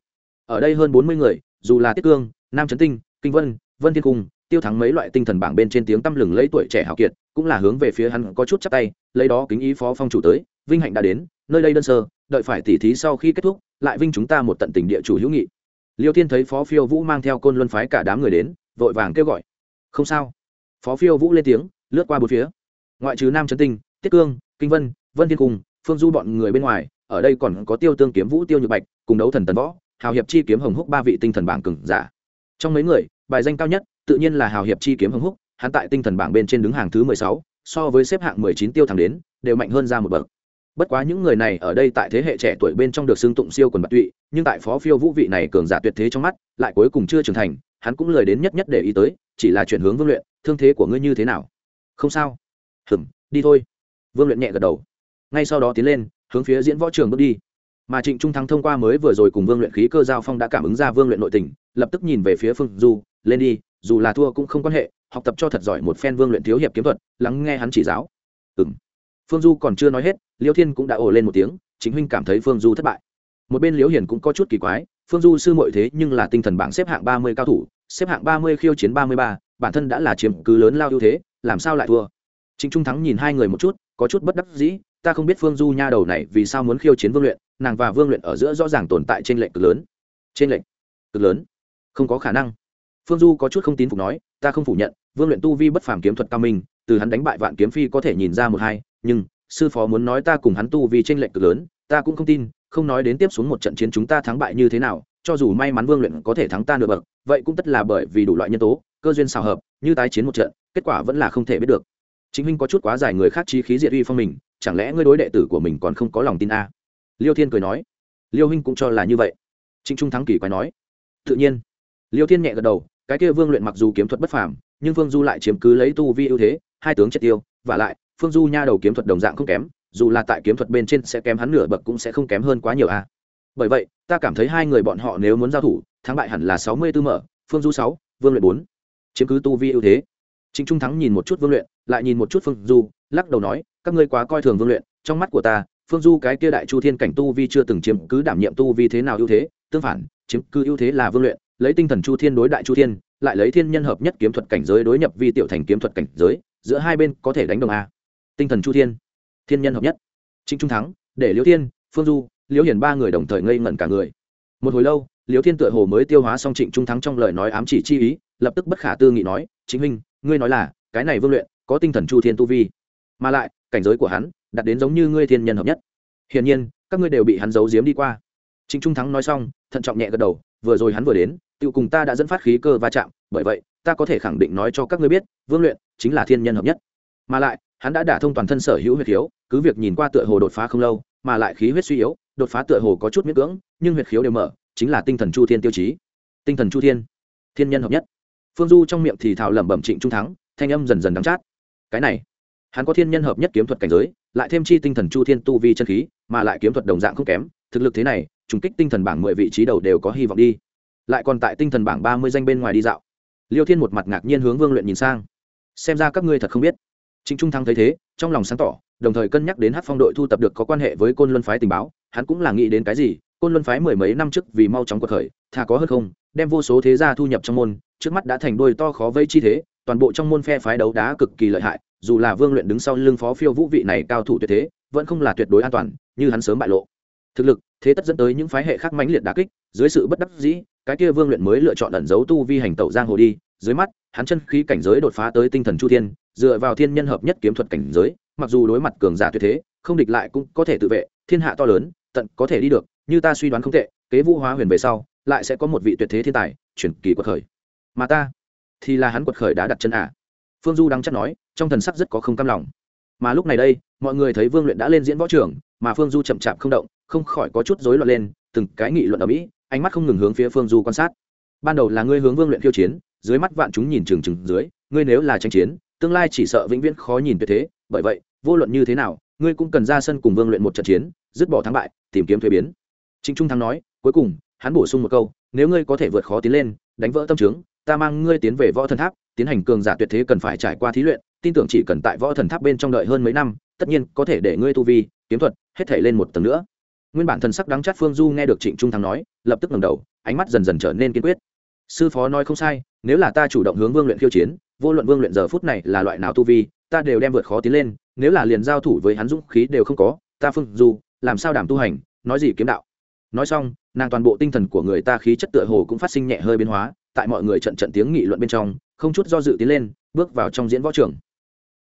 ở đây hơn bốn mươi người, dù là tiết cương, nam trấn tinh, kinh vân vân thiên cung, tiêu thắng mấy loại tinh thần bảng bên trên tiếng tăm lừng lấy tuổi trẻ hào kiệt, cũng là hướng về phía hắn có chút chắc tay, lấy đó kính ý phó phong chủ tới, vinh hạnh đã đến, nơi đây đơn sơ, đợi phải tỉ thí sau khi kết thúc, lại vinh chúng ta một tận tình địa chủ hữu nghị. Liêu thiên thấy phó phiêu vũ mang theo côn luân phái cả đám người đến, vội vàng kêu gọi. Không sao. Phó phiêu vũ lên tiếng, lướt qua bốn phía. Ngoại trừ nam trấn tinh, tiết cương, kinh vân vân thiên cung, phương du bọn người bên ngoài, ở đây còn có tiêu tương kiếm vũ, tiêu nhược bạch, cùng đấu thần tần võ hào hiệp chi kiếm hồng húc ba vị tinh thần bảng cừng giả. Trong mấy người, bài danh cao nhất, tự nhiên là hào hiệp chi kiếm hồng húc, hắn tại tinh thần bảng bên trên đứng hàng thứ mười sáu, so với xếp hạng mười chín tiêu thẳng đến, đều mạnh hơn ra một bậc. Bất quá những người này ở đây tại thế hệ trẻ tuổi bên trong được xưng tụng siêu quần bạc tụy, nhưng tại phó phiêu vũ vị này cường giả tuyệt thế trong mắt, lại cuối cùng chưa trưởng thành, hắn cũng lời đến nhất nhất để ý tới, chỉ là chuyển hướng vương luyện, thương thế của ngươi như thế nào? Không sao. Hừm, đi thôi. Vương luyện nhẹ gật đầu. Ngay sau đó tiến lên, hướng phía diễn võ trường bước đi mà trịnh trung thắng thông qua mới vừa rồi cùng vương luyện khí cơ giao phong đã cảm ứng ra vương luyện nội tình, lập tức nhìn về phía phương du, lên đi, dù là thua cũng không quan hệ, học tập cho thật giỏi một phen vương luyện thiếu hiệp kiếm thuật, lắng nghe hắn chỉ giáo. Ừ m phương du còn chưa nói hết, liêu thiên cũng đã ồ lên một tiếng, chính huynh cảm thấy phương du thất bại. Một bên liễu hiền cũng có chút kỳ quái, phương du sư mội thế nhưng là tinh thần bảng xếp hạng ba mươi cao thủ, xếp hạng ba mươi khiêu chiến ba mươi ba, bản thân đã là chiếm cứ lớn lao ưu thế, làm sao lại thua? Trịnh trung thắng nhìn hai người một chút, có chút bất đắc dĩ, ta không biết phương du nha đầu này vì sao muốn khiêu chiến vương luyện nàng và vương luyện ở giữa rõ ràng tồn tại trên lệnh cực lớn. Trên lệnh cực lớn? Không có khả năng. Phương du có chút không tín phục nói, ta không phủ nhận, vương luyện tu vi bất phàm kiếm thuật cao minh, từ hắn đánh bại vạn kiếm phi có thể nhìn ra một hai, nhưng, sư phó muốn nói ta cùng hắn tu vì trên lệnh cực lớn, ta cũng không tin, không nói đến tiếp xuống một trận chiến chúng ta thắng bại như thế nào, cho dù may mắn vương luyện có thể thắng ta nửa bậc, vậy cũng tất là bởi vì đủ loại nhân tố, cơ duyên xào hợp, như tái chiến một trận, kết quả vẫn là không thể biết được. Chính minh có chút quá dài người khác trí khí diệt uy phong mình, chẳng lẽ ngươi đối đệ tử của mình còn không có lòng tin a? à? Liêu thiên cười nói, liêu huynh cũng cho là như vậy. Trịnh trung thắng kỳ quái nói, tự nhiên. Liêu thiên nhẹ gật đầu, cái kia vương luyện mặc dù kiếm thuật bất phàm, nhưng phương du lại chiếm cứ lấy tu vi ưu thế, hai tướng chết tiêu, và lại, phương du nha đầu kiếm thuật đồng dạng không kém, dù là tại kiếm thuật bên trên sẽ kém hắn nửa bậc cũng sẽ không kém hơn quá nhiều a. Bởi vậy, ta cảm thấy hai người bọn họ nếu muốn giao thủ, thắng bại hẳn là sáu mươi tư mở, phương du sáu, vương luyện bốn. Chiếm cứ tu vi ưu thế. Chính trung thắng nhìn một chút vương luyện, lại nhìn một chút phương du, lắc đầu nói, các ngươi quá coi thường vương luyện, trong mắt của ta phương du cái kia đại chu thiên cảnh tu vi chưa từng chiếm cứ đảm nhiệm tu vi thế nào ưu thế, tương phản, chiếm cứ ưu thế là vương luyện, lấy tinh thần chu thiên đối đại chu thiên, lại lấy thiên nhân hợp nhất kiếm thuật cảnh giới đối nhập vi tiểu thành kiếm thuật cảnh giới, giữa hai bên có thể đánh đồng a. Tinh thần chu thiên thiên nhân hợp nhất. Trịnh trung thắng, để liễu thiên, phương du liễu hiển ba người đồng thời ngây ngẩn cả người. Một hồi lâu liễu thiên tựa hồ mới tiêu hóa xong trịnh trung thắng trong lời nói ám chỉ chi ý, lập tức bất khả tư nghị nói chính huynh, ngươi nói là, cái này vương luyện, có tinh thần chu thiên tu vi. Mà lại cảnh giới của hắn đặt đến giống như ngươi thiên nhân hợp nhất. Hiển nhiên, các ngươi đều bị hắn giấu giếm đi qua. Trịnh trung thắng nói xong, thận trọng nhẹ gật đầu, vừa rồi hắn vừa đến tự cùng ta đã dẫn phát khí cơ va chạm, bởi vậy, ta có thể khẳng định nói cho các ngươi biết, vương luyện chính là thiên nhân hợp nhất. Mà lại, hắn đã đả thông toàn thân sở hữu huyệt khiếu, cứ việc nhìn qua tựa hồ đột phá không lâu, mà lại khí huyết suy yếu, đột phá tựa hồ có chút miễn cưỡng, nhưng huyệt khiếu đều mở, chính là tinh thần chu thiên tiêu chí. Tinh thần chu thiên thiên nhân hợp nhất. Phương du trong miệng thì thào lẩm bẩm trịnh trung thắng, thanh âm dần dần đắng chát. Cái này hắn có thiên nhân hợp nhất kiếm thuật cảnh giới, lại thêm chi tinh thần chu thiên tu vi chân khí, mà lại kiếm thuật đồng dạng không kém, thực lực thế này, trùng kích tinh thần bảng mười vị trí đầu đều có hy vọng đi. Lại còn tại tinh thần bảng ba mươi danh bên ngoài đi dạo. Liêu thiên một mặt ngạc nhiên hướng vương luyện nhìn sang. Xem ra các ngươi thật không biết. Chính trung thắng thấy thế, trong lòng sáng tỏ, đồng thời cân nhắc đến hát phong đội thu tập được có quan hệ với côn luân phái tình báo, hắn cũng là nghĩ đến cái gì, côn luân phái mười mấy năm trước vì mau chóng cuộc khởi, thà có hơn không, đem vô số thế gia thu nhập trong môn, trước mắt đã thành đôi to khó vây chi thế, toàn bộ trong môn phe phái đấu đá cực kỳ lợi hại dù là vương luyện đứng sau lưng phó phiêu vũ vị này cao thủ tuyệt thế, vẫn không là tuyệt đối an toàn, như hắn sớm bại lộ thực lực, thế tất dẫn tới những phái hệ khác mãnh liệt đà kích, dưới sự bất đắc dĩ, cái kia vương luyện mới lựa chọn ẩn giấu tu vi hành tẩu giang hồ đi, dưới mắt, hắn chân khí cảnh giới đột phá tới tinh thần chu thiên, dựa vào thiên nhân hợp nhất kiếm thuật cảnh giới, mặc dù đối mặt cường giả tuyệt thế, không địch lại cũng có thể tự vệ, thiên hạ to lớn, tận có thể đi được, như ta suy đoán không tệ, kế vũ hóa huyền về sau, lại sẽ có một vị tuyệt thế thiên tài, chuyển kỳ quật khởi mà ta, thì là hắn quật khởi đã đặt chân ả à phương du đang chắc nói, trong thần sắc rất có không cam lòng. Mà lúc này đây, mọi người thấy vương luyện đã lên diễn võ trường, mà phương du chậm chạp không động, không khỏi có chút rối loạn lên, từng cái nghị luận ở mỹ ánh mắt không ngừng hướng phía phương du quan sát. Ban đầu là ngươi hướng vương luyện khiêu chiến, dưới mắt vạn chúng nhìn chừng chừng dưới, ngươi nếu là tranh chiến, tương lai chỉ sợ vĩnh viễn khó nhìn tuyệt thế, bởi vậy, vô luận như thế nào, ngươi cũng cần ra sân cùng vương luyện một trận chiến, dứt bỏ thắng bại, tìm kiếm thuế biến. Trịnh trung thắng nói, cuối cùng, hắn bổ sung một câu, nếu ngươi có thể vượt khó tiến lên, đánh vỡ tâm trướng, ta mang ngươi tiến về võ thần tháp tiến hành cường giả tuyệt thế cần phải trải qua thí luyện, tin tưởng chỉ cần tại võ thần tháp bên trong đợi hơn mấy năm, tất nhiên có thể để ngươi tu vi, kiếm thuật, hết thể lên một tầng nữa. Nguyên bản thần sắc đắng chát phương du nghe được trịnh trung thắng nói, lập tức ngẩng đầu, ánh mắt dần dần trở nên kiên quyết. Sư phó nói không sai, nếu là ta chủ động hướng vương luyện khiêu chiến, vô luận vương luyện giờ phút này là loại nào tu vi, ta đều đem vượt khó tiến lên, nếu là liền giao thủ với hắn dũng khí đều không có, ta phương du, làm sao đảm tu hành, nói gì kiếm đạo. Nói xong, nàng toàn bộ tinh thần của người ta khí chất tựa hồ cũng phát sinh nhẹ hơi biến hóa, tại mọi người trận trận tiếng nghị luận bên trong không chút do dự tiến lên bước vào trong diễn võ trường